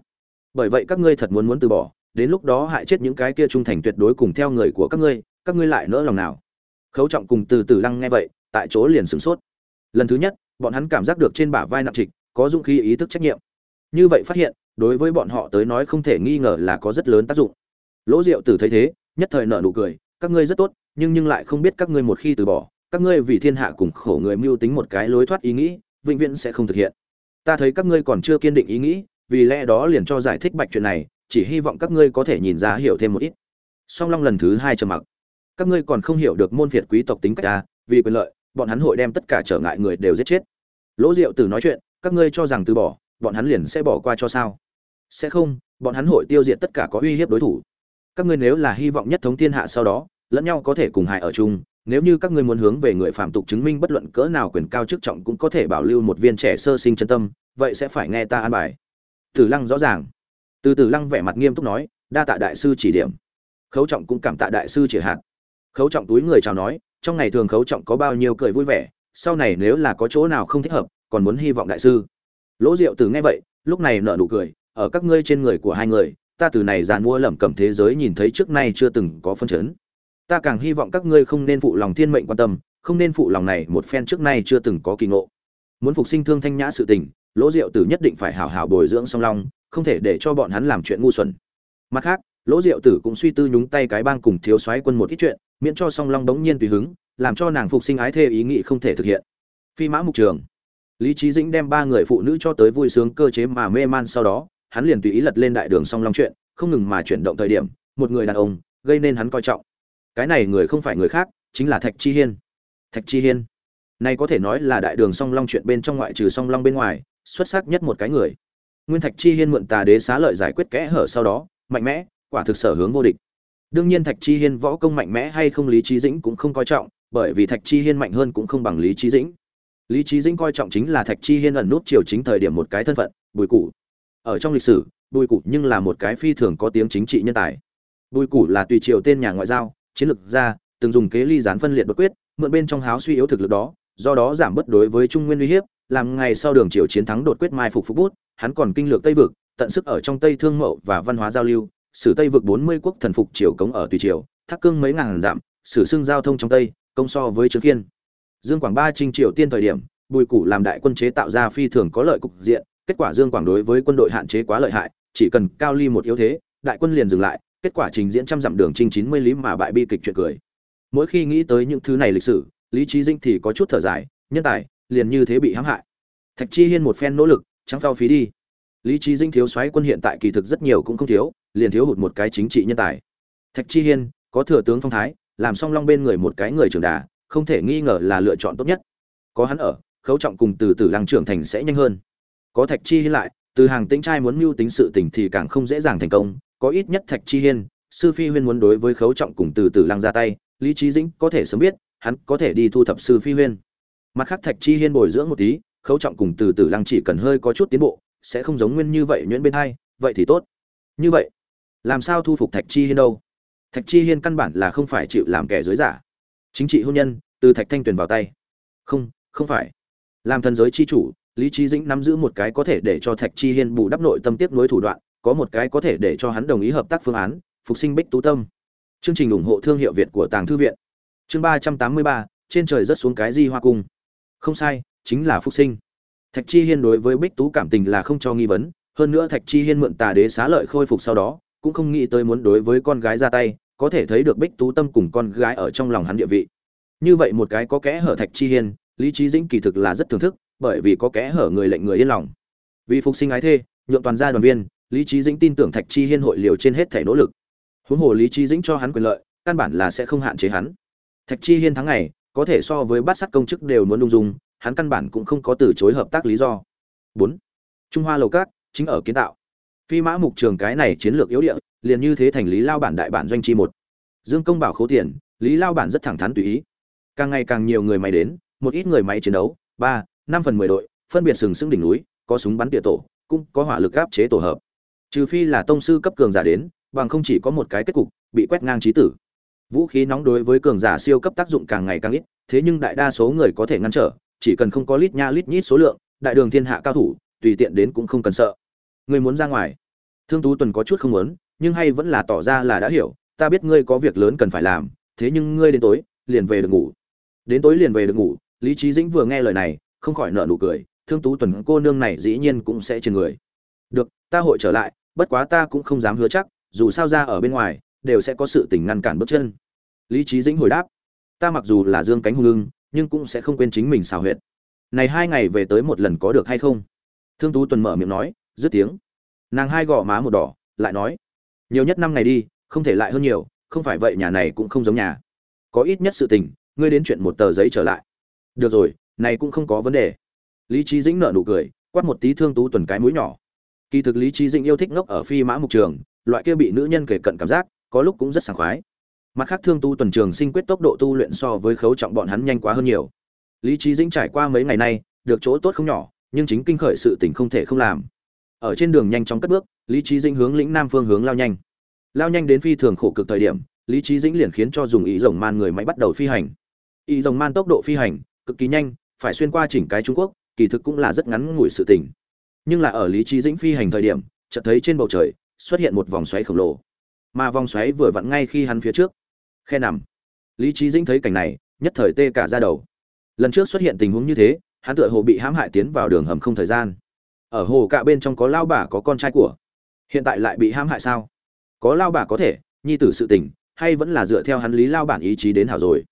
Bởi vậy các ngươi thật muốn muốn từ bỏ, đến lúc đó hại chết những cái kia trung thành tuyệt đối cùng theo người của các ngươi các ngươi lại nỡ lòng nào? Khấu trọng cùng từ từ lăng nghe vậy, tại chỗ liền sửng sốt. Lần thứ nhất, bọn hắn cảm giác được trên bả vai nặng trịch có dũng khí ý thức trách nhiệm. Như vậy phát hiện, đối với bọn họ tới nói không thể nghi ngờ là có rất lớn tác dụng. Lỗ diệu tử thấy thế, nhất thời nợ nụ cười, các ngươi rất tốt, nhưng nhưng lại không biết các ngươi một khi từ bỏ, các ngươi vì thiên hạ cùng khổ người mưu tính một cái lối thoát ý nghĩ, vĩnh viễn sẽ không thực hiện. Ta thấy các ngươi còn chưa kiên định ý nghĩ, vì lẽ đó liền cho giải thích bạch chuyện này, chỉ hy vọng các ngươi có thể nhìn ra hiểu thêm một ít. Song long lần thứ hai trầm mặc. Các ngươi còn không hiểu được môn phiệt quý tộc tính cách ta, vì quyền lợi, bọn hắn hội đem tất cả trở ngại người đều giết chết. Lỗ diệu tử nói chuyện các ngươi cho rằng từ bỏ, bọn hắn liền sẽ bỏ qua cho sao? Sẽ không, bọn hắn hội tiêu diệt tất cả có uy hiếp đối thủ. Các ngươi nếu là hy vọng nhất thống thiên hạ sau đó, lẫn nhau có thể cùng hại ở chung, nếu như các ngươi muốn hướng về người phạm tục chứng minh bất luận cỡ nào quyền cao chức trọng cũng có thể bảo lưu một viên trẻ sơ sinh chân tâm, vậy sẽ phải nghe ta an bài. Tử lăng rõ ràng. Từ tử lăng vẻ mặt nghiêm túc nói, đa tạ đại sư chỉ điểm. Khấu trọng cũng cảm tạ đại sư chỉ hạt. Khấu trọng túi người chào nói, trong ngày thường khấu trọng có bao nhiêu cười vui vẻ, sau này nếu là có chỗ nào không thích hợp còn muốn hy vọng đại sư. Lỗ diệu tử nghe vậy, lúc này nở nụ cười, ở các ngươi trên người của hai người, ta từ này dàn mua lẩm cẩm thế giới nhìn thấy trước nay chưa từng có phân chấn. Ta càng hy vọng các ngươi không nên phụ lòng thiên mệnh quan tâm, không nên phụ lòng này một phen trước nay chưa từng có kỳ ngộ. Muốn phục sinh thương thanh nhã sự tình, lỗ diệu tử nhất định phải hảo hảo bồi dưỡng song long, không thể để cho bọn hắn làm chuyện ngu xuẩn. Mặt khác, lỗ diệu tử cũng suy tư nhúng tay cái bang cùng thiếu soái quân một ít chuyện, miễn cho song long đống nhiên tùy hứng, làm cho nàng phục sinh ái thê ý nghĩ không thể thực hiện. Phi mã mục trường lý trí dĩnh đem ba người phụ nữ cho tới vui sướng cơ chế mà mê man sau đó, hắn liền tùy ý lật lên đại đường song long chuyện, không ngừng mà chuyển động thời điểm, một người đàn ông, gây nên hắn coi trọng. Cái này người không phải người khác, chính là thạch chi hiên. Thạch chi hiên. Nay có thể nói là đại đường song long chuyện bên trong ngoại trừ song long bên ngoài, xuất sắc nhất một cái người. Nguyên thạch chi hiên mượn tà đế xá lợi giải quyết kẽ hở sau đó, mạnh mẽ, quả thực sở hướng vô địch. Đương nhiên thạch chi hiên võ công mạnh mẽ hay không lý trí dĩnh cũng không coi trọng, bởi vì thạch chi hiên mạnh hơn cũng không bằng lý trí dĩnh lý trí dĩnh coi trọng chính là thạch chi hiên ẩn nút triều chính thời điểm một cái thân phận, bùi cụ ở trong lịch sử, bùi cụ nhưng là một cái phi thường có tiếng chính trị nhân tài. Bùi cụ là tùy triều tên nhà ngoại giao, chiến lược gia, từng dùng kế ly gián phân liệt bất quyết, mượn bên trong háo suy yếu thực lực đó, do đó giảm bớt đối với trung nguyên uy hiếp, làm ngày sau đường triều chiến thắng đột quyết mai phục phục bút, hắn còn kinh lược tây vực, tận sức ở trong tây thương mậu và văn hóa giao lưu sử tây vực bốn mươi quốc thần phục triều cống ở tùy triều, thác cương mấy ngàn dặm sử xưng giao thông trong tây, công so với trương khiên dương quảng ba trinh triều tiên thời điểm, bùi củ làm đại quân chế tạo ra phi thường có lợi cục diện, kết quả dương quảng đối với quân đội hạn chế quá lợi hại, chỉ cần cao ly một yếu thế, đại quân liền dừng lại, kết quả trình diễn trăm dặm đường trinh chín mươi lý mà bại bi kịch chuyện cười. Mỗi khi nghĩ tới những thứ này lịch sử, lý Chí dinh thì có chút thở dài, nhân tài, liền như thế bị hãm hại. Thạch chi hiên một phen nỗ lực, trắng phao phí đi. Lý Chí dinh thiếu soái quân hiện tại kỳ thực rất nhiều cũng không thiếu, liền thiếu hụt một cái chính trị nhân tài. Thạch chi hiên, có thừa tướng phong thái, làm song long bên người một cái người trưởng đà không thể nghi ngờ là lựa chọn tốt nhất. Có hắn ở, khấu trọng cùng từ từ lăng trưởng thành sẽ nhanh hơn. Có thạch chi hiên lại, từ hàng tĩnh trai muốn mưu tính sự tình thì càng không dễ dàng thành công. Có ít nhất thạch chi hiên, sư phi huyên muốn đối với khấu trọng cùng từ từ lăng ra tay, lý trí dĩnh có thể sớm biết, hắn có thể đi thu thập sư phi huyên. Mặt khác thạch chi hiên bồi dưỡng một tí, khấu trọng cùng từ từ lăng chỉ cần hơi có chút tiến bộ, sẽ không giống nguyên như vậy nhuyễn bên hai, vậy thì tốt. Như vậy, làm sao thu phục thạch chi hiên đâu? Thạch chi hiên căn bản là không phải chịu làm kẻ dưới giả chính trị hôn nhân, từ thạch thanh tuyền vào tay. Không không phải. Làm thần giới chi chủ, lý trí dĩnh nắm giữ một cái có thể để cho thạch chi hiên bù đắp nội tâm tiếp nối thủ đoạn, có một cái có thể để cho hắn đồng ý hợp tác phương án, phục sinh bích tú tâm. Chương trình ủng hộ thương hiệu việt của tàng thư viện. Chương ba trăm tám mươi ba, trên trời rất xuống cái di hoa cung? Không sai, chính là phục sinh. Thạch chi hiên đối với bích tú cảm tình là không cho nghi vấn, hơn nữa thạch chi hiên mượn tà đế xá lợi khôi phục sau đó, cũng không nghĩ tới muốn đối với con gái ra tay có thể thấy được bích tú tâm cùng con gái ở trong lòng hắn địa vị. Như vậy một cái có kẽ hở thạch chi hiên, lý trí dĩnh kỳ thực là rất thưởng thức, bởi vì có kẽ hở người lệnh người yên lòng. Vì phục sinh ái thê, nhượng toàn gia đoàn viên, lý trí dĩnh tin tưởng thạch chi hiên hội liều trên hết thể nỗ lực. Huống hồ lý trí dĩnh cho hắn quyền lợi, căn bản là sẽ không hạn chế hắn. Thạch chi hiên tháng ngày, có thể so với bát sắt công chức đều muốn lung dung, hắn căn bản cũng không có từ chối hợp tác lý do. Bốn. Trung hoa lầu cát chính ở kiến tạo. Phi mã mục trường cái này chiến lược yếu địa liền như thế thành lý lao bản đại bản doanh chi một. Dương công bảo khấu tiền, lý lao bản rất thẳng thắn tùy ý. Càng ngày càng nhiều người máy đến, một ít người máy chiến đấu, ba, năm phần mười đội, phân biệt sừng sững đỉnh núi, có súng bắn tỉa tổ, cũng có hỏa lực áp chế tổ hợp. Trừ phi là tông sư cấp cường giả đến, bằng không chỉ có một cái kết cục, bị quét ngang trí tử. Vũ khí nóng đối với cường giả siêu cấp tác dụng càng ngày càng ít, thế nhưng đại đa số người có thể ngăn trở, chỉ cần không có lít nha lít nhít số lượng, đại đường thiên hạ cao thủ, tùy tiện đến cũng không cần sợ. Người muốn ra ngoài. Thương tú tuần có chút không muốn nhưng hay vẫn là tỏ ra là đã hiểu, ta biết ngươi có việc lớn cần phải làm, thế nhưng ngươi đến tối, liền về được ngủ. Đến tối liền về được ngủ, lý trí dĩnh vừa nghe lời này, không khỏi nợ nụ cười, thương tú tuần cô nương này dĩ nhiên cũng sẽ trên người. Được, ta hội trở lại, bất quá ta cũng không dám hứa chắc, dù sao ra ở bên ngoài, đều sẽ có sự tình ngăn cản bước chân. Lý trí dĩnh hồi đáp, ta mặc dù là dương cánh hung lưng nhưng cũng sẽ không quên chính mình xào huyệt. Này hai ngày về tới một lần có được hay không? Thương tú tuần mở miệng nói, dứt tiếng. Nàng hai gò má một đỏ, lại nói nhiều nhất năm ngày đi, không thể lại hơn nhiều, không phải vậy nhà này cũng không giống nhà. Có ít nhất sự tình, ngươi đến chuyện một tờ giấy trở lại. Được rồi, này cũng không có vấn đề. Lý trí dĩnh nợ nụ cười, quát một tí thương tú tuần cái mũi nhỏ. Kỳ thực lý trí dĩnh yêu thích ngốc ở phi mã mục trường, loại kia bị nữ nhân kể cận cảm giác, có lúc cũng rất sảng khoái. Mặt khác thương tu tuần trường sinh quyết tốc độ tu luyện so với khấu trọng bọn hắn nhanh quá hơn nhiều. Lý trí dĩnh trải qua mấy ngày nay, được chỗ tốt không nhỏ, nhưng chính kinh khởi sự tình không thể không làm ở trên đường nhanh chóng cất bước, lý trí dĩnh hướng lĩnh nam phương hướng lao nhanh. Lao nhanh đến phi thường khổ cực thời điểm, lý trí dĩnh liền khiến cho dùng ý rồng man người máy bắt đầu phi hành. Ý rồng man tốc độ phi hành, cực kỳ nhanh, phải xuyên qua chỉnh cái trung quốc, kỳ thực cũng là rất ngắn ngủi sự tình. Nhưng là ở lý trí dĩnh phi hành thời điểm, chợt thấy trên bầu trời xuất hiện một vòng xoáy khổng lồ. Mà vòng xoáy vừa vặn ngay khi hắn phía trước. Khe nằm. Lý trí dĩnh thấy cảnh này, nhất thời tê cả ra đầu. Lần trước xuất hiện tình huống như thế, hắn tựa hồ bị hãm hại tiến vào đường hầm không thời gian ở hồ cạ bên trong có lao bà có con trai của. Hiện tại lại bị hãm hại sao? Có lao bà có thể, nhi tử sự tình, hay vẫn là dựa theo hắn lý lao bản ý chí đến hảo rồi?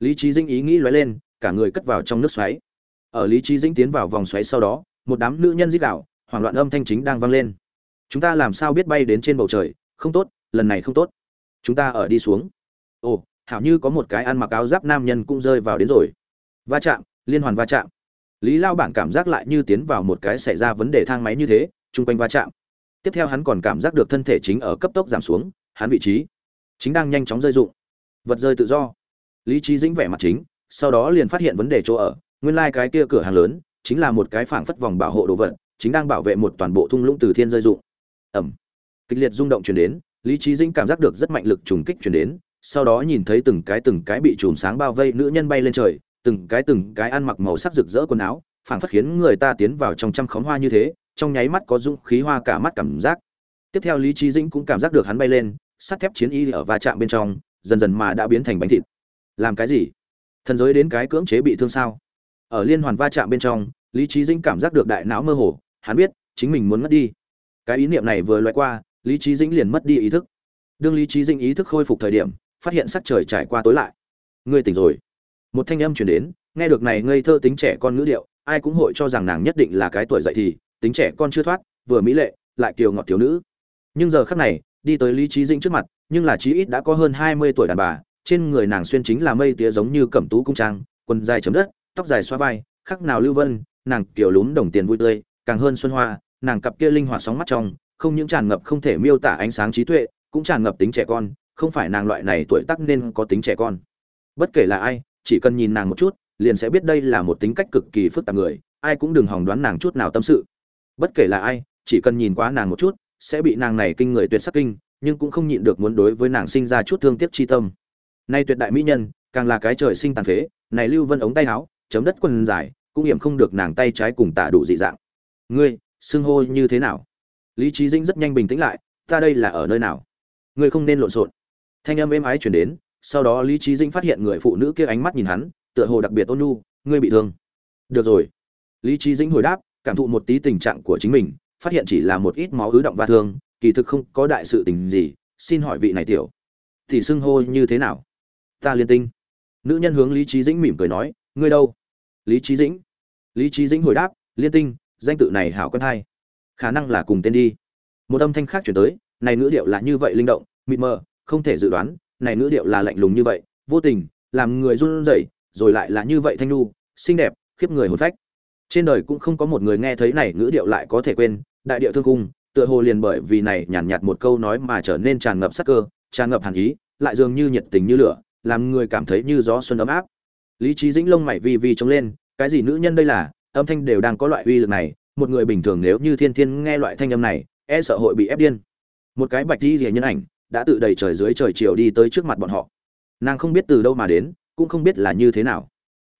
Lý trí dinh ý nghĩ lóe lên, cả người cất vào trong nước xoáy. Ở lý trí dinh tiến vào vòng xoáy sau đó, một đám nữ nhân dích đạo hoảng loạn âm thanh chính đang vang lên. Chúng ta làm sao biết bay đến trên bầu trời? Không tốt, lần này không tốt. Chúng ta ở đi xuống. Ồ, hảo như có một cái ăn mặc áo giáp nam nhân cũng rơi vào đến rồi. Va chạm, liên hoàn va chạm lý lao bản cảm giác lại như tiến vào một cái xảy ra vấn đề thang máy như thế, chung quanh va chạm. Tiếp theo hắn còn cảm giác được thân thể chính ở cấp tốc giảm xuống, hắn vị trí chính đang nhanh chóng rơi rụng vật rơi tự do. Lý trí dĩnh vẻ mặt chính, sau đó liền phát hiện vấn đề chỗ ở. Nguyên lai、like、cái kia cửa hàng lớn chính là một cái phảng phất vòng bảo hộ đồ vật, chính đang bảo vệ một toàn bộ thung lũng từ thiên rơi rụng ẩm. Kịch liệt rung động chuyển đến, lý trí dĩnh cảm giác được rất mạnh lực trùng kích chuyển đến, sau đó nhìn thấy từng cái từng cái bị chùm sáng bao vây nữ nhân bay lên trời từng cái từng cái ăn mặc màu sắc rực rỡ quần áo, phảng phất khiến người ta tiến vào trong trăm khóm hoa như thế, trong nháy mắt có dũng khí hoa cả mắt cảm giác. Tiếp theo lý trí dĩnh cũng cảm giác được hắn bay lên, sắt thép chiến y ở va chạm bên trong, dần dần mà đã biến thành bánh thịt. Làm cái gì? Thần giới đến cái cưỡng chế bị thương sao? Ở liên hoàn va chạm bên trong, lý trí dĩnh cảm giác được đại não mơ hồ, hắn biết, chính mình muốn mất đi. Cái ý niệm này vừa loại qua, lý trí dĩnh liền mất đi ý thức. Đương lý trí dĩnh ý thức khôi phục thời điểm, phát hiện sắc trời trải qua tối lại. Ngươi tỉnh rồi một thanh âm chuyển đến, nghe được này ngây thơ tính trẻ con ngữ điệu, ai cũng hội cho rằng nàng nhất định là cái tuổi dậy thì, tính trẻ con chưa thoát, vừa mỹ lệ, lại kiều ngọt thiếu nữ. Nhưng giờ khắc này, đi tới lý trí dĩnh trước mặt, nhưng là chí ít đã có hơn hai mươi tuổi đàn bà, trên người nàng xuyên chính là mây tía giống như cẩm tú cung trang, quần dài chấm đất, tóc dài xoa vai, khắc nào lưu vân, nàng kiểu lún đồng tiền vui tươi, càng hơn xuân hoa, nàng cặp kia linh hoạt sóng mắt trong, không những tràn ngập không thể miêu tả ánh sáng trí tuệ, cũng tràn ngập tính trẻ con, không phải nàng loại này tuổi tác nên có tính trẻ con. Bất kể là ai chỉ cần nhìn nàng một chút, liền sẽ biết đây là một tính cách cực kỳ phức tạp người, ai cũng đừng hòng đoán nàng chút nào tâm sự. Bất kể là ai, chỉ cần nhìn quá nàng một chút, sẽ bị nàng này kinh người tuyệt sắc kinh, nhưng cũng không nhịn được muốn đối với nàng sinh ra chút thương tiếc chi tâm. Nay tuyệt đại mỹ nhân, càng là cái trời sinh tàn phế, này lưu vân ống tay áo, chấm đất quần dài, cũng hiểm không được nàng tay trái cùng tả đủ dị dạng. Ngươi, xưng hô như thế nào? Lý trí dĩnh rất nhanh bình tĩnh lại, ta đây là ở nơi nào? Ngươi không nên lộn xộn. Thanh âm êm ái chuyển đến sau đó lý trí dĩnh phát hiện người phụ nữ kia ánh mắt nhìn hắn, tựa hồ đặc biệt ôn nhu, ngươi bị thương. Được rồi. Lý trí dĩnh hồi đáp, cảm thụ một tí tình trạng của chính mình, phát hiện chỉ là một ít máu ứ động và thương, kỳ thực không có đại sự tình gì, xin hỏi vị này tiểu thì xưng hô như thế nào? Ta liên tinh. Nữ nhân hướng lý trí dĩnh mỉm cười nói, ngươi đâu? Lý trí dĩnh. Lý trí dĩnh hồi đáp, liên tinh, danh tự này hảo quen hay khả năng là cùng tên đi. Một âm thanh khác chuyển tới, này ngữ điệu là như vậy linh động, mịt mờ, không thể dự đoán này ngữ điệu là lạnh lùng như vậy vô tình làm người run rẩy rồi lại là như vậy thanh nu xinh đẹp khiếp người hồn phách. Trên đời cũng không có một người nghe thấy này ngữ điệu lại có thể quên đại điệu thương cung tựa hồ liền bởi vì này nhàn nhạt, nhạt một câu nói mà trở nên tràn ngập sắc cơ tràn ngập hàn ý lại dường như nhiệt tình như lửa làm người cảm thấy như gió xuân ấm áp. Lý trí dĩnh lông mày vi vi trống lên cái gì nữ nhân đây là? Âm thanh đều đang có loại uy lực này một người bình thường nếu như thiên thiên nghe loại thanh âm này e sợ hội bị ép điên. Một cái bạch di rìa nhân ảnh đã tự đầy trời dưới trời chiều đi tới trước mặt bọn họ. Nàng không biết từ đâu mà đến, cũng không biết là như thế nào.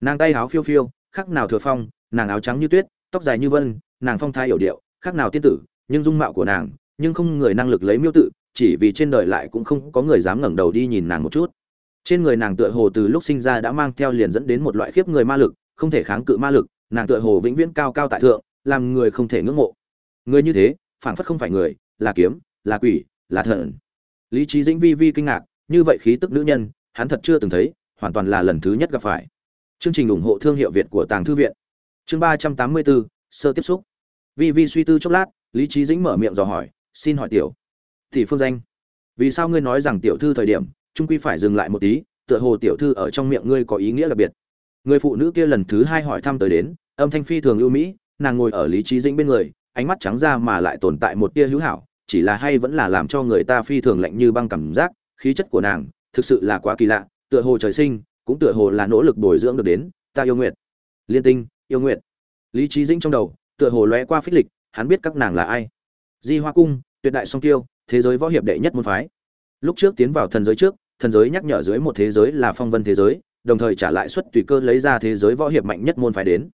Nàng tay áo phiêu phiêu khác nào thừa phong, nàng áo trắng như tuyết, tóc dài như vân, nàng phong thái hiểu điệu khác nào tiên tử, nhưng dung mạo của nàng, nhưng không người năng lực lấy miêu tự, chỉ vì trên đời lại cũng không có người dám ngẩng đầu đi nhìn nàng một chút. Trên người nàng tựa hồ từ lúc sinh ra đã mang theo liền dẫn đến một loại khiếp người ma lực, không thể kháng cự ma lực, nàng tựa hồ vĩnh viễn cao cao tại thượng, làm người không thể ngưỡng mộ. Người như thế, phảng phất không phải người, là kiếm, là quỷ, là thần lý trí dĩnh vi vi kinh ngạc, như vậy khí tức nữ nhân, hắn thật chưa từng thấy, hoàn toàn là lần thứ nhất gặp phải. Chương trình ủng hộ thương hiệu việt của tàng thư viện. Chương ba trăm tám mươi bốn, sơ tiếp xúc. Vi vi suy tư chốc lát, lý trí dĩnh mở miệng dò hỏi, xin hỏi tiểu, tỷ phương danh? Vì sao ngươi nói rằng tiểu thư thời điểm, trung quy phải dừng lại một tí, tựa hồ tiểu thư ở trong miệng ngươi có ý nghĩa đặc biệt? Người phụ nữ kia lần thứ hai hỏi thăm tới đến, âm thanh phi thường ưu mỹ, nàng ngồi ở lý trí dĩnh bên người, ánh mắt trắng ra mà lại tồn tại một tia hữu hảo chỉ là hay vẫn là làm cho người ta phi thường lạnh như băng cảm giác, khí chất của nàng thực sự là quá kỳ lạ, tựa hồ trời sinh cũng tựa hồ là nỗ lực bồi dưỡng được đến, ta yêu nguyện liên tinh, yêu nguyện lý trí dĩnh trong đầu tựa hồ lóe qua phích lịch, hắn biết các nàng là ai. Di hoa cung, tuyệt đại song tiêu thế giới võ hiệp đệ nhất môn phái. Lúc trước tiến vào thần giới trước, thần giới nhắc nhở dưới một thế giới là phong vân thế giới, đồng thời trả lại suất tùy cơ lấy ra thế giới võ hiệp mạnh nhất môn phái đến.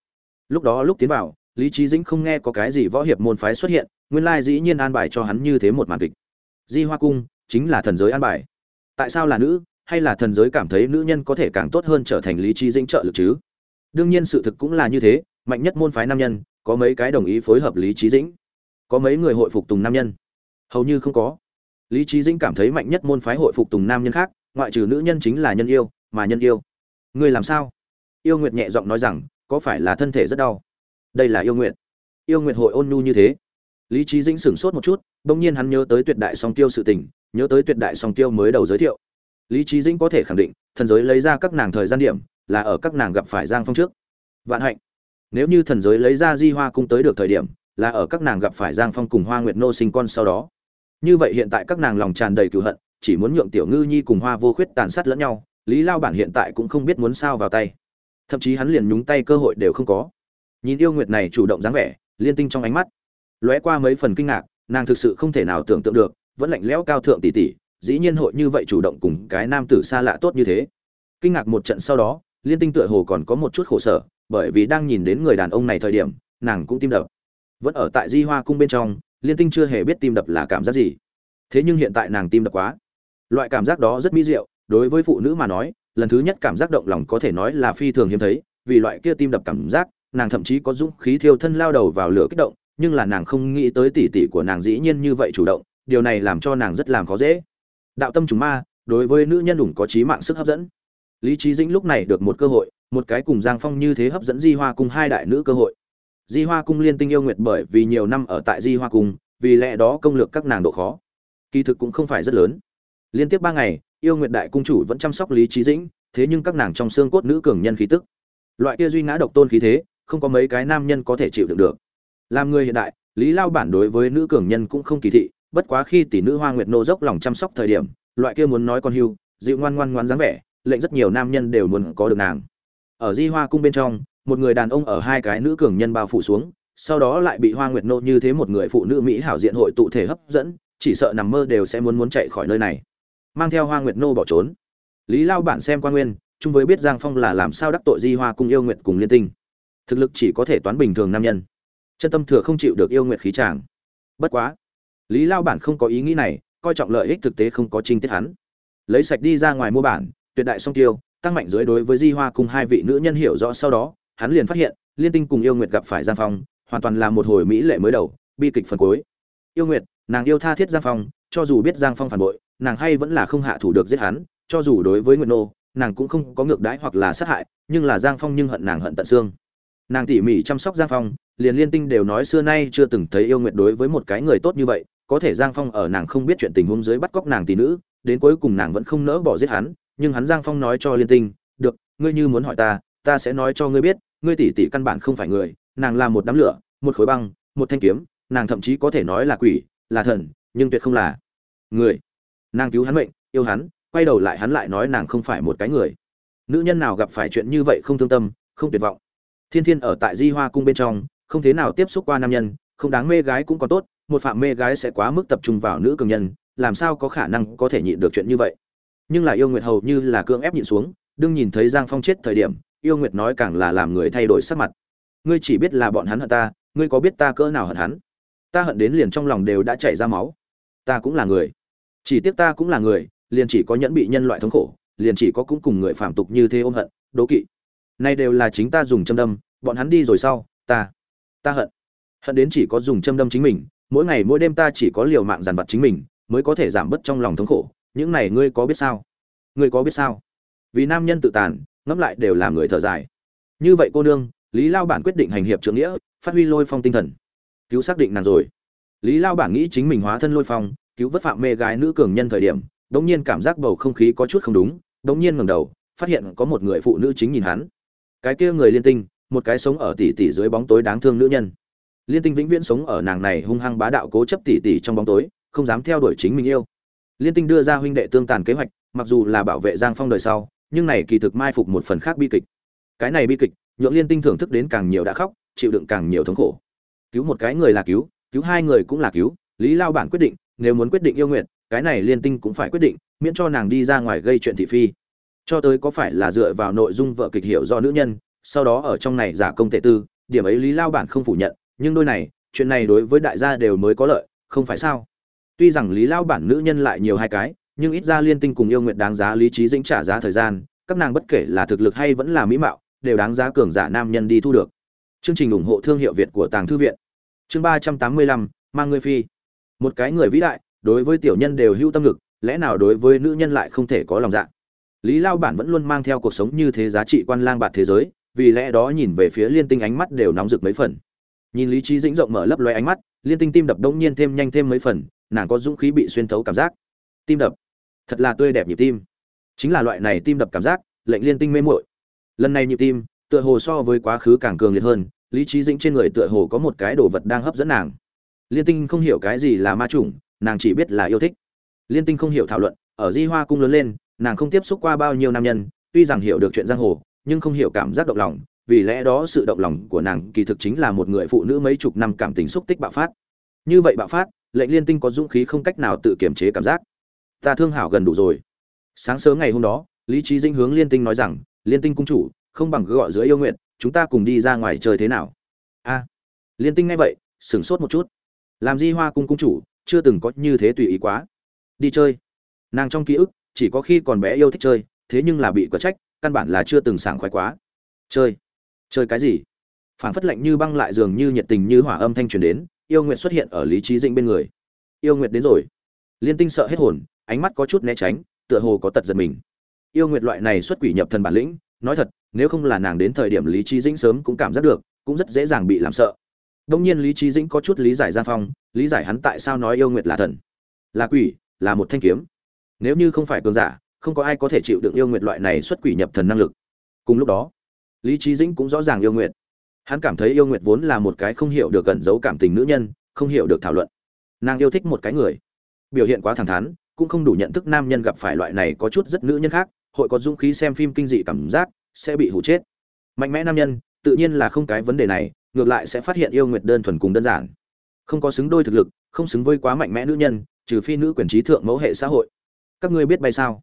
Lúc đó lúc tiến vào lý trí dĩnh không nghe có cái gì võ hiệp môn phái xuất hiện, nguyên lai dĩ nhiên an bài cho hắn như thế một màn kịch. Di hoa cung chính là thần giới an bài. Tại sao là nữ, hay là thần giới cảm thấy nữ nhân có thể càng tốt hơn trở thành lý trí dĩnh trợ lực chứ? Đương nhiên sự thực cũng là như thế, mạnh nhất môn phái nam nhân, có mấy cái đồng ý phối hợp lý trí dĩnh. Có mấy người hội phục tùng nam nhân? Hầu như không có. Lý trí dĩnh cảm thấy mạnh nhất môn phái hội phục tùng nam nhân khác, ngoại trừ nữ nhân chính là nhân yêu, mà nhân yêu. Người làm sao? Yêu nguyệt nhẹ giọng nói rằng, có phải là thân thể rất đau? Đây là yêu nguyện, yêu nguyện hội ôn nhu như thế. Lý trí dĩnh sửng sốt một chút bỗng nhiên hắn nhớ tới tuyệt đại song tiêu sự tình nhớ tới tuyệt đại song tiêu mới đầu giới thiệu. Lý trí dĩnh có thể khẳng định thần giới lấy ra các nàng thời gian điểm là ở các nàng gặp phải giang phong trước. Vạn hạnh. Nếu như thần giới lấy ra di hoa cung tới được thời điểm là ở các nàng gặp phải giang phong cùng hoa nguyệt nô sinh con sau đó. Như vậy hiện tại các nàng lòng tràn đầy cựu hận chỉ muốn nhượng tiểu ngư nhi cùng hoa vô khuyết tàn sát lẫn nhau lý lao bản hiện tại cũng không biết muốn sao vào tay. Thậm chí hắn liền nhúng tay cơ hội đều không có nhìn yêu nguyệt này chủ động dáng vẻ, liên tinh trong ánh mắt. Lóe qua mấy phần kinh ngạc, nàng thực sự không thể nào tưởng tượng được, vẫn lạnh lẽo cao thượng tỷ tỷ, dĩ nhiên hội như vậy chủ động cùng cái nam tử xa lạ tốt như thế. Kinh ngạc một trận sau đó, liên tinh tựa hồ còn có một chút khổ sở, bởi vì đang nhìn đến người đàn ông này thời điểm, nàng cũng tim đập. Vẫn ở tại di hoa cung bên trong, liên tinh chưa hề biết tim đập là cảm giác gì. Thế nhưng hiện tại nàng tim đập quá. Loại cảm giác đó rất mỹ diệu, đối với phụ nữ mà nói, lần thứ nhất cảm giác động lòng có thể nói là phi thường hiếm thấy, vì loại kia tim đập cảm giác nàng thậm chí có dũng khí thiêu thân lao đầu vào lửa kích động, nhưng là nàng không nghĩ tới tỉ tỉ của nàng dĩ nhiên như vậy chủ động, điều này làm cho nàng rất làm khó dễ. Đạo tâm trùng ma, đối với nữ nhân ủng có trí mạng sức hấp dẫn. Lý trí dĩnh lúc này được một cơ hội, một cái cùng giang phong như thế hấp dẫn di hoa cung hai đại nữ cơ hội. Di hoa cung liên tinh yêu nguyệt bởi vì nhiều năm ở tại di hoa cung, vì lẽ đó công lược các nàng độ khó, kỳ thực cũng không phải rất lớn. Liên tiếp ba ngày, yêu nguyệt đại cung chủ vẫn chăm sóc lý trí dĩnh, thế nhưng các nàng trong xương cốt nữ cường nhân khí tức, loại kia duy ngã độc tôn khí thế không có mấy cái nam nhân có thể chịu đựng được. Làm người hiện đại, lý lao bản đối với nữ cường nhân cũng không kỳ thị, bất quá khi tỷ nữ hoa nguyệt nô dốc lòng chăm sóc thời điểm, loại kia muốn nói con hưu, dịu ngoan ngoan ngoan dáng vẻ, lệnh rất nhiều nam nhân đều muốn có được nàng. Ở di hoa cung bên trong, một người đàn ông ở hai cái nữ cường nhân bao phủ xuống, sau đó lại bị hoa nguyệt nô như thế một người phụ nữ mỹ hảo diện hội tụ thể hấp dẫn, chỉ sợ nằm mơ đều sẽ muốn muốn chạy khỏi nơi này. Mang theo hoa nguyệt nô bỏ trốn. Lý lao bản xem quan nguyên, chung với biết giang phong là làm sao đắc tội di hoa cung yêu nguyệt cùng liên tinh thực lực chỉ có thể toán bình thường nam nhân. Chân tâm thừa không chịu được yêu nguyệt khí tràng bất quá, lý lao bản không có ý nghĩ này, coi trọng lợi ích thực tế không có trinh tiết hắn. Lấy sạch đi ra ngoài mua bản, tuyệt đại song tiêu, tăng mạnh dưới đối với di hoa cùng hai vị nữ nhân hiểu rõ sau đó, hắn liền phát hiện, liên tinh cùng yêu nguyệt gặp phải giang phong, hoàn toàn là một hồi mỹ lệ mới đầu, bi kịch phần cuối. Yêu nguyệt, nàng yêu tha thiết giang phong, cho dù biết giang phong phản bội, nàng hay vẫn là không hạ thủ được giết hắn, cho dù đối với nguyệt nô, nàng cũng không có ngược đãi hoặc là sát hại, nhưng là giang phong nhưng hận nàng hận tận xương nàng tỉ mỉ chăm sóc giang phong, liền liên tinh đều nói xưa nay chưa từng thấy yêu nguyệt đối với một cái người tốt như vậy, có thể giang phong ở nàng không biết chuyện tình huống dưới bắt cóc nàng tỷ nữ, đến cuối cùng nàng vẫn không nỡ bỏ giết hắn, nhưng hắn giang phong nói cho liên tinh, được, ngươi như muốn hỏi ta ta sẽ nói cho ngươi biết, ngươi tỷ tỷ căn bản không phải người, nàng là một đám lửa, một khối băng, một thanh kiếm, nàng thậm chí có thể nói là quỷ, là thần, nhưng tuyệt không là người. Nàng cứu hắn mệnh, yêu hắn, quay đầu lại hắn lại nói nàng không phải một cái người. Nữ nhân nào gặp phải chuyện như vậy không thương tâm, không tuyệt vọng thiên thiên ở tại di hoa cung bên trong, không thế nào tiếp xúc qua nam nhân, không đáng mê gái cũng có tốt, một phạm mê gái sẽ quá mức tập trung vào nữ cường nhân, làm sao có khả năng có thể nhịn được chuyện như vậy? Nhưng là yêu nguyệt hầu như là cưỡng ép nhịn xuống, đương nhìn thấy giang phong chết thời điểm, yêu nguyệt nói càng là làm người thay đổi sắc mặt. Ngươi chỉ biết là bọn hắn hận ta, ngươi có biết ta cỡ nào hận hắn? Ta hận đến liền trong lòng đều đã chảy ra máu. Ta cũng là người. Chỉ tiếc ta cũng là người, liền chỉ có nhẫn bị nhân loại thống khổ, liền chỉ có cũng cùng người phạm tục như thế ôm hận, đố kỵ nay đều là chính ta dùng châm đâm, bọn hắn đi rồi sau, ta ta hận. Hận đến chỉ có dùng châm đâm chính mình, mỗi ngày mỗi đêm ta chỉ có liều mạng dàn vặt chính mình, mới có thể giảm bớt trong lòng thống khổ. Những này ngươi có biết sao? Ngươi có biết sao? Vì nam nhân tự tàn, ngẫm lại đều là người thở dài. Như vậy cô nương, lý lao bản quyết định hành hiệp trưởng nghĩa, phát huy lôi phong tinh thần. Cứu xác định nàng rồi. Lý lao bản nghĩ chính mình hóa thân lôi phong, cứu vất phạm mê gái nữ cường nhân thời điểm, đống nhiên cảm giác bầu không khí có chút không đúng, đống nhiên ngẩng đầu, phát hiện có một người phụ nữ chính nhìn hắn cái kia người liên tinh, một cái sống ở tỷ tỷ dưới bóng tối đáng thương nữ nhân. Liên tinh vĩnh viễn sống ở nàng này hung hăng bá đạo cố chấp tỷ tỷ trong bóng tối, không dám theo đuổi chính mình yêu. Liên tinh đưa ra huynh đệ tương tàn kế hoạch, mặc dù là bảo vệ giang phong đời sau, nhưng này kỳ thực mai phục một phần khác bi kịch. Cái này bi kịch, nhượng liên tinh thưởng thức đến càng nhiều đã khóc, chịu đựng càng nhiều thống khổ. Cứu một cái người là cứu cứu hai người cũng là cứu, lý lao bản quyết định, nếu muốn quyết định yêu nguyện, cái này liên tinh cũng phải quyết định, miễn cho nàng đi ra ngoài gây chuyện thị phi cho tới có phải là dựa vào nội dung vợ kịch hiểu do nữ nhân, sau đó ở trong này giả công tệ tư, điểm ấy lý lao bản không phủ nhận, nhưng đôi này, chuyện này đối với đại gia đều mới có lợi, không phải sao? Tuy rằng lý lao bản nữ nhân lại nhiều hai cái, nhưng ít ra liên tinh cùng yêu nguyện đáng giá lý trí dĩnh trả giá thời gian, các nàng bất kể là thực lực hay vẫn là mỹ mạo, đều đáng giá cường giả nam nhân đi thu được. Chương trình ủng hộ thương hiệu việt của tàng thư viện. Chương ba trăm tám mươi lăm, mang người phi. Một cái người vĩ đại, đối với tiểu nhân đều hưu tâm lực, lẽ nào đối với nữ nhân lại không thể có lòng dạ? Lý lao bản vẫn luôn mang theo cuộc sống như thế giá trị quan lang bạt thế giới, vì lẽ đó nhìn về phía liên tinh ánh mắt đều nóng rực mấy phần. Nhìn lý trí dĩnh rộng mở lấp loe ánh mắt, liên tinh tim đập đông nhiên thêm nhanh thêm mấy phần, nàng có dũng khí bị xuyên thấu cảm giác. Tim đập. Thật là tươi đẹp nhịp tim. Chính là loại này tim đập cảm giác, lệnh liên tinh mê muội. Lần này nhịp tim, tựa hồ so với quá khứ càng cường liệt hơn, lý trí dĩnh trên người tựa hồ có một cái đồ vật đang hấp dẫn nàng. Liên tinh không hiểu cái gì là ma chủng, nàng chỉ biết là yêu thích. Liên tinh không hiểu thảo luận, ở di hoa cung lớn lên nàng không tiếp xúc qua bao nhiêu nam nhân, tuy rằng hiểu được chuyện giang hồ, nhưng không hiểu cảm giác động lòng, vì lẽ đó sự động lòng của nàng kỳ thực chính là một người phụ nữ mấy chục năm cảm tình xúc tích bạo phát. Như vậy bạo phát, lệnh liên tinh có dũng khí không cách nào tự kiềm chế cảm giác. Ta thương hảo gần đủ rồi. Sáng sớm ngày hôm đó, lý trí dinh hướng liên tinh nói rằng, liên tinh cung chủ, không bằng cứ gọi giữa yêu nguyện, chúng ta cùng đi ra ngoài chơi thế nào? A. Liên tinh nghe vậy, sửng sốt một chút. Làm di hoa cung cung chủ, chưa từng có như thế tùy ý quá. Đi chơi. Nàng trong ký ức chỉ có khi còn bé yêu thích chơi, thế nhưng là bị quả trách, căn bản là chưa từng sảng khoái quá. Chơi? Chơi cái gì? Phảng phất lạnh như băng lại dường như nhiệt tình như hỏa âm thanh truyền đến, yêu nguyệt xuất hiện ở lý trí dĩnh bên người. Yêu nguyệt đến rồi. Liên tinh sợ hết hồn, ánh mắt có chút né tránh, tựa hồ có tật giật mình. Yêu nguyệt loại này xuất quỷ nhập thần bản lĩnh, nói thật, nếu không là nàng đến thời điểm lý trí dĩnh sớm cũng cảm giác được, cũng rất dễ dàng bị làm sợ. Đông nhiên lý trí dĩnh có chút lý giải gia phong, lý giải hắn tại sao nói yêu nguyệt là thần. Là quỷ, là một thanh kiếm nếu như không phải cường giả, không có ai có thể chịu đựng yêu nguyệt loại này xuất quỷ nhập thần năng lực. Cùng lúc đó, lý trí dĩnh cũng rõ ràng yêu nguyệt. Hắn cảm thấy yêu nguyệt vốn là một cái không hiểu được cẩn giấu cảm tình nữ nhân, không hiểu được thảo luận. Nàng yêu thích một cái người. Biểu hiện quá thẳng thắn, cũng không đủ nhận thức nam nhân gặp phải loại này có chút rất nữ nhân khác, hội có dũng khí xem phim kinh dị cảm giác, sẽ bị hụ chết. Mạnh mẽ nam nhân, tự nhiên là không cái vấn đề này, ngược lại sẽ phát hiện yêu nguyệt đơn thuần cùng đơn giản. Không có xứng đôi thực lực, không xứng với quá mạnh mẽ nữ nhân, trừ phi nữ quyền trí thượng mẫu hệ xã hội các ngươi biết bay sao?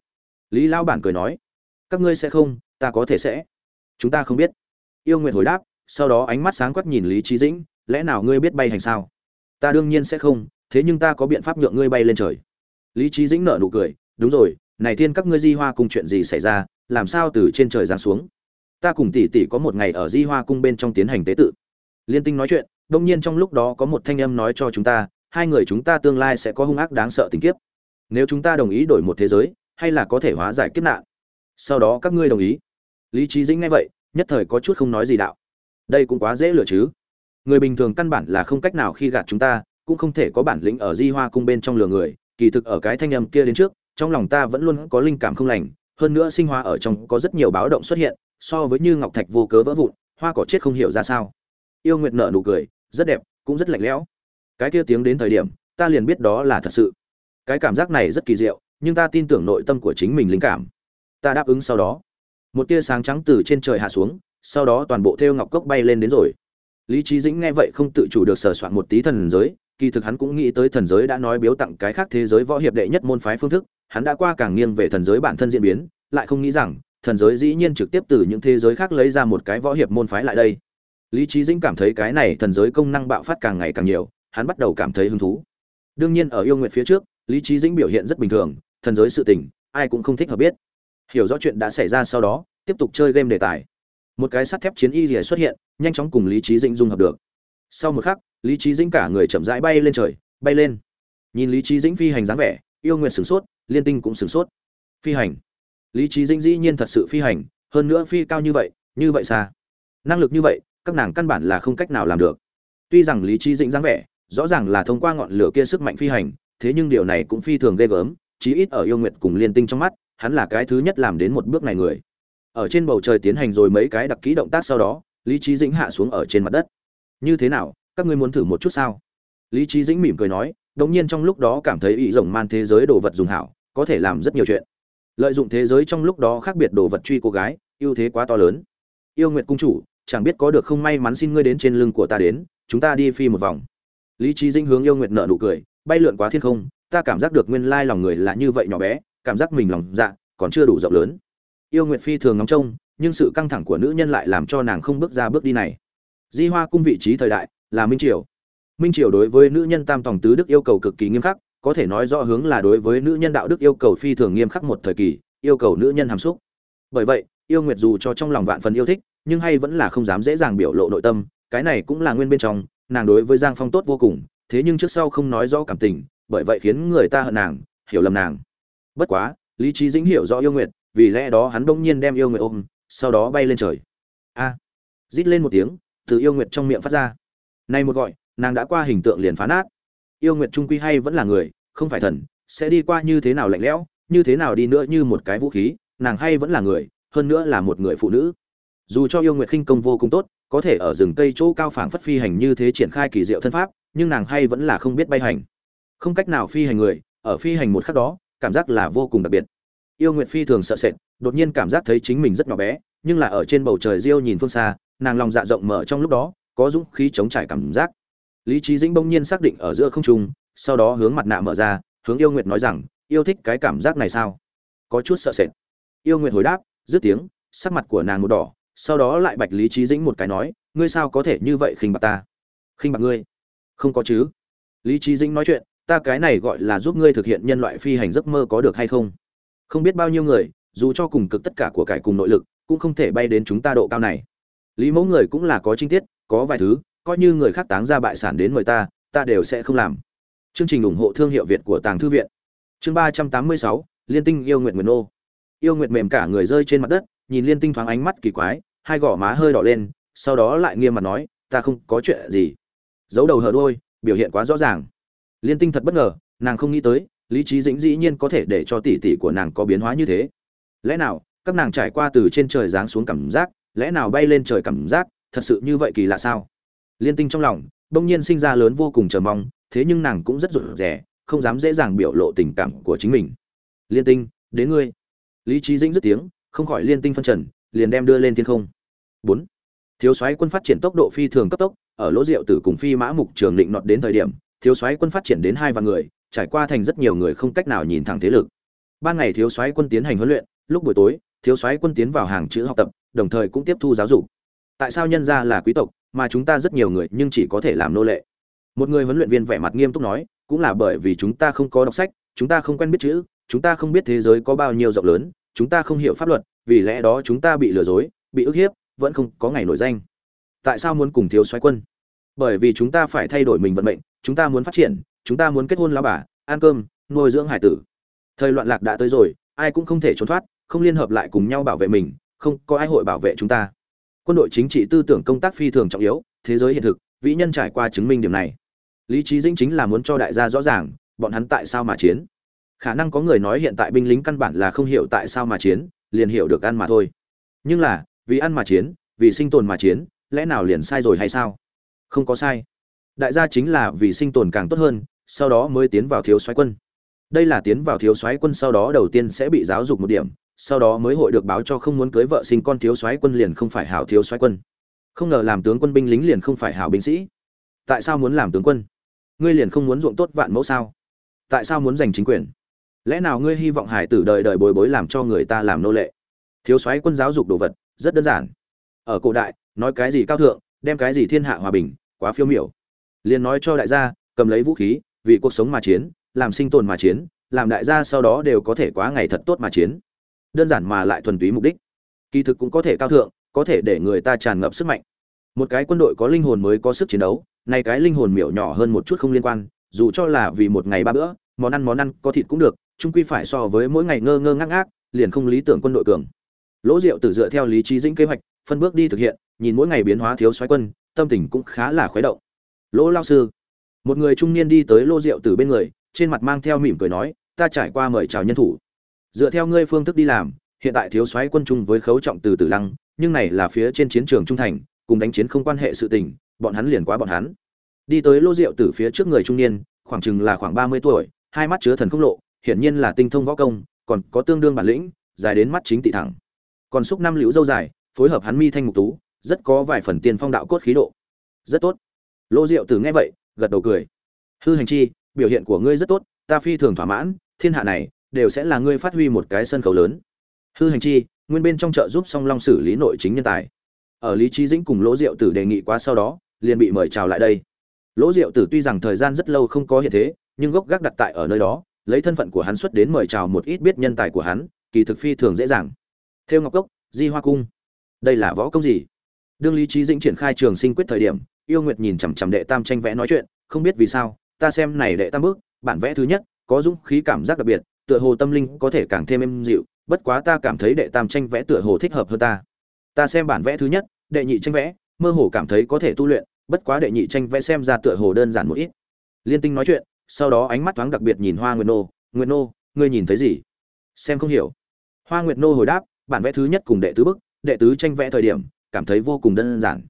Lý lao bản cười nói, các ngươi sẽ không, ta có thể sẽ. Chúng ta không biết. Yêu nguyệt hồi đáp, sau đó ánh mắt sáng quắc nhìn lý trí dĩnh, lẽ nào ngươi biết bay hành sao? Ta đương nhiên sẽ không, thế nhưng ta có biện pháp nhượng ngươi bay lên trời. Lý trí dĩnh nở nụ cười, đúng rồi, này thiên các ngươi di hoa cùng chuyện gì xảy ra, làm sao từ trên trời giáng xuống? Ta cùng tỷ tỷ có một ngày ở di hoa cung bên trong tiến hành tế tự. Liên tinh nói chuyện, đông nhiên trong lúc đó có một thanh âm nói cho chúng ta, hai người chúng ta tương lai sẽ có hung ác đáng sợ tình kiếp nếu chúng ta đồng ý đổi một thế giới, hay là có thể hóa giải kiếp nạn? Sau đó các ngươi đồng ý. Lý trí dĩnh nghe vậy, nhất thời có chút không nói gì đạo. Đây cũng quá dễ lừa chứ. Người bình thường căn bản là không cách nào khi gạt chúng ta, cũng không thể có bản lĩnh ở di hoa cung bên trong lừa người. Kỳ thực ở cái thanh âm kia đến trước, trong lòng ta vẫn luôn có linh cảm không lành. Hơn nữa sinh hoa ở trong có rất nhiều báo động xuất hiện, so với như ngọc thạch vô cớ vỡ vụn, hoa cỏ chết không hiểu ra sao. Yêu nguyệt nở nụ cười, rất đẹp, cũng rất lạnh lẽo. Cái kia tiếng đến thời điểm, ta liền biết đó là thật sự cái cảm giác này rất kỳ diệu, nhưng ta tin tưởng nội tâm của chính mình linh cảm. Ta đáp ứng sau đó. Một tia sáng trắng từ trên trời hạ xuống, sau đó toàn bộ Thêu ngọc cốc bay lên đến rồi. Lý trí dĩnh nghe vậy không tự chủ được sở soạn một tí thần giới, kỳ thực hắn cũng nghĩ tới thần giới đã nói biếu tặng cái khác thế giới võ hiệp đệ nhất môn phái phương thức, hắn đã qua càng nghiêng về thần giới bản thân diễn biến, lại không nghĩ rằng, thần giới dĩ nhiên trực tiếp từ những thế giới khác lấy ra một cái võ hiệp môn phái lại đây. Lý trí dĩnh cảm thấy cái này thần giới công năng bạo phát càng ngày càng nhiều, hắn bắt đầu cảm thấy hứng thú. Đương nhiên ở yêu nguyện phía trước lý trí dĩnh biểu hiện rất bình thường, thần giới sự tình, ai cũng không thích hợp biết. Hiểu rõ chuyện đã xảy ra sau đó, tiếp tục chơi game đề tài. Một cái sắt thép chiến y rỉa xuất hiện, nhanh chóng cùng lý trí dĩnh dung hợp được. Sau một khắc, lý trí dĩnh cả người chậm rãi bay lên trời, bay lên. Nhìn lý trí dĩnh phi hành dáng vẻ, yêu nguyện sửng sốt, liên tinh cũng sửng sốt. Phi hành. Lý trí dĩnh dĩ nhiên thật sự phi hành, hơn nữa phi cao như vậy như vậy xa. Năng lực như vậy, các nàng căn bản là không cách nào làm được. Tuy rằng lý trí dĩnh dáng vẻ, rõ ràng là thông qua ngọn lửa kia sức mạnh phi hành thế nhưng điều này cũng phi thường ghê gớm, chí ít ở yêu nguyệt cùng liên tinh trong mắt, hắn là cái thứ nhất làm đến một bước này người. Ở trên bầu trời tiến hành rồi mấy cái đặc kỹ động tác sau đó, lý trí dĩnh hạ xuống ở trên mặt đất. Như thế nào, các ngươi muốn thử một chút sao? Lý trí dĩnh mỉm cười nói, đống nhiên trong lúc đó cảm thấy ý rồng man thế giới đồ vật dùng hảo, có thể làm rất nhiều chuyện. Lợi dụng thế giới trong lúc đó khác biệt đồ vật truy cô gái, ưu thế quá to lớn. Yêu nguyệt cung chủ, chẳng biết có được không may mắn xin ngươi đến trên lưng của ta đến, chúng ta đi phi một vòng. Lý trí dĩnh hướng yêu nguyệt nợ nụ cười bay lượn quá thiên không, ta cảm giác được nguyên lai lòng người là như vậy nhỏ bé, cảm giác mình lòng dạ còn chưa đủ rộng lớn. Yêu nguyệt phi thường ngóng trông, nhưng sự căng thẳng của nữ nhân lại làm cho nàng không bước ra bước đi này. Di hoa cung vị trí thời đại là minh triều. Minh triều đối với nữ nhân tam tòng tứ đức yêu cầu cực kỳ nghiêm khắc, có thể nói rõ hướng là đối với nữ nhân đạo đức yêu cầu phi thường nghiêm khắc một thời kỳ, yêu cầu nữ nhân hàm xúc. Bởi vậy, yêu nguyệt dù cho trong lòng vạn phần yêu thích, nhưng hay vẫn là không dám dễ dàng biểu lộ nội tâm, cái này cũng là nguyên bên trong, nàng đối với giang phong tốt vô cùng thế nhưng trước sau không nói rõ cảm tình, bởi vậy khiến người ta hận nàng, hiểu lầm nàng. Bất quá, lý trí dĩnh hiểu rõ yêu nguyệt, vì lẽ đó hắn đông nhiên đem yêu nguyệt ôm, sau đó bay lên trời. A! Rít lên một tiếng, từ yêu nguyệt trong miệng phát ra. Nay một gọi, nàng đã qua hình tượng liền phá nát. Yêu nguyệt trung quy hay vẫn là người, không phải thần, sẽ đi qua như thế nào lạnh lẽo, như thế nào đi nữa như một cái vũ khí, nàng hay vẫn là người, hơn nữa là một người phụ nữ. Dù cho yêu nguyệt khinh công vô cùng tốt, có thể ở rừng cây chỗ cao phảng phất phi hành như thế triển khai kỳ diệu thân pháp nhưng nàng hay vẫn là không biết bay hành. Không cách nào phi hành người, ở phi hành một khắc đó, cảm giác là vô cùng đặc biệt. Yêu nguyệt phi thường sợ sệt, đột nhiên cảm giác thấy chính mình rất nhỏ bé, nhưng là ở trên bầu trời riêu nhìn phương xa, nàng lòng dạ rộng mở trong lúc đó, có dũng khí chống trải cảm giác. Lý trí dĩnh bỗng nhiên xác định ở giữa không trung, sau đó hướng mặt nạ mở ra, hướng yêu nguyệt nói rằng, yêu thích cái cảm giác này sao? Có chút sợ sệt. Yêu nguyệt hồi đáp, dứt tiếng, sắc mặt của nàng một đỏ, sau đó lại bạch lý trí dĩnh một cái nói, ngươi sao có thể như vậy khinh bạc ta? Khinh bạc ngươi? Không có chứ? Lý trí dĩnh nói chuyện, ta cái này gọi là giúp ngươi thực hiện nhân loại phi hành giấc mơ có được hay không? Không biết bao nhiêu người, dù cho cùng cực tất cả của cải cùng nội lực, cũng không thể bay đến chúng ta độ cao này. Lý mẫu người cũng là có chi tiết, có vài thứ, coi như người khác táng ra bại sản đến mời ta ta đều sẽ không làm. Chương trình ủng hộ thương hiệu việt của tàng thư viện. Chương ba trăm tám mươi sáu, liên tinh yêu nguyện nguyện nô. Yêu nguyện mềm cả người rơi trên mặt đất, nhìn liên tinh thoáng ánh mắt kỳ quái, hai gò má hơi đỏ lên, sau đó lại nghiêm mặt nói, ta không có chuyện gì giấu đầu hở đôi biểu hiện quá rõ ràng. Liên tinh thật bất ngờ, nàng không nghĩ tới, lý trí dĩnh dĩ nhiên có thể để cho tỷ tỷ của nàng có biến hóa như thế. Lẽ nào, các nàng trải qua từ trên trời giáng xuống cảm giác, lẽ nào bay lên trời cảm giác, thật sự như vậy kỳ lạ sao? Liên tinh trong lòng, bỗng nhiên sinh ra lớn vô cùng chờ mong, thế nhưng nàng cũng rất rụt rè, không dám dễ dàng biểu lộ tình cảm của chính mình. Liên tinh, đến ngươi. Lý trí dĩnh dứt tiếng, không khỏi liên tinh phân trần, liền đem đưa lên thiên không. Bốn. Thiếu soái quân phát triển tốc độ phi thường cấp tốc ở lỗ rượu tử cùng phi mã mục trường định nọt đến thời điểm, thiếu soái quân phát triển đến hai vạn người, trải qua thành rất nhiều người không cách nào nhìn thẳng thế lực. Ban ngày thiếu soái quân tiến hành huấn luyện, lúc buổi tối, thiếu soái quân tiến vào hàng chữ học tập, đồng thời cũng tiếp thu giáo dục. Tại sao nhân gia là quý tộc, mà chúng ta rất nhiều người nhưng chỉ có thể làm nô lệ? Một người huấn luyện viên vẻ mặt nghiêm túc nói, cũng là bởi vì chúng ta không có đọc sách, chúng ta không quen biết chữ, chúng ta không biết thế giới có bao nhiêu rộng lớn, chúng ta không hiểu pháp luật, vì lẽ đó chúng ta bị lừa dối, bị ức hiếp, vẫn không có ngày nổi danh tại sao muốn cùng thiếu soái quân? Bởi vì chúng ta phải thay đổi mình vận mệnh, chúng ta muốn phát triển, chúng ta muốn kết hôn lao bà, ăn cơm, nuôi dưỡng hải tử. Thời loạn lạc đã tới rồi, ai cũng không thể trốn thoát, không liên hợp lại cùng nhau bảo vệ mình, không có ai hội bảo vệ chúng ta. Quân đội chính trị tư tưởng công tác phi thường trọng yếu, thế giới hiện thực, vĩ nhân trải qua chứng minh điểm này. Lý trí dĩnh chính là muốn cho đại gia rõ ràng, bọn hắn tại sao mà chiến. Khả năng có người nói hiện tại binh lính căn bản là không hiểu tại sao mà chiến, liền hiểu được ăn mà thôi. Nhưng là, vì ăn mà chiến, vì sinh tồn mà chiến lẽ nào liền sai rồi hay sao? Không có sai. Đại gia chính là vì sinh tồn càng tốt hơn, sau đó mới tiến vào thiếu soái quân. Đây là tiến vào thiếu soái quân sau đó đầu tiên sẽ bị giáo dục một điểm, sau đó mới hội được báo cho không muốn cưới vợ sinh con thiếu soái quân liền không phải hảo thiếu soái quân. Không ngờ làm tướng quân binh lính liền không phải hảo binh sĩ. Tại sao muốn làm tướng quân? Ngươi liền không muốn ruộng tốt vạn mẫu sao? Tại sao muốn giành chính quyền? Lẽ nào ngươi hy vọng hải tử đời đời bồi bối làm cho người ta làm nô lệ? Thiếu soái quân giáo dục đồ vật rất đơn giản. Ở cổ đại nói cái gì cao thượng, đem cái gì thiên hạ hòa bình, quá phiêu miểu. Liền nói cho đại gia, cầm lấy vũ khí, vì cuộc sống mà chiến, làm sinh tồn mà chiến, làm đại gia sau đó đều có thể quá ngày thật tốt mà chiến. Đơn giản mà lại thuần túy mục đích. Kỳ thực cũng có thể cao thượng, có thể để người ta tràn ngập sức mạnh. Một cái quân đội có linh hồn mới có sức chiến đấu, này cái linh hồn miểu nhỏ hơn một chút không liên quan, dù cho là vì một ngày ba bữa, món ăn món ăn có thịt cũng được, chung quy phải so với mỗi ngày ngơ ngơ ngác ngác, liền không lý tưởng quân đội cường. Lỗ diệu tử dựa theo lý trí dĩnh kế hoạch phân bước đi thực hiện, nhìn mỗi ngày biến hóa thiếu xoáy quân, tâm tình cũng khá là khuấy động. Lỗ lao sư, một người trung niên đi tới lô diệu tử bên người, trên mặt mang theo mỉm cười nói, ta trải qua mời chào nhân thủ. Dựa theo ngươi phương thức đi làm, hiện tại thiếu soái quân chung với khấu trọng từ tử lăng, nhưng này là phía trên chiến trường trung thành, cùng đánh chiến không quan hệ sự tình, bọn hắn liền quá bọn hắn. Đi tới lô rượu từ phía trước người trung niên, khoảng chừng là khoảng ba mươi tuổi, hai mắt chứa thần không lộ, hiển nhiên là tinh thông võ công, còn có tương đương bản lĩnh, dài đến mắt chính tị thẳng. Còn xúc năm liễu dâu dài phối hợp hắn mi thanh mục tú, rất có vài phần tiền phong đạo cốt khí độ. Rất tốt. Lô diệu tử nghe vậy, gật đầu cười. Hư hành chi, biểu hiện của ngươi rất tốt, ta phi thường thỏa mãn, thiên hạ này, đều sẽ là ngươi phát huy một cái sân khấu lớn. Hư hành chi, nguyên bên trong chợ giúp song long xử lý nội chính nhân tài. Ở lý trí dĩnh cùng lỗ diệu tử đề nghị quá sau đó, liền bị mời chào lại đây. Lỗ diệu tử tuy rằng thời gian rất lâu không có hiện thế, nhưng gốc gác đặt tại ở nơi đó, lấy thân phận của hắn xuất đến mời chào một ít biết nhân tài của hắn, kỳ thực phi thường dễ dàng. Theo ngọc cốc, di hoa cung đây là võ công gì? Đương lý trí dĩnh triển khai trường sinh quyết thời điểm, yêu nguyệt nhìn chằm chằm đệ tam tranh vẽ nói chuyện, không biết vì sao, ta xem này đệ tam bước, bản vẽ thứ nhất, có dũng khí cảm giác đặc biệt, tựa hồ tâm linh có thể càng thêm êm dịu, bất quá ta cảm thấy đệ tam tranh vẽ tựa hồ thích hợp hơn ta. Ta xem bản vẽ thứ nhất, đệ nhị tranh vẽ, mơ hồ cảm thấy có thể tu luyện, bất quá đệ nhị tranh vẽ xem ra tựa hồ đơn giản một ít. Liên tinh nói chuyện, sau đó ánh mắt thoáng đặc biệt nhìn hoa nguyệt nô. Nguyệt nô, ngươi nhìn thấy gì? Xem không hiểu. Hoa nguyệt nô hồi đáp, bản vẽ thứ nhất cùng đệ tứ bức đệ tứ tranh vẽ thời điểm, cảm thấy vô cùng đơn giản.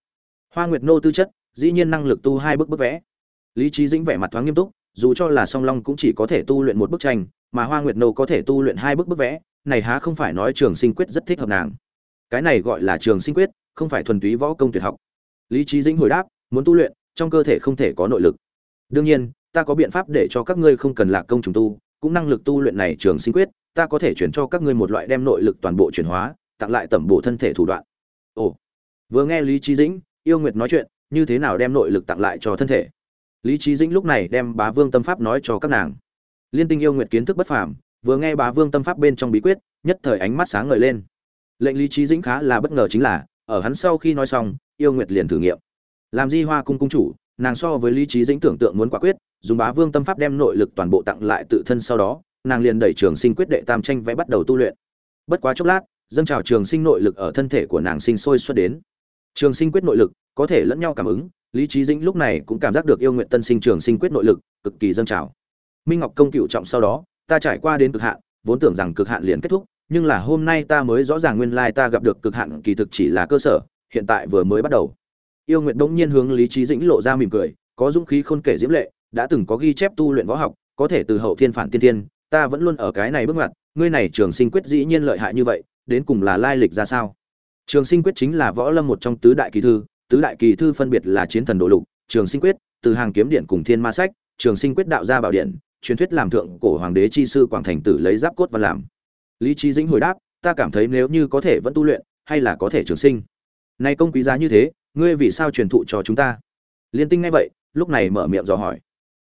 Hoa nguyệt nô tư chất, dĩ nhiên năng lực tu hai bức bức vẽ. Lý trí dĩnh vẻ mặt thoáng nghiêm túc, dù cho là song long cũng chỉ có thể tu luyện một bức tranh, mà hoa nguyệt nô có thể tu luyện hai bức bức vẽ, này há không phải nói trường sinh quyết rất thích hợp nàng. Cái này gọi là trường sinh quyết, không phải thuần túy võ công tuyệt học. Lý trí dĩnh hồi đáp, muốn tu luyện, trong cơ thể không thể có nội lực. Đương nhiên, ta có biện pháp để cho các ngươi không cần lạc công trùng tu, cũng năng lực tu luyện này trường sinh quyết, ta có thể chuyển cho các ngươi một loại đem nội lực toàn bộ chuyển hóa tặng lại tẩm bổ thân thể thủ đoạn. Ồ, vừa nghe lý trí dĩnh, yêu nguyệt nói chuyện, như thế nào đem nội lực tặng lại cho thân thể? Lý trí dĩnh lúc này đem bá vương tâm pháp nói cho các nàng. Liên tinh yêu nguyệt kiến thức bất phàm, vừa nghe bá vương tâm pháp bên trong bí quyết, nhất thời ánh mắt sáng ngời lên. Lệnh lý trí dĩnh khá là bất ngờ chính là, ở hắn sau khi nói xong, yêu nguyệt liền thử nghiệm. Làm di hoa cung cung chủ, nàng so với lý trí dĩnh tưởng tượng muốn quả quyết, dùng bá vương tâm pháp đem nội lực toàn bộ tặng lại tự thân sau đó, nàng liền đẩy trường sinh quyết đệ tam tranh vẽ bắt đầu tu luyện. Bất quá chốc lát dâng trào trường sinh nội lực ở thân thể của nàng sinh sôi xuất đến. Trường sinh quyết nội lực, có thể lẫn nhau cảm ứng, lý trí dĩnh lúc này cũng cảm giác được yêu nguyện tân sinh trường sinh quyết nội lực, cực kỳ dâng trào. Minh ngọc công cựu trọng sau đó, ta trải qua đến cực hạn, vốn tưởng rằng cực hạn liền kết thúc, nhưng là hôm nay ta mới rõ ràng nguyên lai ta gặp được cực hạn kỳ thực chỉ là cơ sở, hiện tại vừa mới bắt đầu. Yêu nguyện bỗng nhiên hướng lý trí dĩnh lộ ra mỉm cười, có dũng khí khôn kể diễm lệ, đã từng có ghi chép tu luyện võ học, có thể từ hậu thiên phản tiên thiên, ta vẫn luôn ở cái này bước ngoặt, ngươi này trường sinh quyết dĩ nhiên lợi hại như vậy đến cùng là lai lịch ra sao? Trường sinh quyết chính là võ lâm một trong tứ đại kỳ thư, tứ đại kỳ thư phân biệt là chiến thần đồ lục, trường sinh quyết, từ hàng kiếm điện cùng thiên ma sách, trường sinh quyết đạo gia bảo điện, truyền thuyết làm thượng cổ hoàng đế chi sư quảng thành tử lấy giáp cốt và làm. Lý trí dĩnh hồi đáp, ta cảm thấy nếu như có thể vẫn tu luyện, hay là có thể trường sinh. Nay công quý giá như thế, ngươi vì sao truyền thụ cho chúng ta? Liên tinh ngay vậy, lúc này mở miệng dò hỏi.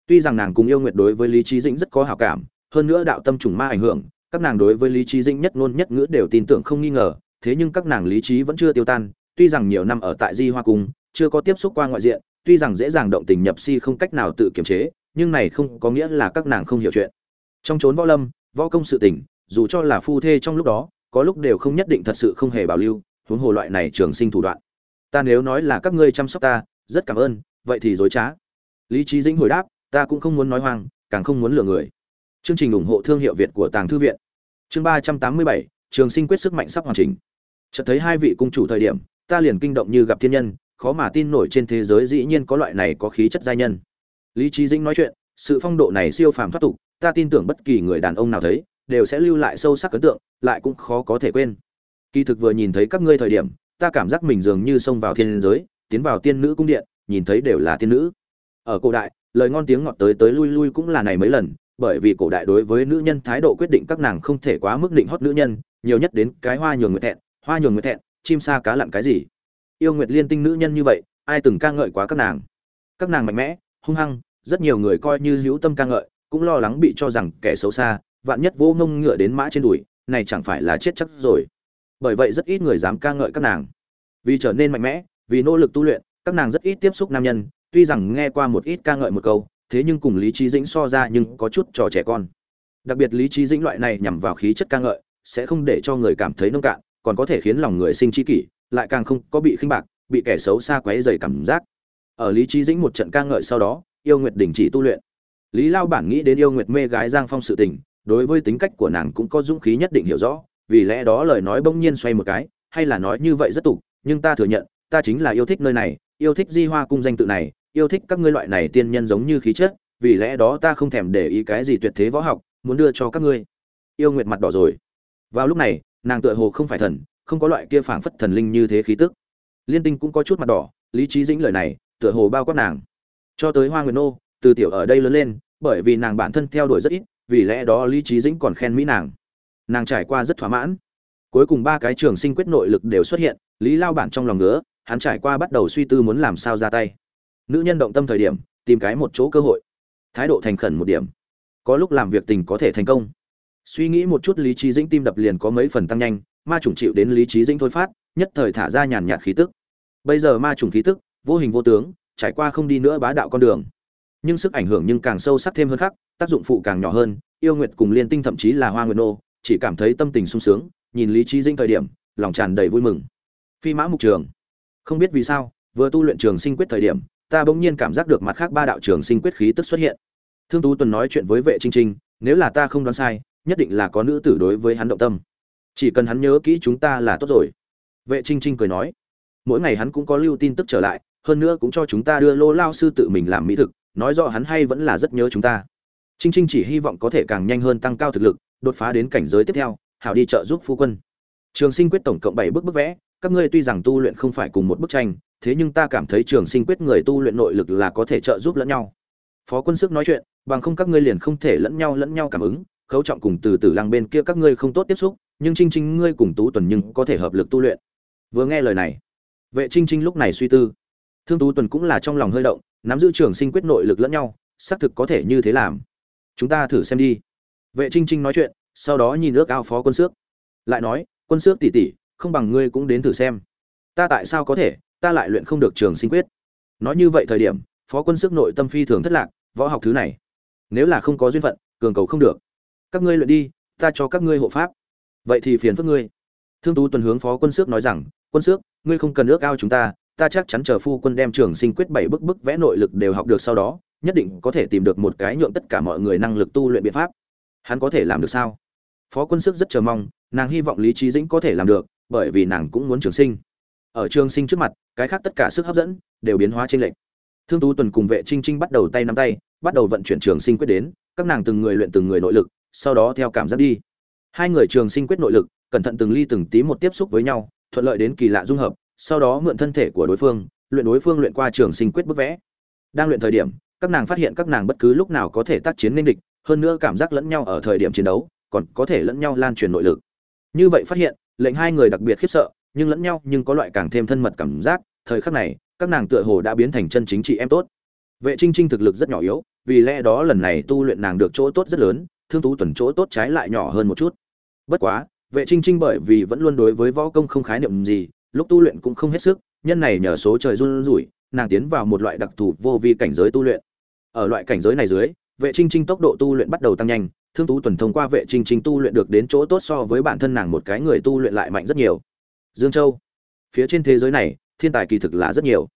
Tuy rằng nàng cùng yêu nguyệt đối với lý trí dĩnh rất có hảo cảm, hơn nữa đạo tâm trùng ma ảnh hưởng các nàng đối với lý trí dĩnh nhất ngôn nhất ngữ đều tin tưởng không nghi ngờ, thế nhưng các nàng lý trí vẫn chưa tiêu tan, tuy rằng nhiều năm ở tại di hoa cung, chưa có tiếp xúc qua ngoại diện, tuy rằng dễ dàng động tình nhập si không cách nào tự kiềm chế, nhưng này không có nghĩa là các nàng không hiểu chuyện. Trong chốn võ lâm, võ công sự tình, dù cho là phu thê trong lúc đó, có lúc đều không nhất định thật sự không hề bảo lưu, huống hồ loại này trường sinh thủ đoạn. Ta nếu nói là các ngươi chăm sóc ta, rất cảm ơn, vậy thì dối trá. Lý trí dĩnh hồi đáp, ta cũng không muốn nói hoang, càng không muốn lừa người chương trình ủng hộ thương hiệu việt của tàng thư viện. Chương ba trăm tám mươi bảy, trường sinh quyết sức mạnh sắp hoàn chỉnh. Chợt thấy hai vị cung chủ thời điểm, ta liền kinh động như gặp thiên nhân, khó mà tin nổi trên thế giới dĩ nhiên có loại này có khí chất giai nhân. Lý Chí dĩnh nói chuyện, sự phong độ này siêu phàm thoát tục, ta tin tưởng bất kỳ người đàn ông nào thấy, đều sẽ lưu lại sâu sắc ấn tượng, lại cũng khó có thể quên. Kỳ thực vừa nhìn thấy các ngươi thời điểm, ta cảm giác mình dường như xông vào thiên giới, tiến vào tiên nữ cung điện, nhìn thấy đều là tiên nữ. Ở cổ đại, lời ngon tiếng ngọt tới tới lui lui cũng là này mấy lần bởi vì cổ đại đối với nữ nhân thái độ quyết định các nàng không thể quá mức định hót nữ nhân, nhiều nhất đến cái hoa nhường nguyệt thẹn, hoa nhường nguyệt thẹn, chim sa cá lặn cái gì? Yêu nguyệt liên tinh nữ nhân như vậy, ai từng ca ngợi quá các nàng? Các nàng mạnh mẽ, hung hăng, rất nhiều người coi như hữu tâm ca ngợi, cũng lo lắng bị cho rằng kẻ xấu xa, vạn nhất vô ngông ngựa đến mã trên đùi, này chẳng phải là chết chắc rồi. Bởi vậy rất ít người dám ca ngợi các nàng. Vì trở nên mạnh mẽ, vì nỗ lực tu luyện, các nàng rất ít tiếp xúc nam nhân, tuy rằng nghe qua một ít ca ngợi một câu thế nhưng cùng lý trí dĩnh so ra nhưng có chút trò trẻ con. Đặc biệt lý trí dĩnh loại này nhằm vào khí chất ca ngợi, sẽ không để cho người cảm thấy nông cạn, còn có thể khiến lòng người sinh chi kỷ, lại càng không có bị khinh bạc, bị kẻ xấu xa quấy dày cảm giác. Ở lý trí dĩnh một trận ca ngợi sau đó, yêu nguyệt đình chỉ tu luyện. Lý lao bản nghĩ đến yêu nguyệt mê gái giang phong sự tình, đối với tính cách của nàng cũng có dũng khí nhất định hiểu rõ, vì lẽ đó lời nói bỗng nhiên xoay một cái, hay là nói như vậy rất tục, nhưng ta thừa nhận, ta chính là yêu thích nơi này, yêu thích di hoa cung danh tự này yêu thích các ngươi loại này tiên nhân giống như khí chất, vì lẽ đó ta không thèm để ý cái gì tuyệt thế võ học, muốn đưa cho các ngươi. Yêu nguyệt mặt đỏ rồi. Vào lúc này, nàng tựa hồ không phải thần, không có loại kia phảng phất thần linh như thế khí tức. Liên tinh cũng có chút mặt đỏ, lý trí dĩnh lời này, tựa hồ bao quát nàng. Cho tới hoa nguyệt nô, từ tiểu ở đây lớn lên, bởi vì nàng bản thân theo đuổi rất ít, vì lẽ đó lý trí dĩnh còn khen mỹ nàng. Nàng trải qua rất thỏa mãn. Cuối cùng ba cái trường sinh quyết nội lực đều xuất hiện, lý lao bản trong lòng ngứa, hắn trải qua bắt đầu suy tư muốn làm sao ra tay nữ nhân động tâm thời điểm, tìm cái một chỗ cơ hội. Thái độ thành khẩn một điểm. Có lúc làm việc tình có thể thành công. Suy nghĩ một chút, lý trí dĩnh tim đập liền có mấy phần tăng nhanh, ma trùng chịu đến lý trí dĩnh thôi phát, nhất thời thả ra nhàn nhạt khí tức. Bây giờ ma trùng khí tức, vô hình vô tướng, trải qua không đi nữa bá đạo con đường. Nhưng sức ảnh hưởng nhưng càng sâu sắc thêm hơn khác, tác dụng phụ càng nhỏ hơn, yêu nguyệt cùng liên tinh thậm chí là hoa nguyệt nô, chỉ cảm thấy tâm tình sung sướng, nhìn lý trí dĩnh thời điểm, lòng tràn đầy vui mừng. Phi mã mục trường. Không biết vì sao, vừa tu luyện trường sinh quyết thời điểm ta bỗng nhiên cảm giác được mặt khác ba đạo trường sinh quyết khí tức xuất hiện. Thương tú tuần nói chuyện với vệ trinh trinh, nếu là ta không đoán sai, nhất định là có nữ tử đối với hắn động tâm. Chỉ cần hắn nhớ kỹ chúng ta là tốt rồi. Vệ trinh trinh cười nói, mỗi ngày hắn cũng có lưu tin tức trở lại, hơn nữa cũng cho chúng ta đưa lô lao sư tự mình làm mỹ thực, nói rõ hắn hay vẫn là rất nhớ chúng ta. Trinh trinh chỉ hy vọng có thể càng nhanh hơn tăng cao thực lực, đột phá đến cảnh giới tiếp theo, hảo đi trợ giúp phu quân. Trường sinh quyết tổng cộng bảy bước bức vẽ các ngươi tuy rằng tu luyện không phải cùng một bức tranh, thế nhưng ta cảm thấy trường sinh quyết người tu luyện nội lực là có thể trợ giúp lẫn nhau. Phó quân sức nói chuyện, bằng không các ngươi liền không thể lẫn nhau lẫn nhau cảm ứng, khấu trọng cùng từ từ lăng bên kia các ngươi không tốt tiếp xúc, nhưng trinh trinh ngươi cùng tú tuần nhưng có thể hợp lực tu luyện. Vừa nghe lời này, vệ trinh trinh lúc này suy tư. Thương tú tuần cũng là trong lòng hơi động, nắm giữ trường sinh quyết nội lực lẫn nhau, xác thực có thể như thế làm. Chúng ta thử xem đi. Vệ trinh trinh nói chuyện, sau đó nhìn ước ao phó quân xước lại nói, quân xước tỉ tỉ không bằng ngươi cũng đến thử xem. Ta tại sao có thể, ta lại luyện không được trường sinh quyết. Nói như vậy thời điểm, phó quân sức nội tâm phi thường thất lạc, võ học thứ này, nếu là không có duyên phận, cường cầu không được. Các ngươi luyện đi, ta cho các ngươi hộ pháp. Vậy thì phiền phức ngươi. Thương tú tuần hướng phó quân sức nói rằng, quân sức ngươi không cần ước ao chúng ta ta chắc chắn chờ phu quân đem trường sinh quyết bảy bức bức vẽ nội lực đều học được sau đó, nhất định có thể tìm được một cái nhượng tất cả mọi người năng lực tu luyện biện pháp. Hắn có thể làm được sao? Phó quân sức rất chờ mong, nàng hy vọng lý trí dĩnh có thể làm được bởi vì nàng cũng muốn trường sinh. Ở trường sinh trước mặt, cái khác tất cả sức hấp dẫn đều biến hóa trên lệnh thương tú tuần cùng vệ trinh trinh bắt đầu tay nắm tay, bắt đầu vận chuyển trường sinh quyết đến, các nàng từng người luyện từng người nội lực, sau đó theo cảm giác đi. Hai người trường sinh quyết nội lực, cẩn thận từng ly từng tí một tiếp xúc với nhau, thuận lợi đến kỳ lạ dung hợp, sau đó mượn thân thể của đối phương, luyện đối phương luyện qua trường sinh quyết bức vẽ. Đang luyện thời điểm, các nàng phát hiện các nàng bất cứ lúc nào có thể tác chiến nên địch, hơn nữa cảm giác lẫn nhau ở thời điểm chiến đấu, còn có thể lẫn nhau lan truyền nội lực. Như vậy phát hiện lệnh hai người đặc biệt khiếp sợ, nhưng lẫn nhau nhưng có loại càng thêm thân mật cảm giác, thời khắc này, các nàng tựa hồ đã biến thành chân chính chị em tốt. Vệ trinh trinh thực lực rất nhỏ yếu, vì lẽ đó lần này tu luyện nàng được chỗ tốt rất lớn, thương tú tuần chỗ tốt trái lại nhỏ hơn một chút. Bất quá, vệ trinh trinh bởi vì vẫn luôn đối với võ công không khái niệm gì, lúc tu luyện cũng không hết sức, nhân này nhờ số trời run rủi, nàng tiến vào một loại đặc thù vô vi cảnh giới tu luyện. Ở loại cảnh giới này dưới, vệ trinh trinh tốc độ tu luyện bắt đầu tăng nhanh thương tú tuần thông qua vệ trinh trinh tu luyện được đến chỗ tốt so với bản thân nàng một cái người tu luyện lại mạnh rất nhiều. Dương châu, phía trên thế giới này, thiên tài kỳ thực là rất nhiều.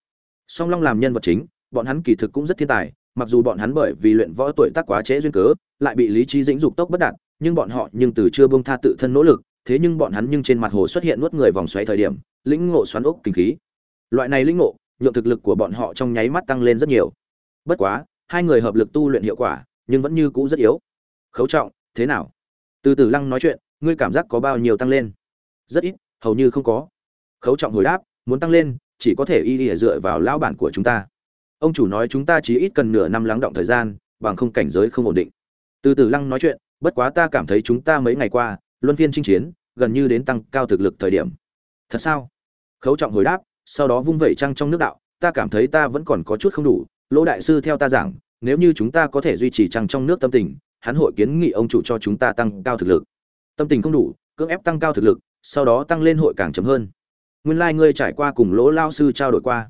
Song long làm nhân vật chính, bọn hắn kỳ thực cũng rất thiên tài, mặc dù bọn hắn bởi vì luyện võ tuổi tác quá trễ duyên cớ, lại bị lý trí dĩnh dục tốc bất đạt, nhưng bọn họ nhưng từ chưa bông tha tự thân nỗ lực, thế nhưng bọn hắn nhưng trên mặt hồ xuất hiện nuốt người vòng xoáy thời điểm, lĩnh ngộ xoắn ốc kinh khí. Loại này lĩnh ngộ, nhượng thực lực của bọn họ trong nháy mắt tăng lên rất nhiều. Bất quá, hai người hợp lực tu luyện hiệu quả, nhưng vẫn như cũ rất yếu khấu trọng, thế nào? Từ từ lăng nói chuyện, ngươi cảm giác có bao nhiêu tăng lên? Rất ít, hầu như không có. Khấu trọng hồi đáp, muốn tăng lên, chỉ có thể y ỉa dựa vào lão bản của chúng ta. Ông chủ nói chúng ta chỉ ít cần nửa năm lắng động thời gian, bằng không cảnh giới không ổn định. Từ từ lăng nói chuyện, bất quá ta cảm thấy chúng ta mấy ngày qua, luân phiên chinh chiến, gần như đến tăng cao thực lực thời điểm. Thật sao? Khấu trọng hồi đáp, sau đó vung vẩy trăng trong nước đạo, ta cảm thấy ta vẫn còn có chút không đủ, lỗ đại sư theo ta giảng, nếu như chúng ta có thể duy trì trăng trong nước tâm tình hắn hội kiến nghị ông chủ cho chúng ta tăng cao thực lực. Tâm tình không đủ, cưỡng ép tăng cao thực lực, sau đó tăng lên hội càng chấm hơn. Nguyên lai ngươi trải qua cùng lỗ lao sư trao đổi qua.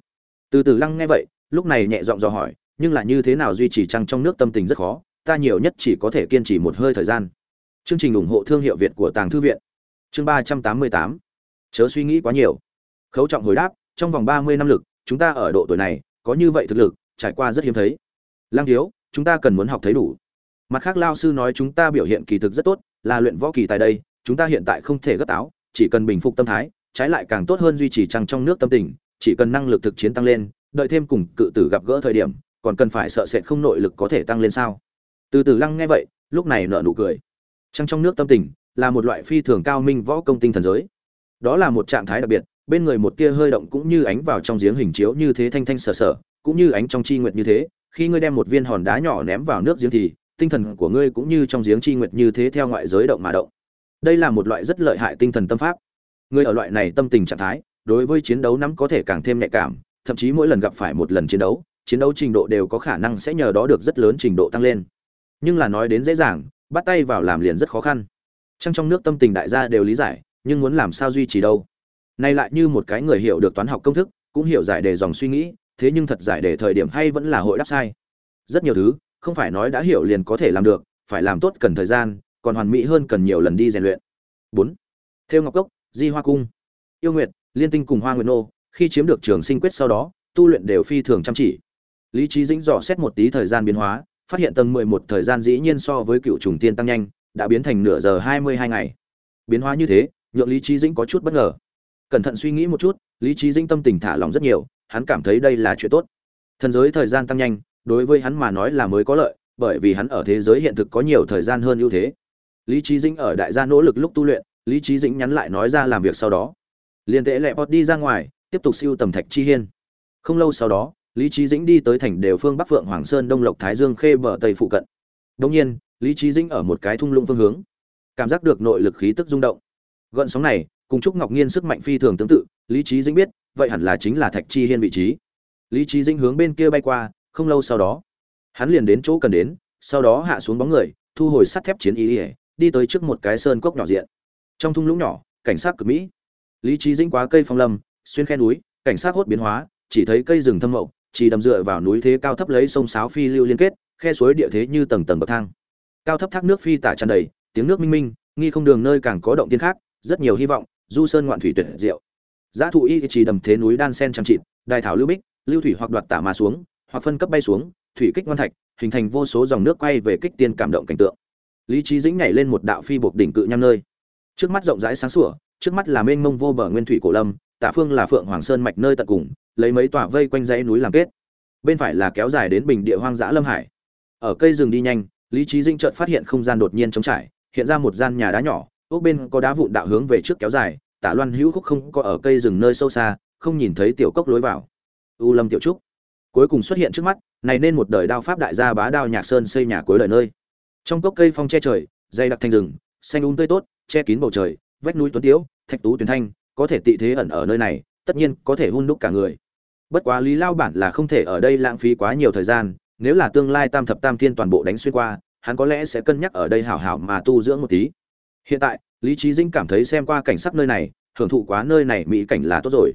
Từ từ lăng nghe vậy, lúc này nhẹ giọng dò hỏi, nhưng là như thế nào duy trì trăng trong nước tâm tình rất khó, ta nhiều nhất chỉ có thể kiên trì một hơi thời gian. Chương trình ủng hộ thương hiệu việt của tàng thư viện. Chương ba trăm tám mươi tám. Chớ suy nghĩ quá nhiều. Khấu trọng hồi đáp, trong vòng ba mươi năm lực, chúng ta ở độ tuổi này, có như vậy thực lực, trải qua rất hiếm thấy. Lang thiếu, chúng ta cần muốn học thấy đủ mặt khác lao sư nói chúng ta biểu hiện kỳ thực rất tốt, là luyện võ kỳ tại đây, chúng ta hiện tại không thể gấp áo, chỉ cần bình phục tâm thái, trái lại càng tốt hơn duy trì trăng trong nước tâm tình, chỉ cần năng lực thực chiến tăng lên, đợi thêm cùng cự tử gặp gỡ thời điểm, còn cần phải sợ sệt không nội lực có thể tăng lên sao? Từ từ lăng nghe vậy, lúc này nở nụ cười. Trăng trong nước tâm tình, là một loại phi thường cao minh võ công tinh thần giới. Đó là một trạng thái đặc biệt, bên người một tia hơi động cũng như ánh vào trong giếng hình chiếu như thế thanh thanh sờ sờ, cũng như ánh trong chi nguyệt như thế, khi ngươi đem một viên hòn đá nhỏ ném vào nước giếng thì tinh thần của ngươi cũng như trong giếng chi nguyệt như thế theo ngoại giới động mà động. Đây là một loại rất lợi hại tinh thần tâm pháp. Ngươi ở loại này tâm tình trạng thái, đối với chiến đấu nắm có thể càng thêm nhạy cảm, thậm chí mỗi lần gặp phải một lần chiến đấu chiến đấu trình độ đều có khả năng sẽ nhờ đó được rất lớn trình độ tăng lên. Nhưng là nói đến dễ dàng, bắt tay vào làm liền rất khó khăn. Trong trong nước tâm tình đại gia đều lý giải, nhưng muốn làm sao duy trì đâu? Nay lại như một cái người hiểu được toán học công thức, cũng hiểu giải đề dòng suy nghĩ, thế nhưng thật giải đề thời điểm hay vẫn là hội đáp sai. Rất nhiều thứ không phải nói đã hiểu liền có thể làm được, phải làm tốt cần thời gian, còn hoàn mỹ hơn cần nhiều lần đi rèn luyện. Bốn, theo ngọc cốc, di hoa cung. Yêu nguyệt, liên tinh cùng hoa nguyệt nô, khi chiếm được trường sinh quyết sau đó, tu luyện đều phi thường chăm chỉ. Lý trí dĩnh dò xét một tí thời gian biến hóa, phát hiện tầng mười một thời gian dĩ nhiên so với cựu trùng tiên tăng nhanh, đã biến thành nửa giờ hai mươi hai ngày. Biến hóa như thế, nhượng lý trí dĩnh có chút bất ngờ. Cẩn thận suy nghĩ một chút, lý trí dĩnh tâm tình thả lòng rất nhiều, hắn cảm thấy đây là chuyện tốt. Thần giới thời gian tăng nhanh đối với hắn mà nói là mới có lợi, bởi vì hắn ở thế giới hiện thực có nhiều thời gian hơn ưu thế. Lý trí dĩnh ở đại gia nỗ lực lúc tu luyện, lý trí dĩnh nhắn lại nói ra làm việc sau đó. Liên tệ lẹ bọt đi ra ngoài, tiếp tục siêu tầm thạch chi hiên. Không lâu sau đó, lý trí dĩnh đi tới thành đều phương bắc phượng hoàng sơn đông lộc thái dương khê bờ tây phụ cận. Đông nhiên, lý trí dĩnh ở một cái thung lũng phương hướng, cảm giác được nội lực khí tức rung động. Gợn sóng này, cùng trúc ngọc nhiên sức mạnh phi thường tương tự, lý trí dĩnh biết, vậy hẳn là chính là thạch chi hiên vị trí. Lý trí dĩnh hướng bên kia bay qua không lâu sau đó, hắn liền đến chỗ cần đến, sau đó hạ xuống bóng người, thu hồi sắt thép chiến ý ỉa đi tới trước một cái sơn cốc nhỏ diện. Trong thung lũng nhỏ, cảnh sát cực mỹ. Lý trí dĩnh quá cây phong lâm, xuyên khe núi, cảnh sát hốt biến hóa, chỉ thấy cây rừng thâm mậu, chỉ đầm dựa vào núi thế cao thấp lấy sông sáo phi lưu liên kết, khe suối địa thế như tầng tầng bậc thang. Cao thấp thác nước phi tả tràn đầy, tiếng nước minh minh, nghi không đường nơi càng có động tiên khác, rất nhiều hy vọng, du sơn ngoạn thủy tuyệt diệu. Giá thụ y chỉ đầm thế núi đan sen trang trịt đài thảo lưu bích, lưu thủy hoặc đoạt tả mà xuống hoặc phân cấp bay xuống, thủy kích ngoan thạch, hình thành vô số dòng nước quay về kích tiên cảm động cảnh tượng. Lý trí dĩnh nhảy lên một đạo phi buộc đỉnh cự nham nơi. Trước mắt rộng rãi sáng sủa, trước mắt là mênh mông vô bờ nguyên thủy cổ lâm, tả phương là phượng hoàng sơn mạch nơi tận cùng, lấy mấy tòa vây quanh dãy núi làm kết. Bên phải là kéo dài đến bình địa hoang dã lâm hải. Ở cây rừng đi nhanh, lý trí dinh chợt phát hiện không gian đột nhiên trống trải, hiện ra một gian nhà đá nhỏ ốc bên có đá vụn đạo hướng về trước kéo dài, tả loan hữu khúc không có ở cây rừng nơi sâu xa, không nhìn thấy tiểu cốc lối vào. U lâm tiểu trúc cuối cùng xuất hiện trước mắt, này nên một đời đao pháp đại gia bá đao nhạc sơn xây nhà cuối đời nơi. Trong cốc cây phong che trời dây đặc thành rừng, xanh un tươi tốt, che kín bầu trời, vách núi tuấn tiếu, thạch tú tuyến thanh, có thể tị thế ẩn ở nơi này, tất nhiên có thể hun đúc cả người. Bất quá lý lao bản là không thể ở đây lãng phí quá nhiều thời gian, nếu là tương lai tam thập tam thiên toàn bộ đánh xuyên qua, hắn có lẽ sẽ cân nhắc ở đây hảo hảo mà tu dưỡng một tí. Hiện tại, lý trí dinh cảm thấy xem qua cảnh sắc nơi này, hưởng thụ quá nơi này mỹ cảnh là tốt rồi.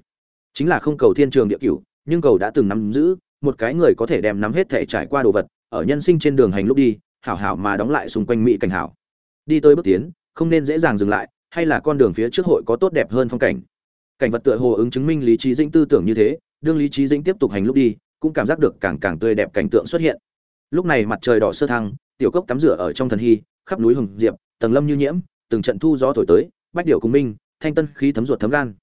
Chính là không cầu thiên trường địa cửu nhưng cầu đã từng nắm giữ, một cái người có thể đem nắm hết thể trải qua đồ vật, ở nhân sinh trên đường hành lúc đi, hảo hảo mà đóng lại xung quanh mỹ cảnh hảo. Đi tới bước tiến, không nên dễ dàng dừng lại, hay là con đường phía trước hội có tốt đẹp hơn phong cảnh. Cảnh vật tựa hồ ứng chứng minh lý trí dĩnh tư tưởng như thế, đương lý trí dĩnh tiếp tục hành lúc đi, cũng cảm giác được càng càng tươi đẹp cảnh tượng xuất hiện. Lúc này mặt trời đỏ sơ thăng, tiểu cốc tắm rửa ở trong thần hy, khắp núi hồng diệp, tầng lâm như nhiễm, từng trận thu gió thổi tới, bách điệu cùng minh, thanh tân khí thấm ruột thấm gan.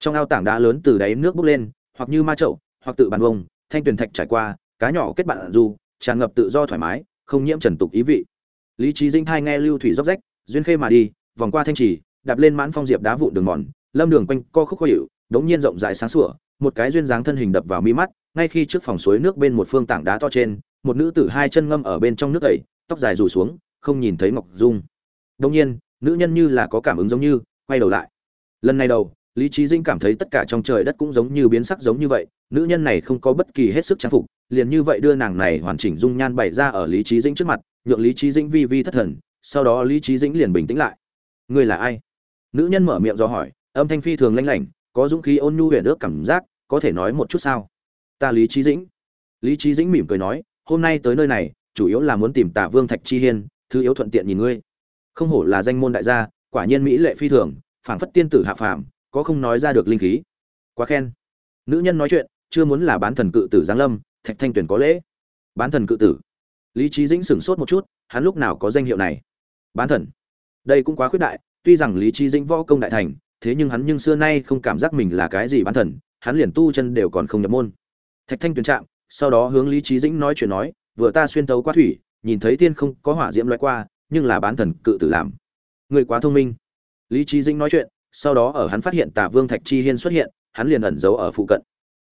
Trong ao tảng đá lớn từ đáy nước bốc lên hoặc như ma trậu hoặc tự bàn vông, thanh tuyền thạch trải qua, cá nhỏ kết bạn du, tràn ngập tự do thoải mái, không nhiễm trần tục ý vị. Lý trí dinh thai nghe lưu thủy dốc rách, duyên khê mà đi, vòng qua thanh trì, đạp lên mãn phong diệp đá vụn đường mòn, lâm đường quanh co khúc khó hiệu, đống nhiên rộng rãi sáng sủa, một cái duyên dáng thân hình đập vào mi mắt, ngay khi trước phòng suối nước bên một phương tảng đá to trên, một nữ tử hai chân ngâm ở bên trong nước ẩy tóc dài rủ xuống, không nhìn thấy ngọc dung. Đống nhiên, nữ nhân như là có cảm ứng giống như, quay đầu lại. Lần này đầu lý trí dinh cảm thấy tất cả trong trời đất cũng giống như biến sắc giống như vậy, nữ nhân này không có bất kỳ hết sức trang phục, liền như vậy đưa nàng này hoàn chỉnh dung nhan bày ra ở lý trí dĩnh trước mặt, nhượng lý trí dĩnh vi vi thất thần, sau đó lý trí dĩnh liền bình tĩnh lại. Ngươi là ai? Nữ nhân mở miệng do hỏi, âm thanh phi thường lanh lảnh, có dũng khí ôn nhu huyền ước cảm giác, có thể nói một chút sao? Ta lý trí dĩnh. Lý trí dĩnh mỉm cười nói, hôm nay tới nơi này, chủ yếu là muốn tìm Tả vương thạch chi hiên, thứ yếu thuận tiện nhìn ngươi. Không hổ là danh môn đại gia, quả nhiên mỹ lệ phi thường, phảng phất tiên tử hạ phàm có không nói ra được linh khí. Quá khen. Nữ nhân nói chuyện chưa muốn là bán thần cự tử giáng lâm thạch thanh tuyển có lễ. Bán thần cự tử. Lý trí dĩnh sửng sốt một chút hắn lúc nào có danh hiệu này? Bán thần. Đây cũng quá khuyết đại tuy rằng lý trí dĩnh võ công đại thành thế nhưng hắn nhưng xưa nay không cảm giác mình là cái gì bán thần hắn liền tu chân đều còn không nhập môn. Thạch thanh tuyển chạm, sau đó hướng lý trí dĩnh nói chuyện nói vừa ta xuyên tấu qua thủy nhìn thấy tiên không có hỏa diễm loại qua nhưng là bán thần cự tử làm. Người quá thông minh. Lý trí dĩnh nói chuyện sau đó ở hắn phát hiện tà vương thạch chi hiên xuất hiện, hắn liền ẩn giấu ở phụ cận.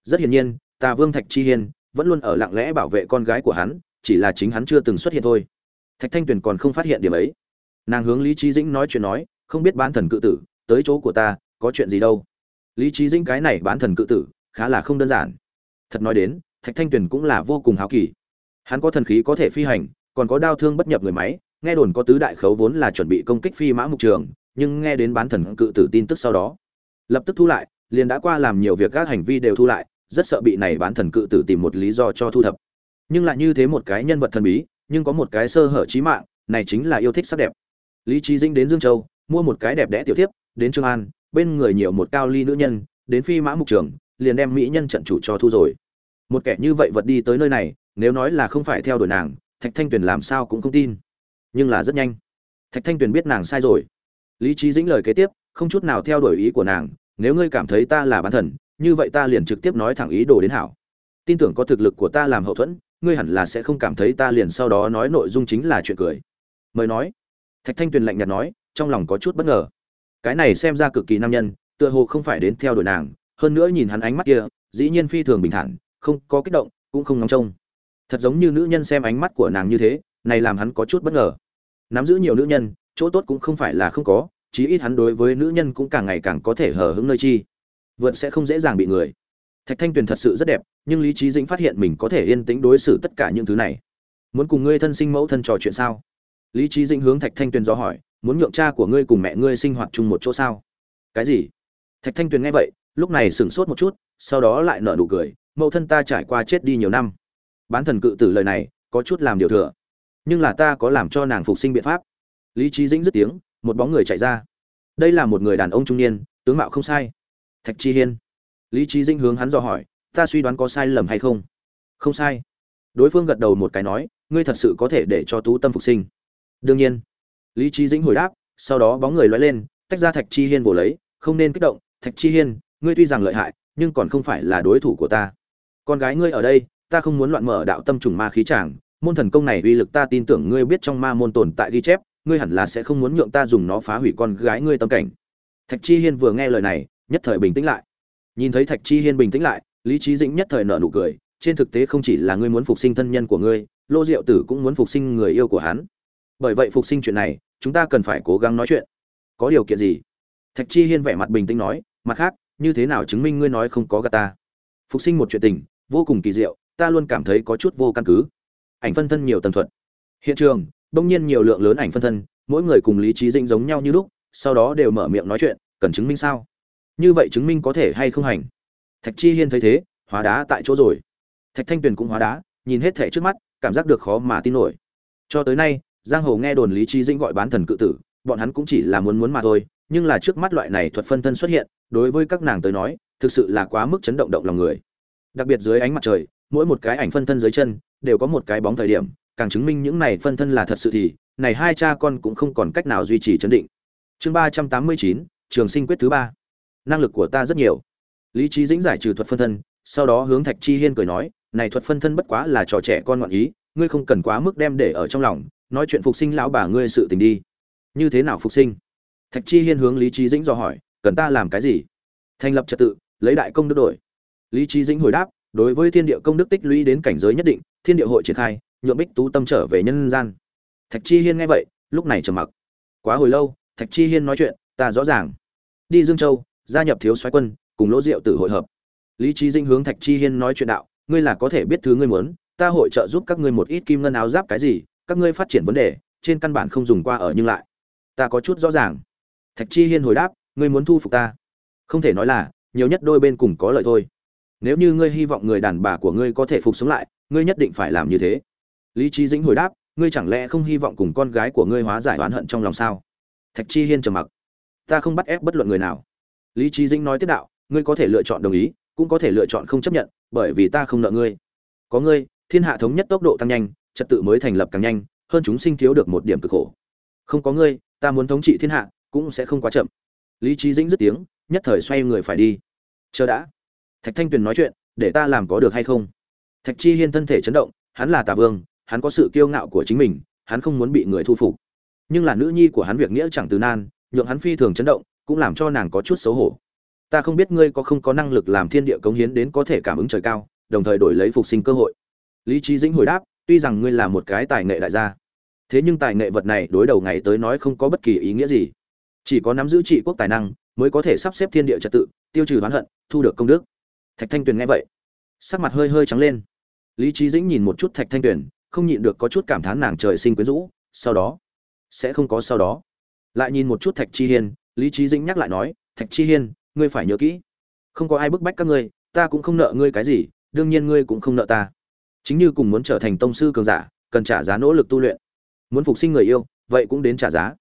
Rất hiển nhiên, tà vương thạch chi hiên vẫn luôn ở lặng lẽ bảo vệ con gái của hắn, chỉ là chính hắn chưa từng xuất hiện thôi. Thạch thanh tuyền còn không phát hiện điểm ấy. Nàng hướng lý Chí dĩnh nói chuyện nói, không biết bán thần cự tử, tới chỗ của ta, có chuyện gì đâu? Lý Chí dĩnh cái này bán thần cự tử, khá là không đơn giản. Thật nói đến, thạch thanh tuyền cũng là vô cùng háo kỳ. Hắn có thần khí có thể phi hành, còn có đao thương bất nhập người máy nghe đồn có tứ đại khấu vốn là chuẩn bị công kích phi mã mục trường, nhưng nghe đến bán thần cự tử tin tức sau đó, lập tức thu lại, liền đã qua làm nhiều việc các hành vi đều thu lại, rất sợ bị này bán thần cự tử tìm một lý do cho thu thập. Nhưng lại như thế một cái nhân vật thần bí, nhưng có một cái sơ hở trí mạng, này chính là yêu thích sắc đẹp. Lý trí dinh đến dương châu, mua một cái đẹp đẽ tiểu thiếp, đến trương an, bên người nhiều một cao ly nữ nhân, đến phi mã mục trường, liền đem mỹ nhân trận chủ cho thu rồi. Một kẻ như vậy vật đi tới nơi này, nếu nói là không phải theo đuổi nàng, thạch thanh tuyền làm sao cũng không tin nhưng là rất nhanh. Thạch thanh tuyền biết nàng sai rồi. Lý trí dĩnh lời kế tiếp, không chút nào theo đuổi ý của nàng, nếu ngươi cảm thấy ta là bán thần, như vậy ta liền trực tiếp nói thẳng ý đồ đến hảo. Tin tưởng có thực lực của ta làm hậu thuẫn, ngươi hẳn là sẽ không cảm thấy ta liền sau đó nói nội dung chính là chuyện cười. Mời nói. Thạch thanh tuyền lạnh nhạt nói, trong lòng có chút bất ngờ. Cái này xem ra cực kỳ nam nhân, tựa hồ không phải đến theo đuổi nàng, hơn nữa nhìn hắn ánh mắt kia, dĩ nhiên phi thường bình thản, không có kích động, cũng không ngóng trông. Thật giống như nữ nhân xem ánh mắt của nàng như thế này làm hắn có chút bất ngờ. Nắm giữ nhiều nữ nhân, chỗ tốt cũng không phải là không có, chí ít hắn đối với nữ nhân cũng càng ngày càng có thể hở hững nơi chi. Vượt sẽ không dễ dàng bị người. Thạch thanh tuyền thật sự rất đẹp, nhưng lý trí dĩnh phát hiện mình có thể yên tĩnh đối xử tất cả những thứ này. Muốn cùng ngươi thân sinh mẫu thân trò chuyện sao? Lý trí dĩnh hướng thạch thanh tuyền do hỏi, muốn nhượng cha của ngươi cùng mẹ ngươi sinh hoạt chung một chỗ sao? Cái gì? Thạch thanh tuyền nghe vậy, lúc này sửng sốt một chút, sau đó lại nở nụ cười, mẫu thân ta trải qua chết đi nhiều năm. Bán thần cự tử lời này, có chút làm điều thừa nhưng là ta có làm cho nàng phục sinh biện pháp. Lý trí dĩnh dứt tiếng, một bóng người chạy ra. Đây là một người đàn ông trung niên, tướng mạo không sai. Thạch chi hiên. Lý trí dĩnh hướng hắn dò hỏi, ta suy đoán có sai lầm hay không? Không sai. Đối phương gật đầu một cái nói, ngươi thật sự có thể để cho tú tâm phục sinh. Đương nhiên. Lý trí dĩnh hồi đáp, sau đó bóng người loay lên, tách ra thạch chi hiên vồ lấy, không nên kích động, thạch chi hiên, ngươi tuy rằng lợi hại, nhưng còn không phải là đối thủ của ta. Con gái ngươi ở đây, ta không muốn loạn mở đạo tâm trùng ma khí chàng môn thần công này uy lực ta tin tưởng ngươi biết trong ma môn tồn tại ghi chép, ngươi hẳn là sẽ không muốn nhượng ta dùng nó phá hủy con gái ngươi tâm cảnh. Thạch chi hiên vừa nghe lời này, nhất thời bình tĩnh lại. Nhìn thấy thạch chi hiên bình tĩnh lại, lý trí dĩnh nhất thời nở nụ cười, trên thực tế không chỉ là ngươi muốn phục sinh thân nhân của ngươi, lô diệu tử cũng muốn phục sinh người yêu của hắn. Bởi vậy phục sinh chuyện này, chúng ta cần phải cố gắng nói chuyện. Có điều kiện gì? Thạch chi hiên vẻ mặt bình tĩnh nói, mặt khác, như thế nào chứng minh ngươi nói không có gà ta? Phục sinh một chuyện tình, vô cùng kỳ diệu, ta luôn cảm thấy có chút vô căn cứ ảnh phân thân nhiều tầng thuật. Hiện trường, bỗng nhiên nhiều lượng lớn ảnh phân thân, mỗi người cùng lý trí dĩnh giống nhau như lúc, sau đó đều mở miệng nói chuyện, cần chứng minh sao? Như vậy chứng minh có thể hay không hành? Thạch chi hiên thấy thế, hóa đá tại chỗ rồi. Thạch thanh tuyền cũng hóa đá, nhìn hết thể trước mắt, cảm giác được khó mà tin nổi. Cho tới nay, giang hồ nghe đồn lý trí dĩnh gọi bán thần cự tử, bọn hắn cũng chỉ là muốn muốn mà thôi, nhưng là trước mắt loại này thuật phân thân xuất hiện, đối với các nàng tới nói, thực sự là quá mức chấn động động lòng người. Đặc biệt dưới ánh mặt trời, mỗi một cái ảnh phân thân dưới chân đều có một cái bóng thời điểm, càng chứng minh những này phân thân là thật sự thì, này hai cha con cũng không còn cách nào duy trì chấn định. Chương ba trăm tám mươi chín, trường sinh quyết thứ ba. Năng lực của ta rất nhiều. Lý trí dĩnh giải trừ thuật phân thân, sau đó hướng thạch chi hiên cười nói, này thuật phân thân bất quá là trò trẻ con ngoạn ý, ngươi không cần quá mức đem để ở trong lòng, nói chuyện phục sinh lão bà ngươi sự tình đi. Như thế nào phục sinh? Thạch chi hiên hướng lý trí dĩnh dò hỏi, cần ta làm cái gì? Thành lập trật tự, lấy đại công đức đổi. Lý trí dĩnh hồi đáp, đối với thiên địa công đức tích lũy đến cảnh giới nhất định thiên địa hội triển khai nhuộm bích tú tâm trở về nhân gian. Thạch chi hiên nghe vậy, lúc này trầm mặc. Quá hồi lâu, thạch chi hiên nói chuyện, ta rõ ràng. Đi dương châu, gia nhập thiếu soái quân, cùng lỗ diệu tử hội hợp. Lý trí dinh hướng thạch chi hiên nói chuyện đạo, ngươi là có thể biết thứ ngươi muốn, ta hội trợ giúp các ngươi một ít kim ngân áo giáp cái gì, các ngươi phát triển vấn đề, trên căn bản không dùng qua ở nhưng lại. Ta có chút rõ ràng. Thạch chi hiên hồi đáp, ngươi muốn thu phục ta? Không thể nói là, nhiều nhất đôi bên cùng có lợi thôi. Nếu như ngươi hy vọng người đàn bà của ngươi có thể phục sống lại ngươi nhất định phải làm như thế. Lý trí dĩnh hồi đáp, ngươi chẳng lẽ không hy vọng cùng con gái của ngươi hóa giải oán hận trong lòng sao? Thạch chi hiên trầm mặc. Ta không bắt ép bất luận người nào. Lý trí dĩnh nói tiếp đạo, ngươi có thể lựa chọn đồng ý, cũng có thể lựa chọn không chấp nhận, bởi vì ta không nợ ngươi. Có ngươi, thiên hạ thống nhất tốc độ tăng nhanh, trật tự mới thành lập càng nhanh, hơn chúng sinh thiếu được một điểm cực khổ. Không có ngươi, ta muốn thống trị thiên hạ, cũng sẽ không quá chậm. Lý trí dĩnh dứt tiếng, nhất thời xoay người phải đi. Chờ đã. Thạch thanh tuyền nói chuyện, để ta làm có được hay không? Thạch chi hiên thân thể chấn động, hắn là tà vương, hắn có sự kiêu ngạo của chính mình, hắn không muốn bị người thu phục. Nhưng là nữ nhi của hắn việc nghĩa chẳng từ nan, nhượng hắn phi thường chấn động, cũng làm cho nàng có chút xấu hổ. Ta không biết ngươi có không có năng lực làm thiên địa cống hiến đến có thể cảm ứng trời cao, đồng thời đổi lấy phục sinh cơ hội. Lý trí dĩnh hồi đáp, tuy rằng ngươi là một cái tài nghệ đại gia, thế nhưng tài nghệ vật này đối đầu ngày tới nói không có bất kỳ ý nghĩa gì. Chỉ có nắm giữ trị quốc tài năng, mới có thể sắp xếp thiên địa trật tự, tiêu trừ oán hận, thu được công đức. Thạch thanh tuyền nghe vậy sắc mặt hơi hơi trắng lên. Lý trí dĩnh nhìn một chút thạch thanh tuyền, không nhịn được có chút cảm thán nàng trời sinh quyến rũ, sau đó, sẽ không có sau đó. Lại nhìn một chút thạch chi hiên, lý trí dĩnh nhắc lại nói, thạch chi hiên, ngươi phải nhớ kỹ, không có ai bức bách các ngươi, ta cũng không nợ ngươi cái gì, đương nhiên ngươi cũng không nợ ta. Chính như cùng muốn trở thành tông sư cường giả, cần trả giá nỗ lực tu luyện. Muốn phục sinh người yêu, vậy cũng đến trả giá.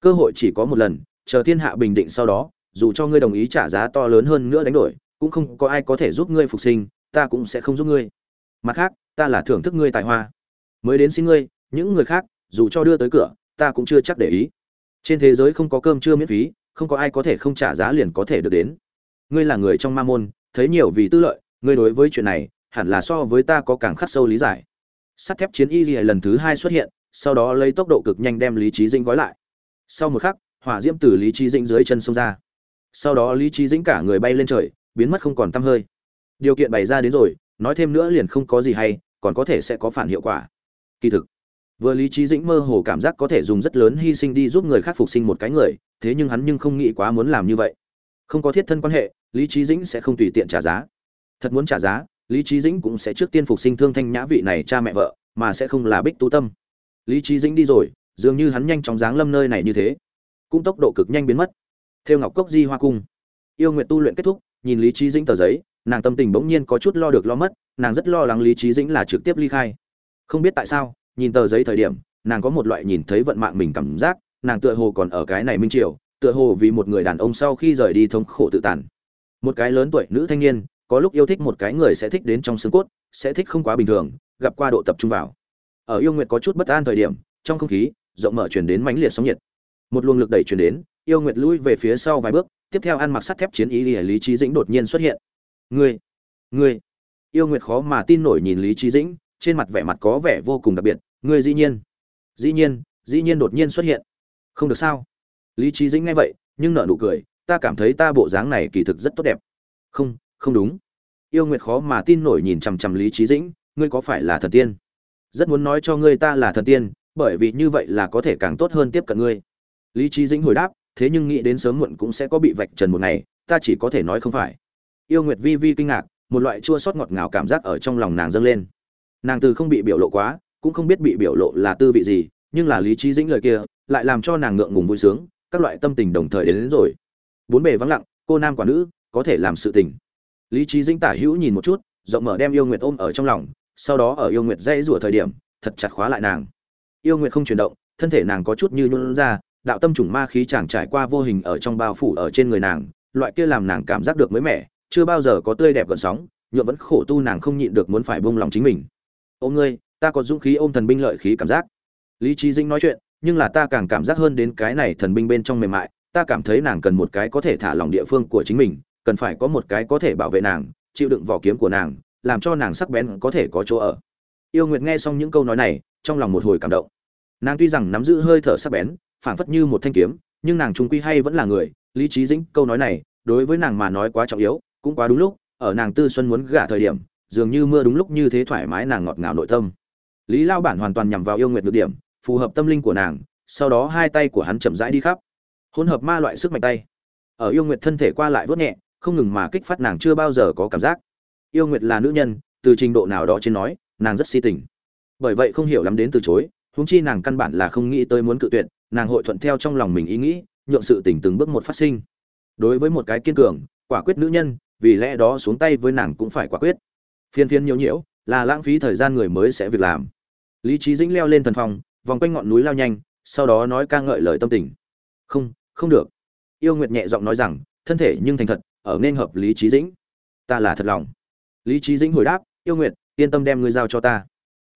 Cơ hội chỉ có một lần, chờ thiên hạ bình định sau đó, dù cho ngươi đồng ý trả giá to lớn hơn nữa đánh đổi, cũng không có ai có thể giúp ngươi phục sinh ta cũng sẽ không giúp ngươi. Mặt khác, ta là thưởng thức ngươi tài hoa. Mới đến xin ngươi, những người khác, dù cho đưa tới cửa, ta cũng chưa chắc để ý. Trên thế giới không có cơm chưa miễn phí, không có ai có thể không trả giá liền có thể được đến. Ngươi là người trong ma môn, thấy nhiều vì tư lợi, ngươi đối với chuyện này, hẳn là so với ta có càng khắc sâu lý giải. Sắt thép chiến y lần thứ hai xuất hiện, sau đó lấy tốc độ cực nhanh đem lý trí dĩnh gói lại. Sau một khắc, hỏa diễm từ lý trí dĩnh dưới chân xông ra. Sau đó lý trí dĩnh cả người bay lên trời, biến mất không còn t hơi điều kiện bày ra đến rồi, nói thêm nữa liền không có gì hay, còn có thể sẽ có phản hiệu quả. Kỳ thực, vừa lý trí dĩnh mơ hồ cảm giác có thể dùng rất lớn hy sinh đi giúp người khác phục sinh một cái người, thế nhưng hắn nhưng không nghĩ quá muốn làm như vậy. Không có thiết thân quan hệ, lý trí dĩnh sẽ không tùy tiện trả giá. Thật muốn trả giá, lý trí dĩnh cũng sẽ trước tiên phục sinh thương thanh nhã vị này cha mẹ vợ, mà sẽ không là bích tú tâm. Lý trí dĩnh đi rồi, dường như hắn nhanh chóng dáng lâm nơi này như thế. Cũng tốc độ cực nhanh biến mất. Theo ngọc cốc di hoa cung, yêu nguyện tu luyện kết thúc, nhìn lý trí dĩnh tờ giấy nàng tâm tình bỗng nhiên có chút lo được lo mất, nàng rất lo lắng lý trí dĩnh là trực tiếp ly khai. Không biết tại sao, nhìn tờ giấy thời điểm, nàng có một loại nhìn thấy vận mạng mình cảm giác, nàng tựa hồ còn ở cái này minh triều, tựa hồ vì một người đàn ông sau khi rời đi thống khổ tự tàn. Một cái lớn tuổi nữ thanh niên, có lúc yêu thích một cái người sẽ thích đến trong xương cốt, sẽ thích không quá bình thường, gặp qua độ tập trung vào. Ở yêu nguyệt có chút bất an thời điểm, trong không khí, rộng mở chuyển đến mãnh liệt sóng nhiệt. Một luồng lực đẩy chuyển đến, yêu nguyệt lui về phía sau vài bước, tiếp theo ăn mặc sắt thép chiến ý lý trí dĩnh đột nhiên xuất hiện ngươi ngươi. Yêu nguyệt khó mà tin nổi nhìn lý trí dĩnh, trên mặt vẻ mặt có vẻ vô cùng đặc biệt. Ngươi dĩ nhiên dĩ nhiên dĩ nhiên đột nhiên xuất hiện. Không được sao? Lý trí dĩnh nghe vậy, nhưng nợ nụ cười, ta cảm thấy ta bộ dáng này kỳ thực rất tốt đẹp. Không không đúng. Yêu nguyệt khó mà tin nổi nhìn chằm chằm lý trí dĩnh, ngươi có phải là thần tiên? Rất muốn nói cho ngươi ta là thần tiên, bởi vì như vậy là có thể càng tốt hơn tiếp cận ngươi. Lý trí dĩnh hồi đáp, thế nhưng nghĩ đến sớm muộn cũng sẽ có bị vạch trần một ngày, ta chỉ có thể nói không phải yêu nguyệt vi vi kinh ngạc một loại chua sót ngọt ngào cảm giác ở trong lòng nàng dâng lên. Nàng từ không bị biểu lộ quá cũng không biết bị biểu lộ là tư vị gì nhưng là lý trí dĩnh lời kia lại làm cho nàng ngượng ngùng vui sướng các loại tâm tình đồng thời đến, đến rồi. Bốn bề vắng lặng cô nam quả nữ có thể làm sự tình. Lý trí dĩnh tả hữu nhìn một chút rộng mở đem yêu nguyệt ôm ở trong lòng sau đó ở yêu nguyệt dãy rủa thời điểm thật chặt khóa lại nàng. Yêu nguyệt không chuyển động thân thể nàng có chút như nhuôn ra đạo tâm trùng ma khí chàng trải qua vô hình ở trong bao phủ ở trên người nàng loại kia làm nàng cảm giác được mới mẻ chưa bao giờ có tươi đẹp gần sóng, nhuộm vẫn khổ tu nàng không nhịn được muốn phải buông lòng chính mình. Ôm ngươi, ta có dũng khí ôm thần binh lợi khí cảm giác. Lý trí dĩnh nói chuyện, nhưng là ta càng cảm giác hơn đến cái này thần binh bên trong mềm mại, ta cảm thấy nàng cần một cái có thể thả lòng địa phương của chính mình, cần phải có một cái có thể bảo vệ nàng, chịu đựng vỏ kiếm của nàng, làm cho nàng sắc bén có thể có chỗ ở. Yêu nguyệt nghe xong những câu nói này, trong lòng một hồi cảm động. Nàng tuy rằng nắm giữ hơi thở sắc bén, phảng phất như một thanh kiếm, nhưng nàng trung quy hay vẫn là người. Lý trí dĩnh, câu nói này, đối với nàng mà nói quá trọng yếu cũng quá đúng lúc, ở nàng tư xuân muốn gả thời điểm, dường như mưa đúng lúc như thế thoải mái nàng ngọt ngào nội tâm. Lý lao bản hoàn toàn nhằm vào yêu nguyệt được điểm, phù hợp tâm linh của nàng, sau đó hai tay của hắn chậm rãi đi khắp. Hỗn hợp ma loại sức mạnh tay. Ở yêu nguyệt thân thể qua lại vớt nhẹ, không ngừng mà kích phát nàng chưa bao giờ có cảm giác. Yêu nguyệt là nữ nhân, từ trình độ nào đó trên nói, nàng rất si tình. Bởi vậy không hiểu lắm đến từ chối, huống chi nàng căn bản là không nghĩ tới muốn cự tuyệt, nàng hội thuận theo trong lòng mình ý nghĩ, nhượng sự tình từng bước một phát sinh. Đối với một cái kiên cường, quả quyết nữ nhân vì lẽ đó xuống tay với nàng cũng phải quả quyết. Phiên phiên nhiễu nhiễu, là lãng phí thời gian người mới sẽ việc làm. Lý trí dĩnh leo lên thần phòng, vòng quanh ngọn núi lao nhanh, sau đó nói ca ngợi lời tâm tình. Không không được. Yêu nguyệt nhẹ giọng nói rằng, thân thể nhưng thành thật, ở nên hợp lý trí dĩnh. Ta là thật lòng. Lý trí dĩnh hồi đáp, yêu nguyệt, yên tâm đem ngươi giao cho ta.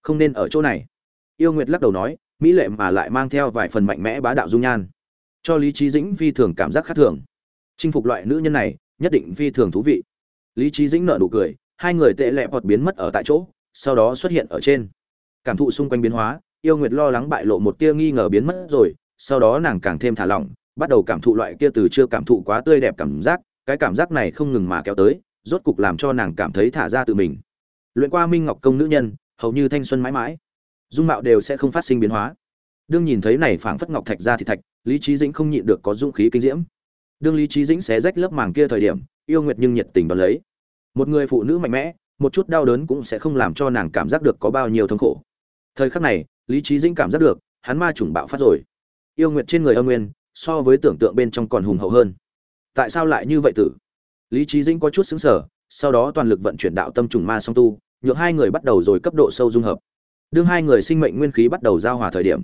Không nên ở chỗ này. Yêu nguyệt lắc đầu nói, mỹ lệ mà lại mang theo vài phần mạnh mẽ bá đạo dung nhan. Cho lý trí dĩnh phi thường cảm giác khác thường. Chinh phục loại nữ nhân này nhất định phi thường thú vị. Lý trí dĩnh nợ nụ cười, hai người tệ lẹ bọt biến mất ở tại chỗ, sau đó xuất hiện ở trên. Cảm thụ xung quanh biến hóa, yêu nguyệt lo lắng bại lộ một tia nghi ngờ biến mất rồi, sau đó nàng càng thêm thả lỏng, bắt đầu cảm thụ loại kia từ chưa cảm thụ quá tươi đẹp cảm giác, cái cảm giác này không ngừng mà kéo tới, rốt cục làm cho nàng cảm thấy thả ra tự mình. Luyện qua minh ngọc công nữ nhân, hầu như thanh xuân mãi mãi. Dung mạo đều sẽ không phát sinh biến hóa. Đương nhìn thấy này phảng phất ngọc thạch ra thì thạch, lý trí dĩnh không nhịn được có dũng khí kinh diễm đương lý trí dĩnh xé rách lớp màng kia thời điểm, yêu nguyệt nhưng nhiệt tình đón lấy. Một người phụ nữ mạnh mẽ, một chút đau đớn cũng sẽ không làm cho nàng cảm giác được có bao nhiêu thống khổ. Thời khắc này, lý trí dĩnh cảm giác được, hắn ma trùng bạo phát rồi. Yêu nguyệt trên người âm nguyên, so với tưởng tượng bên trong còn hùng hậu hơn. Tại sao lại như vậy tử? Lý trí dĩnh có chút xứng sở sau đó toàn lực vận chuyển đạo tâm trùng ma song tu, nhượng hai người bắt đầu rồi cấp độ sâu dung hợp. Đương hai người sinh mệnh nguyên khí bắt đầu giao hòa thời điểm,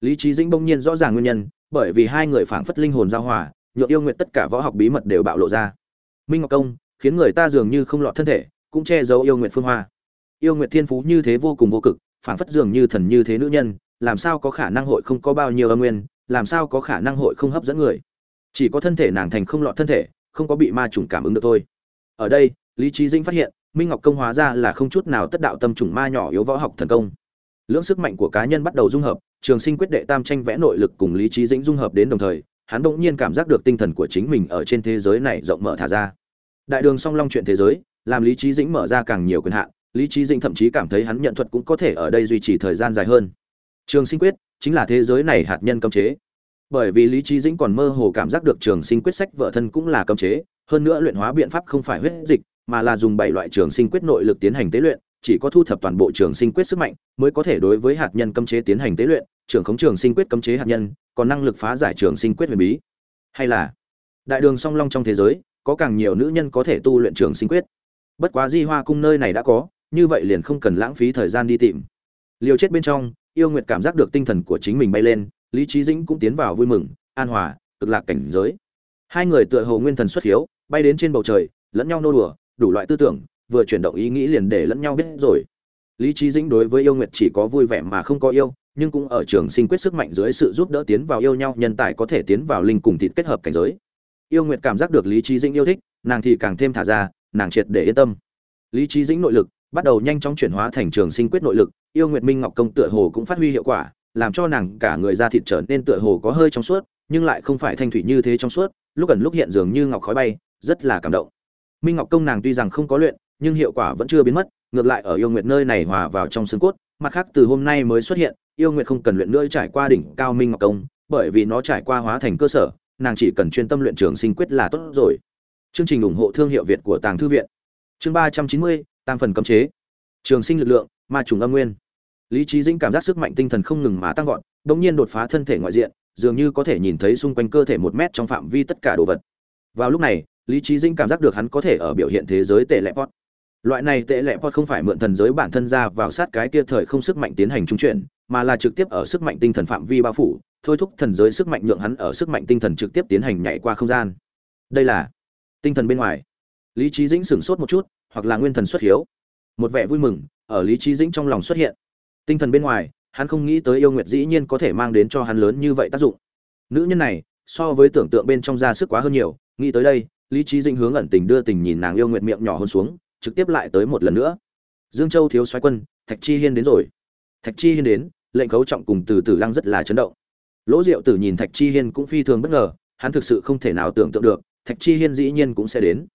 lý trí dĩnh bỗng nhiên rõ ràng nguyên nhân, bởi vì hai người phảng phất linh hồn giao hòa nhượng yêu nguyện tất cả võ học bí mật đều bạo lộ ra. Minh ngọc công, khiến người ta dường như không lọt thân thể, cũng che giấu yêu nguyện phương hoa. Yêu nguyện thiên phú như thế vô cùng vô cực, phảng phất dường như thần như thế nữ nhân, làm sao có khả năng hội không có bao nhiêu âm nguyên, làm sao có khả năng hội không hấp dẫn người? Chỉ có thân thể nàng thành không lọt thân thể, không có bị ma trùng cảm ứng được thôi. Ở đây, lý trí dĩnh phát hiện, minh ngọc công hóa ra là không chút nào tất đạo tâm trùng ma nhỏ yếu võ học thần công. Lưỡng sức mạnh của cá nhân bắt đầu dung hợp, trường sinh quyết đệ tam tranh vẽ nội lực cùng lý trí dĩnh dung hợp đến đồng thời hắn bỗng nhiên cảm giác được tinh thần của chính mình ở trên thế giới này rộng mở thả ra. Đại đường song long chuyện thế giới, làm lý trí dĩnh mở ra càng nhiều quyền hạn, lý trí dĩnh thậm chí cảm thấy hắn nhận thuật cũng có thể ở đây duy trì thời gian dài hơn. Trường sinh quyết chính là thế giới này hạt nhân cấm chế. Bởi vì lý trí dĩnh còn mơ hồ cảm giác được trường sinh quyết sách vợ thân cũng là cấm chế, hơn nữa luyện hóa biện pháp không phải huyết dịch, mà là dùng bảy loại trường sinh quyết nội lực tiến hành tế luyện, chỉ có thu thập toàn bộ trường sinh quyết sức mạnh mới có thể đối với hạt nhân cấm chế tiến hành tế luyện trưởng khống trường sinh quyết cấm chế hạt nhân, còn năng lực phá giải trường sinh quyết huyền bí. Hay là, đại đường song long trong thế giới, có càng nhiều nữ nhân có thể tu luyện trường sinh quyết. Bất quá di hoa cung nơi này đã có, như vậy liền không cần lãng phí thời gian đi tìm. Liều chết bên trong, yêu nguyệt cảm giác được tinh thần của chính mình bay lên, lý trí dĩnh cũng tiến vào vui mừng, an hòa, cực lạc cảnh giới. Hai người tựa hồ nguyên thần xuất hiếu, bay đến trên bầu trời, lẫn nhau nô đùa, đủ loại tư tưởng, vừa chuyển động ý nghĩ liền để lẫn nhau biết rồi. Lý trí dĩnh đối với yêu nguyệt chỉ có vui vẻ mà không có yêu nhưng cũng ở trường sinh quyết sức mạnh dưới sự giúp đỡ tiến vào yêu nhau, nhân tài có thể tiến vào linh cùng thịt kết hợp cảnh giới. Yêu nguyệt cảm giác được lý trí dĩnh yêu thích, nàng thì càng thêm thả ra, nàng triệt để yên tâm. Lý trí dĩnh nội lực bắt đầu nhanh chóng chuyển hóa thành trường sinh quyết nội lực, yêu nguyệt minh ngọc công tựa hồ cũng phát huy hiệu quả, làm cho nàng cả người da thịt trở nên tựa hồ có hơi trong suốt, nhưng lại không phải thanh thủy như thế trong suốt, lúc gần lúc hiện dường như ngọc khói bay, rất là cảm động. Minh ngọc công nàng tuy rằng không có luyện, nhưng hiệu quả vẫn chưa biến mất, ngược lại ở yêu nguyệt nơi này hòa vào trong xương cốt mặt khác, từ hôm nay mới xuất hiện, yêu nguyệt không cần luyện nữa trải qua đỉnh cao minh ngọc công, bởi vì nó trải qua hóa thành cơ sở, nàng chỉ cần chuyên tâm luyện trường sinh quyết là tốt rồi. Chương trình ủng hộ thương hiệu việt của tàng thư viện. Chương ba trăm chín mươi, tam phần cấm chế. Trường sinh lực lượng, ma trùng âm nguyên. Lý trí dĩnh cảm giác sức mạnh tinh thần không ngừng mà tăng vọt đ ỗ n g nhiên đột phá thân thể ngoại diện, dường như có thể nhìn thấy xung quanh cơ thể một mét trong phạm vi tất cả đồ vật. Vào lúc này, lý trí dĩnh cảm giác được hắn có thể ở biểu hiện thế giới tệ lệ pot loại này tệ lệ pot không phải mượn thần giới bản thân ra vào sát cái kia thời không sức mạnh tiến hành trung chuyển, mà là trực tiếp ở sức mạnh tinh thần phạm vi bao phủ, thôi thúc thần giới sức mạnh nhượng hắn ở sức mạnh tinh thần trực tiếp tiến hành nhảy qua không gian. Đây là tinh thần bên ngoài. Lý trí dĩnh sửng sốt một chút, hoặc là nguyên thần xuất hiếu. Một vẻ vui mừng, ở lý trí dĩnh trong lòng xuất hiện. Tinh thần bên ngoài, hắn không nghĩ tới yêu nguyệt dĩ nhiên có thể mang đến cho hắn lớn như vậy tác dụng. Nữ nhân này, so với tưởng tượng bên trong ra sức quá hơn nhiều, nghĩ tới đây, lý trí dĩnh hướng ẩn tình đưa tình nhìn nàng yêu nguyệt miệng nhỏ hơn xuống trực tiếp lại tới một lần nữa. Dương châu thiếu soái quân, thạch chi hiên đến rồi. Thạch chi hiên đến, lệnh cấu trọng cùng từ Tử lăng rất là chấn động. Lỗ diệu tử nhìn thạch chi hiên cũng phi thường bất ngờ, hắn thực sự không thể nào tưởng tượng được, thạch chi hiên dĩ nhiên cũng sẽ đến.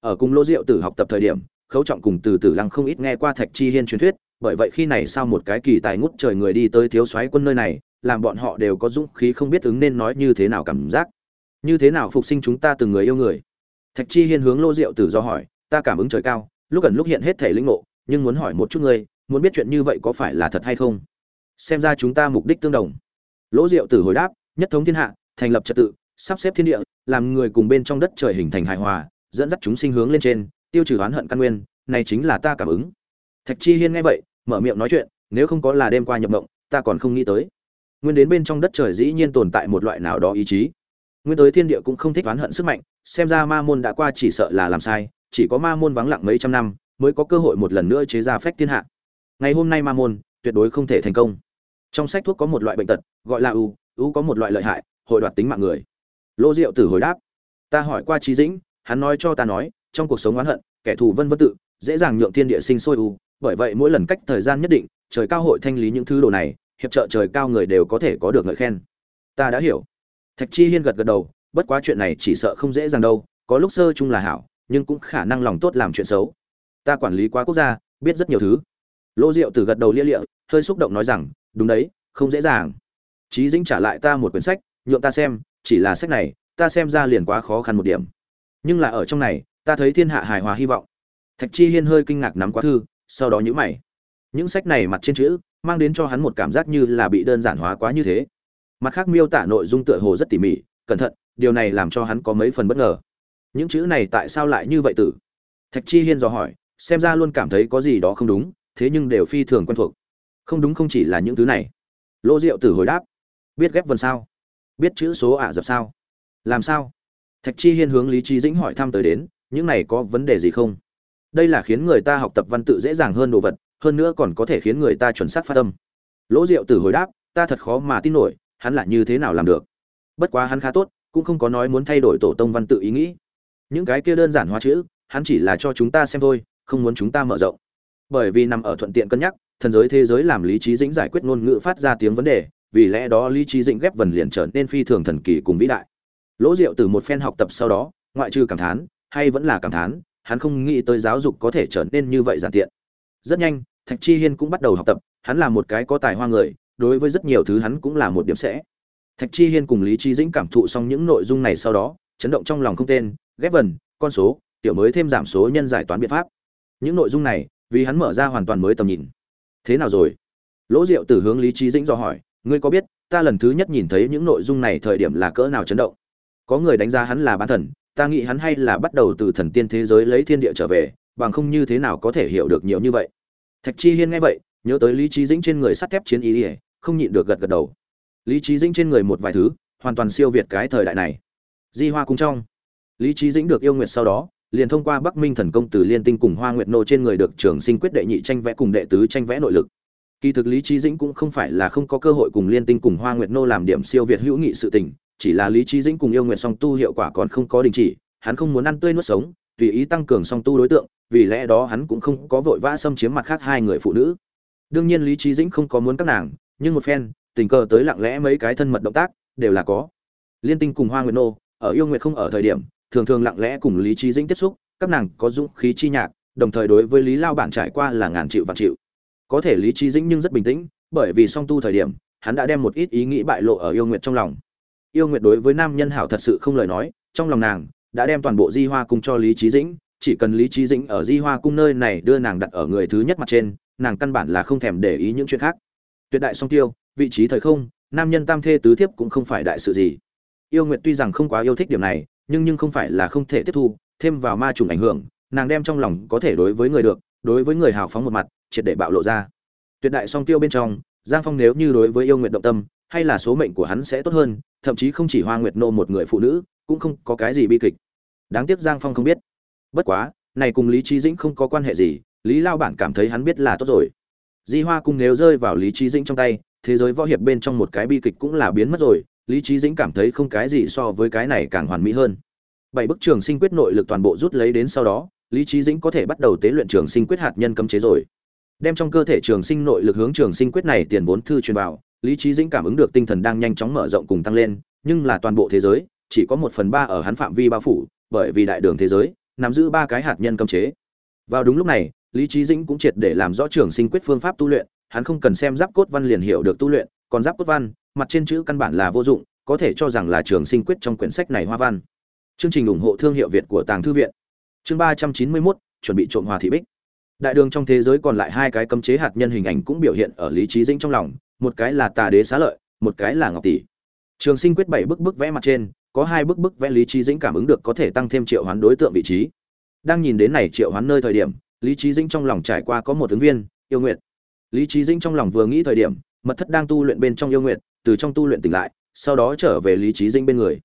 Ở cùng lỗ diệu tử học tập thời điểm, khấu trọng cùng từ Tử lăng không ít nghe qua thạch chi hiên truyền thuyết, bởi vậy khi này sao một cái kỳ tài ngút trời người đi tới thiếu soái quân nơi này, làm bọn họ đều có dũng khí không biết ứng nên nói như thế nào cảm giác. Như thế nào phục sinh chúng ta từng người yêu người? Thạch chi hiên hướng lô diệu tử do hỏi ta cảm ứng trời cao, lúc gần lúc hiện hết thể linh ngộ, nhưng muốn hỏi một chút ngươi, muốn biết chuyện như vậy có phải là thật hay không? Xem ra chúng ta mục đích tương đồng. Lỗ diệu tử hồi đáp, nhất thống thiên hạ, thành lập trật tự, sắp xếp thiên địa, làm người cùng bên trong đất trời hình thành hài hòa, dẫn dắt chúng sinh hướng lên trên, tiêu trừ oán hận căn nguyên, này chính là ta cảm ứng. Thạch chi hiên nghe vậy, mở miệng nói chuyện, nếu không có là đêm qua nhập mộng, ta còn không nghĩ tới. Nguyên đến bên trong đất trời dĩ nhiên tồn tại một loại nào đó ý chí. Nguyên tới thiên địa cũng không thích oán hận sức mạnh, xem ra ma môn đã qua chỉ sợ là làm sai chỉ có ma môn vắng lặng mấy trăm năm mới có cơ hội một lần nữa chế ra phách thiên hạ. Ngày hôm nay ma môn tuyệt đối không thể thành công. Trong sách thuốc có một loại bệnh tật, gọi là u u có một loại lợi hại, hội đoạt tính mạng người. Lô diệu tử hồi đáp, ta hỏi qua trí dĩnh, hắn nói cho ta nói, trong cuộc sống oán hận, kẻ thù vân vân tự, dễ dàng nhượng thiên địa sinh sôi u, bởi vậy mỗi lần cách thời gian nhất định, trời cao hội thanh lý những thứ đồ này, hiệp trợ trời cao người đều có thể có được ngợi khen. Ta đã hiểu. Thạch chi hiên gật gật đầu, bất quá chuyện này chỉ sợ không dễ dàng đâu, có lúc sơ chung là hảo nhưng cũng khả năng lòng tốt làm chuyện xấu. Ta quản lý quá quốc gia, biết rất nhiều thứ. Lô diệu từ gật đầu lia lịa, hơi xúc động nói rằng, đúng đấy, không dễ dàng. Trí dĩnh trả lại ta một quyển sách, nhượng ta xem, chỉ là sách này, ta xem ra liền quá khó khăn một điểm. Nhưng là ở trong này, ta thấy thiên hạ hài hòa hy vọng. Thạch chi hiên hơi kinh ngạc nắm quá thư, sau đó nhữ mày. Những sách này mặt trên chữ, mang đến cho hắn một cảm giác như là bị đơn giản hóa quá như thế. Mặt khác miêu tả nội dung tựa hồ rất tỉ mỉ, cẩn thận, điều này làm cho hắn có mấy phần bất ngờ những chữ này tại sao lại như vậy tử? Thạch chi hiên dò hỏi, xem ra luôn cảm thấy có gì đó không đúng, thế nhưng đều phi thường quen thuộc. Không đúng không chỉ là những thứ này. Lô diệu tử hồi đáp, biết ghép vần sao? Biết chữ số ả dập sao? Làm sao? Thạch chi hiên hướng lý trí dĩnh hỏi thăm tới đến, những này có vấn đề gì không? Đây là khiến người ta học tập văn tự dễ dàng hơn đồ vật, hơn nữa còn có thể khiến người ta chuẩn xác phát âm. Lỗ diệu tử hồi đáp, ta thật khó mà tin nổi, hắn là như thế nào làm được? Bất quá hắn khá tốt, cũng không có nói muốn thay đổi tổ tông văn tự ý nghĩ những cái kia đơn giản hóa chữ, hắn chỉ là cho chúng ta xem thôi, không muốn chúng ta mở rộng. Bởi vì nằm ở thuận tiện cân nhắc, thần giới thế giới làm lý trí dĩnh giải quyết ngôn ngữ phát ra tiếng vấn đề, vì lẽ đó lý trí dĩnh ghép vần liền trở nên phi thường thần kỳ cùng vĩ đại. Lỗ diệu từ một phen học tập sau đó, ngoại trừ cảm thán, hay vẫn là cảm thán, hắn không nghĩ tới giáo dục có thể trở nên như vậy giản tiện. Rất nhanh, thạch chi hiên cũng bắt đầu học tập, hắn là một cái có tài hoa người, đối với rất nhiều thứ hắn cũng là một điểm sẽ. Thạch chi hiên cùng lý trí dĩnh cảm thụ xong những nội dung này sau đó, chấn động trong lòng không tên ghép vần, con số, tiểu mới thêm giảm số nhân giải toán biện pháp. Những nội dung này, vì hắn mở ra hoàn toàn mới tầm nhìn. Thế nào rồi? Lỗ diệu từ hướng lý trí dĩnh do hỏi, ngươi có biết, ta lần thứ nhất nhìn thấy những nội dung này thời điểm là cỡ nào chấn động? Có người đánh giá hắn là bán thần, ta nghĩ hắn hay là bắt đầu từ thần tiên thế giới lấy thiên địa trở về, bằng không như thế nào có thể hiểu được nhiều như vậy? Thạch chi hiên nghe vậy, nhớ tới lý trí dĩnh trên người sắt thép chiến ý ỉa không nhịn được gật gật đầu. Lý trí dĩnh trên người một vài thứ, hoàn toàn siêu việt cái thời đại này. Di hoa cung trong lý trí dĩnh được yêu nguyệt sau đó, liền thông qua bắc minh thần công từ liên tinh cùng hoa nguyệt nô trên người được trường sinh quyết đệ nhị tranh vẽ cùng đệ tứ tranh vẽ nội lực. Kỳ thực lý trí dĩnh cũng không phải là không có cơ hội cùng liên tinh cùng hoa nguyệt nô làm điểm siêu việt hữu nghị sự tình, chỉ là lý trí dĩnh cùng yêu nguyệt song tu hiệu quả còn không có đình chỉ, hắn không muốn ăn tươi nuốt sống, tùy ý tăng cường song tu đối tượng, vì lẽ đó hắn cũng không có vội vã xâm chiếm mặt khác hai người phụ nữ. Đương nhiên lý trí dĩnh không có muốn các nàng, nhưng một phen, tình cờ tới lặng lẽ mấy cái thân mật động tác, đều là có. Liên tinh cùng hoa nguyệt nô, ở yêu nguyệt không ở thời điểm thường thường lặng lẽ cùng lý trí dĩnh tiếp xúc, các nàng có dũng khí chi nhạc, đồng thời đối với lý lao bản trải qua là ngàn chịu và chịu. có thể lý trí dĩnh nhưng rất bình tĩnh, bởi vì song tu thời điểm, hắn đã đem một ít ý nghĩ bại lộ ở yêu nguyệt trong lòng. Yêu nguyệt đối với nam nhân hảo thật sự không lời nói, trong lòng nàng đã đem toàn bộ di hoa cung cho lý trí dĩnh, chỉ cần lý trí dĩnh ở di hoa cung nơi này đưa nàng đặt ở người thứ nhất mặt trên, nàng căn bản là không thèm để ý những chuyện khác. Tuyệt đại song tiêu, vị trí thời không, nam nhân tam thê tứ thiếp cũng không phải đại sự gì. Yêu nguyệt tuy rằng không quá yêu thích điểm này nhưng nhưng không phải là không thể tiếp thu, thêm vào ma trùng ảnh hưởng, nàng đem trong lòng có thể đối với người được, đối với người hào phóng một mặt, triệt để bạo lộ ra. Tuyệt đại song tiêu bên trong, giang phong nếu như đối với yêu nguyện động tâm, hay là số mệnh của hắn sẽ tốt hơn, thậm chí không chỉ hoa nguyệt nô một người phụ nữ, cũng không có cái gì bi kịch. Đáng tiếc giang phong không biết. Bất quá, này cùng lý trí dĩnh không có quan hệ gì, lý lao bản cảm thấy hắn biết là tốt rồi. Di hoa cung nếu rơi vào lý trí dĩnh trong tay, thế giới võ hiệp bên trong một cái bi kịch cũng là biến mất rồi lý trí dĩnh cảm thấy không cái gì so với cái này càng hoàn mỹ hơn. Bảy bức trường sinh quyết nội lực toàn bộ rút lấy đến sau đó, lý trí dĩnh có thể bắt đầu tế luyện trường sinh quyết hạt nhân cấm chế rồi. Đem trong cơ thể trường sinh nội lực hướng trường sinh quyết này tiền vốn thư truyền vào, lý trí dĩnh cảm ứng được tinh thần đang nhanh chóng mở rộng cùng tăng lên, nhưng là toàn bộ thế giới, chỉ có một phần ba ở hắn phạm vi bao phủ, bởi vì đại đường thế giới, nắm giữ ba cái hạt nhân cấm chế. Vào đúng lúc này, lý trí dĩnh cũng triệt để làm rõ trường sinh quyết phương pháp tu luyện, hắn không cần xem giáp cốt văn liền hiểu được tu luyện, còn giáp cốt văn mặt trên chữ căn bản là vô dụng, có thể cho rằng là trường sinh quyết trong quyển sách này hoa văn. Chương trình ủng hộ thương hiệu việt của tàng thư viện. Chương ba trăm chín mươi mốt, chuẩn bị trộm hòa thị bích. Đại đường trong thế giới còn lại hai cái cấm chế hạt nhân hình ảnh cũng biểu hiện ở lý trí dĩnh trong lòng, một cái là tà đế xá lợi, một cái là ngọc tỷ. Trường sinh quyết bảy bức bức vẽ mặt trên, có hai bức bức vẽ lý trí dĩnh cảm ứng được có thể tăng thêm triệu hoán đối tượng vị trí. Đang nhìn đến này triệu hoán nơi thời điểm, lý trí dĩnh trong lòng trải qua có một ứng viên, yêu nguyện lý trí dĩnh trong lòng vừa nghĩ thời điểm mật thất đang tu luyện bên trong yêu nguyện từ trong tu luyện tỉnh lại, sau đó trở về lý trí dĩnh bên người.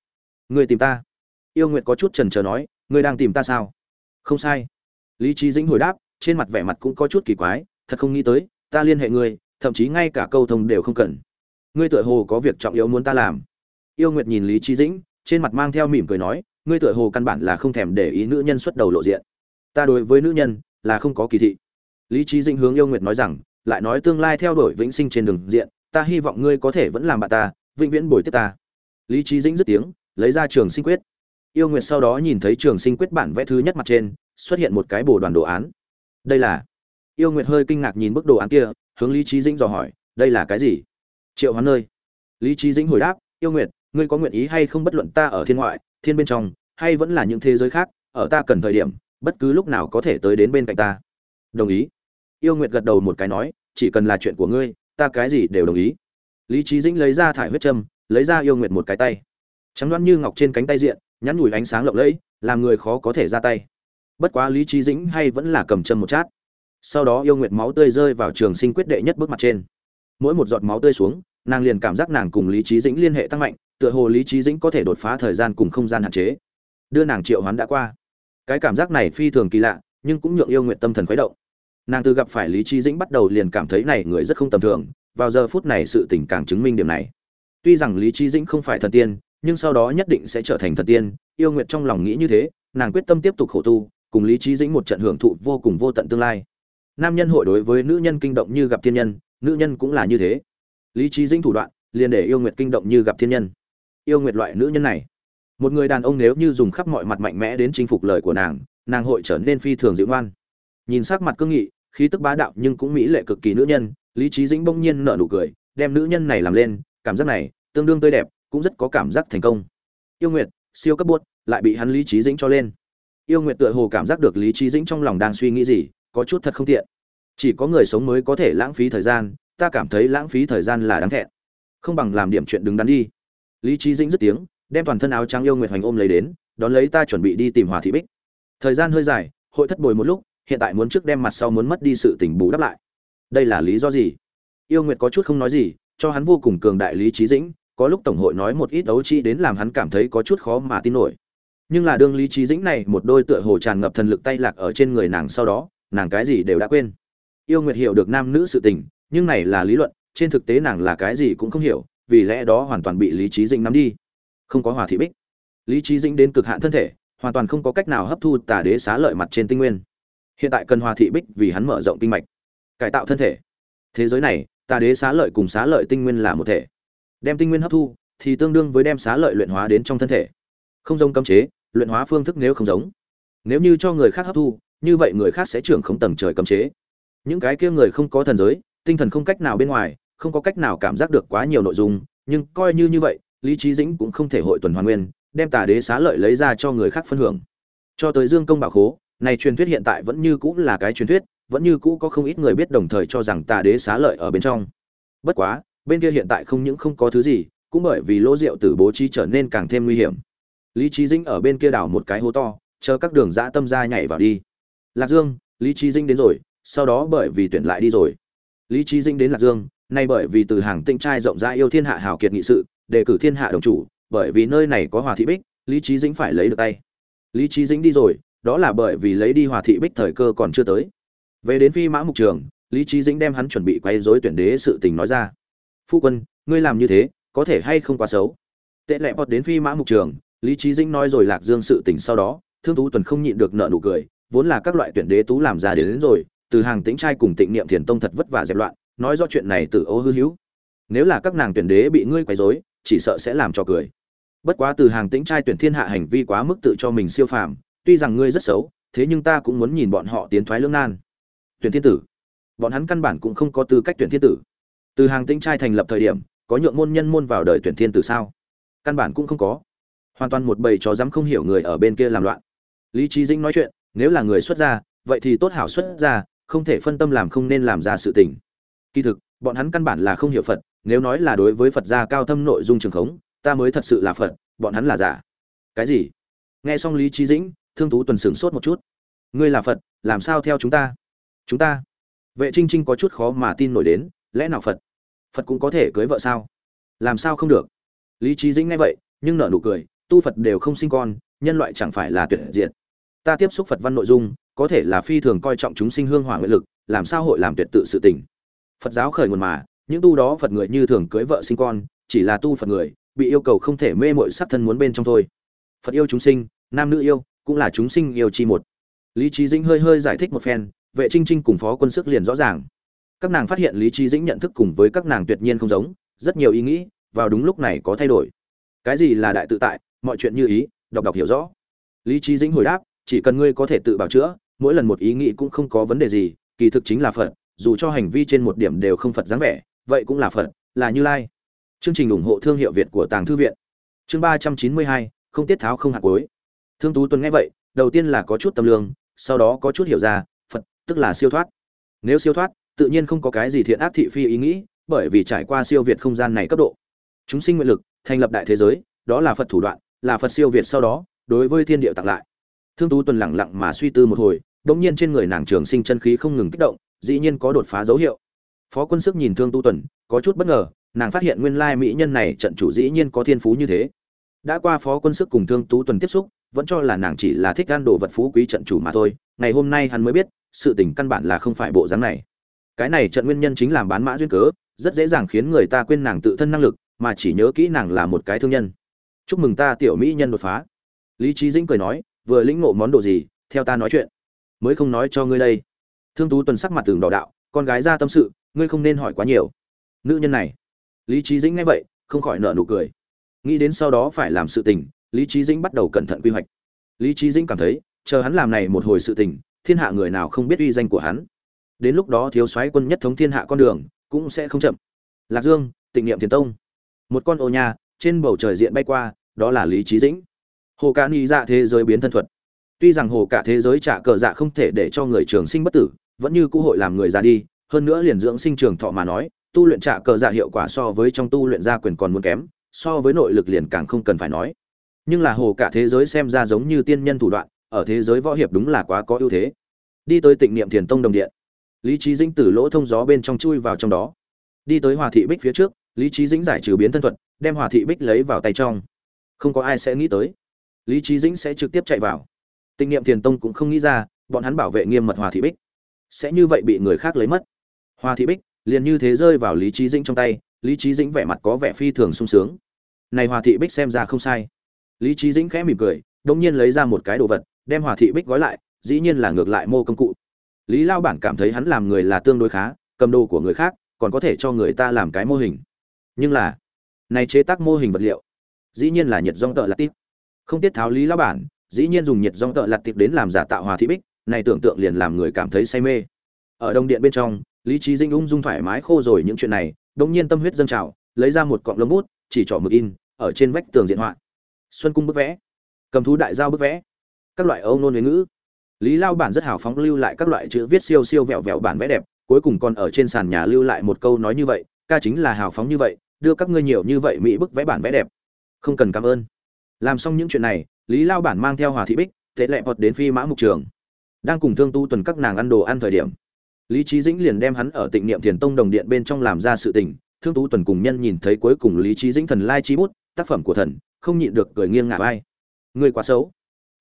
Người tìm ta? Yêu nguyện có chút trần trờ nói ngươi đang tìm ta sao? Không sai. Lý trí dĩnh hồi đáp, trên mặt vẻ mặt cũng có chút kỳ quái, thật không nghĩ tới, ta liên hệ ngươi thậm chí ngay cả câu thông đều không cần. Ngươi tựa hồ có việc trọng yếu muốn ta làm. Yêu nguyệt nhìn lý trí dĩnh, trên mặt mang theo mỉm cười nói, ngươi tựa hồ căn bản là không thèm để ý nữ nhân xuất đầu lộ diện. Ta đối với nữ nhân là không có kỳ thị. Lý trí dĩnh hướng yêu nguyệt nói rằng lại nói tương lai theo đuổi vĩnh sinh trên đường diện, ta hy vọng ngươi có thể vẫn làm bạn ta, vĩnh viễn bồi tiếp ta. Lý trí dĩnh dứt tiếng, lấy ra trường sinh quyết. Yêu nguyệt sau đó nhìn thấy trường sinh quyết bản vẽ thứ nhất mặt trên, xuất hiện một cái bồ đoàn đồ án. Đây là yêu nguyệt hơi kinh ngạc nhìn bức đồ án kia, hướng lý trí dĩnh dò hỏi, đây là cái gì? Triệu hoán nơi lý trí dĩnh hồi đáp, yêu nguyệt, ngươi có nguyện ý hay không bất luận ta ở thiên ngoại, thiên bên trong, hay vẫn là những thế giới khác, ở ta cần thời điểm, bất cứ lúc nào có thể tới đến bên cạnh ta. Đồng ý yêu nguyệt gật đầu một cái nói, chỉ cần là chuyện của ngươi, ta cái gì đều đồng ý. Lý trí dĩnh lấy ra thải huyết trâm lấy ra yêu nguyệt một cái tay. Trắng đoán như ngọc trên cánh tay diện, nhắn nhủi ánh sáng lộng lẫy, làm người khó có thể ra tay. Bất quá lý trí dĩnh hay vẫn là cầm châm một chát. Sau đó yêu nguyệt máu tươi rơi vào trường sinh quyết đệ nhất bước mặt trên. Mỗi một giọt máu tươi xuống, nàng liền cảm giác nàng cùng lý trí dĩnh liên hệ tăng mạnh, tựa hồ lý trí dĩnh có thể đột phá thời gian cùng không gian hạn chế. Đưa nàng triệu hoán đã qua. Cái cảm giác này phi thường kỳ lạ, nhưng cũng nhượng yêu nguyện tâm thần khuấy động nàng từ gặp phải lý trí dĩnh bắt đầu liền cảm thấy này người rất không tầm thường, vào giờ phút này sự tình càng chứng minh điểm này. Tuy rằng lý trí dĩnh không phải thần tiên, nhưng sau đó nhất định sẽ trở thành thần tiên, yêu Nguyệt trong lòng nghĩ như thế, nàng quyết tâm tiếp tục khổ tu, cùng lý trí dĩnh một trận hưởng thụ vô cùng vô tận tương lai. Nam nhân hội đối với nữ nhân kinh động như gặp thiên nhân, nữ nhân cũng là như thế. Lý trí dĩnh thủ đoạn, liền để yêu nguyệt kinh động như gặp thiên nhân. Yêu nguyệt loại nữ nhân này, một người đàn ông nếu như dùng khắp mọi mặt mạnh mẽ đến chinh phục lời của nàng nàng hội trở nên phi thường dịu ngoan nhìn sắc mặt cương nghị, khí tức bá đạo nhưng cũng mỹ lệ cực kỳ nữ nhân, lý trí dĩnh bỗng nhiên nở nụ cười, đem nữ nhân này làm lên, cảm giác này, tương đương tươi đẹp, cũng rất có cảm giác thành công. Yêu nguyệt, siêu cấp buốt, lại bị hắn lý trí dĩnh cho lên. Yêu nguyệt tựa hồ cảm giác được lý trí dĩnh trong lòng đang suy nghĩ gì, có chút thật không tiện. Chỉ có người sống mới có thể lãng phí thời gian, ta cảm thấy lãng phí thời gian là đáng thẹn. Không bằng làm điểm chuyện đứng đắn đi. Lý trí dĩnh dứt tiếng, đem toàn thân áo trắng yêu nguyệt hoành ôm lấy đến, đón lấy ta chuẩn bị đi tìm hòa thị bích. Thời gian hơi dài, hội thất bồi một lúc hiện tại muốn trước đem mặt sau muốn mất đi sự tình bù đắp lại. Đây là lý do gì? Yêu nguyệt có chút không nói gì, cho hắn vô cùng cường đại lý trí dĩnh, có lúc tổng hội nói một ít đấu chi đến làm hắn cảm thấy có chút khó mà tin nổi. Nhưng là đương lý trí dĩnh này một đôi tựa hồ tràn ngập thần lực tay lạc ở trên người nàng sau đó, nàng cái gì đều đã quên. Yêu nguyệt hiểu được nam nữ sự tình, nhưng này là lý luận, trên thực tế nàng là cái gì cũng không hiểu, vì lẽ đó hoàn toàn bị lý trí dĩnh nắm đi. Không có hòa thị bích. Lý trí dĩnh đến cực hạn thân thể, hoàn toàn không có cách nào hấp thu tà đế xá lợi mặt trên tinh nguyên hiện tại cần hòa thị bích vì hắn mở rộng kinh mạch, cải tạo thân thể. Thế giới này, tà đế xá lợi cùng xá lợi tinh nguyên là một thể. Đem tinh nguyên hấp thu, thì tương đương với đem xá lợi luyện hóa đến trong thân thể. Không giống cấm chế, luyện hóa phương thức nếu không giống. Nếu như cho người khác hấp thu, như vậy người khác sẽ trưởng không tầng trời cấm chế. Những cái kia người không có thần giới, tinh thần không cách nào bên ngoài, không có cách nào cảm giác được quá nhiều nội dung, nhưng coi như như vậy, lý trí dĩnh cũng không thể hội tuần hoàn nguyên, đem tà đế xá lợi lấy ra cho người khác phân hưởng. Cho tới dương công bảo khố này truyền thuyết hiện tại vẫn như cũ là cái truyền thuyết, vẫn như cũ có không ít người biết đồng thời cho rằng tà đế xá lợi ở bên trong. Bất quá, bên kia hiện tại không những không có thứ gì, cũng bởi vì lỗ rượu tử bố trí trở nên càng thêm nguy hiểm. Lý trí dĩnh ở bên kia đảo một cái hố to, chờ các đường dã tâm ra nhảy vào đi. Lạc dương, lý trí dĩnh đến rồi, sau đó bởi vì tuyển lại đi rồi. Lý trí dĩnh đến lạc dương, nay bởi vì từ hàng tinh trai rộng rãi yêu thiên hạ hào kiệt nghị sự, đề cử thiên hạ đồng chủ, bởi vì nơi này có hòa thị bích, lý trí dĩnh phải lấy được tay. Lý trí dĩnh đi rồi đó là bởi vì lấy đi hòa thị bích thời cơ còn chưa tới. Về đến phi mã mục trường lý trí dĩnh đem hắn chuẩn bị quay dối tuyển đế sự tình nói ra. Phu quân ngươi làm như thế có thể hay không quá xấu? Tệ lẹ bọt đến phi mã mục trường lý trí dĩnh nói rồi lạc dương sự tình sau đó thương tú tuần không nhịn được nợ nụ cười vốn là các loại tuyển đế tú làm ra đến, đến rồi từ hàng tĩnh trai cùng tịnh niệm thiền tông thật vất vả dẹp loạn nói do chuyện này từ ô hư hữu. Nếu là các nàng tuyển đế bị ngươi quấy rối chỉ sợ sẽ làm cho cười. Bất quá từ hàng tĩnh trai tuyển thiên hạ hành vi quá mức tự cho mình siêu phàm tuy rằng ngươi rất xấu, thế nhưng ta cũng muốn nhìn bọn họ tiến thoái lưỡng nan. Tuyển thiên tử. Bọn hắn căn bản cũng không có tư cách tuyển thiên tử. Từ hàng tĩnh trai thành lập thời điểm, có nhượng môn nhân môn vào đời tuyển thiên tử sao? Căn bản cũng không có. Hoàn toàn một bầy chó dám không hiểu người ở bên kia làm loạn. Lý trí dĩnh nói chuyện, nếu là người xuất gia, vậy thì tốt hảo xuất gia, không thể phân tâm làm không nên làm ra sự tình. Kỳ thực, bọn hắn căn bản là không hiểu phật, nếu nói là đối với phật gia cao thâm nội dung trường khống, ta mới thật sự là phật, bọn hắn là giả. Cái gì? Nghe xong lý trí dĩnh thương tú tuần sửng sốt một chút. Ngươi là phật, làm sao theo chúng ta? Chúng ta? Vệ trinh trinh có chút khó mà tin nổi đến, lẽ nào phật? Phật cũng có thể cưới vợ sao? Làm sao không được? Lý trí dĩnh nghe vậy, nhưng nở nụ cười, tu phật đều không sinh con, nhân loại chẳng phải là tuyệt diệt. Ta tiếp xúc phật văn nội dung, có thể là phi thường coi trọng chúng sinh hương hỏa nguyện lực, làm sao hội làm tuyệt tự sự tình? Phật giáo khởi nguồn mà, những tu đó phật người như thường cưới vợ sinh con, chỉ là tu phật người, bị yêu cầu không thể mê mội sắc thân muốn bên trong thôi. Phật yêu chúng sinh, nam nữ yêu cũng là chúng sinh yêu chi một. Lý trí dĩnh hơi hơi giải thích một phen, vệ trinh trinh cùng phó quân sức liền rõ ràng. Các nàng phát hiện lý trí dĩnh nhận thức cùng với các nàng tuyệt nhiên không giống, rất nhiều ý nghĩ vào đúng lúc này có thay đổi. Cái gì là đại tự tại, mọi chuyện như ý, đọc đọc hiểu rõ. Lý trí dĩnh hồi đáp, chỉ cần ngươi có thể tự bảo chữa, mỗi lần một ý nghĩ cũng không có vấn đề gì, kỳ thực chính là phật, dù cho hành vi trên một điểm đều không phật dáng vẻ, vậy cũng là phật, là như lai. Chương trình ủng hộ thương hiệu việt của tàng thư viện. Chương ba trăm chín mươi hai, không tiết tháo không hạt cuối thương tú tuần nghe vậy, đầu tiên là có chút tâm lương, sau đó có chút hiểu ra, phật, tức là siêu thoát. Nếu siêu thoát, tự nhiên không có cái gì thiện ác thị phi ý nghĩ, bởi vì trải qua siêu việt không gian này cấp độ. Chúng sinh nguyện lực, thành lập đại thế giới, đó là phật thủ đoạn, là phật siêu việt sau đó, đối với thiên địa tặng lại. Thương tú tuần lẳng lặng mà suy tư một hồi, đột nhiên trên người nàng trường sinh chân khí không ngừng kích động, dĩ nhiên có đột phá dấu hiệu. Phó quân sức nhìn thương tu tuần có chút bất ngờ, nàng phát hiện nguyên lai mỹ nhân này trận chủ dĩ nhiên có thiên phú như thế. Đã qua phó quân sức cùng thương tú tuần tiếp xúc vẫn cho là nàng chỉ là thích ăn đồ vật phú quý trận chủ mà thôi, ngày hôm nay hắn mới biết, sự tình căn bản là không phải bộ dáng này. Cái này trận nguyên nhân chính là bán mã duyên cớ, rất dễ dàng khiến người ta quên nàng tự thân năng lực, mà chỉ nhớ kỹ nàng là một cái thương nhân. Chúc mừng ta tiểu mỹ nhân đột phá. Lý trí dĩnh cười nói, vừa lĩnh ngộ món đồ gì, theo ta nói chuyện. Mới không nói cho ngươi đây. Thương tú tuần sắc mặt tường đỏ đạo, con gái ra tâm sự, ngươi không nên hỏi quá nhiều. Nữ nhân này. Lý trí dĩnh nghe vậy, không khỏi nợ nụ cười. Nghĩ đến sau đó phải làm sự tình lý trí dĩnh bắt đầu cẩn thận quy hoạch. Lý trí dĩnh cảm thấy, chờ hắn làm này một hồi sự tình, thiên hạ người nào không biết uy danh của hắn. Đến lúc đó thiếu soái quân nhất thống thiên hạ con đường, cũng sẽ không chậm. Lạc dương, tịnh niệm thiền tông. Một con ô nhà trên bầu trời diện bay qua, đó là lý trí dĩnh. Hồ Cả ni dạ thế giới biến thân thuật. Tuy rằng hồ cả thế giới trả cờ dạ không thể để cho người trường sinh bất tử, vẫn như cũ hội làm người già đi, hơn nữa liền dưỡng sinh trường thọ mà nói, tu luyện trả cờ dạ hiệu quả so với trong tu luyện gia quyền còn muốn kém, so với nội lực liền càng không cần phải nói nhưng là hồ cả thế giới xem ra giống như tiên nhân thủ đoạn, ở thế giới võ hiệp đúng là quá có ưu thế. Đi tới tịnh niệm thiền tông đồng điện. Lý trí dĩnh từ lỗ thông gió bên trong chui vào trong đó. Đi tới hòa thị bích phía trước, lý trí dĩnh giải trừ biến thân thuật, đem hòa thị bích lấy vào tay trong. Không có ai sẽ nghĩ tới. Lý trí dĩnh sẽ trực tiếp chạy vào. Tịnh niệm thiền tông cũng không nghĩ ra, bọn hắn bảo vệ nghiêm mật hòa thị bích. Sẽ như vậy bị người khác lấy mất. Hòa thị bích, liền như thế rơi vào lý trí dĩnh trong tay, lý trí dĩnh vẻ mặt có vẻ phi thường sung sướng. Này hòa thị bích xem ra không sai lý trí dĩnh khẽ mỉm cười đông nhiên lấy ra một cái đồ vật, đem hòa thị bích gói lại, dĩ nhiên là ngược lại mô công cụ. Lý lao bản cảm thấy hắn làm người là tương đối khá, cầm đồ của người khác, còn có thể cho người ta làm cái mô hình. Nhưng là, này chế tác mô hình vật liệu, dĩ nhiên là nhiệt dong tợ lạt tiếp không tiết tháo lý lao bản, dĩ nhiên dùng nhiệt dong tợ lạt tiếp đến làm giả tạo hòa thị bích, này tưởng tượng liền làm người cảm thấy say mê. Ở đông điện bên trong, lý trí dinh ung dung thoải mái khô rồi những chuyện này đông nhiên tâm huyết dâng trào, lấy ra một cọng lông bút, chỉ trỏ mực in, ở trên vách tường diện họa xuân cung bức vẽ. Cầm thú đại giao bức vẽ. Các loại âu nôn huế ngữ. Lý lao bản rất hào phóng lưu lại các loại chữ viết siêu siêu vẹo vẹo bản vẽ đẹp, cuối cùng còn ở trên sàn nhà lưu lại một câu nói như vậy, ca chính là hào phóng như vậy, đưa các ngươi nhiều như vậy mỹ bức vẽ bản vẽ đẹp. Không cần cảm ơn. Làm xong những chuyện này, lý lao bản mang theo hòa thị bích tệ lẹ vọt đến phi mã mục trường. Đang cùng thương tu tuần các nàng ăn đồ ăn thời điểm, lý trí dĩnh liền đem hắn ở tịnh niệm thiền tông đồng điện bên trong làm ra sự tình. Thương tú tuần cùng nhân nhìn thấy cuối cùng lý trí dĩnh thần lai chi bút tác phẩm của thần, không nhịn được cười nghiêng ngả vai. Ngươi quá xấu.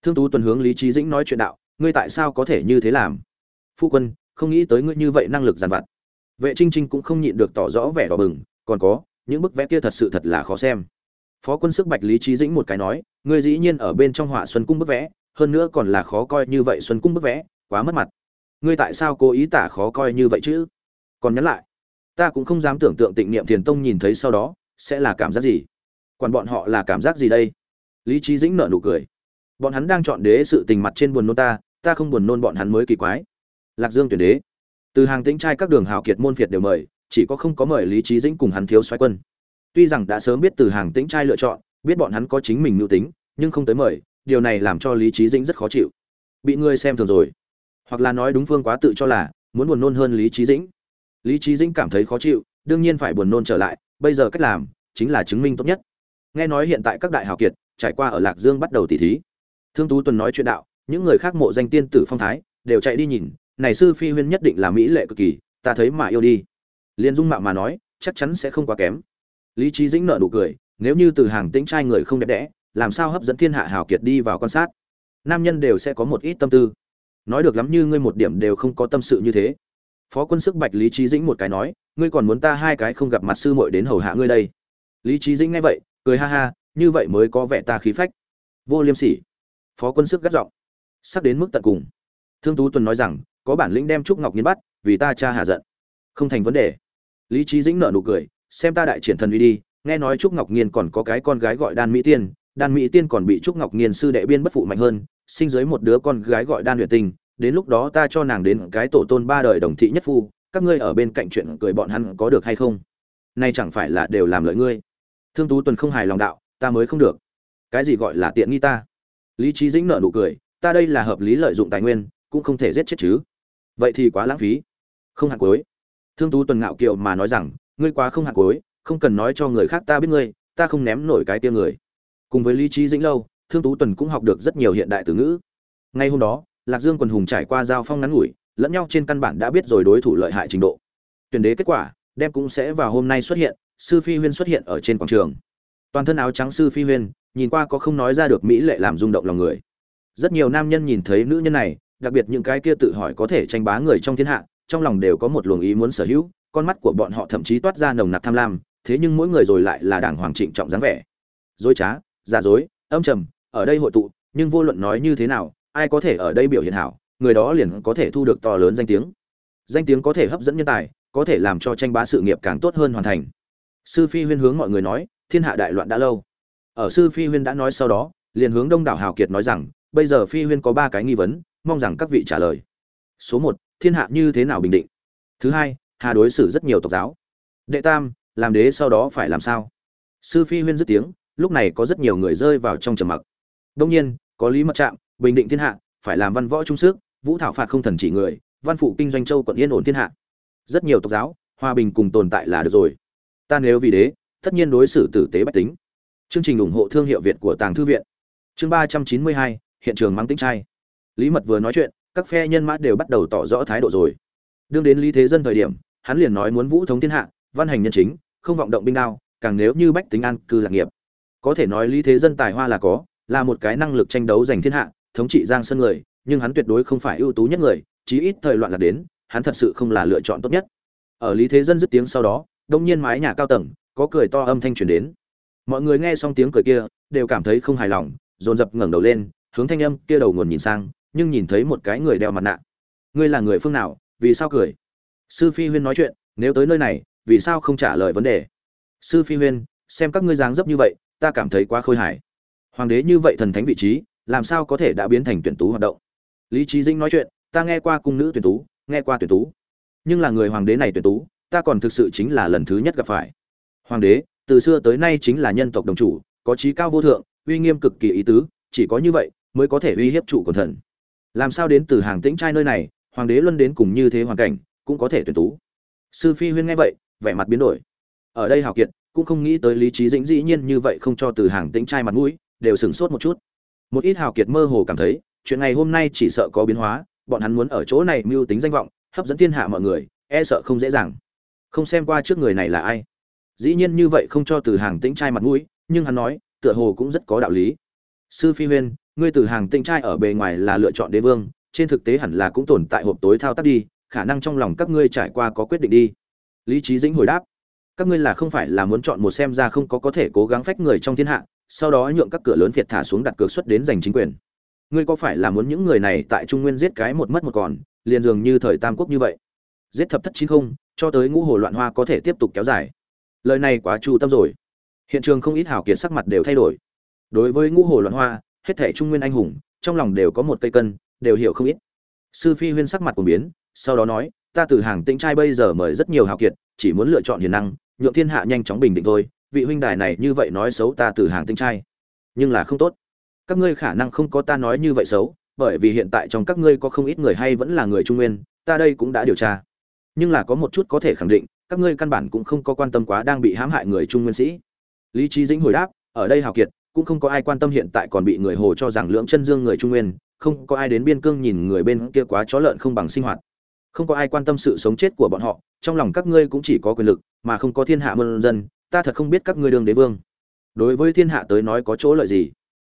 Thương tú tuần hướng lý trí dĩnh nói chuyện đạo, ngươi tại sao có thể như thế làm? Phu quân, không nghĩ tới ngươi như vậy năng lực giàn vặt. Vệ trinh trinh cũng không nhịn được tỏ rõ vẻ đỏ bừng, còn có, những bức vẽ kia thật sự thật là khó xem. Phó quân sức bạch lý trí dĩnh một cái nói, ngươi dĩ nhiên ở bên trong họa xuân cung bức vẽ, hơn nữa còn là khó coi như vậy xuân cung bức vẽ, quá mất mặt. Ngươi tại sao cố ý tả khó coi như vậy chứ? Còn nhắn lại, ta cũng không dám tưởng tượng tịnh niệm thiền tông nhìn thấy sau đó, sẽ là cảm giác gì? Quản bọn họ là cảm giác gì đây? Lý trí dĩnh nở nụ cười. Bọn hắn đang chọn đế sự tình mặt trên buồn nôn ta ta không buồn nôn bọn hắn mới kỳ quái. Lạc dương tuyển đế. Từ hàng tĩnh trai các đường hào kiệt môn phiệt đều mời, chỉ có không có mời lý trí dĩnh cùng hắn thiếu soái quân. Tuy rằng đã sớm biết từ hàng tĩnh trai lựa chọn, biết bọn hắn có chính mình mưu tính, nhưng không tới mời, điều này làm cho lý trí dĩnh rất khó chịu. Bị ngươi xem thường rồi. Hoặc là nói đúng phương quá tự cho là, muốn buồn nôn hơn lý trí dĩnh. Lý trí dĩnh cảm thấy khó chịu, đương nhiên phải buồn nôn trở lại, bây giờ cách làm, chính là chứng minh tốt nhất nghe nói hiện tại các đại hào kiệt trải qua ở lạc dương bắt đầu tỉ thí. Thương tú tuần nói chuyện đạo, những người khác mộ danh tiên tử phong thái, đều chạy đi nhìn, này sư phi huyên nhất định là mỹ lệ cực kỳ, ta thấy mà yêu đi. Liên dung mạo mà nói, chắc chắn sẽ không quá kém. Lý trí dĩnh nợ nụ cười, nếu như từ hàng tĩnh trai người không đẹp đẽ, làm sao hấp dẫn thiên hạ hào kiệt đi vào quan sát? Nam nhân đều sẽ có một ít tâm tư. Nói được lắm như ngươi một điểm đều không có tâm sự như thế. Phó quân sức bạch lý trí dĩnh một cái nói, ngươi còn muốn ta hai cái không gặp mặt sư muội đến hầu hạ ngươi đây? Lý trí dĩnh nghe vậy cười ha ha, như vậy mới có vẻ ta khí phách. Vô liêm sỉ. Phó quân sức gắt giọng. Sắp đến mức tận cùng. Thương tú tuần nói rằng, có bản lĩnh đem trúc ngọc nhiên bắt, vì ta cha hạ giận. Không thành vấn đề. Lý trí dĩnh nợ nụ cười, xem ta đại triển thần uy đi, nghe nói trúc ngọc nhiên còn có cái con gái gọi đan mỹ tiên. Đan mỹ tiên còn bị trúc ngọc nhiên sư đệ biên bất phụ mạnh hơn, sinh dưới một đứa con gái gọi đan huyền tình. Đến lúc đó ta cho nàng đến cái tổ tôn ba đời đồng thị nhất phu, các ngươi ở bên cạnh chuyện cười bọn hắn có được hay không? Nay chẳng phải là đều làm lợi ngươi thương tú tuần không hài lòng đạo, ta mới không được. Cái gì gọi là tiện nghi ta? Lý trí dĩnh nợ nụ cười, ta đây là hợp lý lợi dụng tài nguyên, cũng không thể giết chết chứ. Vậy thì quá lãng phí. Không hạt cuối. Thương tú tuần ngạo kiệu mà nói rằng, ngươi quá không hạt cuối, không cần nói cho người khác ta biết ngươi, ta không ném nổi cái tia người. Cùng với lý trí dĩnh lâu, thương tú tuần cũng học được rất nhiều hiện đại từ ngữ. Ngay hôm đó, lạc dương quần hùng trải qua giao phong ngắn ngủi, lẫn nhau trên căn bản đã biết rồi đối thủ lợi hại trình độ. Tuyển đế kết quả, đem cũng sẽ vào hôm nay xuất hiện sư phi huyên xuất hiện ở trên quảng trường. Toàn thân áo trắng sư phi huyên, nhìn qua có không nói ra được mỹ lệ làm rung động lòng người. Rất nhiều nam nhân nhìn thấy nữ nhân này, đặc biệt những cái kia tự hỏi có thể tranh bá người trong thiên hạ, trong lòng đều có một luồng ý muốn sở hữu, con mắt của bọn họ thậm chí toát ra nồng nặc tham lam, thế nhưng mỗi người rồi lại là đảng hoàng trịnh trọng dáng vẻ. Dối trá, giả dối, âm trầm, ở đây hội tụ, nhưng vô luận nói như thế nào, ai có thể ở đây biểu hiện hảo, người đó liền có thể thu được to lớn danh tiếng. Danh tiếng có thể hấp dẫn nhân tài, có thể làm cho tranh bá sự nghiệp càng tốt hơn hoàn thành sư phi huyên hướng mọi người nói, thiên hạ đại loạn đã lâu. Ở sư phi huyên đã nói sau đó, liền hướng đông đảo hào kiệt nói rằng, bây giờ phi huyên có ba cái nghi vấn, mong rằng các vị trả lời. Số một, thiên hạ như thế nào bình định? Thứ hai, hà đối xử rất nhiều tộc giáo. Đệ tam, làm đế sau đó phải làm sao? Sư phi huyên dứt tiếng, lúc này có rất nhiều người rơi vào trong trầm mặc. Đông nhiên, có lý mật trạm, bình định thiên hạ, phải làm văn võ trung sức, vũ thảo phạt không thần chỉ người, văn phụ kinh doanh châu quận yên ổn thiên hạ. Rất nhiều tộc giáo, hòa bình cùng tồn tại là được rồi ta nếu vì đế, tất nhiên đối xử tử tế bách tính. Chương trình ủng hộ thương hiệu việt của tàng thư viện. Chương ba trăm chín mươi hai, hiện trường mang tính trai. Lý mật vừa nói chuyện, các phe nhân mã đều bắt đầu tỏ rõ thái độ rồi. Đương đến lý thế dân thời điểm, hắn liền nói muốn vũ thống thiên hạ, văn hành nhân chính, không vọng động binh đao, càng nếu như bách tính an cư lạc nghiệp. Có thể nói lý thế dân tài hoa là có, là một cái năng lực tranh đấu giành thiên hạ, thống trị giang sơn người, nhưng hắn tuyệt đối không phải ưu tú nhất người, chí ít thời loạn lạc đến, hắn thật sự không là lựa chọn tốt nhất. Ở lý thế dân dứt tiếng sau đó đông nhiên mái nhà cao tầng, có cười to âm thanh truyền đến. Mọi người nghe xong tiếng cười kia, đều cảm thấy không hài lòng, dồn dập ngẩng đầu lên, hướng thanh âm kia đầu nguồn nhìn sang, nhưng nhìn thấy một cái người đeo mặt nạ. Ngươi là người phương nào, vì sao cười? Sư phi huyên nói chuyện, nếu tới nơi này, vì sao không trả lời vấn đề? Sư phi huyên, xem các ngươi dáng dấp như vậy, ta cảm thấy quá khôi hài. Hoàng đế như vậy thần thánh vị trí, làm sao có thể đã biến thành tuyển tú hoạt động? Lý trí dinh nói chuyện, ta nghe qua cung nữ tuyển tú, nghe qua tuyển tú. Nhưng là người hoàng đế này tuyển tú ta còn thực sự chính là lần thứ nhất gặp phải. Hoàng đế, từ xưa tới nay chính là nhân tộc đồng chủ, có trí cao vô thượng, uy nghiêm cực kỳ ý tứ, chỉ có như vậy mới có thể uy hiếp chủ quần thần. Làm sao đến từ hàng tĩnh trai nơi này, hoàng đế luân đến cùng như thế hoàn cảnh, cũng có thể tuyển tú. Sư phi huyên nghe vậy, vẻ mặt biến đổi. Ở đây hào kiệt, cũng không nghĩ tới lý trí dĩnh dĩ nhiên như vậy không cho từ hàng tĩnh trai mặt mũi, đều sửng sốt một chút. Một ít hào kiệt mơ hồ cảm thấy, chuyện ngày hôm nay chỉ sợ có biến hóa, bọn hắn muốn ở chỗ này mưu tính danh vọng, hấp dẫn thiên hạ mọi người e sợ không dễ dàng không xem qua trước người này là ai. Dĩ nhiên như vậy không cho từ hàng tĩnh trai mặt mũi, nhưng hắn nói, tựa hồ cũng rất có đạo lý. Sư phi huyên, ngươi từ hàng tĩnh trai ở bề ngoài là lựa chọn đế vương, trên thực tế hẳn là cũng tồn tại hộp tối thao tác đi, khả năng trong lòng các ngươi trải qua có quyết định đi. Lý trí dĩnh hồi đáp, các ngươi là không phải là muốn chọn một xem ra không có có thể cố gắng phách người trong thiên hạ, sau đó nhượng các cửa lớn việt thả xuống đặt cược xuất đến giành chính quyền. Ngươi có phải là muốn những người này tại trung nguyên giết cái một mất một còn, liền dường như thời tam quốc như vậy? Giết thập thất chín không cho tới ngũ hồ loạn hoa có thể tiếp tục kéo dài. Lời này quá chu tâm rồi. Hiện trường không ít hảo kiệt sắc mặt đều thay đổi. Đối với ngũ hồ loạn hoa, hết thể trung nguyên anh hùng, trong lòng đều có một cây cân, đều hiểu không ít. Sư phi huyên sắc mặt của biến, sau đó nói, ta từ hàng tĩnh trai bây giờ mời rất nhiều hào kiệt, chỉ muốn lựa chọn hiền năng, nhượng thiên hạ nhanh chóng bình định thôi, vị huynh đài này như vậy nói xấu ta từ hàng tĩnh trai. Nhưng là không tốt. Các ngươi khả năng không có ta nói như vậy xấu, bởi vì hiện tại trong các ngươi có không ít người hay vẫn là người trung nguyên, ta đây cũng đã điều tra nhưng là có một chút có thể khẳng định, các ngươi căn bản cũng không có quan tâm quá đang bị hãm hại người trung nguyên sĩ. Lý trí dĩnh hồi đáp, ở đây hào kiệt, cũng không có ai quan tâm hiện tại còn bị người hồ cho rằng lưỡng chân dương người trung nguyên, không có ai đến biên cương nhìn người bên kia quá chó lợn không bằng sinh hoạt. Không có ai quan tâm sự sống chết của bọn họ, trong lòng các ngươi cũng chỉ có quyền lực, mà không có thiên hạ mân dân, ta thật không biết các ngươi đương đế vương. Đối với thiên hạ tới nói có chỗ lợi gì?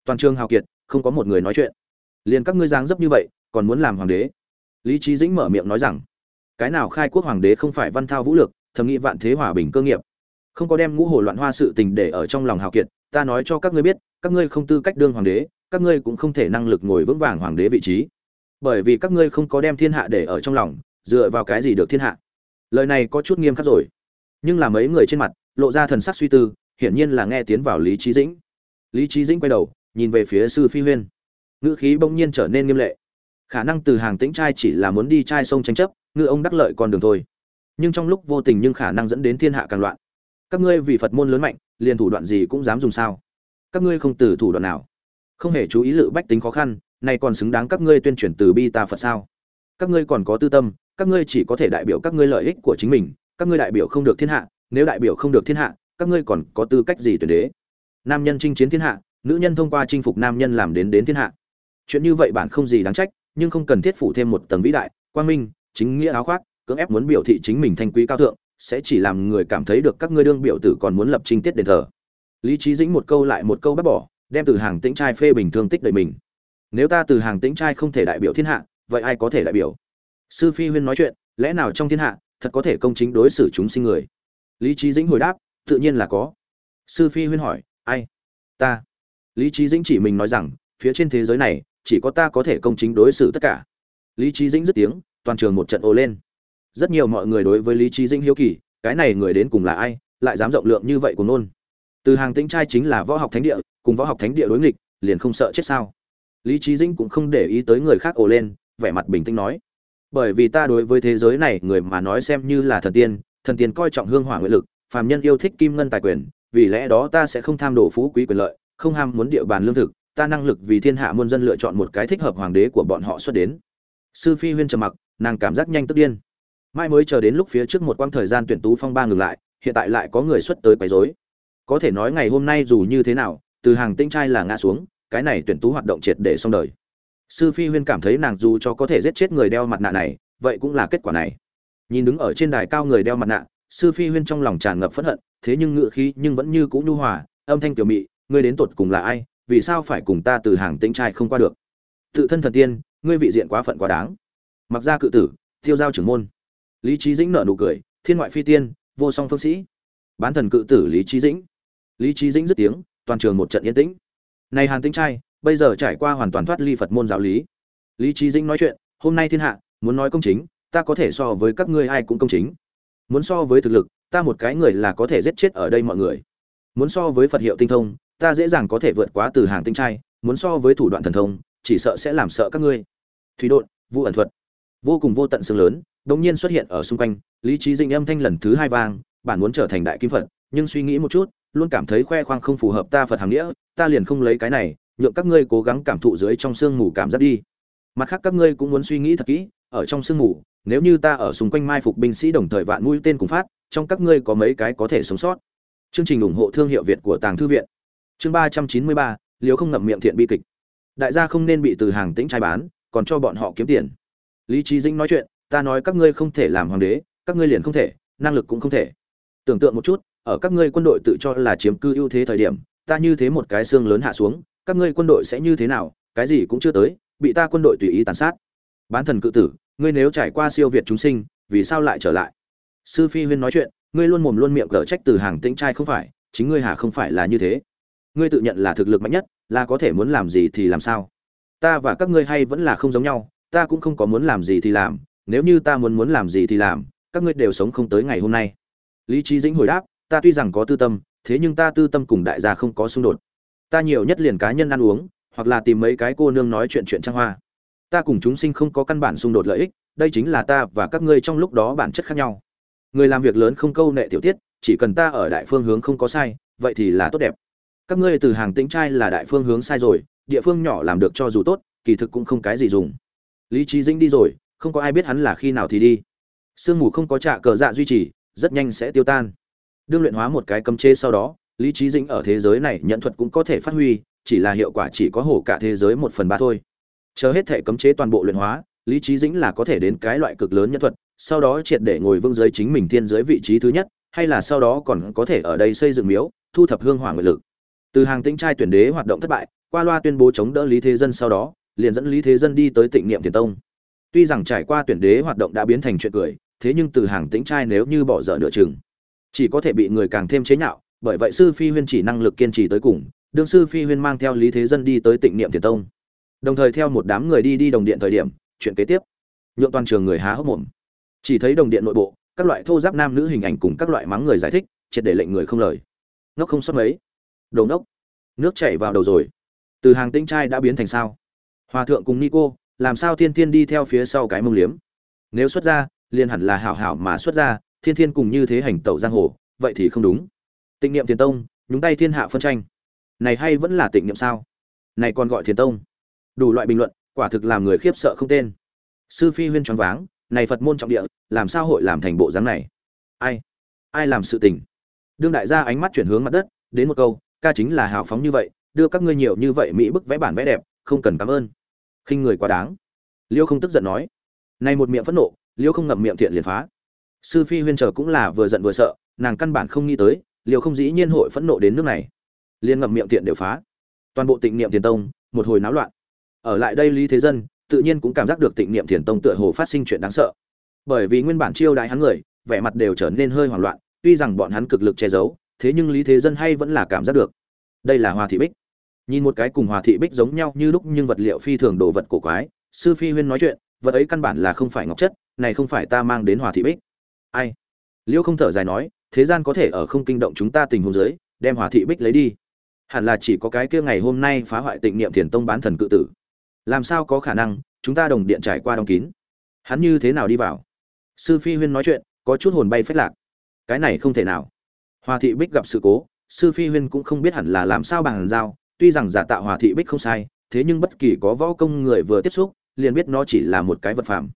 Toàn trường hào kiệt, không có một người nói chuyện. Liền các ngươi giang dấp như vậy, còn muốn làm hoàng đế? Lý trí dĩnh mở miệng nói rằng cái nào khai quốc hoàng đế không phải văn thao vũ lược, thầm nghĩ vạn thế hòa bình cơ nghiệp. Không có đem ngũ hồ loạn hoa sự tình để ở trong lòng hào kiệt ta nói cho các ngươi biết các ngươi không tư cách đương hoàng đế các ngươi cũng không thể năng lực ngồi vững vàng hoàng đế vị trí. Bởi vì các ngươi không có đem thiên hạ để ở trong lòng dựa vào cái gì được thiên hạ? Lời này có chút nghiêm khắc rồi. Nhưng là mấy người trên mặt lộ ra thần sắc suy tư hiển nhiên là nghe tiến vào lý trí dĩnh. Lý trí dĩnh quay đầu nhìn về phía sư phi huyên. Ngữ khí bỗng nhiên trở nên nghiêm lệ. Khả năng từ hàng tĩnh trai chỉ là muốn đi trai sông tranh chấp ngư ông đắc lợi con đường thôi. Nhưng trong lúc vô tình nhưng khả năng dẫn đến thiên hạ càng loạn. Các ngươi vì phật môn lớn mạnh, liền thủ đoạn gì cũng dám dùng sao? Các ngươi không từ thủ đoạn nào. Không hề chú ý lự bách tính khó khăn, này còn xứng đáng các ngươi tuyên truyền từ bi ta phật sao? Các ngươi còn có tư tâm, các ngươi chỉ có thể đại biểu các ngươi lợi ích của chính mình, các ngươi đại biểu không được thiên hạ, nếu đại biểu không được thiên hạ, các ngươi còn có tư cách gì tuyển đế? Nam nhân chinh chiến thiên hạ, nữ nhân thông qua chinh phục nam nhân làm đến đến thiên hạ. Chuyện như vậy bản không gì đáng trách, nhưng không cần thiết phủ thêm một tầng vĩ đại, quang minh chính nghĩa áo khoác, cưỡng ép muốn biểu thị chính mình thanh quý cao thượng, sẽ chỉ làm người cảm thấy được các ngươi đương biểu tử còn muốn lập trinh tiết đền thờ. Lý trí dĩnh một câu lại một câu bác bỏ, đem từ hàng tĩnh trai phê bình thương tích đời mình. Nếu ta từ hàng tĩnh trai không thể đại biểu thiên hạ, vậy ai có thể đại biểu? Sư phi huyên nói chuyện, lẽ nào trong thiên hạ, thật có thể công chính đối xử chúng sinh người? Lý trí dĩnh hồi đáp, tự nhiên là có. Sư phi huyên hỏi, ai? Ta. Lý trí dĩnh chỉ mình nói rằng, phía trên thế giới này, chỉ có ta có thể công chính đối xử tất cả. Lý trí dĩnh dứt tiếng toàn trường một trận ồ lên. Rất nhiều mọi người đối với lý trí dĩnh hiếu kỳ, cái này người đến cùng là ai, lại dám rộng lượng như vậy của nôn từ hàng tĩnh trai chính là võ học thánh địa, cùng võ học thánh địa đối nghịch, liền không sợ chết sao? Lý trí dĩnh cũng không để ý tới người khác ồ lên, vẻ mặt bình tĩnh nói. Bởi vì ta đối với thế giới này, người mà nói xem như là thần tiên thần tiên coi trọng hương hỏa nguyện lực, phàm nhân yêu thích kim ngân tài quyền, vì lẽ đó ta sẽ không tham đồ phú quý quyền lợi, không ham muốn địa bàn lương thực, ta năng lực vì thiên hạ muôn dân lựa chọn một cái thích hợp hoàng đế của bọn họ xuất đến. Sư phi huyên trầm mặc nàng cảm giác nhanh tức điên. Mai mới chờ đến lúc phía trước một quãng thời gian tuyển tú phong ba ngừng lại, hiện tại lại có người xuất tới quấy rối. Có thể nói ngày hôm nay dù như thế nào, từ hàng tinh trai là ngã xuống, cái này tuyển tú hoạt động triệt để xong đời. Sư phi huyên cảm thấy nàng dù cho có thể giết chết người đeo mặt nạ này, vậy cũng là kết quả này. Nhìn đứng ở trên đài cao người đeo mặt nạ, sư phi huyên trong lòng tràn ngập phẫn hận, thế nhưng ngựa khí nhưng vẫn như cũ nhu hòa, âm thanh tiểu mị, ngươi đến tột cùng là ai? Vì sao phải cùng ta từ hàng tinh trai không qua được? Tự thân thần tiên, ngươi vị diện quá phận quá đáng mặc ra cự tử tiêu giao trưởng môn. Lý trí dĩnh nở nụ cười, thiên ngoại phi tiên, vô song phương sĩ. Bán thần cự tử lý trí dĩnh. Lý trí dĩnh dứt tiếng, toàn trường một trận yên tĩnh. Này hàn tinh trai, bây giờ trải qua hoàn toàn thoát ly phật môn giáo lý. Lý trí dĩnh nói chuyện, hôm nay thiên hạ, muốn nói công chính, ta có thể so với các ngươi ai cũng công chính. Muốn so với thực lực, ta một cái người là có thể giết chết ở đây mọi người. Muốn so với phật hiệu tinh thông, ta dễ dàng có thể vượt quá từ hàng tinh trai. Muốn so với thủ đoạn thần thông, chỉ sợ sẽ làm sợ các ngươi. Thủy đột vụ ẩn thuật vô cùng vô tận xương lớn, đột nhiên xuất hiện ở xung quanh, lý trí dĩnh âm thanh lần thứ hai vang, bản muốn trở thành đại kim phật, nhưng suy nghĩ một chút, luôn cảm thấy khoe khoang không phù hợp ta phật hàng nghĩa, ta liền không lấy cái này, nhượng các ngươi cố gắng cảm thụ dưới trong sương mù cảm giác đi. Mặt khác các ngươi cũng muốn suy nghĩ thật kỹ, ở trong sương mù, nếu như ta ở xung quanh mai phục binh sĩ đồng thời vạn mũi tên cùng phát, trong các ngươi có mấy cái có thể sống sót? Chương trình ủng hộ thương hiệu việt của tàng thư viện. Chương ba trăm chín mươi ba, liều không ngậm miệng thiện bi kịch. Đại gia không nên bị từ hàng tĩnh trai bán, còn cho bọn họ kiếm tiền lý trí dĩnh nói chuyện, ta nói các ngươi không thể làm hoàng đế, các ngươi liền không thể, năng lực cũng không thể. Tưởng tượng một chút, ở các ngươi quân đội tự cho là chiếm cư ưu thế thời điểm, ta như thế một cái xương lớn hạ xuống, các ngươi quân đội sẽ như thế nào, cái gì cũng chưa tới, bị ta quân đội tùy ý tàn sát. Bán thần cự tử, ngươi nếu trải qua siêu việt chúng sinh, vì sao lại trở lại? Sư phi huyên nói chuyện, ngươi luôn mồm luôn miệng gở trách từ hàng tĩnh trai không phải, chính ngươi hà không phải là như thế. Ngươi tự nhận là thực lực mạnh nhất, là có thể muốn làm gì thì làm sao? Ta và các ngươi hay vẫn là không giống nhau ta cũng không có muốn làm gì thì làm, nếu như ta muốn muốn làm gì thì làm, các ngươi đều sống không tới ngày hôm nay. Lý trí dĩnh hồi đáp, ta tuy rằng có tư tâm, thế nhưng ta tư tâm cùng đại gia không có xung đột. Ta nhiều nhất liền cá nhân ăn uống, hoặc là tìm mấy cái cô nương nói chuyện chuyện trang hoa. Ta cùng chúng sinh không có căn bản xung đột lợi ích, đây chính là ta và các ngươi trong lúc đó bản chất khác nhau. Người làm việc lớn không câu nệ tiểu tiết, chỉ cần ta ở đại phương hướng không có sai, vậy thì là tốt đẹp. Các ngươi từ hàng tĩnh trai là đại phương hướng sai rồi, địa phương nhỏ làm được cho dù tốt, kỳ thực cũng không cái gì dùng lý trí dĩnh đi rồi, không có ai biết hắn là khi nào thì đi. Sương mù không có trạ cờ dạ duy trì, rất nhanh sẽ tiêu tan. Đương luyện hóa một cái cấm chế sau đó, lý trí dĩnh ở thế giới này nhận thuật cũng có thể phát huy, chỉ là hiệu quả chỉ có hổ cả thế giới một phần ba thôi. Chờ hết thể cấm chế toàn bộ luyện hóa, lý trí dĩnh là có thể đến cái loại cực lớn nhân thuật, sau đó triệt để ngồi vương giới chính mình thiên giới vị trí thứ nhất, hay là sau đó còn có thể ở đây xây dựng miếu, thu thập hương hỏa nguyện lực. Từ hàng tĩnh trai tuyển đế hoạt động thất bại, qua loa tuyên bố chống đỡ lý thế dân sau đó liền dẫn lý thế dân đi tới tịnh niệm thiền tông. Tuy rằng trải qua tuyển đế hoạt động đã biến thành chuyện cười, thế nhưng từ hàng tĩnh trai nếu như bỏ dở nửa chừng, chỉ có thể bị người càng thêm chế nhạo, bởi vậy sư phi huyên chỉ năng lực kiên trì tới cùng, đương sư phi huyên mang theo lý thế dân đi tới tịnh niệm thiền tông. Đồng thời theo một đám người đi đi đồng điện thời điểm, chuyện kế tiếp. Nhuộm toàn trường người há hốc mồm. Chỉ thấy đồng điện nội bộ, các loại thô giáp nam nữ hình ảnh cùng các loại mắng người giải thích, triệt để lệnh người không lời. Ngốc không xuất mấy. Đầu ngốc. Nước chảy vào đầu rồi. Từ hàng tĩnh trai đã biến thành sao? Hòa thượng cùng nico, làm sao thiên thiên đi theo phía sau cái mông liếm? Nếu xuất ra, liền hẳn là hảo hảo mà xuất ra, thiên thiên cùng như thế hành tẩu giang hồ, vậy thì không đúng. Tịnh niệm tiền tông, nhúng tay thiên hạ phân tranh. Này hay vẫn là tịnh niệm sao? Này còn gọi thiền tông. Đủ loại bình luận, quả thực làm người khiếp sợ không tên. Sư phi huyên choáng váng, này phật môn trọng địa, làm sao hội làm thành bộ dáng này? Ai? Ai làm sự tình? Đương đại gia ánh mắt chuyển hướng mặt đất, đến một câu, ca chính là hào phóng như vậy, đưa các ngươi nhiều như vậy mỹ bức vẽ bản vẽ đẹp, không cần cảm ơn khinh người quá đáng. Liêu không tức giận nói nay một miệng phẫn nộ, liêu không ngậm miệng thiện liền phá. Sư phi huyên chờ cũng là vừa giận vừa sợ, nàng căn bản không nghĩ tới, liêu không dĩ nhiên hội phẫn nộ đến nước này. Liền ngậm miệng thiện đều phá. Toàn bộ tịnh niệm thiền tông, một hồi náo loạn. Ở lại đây lý thế dân, tự nhiên cũng cảm giác được tịnh niệm thiền tông tựa hồ phát sinh chuyện đáng sợ. Bởi vì nguyên bản chiêu đại hắn người, vẻ mặt đều trở nên hơi hoảng loạn, tuy rằng bọn hắn cực lực che giấu, thế nhưng lý thế dân hay vẫn là cảm giác được. Đây là hoa thị bích nhìn một cái cùng hòa thị bích giống nhau như lúc nhưng vật liệu phi thường đồ vật cổ quái, sư phi huyên nói chuyện, vật ấy căn bản là không phải ngọc chất, này không phải ta mang đến hòa thị bích. Ai? Liễu không thở dài nói, thế gian có thể ở không kinh động chúng ta tình huống dưới, đem hòa thị bích lấy đi. Hẳn là chỉ có cái kia ngày hôm nay phá hoại tịnh niệm thiền tông bán thần cự tử. Làm sao có khả năng, chúng ta đồng điện trải qua đóng kín? Hắn như thế nào đi vào? Sư phi huyên nói chuyện, có chút hồn bay phách lạc. Cái này không thể nào. Hòa thị bích gặp sự cố, sư phi huyên cũng không biết hẳn là làm sao bằng giao tuy rằng giả tạo hòa thị bích không sai, thế nhưng bất kỳ có võ công người vừa tiếp xúc, liền biết nó chỉ là một cái vật phẩm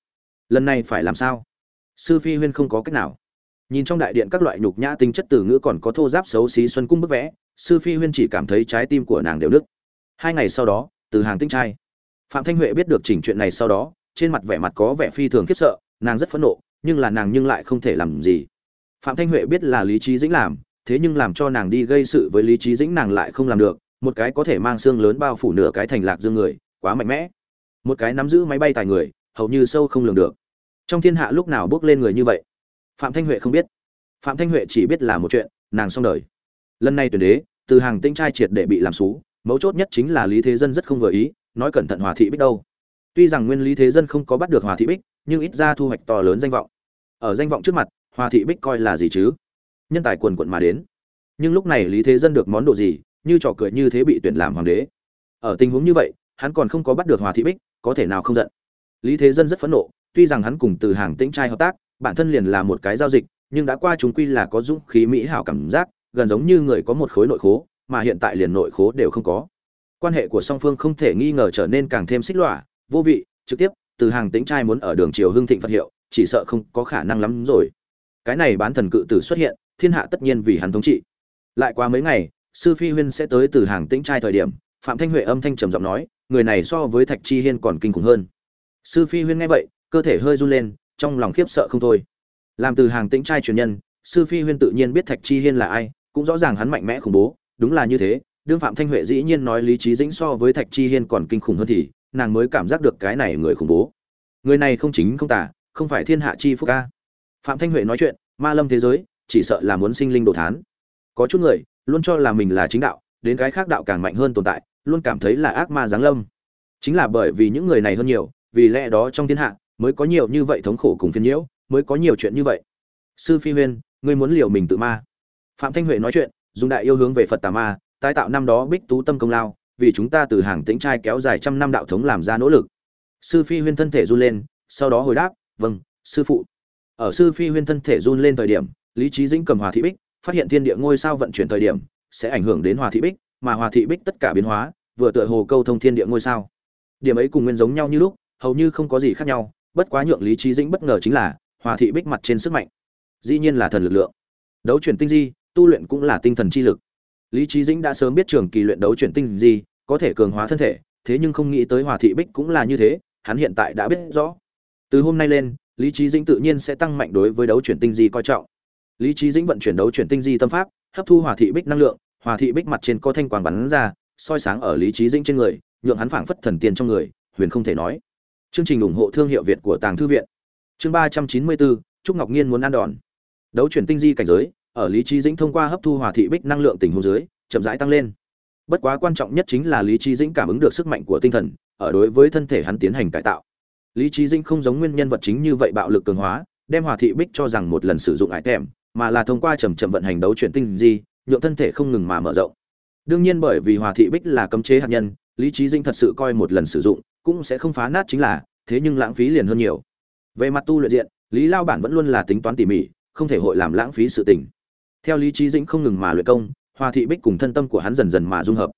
lần này phải làm sao? Sư phi huyên không có cách nào. Nhìn trong đại điện các loại nhục nhã tinh chất từ ngữ còn có thô giáp xấu xí xuân cung bức vẽ, sư phi huyên chỉ cảm thấy trái tim của nàng đều nức hai ngày sau đó, từ hàng tinh trai, phạm thanh huệ biết được chỉnh chuyện này sau đó, trên mặt vẻ mặt có vẻ phi thường khiếp sợ, nàng rất phẫn nộ, nhưng là nàng nhưng lại không thể làm gì. Phạm thanh huệ biết là lý trí dĩnh làm, thế nhưng làm cho nàng đi gây sự với lý trí dĩnh nàng lại không làm được một cái có thể mang xương lớn bao phủ nửa cái thành lạc dương người, quá mạnh mẽ. Một cái nắm giữ máy bay tài người, hầu như sâu không lường được. Trong thiên hạ lúc nào bước lên người như vậy? Phạm thanh huệ không biết. Phạm thanh huệ chỉ biết là một chuyện, nàng xong đời. Lần này tuyển đế, từ hàng tinh trai triệt để bị làm xú, mấu chốt nhất chính là lý thế dân rất không vừa ý, nói cẩn thận hòa thị bích đâu. Tuy rằng nguyên lý thế dân không có bắt được hòa thị bích, nhưng ít ra thu hoạch to lớn danh vọng. Ở danh vọng trước mặt, hòa thị bích coi là gì chứ? Nhân tài quần quận mà đến. Nhưng lúc này lý thế dân được món đồ gì như trò cười như thế bị tuyển làm hoàng đế. Ở tình huống như vậy, hắn còn không có bắt được hòa thị bích, có thể nào không giận? Lý thế dân rất phẫn nộ, tuy rằng hắn cùng từ hàng tĩnh trai hợp tác, bản thân liền là một cái giao dịch, nhưng đã qua chúng quy là có dũng khí mỹ hảo cảm giác, gần giống như người có một khối nội khố, mà hiện tại liền nội khố đều không có. Quan hệ của song phương không thể nghi ngờ trở nên càng thêm xích lọa, vô vị, trực tiếp, từ hàng tĩnh trai muốn ở đường triều hưng thịnh phật hiệu, chỉ sợ không có khả năng lắm rồi. Cái này bán thần cự tử xuất hiện, thiên hạ tất nhiên vì hắn thống trị. Lại qua mấy ngày sư phi huyên sẽ tới từ hàng tĩnh trai thời điểm, phạm thanh huệ âm thanh trầm giọng nói, người này so với thạch chi hiên còn kinh khủng hơn. Sư phi huyên nghe vậy, cơ thể hơi run lên, trong lòng khiếp sợ không thôi. Làm từ hàng tĩnh trai truyền nhân, sư phi huyên tự nhiên biết thạch chi hiên là ai, cũng rõ ràng hắn mạnh mẽ khủng bố, đúng là như thế, đương phạm thanh huệ dĩ nhiên nói lý trí dĩnh so với thạch chi hiên còn kinh khủng hơn thì, nàng mới cảm giác được cái này người khủng bố. Người này không chính không tả không phải thiên hạ chi phúc ca. Phạm thanh huệ nói chuyện, ma lâm thế giới, chỉ sợ là muốn sinh linh đồ thán. Có chút người luôn cho là mình là chính đạo, đến cái khác đạo càng mạnh hơn tồn tại, luôn cảm thấy là ác ma giáng lâm. Chính là bởi vì những người này hơn nhiều, vì lẽ đó trong thiên hạ mới có nhiều như vậy thống khổ cùng phiền nhiễu, mới có nhiều chuyện như vậy. Sư phi huyên, ngươi muốn liều mình tự ma. Phạm thanh huệ nói chuyện, dùng đại yêu hướng về phật tà ma, tái tạo năm đó bích tú tâm công lao, vì chúng ta từ hàng tĩnh trai kéo dài trăm năm đạo thống làm ra nỗ lực. Sư phi huyên thân thể run lên, sau đó hồi đáp vâng sư phụ. Ở sư phi huyên thân thể run lên thời điểm, lý trí dĩnh cầm hòa thị bích phát hiện thiên địa ngôi sao vận chuyển thời điểm, sẽ ảnh hưởng đến hòa thị bích, mà hòa thị bích tất cả biến hóa, vừa tựa hồ câu thông thiên địa ngôi sao. Điểm ấy cùng nguyên giống nhau như lúc, hầu như không có gì khác nhau, bất quá nhượng lý trí dĩnh bất ngờ chính là, hòa thị bích mặt trên sức mạnh, dĩ nhiên là thần lực lượng. Đấu chuyển tinh di, tu luyện cũng là tinh thần chi lực. Lý trí dĩnh đã sớm biết trường kỳ luyện đấu chuyển tinh di, có thể cường hóa thân thể, thế nhưng không nghĩ tới hòa thị bích cũng là như thế, hắn hiện tại đã biết rõ. Từ hôm nay lên, lý trí dĩnh tự nhiên sẽ tăng mạnh đối với đấu chuyển tinh di coi trọng lý trí dĩnh vận chuyển đấu chuyển tinh di tâm pháp, hấp thu hòa thị bích năng lượng hòa thị bích mặt trên có thanh quang bắn ra, soi sáng ở lý trí dĩnh trên người, nhượng hắn phảng phất thần tiên trong người, huyền không thể nói. Chương trình ủng hộ thương hiệu việt của tàng thư viện. Chương ba trăm chín mươi bốn, trúc ngọc nhiên muốn ăn đòn. Đấu chuyển tinh di cảnh giới, ở lý trí dĩnh thông qua hấp thu hòa thị bích năng lượng tình huống dưới, chậm rãi tăng lên. Bất quá quan trọng nhất chính là lý trí dĩnh cảm ứng được sức mạnh của tinh thần, ở đối với thân thể hắn tiến hành cải tạo. Lý trí dĩnh không giống nguyên nhân vật chính như vậy bạo lực cường hóa, đem hòa thị bích cho rằng một lần sử dụng ải thèm mà là thông qua chầm chậm vận hành đấu chuyển tinh di, nhượng thân thể không ngừng mà mở rộng. Đương nhiên bởi vì hòa thị bích là cấm chế hạt nhân, lý trí dĩnh thật sự coi một lần sử dụng cũng sẽ không phá nát chính là, thế nhưng lãng phí liền hơn nhiều. Về mặt tu luyện diện, lý lao bản vẫn luôn là tính toán tỉ mỉ, không thể hội làm lãng phí sự tình. Theo lý trí dĩnh không ngừng mà luyện công, hòa thị bích cùng thân tâm của hắn dần dần mà dung hợp.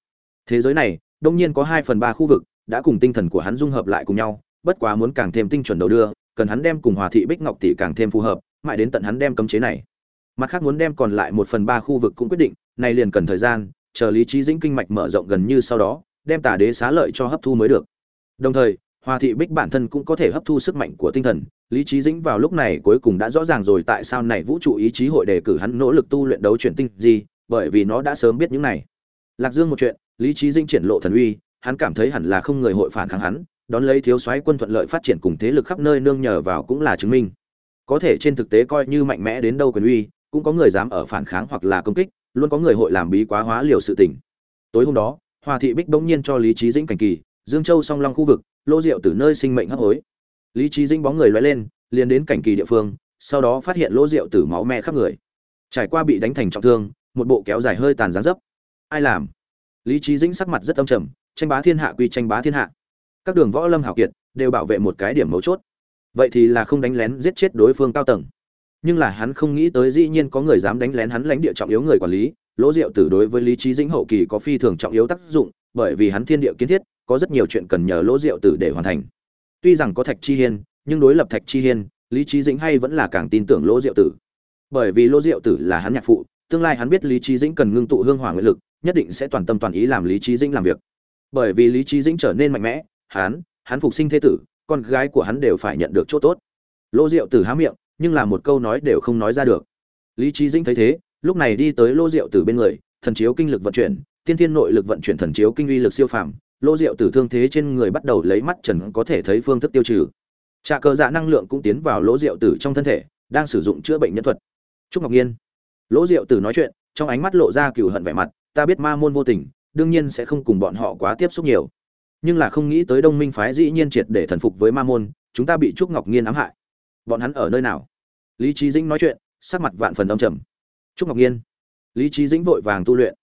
Thế giới này đương nhiên có hai phần ba khu vực đã cùng tinh thần của hắn dung hợp lại cùng nhau, bất quá muốn càng thêm tinh chuẩn đầu đưa, cần hắn đem cùng hòa thị bích ngọc tỷ càng thêm phù hợp, mãi đến tận hắn đem cấm chế này mặt khác muốn đem còn lại một phần ba khu vực cũng quyết định này liền cần thời gian, chờ lý trí dĩnh kinh mạch mở rộng gần như sau đó, đem tả đế xá lợi cho hấp thu mới được. Đồng thời, hòa thị bích bản thân cũng có thể hấp thu sức mạnh của tinh thần, lý trí dĩnh vào lúc này cuối cùng đã rõ ràng rồi tại sao này vũ trụ ý chí hội đề cử hắn nỗ lực tu luyện đấu chuyển tinh gì bởi vì nó đã sớm biết những này. Lạc dương một chuyện, lý trí dĩnh triển lộ thần uy, hắn cảm thấy hẳn là không người hội phản kháng hắn, đón lấy thiếu soái quân thuận lợi phát triển cùng thế lực khắp nơi nương nhờ vào cũng là chứng minh. Có thể trên thực tế coi như mạnh mẽ đến đâu quyền uy cũng có người dám ở phản kháng hoặc là công kích, luôn có người hội làm bí quá hóa liều sự tình. Tối hôm đó, hòa thị bích bỗng nhiên cho lý trí dĩnh cảnh kỳ, dương châu song long khu vực, lô rượu từ nơi sinh mệnh hấp hối. Lý trí dĩnh bóng người loay lên, liền đến cảnh kỳ địa phương, sau đó phát hiện lô rượu từ máu me khắp người. Trải qua bị đánh thành trọng thương, một bộ kéo dài hơi tàn dáng dấp. Ai làm? Lý trí dĩnh sắc mặt rất âm trầm, tranh bá thiên hạ quy tranh bá thiên hạ. Các đường võ lâm hảo kiệt, đều bảo vệ một cái điểm mấu chốt. Vậy thì là không đánh lén giết chết đối phương cao tầng nhưng là hắn không nghĩ tới dĩ nhiên có người dám đánh lén hắn lãnh địa trọng yếu người quản lý. Lỗ diệu tử đối với lý trí dĩnh hậu kỳ có phi thường trọng yếu tác dụng, bởi vì hắn thiên địa kiến thiết, có rất nhiều chuyện cần nhờ lỗ diệu tử để hoàn thành. Tuy rằng có thạch chi hiên, nhưng đối lập thạch chi hiên, lý trí dĩnh hay vẫn là càng tin tưởng lỗ diệu tử. Bởi vì lỗ diệu tử là hắn nhạc phụ, tương lai hắn biết lý trí dĩnh cần ngưng tụ hương hỏa nguyện lực, nhất định sẽ toàn tâm toàn ý làm lý trí dĩnh làm việc. Bởi vì lý trí dĩnh trở nên mạnh mẽ, hắn hắn phục sinh thế tử, con gái của hắn đều phải nhận được chỗ tốt. Lỗ diệu tử há miệng nhưng là một câu nói đều không nói ra được. Lý trí dĩnh thấy thế, lúc này đi tới Lô diệu tử bên người, thần chiếu kinh lực vận chuyển, tiên thiên nội lực vận chuyển thần chiếu kinh uy lực siêu phàm, Lô diệu tử thương thế trên người bắt đầu lấy mắt trần có thể thấy phương thức tiêu trừ. Trà cờ dạ năng lượng cũng tiến vào lỗ diệu tử trong thân thể, đang sử dụng chữa bệnh nhân thuật. Trúc ngọc nhiên. Lỗ diệu tử nói chuyện, trong ánh mắt lộ ra cừu hận vẻ mặt, ta biết ma môn vô tình, đương nhiên sẽ không cùng bọn họ quá tiếp xúc nhiều. Nhưng là không nghĩ tới đông minh phái dĩ nhiên triệt để thần phục với ma môn, chúng ta bị trúc ngọc nhiên ám hại bọn hắn ở nơi nào? Lý trí dĩnh nói chuyện, sắc mặt vạn phần đông trầm. Trúc ngọc nhiên. Lý trí dĩnh vội vàng tu luyện.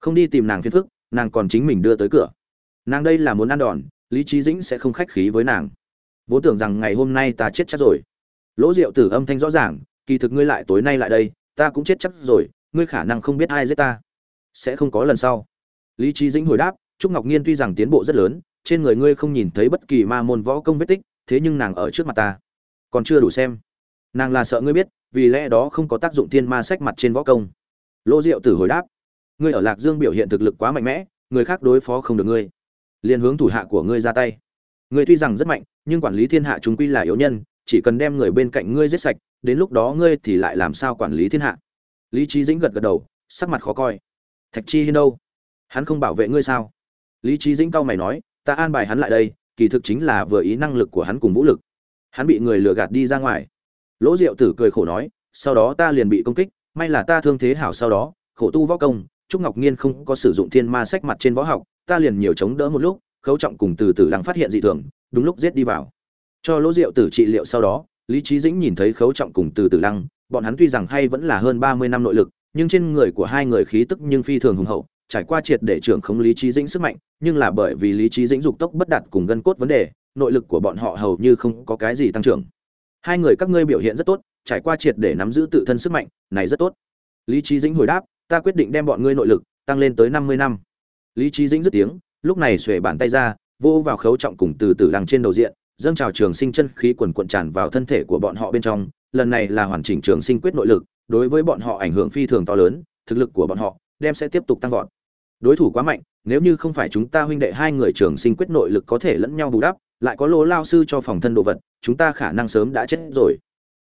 Không đi tìm nàng phiền phức, nàng còn chính mình đưa tới cửa. Nàng đây là muốn ăn đòn, lý trí dĩnh sẽ không khách khí với nàng. Vốn tưởng rằng ngày hôm nay ta chết chắc rồi. Lỗ diệu tử âm thanh rõ ràng, kỳ thực ngươi lại tối nay lại đây, ta cũng chết chắc rồi, ngươi khả năng không biết ai giết ta. Sẽ không có lần sau. Lý trí dĩnh hồi đáp, trúc ngọc nhiên tuy rằng tiến bộ rất lớn, trên người ngươi không nhìn thấy bất kỳ ma môn võ công vết tích, thế nhưng nàng ở trước mặt ta còn chưa đủ xem. Nàng là sợ ngươi biết, vì lẽ đó không có tác dụng thiên ma sách mặt trên võ công. Lỗ diệu tử hồi đáp, ngươi ở lạc dương biểu hiện thực lực quá mạnh mẽ, người khác đối phó không được ngươi. Liền hướng thủ hạ của ngươi ra tay. Ngươi tuy rằng rất mạnh, nhưng quản lý thiên hạ chúng quy là yếu nhân, chỉ cần đem người bên cạnh ngươi giết sạch, đến lúc đó ngươi thì lại làm sao quản lý thiên hạ? Lý trí dĩnh gật gật đầu, sắc mặt khó coi. Thạch chi hiên đâu? Hắn không bảo vệ ngươi sao? Lý trí dĩnh cao mày nói, ta an bài hắn lại đây, kỳ thực chính là vừa ý năng lực của hắn cùng vũ lực hắn bị người lừa gạt đi ra ngoài. Lỗ diệu tử cười khổ nói, sau đó ta liền bị công kích, may là ta thương thế hảo sau đó, khổ tu võ công, trúc ngọc nhiên không có sử dụng thiên ma sách mặt trên võ học, ta liền nhiều chống đỡ một lúc, khấu trọng cùng từ từ lăng phát hiện dị thường, đúng lúc giết đi vào. Cho lỗ diệu tử trị liệu sau đó, lý trí dĩnh nhìn thấy khấu trọng cùng từ từ lăng, bọn hắn tuy rằng hay vẫn là hơn ba mươi năm nội lực, nhưng trên người của hai người khí tức nhưng phi thường hùng hậu, trải qua triệt để trưởng khống lý trí dĩnh sức mạnh, nhưng là bởi vì lý trí dĩnh dục tốc bất đạt cùng gân cốt vấn đề nội lực của bọn họ hầu như không có cái gì tăng trưởng. Hai người các ngươi biểu hiện rất tốt, trải qua triệt để nắm giữ tự thân sức mạnh, này rất tốt. Lý trí dĩnh hồi đáp, ta quyết định đem bọn ngươi nội lực tăng lên tới năm mươi năm. Lý trí dĩnh dứt tiếng, lúc này xuề bàn tay ra, vô vào khấu trọng cùng từ từ lăng trên đầu diện, dâng trào trường sinh chân khí quần cuộn tràn vào thân thể của bọn họ bên trong. Lần này là hoàn chỉnh trường sinh quyết nội lực, đối với bọn họ ảnh hưởng phi thường to lớn, thực lực của bọn họ đem sẽ tiếp tục tăng vọt. Đối thủ quá mạnh, nếu như không phải chúng ta huynh đệ hai người trường sinh quyết nội lực có thể lẫn nhau bù đắp lại có lỗ lao sư cho phòng thân đồ vật, chúng ta khả năng sớm đã chết rồi.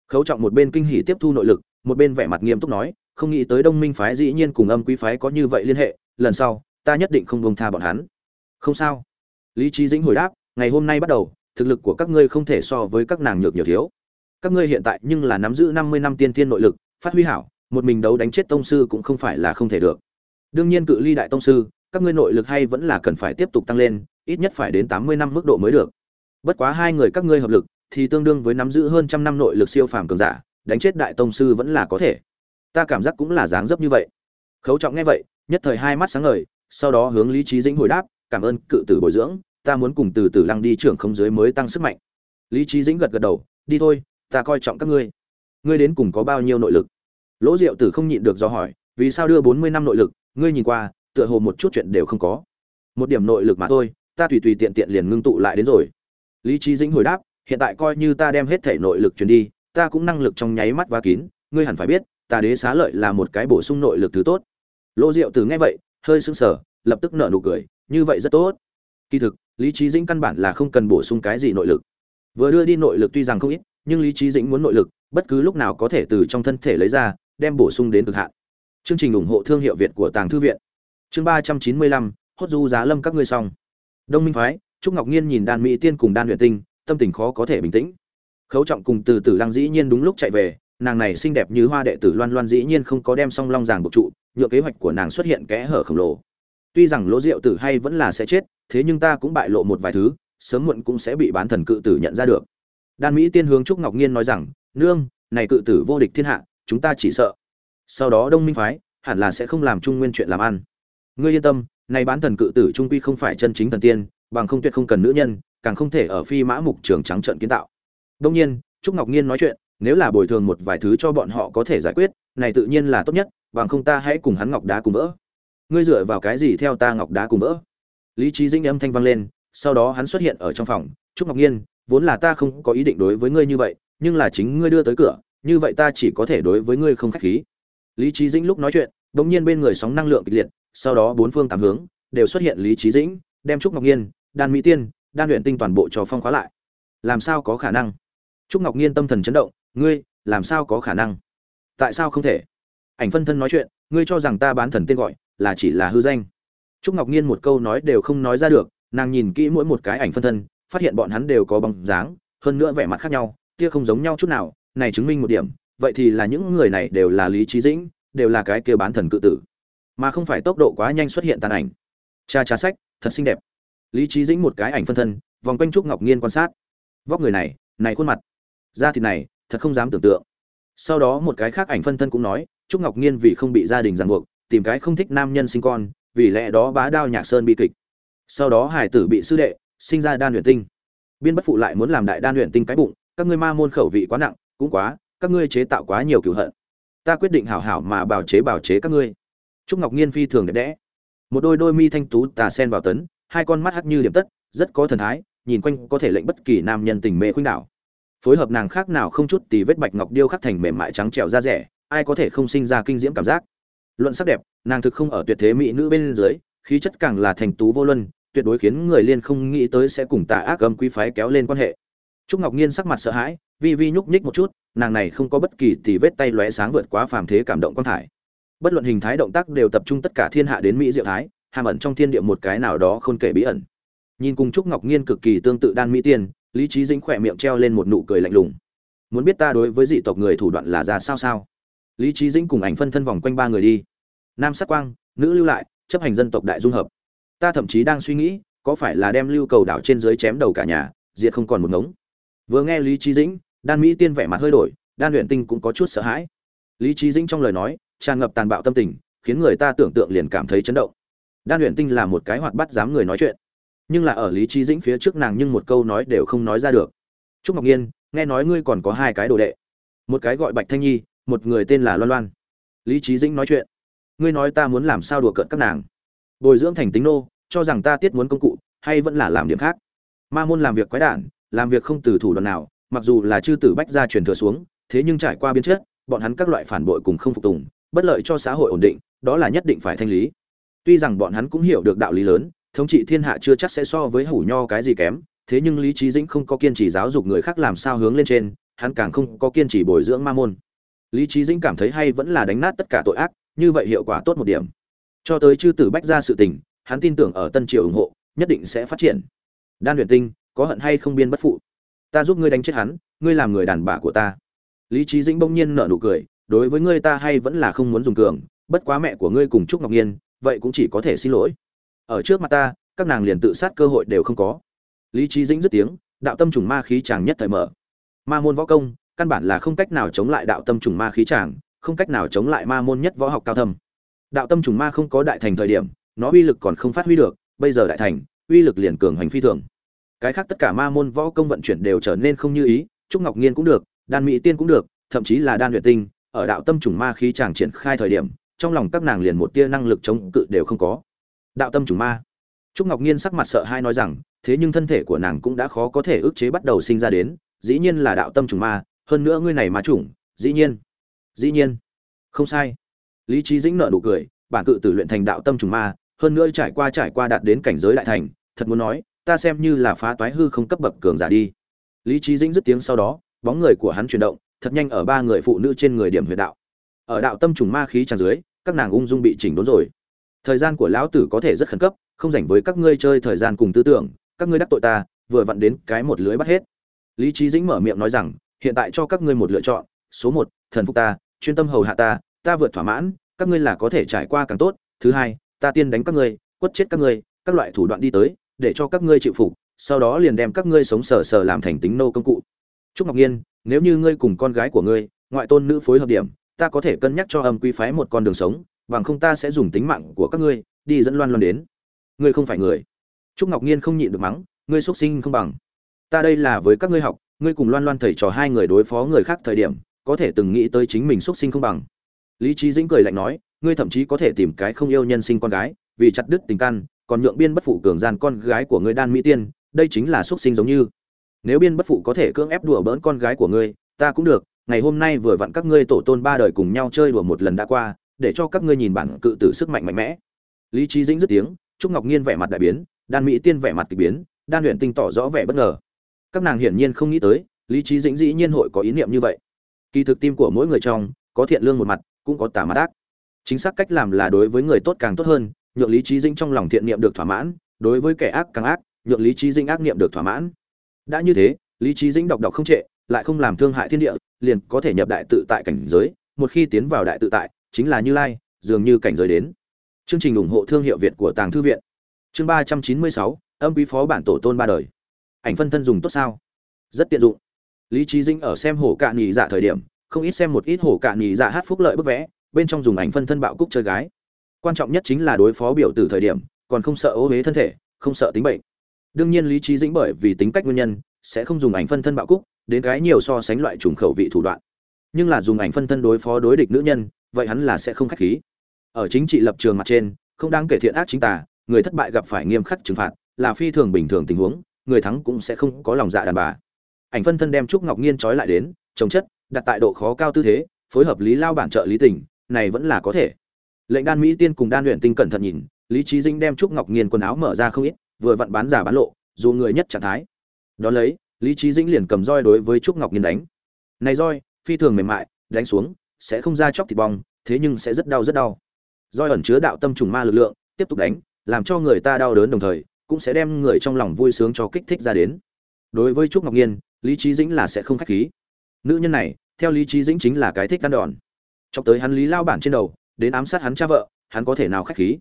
Khấu trọng một bên kinh hỉ tiếp thu nội lực, một bên vẻ mặt nghiêm túc nói, không nghĩ tới đông minh phái dĩ nhiên cùng âm quý phái có như vậy liên hệ, lần sau, ta nhất định không buông tha bọn hắn. Không sao. Lý trí dĩnh hồi đáp, ngày hôm nay bắt đầu, thực lực của các ngươi không thể so với các nàng nhược nhiều thiếu. Các ngươi hiện tại nhưng là nắm giữ năm mươi năm tiên tiên nội lực, phát huy hảo, một mình đấu đánh chết tông sư cũng không phải là không thể được. Đương nhiên cự ly đại tông sư, các ngươi nội lực hay vẫn là cần phải tiếp tục tăng lên, ít nhất phải đến tám mươi năm mức độ mới được bất quá hai người các ngươi hợp lực, thì tương đương với nắm giữ hơn trăm năm nội lực siêu phàm cường giả, đánh chết đại tông sư vẫn là có thể. Ta cảm giác cũng là dáng dấp như vậy. Khấu trọng nghe vậy, nhất thời hai mắt sáng ngời, sau đó hướng lý trí dĩnh hồi đáp, cảm ơn cự tử bồi dưỡng, ta muốn cùng từ từ lăng đi trưởng không giới mới tăng sức mạnh. Lý trí dĩnh gật gật đầu, đi thôi, ta coi trọng các ngươi. Ngươi đến cùng có bao nhiêu nội lực? Lỗ diệu tử không nhịn được do hỏi, vì sao đưa bốn mươi năm nội lực? Ngươi nhìn qua, tựa hồ một chút chuyện đều không có. Một điểm nội lực mà thôi, ta tùy tùy tiện tiện liền ngưng tụ lại đến rồi lý trí dĩnh hồi đáp, hiện tại coi như ta đem hết thể nội lực truyền đi, ta cũng năng lực trong nháy mắt và kín, ngươi hẳn phải biết, ta đế xá lợi là một cái bổ sung nội lực thứ tốt. Lô diệu từ nghe vậy, hơi sưng sờ, lập tức nở nụ cười, như vậy rất tốt. Kỳ thực, lý trí dĩnh căn bản là không cần bổ sung cái gì nội lực. Vừa đưa đi nội lực tuy rằng không ít, nhưng lý trí dĩnh muốn nội lực, bất cứ lúc nào có thể từ trong thân thể lấy ra, đem bổ sung đến cực hạn. Chương trình ủng hộ thương hiệu việt của tàng thư viện. Chương ba trăm chín mươi lăm, hốt du giá lâm các ngươi xong. Đông minh phái trúc ngọc nhiên nhìn đan mỹ tiên cùng đan luyện tinh, tâm tình khó có thể bình tĩnh. Khấu trọng cùng từ Tử lăng dĩ nhiên đúng lúc chạy về, nàng này xinh đẹp như hoa đệ tử loan loan dĩ nhiên không có đem song long giảng buộc trụ nhựa kế hoạch của nàng xuất hiện kẽ hở khổng lồ. Tuy rằng lỗ rượu tử hay vẫn là sẽ chết, thế nhưng ta cũng bại lộ một vài thứ, sớm muộn cũng sẽ bị bán thần cự tử nhận ra được. Đan mỹ tiên hướng trúc ngọc nhiên nói rằng, nương, này cự tử vô địch thiên hạ, chúng ta chỉ sợ. Sau đó đông minh phái, hẳn là sẽ không làm trung nguyên chuyện làm ăn. Ngươi yên tâm, này bán thần cự tử trung quy không phải chân chính thần tiên bằng không tuyệt không cần nữ nhân, càng không thể ở phi mã mục trường trắng trận kiến tạo. Đông nhiên, trúc ngọc nhiên nói chuyện, nếu là bồi thường một vài thứ cho bọn họ có thể giải quyết, này tự nhiên là tốt nhất, bằng không ta hãy cùng hắn ngọc đá cùng vỡ. Ngươi dựa vào cái gì theo ta ngọc đá cùng vỡ? Lý trí dĩnh âm thanh vang lên, sau đó hắn xuất hiện ở trong phòng. Trúc ngọc nhiên vốn là ta không có ý định đối với ngươi như vậy, nhưng là chính ngươi đưa tới cửa, như vậy ta chỉ có thể đối với ngươi không khách khí. Lý trí dĩnh lúc nói chuyện đ ỗ n g nhiên bên người sóng năng lượng kịch liệt, sau đó bốn phương tám hướng, đều xuất hiện lý trí dĩnh, đem trúc ngọc nhiên đan mỹ tiên, đan luyện tinh toàn bộ cho phong khóa lại. Làm sao có khả năng? Trúc ngọc nhiên tâm thần chấn động, ngươi, làm sao có khả năng? Tại sao không thể? Ảnh phân thân nói chuyện, ngươi cho rằng ta bán thần tên gọi là chỉ là hư danh. Trúc ngọc nhiên một câu nói đều không nói ra được, nàng nhìn kỹ mỗi một cái ảnh phân thân, phát hiện bọn hắn đều có bóng dáng, hơn nữa vẻ mặt khác nhau, kia không giống nhau chút nào, này chứng minh một điểm, vậy thì là những người này đều là lý trí dĩnh, đều là cái kia bán thần cự tử. Mà không phải tốc độ quá nhanh xuất hiện tàn ảnh. Cha trá sách, thật xinh đẹp lý trí dĩnh một cái ảnh phân thân, vòng quanh trúc ngọc nhiên quan sát. Vóc người này này khuôn mặt, da thịt này, thật không dám tưởng tượng. Sau đó một cái khác ảnh phân thân cũng nói, trúc ngọc nhiên vì không bị gia đình ràng buộc, tìm cái không thích nam nhân sinh con, vì lẽ đó bá đao nhạc sơn bi kịch. Sau đó hải tử bị sư đệ, sinh ra đan luyện tinh. Biên bất phụ lại muốn làm đại đan luyện tinh cái bụng, các ngươi ma môn khẩu vị quá nặng, cũng quá, các ngươi chế tạo quá nhiều cửu hận. Ta quyết định hảo hảo mà bào chế bào chế các ngươi. Trúc ngọc nhiên phi thường đẹp đẽ. Một đôi đôi mi thanh tú tà sen vào tấn hai con mắt hắt như điểm tất, rất có thần thái, nhìn quanh có thể lệnh bất kỳ nam nhân tình mê khuynh đảo. Phối hợp nàng khác nào không chút tì vết bạch ngọc điêu khắc thành mềm mại trắng trẻo da rẻ, ai có thể không sinh ra kinh diễm cảm giác. Luận sắc đẹp, nàng thực không ở tuyệt thế mỹ nữ bên dưới, khí chất càng là thành tú vô luân, tuyệt đối khiến người liên không nghĩ tới sẽ cùng tà ác âm quý phái kéo lên quan hệ. Trúc ngọc nhiên sắc mặt sợ hãi, vi vi nhúc nhích một chút, nàng này không có bất kỳ tì vết tay lóe sáng vượt quá phàm thế cảm động quan thải. Bất luận hình thái động tác đều tập trung tất cả thiên hạ đến mỹ diệu thái hàm ẩn trong thiên địa một cái nào đó không kể bí ẩn. Nhìn cùng trúc ngọc nghiên cực kỳ tương tự đan mỹ tiên, lý trí Dĩnh khỏe miệng treo lên một nụ cười lạnh lùng. Muốn biết ta đối với dị tộc người thủ đoạn là ra sao sao? Lý trí dĩnh cùng ảnh phân thân vòng quanh ba người đi. Nam sắc quang, nữ lưu lại, chấp hành dân tộc đại dung hợp. Ta thậm chí đang suy nghĩ, có phải là đem lưu cầu đảo trên dưới chém đầu cả nhà, diệt không còn một ngống. Vừa nghe lý trí dĩnh, đan mỹ tiên vẻ mặt hơi đổi, đan luyện tinh cũng có chút sợ hãi. Lý trí dĩnh trong lời nói, tràn ngập tàn bạo tâm tình, khiến người ta tưởng tượng liền cảm thấy chấn động đan luyện tinh là một cái hoạt bắt dám người nói chuyện. Nhưng là ở lý trí dĩnh phía trước nàng nhưng một câu nói đều không nói ra được. Trúc ngọc nhiên, nghe nói ngươi còn có hai cái đồ đệ. Một cái gọi bạch thanh nhi, một người tên là loan loan. Lý trí dĩnh nói chuyện. Ngươi nói ta muốn làm sao đùa cợt các nàng? Bồi dưỡng thành tính nô, cho rằng ta tiết muốn công cụ, hay vẫn là làm điểm khác? Ma môn làm việc quái đản, làm việc không từ thủ đoạn nào, mặc dù là chư tử bách gia truyền thừa xuống, thế nhưng trải qua biến chất bọn hắn các loại phản bội cùng không phục tùng, bất lợi cho xã hội ổn định, đó là nhất định phải thanh lý tuy rằng bọn hắn cũng hiểu được đạo lý lớn, thống trị thiên hạ chưa chắc sẽ so với hủ nho cái gì kém, thế nhưng lý trí dĩnh không có kiên trì giáo dục người khác làm sao hướng lên trên, hắn càng không có kiên trì bồi dưỡng ma môn. Lý trí dĩnh cảm thấy hay vẫn là đánh nát tất cả tội ác, như vậy hiệu quả tốt một điểm. Cho tới chư tử bách ra sự tình, hắn tin tưởng ở tân triều ủng hộ, nhất định sẽ phát triển. Đan luyện tinh, có hận hay không biên bất phụ? Ta giúp ngươi đánh chết hắn, ngươi làm người đàn bà của ta. Lý trí dĩnh bỗng nhiên nở nụ cười, đối với ngươi ta hay vẫn là không muốn dùng cường, bất quá mẹ của ngươi cùng trúc ngọc nhiên vậy cũng chỉ có thể xin lỗi. Ở trước mặt ta, các nàng liền tự sát cơ hội đều không có. Lý trí dĩnh dứt tiếng, đạo tâm trùng ma khí chàng nhất thời mở. Ma môn võ công, căn bản là không cách nào chống lại đạo tâm trùng ma khí chàng, không cách nào chống lại ma môn nhất võ học cao thâm. Đạo tâm trùng ma không có đại thành thời điểm, nó uy lực còn không phát huy được, bây giờ đại thành, uy lực liền cường hành phi thường. Cái khác tất cả ma môn võ công vận chuyển đều trở nên không như ý, trúc ngọc nghiên cũng được, đan mỹ tiên cũng được, thậm chí là đan luyện tinh, ở đạo tâm trùng ma khí chàng triển khai thời điểm trong lòng các nàng liền một tia năng lực chống cự đều không có. Đạo tâm trùng ma. Trúc ngọc nhiên sắc mặt sợ hai nói rằng, thế nhưng thân thể của nàng cũng đã khó có thể ức chế bắt đầu sinh ra đến, dĩ nhiên là đạo tâm trùng ma, hơn nữa ngươi này ma chủng, dĩ nhiên dĩ nhiên. Không sai. Lý trí dĩnh nợ nụ cười, bản cự tử luyện thành đạo tâm trùng ma, hơn nữa trải qua trải qua đạt đến cảnh giới đại thành, thật muốn nói, ta xem như là phá toái hư không cấp bậc cường giả đi. Lý trí dĩnh dứt tiếng sau đó, bóng người của hắn chuyển động, thật nhanh ở ba người phụ nữ trên người điểm huyệt đạo. Ở đạo tâm trùng ma khí tràn dưới các nàng ung dung bị chỉnh đốn rồi. Thời gian của lão tử có thể rất khẩn cấp, không dành với các ngươi chơi thời gian cùng tư tưởng, các ngươi đắc tội ta, vừa vặn đến cái một lưới bắt hết. Lý trí dĩnh mở miệng nói rằng, hiện tại cho các ngươi một lựa chọn, số một, thần phục ta, chuyên tâm hầu hạ ta ta vượt thỏa mãn, các ngươi là có thể trải qua càng tốt. Thứ hai, ta tiên đánh các ngươi, quất chết các ngươi, các loại thủ đoạn đi tới, để cho các ngươi chịu phục, sau đó liền đem các ngươi sống sờ sờ làm thành tính nô công cụ. Trúc ngọc nhiên, nếu như ngươi cùng con gái của ngươi, ngoại tôn nữ phối hợp điểm ta có thể cân nhắc cho âm quý phái một con đường sống, bằng không ta sẽ dùng tính mạng của các ngươi, đi dẫn loan loan đến. Ngươi không phải người. Trúc ngọc nhiên không nhịn được mắng, ngươi xuất sinh không bằng. Ta đây là với các ngươi học, ngươi cùng loan loan thầy trò hai người đối phó người khác thời điểm, có thể từng nghĩ tới chính mình xuất sinh không bằng. Lý trí dĩnh cười lạnh nói, ngươi thậm chí có thể tìm cái không yêu nhân sinh con gái, vì chặt đứt tình căn còn nhượng biên bất phụ cường gian con gái của ngươi đan mỹ tiên, đây chính là xuất sinh giống như. Nếu biên bất phụ có thể cưỡng ép đùa bỡn con gái của ngươi, ta cũng được ngày hôm nay vừa vặn các ngươi tổ tôn ba đời cùng nhau chơi đùa một lần đã qua, để cho các ngươi nhìn bản cự tử sức mạnh mạnh mẽ. Lý trí dĩnh dứt tiếng, trúc ngọc nhiên vẻ mặt đại biến, đan mỹ tiên vẻ mặt kỳ biến, đan luyện tinh tỏ rõ vẻ bất ngờ. Các nàng hiển nhiên không nghĩ tới, lý trí dĩnh dĩ nhiên hội có ý niệm như vậy. Kỳ thực tim của mỗi người trong, có thiện lương một mặt, cũng có tà mặt ác chính xác cách làm là đối với người tốt càng tốt hơn, nhượng lý trí dĩnh trong lòng thiện niệm được thỏa mãn, đối với kẻ ác càng ác, nhượng lý trí dĩnh ác niệm được thỏa mãn. Đã như thế, lý trí dĩnh đọc đọc không trệ lại không làm thương hại thiên địa, liền có thể nhập đại tự tại cảnh giới, một khi tiến vào đại tự tại, chính là như lai, dường như cảnh giới đến. Chương trình ủng hộ thương hiệu việt của tàng thư viện. Chương ba trăm chín mươi sáu, âm quý phó bản tổ tôn ba đời. Ảnh phân thân dùng tốt sao? Rất tiện dụng. Lý trí dĩnh ở xem hổ cạn nhị dạ thời điểm, không ít xem một ít hổ cạn nhị dạ hát phúc lợi bức vẽ, bên trong dùng ảnh phân thân bạo cúc chơi gái. Quan trọng nhất chính là đối phó biểu tử thời điểm, còn không sợ ố hế thân thể, không sợ tính bệnh. Đương nhiên lý trí dĩnh bởi vì tính cách nguyên nhân, sẽ không dùng ảnh phân thân bạo cúc đến cái nhiều so sánh loại trùng khẩu vị thủ đoạn. Nhưng là dùng ảnh phân thân đối phó đối địch nữ nhân, vậy hắn là sẽ không khách khí. Ở chính trị lập trường mặt trên, không đáng kể thiện ác chính tà, người thất bại gặp phải nghiêm khắc trừng phạt, là phi thường bình thường tình huống, người thắng cũng sẽ không có lòng dạ đàn bà. Ảnh phân thân đem trúc ngọc nhiên trói lại đến, chống chất, đặt tại độ khó cao tư thế, phối hợp lý lao bản trợ lý tình, này vẫn là có thể. Lệnh đan mỹ tiên cùng đan luyện tinh cẩn thận nhìn, lý trí dinh đem trúc ngọc nhiên quần áo mở ra không ít, vừa vặn bán giả bán lộ, dù người nhất trạng thái. Đó lấy lý trí dĩnh liền cầm roi đối với trúc ngọc nhiên đánh. Này roi, phi thường mềm mại, đánh xuống, sẽ không ra chóc thịt bong, thế nhưng sẽ rất đau rất đau. Roi ẩn chứa đạo tâm trùng ma lực lượng, tiếp tục đánh, làm cho người ta đau đớn đồng thời, cũng sẽ đem người trong lòng vui sướng cho kích thích ra đến. Đối với trúc ngọc nhiên lý trí dĩnh là sẽ không khách khí. Nữ nhân này, theo lý trí dĩnh chính là cái thích căn đòn. Chọc tới hắn lý lao bản trên đầu, đến ám sát hắn cha vợ, hắn có thể nào khách khí?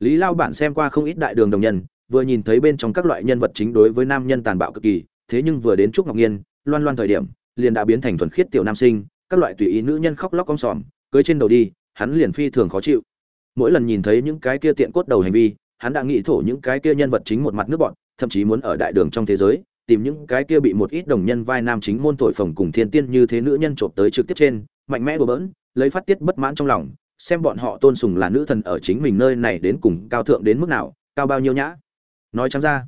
Lý lao bản xem qua không ít đại đường đồng nhân, vừa nhìn thấy bên trong các loại nhân vật chính đối với nam nhân tàn bạo cực kỳ thế nhưng vừa đến trúc ngọc nghiên, loan loan thời điểm, liền đã biến thành thuần khiết tiểu nam sinh, các loại tùy ý nữ nhân khóc lóc cong sòm, cưới trên đầu đi, hắn liền phi thường khó chịu. Mỗi lần nhìn thấy những cái kia tiện cốt đầu hành vi, hắn đã nghĩ thổ những cái kia nhân vật chính một mặt nước bọn, thậm chí muốn ở đại đường trong thế giới, tìm những cái kia bị một ít đồng nhân vai nam chính môn thổi phồng cùng thiên tiên như thế nữ nhân trộm tới trực tiếp trên, mạnh mẽ bừa bỡn, lấy phát tiết bất mãn trong lòng, xem bọn họ tôn sùng là nữ thần ở chính mình nơi này đến cùng cao thượng đến mức nào, cao bao nhiêu nhã. Nói trắng ra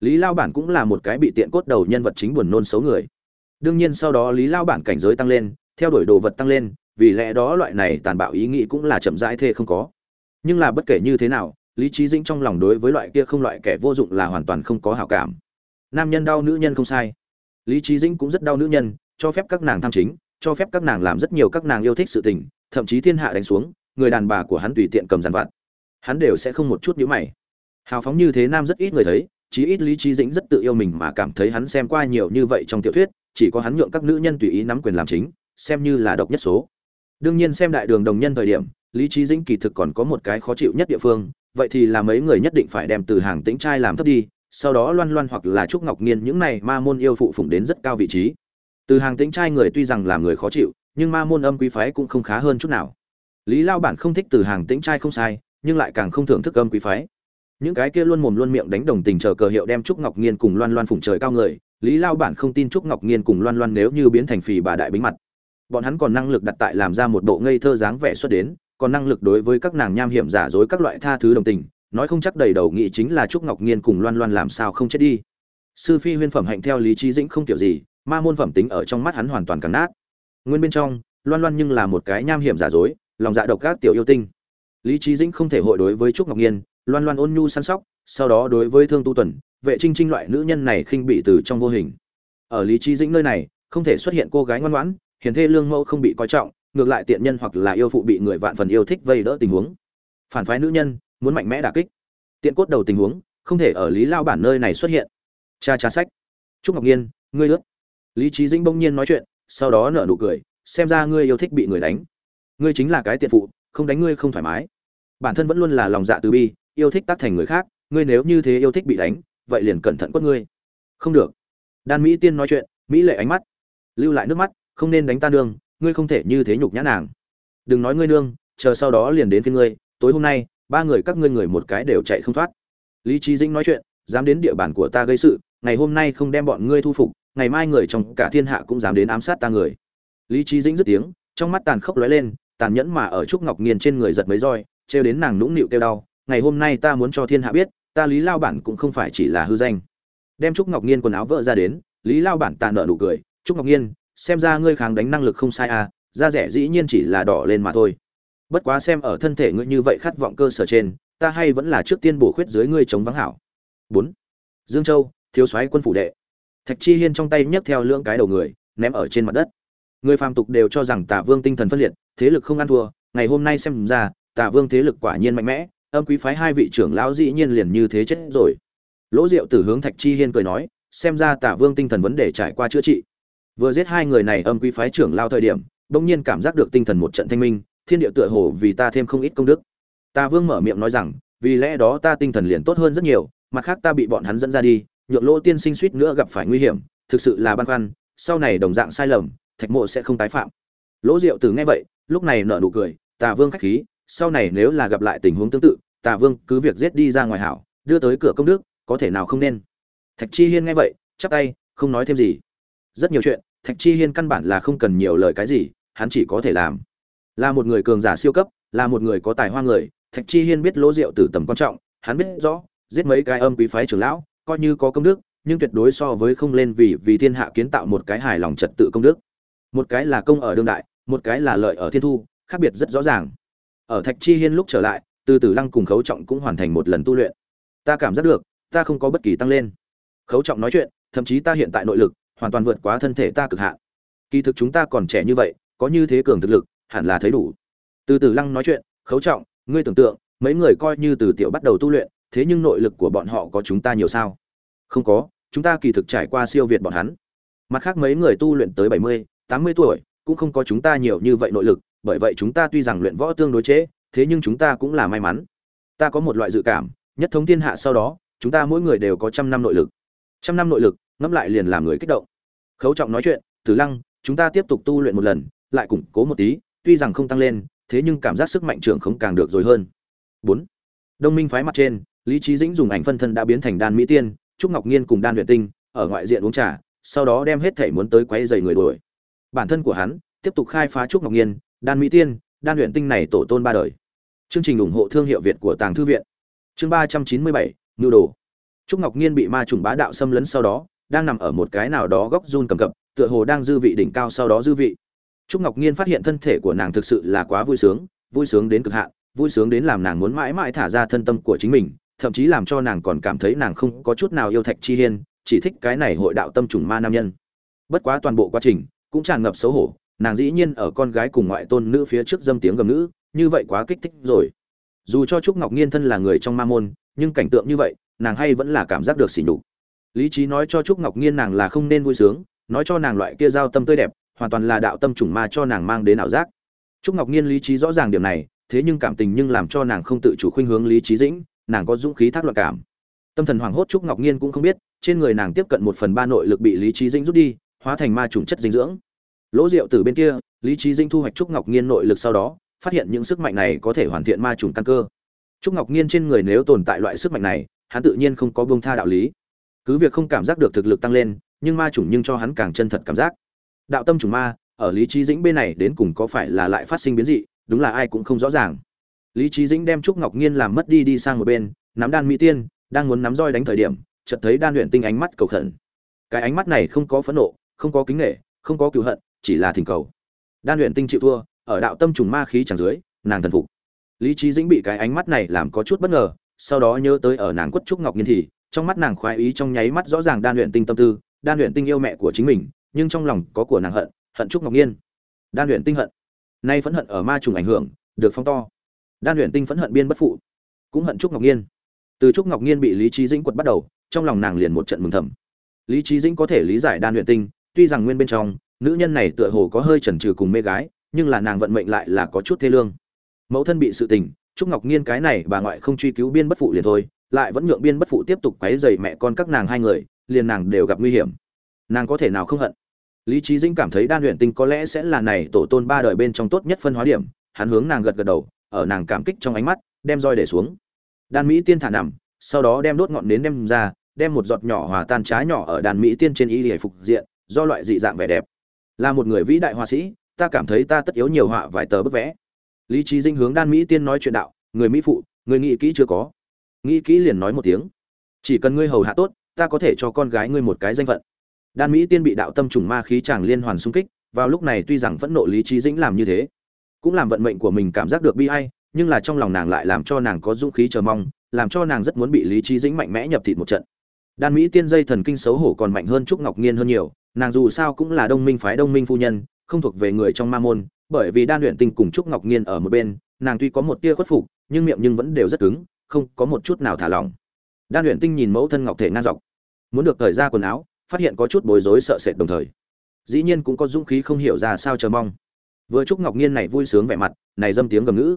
lý lao bản cũng là một cái bị tiện cốt đầu nhân vật chính buồn nôn xấu người. Đương nhiên sau đó lý lao bản cảnh giới tăng lên, theo đuổi đồ vật tăng lên, vì lẽ đó loại này tàn bạo ý nghĩ cũng là chậm rãi thê không có. Nhưng là bất kể như thế nào, lý trí dĩnh trong lòng đối với loại kia không loại kẻ vô dụng là hoàn toàn không có hảo cảm. Nam nhân đau nữ nhân không sai. Lý trí dĩnh cũng rất đau nữ nhân, cho phép các nàng tham chính, cho phép các nàng làm rất nhiều các nàng yêu thích sự tình, thậm chí thiên hạ đánh xuống, người đàn bà của hắn tùy tiện cầm dàn vặt. Hắn đều sẽ không một chút nhữ mày. Hào phóng như thế nam rất ít người thấy chí ít lý trí dĩnh rất tự yêu mình mà cảm thấy hắn xem qua nhiều như vậy trong tiểu thuyết, chỉ có hắn nhượng các nữ nhân tùy ý nắm quyền làm chính, xem như là độc nhất số. Đương nhiên xem đại đường đồng nhân thời điểm, lý trí dĩnh kỳ thực còn có một cái khó chịu nhất địa phương, vậy thì là mấy người nhất định phải đem từ hàng tĩnh trai làm thấp đi, sau đó loan loan hoặc là trúc ngọc nghiên những này ma môn yêu phụ phụng đến rất cao vị trí. Từ hàng tĩnh trai người tuy rằng là người khó chịu, nhưng ma môn âm quý phái cũng không khá hơn chút nào. Lý lao bản không thích từ hàng tĩnh trai không sai, nhưng lại càng không thưởng thức âm quý phái những cái kia luôn mồm luôn miệng đánh đồng tình chờ cờ hiệu đem trúc ngọc nghiên cùng loan loan phủng trời cao người, lý lao bản không tin trúc ngọc nghiên cùng loan loan nếu như biến thành phì bà đại bính mặt. Bọn hắn còn năng lực đặt tại làm ra một bộ ngây thơ dáng vẻ xuất đến, còn năng lực đối với các nàng nham hiểm giả dối các loại tha thứ đồng tình, nói không chắc đầy đầu nghĩ chính là trúc ngọc nghiên cùng loan loan làm sao không chết đi. Sư phi huyên phẩm hạnh theo lý trí dĩnh không kiểu gì, ma môn phẩm tính ở trong mắt hắn hoàn toàn cắn nát. Nguyên bên trong, loan loan nhưng là một cái nham hiểm giả dối, lòng dạ độc các tiểu yêu tinh. Lý trí dĩnh không thể hội đối với trúc ngọc nghiên loan loan ôn nhu săn sóc, sau đó đối với thương tu tuần, vệ trinh trinh loại nữ nhân này khinh bị từ trong vô hình. Ở lý trí dĩnh nơi này, không thể xuất hiện cô gái ngoan ngoãn, hiền thê lương mẫu không bị coi trọng, ngược lại tiện nhân hoặc là yêu phụ bị người vạn phần yêu thích vây đỡ tình huống. Phản phái nữ nhân, muốn mạnh mẽ đả kích. Tiện cốt đầu tình huống, không thể ở lý lao bản nơi này xuất hiện. Cha cha sách. Trúc ngọc nhiên, ngươi ướt lý trí dĩnh bỗng nhiên nói chuyện, sau đó nở nụ cười, xem ra ngươi yêu thích bị người đánh. Ngươi chính là cái tiện phụ, không đánh ngươi không thoải mái. Bản thân vẫn luôn là lòng dạ từ bi yêu thích tác thành người khác, ngươi nếu như thế yêu thích bị đánh, vậy liền cẩn thận quất ngươi. Không được. Đan mỹ tiên nói chuyện, mỹ lệ ánh mắt, lưu lại nước mắt, không nên đánh ta nương, ngươi không thể như thế nhục nhã nàng. Đừng nói ngươi nương, chờ sau đó liền đến phía ngươi, tối hôm nay, ba người các ngươi người một cái đều chạy không thoát. Lý trí dĩnh nói chuyện, dám đến địa bàn của ta gây sự, ngày hôm nay không đem bọn ngươi thu phục, ngày mai người trong cả thiên hạ cũng dám đến ám sát ta người. Lý trí dĩnh dứt tiếng, trong mắt tàn khốc lóe lên, tàn nhẫn mà ở trúc ngọc nghiền trên người giật mấy roi, trêu đến nàng nũng nịu kêu đau ngày hôm nay ta muốn cho thiên hạ biết, ta lý lao bản cũng không phải chỉ là hư danh. Đem trúc ngọc nghiên quần áo vỡ ra đến, lý lao bản tàn nợ nụ cười, trúc ngọc nghiên, xem ra ngươi kháng đánh năng lực không sai à da rẻ dĩ nhiên chỉ là đỏ lên mà thôi. Bất quá xem ở thân thể ngươi như vậy khát vọng cơ sở trên, ta hay vẫn là trước tiên bổ khuyết dưới ngươi chống vắng hảo. Bốn. Dương châu, thiếu soái quân phủ đệ. Thạch chi hiên trong tay nhấc theo lưỡng cái đầu người, ném ở trên mặt đất. Người phàm tục đều cho rằng tả vương tinh thần phân liệt, thế lực không ăn thua, ngày hôm nay xem ra, tả vương thế lực quả nhiên mạnh mẽ âm quý phái hai vị trưởng lão dĩ nhiên liền như thế chết rồi. Lỗ diệu tử hướng thạch chi hiên cười nói, xem ra tả vương tinh thần vấn đề trải qua chữa trị. Vừa giết hai người này âm quý phái trưởng lao thời điểm, bỗng nhiên cảm giác được tinh thần một trận thanh minh, thiên địa tựa hồ vì ta thêm không ít công đức. Ta vương mở miệng nói rằng, vì lẽ đó ta tinh thần liền tốt hơn rất nhiều, mặt khác ta bị bọn hắn dẫn ra đi, nhượng lỗ tiên sinh suýt nữa gặp phải nguy hiểm, thực sự là băn khoăn, sau này đồng dạng sai lầm, thạch mộ sẽ không tái phạm. Lỗ diệu tử nghe vậy, lúc này nở nụ cười tà vương khách khí sau này nếu là gặp lại tình huống tương tự, tà vương cứ việc giết đi ra ngoài hảo, đưa tới cửa công đức, có thể nào không nên? Thạch chi hiên nghe vậy, chắp tay, không nói thêm gì. Rất nhiều chuyện, thạch chi hiên căn bản là không cần nhiều lời cái gì, hắn chỉ có thể làm. Là một người cường giả siêu cấp, là một người có tài hoa người, thạch chi hiên biết lỗ rượu từ tầm quan trọng, hắn biết rõ, giết mấy cái âm quý phái trưởng lão, coi như có công đức, nhưng tuyệt đối so với không lên vì vì thiên hạ kiến tạo một cái hài lòng trật tự công đức. Một cái là công ở đương đại, một cái là lợi ở thiên thu, khác biệt rất rõ ràng ở thạch chi hiên lúc trở lại, từ từ lăng cùng khấu trọng cũng hoàn thành một lần tu luyện. Ta cảm giác được, ta không có bất kỳ tăng lên. Khấu trọng nói chuyện, thậm chí ta hiện tại nội lực, hoàn toàn vượt quá thân thể ta cực hạn. Kỳ thực chúng ta còn trẻ như vậy, có như thế cường thực lực, hẳn là thấy đủ. Từ từ lăng nói chuyện, khấu trọng, ngươi tưởng tượng, mấy người coi như từ tiểu bắt đầu tu luyện, thế nhưng nội lực của bọn họ có chúng ta nhiều sao? Không có, chúng ta kỳ thực trải qua siêu việt bọn hắn. Mặt khác mấy người tu luyện tới bảy mươi, tám mươi tuổi, cũng không có chúng ta nhiều như vậy nội lực bởi vậy chúng ta tuy rằng luyện võ tương đối chế, thế nhưng chúng ta cũng là may mắn. Ta có một loại dự cảm nhất thống thiên hạ sau đó chúng ta mỗi người đều có trăm năm nội lực. Trăm năm nội lực ngẫm lại liền làm người kích động. Khấu trọng nói chuyện tử lăng chúng ta tiếp tục tu luyện một lần lại củng cố một tí tuy rằng không tăng lên thế nhưng cảm giác sức mạnh trưởng không càng được rồi hơn. Bốn. Đông minh phái mặt trên lý trí dĩnh dùng ảnh phân thân đã biến thành đan mỹ tiên trúc ngọc nghiên cùng đan luyện tinh ở ngoại diện uống trà sau đó đem hết thể muốn tới quấy rầy người đuổi. Bản thân của hắn tiếp tục khai phá trúc ngọc nghiên đan mỹ tiên, đan luyện tinh này tổ tôn ba đời. Chương trình ủng hộ thương hiệu việt của tàng thư viện. Chương ba trăm chín mươi bảy nhu đồ. Trúc ngọc nhiên bị ma trùng bá đạo xâm lấn sau đó, đang nằm ở một cái nào đó góc run cầm cập, tựa hồ đang dư vị đỉnh cao sau đó dư vị. Trúc ngọc nhiên phát hiện thân thể của nàng thực sự là quá vui sướng vui sướng đến cực hạn, vui sướng đến làm nàng muốn mãi mãi thả ra thân tâm của chính mình, thậm chí làm cho nàng còn cảm thấy nàng không có chút nào yêu thạch chi hiên, chỉ thích cái này hội đạo tâm trùng ma nam nhân. Bất quá toàn bộ quá trình cũng tràn ngập xấu hổ nàng dĩ nhiên ở con gái cùng ngoại tôn nữ phía trước dâm tiếng gầm nữ, như vậy quá kích thích rồi. Dù cho trúc ngọc nhiên thân là người trong ma môn, nhưng cảnh tượng như vậy, nàng hay vẫn là cảm giác được xỉ nhục. Lý trí nói cho trúc ngọc nhiên nàng là không nên vui sướng, nói cho nàng loại kia giao tâm tươi đẹp, hoàn toàn là đạo tâm trùng ma cho nàng mang đến ảo giác. Trúc ngọc nhiên lý trí rõ ràng điểm này, thế nhưng cảm tình nhưng làm cho nàng không tự chủ khuynh hướng lý trí dĩnh, nàng có dũng khí thác loạn cảm. Tâm thần hoảng hốt trúc ngọc nhiên cũng không biết, trên người nàng tiếp cận một phần ba nội lực bị lý trí dĩnh rút đi, hóa thành ma trùng chất dinh dưỡng lỗ rượu từ bên kia, lý trí dĩnh thu hoạch trúc ngọc nhiên nội lực sau đó, phát hiện những sức mạnh này có thể hoàn thiện ma trùng căn cơ. Trúc ngọc nhiên trên người nếu tồn tại loại sức mạnh này, hắn tự nhiên không có buông tha đạo lý. Cứ việc không cảm giác được thực lực tăng lên, nhưng ma chủng nhưng cho hắn càng chân thật cảm giác. Đạo tâm chủng ma, ở lý trí dĩnh bên này đến cùng có phải là lại phát sinh biến dị, đúng là ai cũng không rõ ràng. Lý trí dĩnh đem trúc ngọc nhiên làm mất đi đi sang một bên, nắm đan mỹ tiên, đang muốn nắm roi đánh thời điểm, chợt thấy đan luyện tinh ánh mắt cầu khẩn. Cái ánh mắt này không có phẫn nộ, không có kính nghệ không có cựu hận chỉ là thỉnh cầu. Đan luyện tinh chịu thua, ở đạo tâm trùng ma khí chẳng dưới, nàng thần phục. Lý trí dĩnh bị cái ánh mắt này làm có chút bất ngờ, sau đó nhớ tới ở nàng quất trúc ngọc nhiên thì, trong mắt nàng khoái ý trong nháy mắt rõ ràng đan luyện tinh tâm tư, đan luyện tinh yêu mẹ của chính mình, nhưng trong lòng có của nàng hận hận trúc ngọc nhiên. Đan luyện tinh hận. Nay phẫn hận ở ma trùng ảnh hưởng, được phong to. Đan luyện tinh phẫn hận biên bất phụ, cũng hận trúc ngọc nhiên. Từ trúc ngọc nhiên bị lý trí dĩnh quật bắt đầu, trong lòng nàng liền một trận mừng thầm. Lý trí dĩnh có thể lý giải đan luyện tinh, tuy rằng nguyên bên trong nữ nhân này tựa hồ có hơi chần chừ cùng mê gái, nhưng là nàng vận mệnh lại là có chút thê lương. Mẫu thân bị sự tình, trúc ngọc nghiên cái này bà ngoại không truy cứu biên bất phụ liền thôi, lại vẫn nhượng biên bất phụ tiếp tục quấy dày mẹ con các nàng hai người, liền nàng đều gặp nguy hiểm. Nàng có thể nào không hận? Lý trí dĩnh cảm thấy đan luyện tinh có lẽ sẽ là này tổ tôn ba đời bên trong tốt nhất phân hóa điểm, hắn hướng nàng gật gật đầu, ở nàng cảm kích trong ánh mắt, đem roi để xuống. Đan mỹ tiên thả nằm, sau đó đem đốt ngọn nến đem ra, đem một giọt nhỏ hòa tan trái nhỏ ở đàn mỹ tiên trên y để phục diện, do loại dị dạng vẻ đẹp là một người vĩ đại họa sĩ, ta cảm thấy ta tất yếu nhiều họa vài tờ bức vẽ. Lý trí dinh hướng đan mỹ tiên nói chuyện đạo, người mỹ phụ, người nghĩ kỹ chưa có? Nghĩ kỹ liền nói một tiếng, chỉ cần ngươi hầu hạ tốt, ta có thể cho con gái ngươi một cái danh phận. Đan mỹ tiên bị đạo tâm trùng ma khí chàng liên hoàn xung kích, vào lúc này tuy rằng vẫn nộ lý trí dĩnh làm như thế, cũng làm vận mệnh của mình cảm giác được bi ai, nhưng là trong lòng nàng lại làm cho nàng có dũng khí chờ mong, làm cho nàng rất muốn bị lý trí dĩnh mạnh mẽ nhập thịt một trận. Đan mỹ tiên dây thần kinh xấu hổ còn mạnh hơn trúc ngọc nhiên hơn nhiều nàng dù sao cũng là đông minh phái đông minh phu nhân, không thuộc về người trong ma môn, bởi vì đan luyện tinh cùng trúc ngọc nhiên ở một bên, nàng tuy có một tia khuất phục, nhưng miệng nhưng vẫn đều rất cứng, không có một chút nào thả lỏng. Đan luyện tinh nhìn mẫu thân ngọc thể ngang dọc, muốn được thời ra quần áo, phát hiện có chút bối rối sợ sệt đồng thời, dĩ nhiên cũng có dũng khí không hiểu ra sao chờ mong. Vừa trúc ngọc nhiên này vui sướng vẻ mặt, này dâm tiếng gầm ngữ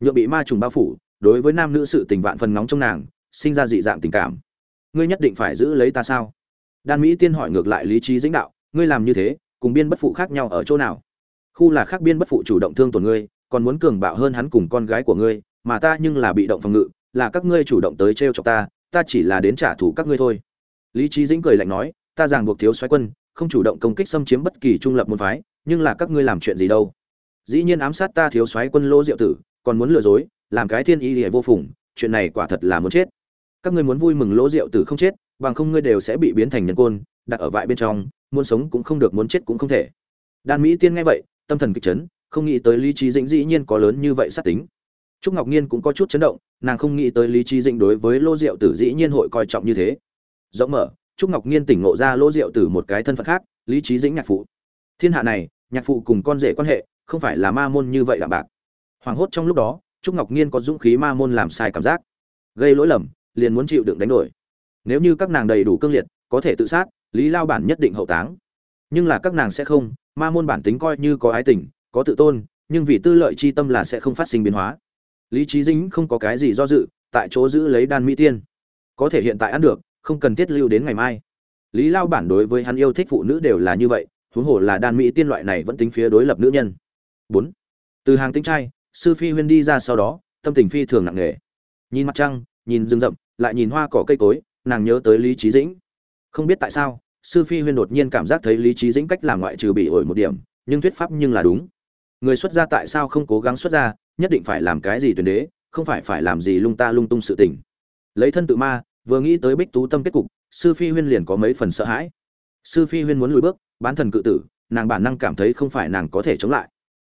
nhựa bị ma trùng bao phủ, đối với nam nữ sự tình vạn phần nóng trong nàng, sinh ra dị dạng tình cảm. Ngươi nhất định phải giữ lấy ta sao? Đan mỹ tiên hỏi ngược lại lý trí dĩnh đạo, ngươi làm như thế, cùng biên bất phụ khác nhau ở chỗ nào? Khu là khác biên bất phụ chủ động thương tổn ngươi, còn muốn cường bạo hơn hắn cùng con gái của ngươi, mà ta nhưng là bị động phòng ngự, là các ngươi chủ động tới t r e o chọc ta ta chỉ là đến trả thù các ngươi thôi. Lý trí dĩnh cười lạnh nói, ta ràng buộc thiếu xoáy quân, không chủ động công kích xâm chiếm bất kỳ trung lập môn phái, nhưng là các ngươi làm chuyện gì đâu? Dĩ nhiên ám sát ta thiếu xoáy quân lỗ diệu tử, còn muốn lừa dối, làm cái thiên y hệ vô phùng, chuyện này quả thật là muốn chết. Các ngươi muốn vui mừng lỗ Diệu tử không chết bằng không ngươi đều sẽ bị biến thành nhân côn, đặt ở vại bên trong, muốn sống cũng không được, muốn chết cũng không thể. Đan mỹ tiên nghe vậy, tâm thần kịch chấn, không nghĩ tới lý trí dĩnh dĩ nhiên có lớn như vậy sát tính. Trúc ngọc nhiên cũng có chút chấn động, nàng không nghĩ tới lý trí dĩnh đối với Lô Diệu tử dĩ nhiên hội coi trọng như thế. Rộng mở, trúc ngọc nhiên tỉnh ngộ ra Lô Diệu tử một cái thân phận khác, lý trí dĩnh nhạc phụ. Thiên hạ này, nhạc phụ cùng con rể quan hệ, không phải là ma môn như vậy đạm bạc. Hoàng hốt trong lúc đó, trúc ngọc nhiên có dũng khí ma môn làm sai cảm giác. Gây lỗi lầm, liền muốn chịu đựng đánh đổi nếu như các nàng đầy đủ cương liệt, có thể tự sát, lý lao bản nhất định hậu táng. Nhưng là các nàng sẽ không, ma môn bản tính coi như có ái tình, có tự tôn, nhưng vì tư lợi chi tâm là sẽ không phát sinh biến hóa. Lý trí dính không có cái gì do dự, tại chỗ giữ lấy đan mỹ tiên. Có thể hiện tại ăn được, không cần thiết lưu đến ngày mai. Lý lao bản đối với hắn yêu thích phụ nữ đều là như vậy, huống hồ là đan mỹ tiên loại này vẫn tính phía đối lập nữ nhân. Bốn. Từ hàng tinh trai, sư phi huyên đi ra sau đó, tâm tình phi thường nặng nề. Nhìn mặt trăng, nhìn rừng rậm, lại nhìn hoa cỏ cây cối nàng nhớ tới lý trí dĩnh. Không biết tại sao, sư phi huyên đột nhiên cảm giác thấy lý trí dĩnh cách làm ngoại trừ bị ổi một điểm, nhưng thuyết pháp nhưng là đúng. Người xuất gia tại sao không cố gắng xuất gia, nhất định phải làm cái gì tuyển đế, không phải phải làm gì lung ta lung tung sự tình. Lấy thân tự ma, vừa nghĩ tới bích tú tâm kết cục, sư phi huyên liền có mấy phần sợ hãi. Sư phi huyên muốn lùi bước, bán thần cự tử, nàng bản năng cảm thấy không phải nàng có thể chống lại.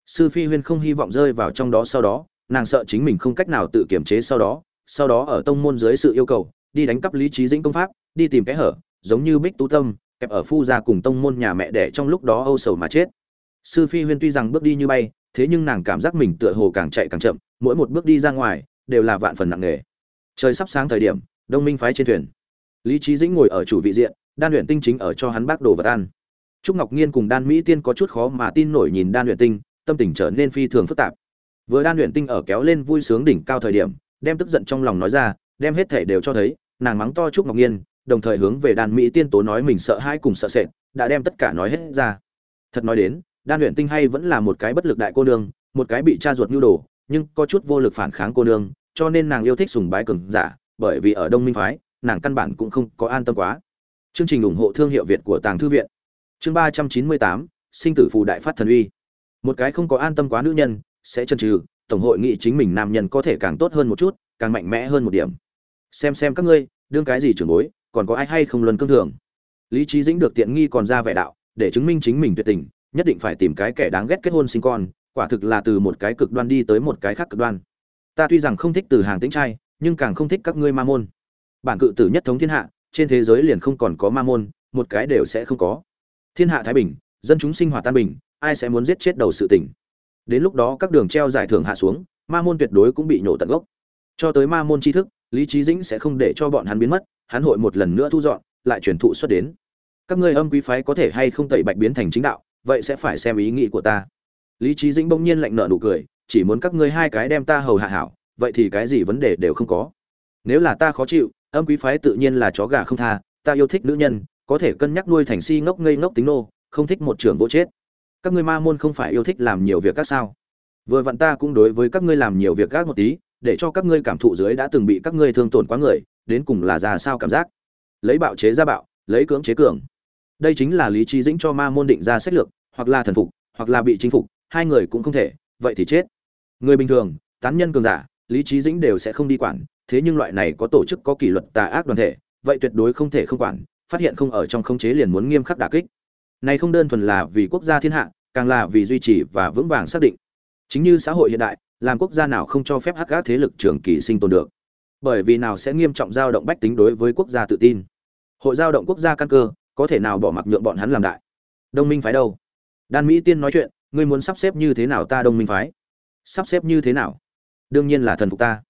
Sư phi huyên không hy vọng rơi vào trong đó sau đó, nàng sợ chính mình không cách nào tự kiểm chế sau đó sau đó ở tông môn dưới sự yêu cầu đi đánh cắp lý trí dĩnh công pháp, đi tìm cái hở, giống như bích tú tâm, kẹp ở phu gia cùng tông môn nhà mẹ đẻ trong lúc đó âu sầu mà chết. Sư phi huyên tuy rằng bước đi như bay, thế nhưng nàng cảm giác mình tựa hồ càng chạy càng chậm, mỗi một bước đi ra ngoài đều là vạn phần nặng nề. Trời sắp sáng thời điểm, đông minh phái trên thuyền. Lý trí dĩnh ngồi ở chủ vị diện, đan luyện tinh chính ở cho hắn bác đồ vật ăn. Trúc ngọc nhiên cùng đan mỹ tiên có chút khó mà tin nổi nhìn đan luyện tinh, tâm tình trở nên phi thường phức tạp. Vừa đan luyện tinh ở kéo lên vui sướng đỉnh cao thời điểm, đem tức giận trong lòng nói ra đem hết thể đều cho thấy, nàng mắng to trúc ngọc nhiên, đồng thời hướng về đan mỹ tiên tố nói mình sợ hãi cùng sợ sệt, đã đem tất cả nói hết ra. Thật nói đến, đan luyện tinh hay vẫn là một cái bất lực đại cô nương, một cái bị cha ruột nhu đồ, nhưng có chút vô lực phản kháng cô nương, cho nên nàng yêu thích sùng bái cường giả, bởi vì ở đông minh phái, nàng căn bản cũng không có an tâm quá. Chương trình ủng hộ thương hiệu việt của tàng thư viện. Chương ba trăm chín mươi tám, sinh tử phù đại phát thần uy. Một cái không có an tâm quá nữ nhân, sẽ chân trừ tổng hội nghị chính mình nam nhân có thể càng tốt hơn một chút, càng mạnh mẽ hơn một điểm xem xem các ngươi, đương cái gì trưởng bối, còn có ai hay không luân cương thường. Lý trí dĩnh được tiện nghi còn ra vẻ đạo, để chứng minh chính mình tuyệt tình, nhất định phải tìm cái kẻ đáng ghét kết hôn sinh con, quả thực là từ một cái cực đoan đi tới một cái khác cực đoan. Ta tuy rằng không thích từ hàng tĩnh trai, nhưng càng không thích các ngươi ma môn. Bản cự tử nhất thống thiên hạ, trên thế giới liền không còn có ma môn, một cái đều sẽ không có. Thiên hạ thái bình, dân chúng sinh hoạt tan bình, ai sẽ muốn giết chết đầu sự tình? Đến lúc đó các đường treo giải thưởng hạ xuống, ma môn tuyệt đối cũng bị nhổ tận gốc. Cho tới ma môn tri thức lý trí dĩnh sẽ không để cho bọn hắn biến mất, hắn hội một lần nữa thu dọn, lại truyền thụ xuất đến. Các ngươi âm quý phái có thể hay không tẩy bạch biến thành chính đạo, vậy sẽ phải xem ý nghĩ của ta. Lý trí dĩnh bỗng nhiên lạnh nợ nụ cười, chỉ muốn các ngươi hai cái đem ta hầu hạ hảo, vậy thì cái gì vấn đề đều không có. Nếu là ta khó chịu, âm quý phái tự nhiên là chó gà không tha, ta yêu thích nữ nhân, có thể cân nhắc nuôi thành si ngốc ngây ngốc tính nô, không thích một trưởng vô chết. Các ngươi ma môn không phải yêu thích làm nhiều việc các sao? Vừa vặn ta cũng đối với các ngươi làm nhiều việc gác một tí để cho các ngươi cảm thụ dưới đã từng bị các ngươi thương tổn quá người, đến cùng là ra sao cảm giác. Lấy bạo chế ra bạo, lấy cưỡng chế cường. Đây chính là lý trí dĩnh cho ma môn định ra sách lược, hoặc là thần phục, hoặc là bị chinh phục, hai người cũng không thể, vậy thì chết. Người bình thường, tán nhân cường giả, lý trí dĩnh đều sẽ không đi quản, thế nhưng loại này có tổ chức, có kỷ luật tà ác đoàn thể, vậy tuyệt đối không thể không quản, phát hiện không ở trong khống chế liền muốn nghiêm khắc đả kích. Này không đơn thuần là vì quốc gia thiên hạ, càng là vì duy trì và vững vàng xác định. Chính như xã hội hiện đại làm quốc gia nào không cho phép hắc gác thế lực trường kỳ sinh tồn được. Bởi vì nào sẽ nghiêm trọng giao động bách tính đối với quốc gia tự tin. Hội giao động quốc gia căn cơ, có thể nào bỏ mặc nhượng bọn hắn làm đại. Đông minh phái đâu? Đan mỹ tiên nói chuyện, ngươi muốn sắp xếp như thế nào ta đông minh phái? Sắp xếp như thế nào? Đương nhiên là thần phục ta.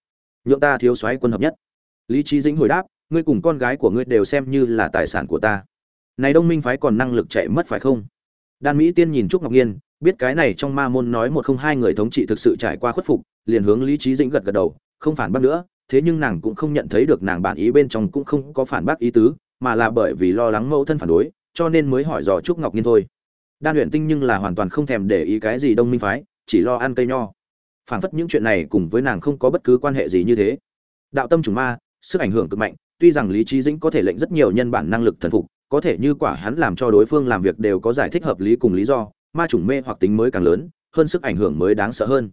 Nhượng ta thiếu soái quân hợp nhất. Lý trí dĩnh hồi đáp, ngươi cùng con gái của ngươi đều xem như là tài sản của ta. Này đông minh phái còn năng lực chạy mất phải không? Đan mỹ tiên nhìn trúc ngọc nhiên biết cái này trong ma môn nói một không hai người thống trị thực sự trải qua khuất phục, liền hướng lý trí dĩnh gật gật đầu, không phản bác nữa, thế nhưng nàng cũng không nhận thấy được nàng bản ý bên trong cũng không có phản bác ý tứ, mà là bởi vì lo lắng mẫu thân phản đối, cho nên mới hỏi dò trúc ngọc nhiên thôi. Đan luyện tinh nhưng là hoàn toàn không thèm để ý cái gì đông minh phái, chỉ lo ăn cây nho. Phảng phất những chuyện này cùng với nàng không có bất cứ quan hệ gì như thế. Đạo tâm chủng ma, sức ảnh hưởng cực mạnh, tuy rằng lý trí dĩnh có thể lệnh rất nhiều nhân bản năng lực thần phục, có thể như quả hắn làm cho đối phương làm việc đều có giải thích hợp lý cùng lý do ma chủng mê hoặc tính mới càng lớn, hơn sức ảnh hưởng mới đáng sợ hơn.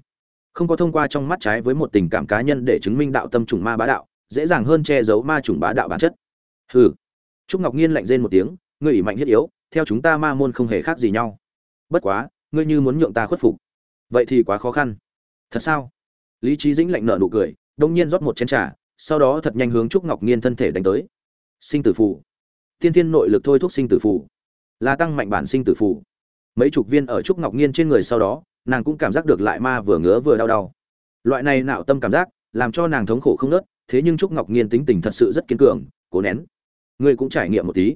Không có thông qua trong mắt trái với một tình cảm cá nhân để chứng minh đạo tâm chủng ma bá đạo, dễ dàng hơn che giấu ma chủng bá đạo bản chất. Hừ. Trúc ngọc nhiên lạnh rên một tiếng ngươi ỷ mạnh thiết yếu, theo chúng ta ma môn không hề khác gì nhau. Bất quá, ngươi như muốn nhượng ta khuất phục. Vậy thì quá khó khăn. Thật sao? Lý trí dĩnh lạnh nợ nụ cười, đông nhiên rót một chén trà, sau đó thật nhanh hướng trúc ngọc nhiên thân thể đánh tới. Sinh tử phù. Tiên thiên nội lực thôi thúc sinh tử phù. Là tăng mạnh bản sinh tử phù mấy chục viên ở trúc ngọc nghiên trên người sau đó, nàng cũng cảm giác được lại ma vừa ngứa vừa đau đau. Loại này nạo tâm cảm giác, làm cho nàng thống khổ không nớt, thế nhưng trúc ngọc nghiên tính tình thật sự rất kiên cường, cố nén. Ngươi cũng trải nghiệm một tí.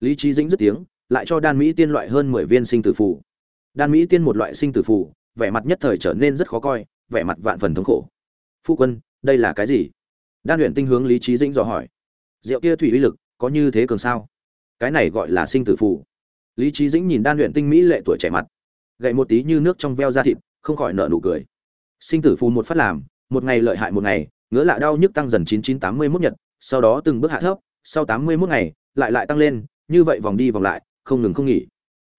Lý trí dĩnh dứt tiếng, lại cho đan mỹ tiên loại hơn mười viên sinh tử phù. Đan mỹ tiên một loại sinh tử phù, vẻ mặt nhất thời trở nên rất khó coi, vẻ mặt vạn phần thống khổ. Phu quân, đây là cái gì? Đan luyện tinh hướng lý trí dĩnh dò hỏi. Rượu kia thủy uy lực, có như thế cường sao? Cái này gọi là sinh tử phù lý trí dĩnh nhìn đan luyện tinh mỹ lệ tuổi trẻ mặt. Gậy một tí như nước trong veo da thịt, không khỏi nở nụ cười. Sinh tử phù một phát làm, một ngày lợi hại một ngày, ngứa lạ đau nhức tăng dần chín chín tám mươi mốt nhật, sau đó từng bước hạ thấp, sau tám mươi mốt ngày, lại lại tăng lên, như vậy vòng đi vòng lại, không ngừng không nghỉ.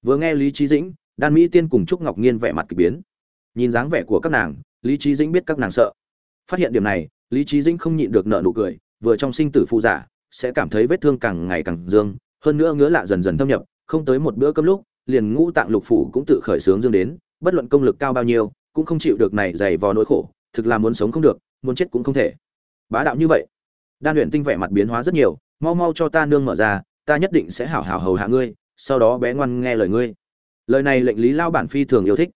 Vừa nghe lý trí dĩnh, đan mỹ tiên cùng trúc ngọc nhiên vẻ mặt k ỳ biến. Nhìn dáng vẻ của các nàng, lý trí dĩnh biết các nàng sợ. Phát hiện điểm này, lý trí dĩnh không nhịn được nợ nụ cười, vừa trong sinh tử phụ giả, sẽ cảm thấy vết thương càng ngày càng dương, hơn nữa ngứa lạ dần dần thâm nhập không tới một bữa cơm lúc, liền ngũ tạng lục phủ cũng tự khởi sướng dương đến, bất luận công lực cao bao nhiêu, cũng không chịu được này dày vò nỗi khổ, thực là muốn sống không được, muốn chết cũng không thể. Bá đạo như vậy, đan luyện tinh vẻ mặt biến hóa rất nhiều, mau mau cho ta nương mở ra, ta nhất định sẽ hảo hảo hầu hạ ngươi, sau đó bé ngoan nghe lời ngươi. Lời này lệnh lý lao bản phi thường yêu thích.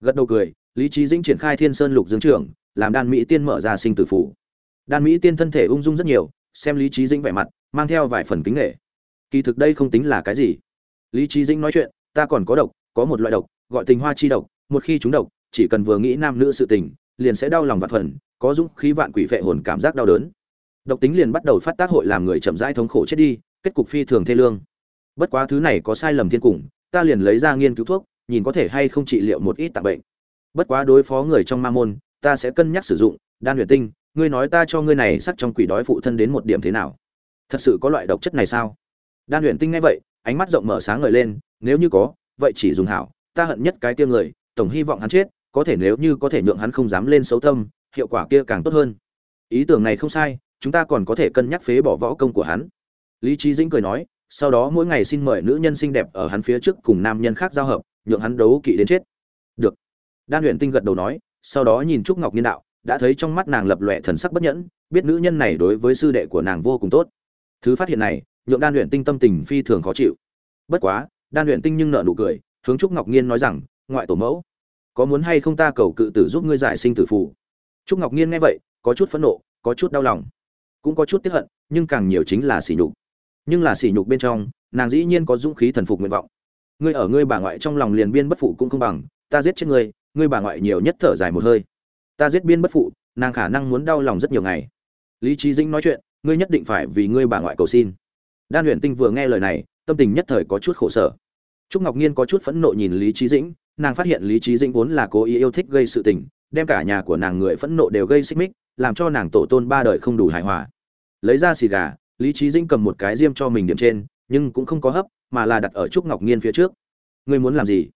Gật đầu cười, lý trí dĩnh triển khai thiên sơn lục dương trưởng, làm đan mỹ tiên mở ra sinh tử phủ. Đan mỹ tiên thân thể ung dung rất nhiều, xem lý trí dĩnh vẻ mặt, mang theo vài phần kính nghệ kỳ thực đây không tính là cái gì lý trí dĩnh nói chuyện, ta còn có độc, có một loại độc, gọi tình hoa chi độc, một khi chúng độc, chỉ cần vừa nghĩ nam nữ sự tình, liền sẽ đau lòng vạn phần, có dũng khí vạn quỷ phệ hồn cảm giác đau đớn. Độc tính liền bắt đầu phát tác hội làm người chậm rãi thống khổ chết đi, kết cục phi thường thê lương. Bất quá thứ này có sai lầm thiên cùng, ta liền lấy ra nghiên cứu thuốc, nhìn có thể hay không trị liệu một ít tạp bệnh. Bất quá đối phó người trong ma môn, ta sẽ cân nhắc sử dụng, đan huyền tinh, ngươi nói ta cho ngươi này sắc trong quỷ đói phụ thân đến một điểm thế nào? Thật sự có loại độc chất này sao? Đan huyền tinh nghe vậy ánh mắt rộng mở sáng ngời lên, nếu như có, vậy chỉ dùng hảo, ta hận nhất cái kia người, tổng hy vọng hắn chết, có thể nếu như có thể nhượng hắn không dám lên xấu tâm, hiệu quả kia càng tốt hơn. Ý tưởng này không sai, chúng ta còn có thể cân nhắc phế bỏ võ công của hắn. Lý trí dĩnh cười nói, sau đó mỗi ngày xin mời nữ nhân xinh đẹp ở hắn phía trước cùng nam nhân khác giao hợp, nhượng hắn đấu kỵ đến chết. Được. Đan luyện tinh gật đầu nói, sau đó nhìn trúc ngọc nhiên đạo, đã thấy trong mắt nàng lập lòe thần sắc bất nhẫn, biết nữ nhân này đối với sư đệ của nàng vô cùng tốt. Thứ phát hiện này nhượng đan luyện tinh tâm tình phi thường khó chịu. Bất quá, đan luyện tinh nhưng nợ nụ cười, hướng trúc ngọc nhiên nói rằng, ngoại tổ mẫu, có muốn hay không ta cầu cự tử giúp ngươi giải sinh tử phụ trúc ngọc nhiên nghe vậy, có chút phẫn nộ, có chút đau lòng, cũng có chút tiếc hận, nhưng càng nhiều chính là sỉ nhục. Nhưng là sỉ nhục bên trong, nàng dĩ nhiên có dũng khí thần phục nguyện vọng. Ngươi ở ngươi bà ngoại trong lòng liền biên bất phụ cũng không bằng, ta giết chết ngươi ngươi bà ngoại nhiều nhất thở dài một hơi. Ta giết biên bất phụ, nàng khả năng muốn đau lòng rất nhiều ngày. Lý trí dĩnh nói chuyện, ngươi nhất định phải vì ngươi bà ngoại cầu xin đan luyện tinh vừa nghe lời này, tâm tình nhất thời có chút khổ sở. Trúc ngọc nhiên có chút phẫn nộ nhìn lý trí dĩnh, nàng phát hiện lý trí dĩnh vốn là cố ý yêu thích gây sự tình, đem cả nhà của nàng người phẫn nộ đều gây xích mích, làm cho nàng tổ tôn ba đời không đủ hài hòa. Lấy ra xì gà, lý trí dĩnh cầm một cái diêm cho mình điểm trên, nhưng cũng không có hấp, mà là đặt ở trúc ngọc nhiên phía trước. Ngươi muốn làm gì?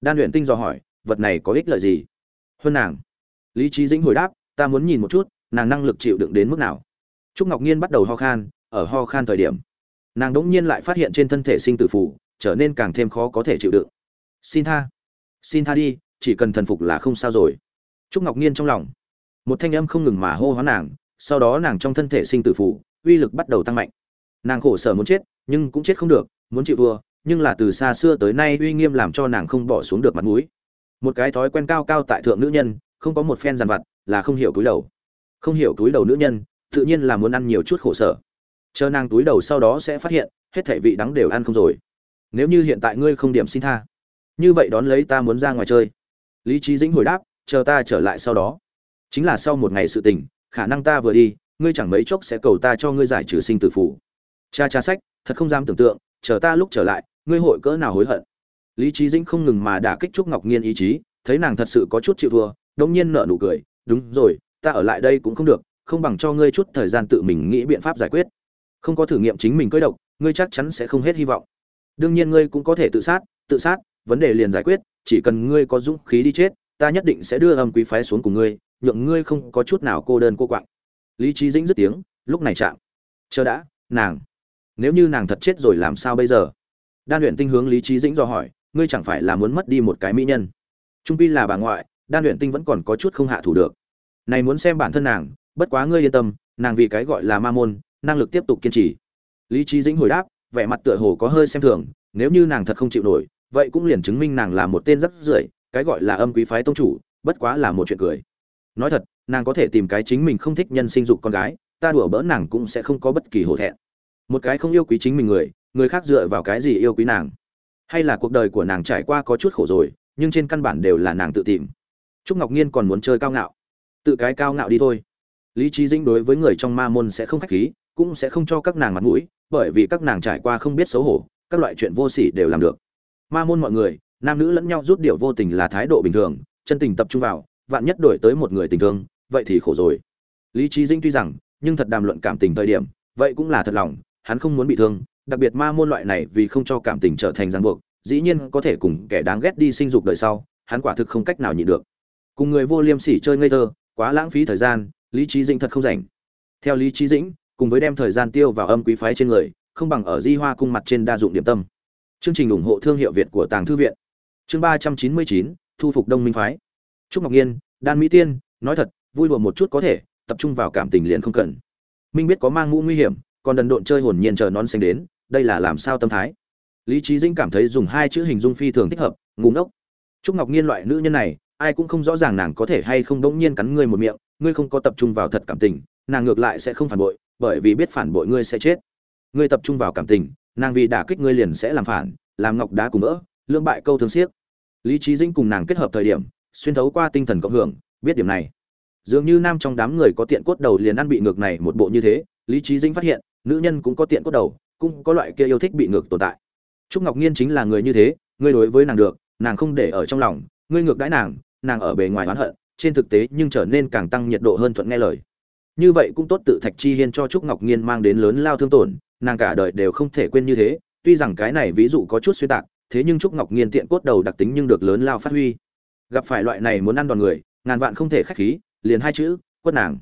Đan luyện tinh dò hỏi, vật này có ích lợi gì? Hơn nàng. Lý trí dĩnh hồi đáp, ta muốn nhìn một chút, nàng năng lực chịu đựng đến mức nào? Trúc ngọc nhiên bắt đầu ho khan, ở ho khan thời điểm nàng đỗng nhiên lại phát hiện trên thân thể sinh tử phủ trở nên càng thêm khó có thể chịu đựng. Xin tha. Xin tha đi, chỉ cần thần phục là không sao rồi. Trúc ngọc nhiên trong lòng. Một thanh âm không ngừng mà hô hoán nàng, sau đó nàng trong thân thể sinh tử phủ uy lực bắt đầu tăng mạnh. Nàng khổ sở muốn chết, nhưng cũng chết không được, muốn chịu vừa nhưng là từ xa xưa tới nay uy nghiêm làm cho nàng không bỏ xuống được mặt mũi. Một cái thói quen cao cao tại thượng nữ nhân, không có một phen giàn vặt, là không hiểu túi đầu. Không hiểu túi đầu nữ nhân, tự nhiên là muốn ăn nhiều chút khổ sở chờ nàng túi đầu sau đó sẽ phát hiện, hết thảy vị đắng đều ăn không rồi. Nếu như hiện tại ngươi không điểm xin tha, như vậy đón lấy ta muốn ra ngoài chơi. Lý trí dĩnh hồi đáp, chờ ta trở lại sau đó. Chính là sau một ngày sự tình, khả năng ta vừa đi, ngươi chẳng mấy chốc sẽ cầu ta cho ngươi giải trừ sinh tử phủ cha cha sách, thật không dám tưởng tượng, chờ ta lúc trở lại, ngươi hội cỡ nào hối hận. Lý trí dĩnh không ngừng mà đả kích trúc ngọc nhiên ý chí, thấy nàng thật sự có chút chịu thua đông nhiên nợ nụ cười, đúng rồi, ta ở lại đây cũng không được, không bằng cho ngươi chút thời gian tự mình nghĩ biện pháp giải quyết không có thử nghiệm chính mình cưỡi độc, ngươi chắc chắn sẽ không hết hy vọng. Đương nhiên ngươi cũng có thể tự sát tự sát, vấn đề liền giải quyết, chỉ cần ngươi có dũng khí đi chết, ta nhất định sẽ đưa âm quý phái xuống cùng ngươi, nhượng ngươi không có chút nào cô đơn cô quạng. Lý trí dĩnh dứt tiếng, lúc này chạm. Chờ đã, nàng. Nếu như nàng thật chết rồi làm sao bây giờ? Đan luyện tinh hướng lý trí dĩnh do hỏi, ngươi chẳng phải là muốn mất đi một cái mỹ nhân? Trung pi là bà ngoại, đan luyện tinh vẫn còn có chút không hạ thủ được. Này muốn xem bản thân nàng, bất quá ngươi yên tâm, nàng vì cái gọi là ma môn năng lực tiếp tục kiên trì. Lý trí dĩnh hồi đáp, vẻ mặt tựa hồ có hơi xem thường, nếu như nàng thật không chịu nổi, vậy cũng liền chứng minh nàng là một tên rất rưởi, cái gọi là âm quý phái tông chủ, bất quá là một chuyện cười. Nói thật, nàng có thể tìm cái chính mình không thích nhân sinh dục con gái, ta đùa bỡn nàng cũng sẽ không có bất kỳ hổ thẹn. Một cái không yêu quý chính mình người người khác dựa vào cái gì yêu quý nàng? Hay là cuộc đời của nàng trải qua có chút khổ rồi, nhưng trên căn bản đều là nàng tự tìm. Trúc ngọc nhiên còn muốn chơi cao ngạo. Tự cái cao ngạo đi thôi. Lý trí dĩnh đối với người trong ma môn sẽ không khách khí cũng sẽ không cho các nàng mặt mũi, bởi vì các nàng trải qua không biết xấu hổ, các loại chuyện vô sỉ đều làm được. Ma môn mọi người, nam nữ lẫn nhau rút điệu vô tình là thái độ bình thường, chân tình tập trung vào, vạn nhất đổi tới một người tình thương, vậy thì khổ rồi. Lý trí dĩnh tuy rằng, nhưng thật đàm luận cảm tình thời điểm, vậy cũng là thật lòng, hắn không muốn bị thương, đặc biệt ma môn loại này vì không cho cảm tình trở thành ràng buộc, dĩ nhiên có thể cùng kẻ đáng ghét đi sinh dục đời sau, hắn quả thực không cách nào nhịn được. Cùng người vô liêm sỉ chơi ngây thơ, quá lãng phí thời gian, lý trí dĩnh thật không rảnh. Theo lý trí dĩnh cùng với đem thời gian tiêu vào âm quý phái trên người không bằng ở di hoa cung mặt trên đa dụng điểm tâm. Chương trình ủng hộ thương hiệu việt của tàng thư viện. Chương ba trăm chín mươi chín thu phục đông minh phái. Trúc ngọc Nghiên, đan mỹ tiên nói thật vui đùa một chút có thể tập trung vào cảm tình liền không cần. Minh biết có mang mũ nguy hiểm còn đần độn chơi hồn nhiên chờ nón xanh đến đây là làm sao tâm thái? Lý Chí dĩnh cảm thấy dùng hai chữ hình dung phi thường thích hợp ngu ngốc. Trúc ngọc Nghiên loại nữ nhân này ai cũng không rõ ràng nàng có thể hay không đống nhiên cắn ngươi một miệng ngươi không có tập trung vào thật cảm tình nàng ngược lại sẽ không phản bội bởi vì biết phản bội ngươi sẽ chết. Ngươi tập trung vào cảm tình, nàng vì đả kích ngươi liền sẽ làm phản, làm ngọc đá cùng vỡ lương bại câu thương xiếc. Lý trí dĩnh cùng nàng kết hợp thời điểm, xuyên thấu qua tinh thần cộng hưởng, biết điểm này. Dường như nam trong đám người có tiện cốt đầu liền ăn bị ngược này một bộ như thế, lý trí dĩnh phát hiện, nữ nhân cũng có tiện cốt đầu, cũng có loại kia yêu thích bị ngược tồn tại. Trúc ngọc nhiên chính là người như thế, ngươi đối với nàng được, nàng không để ở trong lòng, ngươi ngược đãi nàng nàng ở bề ngoài oán hận, trên thực tế nhưng trở nên càng tăng nhiệt độ hơn thuận nghe lời như vậy cũng tốt tự thạch chi hiên cho trúc ngọc nhiên mang đến lớn lao thương tổn, nàng cả đời đều không thể quên như thế, tuy rằng cái này ví dụ có chút xuyên tạc, thế nhưng trúc ngọc nhiên tiện cốt đầu đặc tính nhưng được lớn lao phát huy. Gặp phải loại này muốn ăn đòn người, ngàn vạn không thể khách khí, liền hai chữ, quất nàng.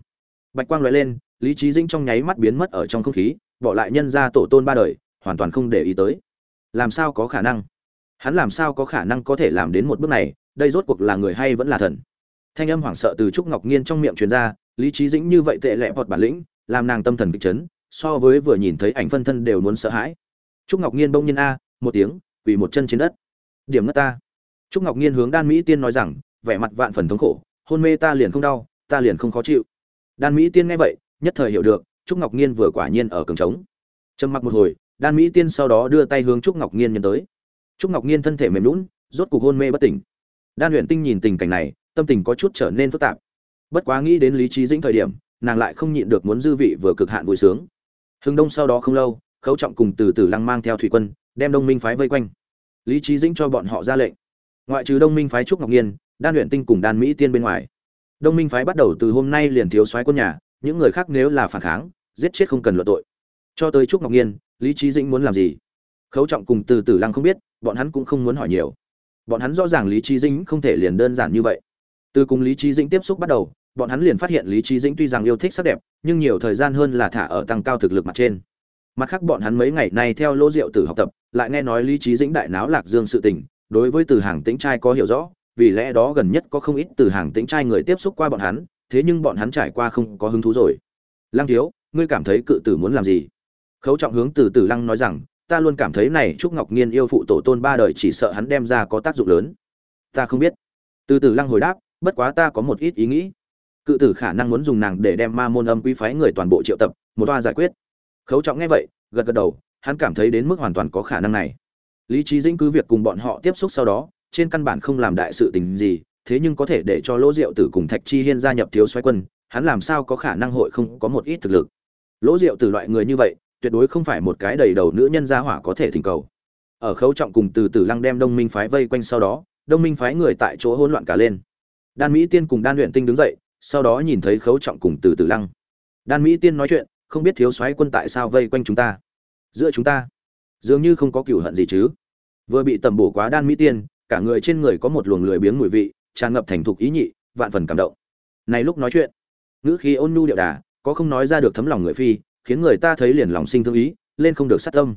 Bạch quang loại lên, lý trí dĩnh trong nháy mắt biến mất ở trong không khí, bỏ lại nhân ra tổ tôn ba đời, hoàn toàn không để ý tới. Làm sao có khả năng? Hắn làm sao có khả năng có thể làm đến một bước này, đây rốt cuộc là người hay vẫn là thần? Thanh âm hoảng sợ từ trúc ngọc nhiên trong miệng truyền ra lý trí dĩnh như vậy tệ lẹ vọt bản lĩnh, làm nàng tâm thần kịch chấn, so với vừa nhìn thấy ảnh phân thân đều muốn sợ hãi. Trúc ngọc nhiên bông nhiên a, một tiếng, quỳ một chân trên đất. Điểm ngất ta. Trúc ngọc nhiên hướng đan mỹ tiên nói rằng, vẻ mặt vạn phần thống khổ, hôn mê ta liền không đau, ta liền không khó chịu. Đan mỹ tiên nghe vậy, nhất thời hiểu được, trúc ngọc nhiên vừa quả nhiên ở cường trống. Trầm mặc một hồi, đan mỹ tiên sau đó đưa tay hướng trúc ngọc nhiên nhân tới. Trúc ngọc nhiên thân thể mềm lún rốt cục hôn mê bất tỉnh. Đan luyện tinh nhìn tình cảnh này, tâm tình có chút trở nên phức tạp bất quá nghĩ đến lý trí dĩnh thời điểm, nàng lại không nhịn được muốn dư vị vừa cực hạn vui sướng. Hưng đông sau đó không lâu, khấu trọng cùng từ từ lăng mang theo thủy quân, đem đông minh phái vây quanh. Lý trí dĩnh cho bọn họ ra lệnh. Ngoại trừ đông minh phái trúc ngọc nhiên, đan luyện tinh cùng đan mỹ tiên bên ngoài, đông minh phái bắt đầu từ hôm nay liền thiếu soái quân nhà, những người khác nếu là phản kháng, giết chết không cần luận tội. Cho tới trúc ngọc nhiên, lý trí dĩnh muốn làm gì? Khấu trọng cùng từ từ lăng không biết, bọn hắn cũng không muốn hỏi nhiều. Bọn hắn rõ ràng lý trí dĩnh không thể liền đơn giản như vậy. Từ cùng lý trí dĩnh tiếp xúc bắt đầu bọn hắn liền phát hiện lý trí dĩnh tuy rằng yêu thích sắc đẹp, nhưng nhiều thời gian hơn là thả ở tăng cao thực lực mặt trên. Mặt khác bọn hắn mấy ngày nay theo lỗ rượu tử học tập, lại nghe nói lý trí dĩnh đại náo lạc dương sự tình, đối với từ hàng tĩnh trai có hiểu rõ, vì lẽ đó gần nhất có không ít từ hàng tĩnh trai người tiếp xúc qua bọn hắn, thế nhưng bọn hắn trải qua không có hứng thú rồi. Lăng thiếu, ngươi cảm thấy cự tử muốn làm gì? Khấu trọng hướng từ từ lăng nói rằng, ta luôn cảm thấy này trúc ngọc nhiên yêu phụ tổ tôn ba đời chỉ sợ hắn đem ra có tác dụng lớn. Ta không biết. Từ từ lăng hồi đáp, bất quá ta có một ít ý nghĩ cự tử khả năng muốn dùng nàng để đem ma môn âm quý phái người toàn bộ triệu tập, một toa giải quyết. Khấu trọng nghe vậy, gật gật đầu, hắn cảm thấy đến mức hoàn toàn có khả năng này. Lý trí dĩnh cứ việc cùng bọn họ tiếp xúc sau đó, trên căn bản không làm đại sự tình gì, thế nhưng có thể để cho lỗ diệu tử cùng thạch chi hiên gia nhập thiếu xoáy quân, hắn làm sao có khả năng hội không có một ít thực lực. Lỗ diệu tử loại người như vậy, tuyệt đối không phải một cái đầy đầu nữ nhân gia hỏa có thể thỉnh cầu. Ở khấu trọng cùng từ từ lăng đem đông minh phái vây quanh sau đó, đông minh phái người tại chỗ hỗn loạn cả lên. Đan mỹ tiên cùng đan luyện tinh đứng dậy sau đó nhìn thấy khấu trọng cùng từ từ lăng. Đan mỹ tiên nói chuyện, không biết thiếu soái quân tại sao vây quanh chúng ta. Giữa chúng ta, dường như không có cửu hận gì chứ. Vừa bị tầm bổ quá đan mỹ tiên, cả người trên người có một luồng lười biếng mùi vị, tràn ngập thành thục ý nhị, vạn phần cảm động. Này lúc nói chuyện, ngữ khí ôn nhu điệu đà, có không nói ra được thấm lòng người phi, khiến người ta thấy liền lòng sinh thương ý, lên không được sát tâm.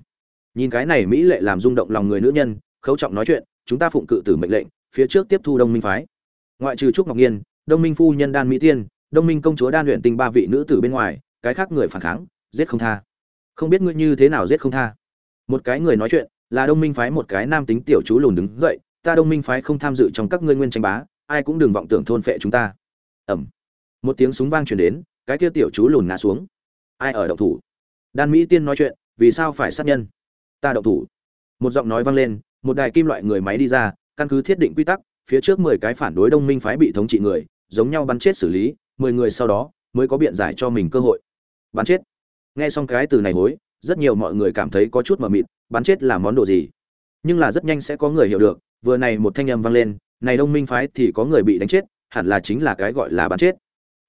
Nhìn cái này mỹ lệ làm rung động lòng người nữ nhân, khấu trọng nói chuyện, chúng ta phụng cự tử mệnh lệnh, phía trước tiếp thu đông minh phái. Ngoại trừ trúc ngọc nhiên đông minh phu nhân đan mỹ tiên, đông minh công chúa đan luyện tình ba vị nữ tử bên ngoài, cái khác người phản kháng, giết không tha. Không biết ngươi như thế nào giết không tha. Một cái người nói chuyện, là đông minh phái một cái nam tính tiểu chú lùn đứng dậy, ta đông minh phái không tham dự trong các ngươi nguyên tranh bá, ai cũng đừng vọng tưởng thôn phệ chúng ta. Ẩm một tiếng súng vang truyền đến, cái kia tiểu chú lùn ngã xuống. Ai ở động thủ? Đan mỹ tiên nói chuyện, vì sao phải sát nhân? Ta động thủ. Một giọng nói vang lên, một đài kim loại người máy đi ra, căn cứ thiết định quy tắc, phía trước mười cái phản đối đông minh phái bị thống trị người giống nhau bắn chết xử lý, mười người sau đó mới có biện giải cho mình cơ hội. Bắn chết. Nghe xong cái từ này hối, rất nhiều mọi người cảm thấy có chút mờ mịt, bắn chết là món đồ gì? Nhưng là rất nhanh sẽ có người hiểu được, vừa này một thanh âm vang lên, này đông minh phái thì có người bị đánh chết, hẳn là chính là cái gọi là bắn chết.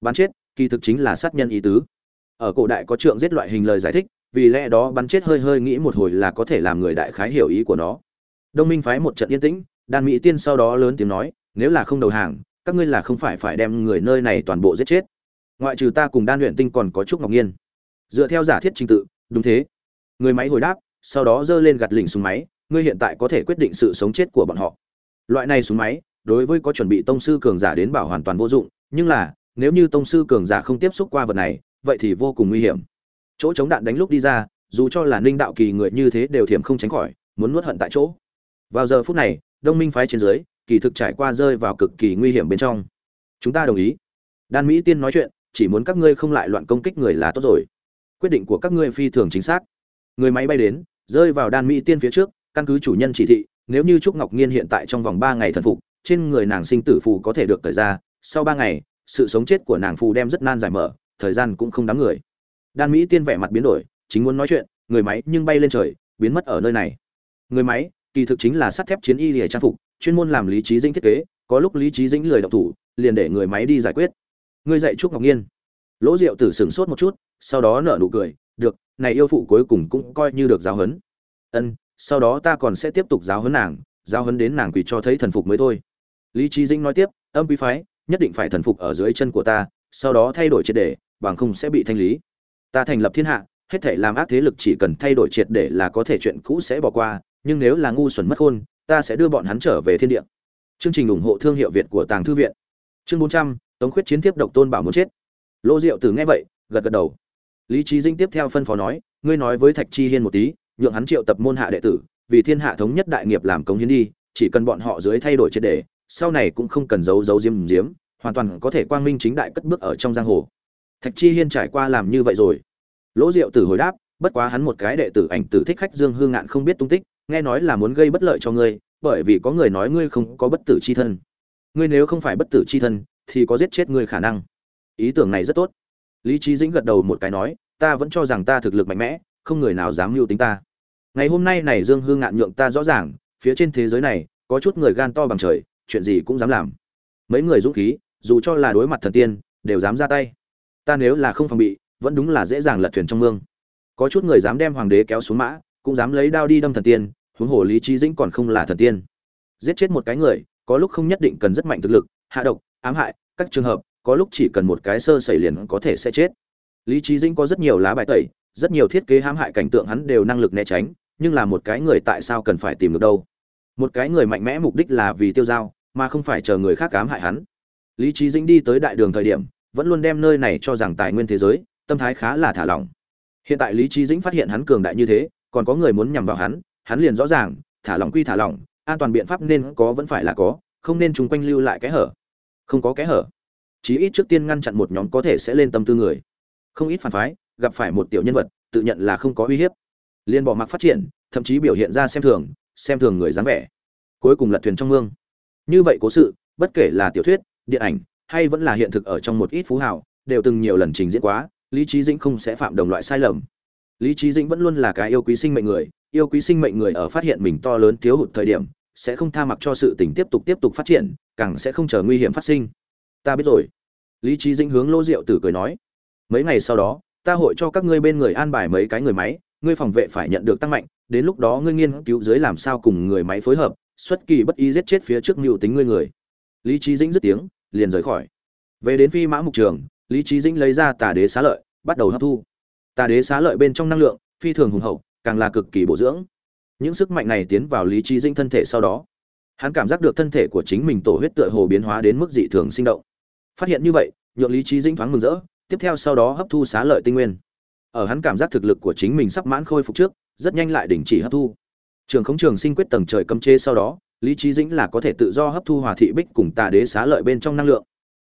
Bắn chết, kỳ thực chính là sát nhân ý tứ. Ở cổ đại có trượng giết loại hình lời giải thích, vì lẽ đó bắn chết hơi hơi nghĩ một hồi là có thể làm người đại khái hiểu ý của nó. Đông minh phái một trận yên tĩnh, đan mỹ tiên sau đó lớn tiếng nói, nếu là không đầu hàng các ngươi là không phải phải đem người nơi này toàn bộ giết chết. Ngoại trừ ta cùng đan luyện tinh còn có trúc ngọc nhiên. Dựa theo giả thiết trình tự, đúng thế. Người máy hồi đáp, sau đó giơ lên gạt lỉnh súng máy, ngươi hiện tại có thể quyết định sự sống chết của bọn họ. Loại này súng máy, đối với có chuẩn bị tông sư cường giả đến bảo hoàn toàn vô dụng, nhưng là, nếu như tông sư cường giả không tiếp xúc qua vật này, vậy thì vô cùng nguy hiểm. Chỗ chống đạn đánh lúc đi ra, dù cho là ninh đạo kỳ người như thế đều thiểm không tránh khỏi, muốn nuốt hận tại chỗ. Vào giờ phút này, đông minh phái trên dưới kỳ thực trải qua rơi vào cực kỳ nguy hiểm bên trong. Chúng ta đồng ý. Đan mỹ tiên nói chuyện, chỉ muốn các ngươi không lại loạn công kích người là tốt rồi. Quyết định của các ngươi phi thường chính xác. Người máy bay đến, rơi vào đan mỹ tiên phía trước, căn cứ chủ nhân chỉ thị, nếu như trúc ngọc nhiên hiện tại trong vòng ba ngày thần phục, trên người nàng sinh tử phù có thể được thời ra, sau ba ngày, sự sống chết của nàng phù đem rất nan giải mở, thời gian cũng không đáng người. Đan mỹ tiên vẻ mặt biến đổi, chính muốn nói chuyện, người máy nhưng bay lên trời, biến mất ở nơi này. Người máy, kỳ thực chính là sắt thép chiến y lìa trang phục chuyên môn làm lý trí dĩnh thiết kế, có lúc lý trí dĩnh lười động thủ, liền để người máy đi giải quyết. Ngươi dạy trúc ngọc nhiên lỗ diệu tử sửng sốt một chút, sau đó nở nụ cười, được, này yêu phụ cuối cùng cũng coi như được giáo huấn. Ân, sau đó ta còn sẽ tiếp tục giáo huấn nàng, giáo huấn đến nàng quỳ cho thấy thần phục mới thôi. Lý trí dĩnh nói tiếp, âm quý phái, nhất định phải thần phục ở dưới chân của ta, sau đó thay đổi triệt để, bằng không sẽ bị thanh lý. Ta thành lập thiên hạ, hết thể làm ác thế lực chỉ cần thay đổi triệt để là có thể chuyện cũ sẽ bỏ qua, nhưng nếu là ngu xuẩn mất khôn ta sẽ đưa bọn hắn trở về thiên địa. Chương trình ủng hộ thương hiệu việt của tàng thư viện. Chương bốn trăm tống khuyết chiến tiếp độc tôn bảo muốn chết. Lô diệu từ nghe vậy gật gật đầu. Lý trí dinh tiếp theo phân phó nói ngươi nói với thạch chi hiên một tí nhượng hắn triệu tập môn hạ đệ tử vì thiên hạ thống nhất đại nghiệp làm công hiến đi chỉ cần bọn họ dưới thay đổi triệt để sau này cũng không cần giấu giấu giếm, diếm hoàn toàn có thể quang minh chính đại cất bước ở trong giang hồ. Thạch chi hiên trải qua làm như vậy rồi. Lỗ diệu tử hồi đáp bất quá hắn một cái đệ tử ảnh tử thích khách dương hương ngạn không biết tung tích nghe nói là muốn gây bất lợi cho ngươi, bởi vì có người nói ngươi không có bất tử chi thân. Ngươi nếu không phải bất tử chi thân, thì có giết chết ngươi khả năng. Ý tưởng này rất tốt. Lý trí dĩnh gật đầu một cái nói, ta vẫn cho rằng ta thực lực mạnh mẽ, không người nào dám mưu tính ta. Ngày hôm nay này dương hương ngạn nhượng ta rõ ràng, phía trên thế giới này, có chút người gan to bằng trời, chuyện gì cũng dám làm. Mấy người dũng khí, dù cho là đối mặt thần tiên, đều dám ra tay. Ta nếu là không phòng bị, vẫn đúng là dễ dàng lật thuyền trong mương. Có chút người dám đem hoàng đế kéo xuống mã cũng dám lấy đao đi đâm thần tiên, huống hồ lý trí dĩnh còn không là thần tiên. Giết chết một cái người, có lúc không nhất định cần rất mạnh thực lực, hạ độc, ám hại, các trường hợp, có lúc chỉ cần một cái sơ xảy liền có thể sẽ chết. Lý trí dĩnh có rất nhiều lá bài tẩy, rất nhiều thiết kế hãm hại cảnh tượng hắn đều năng lực né tránh, nhưng là một cái người tại sao cần phải tìm được đâu? Một cái người mạnh mẽ mục đích là vì tiêu dao, mà không phải chờ người khác ám hại hắn. Lý trí dĩnh đi tới đại đường thời điểm, vẫn luôn đem nơi này cho rằng tài nguyên thế giới, tâm thái khá là thả lỏng. Hiện tại lý trí dĩnh phát hiện hắn cường đại như thế còn có người muốn nhằm vào hắn hắn liền rõ ràng, thả lỏng quy thả lỏng, an toàn biện pháp nên có vẫn phải là có, không nên chúng quanh lưu lại cái hở. Không có cái hở. Chí ít trước tiên ngăn chặn một nhóm có thể sẽ lên tâm tư người. Không ít phản phái, gặp phải một tiểu nhân vật, tự nhận là không có uy hiếp. Liền bỏ mặc phát triển, thậm chí biểu hiện ra xem thường xem thường người dáng vẻ. Cuối cùng lật thuyền trong mương. Như vậy cố sự, bất kể là tiểu thuyết, điện ảnh, hay vẫn là hiện thực ở trong một ít phú hào, đều từng nhiều lần trình diễn quá, lý trí dĩnh không sẽ phạm đồng loại sai lầm lý trí dĩnh vẫn luôn là cái yêu quý sinh mệnh người, yêu quý sinh mệnh người ở phát hiện mình to lớn thiếu hụt thời điểm, sẽ không tha mặc cho sự tình tiếp tục tiếp tục phát triển, càng sẽ không chờ nguy hiểm phát sinh. Ta biết rồi. Lý trí dĩnh hướng lô diệu tử cười nói, mấy ngày sau đó, ta hội cho các ngươi bên người an bài mấy cái người máy, ngươi phòng vệ phải nhận được tăng mạnh, đến lúc đó ngươi nghiên cứu dưới làm sao cùng người máy phối hợp, xuất kỳ bất ý giết chết phía trước mưu tính ngươi người. Lý trí dĩnh dứt tiếng, liền rời khỏi. Về đến phi mã mục trường, lý trí dĩnh lấy ra tà đế xá lợi, bắt đầu hấp thu tà đế xá lợi bên trong năng lượng, phi thường hùng hậu, càng là cực kỳ bổ dưỡng. Những sức mạnh này tiến vào lý trí dĩnh thân thể sau đó, hắn cảm giác được thân thể của chính mình tổ huyết tựa hồ biến hóa đến mức dị thường sinh động. Phát hiện như vậy, nhượng lý trí dĩnh thoáng mừng rỡ, tiếp theo sau đó hấp thu xá lợi tinh nguyên. Ở hắn cảm giác thực lực của chính mình sắp mãn khôi phục trước, rất nhanh lại đình chỉ hấp thu. Trường không trường sinh quyết tầng trời cấm chế sau đó, lý trí dĩnh là có thể tự do hấp thu hòa thị bích cùng tà đế xá lợi bên trong năng lượng.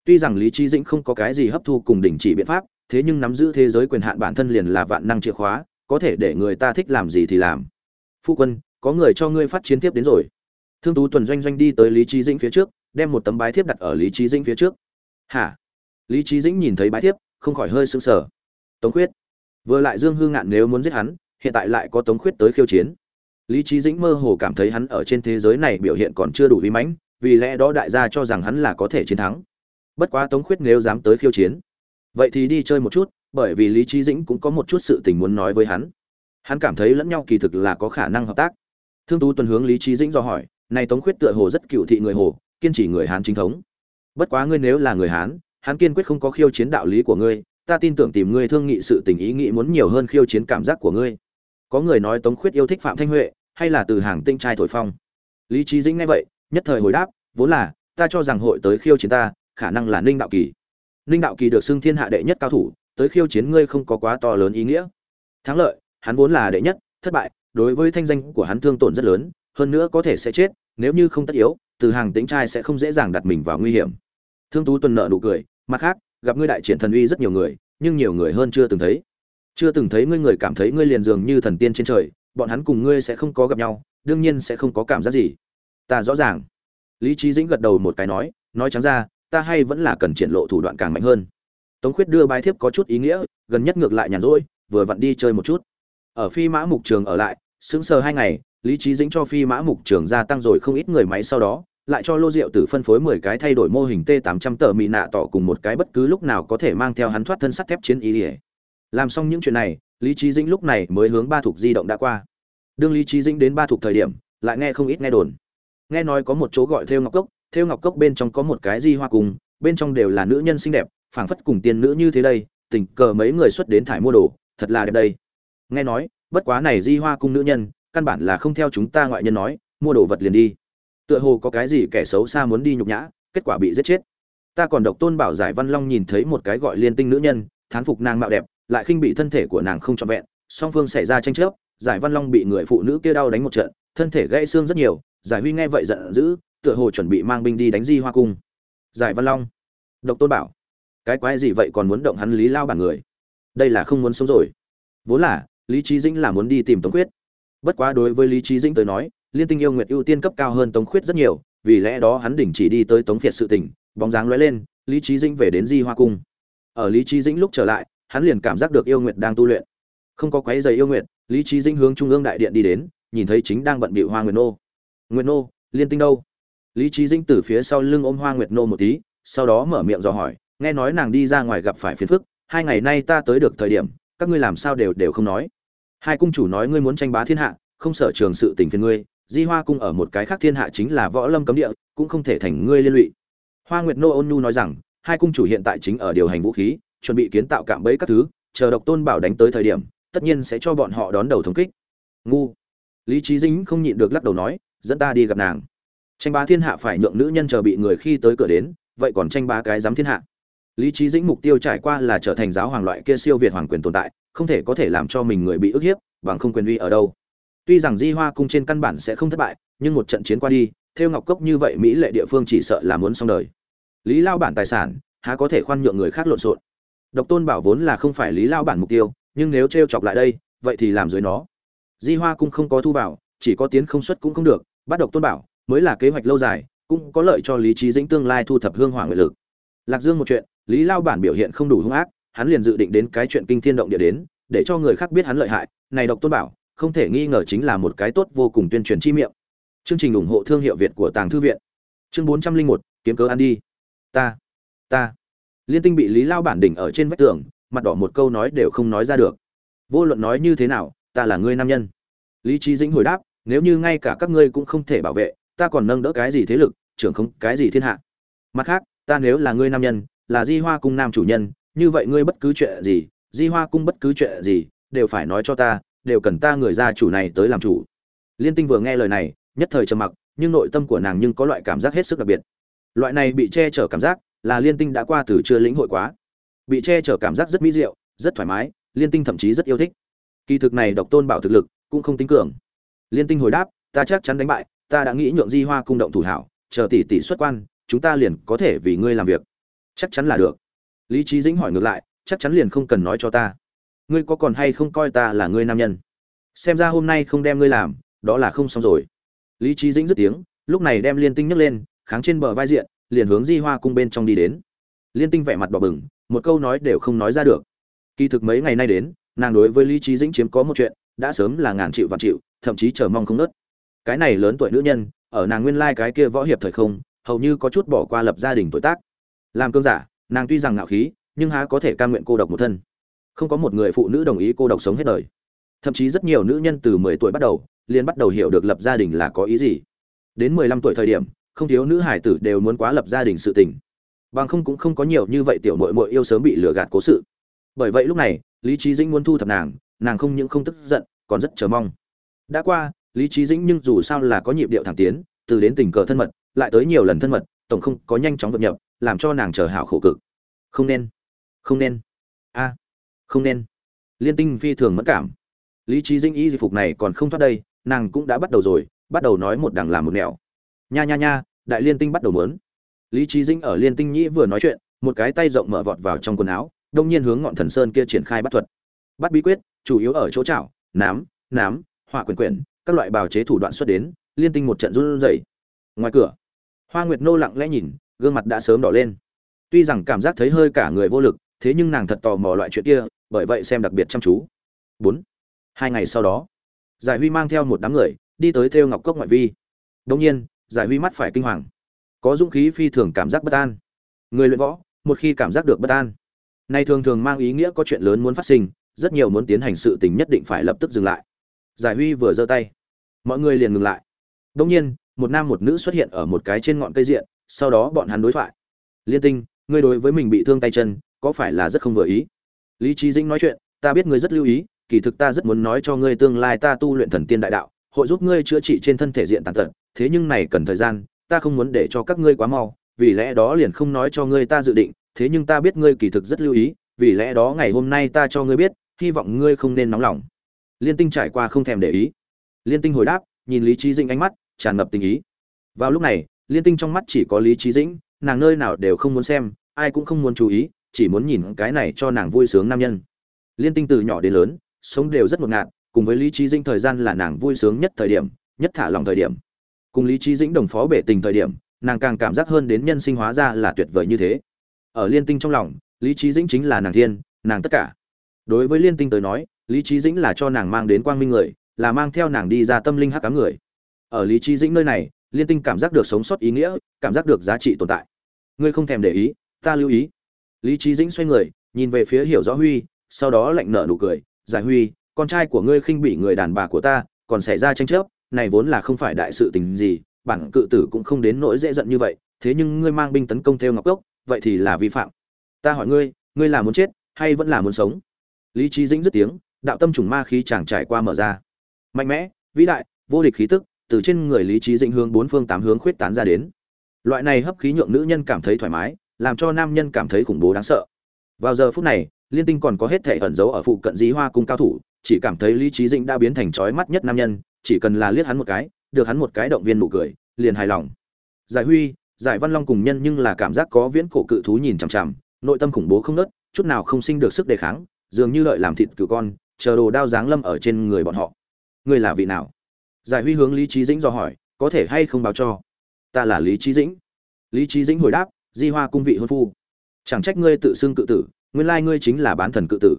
Tuy rằng lý trí dĩnh không có cái gì hấp thu cùng đình chỉ biện pháp thế nhưng nắm giữ thế giới quyền hạn bản thân liền là vạn năng chìa khóa, có thể để người ta thích làm gì thì làm. Phu quân, có người cho ngươi phát chiến tiếp đến rồi. Thương tú tuần doanh doanh đi tới lý trí dĩnh phía trước, đem một tấm bái thiếp đặt ở lý trí dĩnh phía trước. Hả? Lý trí dĩnh nhìn thấy bái thiếp, không khỏi hơi sững sờ. Tống khuyết. Vừa lại dương hư ngạn nếu muốn giết hắn, hiện tại lại có tống khuyết tới khiêu chiến. Lý trí dĩnh mơ hồ cảm thấy hắn ở trên thế giới này biểu hiện còn chưa đủ uy mãnh, vì lẽ đó đại gia cho rằng hắn là có thể chiến thắng. Bất quá tống khuyết nếu dám tới khiêu chiến vậy thì đi chơi một chút, bởi vì lý trí dĩnh cũng có một chút sự tình muốn nói với hắn. Hắn cảm thấy lẫn nhau kỳ thực là có khả năng hợp tác. Thương tú tuần hướng lý trí dĩnh do hỏi, này tống khuyết tựa hồ rất cựu thị người hồ, kiên trì người hán chính thống. Bất quá ngươi nếu là người hán, hắn kiên quyết không có khiêu chiến đạo lý của ngươi, ta tin tưởng tìm ngươi thương nghị sự tình ý nghĩ muốn nhiều hơn khiêu chiến cảm giác của ngươi. Có người nói tống khuyết yêu thích phạm thanh huệ, hay là từ hàng tinh trai thổi phong. Lý trí dĩnh nghe vậy, nhất thời hồi đáp, vốn là, ta cho rằng hội tới khiêu chiến ta, khả năng là ninh đạo kỳ ninh đạo kỳ được xưng thiên hạ đệ nhất cao thủ, tới khiêu chiến ngươi không có quá to lớn ý nghĩa. Thắng lợi, hắn vốn là đệ nhất, thất bại, đối với thanh danh của hắn thương tổn rất lớn, hơn nữa có thể sẽ chết, nếu như không tất yếu, từ hàng tính trai sẽ không dễ dàng đặt mình vào nguy hiểm. Thương tú tuần nợ nụ cười, mặt khác, gặp ngươi đại triển thần uy rất nhiều người, nhưng nhiều người hơn chưa từng thấy. Chưa từng thấy ngươi người cảm thấy ngươi liền dường như thần tiên trên trời, bọn hắn cùng ngươi sẽ không có gặp nhau, đương nhiên sẽ không có cảm giác gì. Ta rõ ràng. Lý trí dĩnh gật đầu một cái nói nói trắng ra ta hay vẫn là cần triển lộ thủ đoạn càng mạnh hơn. Tống khuyết đưa bài thiếp có chút ý nghĩa, gần nhất ngược lại nhàn rỗi, vừa vặn đi chơi một chút. Ở phi mã mục trường ở lại, sững sờ hai ngày, lý trí dĩnh cho phi mã mục trường gia tăng rồi không ít người máy sau đó, lại cho lô rượu tử phân phối mười cái thay đổi mô hình t tám trăm tờ mị nạ tỏ cùng một cái bất cứ lúc nào có thể mang theo hắn thoát thân sắt thép chiến ý ỉa làm xong những chuyện này, lý trí dĩnh lúc này mới hướng ba thuộc di động đã qua. Đương lý trí dĩnh đến ba thuộc thời điểm, lại nghe không ít nghe đồn. Nghe nói có một chỗ gọi theo ngọc cốc theo ngọc cốc bên trong có một cái di hoa cùng bên trong đều là nữ nhân xinh đẹp, phảng phất cùng tiên nữ như thế đây, tình cờ mấy người xuất đến thải mua đồ, thật là đẹp đây. Nghe nói, bất quá này di hoa cung nữ nhân, căn bản là không theo chúng ta ngoại nhân nói, mua đồ vật liền đi. Tựa hồ có cái gì kẻ xấu xa muốn đi nhục nhã, kết quả bị giết chết. Ta còn độc tôn bảo giải văn long nhìn thấy một cái gọi liên tinh nữ nhân, thán phục nàng mạo đẹp, lại khinh bị thân thể của nàng không trọn vẹn, song phương xảy ra tranh chấp, giải văn long bị người phụ nữ kia đau đánh một trận, thân thể gãy xương rất nhiều, giải huy nghe vậy giận dữ tựa hồ chuẩn bị mang binh đi đánh di hoa cung. Giải văn long. Độc tôn bảo, cái quái gì vậy còn muốn động hắn lý lao bản người? Đây là không muốn sống rồi. Vốn là, lý trí dĩnh là muốn đi tìm tống khuyết. Bất quá đối với lý trí dĩnh tới nói, liên tinh yêu nguyệt ưu tiên cấp cao hơn tống khuyết rất nhiều, vì lẽ đó hắn đỉnh chỉ đi tới tống phiệt sự tỉnh bóng dáng lóe lên, lý trí dĩnh về đến di hoa cung. Ở lý trí dĩnh lúc trở lại, hắn liền cảm giác được yêu nguyệt đang tu luyện. Không có quái giày yêu nguyệt, lý trí dĩnh hướng trung ương đại điện đi đến, nhìn thấy chính đang bận bịu hoa nguyệt nô. Nguyệt nô, liên tinh đâu? Lý trí dĩnh từ phía sau lưng ôm hoa nguyệt nô một tí, sau đó mở miệng dò hỏi, nghe nói nàng đi ra ngoài gặp phải phiền phức, hai ngày nay ta tới được thời điểm, các ngươi làm sao đều đều không nói? Hai cung chủ nói ngươi muốn tranh bá thiên hạ, không sở trường sự tình phiền ngươi, di hoa cung ở một cái khác thiên hạ chính là võ lâm cấm địa, cũng không thể thành ngươi liên lụy. Hoa nguyệt nô ôn nhu nói rằng, hai cung chủ hiện tại chính ở điều hành vũ khí, chuẩn bị kiến tạo cạm bẫy các thứ, chờ độc tôn bảo đánh tới thời điểm, tất nhiên sẽ cho bọn họ đón đầu thống kích. Ngu. Lý trí dính không nhịn được lắc đầu nói, dẫn ta đi gặp nàng tranh bá thiên hạ phải nhượng nữ nhân chờ bị người khi tới cửa đến, vậy còn tranh bá cái giám thiên hạ. Lý trí dĩnh mục tiêu trải qua là trở thành giáo hoàng loại kia siêu việt hoàng quyền tồn tại, không thể có thể làm cho mình người bị ức hiếp, bằng không quyền uy ở đâu. Tuy rằng di hoa cung trên căn bản sẽ không thất bại, nhưng một trận chiến qua đi theo ngọc cốc như vậy mỹ lệ địa phương chỉ sợ là muốn xong đời. Lý lao bản tài sản, há có thể khoan nhượng người khác lộn xộn. Độc tôn bảo vốn là không phải lý lao bản mục tiêu, nhưng nếu t chọc lại đây, vậy thì làm dưới nó. Di hoa cung không có thu vào, chỉ có tiến không xuất cũng không được, bắt độc tôn bảo mới là kế hoạch lâu dài, cũng có lợi cho lý trí dĩnh tương lai thu thập hương hỏa nguyện lực. Lạc dương một chuyện, lý lao bản biểu hiện không đủ hung ác, hắn liền dự định đến cái chuyện kinh thiên động địa đến, để cho người khác biết hắn lợi hại, này độc tôn bảo, không thể nghi ngờ chính là một cái tốt vô cùng tuyên truyền chi miệng. Chương trình ủng hộ thương hiệu việt của tàng thư viện. Chương bốn trăm linh một, kiếm cớ ăn đi. Ta ta. Liên tinh bị lý lao bản đỉnh ở trên vách tường, mặt đỏ một câu nói đều không nói ra được. Vô luận nói như thế nào, ta là ngươi nam nhân. Lý trí dĩnh hồi đáp, nếu như ngay cả các ngươi cũng không thể bảo vệ ta còn nâng đỡ cái gì thế lực, trưởng không, cái gì thiên hạ. Mặt khác, ta nếu là ngươi nam nhân, là di hoa cung nam chủ nhân, như vậy ngươi bất cứ chuyện gì, di hoa cung bất cứ chuyện gì, đều phải nói cho ta, đều cần ta người gia chủ này tới làm chủ. Liên tinh vừa nghe lời này, nhất thời trầm mặc, nhưng nội tâm của nàng nhưng có loại cảm giác hết sức đặc biệt. Loại này bị che chở cảm giác, là liên tinh đã qua từ chưa lĩnh hội quá. Bị che chở cảm giác rất mỹ diệu, rất thoải mái, liên tinh thậm chí rất yêu thích. Kỳ thực này độc tôn bảo thực lực, cũng không tính cường. Liên tinh hồi đáp, ta chắc chắn đánh bại ta đã nghĩ nhượng di hoa cung động thủ hảo, chờ tỷ tỷ xuất quan, chúng ta liền có thể vì ngươi làm việc. Chắc chắn là được. Lý trí dĩnh hỏi ngược lại, chắc chắn liền không cần nói cho ta. Ngươi có còn hay không coi ta là ngươi nam nhân? Xem ra hôm nay không đem ngươi làm, đó là không xong rồi. Lý trí dĩnh dứt tiếng, lúc này đem liên tinh nhấc lên, kháng trên bờ vai diện, liền hướng di hoa cung bên trong đi đến. Liên tinh vẻ mặt đỏ bừng, một câu nói đều không nói ra được. Kỳ thực mấy ngày nay đến, nàng đối với lý trí dĩnh chiếm có một chuyện, đã sớm là ngàn chịu vạn chịu thậm chí chờ mong không nớt cái này lớn tuổi nữ nhân, ở nàng nguyên lai cái kia võ hiệp thời không, hầu như có chút bỏ qua lập gia đình tuổi tác. Làm cương giả, nàng tuy rằng ngạo khí, nhưng há có thể cam nguyện cô độc một thân. Không có một người phụ nữ đồng ý cô độc sống hết đời. Thậm chí rất nhiều nữ nhân từ mười tuổi bắt đầu, liền bắt đầu hiểu được lập gia đình là có ý gì. Đến mười lăm tuổi thời điểm, không thiếu nữ hải tử đều muốn quá lập gia đình sự tình. Bằng không cũng không có nhiều như vậy tiểu mội mội yêu sớm bị lừa gạt cố sự. Bởi vậy lúc này, lý trí dĩnh muốn thu thập nàng nàng không những không tức giận, còn rất chờ mong. Đã qua lý trí dĩnh nhưng dù sao là có nhịp điệu thẳng tiến, từ đến tình cờ thân mật, lại tới nhiều lần thân mật, tổng không có nhanh chóng vượt nhập, làm cho nàng chờ hảo khổ cực. Không nên không nên. A, không nên. Liên tinh phi thường mất cảm. Lý trí Dĩnh y di phục này còn không thoát đây, nàng cũng đã bắt đầu rồi, bắt đầu nói một đằng làm một nẻo. Nha nha nha, đại liên tinh bắt đầu mớn. Lý trí Dĩnh ở liên tinh nhĩ vừa nói chuyện, một cái tay rộng mở vọt vào trong quần áo, đông nhiên hướng ngọn thần sơn kia triển khai bắt thuật. Bắt bí quyết, chủ yếu ở chỗ chảo, nám nám, hỏa quyền quyển các loại bào chế thủ đoạn xuất đến, liên tinh một trận run rẩy. Ngoài cửa, hoa nguyệt nô lặng lẽ nhìn, gương mặt đã sớm đỏ lên. Tuy rằng cảm giác thấy hơi cả người vô lực, thế nhưng nàng thật tò mò loại chuyện kia, bởi vậy xem đặc biệt chăm chú. Bốn, hai ngày sau đó, giải huy mang theo một đám người, đi tới theo ngọc cốc ngoại vi. Đông nhiên, giải huy mắt phải kinh hoàng. Có dũng khí phi thường cảm giác bất an. Người luyện võ, một khi cảm giác được bất an, nay thường thường mang ý nghĩa có chuyện lớn muốn phát sinh, rất nhiều muốn tiến hành sự tình nhất định phải lập tức dừng lại giải huy vừa giơ tay. Mọi người liền ngừng lại. Đông nhiên, một nam một nữ xuất hiện ở một cái trên ngọn cây diện, sau đó bọn hắn đối thoại. Liên tinh, ngươi đối với mình bị thương tay chân, có phải là rất không vừa ý? Lý trí dĩnh nói chuyện, ta biết ngươi rất lưu ý, kỳ thực ta rất muốn nói cho ngươi tương lai ta tu luyện thần tiên đại đạo, hội giúp ngươi chữa trị trên thân thể diện tàn tật, thế nhưng này cần thời gian, ta không muốn để cho các ngươi quá mau, vì lẽ đó liền không nói cho ngươi ta dự định, thế nhưng ta biết ngươi kỳ thực rất lưu ý, vì lẽ đó ngày hôm nay ta cho ngươi biết, hy vọng ngươi không nên nóng lòng liên tinh trải qua không thèm để ý. Liên tinh hồi đáp, nhìn lý trí dĩnh ánh mắt, tràn ngập tình ý. Vào lúc này, liên tinh trong mắt chỉ có lý trí dĩnh, nàng nơi nào đều không muốn xem, ai cũng không muốn chú ý, chỉ muốn nhìn cái này cho nàng vui sướng nam nhân. Liên tinh từ nhỏ đến lớn, sống đều rất ngột ngạt, cùng với lý trí dĩnh thời gian là nàng vui sướng nhất thời điểm, nhất thả lòng thời điểm. Cùng lý trí dĩnh đồng phó bể tình thời điểm, nàng càng cảm giác hơn đến nhân sinh hóa ra là tuyệt vời như thế. Ở liên tinh trong lòng, lý trí dĩnh chính là nàng thiên, nàng tất cả. Đối với liên tinh tới nói lý trí dĩnh là cho nàng mang đến quang minh người, là mang theo nàng đi ra tâm linh hắc ám người. Ở lý trí dĩnh nơi này, liên tinh cảm giác được sống sót ý nghĩa, cảm giác được giá trị tồn tại. Ngươi không thèm để ý, ta lưu ý. Lý trí dĩnh xoay người, nhìn về phía hiểu rõ huy, sau đó lạnh nở nụ cười, giải huy, con trai của ngươi khinh bị người đàn bà của ta, còn xảy ra tranh chấp, này vốn là không phải đại sự tình gì, bản cự tử cũng không đến nỗi dễ giận như vậy, thế nhưng ngươi mang binh tấn công theo ngọc cốc vậy thì là vi phạm. Ta hỏi ngươi ngươi là muốn chết, hay vẫn là muốn sống? Lý trí dĩnh dứt tiếng đạo tâm trùng ma khí chàng trải qua mở ra. Mạnh mẽ, vĩ đại, vô địch khí tức, từ trên người lý trí dĩnh hướng bốn phương tám hướng khuyết tán ra đến. Loại này hấp khí nhượng nữ nhân cảm thấy thoải mái, làm cho nam nhân cảm thấy khủng bố đáng sợ. Vào giờ phút này, liên tinh còn có hết thể ẩn giấu ở phụ cận dí hoa cung cao thủ, chỉ cảm thấy lý trí dĩnh đã biến thành trói mắt nhất nam nhân, chỉ cần là liếc hắn một cái, được hắn một cái động viên nụ cười, liền hài lòng. Giải huy, giải văn long cùng nhân nhưng là cảm giác có viễn cổ cự thú nhìn chằm chằm, nội tâm khủng bố không nớt, chút nào không sinh được sức đề kháng, dường như lợi làm thịt cự con chờ đồ đao giáng lâm ở trên người bọn họ. Ngươi là vị nào? Giải huy hướng lý trí dĩnh do hỏi, có thể hay không báo cho? Ta là lý trí dĩnh. Lý trí dĩnh hồi đáp, di hoa cung vị hôn phu. Chẳng trách ngươi tự xưng cự tử, nguyên lai ngươi chính là bán thần cự tử.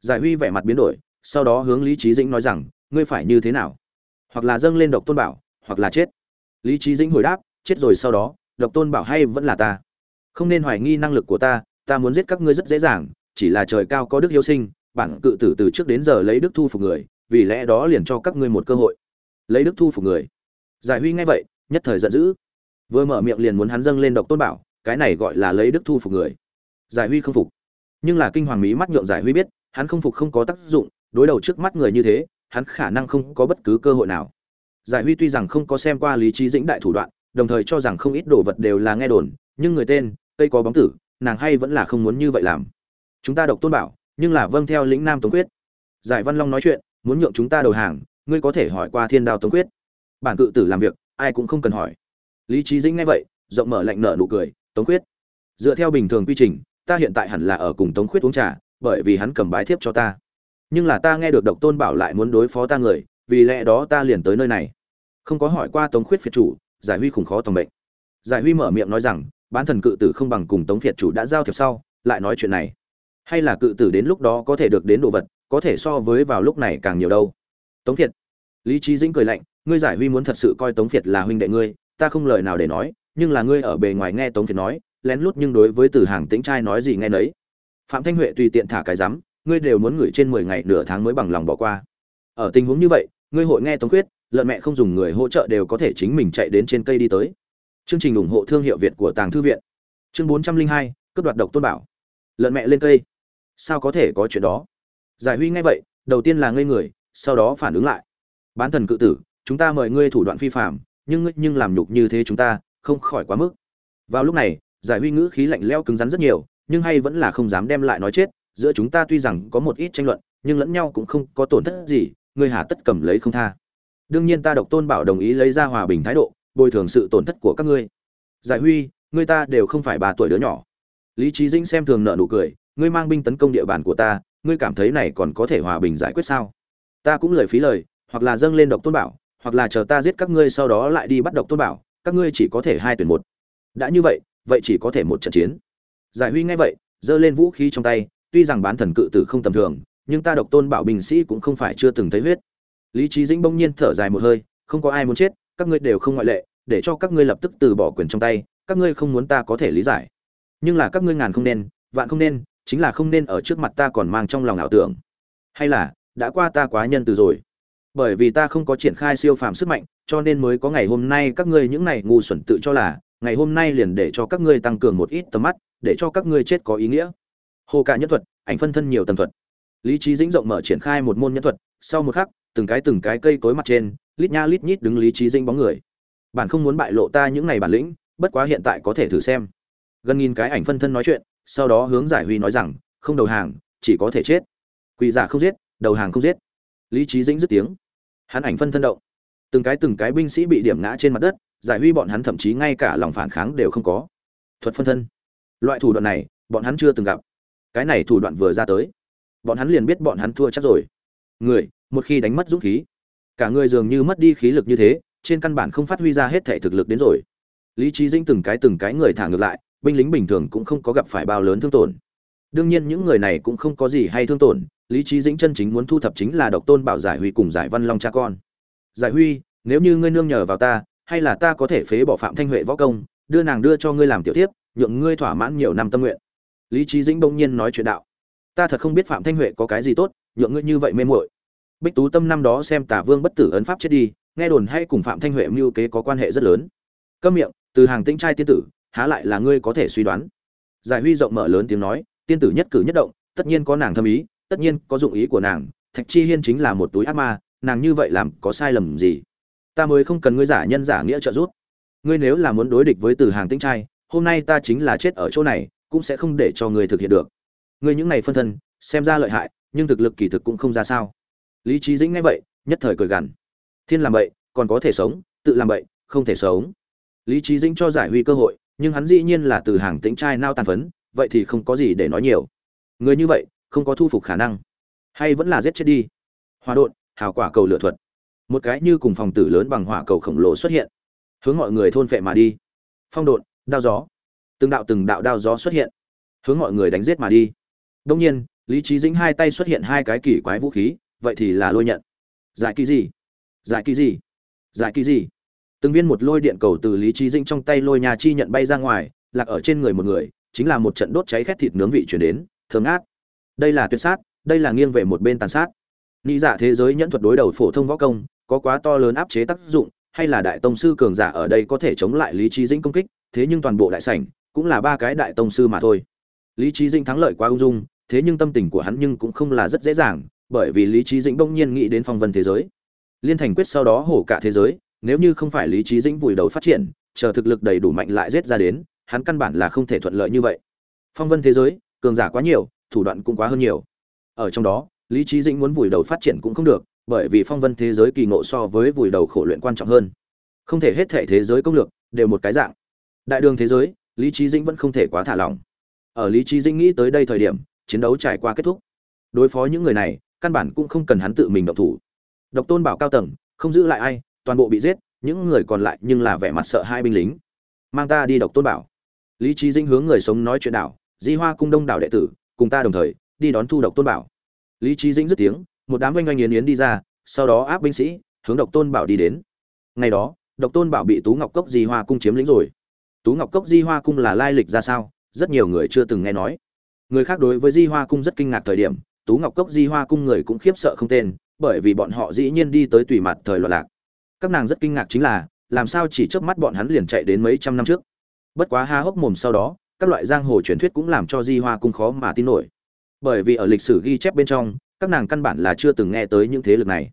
Giải huy vẻ mặt biến đổi, sau đó hướng lý trí dĩnh nói rằng, ngươi phải như thế nào? Hoặc là dâng lên độc tôn bảo, hoặc là chết. Lý trí dĩnh hồi đáp, chết rồi sau đó, độc tôn bảo hay vẫn là ta. Không nên hoài nghi năng lực của ta ta muốn giết các ngươi rất dễ dàng, chỉ là trời cao có đức hiếu sinh bản cự tử từ trước đến giờ lấy đức thu phục người, vì lẽ đó liền cho các ngươi một cơ hội. Lấy đức thu phục người. Giải huy nghe vậy, nhất thời giận dữ. Vừa mở miệng liền muốn hắn dâng lên độc tôn bảo, cái này gọi là lấy đức thu phục người. Giải huy không phục. Nhưng là kinh hoàng mỹ mắt nhượng giải huy biết, hắn không phục không có tác dụng, đối đầu trước mắt người như thế, hắn khả năng không có bất cứ cơ hội nào. Giải huy tuy rằng không có xem qua lý trí dĩnh đại thủ đoạn, đồng thời cho rằng không ít đồ vật đều là nghe đồn, nhưng người tên, cây có bóng tử, nàng hay vẫn là không muốn như vậy làm. Chúng ta độc tôn bảo nhưng là vâng theo lĩnh nam tống quyết. Giải văn long nói chuyện, muốn nhượng chúng ta đầu hàng, ngươi có thể hỏi qua thiên đao tống quyết. Bản cự tử làm việc, ai cũng không cần hỏi. Lý trí dĩnh nghe vậy, rộng mở lạnh nở nụ cười, tống quyết, dựa theo bình thường quy trình, ta hiện tại hẳn là ở cùng tống quyết uống trà, bởi vì hắn cầm bái thiếp cho ta. Nhưng là ta nghe được độc tôn bảo lại muốn đối phó ta người, vì lẽ đó ta liền tới nơi này. Không có hỏi qua tống khuyết phiệt chủ, giải huy khủng khó tòng bệnh. Giải huy mở miệng nói rằng, bán thần cự tử không bằng cùng tống phiệt chủ đã giao thiệp sau, lại nói chuyện này hay là cự tử đến lúc đó có thể được đến đồ vật có thể so với vào lúc này càng nhiều đâu. Tống Thiệt, lý trí dĩnh cười lạnh ngươi giải huy muốn thật sự coi tống Thiệt là huynh đệ ngươi ta không lời nào để nói nhưng là ngươi ở bề ngoài nghe tống Thiệt nói lén lút nhưng đối với từ hàng tĩnh trai nói gì nghe nấy. Phạm thanh huệ tùy tiện thả cái rắm ngươi đều muốn gửi trên mười ngày nửa tháng mới bằng lòng bỏ qua. Ở tình huống như vậy ngươi hội nghe tống khuyết lợn mẹ không dùng người hỗ trợ đều có thể chính mình chạy đến trên cây đi tới. Chương trình ủng hộ thương hiệu việt của tàng thư viện. Chương bốn trăm linh hai cấp đoạt độc tôn bảo. Lợn mẹ lên cây sao có thể có chuyện đó? Giải huy ngay vậy, đầu tiên là ngây người, sau đó phản ứng lại. Bán thần cự tử, chúng ta mời ngươi thủ đoạn phi phạm nhưng ngươi nhưng làm nhục như thế chúng ta, không khỏi quá mức. Vào lúc này, giải huy ngữ khí lạnh lẽo cứng rắn rất nhiều, nhưng hay vẫn là không dám đem lại nói chết, giữa chúng ta tuy rằng có một ít tranh luận, nhưng lẫn nhau cũng không có tổn thất gì, ngươi hà tất cầm lấy không tha. Đương nhiên ta độc tôn bảo đồng ý lấy ra hòa bình thái độ, bồi thường sự tổn thất của các ngươi. Giải huy, ngươi ta đều không phải ba tuổi đứa nhỏ. Lý trí dĩnh xem thường nợ nụ cười ngươi mang binh tấn công địa bàn của ta, ngươi cảm thấy này còn có thể hòa bình giải quyết sao? Ta cũng lời phí lời, hoặc là dâng lên độc tôn bảo, hoặc là chờ ta giết các ngươi sau đó lại đi bắt độc tôn bảo, các ngươi chỉ có thể hai tuyển một. Đã như vậy vậy chỉ có thể một trận chiến. Giải huy nghe vậy, giơ lên vũ khí trong tay, tuy rằng bán thần cự tử không tầm thường, nhưng ta độc tôn bảo bình sĩ cũng không phải chưa từng thấy huyết. Lý trí dĩnh bỗng nhiên thở dài một hơi, không có ai muốn chết, các ngươi đều không ngoại lệ, để cho các ngươi lập tức từ bỏ quyền trong tay, các ngươi không muốn ta có thể lý giải. Nhưng là các ngươi ngàn không nên, vạn không nên chính là không nên ở trước mặt ta còn mang trong lòng ảo tưởng. Hay là, đã qua ta quá nhân từ rồi. Bởi vì ta không có triển khai siêu phàm sức mạnh, cho nên mới có ngày hôm nay các ngươi những này ngu xuẩn tự cho là, ngày hôm nay liền để cho các ngươi tăng cường một ít tầm mắt, để cho các ngươi chết có ý nghĩa. Hồ cả nhân thuật, ảnh phân thân nhiều tần thuật. Lý trí dĩnh rộng mở triển khai một môn nhân thuật, sau một khắc, từng cái từng cái cây cối mặt trên, lít nha lít nhít đứng lý trí dĩnh bóng người. Bạn không muốn bại lộ ta những ngày bản lĩnh, bất quá hiện tại có thể thử xem. Gần nghìn cái ảnh phân thân nói chuyện sau đó hướng giải huy nói rằng, không đầu hàng, chỉ có thể chết. Quỷ giả không giết, đầu hàng không giết. Lý trí dĩnh dứt tiếng. Hắn ảnh phân thân động. Từng cái từng cái binh sĩ bị điểm ngã trên mặt đất, giải huy bọn hắn thậm chí ngay cả lòng phản kháng đều không có. Thuật phân thân. Loại thủ đoạn này, bọn hắn chưa từng gặp. Cái này thủ đoạn vừa ra tới, bọn hắn liền biết bọn hắn thua chắc rồi. Người, một khi đánh mất dũng khí, cả người dường như mất đi khí lực như thế, trên căn bản không phát huy ra hết thể thực lực đến rồi. Lý trí dĩnh từng cái từng cái người thả ngược lại binh lính bình thường cũng không có gặp phải bao lớn thương tổn. Đương nhiên những người này cũng không có gì hay thương tổn, lý trí dĩnh chân chính muốn thu thập chính là độc tôn bảo giải huy cùng giải văn long cha con. Giải huy, nếu như ngươi nương nhờ vào ta, hay là ta có thể phế bỏ phạm thanh huệ võ công, đưa nàng đưa cho ngươi làm tiểu tiếp nhượng ngươi thỏa mãn nhiều năm tâm nguyện. Lý trí dĩnh bỗng nhiên nói chuyện đạo. Ta thật không biết phạm thanh huệ có cái gì tốt, nhượng ngươi như vậy mê muội. Bích tú tâm năm đó xem tả vương bất tử ấn pháp chết đi, nghe đồn hay cùng phạm thanh huệ mưu kế có quan hệ rất lớn. Câm miệng, từ hàng tĩnh trai tiên tử há lại là ngươi có thể suy đoán. Giải huy rộng mở lớn tiếng nói, tiên tử nhất cử nhất động, tất nhiên có nàng thâm ý, tất nhiên có dụng ý của nàng, thạch chi hiên chính là một túi ác ma, nàng như vậy làm có sai lầm gì? Ta mới không cần ngươi giả nhân giả nghĩa trợ giúp. Ngươi nếu là muốn đối địch với từ hàng tĩnh trai, hôm nay ta chính là chết ở chỗ này, cũng sẽ không để cho ngươi thực hiện được. Ngươi những này phân thân, xem ra lợi hại, nhưng thực lực kỳ thực cũng không ra sao. Lý trí dĩnh nghe vậy, nhất thời cười gằn. Thiên làm bậy, còn có thể sống, tự làm bậy, không thể sống. Lý trí dĩnh cho giải huy cơ hội nhưng hắn dĩ nhiên là từ hàng tĩnh trai nao tàn phấn, vậy thì không có gì để nói nhiều. Người như vậy, không có thu phục khả năng. Hay vẫn là giết chết đi. Hòa đột hào quả cầu lửa thuật. Một cái như cùng phòng tử lớn bằng hỏa cầu khổng lồ xuất hiện. Hướng mọi người thôn phệ mà đi. Phong độn, đao gió. Từng đạo từng đạo đao gió xuất hiện. Hướng mọi người đánh giết mà đi. Đông nhiên, lý trí dĩnh hai tay xuất hiện hai cái kỳ quái vũ khí, vậy thì là lôi nhận. Giải kỳ gì? Giải kỳ gì? Giải kỳ gì? Từng viên một lôi điện cầu từ lý trí dĩnh trong tay lôi nhà chi nhận bay ra ngoài, lạc ở trên người một người, chính là một trận đốt cháy khét thịt nướng vị chuyển đến, thơm ngát. Đây là tuyệt sát, đây là nghiêng về một bên tàn sát. Nghĩ giả dạ thế giới nhẫn thuật đối đầu phổ thông võ công, có quá to lớn áp chế tác dụng, hay là đại tông sư cường giả ở đây có thể chống lại lý trí dĩnh công kích, thế nhưng toàn bộ đại sảnh cũng là ba cái đại tông sư mà thôi. Lý trí dĩnh thắng lợi quá ung dung, thế nhưng tâm tình của hắn nhưng cũng không là rất dễ dàng, bởi vì lý trí dĩnh bỗng nhiên nghĩ đến phong vân thế giới. Liên thành quyết sau đó hổ cả thế giới nếu như không phải lý trí dĩnh vùi đầu phát triển, chờ thực lực đầy đủ mạnh lại rết ra đến, hắn căn bản là không thể thuận lợi như vậy. Phong vân thế giới, cường giả quá nhiều, thủ đoạn cũng quá hơn nhiều. Ở trong đó, lý trí dĩnh muốn vùi đầu phát triển cũng không được, bởi vì phong vân thế giới kỳ ngộ so với vùi đầu khổ luyện quan trọng hơn. Không thể hết thể thế giới công lược đều một cái dạng. Đại đường thế giới, lý trí dĩnh vẫn không thể quá thả lỏng. Ở lý trí dĩnh nghĩ tới đây thời điểm, chiến đấu trải qua kết thúc. Đối phó những người này, căn bản cũng không cần hắn tự mình động thủ. Độc tôn bảo cao tầng, không giữ lại ai toàn bộ bị giết, những người còn lại nhưng là vẻ mặt sợ hai binh lính. Mang ta đi độc tôn bảo. Lý trí dinh hướng người sống nói chuyện đảo di hoa cung đông đảo đệ tử, cùng ta đồng thời, đi đón thu độc tôn bảo. Lý trí dinh dứt tiếng, một đám oanh oanh yến yến đi ra, sau đó áp binh sĩ, hướng độc tôn bảo đi đến. Ngày đó, độc tôn bảo bị tú ngọc cốc di hoa cung chiếm lĩnh rồi. Tú ngọc cốc di hoa cung là lai lịch ra sao? Rất nhiều người chưa từng nghe nói. Người khác đối với di hoa cung rất kinh ngạc thời điểm, tú ngọc cốc di hoa cung người cũng khiếp sợ không tên, bởi vì bọn họ dĩ nhiên đi tới tùy mặt thời loạn lạc các nàng rất kinh ngạc chính là, làm sao chỉ trước mắt bọn hắn liền chạy đến mấy trăm năm trước? Bất quá ha hốc mồm sau đó, các loại giang hồ truyền thuyết cũng làm cho di hoa cung khó mà tin nổi. Bởi vì ở lịch sử ghi chép bên trong, các nàng căn bản là chưa từng nghe tới những thế lực này.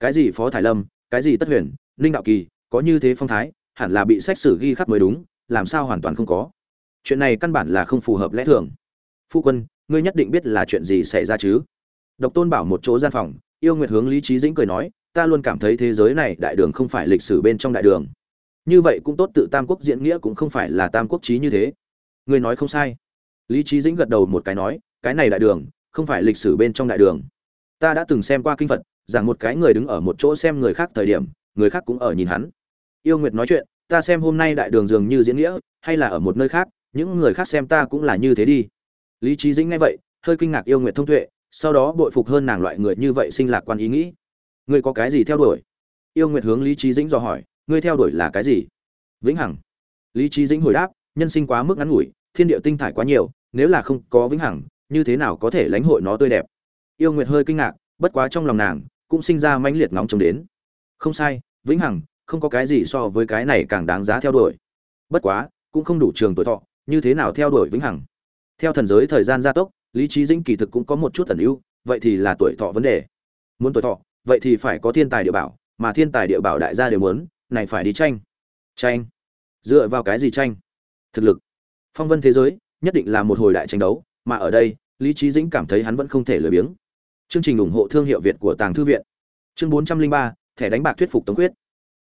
Cái gì phó thải lâm, cái gì tất huyền, ninh đạo kỳ, có như thế phong thái, hẳn là bị sách sử ghi khắc mới đúng, làm sao hoàn toàn không có. Chuyện này căn bản là không phù hợp lẽ thường. Phu quân, ngươi nhất định biết là chuyện gì xảy ra chứ? Độc tôn bảo một chỗ gian phòng, yêu nguyệt hướng lý trí dĩnh cười nói ta luôn cảm thấy thế giới này đại đường không phải lịch sử bên trong đại đường. Như vậy cũng tốt tự tam quốc diễn nghĩa cũng không phải là tam quốc trí như thế. Ngươi nói không sai. Lý trí dĩnh gật đầu một cái nói, cái này đại đường, không phải lịch sử bên trong đại đường. Ta đã từng xem qua kinh phật, rằng một cái người đứng ở một chỗ xem người khác thời điểm, người khác cũng ở nhìn hắn. Yêu nguyệt nói chuyện, ta xem hôm nay đại đường dường như diễn nghĩa, hay là ở một nơi khác, những người khác xem ta cũng là như thế đi. Lý trí dĩnh nghe vậy, hơi kinh ngạc yêu nguyệt thông tuệ, sau đó bội phục hơn nàng loại người như vậy sinh lạc quan ý nghĩ ngươi có cái gì theo đuổi? Yêu nguyệt hướng lý trí dĩnh dò hỏi, ngươi theo đuổi là cái gì? Vĩnh hằng. Lý trí dĩnh hồi đáp, nhân sinh quá mức ngắn ngủi, thiên địa tinh thải quá nhiều, nếu là không có vĩnh hằng, như thế nào có thể lãnh hội nó tươi đẹp? Yêu nguyệt hơi kinh ngạc, bất quá trong lòng nàng, cũng sinh ra mãnh liệt ngóng trông đến. Không sai, vĩnh hằng, không có cái gì so với cái này càng đáng giá theo đuổi. Bất quá, cũng không đủ trường tuổi thọ, như thế nào theo đuổi vĩnh hằng? Theo thần giới thời gian gia tốc, lý trí dĩnh kỳ thực cũng có một chút thần ưu, vậy thì là tuổi thọ vấn đề. Muốn tuổi thọ vậy thì phải có thiên tài địa bảo, mà thiên tài địa bảo đại gia đều muốn, này phải đi tranh. Tranh? Dựa vào cái gì tranh? Thực lực. Phong vân thế giới, nhất định là một hồi đại tranh đấu, mà ở đây, lý trí dĩnh cảm thấy hắn vẫn không thể lười biếng. Chương trình ủng hộ thương hiệu việt của tàng thư viện. Chương bốn trăm linh ba, thẻ đánh bạc thuyết phục tống quyết.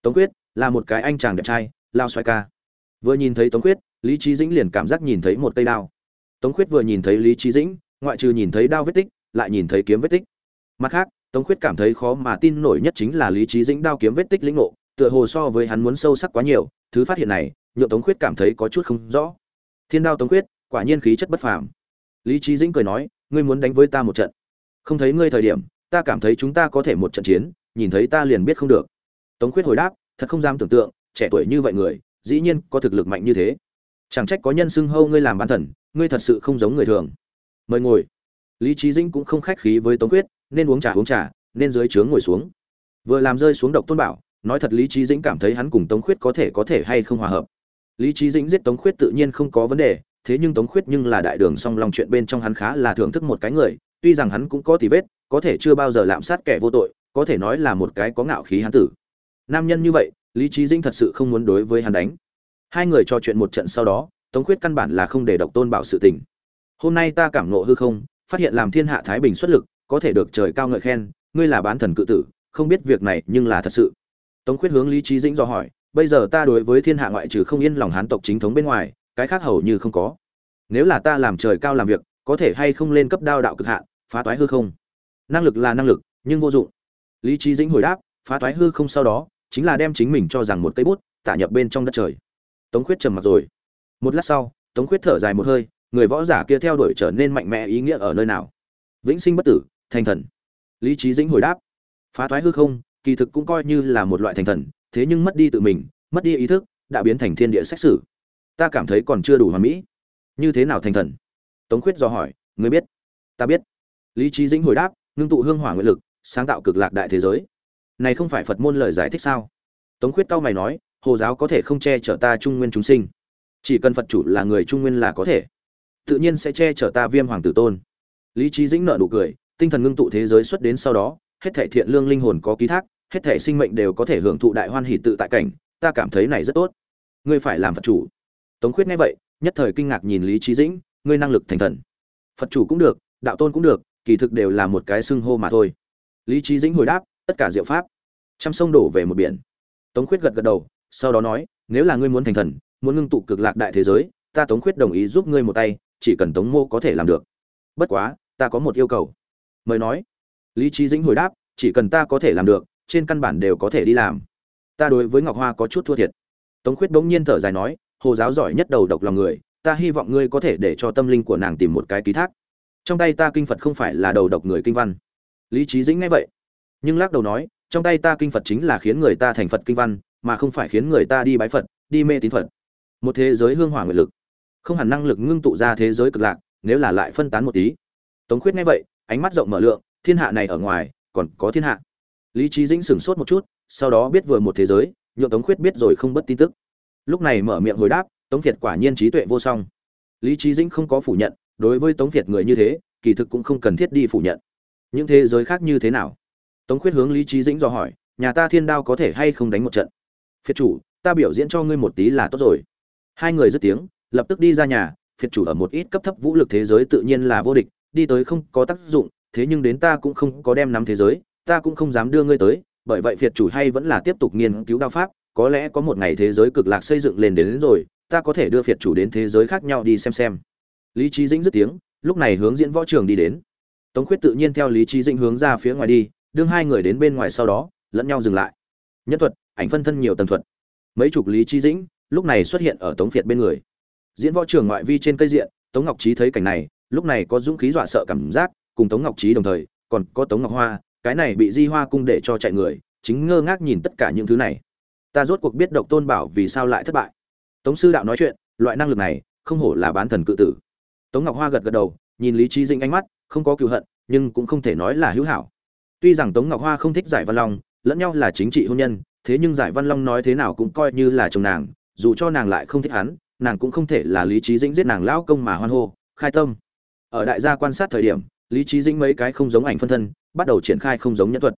Tống quyết là một cái anh chàng đẹp trai, lao xoay ca. Vừa nhìn thấy tống quyết, lý trí dĩnh liền cảm giác nhìn thấy một cây đao. Tống quyết vừa nhìn thấy lý trí dĩnh, ngoại trừ nhìn thấy đao vết tích, lại nhìn thấy kiếm vết tích. Mặt khác tống Khuyết cảm thấy khó mà tin nổi nhất chính là lý trí dĩnh đao kiếm vết tích lĩnh ngộ tựa hồ so với hắn muốn sâu sắc quá nhiều thứ phát hiện này nhượng tống Khuyết cảm thấy có chút không rõ. Thiên đao tống Khuyết, quả nhiên khí chất bất phàm. Lý trí dĩnh cười nói ngươi muốn đánh với ta một trận. Không thấy ngươi thời điểm ta cảm thấy chúng ta có thể một trận chiến nhìn thấy ta liền biết không được. Tống Khuyết hồi đáp thật không dám tưởng tượng trẻ tuổi như vậy người dĩ nhiên có thực lực mạnh như thế. Chẳng trách có nhân xưng hô ngươi làm bán thần ngươi thật sự không giống người thường. Mời ngồi. Lý trí dĩnh cũng không khách khí với tống Khuyết nên uống trà uống trà, nên dưới trướng ngồi xuống. Vừa làm rơi xuống độc tôn bảo, nói thật lý trí dĩnh cảm thấy hắn cùng tống khuyết có thể có thể hay không hòa hợp. Lý trí dĩnh giết tống khuyết tự nhiên không có vấn đề, thế nhưng tống khuyết nhưng là đại đường song lòng chuyện bên trong hắn khá là thưởng thức một cái người, tuy rằng hắn cũng có tì vết, có thể chưa bao giờ lạm sát kẻ vô tội, có thể nói là một cái có ngạo khí hắn tử. Nam nhân như vậy, lý trí dĩnh thật sự không muốn đối với hắn đánh. Hai người trò chuyện một trận sau đó, tống khuyết căn bản là không để độc tôn bảo sự tình. Hôm nay ta cảm nộ hư không, phát hiện làm thiên hạ thái bình xuất lực có thể được trời cao ngợi khen, ngươi là bán thần cự tử, không biết việc này nhưng là thật sự. Tống khuyết hướng lý trí dĩnh do hỏi, bây giờ ta đối với thiên hạ ngoại trừ không yên lòng hán tộc chính thống bên ngoài, cái khác hầu như không có. Nếu là ta làm trời cao làm việc, có thể hay không lên cấp đao đạo cực hạn, phá toái hư không? Năng lực là năng lực, nhưng vô dụng. Lý trí dĩnh hồi đáp, phá toái hư không sau đó, chính là đem chính mình cho rằng một cây bút, tả nhập bên trong đất trời. Tống khuyết trầm mặt rồi. Một lát sau, tống khuyết thở dài một hơi, người võ giả kia theo đuổi trở nên mạnh mẽ ý nghĩa ở nơi nào? Vĩnh sinh bất tử thành thần. Lý trí dĩnh hồi đáp, phá thoái hư không, kỳ thực cũng coi như là một loại thành thần, thế nhưng mất đi tự mình, mất đi ý thức, đã biến thành thiên địa xét xử. Ta cảm thấy còn chưa đủ hoàn mỹ. Như thế nào thành thần? Tống khuyết do hỏi người biết. Ta biết. Lý trí dĩnh hồi đáp, ngưng tụ hương hỏa nguyện lực, sáng tạo cực lạc đại thế giới. Này không phải phật môn lời giải thích sao? Tống khuyết cao mày nói, hồ giáo có thể không che chở ta trung nguyên chúng sinh. Chỉ cần phật chủ là người trung nguyên là có thể. Tự nhiên sẽ che chở ta viêm hoàng tử tôn. Lý trí dĩnh nợ nụ cười tinh thần ngưng tụ thế giới xuất đến sau đó, hết thể thiện lương linh hồn có ký thác, hết thể sinh mệnh đều có thể hưởng thụ đại hoan hỷ tự tại cảnh, ta cảm thấy này rất tốt. Ngươi phải làm phật chủ. Tống khuyết nghe vậy, nhất thời kinh ngạc nhìn lý trí dĩnh, ngươi năng lực thành thần. Phật chủ cũng được, đạo tôn cũng được, kỳ thực đều là một cái xưng hô mà thôi. Lý trí dĩnh hồi đáp, tất cả diệu pháp, trăm sông đổ về một biển. Tống khuyết gật gật đầu, sau đó nói, nếu là ngươi muốn thành thần, muốn ngưng tụ cực lạc đại thế giới, ta tống khuyết đồng ý giúp ngươi một tay, chỉ cần tống mô có thể làm được. Bất quá, ta có một yêu cầu mời nói. Lý trí dĩnh hồi đáp, chỉ cần ta có thể làm được, trên căn bản đều có thể đi làm. Ta đối với ngọc hoa có chút thua thiệt. Tống khuyết bỗng nhiên thở dài nói, hồ giáo giỏi nhất đầu độc lòng người, ta hy vọng ngươi có thể để cho tâm linh của nàng tìm một cái ký thác. Trong tay ta kinh phật không phải là đầu độc người kinh văn. Lý trí dĩnh nghe vậy, nhưng lắc đầu nói, trong tay ta kinh phật chính là khiến người ta thành phật kinh văn, mà không phải khiến người ta đi bái phật, đi mê tín phật. Một thế giới hương hỏa nguyện lực, không hẳn năng lực ngưng tụ ra thế giới cực lạc, nếu là lại phân tán một tí. Tống khuyết nghe vậy ánh mắt rộng mở lượng, thiên hạ này ở ngoài, còn có thiên hạ. Lý trí dĩnh sửng sốt một chút, sau đó biết vừa một thế giới, nhượng tống khuyết biết rồi không bất tin tức. Lúc này mở miệng hồi đáp, tống việt quả nhiên trí tuệ vô song. Lý trí dĩnh không có phủ nhận, đối với tống việt người như thế, kỳ thực cũng không cần thiết đi phủ nhận. Những thế giới khác như thế nào? Tống khuyết hướng lý trí dĩnh dò hỏi, nhà ta thiên đao có thể hay không đánh một trận? Phiệt chủ, ta biểu diễn cho ngươi một tí là tốt rồi. Hai người dứt tiếng, lập tức đi ra nhà phiệt chủ ở một ít cấp thấp vũ lực thế giới tự nhiên là vô địch đi tới không có tác dụng thế nhưng đến ta cũng không có đem nắm thế giới ta cũng không dám đưa ngươi tới bởi vậy phiệt chủ hay vẫn là tiếp tục nghiên cứu đao pháp có lẽ có một ngày thế giới cực lạc xây dựng lên đến, đến rồi ta có thể đưa phiệt chủ đến thế giới khác nhau đi xem xem. Lý trí dĩnh dứt tiếng lúc này hướng diễn võ trường đi đến. Tống khuyết tự nhiên theo lý trí dĩnh hướng ra phía ngoài đi đương hai người đến bên ngoài sau đó lẫn nhau dừng lại. Nhân thuật ảnh phân thân nhiều tầng thuật. Mấy chục lý trí dĩnh lúc này xuất hiện ở tống việt bên người. Diễn võ trường ngoại vi trên cây diện tống ngọc trí thấy cảnh này lúc này có dũng khí dọa sợ cảm giác, cùng tống ngọc trí đồng thời, còn có tống ngọc hoa, cái này bị di hoa cung để cho chạy người, chính ngơ ngác nhìn tất cả những thứ này. Ta rốt cuộc biết độc tôn bảo vì sao lại thất bại. Tống sư đạo nói chuyện, loại năng lực này, không hổ là bán thần cự tử. Tống ngọc hoa gật gật đầu, nhìn lý trí dĩnh ánh mắt, không có cựu hận, nhưng cũng không thể nói là hữu hảo. Tuy rằng tống ngọc hoa không thích giải văn long, lẫn nhau là chính trị hôn nhân, thế nhưng giải văn long nói thế nào cũng coi như là chồng nàng, dù cho nàng lại không thích hắn, nàng cũng không thể là lý trí dĩnh giết nàng lão công mà hoan hô, khai tâm ở đại gia quan sát thời điểm lý trí dĩnh mấy cái không giống ảnh phân thân bắt đầu triển khai không giống nhân thuật.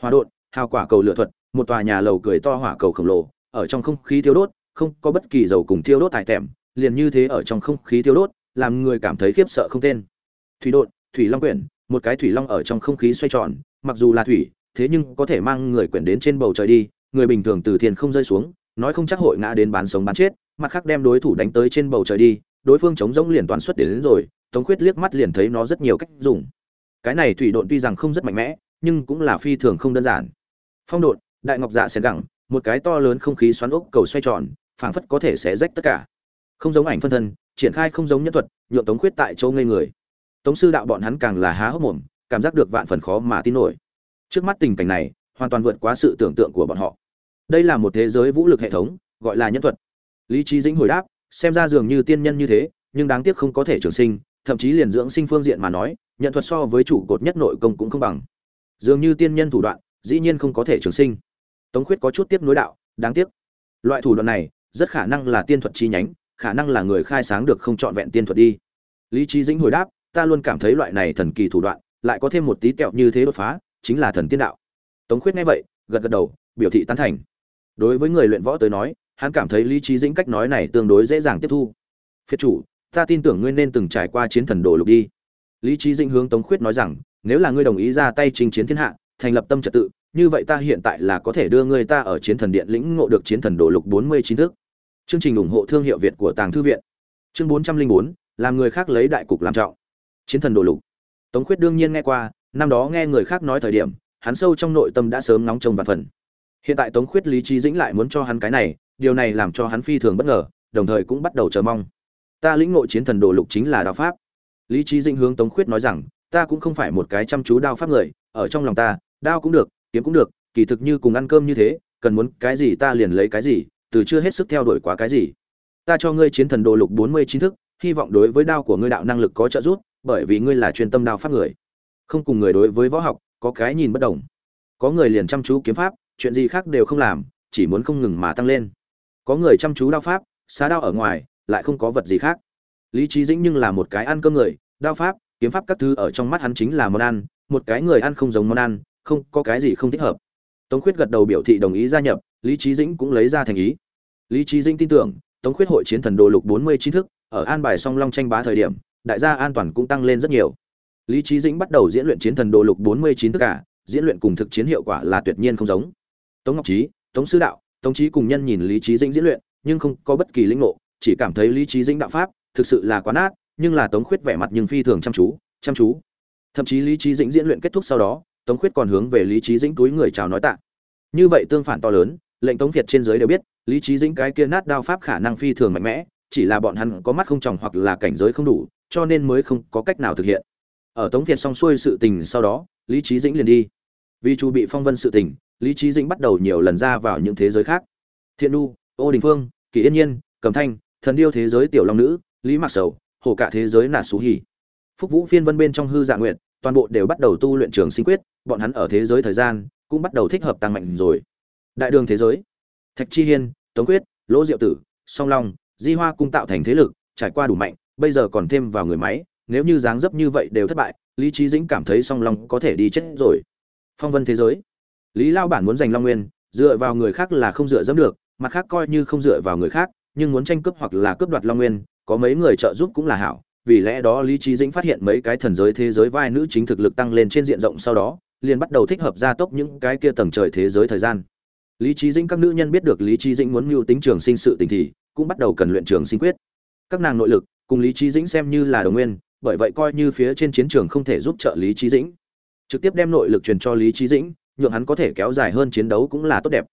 Hòa đột hào quả cầu lửa thuật một tòa nhà lầu cười to hỏa cầu khổng lồ ở trong không khí thiêu đốt không có bất kỳ dầu cùng thiêu đốt tại tẻm liền như thế ở trong không khí thiêu đốt làm người cảm thấy khiếp sợ không tên. Thủy đột thủy long quyển một cái thủy long ở trong không khí xoay tròn mặc dù là thủy thế nhưng có thể mang người quyển đến trên bầu trời đi người bình thường từ thiên không rơi xuống nói không chắc hội ngã đến bán sống bán chết mặt khác đem đối thủ đánh tới trên bầu trời đi đối phương chống rỗng liền toàn xuất đến, đến rồi tống khuyết liếc mắt liền thấy nó rất nhiều cách dùng. Cái này thủy độn tuy rằng không rất mạnh mẽ, nhưng cũng là phi thường không đơn giản. Phong độn, đại ngọc dạ xẻ gẳng, một cái to lớn không khí xoắn ốc cầu xoay tròn, phảng phất có thể xé rách tất cả. Không giống ảnh phân thân, triển khai không giống nhân thuật nhuộm tống khuyết tại châu ngây người. Tống sư đạo bọn hắn càng là há hốc mồm, cảm giác được vạn phần khó mà tin nổi. Trước mắt tình cảnh này, hoàn toàn vượt quá sự tưởng tượng của bọn họ. Đây là một thế giới vũ lực hệ thống, gọi là nhân thuật. Lý trí dĩnh hồi đáp, xem ra dường như tiên nhân như thế, nhưng đáng tiếc không có thể trường sinh thậm chí liền dưỡng sinh phương diện mà nói, nhận thuật so với chủ cột nhất nội công cũng không bằng. Dường như tiên nhân thủ đoạn, dĩ nhiên không có thể trường sinh. Tống khuyết có chút tiếp nối đạo, đáng tiếc. Loại thủ đoạn này, rất khả năng là tiên thuật chi nhánh, khả năng là người khai sáng được không trọn vẹn tiên thuật đi. Lý trí dĩnh hồi đáp, ta luôn cảm thấy loại này thần kỳ thủ đoạn, lại có thêm một tí kẹo như thế đột phá, chính là thần tiên đạo. Tống khuyết nghe vậy, gật gật đầu, biểu thị tán thành. Đối với người luyện võ tới nói, hắn cảm thấy lý trí dĩnh cách nói này tương đối dễ dàng tiếp thu. Phiệt chủ ta tin tưởng ngươi nên từng trải qua chiến thần đồ lục đi. Lý trí dĩnh hướng tống khuyết nói rằng, nếu là ngươi đồng ý ra tay chinh chiến thiên hạ, thành lập tâm trật tự, như vậy ta hiện tại là có thể đưa ngươi ta ở chiến thần điện lĩnh ngộ được chiến thần đồ lục bốn mươi chín thước chương trình ủng hộ thương hiệu việt của tàng thư viện. Chương bốn trăm linh bốn, làm người khác lấy đại cục làm trọng. Chiến thần đồ lục. Tống khuyết đương nhiên nghe qua, năm đó nghe người khác nói thời điểm, hắn sâu trong nội tâm đã sớm nóng trông và phần. Hiện tại tống khuyết lý trí dĩnh lại muốn cho hắn cái này, điều này làm cho hắn phi thường bất ngờ, đồng thời cũng bắt đầu chờ mong ta lĩnh ngộ chiến thần đồ lục chính là đao pháp. Lý trí dinh hướng tống khuyết nói rằng, ta cũng không phải một cái chăm chú đao pháp người, ở trong lòng ta, đao cũng được, kiếm cũng được, kỳ thực như cùng ăn cơm như thế, cần muốn cái gì ta liền lấy cái gì, từ chưa hết sức theo đuổi quá cái gì. Ta cho ngươi chiến thần đồ lục bốn mươi chín thức, hy vọng đối với đao của ngươi đạo năng lực có trợ giúp, bởi vì ngươi là chuyên tâm đao pháp người. Không cùng người đối với võ học, có cái nhìn bất đồng. Có người liền chăm chú kiếm pháp, chuyện gì khác đều không làm, chỉ muốn không ngừng mà tăng lên. Có người chăm chú đao pháp, xá đao ở ngoài lại không có vật gì khác. Lý trí dĩnh nhưng là một cái ăn cơm người, đao pháp, kiếm pháp các thứ ở trong mắt hắn chính là món ăn, một cái người ăn không giống món ăn, không, có cái gì không thích hợp. Tống khuyết gật đầu biểu thị đồng ý gia nhập, lý trí dĩnh cũng lấy ra thành ý. Lý trí dĩnh tin tưởng, tống khuyết hội chiến thần đồ lục bốn mươi chín thức, ở an bài song long tranh bá thời điểm, đại gia an toàn cũng tăng lên rất nhiều. Lý trí dĩnh bắt đầu diễn luyện chiến thần đồ lục bốn mươi chín thức cả, diễn luyện cùng thực chiến hiệu quả là tuyệt nhiên không giống. Tống ngọc trí tống sư đạo, tống trí cùng nhân nhìn lý trí dĩnh diễn luyện, nhưng không có bất kỳ linh ngộ chỉ cảm thấy lý trí dĩnh đạo pháp thực sự là quá nát, nhưng là tống khuyết vẻ mặt nhưng phi thường chăm chú chăm chú. Thậm chí lý trí dĩnh diễn luyện kết thúc sau đó, tống khuyết còn hướng về lý trí dĩnh túi người chào nói tạ. Như vậy tương phản to lớn, lệnh tống việt trên giới đều biết, lý trí dĩnh cái kia nát đao pháp khả năng phi thường mạnh mẽ, chỉ là bọn hắn có mắt không tròng hoặc là cảnh giới không đủ, cho nên mới không có cách nào thực hiện. Ở tống việt xong xuôi sự tình sau đó, lý trí dĩnh liền đi. Vì chu bị phong vân sự tình, lý trí dĩnh bắt đầu nhiều lần ra vào những thế giới khác. Thiện nu, ô đình phương, kỳ yên nhiên, cầm thanh thần điêu thế giới tiểu long nữ, lý mạc sầu, hồ cả thế giới nà xú hỉ. Phúc vũ phiên vân bên trong hư dạ nguyện toàn bộ đều bắt đầu tu luyện trường sinh quyết, bọn hắn ở thế giới thời gian cũng bắt đầu thích hợp tăng mạnh rồi. Đại đường thế giới, thạch chi hiên, tống quyết, lỗ diệu tử, song long, di hoa cung tạo thành thế lực, trải qua đủ mạnh, bây giờ còn thêm vào người máy, nếu như dáng dấp như vậy đều thất bại, lý trí dĩnh cảm thấy song long có thể đi chết rồi. Phong vân thế giới, lý lao bản muốn giành long nguyên, dựa vào người khác là không dựa dẫm được, mặt khác coi như không dựa vào người khác nhưng muốn tranh cướp hoặc là cướp đoạt long nguyên, có mấy người trợ giúp cũng là hảo, vì lẽ đó lý trí dĩnh phát hiện mấy cái thần giới thế giới vai nữ chính thực lực tăng lên trên diện rộng sau đó, liền bắt đầu thích hợp gia tốc những cái kia tầng trời thế giới thời gian. Lý trí dĩnh các nữ nhân biết được lý trí dĩnh muốn mưu tính trường sinh sự tình thì, cũng bắt đầu cần luyện trường sinh quyết. Các nàng nội lực, cùng lý trí dĩnh xem như là đồng nguyên, bởi vậy coi như phía trên chiến trường không thể giúp trợ lý trí dĩnh. Trực tiếp đem nội lực truyền cho lý trí dĩnh, nhượng hắn có thể kéo dài hơn chiến đấu cũng là tốt đẹp.